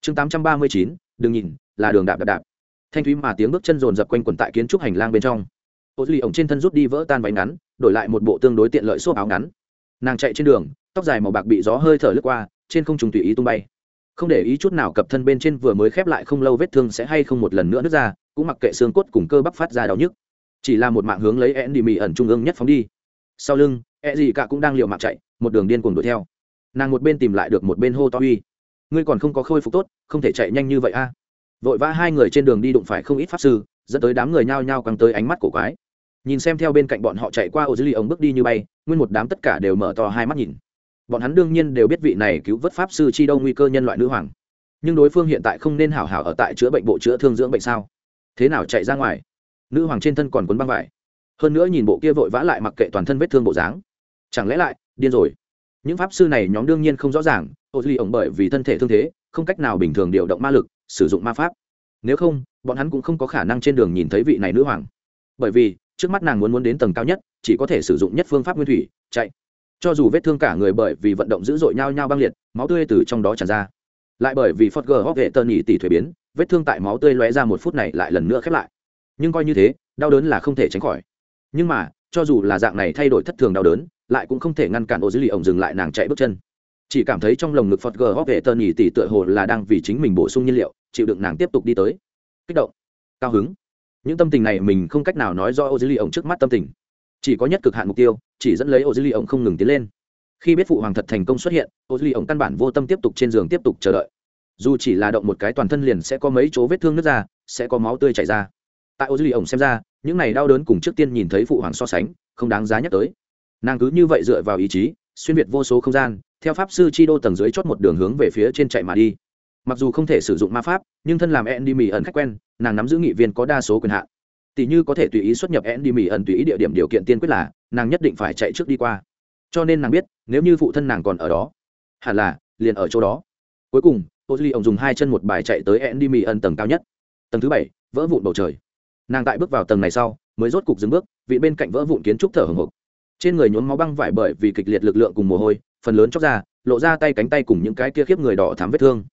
Chương 839, đừng nhìn là đường đạp đạp đạp. Thanh thúy mà tiếng bước chân rồn rập quanh quần tại kiến trúc hành lang bên trong. Ô duy ổng trên thân rút đi vỡ tan váy ngắn đổi lại một bộ tương đối tiện lợi xốp áo ngắn. Nàng chạy trên đường tóc dài màu bạc bị gió hơi thở lướt qua trên không trùng tùy ý tung bay. Không để ý chút nào cập thân bên trên vừa mới khép lại không lâu vết thương sẽ hay không một lần nữa nứt ra cũng mặc kệ xương cốt cùng cơ bắp phát ra đau nhức. Chỉ là một mạng hướng lấy e đi mì ẩn trung ương nhất phóng đi. Sau lưng e gì cả cũng đang liều mạng chạy, một đường điên cuồng đuổi theo. Nàng một bên tìm lại được một bên hô to uy. Ngươi còn không có khôi phục tốt, không thể chạy nhanh như vậy a. Vội vã hai người trên đường đi đụng phải không ít pháp sư, dẫn tới đám người nhao nhao căng tới ánh mắt cổ quái. Nhìn xem theo bên cạnh bọn họ chạy qua ô dư ly ông bước đi như bay, nguyên một đám tất cả đều mở to hai mắt nhìn. Bọn hắn đương nhiên đều biết vị này cứu vớt pháp sư chi đâu nguy cơ nhân loại nữ hoàng. Nhưng đối phương hiện tại không nên hảo hảo ở tại chữa bệnh bộ chữa thương dưỡng bệnh sao? Thế nào chạy ra ngoài? Nữ hoàng trên thân còn quấn băng vải. Hơn nữa nhìn bộ kia vội vã lại mặc kệ toàn thân vết thương bộ dáng chẳng lẽ lại, điên rồi. Những pháp sư này nhóm đương nhiên không rõ ràng, ô duy ổng bởi vì thân thể thương thế, không cách nào bình thường điều động ma lực, sử dụng ma pháp. Nếu không, bọn hắn cũng không có khả năng trên đường nhìn thấy vị này nữ hoàng. Bởi vì, trước mắt nàng muốn muốn đến tầng cao nhất, chỉ có thể sử dụng nhất phương pháp nguyên thủy, chạy. Cho dù vết thương cả người bởi vì vận động dữ dội nhau nhau băng liệt, máu tươi từ trong đó tràn ra. Lại bởi vì phật gờ hóc vệ tơn nhị tỷ thuế biến, vết thương tại máu tươi lóe ra một phút này lại lần nữa khép lại. Nhưng coi như thế, đau đớn là không thể tránh khỏi. Nhưng mà cho dù là dạng này thay đổi thất thường đau đớn, lại cũng không thể ngăn cản ô dữ lì ổng dừng lại nàng chạy bước chân. Chỉ cảm thấy trong lồng ngực phật gờ hóc vệ tơn nhị tỷ tựa hồ là đang vì chính mình bổ sung nhiên liệu, chịu đựng nàng tiếp tục đi tới. Kích động. Cao hứng. Những tâm tình này mình không cách nào nói do ô dữ lì ổng trước mắt tâm tình. Chỉ có nhất cực hạn mục tiêu, chỉ dẫn lấy ô dữ lì ổng không ngừng tiến lên. Khi biết phụ hoàng thật thành công xuất hiện ô dữ lì ổng căn bản vô tâm tiếp tục trên giường tiếp tục chờ đợi. Dù chỉ là động một cái toàn thân liền sẽ có mấy chỗ vết thương nứt ra, sẽ có máu tươi chảy ra. Tại ô dữ lì ổng xem ra những này đau đớn cùng trước tiên nhìn thấy phụ hoàng so sánh, không đáng giá nhắc tới. Nàng cứ như vậy dựa vào ý chí, xuyên việt vô số không gian, theo pháp sư chi đô tầng dưới chót một đường hướng về phía trên chạy mà đi. Mặc dù không thể sử dụng ma pháp, nhưng thân làm endy mỹ ẩn khách quen, nàng nắm giữ nghị viên có đa số quyền hạn. Tỷ như có thể tùy ý xuất nhập endy mỹ ẩn tùy ý địa điểm điều kiện tiên quyết là, nàng nhất định phải chạy trước đi qua. Cho nên nàng biết, nếu như phụ thân nàng còn ở đó, hẳn là, liền ở chỗ đó. Cuối cùng ô duy ông dùng hai chân một bài chạy tới endy mỹ ẩn tầng cao nhất. Tầng thứ bảy, vỡ vụn bầu trời nàng tại bước vào tầng này sau, mới rốt cục dừng bước, vị bên cạnh vỡ vụn kiến trúc thở hồng hộc. Trên người nhuốm máu băng vải bởi vì kịch liệt lực lượng cùng mồ hôi, phần lớn chóc ra, lộ ra tay cánh tay cùng những cái kia khiếp người đỏ thắm vết thương.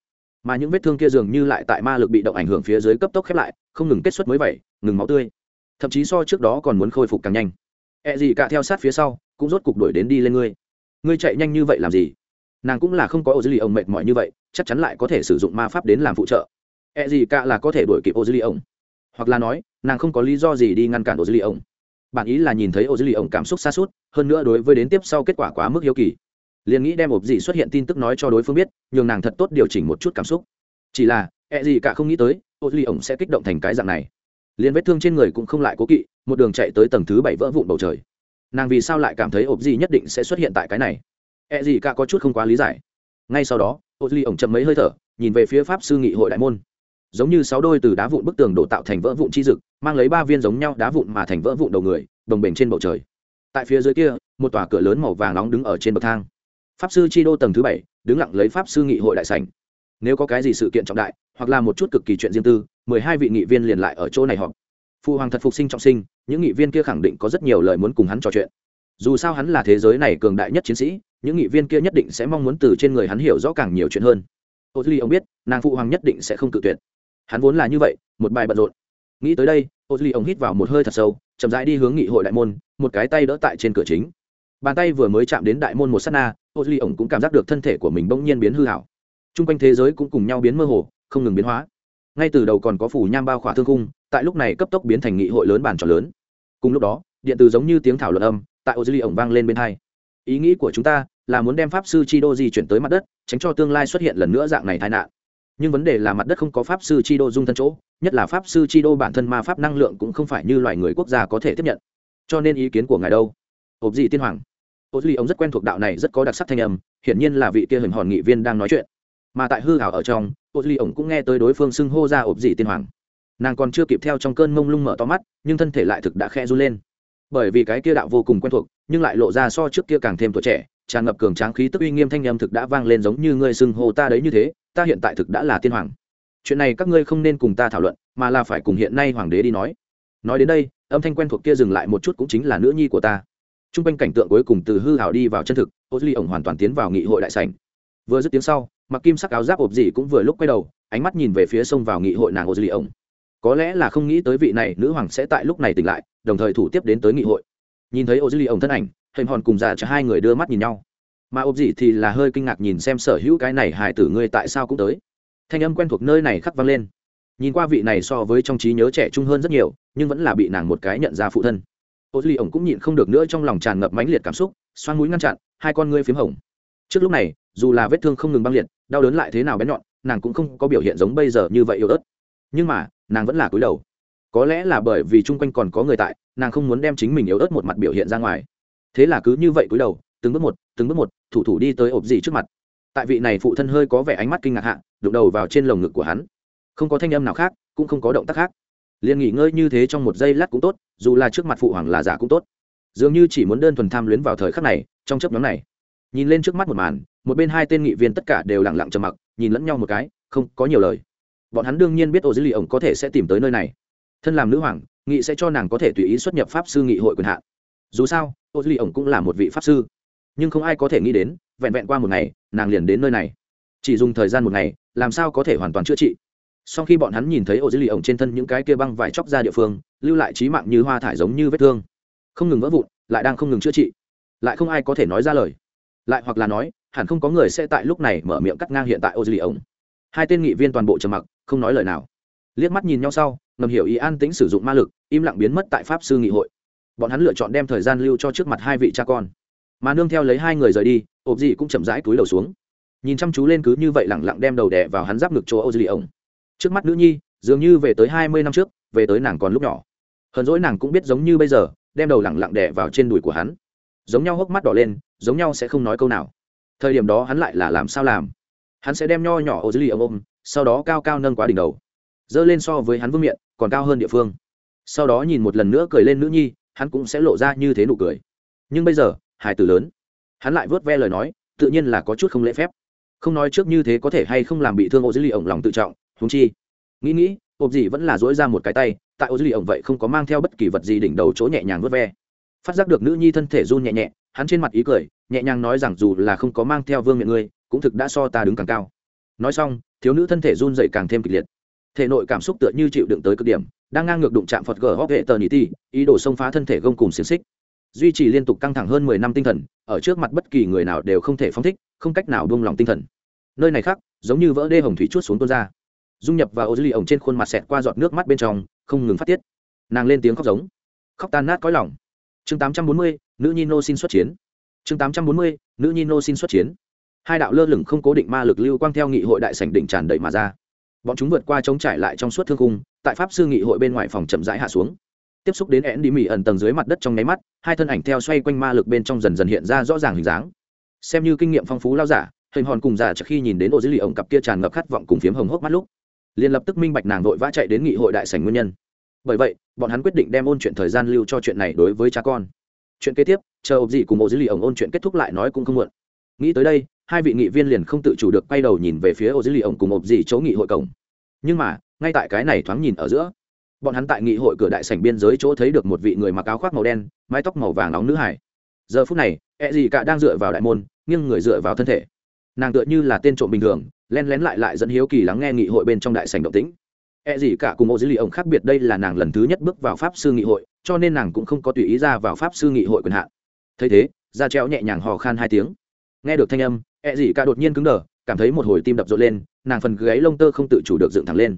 Mà những vết thương kia dường như lại tại ma lực bị động ảnh hưởng phía dưới cấp tốc khép lại, không ngừng kết xuất mới vẩy ngừng máu tươi. Thậm chí so trước đó còn muốn khôi phục càng nhanh. E gì cả theo sát phía sau, cũng rốt cục đuổi đến đi lên ngươi. Ngươi chạy nhanh như vậy làm gì? Nàng cũng là không có ô dư Ly ông mệt mỏi như vậy, chắc chắn lại có thể sử dụng ma pháp đến làm phụ trợ. E gì cả là có thể đuổi kịp ô dư Ly ông hoặc là nói nàng không có lý do gì đi ngăn cản ô dư li ông bản ý là nhìn thấy ô dư li ông cảm xúc xa suốt, hơn nữa đối với đến tiếp sau kết quả quá mức hiếu kỳ. Liền nghĩ đem ộp gì xuất hiện tin tức nói cho đối phương biết, nhường nàng thật tốt điều chỉnh một chút cảm xúc. Chỉ là e gì cả không nghĩ tới, ô duy ổng sẽ kích động thành cái dạng này. Liền vết thương trên người cũng không lại cố kỵ, một đường chạy tới tầng thứ bảy vỡ vụn bầu trời. Nàng vì sao lại cảm thấy ộp gì nhất định sẽ xuất hiện tại cái này? E gì cả có chút không quá lý giải. Ngay sau đó, ô duy ổng chậm mấy hơi thở, nhìn về phía pháp sư nghị hội đại môn giống như sáu đôi từ đá vụn bức tường đổ tạo thành vỡ vụn chi dực, mang lấy ba viên giống nhau đá vụn mà thành vỡ vụn đầu người, đồng bền trên bầu trời. Tại phía dưới kia, một tòa cửa lớn màu vàng nóng đứng ở trên bậc thang. Pháp sư chi đô tầng thứ bảy, đứng lặng lấy pháp sư nghị hội đại sảnh. Nếu có cái gì sự kiện trọng đại, hoặc là một chút cực kỳ chuyện riêng tư, mười hai vị nghị viên liền lại ở chỗ này họp. Phụ hoàng thật phục sinh trọng sinh, những nghị viên kia khẳng định có rất nhiều lời muốn cùng hắn trò chuyện. Dù sao hắn là thế giới này cường đại nhất chiến sĩ, những nghị viên kia nhất định sẽ mong muốn từ trên người hắn hiểu rõ càng nhiều chuyện hơn. Ô duy ông biết, nàng phụ hoàng nhất định sẽ không cự tuyệt hắn vốn là như vậy, một bài bận rộn. Nghĩ tới đây, ô duy ông hít vào một hơi thật sâu, chậm rãi đi hướng nghị hội đại môn, một cái tay đỡ tại trên cửa chính. Bàn tay vừa mới chạm đến đại môn một s á t na, ô duy ổng cũng cảm giác được thân thể của mình bỗng nhiên biến hư hảo. T r u n g quanh thế giới cũng cùng nhau biến mơ hồ, không ngừng biến hóa. Ngay từ đầu còn có phủ nham bao khỏa thương cung tại lúc này cấp tốc biến thành nghị hội lớn bàn tròn lớn. Cùng lúc đó, điện từ giống như tiếng thảo luận âm, tại ô duy ổng vang lên bên hai. Ý nghĩ của chúng ta là muốn đem pháp sư chi đô di chuyển tới mặt đất, tránh cho tương lai xuất hiện lần nữa dạng này tai nạn nhưng vấn đề là mặt đất không có pháp sư chi đô dung thân chỗ, nhất là pháp sư chi đô bản thân ma pháp năng lượng cũng không phải như loài người quốc gia có thể tiếp nhận. Cho nên ý kiến của ngài đâu? Hộp gì tiên hoàng? Ô duy ông rất quen thuộc đạo này rất có đặc sắc thanh âm, hiển nhiên là vị kia hình hòn nghị viên đang nói chuyện. Mà tại hư hảo ở trong ô duy ông cũng nghe tới đối phương xưng hô ra ộp dị tiên hoàng. Nàng còn chưa kịp theo trong cơn mông lung mở to mắt, nhưng thân thể lại thực đã khe run lên. Bởi vì cái kia đạo vô cùng quen thuộc, nhưng lại lộ ra so trước kia càng thêm tuổi trẻ, tràn ngập cường tráng khí tức uy nghiêm thanh âm thực đã vang lên giống như ngươi xưng hô ta đấy như thế ta hiện tại thực đã là tiên hoàng. Chuyện này các ngươi không nên cùng ta thảo luận, mà là phải cùng hiện nay hoàng đế đi nói. Nói đến đây, âm thanh quen thuộc kia dừng lại một chút cũng chính là nữ nhi của ta. T r u n g quanh cảnh tượng cuối cùng từ hư hảo đi vào chân thực ô duy ổng hoàn toàn tiến vào nghị hội đại sảnh. Vừa dứt tiếng sau, mặc kim sắc áo giáp ộp gì cũng vừa lúc quay đầu, ánh mắt nhìn về phía sông vào nghị hội nàng ô duy ổng. Có lẽ là không nghĩ tới vị này nữ hoàng sẽ tại lúc này tỉnh lại, đồng thời thủ tiếp đến tới nghị hội. Nhìn thấy ô duy ổng thân ảnh hình hòn cùng già cho hai người đưa mắt nhìn nhau mà ốp gì thì là hơi kinh ngạc nhìn xem sở hữu cái này hải tử ngươi tại sao cũng tới. Thanh âm quen thuộc nơi này khắc vang lên. Nhìn qua vị này so với trong trí nhớ trẻ trung hơn rất nhiều, nhưng vẫn là bị nàng một cái nhận ra phụ thân. Ô duy ổng cũng nhịn không được nữa trong lòng tràn ngập mãnh liệt cảm xúc, xoan mũi ngăn chặn, hai con ngươi p h í m hồng. Trước lúc này, dù là vết thương không ngừng băng liệt, đau đớn lại thế nào bén nhọn, nàng cũng không có biểu hiện giống bây giờ như vậy yếu ớt. Nhưng mà, nàng vẫn là cúi đầu. Có lẽ là bởi vì chung quanh còn có người tại, nàng không muốn đem chính mình yếu ớt một mặt biểu hiện ra ngoài. Thế là cứ như vậy cúi đầu từng bước một, từng bước một, thủ thủ đi tới ộp gì trước mặt. Tại vị này phụ thân hơi có vẻ ánh mắt kinh ngạc hạ, đụng đầu vào trên lồng ngực của hắn. Không có thanh âm nào khác, cũng không có động tác khác. Liền nghỉ ngơi như thế trong một giây lát cũng tốt, dù là trước mặt phụ hoàng là giả cũng tốt. Dường như chỉ muốn đơn thuần tham luyến vào thời khắc này, trong chấp nhóm này, nhìn lên trước mắt một màn, một bên hai tên nghị viên tất cả đều lẳng lặng trầm mặc, nhìn lẫn nhau một cái, không có nhiều lời. Bọn hắn đương nhiên biết ô dữ lì ổng có thể sẽ tìm tới nơi này. Thân làm nữ hoàng, nghị sẽ cho nàng có thể tùy ý xuất nhập pháp sư nghị hội quyền hạn. Dù sao, ô dữ lì ổng cũng là một vị pháp sư nhưng không ai có thể nghĩ đến, vẹn vẹn qua một ngày, nàng liền đến nơi này. Chỉ dùng thời gian một ngày, làm sao có thể hoàn toàn chữa trị? Sau khi bọn hắn nhìn thấy ô dữ lì ổng trên thân những cái kia băng vải chóc ra địa phương, lưu lại trí mạng như hoa thải giống như vết thương. Không ngừng vỡ vụn, lại đang không ngừng chữa trị. Lại không ai có thể nói ra lời. Lại hoặc là nói, hẳn không có người sẽ tại lúc này mở miệng cắt ngang hiện tại ô dữ lì ổng. Hai tên nghị viên toàn bộ trầm mặc, không nói lời nào. Liếc mắt nhìn nhau sau, ngầm hiểu ý an tĩnh sử dụng ma lực, im lặng biến mất tại pháp sư nghị hội. Bọn hắn lựa chọn đem thời gian lưu cho trước mặt hai vị cha con mà nương theo lấy hai người rời đi, ộp gì cũng chậm rãi túi đầu xuống. Nhìn chăm chú lên cứ như vậy lẳng lặng đem đầu đẻ vào hắn giáp ngực chỗ âu dị ổng trước mắt nữ nhi, dường như về tới hai mươi năm trước, về tới nàng còn lúc nhỏ. Hờn dỗi nàng cũng biết giống như bây giờ, đem đầu lẳng lặng đẻ vào trên đùi của hắn. Giống nhau hốc mắt đỏ lên, giống nhau sẽ không nói câu nào. Thời điểm đó hắn lại là làm sao làm? Hắn sẽ đem nho nhỏ ô dư ly ôm ôm sau đó cao cao nâng quá đỉnh đầu. Dơ lên so với hắn vương miệng còn cao hơn địa phương. Sau đó nhìn một lần nữa cười lên nữ nhi, hắn cũng sẽ lộ ra như thế nụ cười. Nhưng bây giờ hài tử lớn. Hắn lại vớt ve lời nói, tự nhiên là có chút không lễ phép. Không nói trước như thế có thể hay không làm bị thương ô dữ lì ổng lòng tự trọng húng chi. Nghĩ nghĩ ộp gì vẫn là dỗi ra một cái tay, tại ô dữ lì ổng vậy không có mang theo bất kỳ vật gì đỉnh đầu chỗ nhẹ nhàng vớt ve. Phát giác được nữ nhi thân thể run nhẹ nhẹ, hắn trên mặt ý cười, nhẹ nhàng nói rằng dù là không có mang theo vương miệng ngươi, cũng thực đã so ta đứng càng cao. Nói xong, thiếu nữ thân thể run dậy càng thêm kịch liệt. Thể nội cảm xúc tựa như chịu đựng tới cực điểm, đang ngang ngược đụng chạm phật gờ hóc hệ tờ nỉ ti ý đồ xông phá thân thể gông cùng xiềng xích duy trì liên tục căng thẳng hơn mười năm tinh thần, ở trước mặt bất kỳ người nào đều không thể phóng thích, không cách nào buông lòng tinh thần. Nơi này khác, giống như vỡ đê hồng thủy chút xuống tuôn ra. Dung nhập vào ô dư lì ổng trên khuôn mặt xẹt qua giọt nước mắt bên trong, không ngừng phát tiết. Nàng lên tiếng khóc giống. Khóc tan nát cõi lòng. Chương tám trăm bốn mươi, nữ nhi nô xin xuất chiến. Chương tám trăm bốn mươi, nữ nhi nô xin xuất chiến. Hai đạo lơ lửng không cố định ma lực lưu quang theo nghị hội đại sảnh đỉnh tràn đầy mà ra. Bọn chúng vượt qua chống trải lại trong suốt thương cung tại pháp sư nghị hội bên ngoài phòng chậm rãi hạ xuống tiếp xúc đến én đi mỹ ẩn tầng dưới mặt đất trong nháy mắt, hai thân ảnh theo xoay quanh ma lực bên trong dần dần hiện ra rõ ràng hình dáng. Xem như kinh nghiệm phong phú lao giả, hình hòn cùng giả trước khi nhìn đến ô dữ lì ổng cặp kia tràn ngập khát vọng cùng phiếm hồng hốc mắt lúc, liền lập tức minh bạch nàng vội vã chạy đến nghị hội đại sảnh nguyên nhân. Bởi vậy, bọn hắn quyết định đem ôn chuyện thời gian lưu cho chuyện này đối với cha con. Chuyện kế tiếp, chờ ộp gì cùng ô dữ lì ổng ôn chuyện kết thúc lại nói cũng không muộn. Nghĩ tới đây, hai vị nghị viên liền không tự chủ được quay đầu nhìn về phía ô dữ lì ổng cùng ộp gì chỗ nghị hội cổng. Nhưng mà, ngay tại cái này thoáng nhìn ở giữa bọn hắn tại nghị hội cửa đại sảnh biên giới chỗ thấy được một vị người mặc áo khoác màu đen, mái tóc màu vàng nóng nữ hải. Giờ phút này e gì cả đang dựa vào đại môn, nghiêng người dựa vào thân thể. Nàng tựa như là tên trộm bình thường, len lén lại lại dẫn hiếu kỳ lắng nghe nghị hội bên trong đại sảnh động tĩnh. E gì cả cùng ô dữ lì ông khác biệt đây là nàng lần thứ nhất bước vào pháp sư nghị hội, cho nên nàng cũng không có tùy ý ra vào pháp sư nghị hội quyền hạn. Thấy thế ra treo nhẹ nhàng hò khan hai tiếng. Nghe được thanh âm e gì cả đột nhiên cứng đờ, cảm thấy một hồi tim đập rộn lên, nàng phần gáy lông tơ không tự chủ được dựng thẳng lên.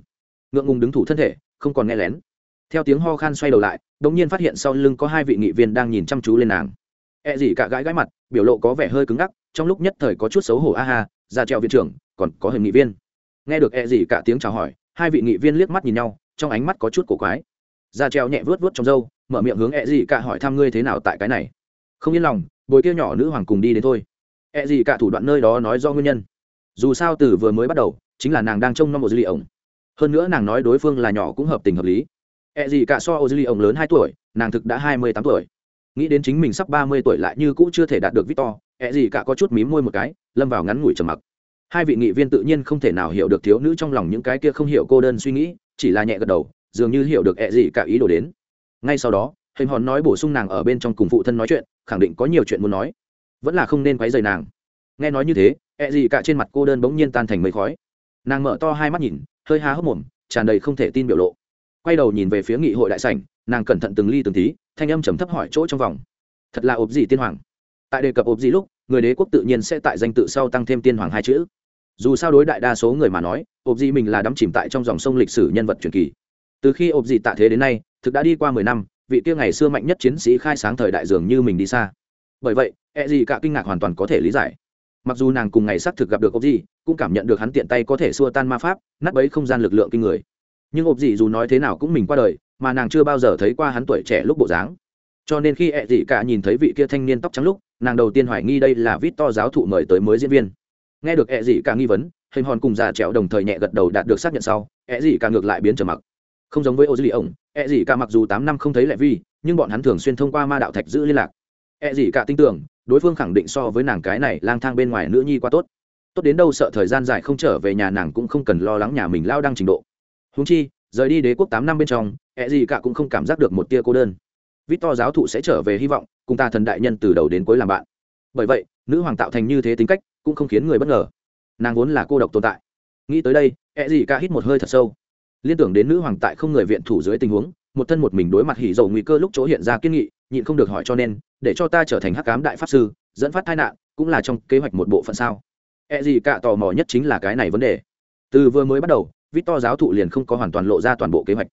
Ngượng ngùng đứng thủ thân thể không còn nghe lén. Theo tiếng ho khan xoay đầu lại, đống nhiên phát hiện sau lưng có hai vị nghị viên đang nhìn chăm chú lên nàng. E gì cả gãi gãi mặt, biểu lộ có vẻ hơi cứng ngắc, trong lúc nhất thời có chút xấu hổ, a ha, ra treo viện trưởng, còn có hình nghị viên. Nghe được e gì cả tiếng chào hỏi, hai vị nghị viên liếc mắt nhìn nhau, trong ánh mắt có chút cổ quái. Ra treo nhẹ vớt vớt trong râu, mở miệng hướng e gì cả hỏi, thăm ngươi thế nào tại cái này? Không yên lòng, bồi kia nhỏ nữ hoàng cùng đi đến thôi. E gì cả thủ đoạn nơi đó nói do nguyên nhân. Dù sao từ vừa mới bắt đầu, chính là nàng đang trông nom một dư lì ổng hơn nữa nàng nói đối phương là nhỏ cũng hợp tình hợp lý. E gì cả so ô dư lớn hai tuổi, nàng thực đã hai mươi tám tuổi. Nghĩ đến chính mình sắp ba mươi tuổi lại như cũ chưa thể đạt được victor e gì cả có chút mím môi một cái, lâm vào ngắn ngủi trầm mặc. Hai vị nghị viên tự nhiên không thể nào hiểu được thiếu nữ trong lòng những cái kia không hiểu cô đơn suy nghĩ, chỉ là nhẹ gật đầu, dường như hiểu được e gì cả ý đồ đến. Ngay sau đó, hình hòn nói bổ sung nàng ở bên trong cùng phụ thân nói chuyện, khẳng định có nhiều chuyện muốn nói. Vẫn là không nên quấy rầy nàng. Nghe nói như thế e gì cả trên mặt cô đơn bỗng nhiên tan thành mây khói. Nàng mở to hai mắt nhìn hơi há hốc mồm, tràn đầy không thể tin biểu lộ. Quay đầu nhìn về phía nghị hội đại sảnh, nàng cẩn thận từng ly từng tí, thanh âm trầm thấp hỏi chỗ trong vòng. Thật là ộp gì tiên hoàng. Tại đề cập ộp gì lúc, người đế quốc tự nhiên sẽ tại danh tự sau tăng thêm tiên hoàng hai chữ. Dù sao đối đại đa số người mà nói, ộp gì mình là đắm chìm tại trong dòng sông lịch sử nhân vật truyền kỳ. Từ khi ộp gì tạ thế đến nay, thực đã đi qua mười năm, vị kia ngày xưa mạnh nhất chiến sĩ khai sáng thời đại dường như mình đi xa. Bởi vậy e gì cả kinh ngạc hoàn toàn có thể lý giải mặc dù nàng cùng ngày xác thực gặp được ốp gì cũng cảm nhận được hắn tiện tay có thể xua tan ma pháp, nát bấy không gian lực lượng kinh người. Nhưng ốp gì dù nói thế nào cũng mình qua đời, mà nàng chưa bao giờ thấy qua hắn tuổi trẻ lúc bộ dáng. Cho nên khi ẹ dị cả nhìn thấy vị kia thanh niên tóc trắng lúc, nàng đầu tiên hoài nghi đây là vít to giáo thụ mời tới mới diễn viên. Nghe được ẹ dị cả nghi vấn, hình hòn cùng già trẻo đồng thời nhẹ gật đầu đạt được xác nhận sau ẹ dị cả ngược lại biến trở mặc. Không giống với ô dư lì ổng ẹ dị cả mặc dù tám năm không thấy lệ vi, nhưng bọn hắn thường xuyên thông qua ma đạo thạch giữ liên lạc. Ẹ dị cả tin tưởng đối phương khẳng định so với nàng cái này lang thang bên ngoài nữ nhi quá tốt. Tốt đến đâu sợ thời gian dài không trở về nhà nàng cũng không cần lo lắng nhà mình lao đăng trình độ. Húng chi, rời đi đế quốc tám năm bên trong ẹ gì cả cũng không cảm giác được một tia cô đơn. Vít to giáo thụ sẽ trở về hy vọng, cùng ta thần đại nhân từ đầu đến cuối làm bạn. Bởi vậy, nữ hoàng tạo thành như thế tính cách, cũng không khiến người bất ngờ. Nàng vốn là cô độc tồn tại. Nghĩ tới đây ẹ gì cả hít một hơi thật sâu. Liên tưởng đến nữ hoàng tại không người viện thủ dưới tình huống, một thân một mình đối mặt hỉ dầu nguy cơ lúc chỗ hiện ra kiên nghị, nhịn không được hỏi cho nên để cho ta trở thành hắc cám đại pháp sư dẫn phát tai nạn cũng là trong kế hoạch một bộ phận sao e gì cả tò mò nhất chính là cái này vấn đề từ vừa mới bắt đầu Victor giáo thụ liền không có hoàn toàn lộ ra toàn bộ kế hoạch.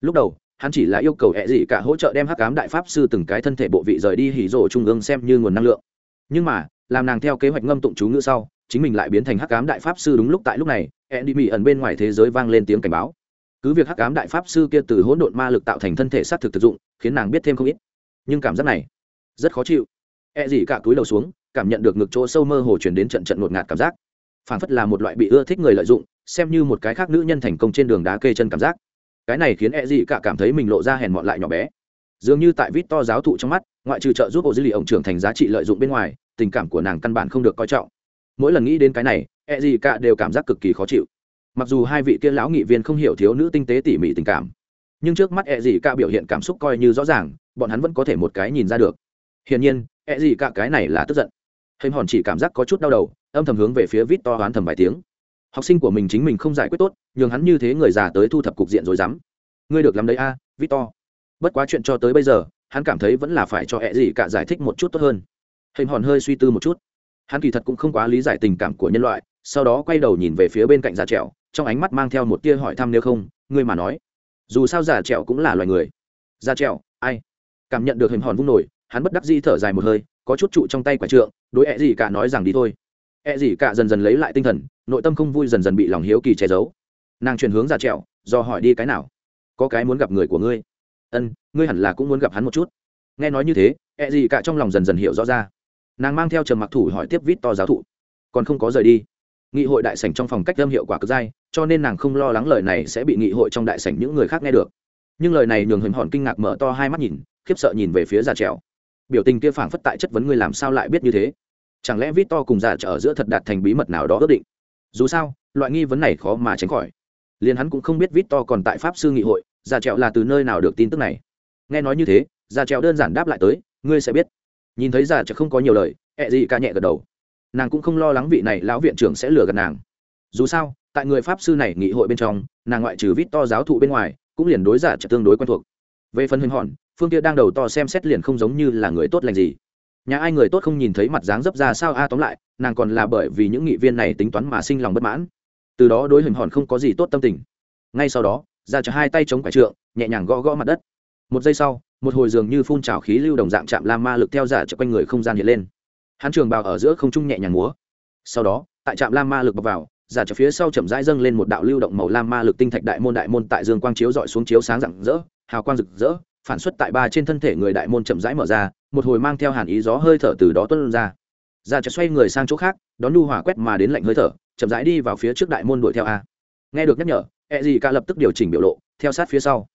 Lúc đầu, hắn chỉ là yêu cầu e gì cả hỗ trợ đem Hắc cám Đại Pháp sư từng cái thân thể bộ vị rời đi hỉ rộ trung ương xem như nguồn năng lượng. Nhưng mà, làm nàng theo kế hoạch ngâm tụng chú ngữ sau, chính mình lại biến thành Hắc cám Đại Pháp sư đúng lúc tại lúc này, e đi mỹ ẩn bên ngoài thế giới vang lên tiếng cảnh báo. Cứ việc Hắc cám Đại Pháp sư kia từ hỗn độn ma lực tạo thành thân thể sát thực thực dụng, khiến nàng biết thêm không ít. Nhưng cảm giác này rất khó chịu. E gì cả túi đầu xuống, cảm nhận được ngực chỗ sâu mơ hồ truyền đến trận trận ngột ngạt cảm giác. Phản phất là một loại bị ưa thích người lợi dụng, xem như một cái khác nữ nhân thành công trên đường đá kê chân cảm giác. Cái này khiến e dị cả cảm thấy mình lộ ra hèn mọn lại nhỏ bé. Dường như tại vít to giáo thụ trong mắt ngoại trừ trợ giúp bộ dữ liệu ổng trưởng thành giá trị lợi dụng bên ngoài tình cảm của nàng căn bản không được coi trọng. Mỗi lần nghĩ đến cái này e dị cả đều cảm giác cực kỳ khó chịu. Mặc dù hai vị kia lão nghị viên không hiểu thiếu nữ tinh tế tỉ mỉ tình cảm nhưng trước mắt e dị cả biểu hiện cảm xúc coi như rõ ràng bọn hắn vẫn có thể một cái nhìn ra được hiển nhiên e gì cả cái này là tức giận. Hình hòn chỉ cảm giác có chút đau đầu âm thầm hướng về phía vít to oán thầm vài tiếng. Học sinh của mình chính mình không giải quyết tốt nhường hắn như thế người già tới thu thập cục diện rồi dám. Ngươi được làm đấy a à, victor bất quá chuyện cho tới bây giờ hắn cảm thấy vẫn là phải cho hẹ gì cả giải thích một chút tốt hơn. Hình hòn hơi suy tư một chút. Hắn kỳ thật cũng không quá lý giải tình cảm của nhân loại sau đó quay đầu nhìn về phía bên cạnh già trẻo trong ánh mắt mang theo một tia hỏi thăm nếu không ngươi mà nói. Dù sao già trẻo cũng là loài người. Già trẻo ai? Cảm nhận được hình hòn vung nổi hắn bất đắc dĩ thở dài một hơi có chút trụ trong tay quả trượng đối ẹ gì cả nói rằng đi thôi E gì cả dần dần lấy lại tinh thần, nội tâm không vui dần dần bị lòng hiếu kỳ che giấu. Nàng chuyển hướng ra trẹo, do hỏi đi cái nào. Có cái muốn gặp người của ngươi. Ân, ngươi hẳn là cũng muốn gặp hắn một chút. Nghe nói như thế, E gì cả trong lòng dần dần hiểu rõ ra. Nàng mang theo trầm mặc thủ hỏi tiếp vít to giáo thụ, còn không có rời đi. Nghị hội đại sảnh trong phòng cách âm hiệu quả cực dai, cho nên nàng không lo lắng lời này sẽ bị nghị hội trong đại sảnh những người khác nghe được. Nhưng lời này nhường hình hòn kinh ngạc mở to hai mắt nhìn, khiếp sợ nhìn về phía già trèo. Biểu tình kia phảng phất tại chất vấn ngươi làm sao lại biết như thế. Chẳng lẽ vít to cùng giả trở giữa thật đạt thành bí mật nào đó ước định? Dù sao, loại nghi vấn này khó mà tránh khỏi. Liền hắn cũng không biết vít to còn tại pháp sư nghị hội giả trẹo là từ nơi nào được tin tức này. Nghe nói như thế giả trẹo đơn giản đáp lại tới, ngươi sẽ biết. Nhìn thấy giả trẹo không có nhiều lời, ẹ gì cả nhẹ gật đầu. Nàng cũng không lo lắng vị này lão viện trưởng sẽ lừa gạt nàng. Dù sao, tại người pháp sư này nghị hội bên trong, nàng ngoại trừ vít to giáo thụ bên ngoài, cũng liền đối giả trẹo tương đối quen thuộc. Về phần hình hòn phương kia đang đầu to xem xét liền không giống như là người tốt lành gì. Nhà ai người tốt không nhìn thấy mặt dáng dấp ra sao a, tóm lại, nàng còn là bởi vì những nghị viên này tính toán mà sinh lòng bất mãn. Từ đó đối hình hòn không có gì tốt tâm tình. Ngay sau đó, ra cho hai tay chống quả trượng, nhẹ nhàng gõ gõ mặt đất. Một giây sau, một hồi dường như phun trào khí lưu đồng dạng chạm lam ma lực theo giả cho quanh người không gian hiện lên. Hắn trường bào ở giữa không trung nhẹ nhàng múa. Sau đó, tại trạm lam ma lực bọc vào, giả cho phía sau chậm rãi dâng lên một đạo lưu động màu lam ma lực tinh thạch đại môn đại môn tại dương quang chiếu dọi xuống chiếu sáng rạng rỡ, hào quang rực rỡ phản xuất tại ba trên thân thể người đại môn chậm rãi mở ra, một hồi mang theo hàn ý gió hơi thở từ đó tuân ra. Ra trở xoay người sang chỗ khác, đón nhu hỏa quét mà đến lạnh hơi thở, chậm rãi đi vào phía trước đại môn đuổi theo a. Nghe được nhắc nhở e gì cả lập tức điều chỉnh biểu lộ, theo sát phía sau.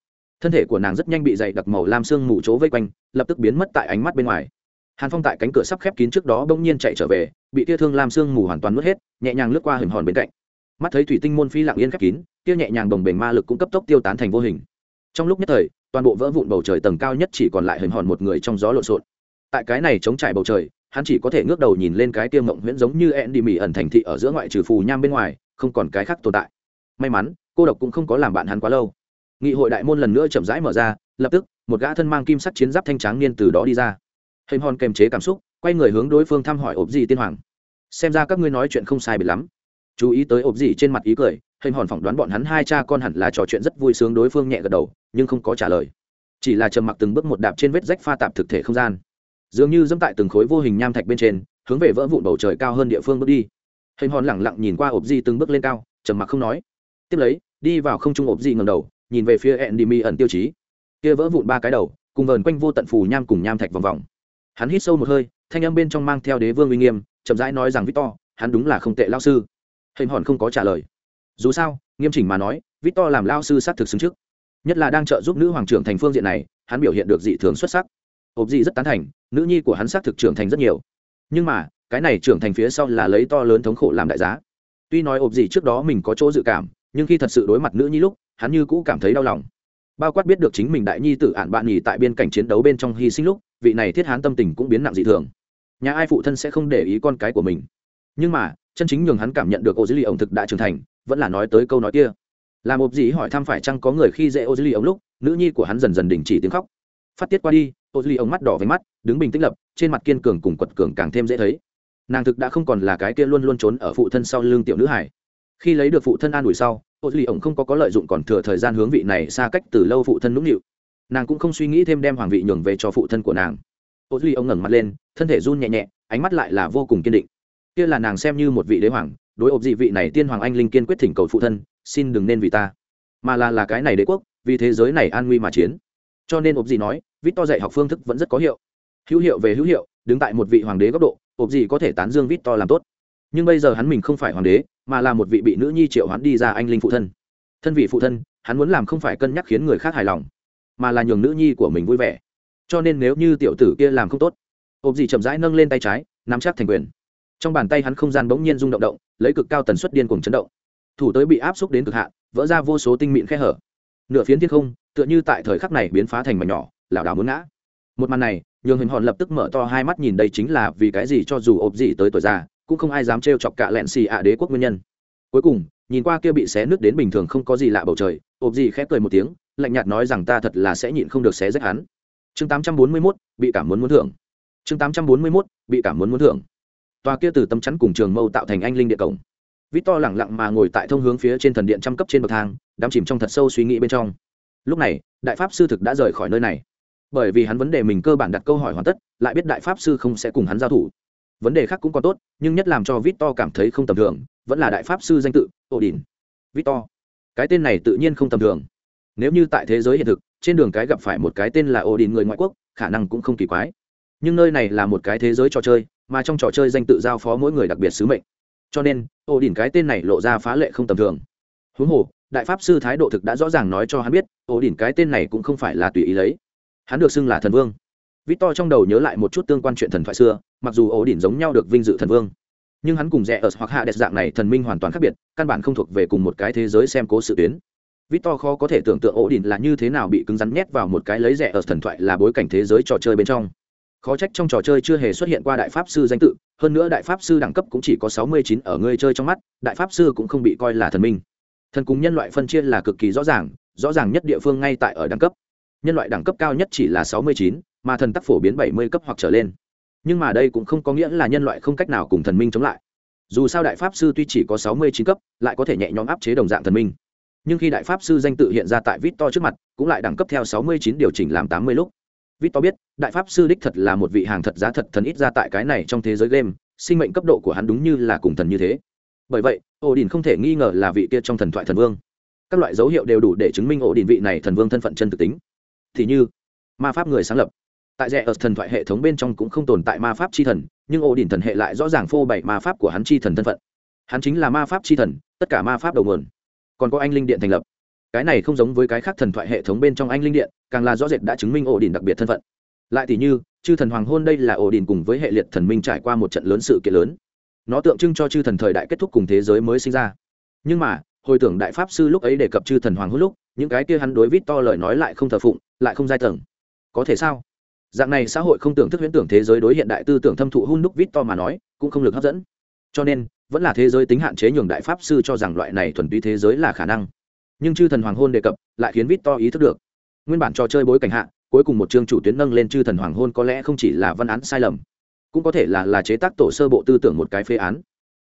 Thân thể của nàng rất nhanh bị dày đặc màu lam sương mù chỗ vây quanh, lập tức biến mất tại ánh mắt bên ngoài. Hàn phong tại cánh cửa sắp khép kín trước đó bỗng nhiên chạy trở về, bị tia thương lam sương mù hoàn toàn mất hết, nhẹ nhàng lướt qua hình hòn bên cạnh. Mắt thấy thủy tinh môn phi lặng yên khép kín tia nhẹ nhàng đồng bền ma lực cũng cấp tốc tiêu tán thành vô hình. Trong lúc nhất thời toàn bộ vỡ vụn bầu trời tầng cao nhất chỉ còn lại hình hòn một người trong gió lộn xộn. Tại cái này chống trải bầu trời, hắn chỉ có thể ngước đầu nhìn lên cái tiêu mộng huyễn giống như ẹn đi mỉ ẩn thành thị ở giữa ngoại trừ phù nham bên ngoài, không còn cái khác tồn tại. May mắn, cô độc cũng không có làm bạn hắn quá lâu. Nghị hội đại môn lần nữa chậm rãi mở ra, lập tức, một gã thân mang kim sắt chiến giáp thanh tráng niên từ đó đi ra. Hình hòn kềm chế cảm xúc, quay người hướng đối phương thăm hỏi ốp gì tiên hoàng. Xem ra các ngươi nói chuyện không sai biệt lắm chú ý tới ộp gì trên mặt ý cười, hình hòn phỏng đoán bọn hắn hai cha con hẳn là trò chuyện rất vui sướng đối phương nhẹ gật đầu, nhưng không có trả lời. Chỉ là trầm mặc từng bước một đạp trên vết rách pha tạp thực thể không gian. Dường như dẫm tại từng khối vô hình nham thạch bên trên, hướng về vỡ vụn bầu trời cao hơn địa phương bước đi. Hình hòn lẳng lặng nhìn qua ộp di từng bước lên cao, trầm mặc không nói. Tiếp lấy, đi vào không trung ộp di ngầm đầu, nhìn về phía ẹn đi mi ẩn tiêu chí. Kia vỡ vụn ba cái đầu, cùng vờn quanh vô tận phù nham cùng nham thạch vòng vòng. Hắn hít sâu một hơi, thanh âm bên trong mang theo đế vương uy nghiêm, chậm rãi nói rằng victor, hắn đúng là không tệ lao sư hình hòn không có trả lời. Dù sao, nghiêm chỉnh mà nói vít to làm lao sư xác thực xứng trước. Nhất là đang trợ giúp nữ hoàng trưởng thành phương diện này, hắn biểu hiện được dị thường xuất sắc. Ộp dị rất tán thành, nữ nhi của hắn xác thực trưởng thành rất nhiều. Nhưng mà, cái này trưởng thành phía sau là lấy to lớn thống khổ làm đại giá. Tuy nói ộp dị trước đó mình có chỗ dự cảm, nhưng khi thật sự đối mặt nữ nhi lúc, hắn như cũ cảm thấy đau lòng. Bao quát biết được chính mình đại nhi tự ạn bạn nhì tại biên cảnh chiến đấu bên trong hy sinh lúc, vị này thiết hán tâm tình cũng biến nặng dị thường. Nhà ai phụ thân sẽ không để ý con cái của mình. Nhưng mà chân chính nhường hắn cảm nhận được ô dữ lì ổng thực đã trưởng thành, vẫn là nói tới câu nói kia. Làm một dĩ hỏi thăm phải chăng có người khi dễ ô dữ lì ổng lúc, nữ nhi của hắn dần dần đình chỉ tiếng khóc. Phát tiết qua đi ô dữ lì ổng mắt đỏ với mắt, đứng bình tĩnh lập, trên mặt kiên cường cùng quật cường càng thêm dễ thấy. Nàng thực đã không còn là cái kia luôn luôn trốn ở phụ thân sau lưng tiểu nữ hải khi lấy được phụ thân an ủi sau ô duy ổng không có có lợi dụng còn thừa thời gian hướng vị này xa cách từ lâu phụ thân nũng nịu. Nàng cũng không suy nghĩ thêm đem hoàng vị nhường về cho phụ thân của nàng. Ô duy ông ngẩng mặt lên, thân thể run nhẹ nhẹ, ánh mắt lại là vô cùng kiên định kia là nàng xem như một vị đế hoàng, đối ộp dị vị này tiên hoàng anh linh kiên quyết thỉnh cầu phụ thân, xin đừng nên vì ta. Mà là là cái này đế quốc, vì thế giới này an nguy mà chiến. Cho nên ộp dị nói, vít to dạy học phương thức vẫn rất có hiệu. Hữu hiệu về hữu hiệu, đứng tại một vị hoàng đế góc độ, ộp dị có thể tán dương vít to làm tốt. Nhưng bây giờ hắn mình không phải hoàng đế, mà là một vị bị nữ nhi triệu hắn đi ra anh linh phụ thân. Thân vị phụ thân, hắn muốn làm không phải cân nhắc khiến người khác hài lòng, mà là nhường nữ nhi của mình vui vẻ. Cho nên nếu như tiểu tử kia làm không tốt, ộp dị chậm rãi nâng lên tay trái, nắm chắc thành quyền trong bàn tay hắn không gian bỗng nhiên rung động động lấy cực cao tần suất điên cùng chấn động. Thủ tới bị áp xúc đến cực hạn vỡ ra vô số tinh mịn khe hở. Nửa phiến thiên không tựa như tại thời khắc này biến phá thành mảnh nhỏ lảo đảo muốn ngã. Một màn này nhường hình hòn lập tức mở to hai mắt nhìn đây chính là vì cái gì cho dù ộp gì tới tuổi già cũng không ai dám trêu chọc cả lẹn xì ạ đế quốc nguyên nhân. Cuối cùng nhìn qua kia bị xé nước đến bình thường không có gì lạ bầu trời ộp gì khép cười một tiếng lạnh nhạt nói rằng ta thật là sẽ nhịn không được xé rách hắn. Chương 841, bị cảm muốn muốn thưởng. Chương 841, bị cảm muốn muốn thưởng tòa kia từ tấm chắn cùng trường mâu tạo thành anh linh địa cổng. Vít to lẳng lặng mà ngồi tại thông hướng phía trên thần điện trăm cấp trên bậc thang, đắm chìm trong thật sâu suy nghĩ bên trong. Lúc này, đại pháp sư thực đã rời khỏi nơi này. Bởi vì hắn vấn đề mình cơ bản đặt câu hỏi hoàn tất, lại biết đại pháp sư không sẽ cùng hắn giao thủ. Vấn đề khác cũng còn tốt, nhưng nhất làm cho vít to cảm thấy không tầm thường, vẫn là đại pháp sư danh tự ổ đỉnh vít to cái tên này tự nhiên không tầm thường. Nếu như tại thế giới hiện thực, trên đường cái gặp phải một cái tên là ổ người ngoại quốc, khả năng cũng không kỳ quái. Nhưng nơi này là một cái thế giới trò chơi mà trong trò chơi danh tự giao phó mỗi người đặc biệt sứ mệnh cho nên ô đỉnh cái tên này lộ ra phá lệ không tầm thường huống hồ đại pháp sư thái độ thực đã rõ ràng nói cho hắn biết ô đỉnh cái tên này cũng không phải là tùy ý lấy hắn được xưng là thần vương Vít To trong đầu nhớ lại một chút tương quan chuyện thần thoại xưa, mặc dù ô đỉnh giống nhau được vinh dự thần vương, nhưng hắn cùng rẽ ở hoặc hạ đẹp dạng này thần minh hoàn toàn khác biệt, căn bản không thuộc về cùng một cái thế giới xem cố sự tuyến. To khó có thể tưởng tượng ổ đỉnh là như thế nào bị cứng rắn nhét vào một cái lấy rẻ ở thần thoại là bối cảnh thế giới trò chơi bên trong. Khó trách trong trò chơi chưa hề xuất hiện qua đại pháp sư danh tự, hơn nữa đại pháp sư đẳng cấp cũng chỉ có sáu mươi chín ở người chơi trong mắt, đại pháp sư cũng không bị coi là thần minh. Thần cùng nhân loại phân chia là cực kỳ rõ ràng, rõ ràng nhất địa phương ngay tại ở đẳng cấp. Nhân loại đẳng cấp cao nhất chỉ là sáu mươi chín, mà thần tắc phổ biến bảy mươi cấp hoặc trở lên nhưng mà đây cũng không có nghĩa là nhân loại không cách nào cùng thần minh chống lại dù sao đại pháp sư tuy chỉ có sáu mươi chín cấp lại có thể nhẹ nhõm áp chế đồng dạng thần minh nhưng khi đại pháp sư danh tự hiện ra tại vít to trước mặt cũng lại đẳng cấp theo sáu mươi chín điều chỉnh làm tám mươi lúc victor biết, đại pháp sư đích thật là một vị hàng thật giá thật thần ít ra tại cái này trong thế giới game, sinh mệnh cấp độ của hắn đúng như là cùng thần như thế. Bởi vậy ổ đình không thể nghi ngờ là vị kia trong thần thoại thần vương. Các loại dấu hiệu đều đủ để chứng minh ổ đình vị này thần vương thân phận chân thực tính. Thì như, ma pháp người sáng lập. Tại rẽ ở thần thoại hệ thống bên trong cũng không tồn tại ma pháp c h i thần, nhưng ổ đình thần hệ lại rõ ràng phô bày ma pháp của hắn c h i thần thân phận. Hắn chính là ma pháp c h i thần, tất cả ma pháp đầu nguồn. Còn có anh linh điện thành lập cái này không giống với cái khác thần thoại hệ thống bên trong anh linh điện, càng là rõ rệt đã chứng minh ổ đình đặc biệt thân phận. Lại thì như, chư thần hoàng hôn đây là ổ đình cùng với hệ liệt thần minh trải qua một trận lớn sự kiện lớn. Nó tượng trưng cho chư thần thời đại kết thúc cùng thế giới mới sinh ra. Nhưng mà, hồi tưởng đại pháp sư lúc ấy đề cập chư thần hoàng hôn lúc, những cái kia hắn đối vít to lời nói lại không thờ phụng, lại không giai tầng. Có thể sao? Dạng này xã hội không tưởng thức huyễn tưởng thế giới đối hiện đại tư tưởng thâm thụ hun đúc vít to mà nói, cũng không lực hấp dẫn. Cho nên, vẫn là thế giới tính hạn chế nhường đại pháp sư cho rằng loại này thuần túy thế giới là khả năng nhưng chư thần hoàng hôn đề cập lại khiến vít to ý thức được. Nguyên bản trò chơi bối cảnh hạ, cuối cùng một chương chủ tuyến nâng lên chư thần hoàng hôn có lẽ không chỉ là văn án sai lầm, cũng có thể là là chế tác tổ sơ bộ tư tưởng một cái phê án.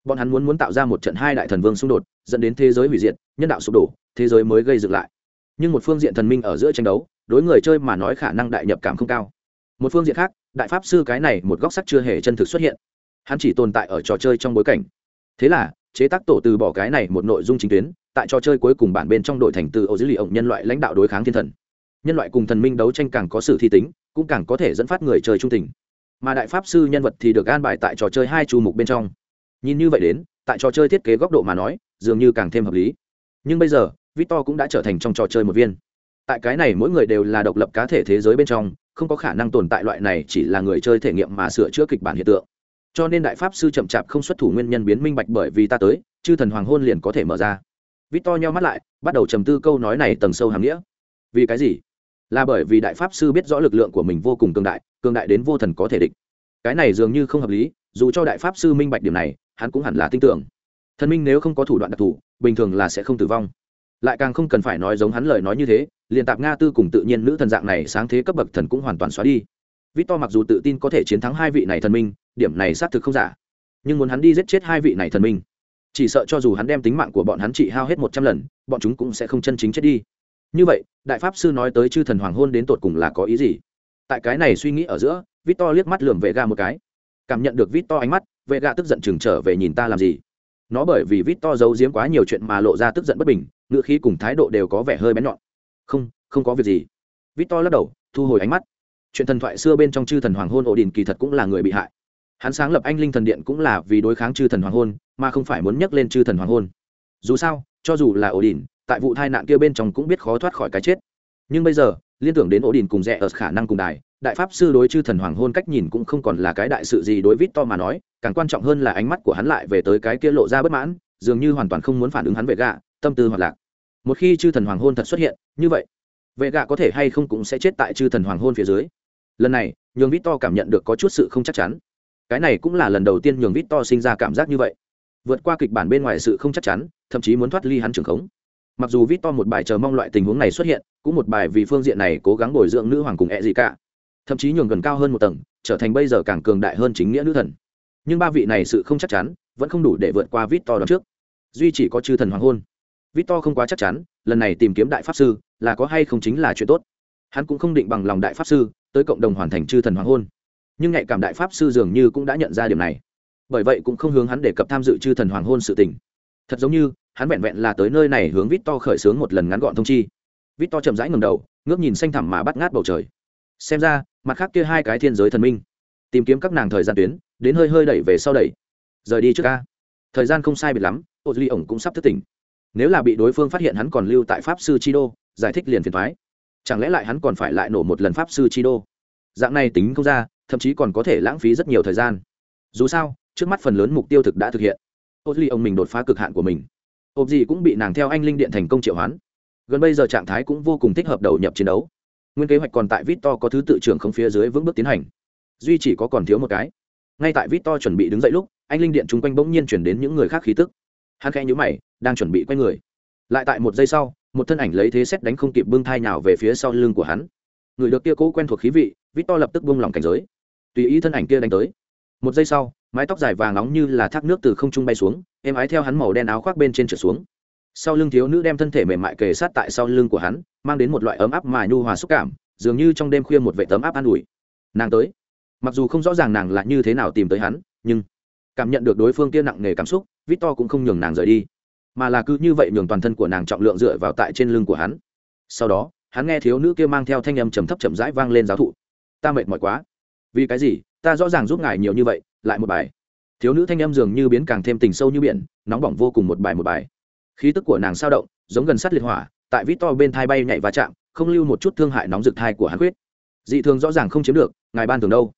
Bọn hắn muốn muốn tạo ra một trận hai đại thần vương xung đột, dẫn đến thế giới hủy diệt, nhân đạo sụp đổ, thế giới mới gây dựng lại. Nhưng một phương diện thần minh ở giữa tranh đấu, đối người chơi mà nói khả năng đại nhập cảm không cao. Một phương diện khác, đại pháp sư cái này một góc sắc chưa hề chân thực xuất hiện. Hắn chỉ tồn tại ở trò chơi trong bối cảnh. Thế là, chế tác tổ từ bỏ cái này một nội dung chính tuyến tại trò chơi cuối cùng bản bên trong đội thành từ ô dữ liệu nhân loại lãnh đạo đối kháng thiên thần. Nhân loại cùng thần minh đấu tranh càng có sự thi tính, cũng càng có thể dẫn phát người chơi trung tình. Mà đại pháp sư nhân vật thì được an bài tại trò chơi hai chu mục bên trong. Nhìn như vậy đến, tại trò chơi thiết kế góc độ mà nói, dường như càng thêm hợp lý. Nhưng bây giờ, victor cũng đã trở thành trong trò chơi một viên. Tại cái này mỗi người đều là độc lập cá thể thế giới bên trong, không có khả năng tồn tại loại này chỉ là người chơi thể nghiệm mà sửa chữa kịch bản hiện tượng. Cho nên đại pháp sư chậm chạp không xuất thủ nguyên nhân biến minh bạch bởi vì ta tới, chư thần hoàng hôn liền có thể mở ra victor nheo mắt lại, bắt đầu trầm tư câu nói này tầng sâu hàm nghĩa. Vì cái gì? Là bởi vì đại pháp sư biết rõ lực lượng của mình vô cùng cường đại cường đại đến vô thần có thể địch. Cái này dường như không hợp lý, dù cho đại pháp sư minh bạch điểm này, hắn cũng hẳn là tin tưởng. Thần minh nếu không có thủ đoạn đặc thù, bình thường là sẽ không tử vong. Lại càng không cần phải nói giống hắn lời nói như thế, liền tạp nga tư cùng tự nhiên nữ thần dạng này sáng thế cấp bậc thần cũng hoàn toàn xóa đi. Vít to mặc dù tự tin có thể chiến thắng hai vị này thần minh, điểm này xác thực không giả. Nhưng muốn hắn đi giết chết hai vị này thần minh chỉ sợ cho dù hắn đem tính mạng của bọn hắn trị hao hết một trăm lần, bọn chúng cũng sẽ không chân chính chết đi. Như vậy, đại pháp sư nói tới chư thần hoàng hôn đến tột cùng là có ý gì? Tại cái này suy nghĩ ở giữa vít to liếc mắt lườm vệ ga một cái. Cảm nhận được vít to ánh mắt vệ ga tức giận chừng trở về nhìn ta làm gì? Nó bởi vì vít to giấu giếm quá nhiều chuyện mà lộ ra tức giận bất bình ngựa khí cùng thái độ đều có vẻ hơi bén nhọn. Không không có việc gì. Vít to lắc đầu, thu hồi ánh mắt. Chuyện thần thoại xưa bên trong chư thần hoàng hôn ổ đình kỳ thật cũng là người bị hại hắn sáng lập anh linh thần điện cũng là vì đối kháng chư thần hoàng hôn, mà không phải muốn nhắc lên chư thần hoàng hôn. Dù sao, cho dù là ổ đình tại vụ tai nạn kia bên trong cũng biết khó thoát khỏi cái chết. Nhưng bây giờ, liên tưởng đến ổ đình cùng rẽ ở khả năng cùng đài, đại pháp sư đối chư thần hoàng hôn cách nhìn cũng không còn là cái đại sự gì đối vít to mà nói, càng quan trọng hơn là ánh mắt của hắn lại về tới cái kia lộ ra bất mãn, dường như hoàn toàn không muốn phản ứng hắn về gạ, tâm tư hoạt lạc. Một khi chư thần hoàng hôn thật xuất hiện, như vậy vệ gạ có thể hay không cũng sẽ chết tại chư thần hoàng hôn phía dưới. Lần này, nhường vít to cảm nhận được có chút sự không chắc chắn cái này cũng là lần đầu tiên nhường vít to sinh ra cảm giác như vậy. Vượt qua kịch bản bên ngoài sự không chắc chắn, thậm chí muốn thoát ly hắn trường khống. Mặc dù vít to một bài chờ mong loại tình huống này xuất hiện, cũng một bài vì phương diện này cố gắng bồi dưỡng nữ hoàng cùng ẹ gì cả thậm chí nhường gần cao hơn một tầng, trở thành bây giờ càng cường đại hơn chính nghĩa nữ thần. Nhưng ba vị này sự không chắc chắn, vẫn không đủ để vượt qua vít to đón trước. Duy chỉ có chư thần hoàng hôn. Vít to không quá chắc chắn, lần này tìm kiếm đại pháp sư, là có hay không chính là chuyện tốt. Hắn cũng không định bằng lòng đại pháp sư, tới cộng đồng hoàn thành chư thần hoàng hôn nhưng nhạy cảm đại pháp sư dường như cũng đã nhận ra điểm này. Bởi vậy cũng không hướng hắn đề cập tham dự chư thần hoàng hôn sự tình. Thật giống như, hắn vẹn vẹn là tới nơi này hướng vít to khởi xướng một lần ngắn gọn thông chi. Vít to chậm rãi ngầm đầu, ngước nhìn xanh thẳm mà bắt ngát bầu trời. Xem ra, mặt khác kia hai cái thiên giới thần minh, tìm kiếm các nàng thời gian tuyến, đến hơi hơi đẩy về sau đẩy. Rời đi trước ca. Thời gian không sai biệt lắm ô duy ổng cũng sắp thức tỉnh. Nếu là bị đối phương phát hiện hắn còn lưu tại pháp sư chi đô, giải thích liền phiền thoái chẳng lẽ lại hắn còn phải lại nổ một lần pháp sư chi đô? Dạng này tính không ra thậm chí còn có thể lãng phí rất nhiều thời gian. Dù sao, trước mắt phần lớn mục tiêu thực đã thực hiện. Ô duy ông mình đột phá cực hạn của mình. Ộp gì cũng bị nàng theo anh linh điện thành công triệu hoán. Gần bây giờ trạng thái cũng vô cùng thích hợp đầu nhập chiến đấu. Nguyên kế hoạch còn tại vít to có thứ tự trưởng không phía dưới vững bước tiến hành. Duy chỉ có còn thiếu một cái. Ngay tại vít to chuẩn bị đứng dậy lúc, anh linh điện chung quanh bỗng nhiên chuyển đến những người khác khí tức. Hắn khẽ nhữ mày, đang chuẩn bị quay người. Lại tại một giây sau, một thân ảnh lấy thế xét đánh không kịp bưng thai nào về phía sau lưng của hắn. Người được kia cố quen thuộc khí vị vít to lập tức bung lòng cảnh giới tùy ý thân ảnh kia đánh tới. Một giây sau, mái tóc dài vàng nóng như là thác nước từ không trung bay xuống em ái theo hắn màu đen áo khoác bên trên trở xuống. Sau lưng thiếu nữ đem thân thể mềm mại kề sát tại sau lưng của hắn, mang đến một loại ấm áp mà nhu hòa xúc cảm, dường như trong đêm khuya một vệ tấm áp an ủi. Nàng tới. Mặc dù không rõ ràng nàng là như thế nào tìm tới hắn, nhưng cảm nhận được đối phương kia nặng nề cảm xúc, victor cũng không nhường nàng rời đi, mà là cứ như vậy nhường toàn thân của nàng trọng lượng dựa vào tại trên lưng của hắn. Sau đó, hắn nghe thiếu nữ kia mang theo thanh âm trầm thấp chậm rãi vang lên giáo thụ. Ta mệt mỏi quá vì cái gì? Ta rõ ràng giúp ngài nhiều như vậy, lại một bài. Thiếu nữ thanh em dường như biến càng thêm tình sâu như biển, nóng bỏng vô cùng một bài một bài. Khí tức của nàng sao động, giống gần sát liệt hỏa, tại vít to bên thai bay nhảy va chạm, không lưu một chút thương hại nóng rực thai của hắn quyết. Dị thường rõ ràng không chiếm được, ngài ban thường đâu?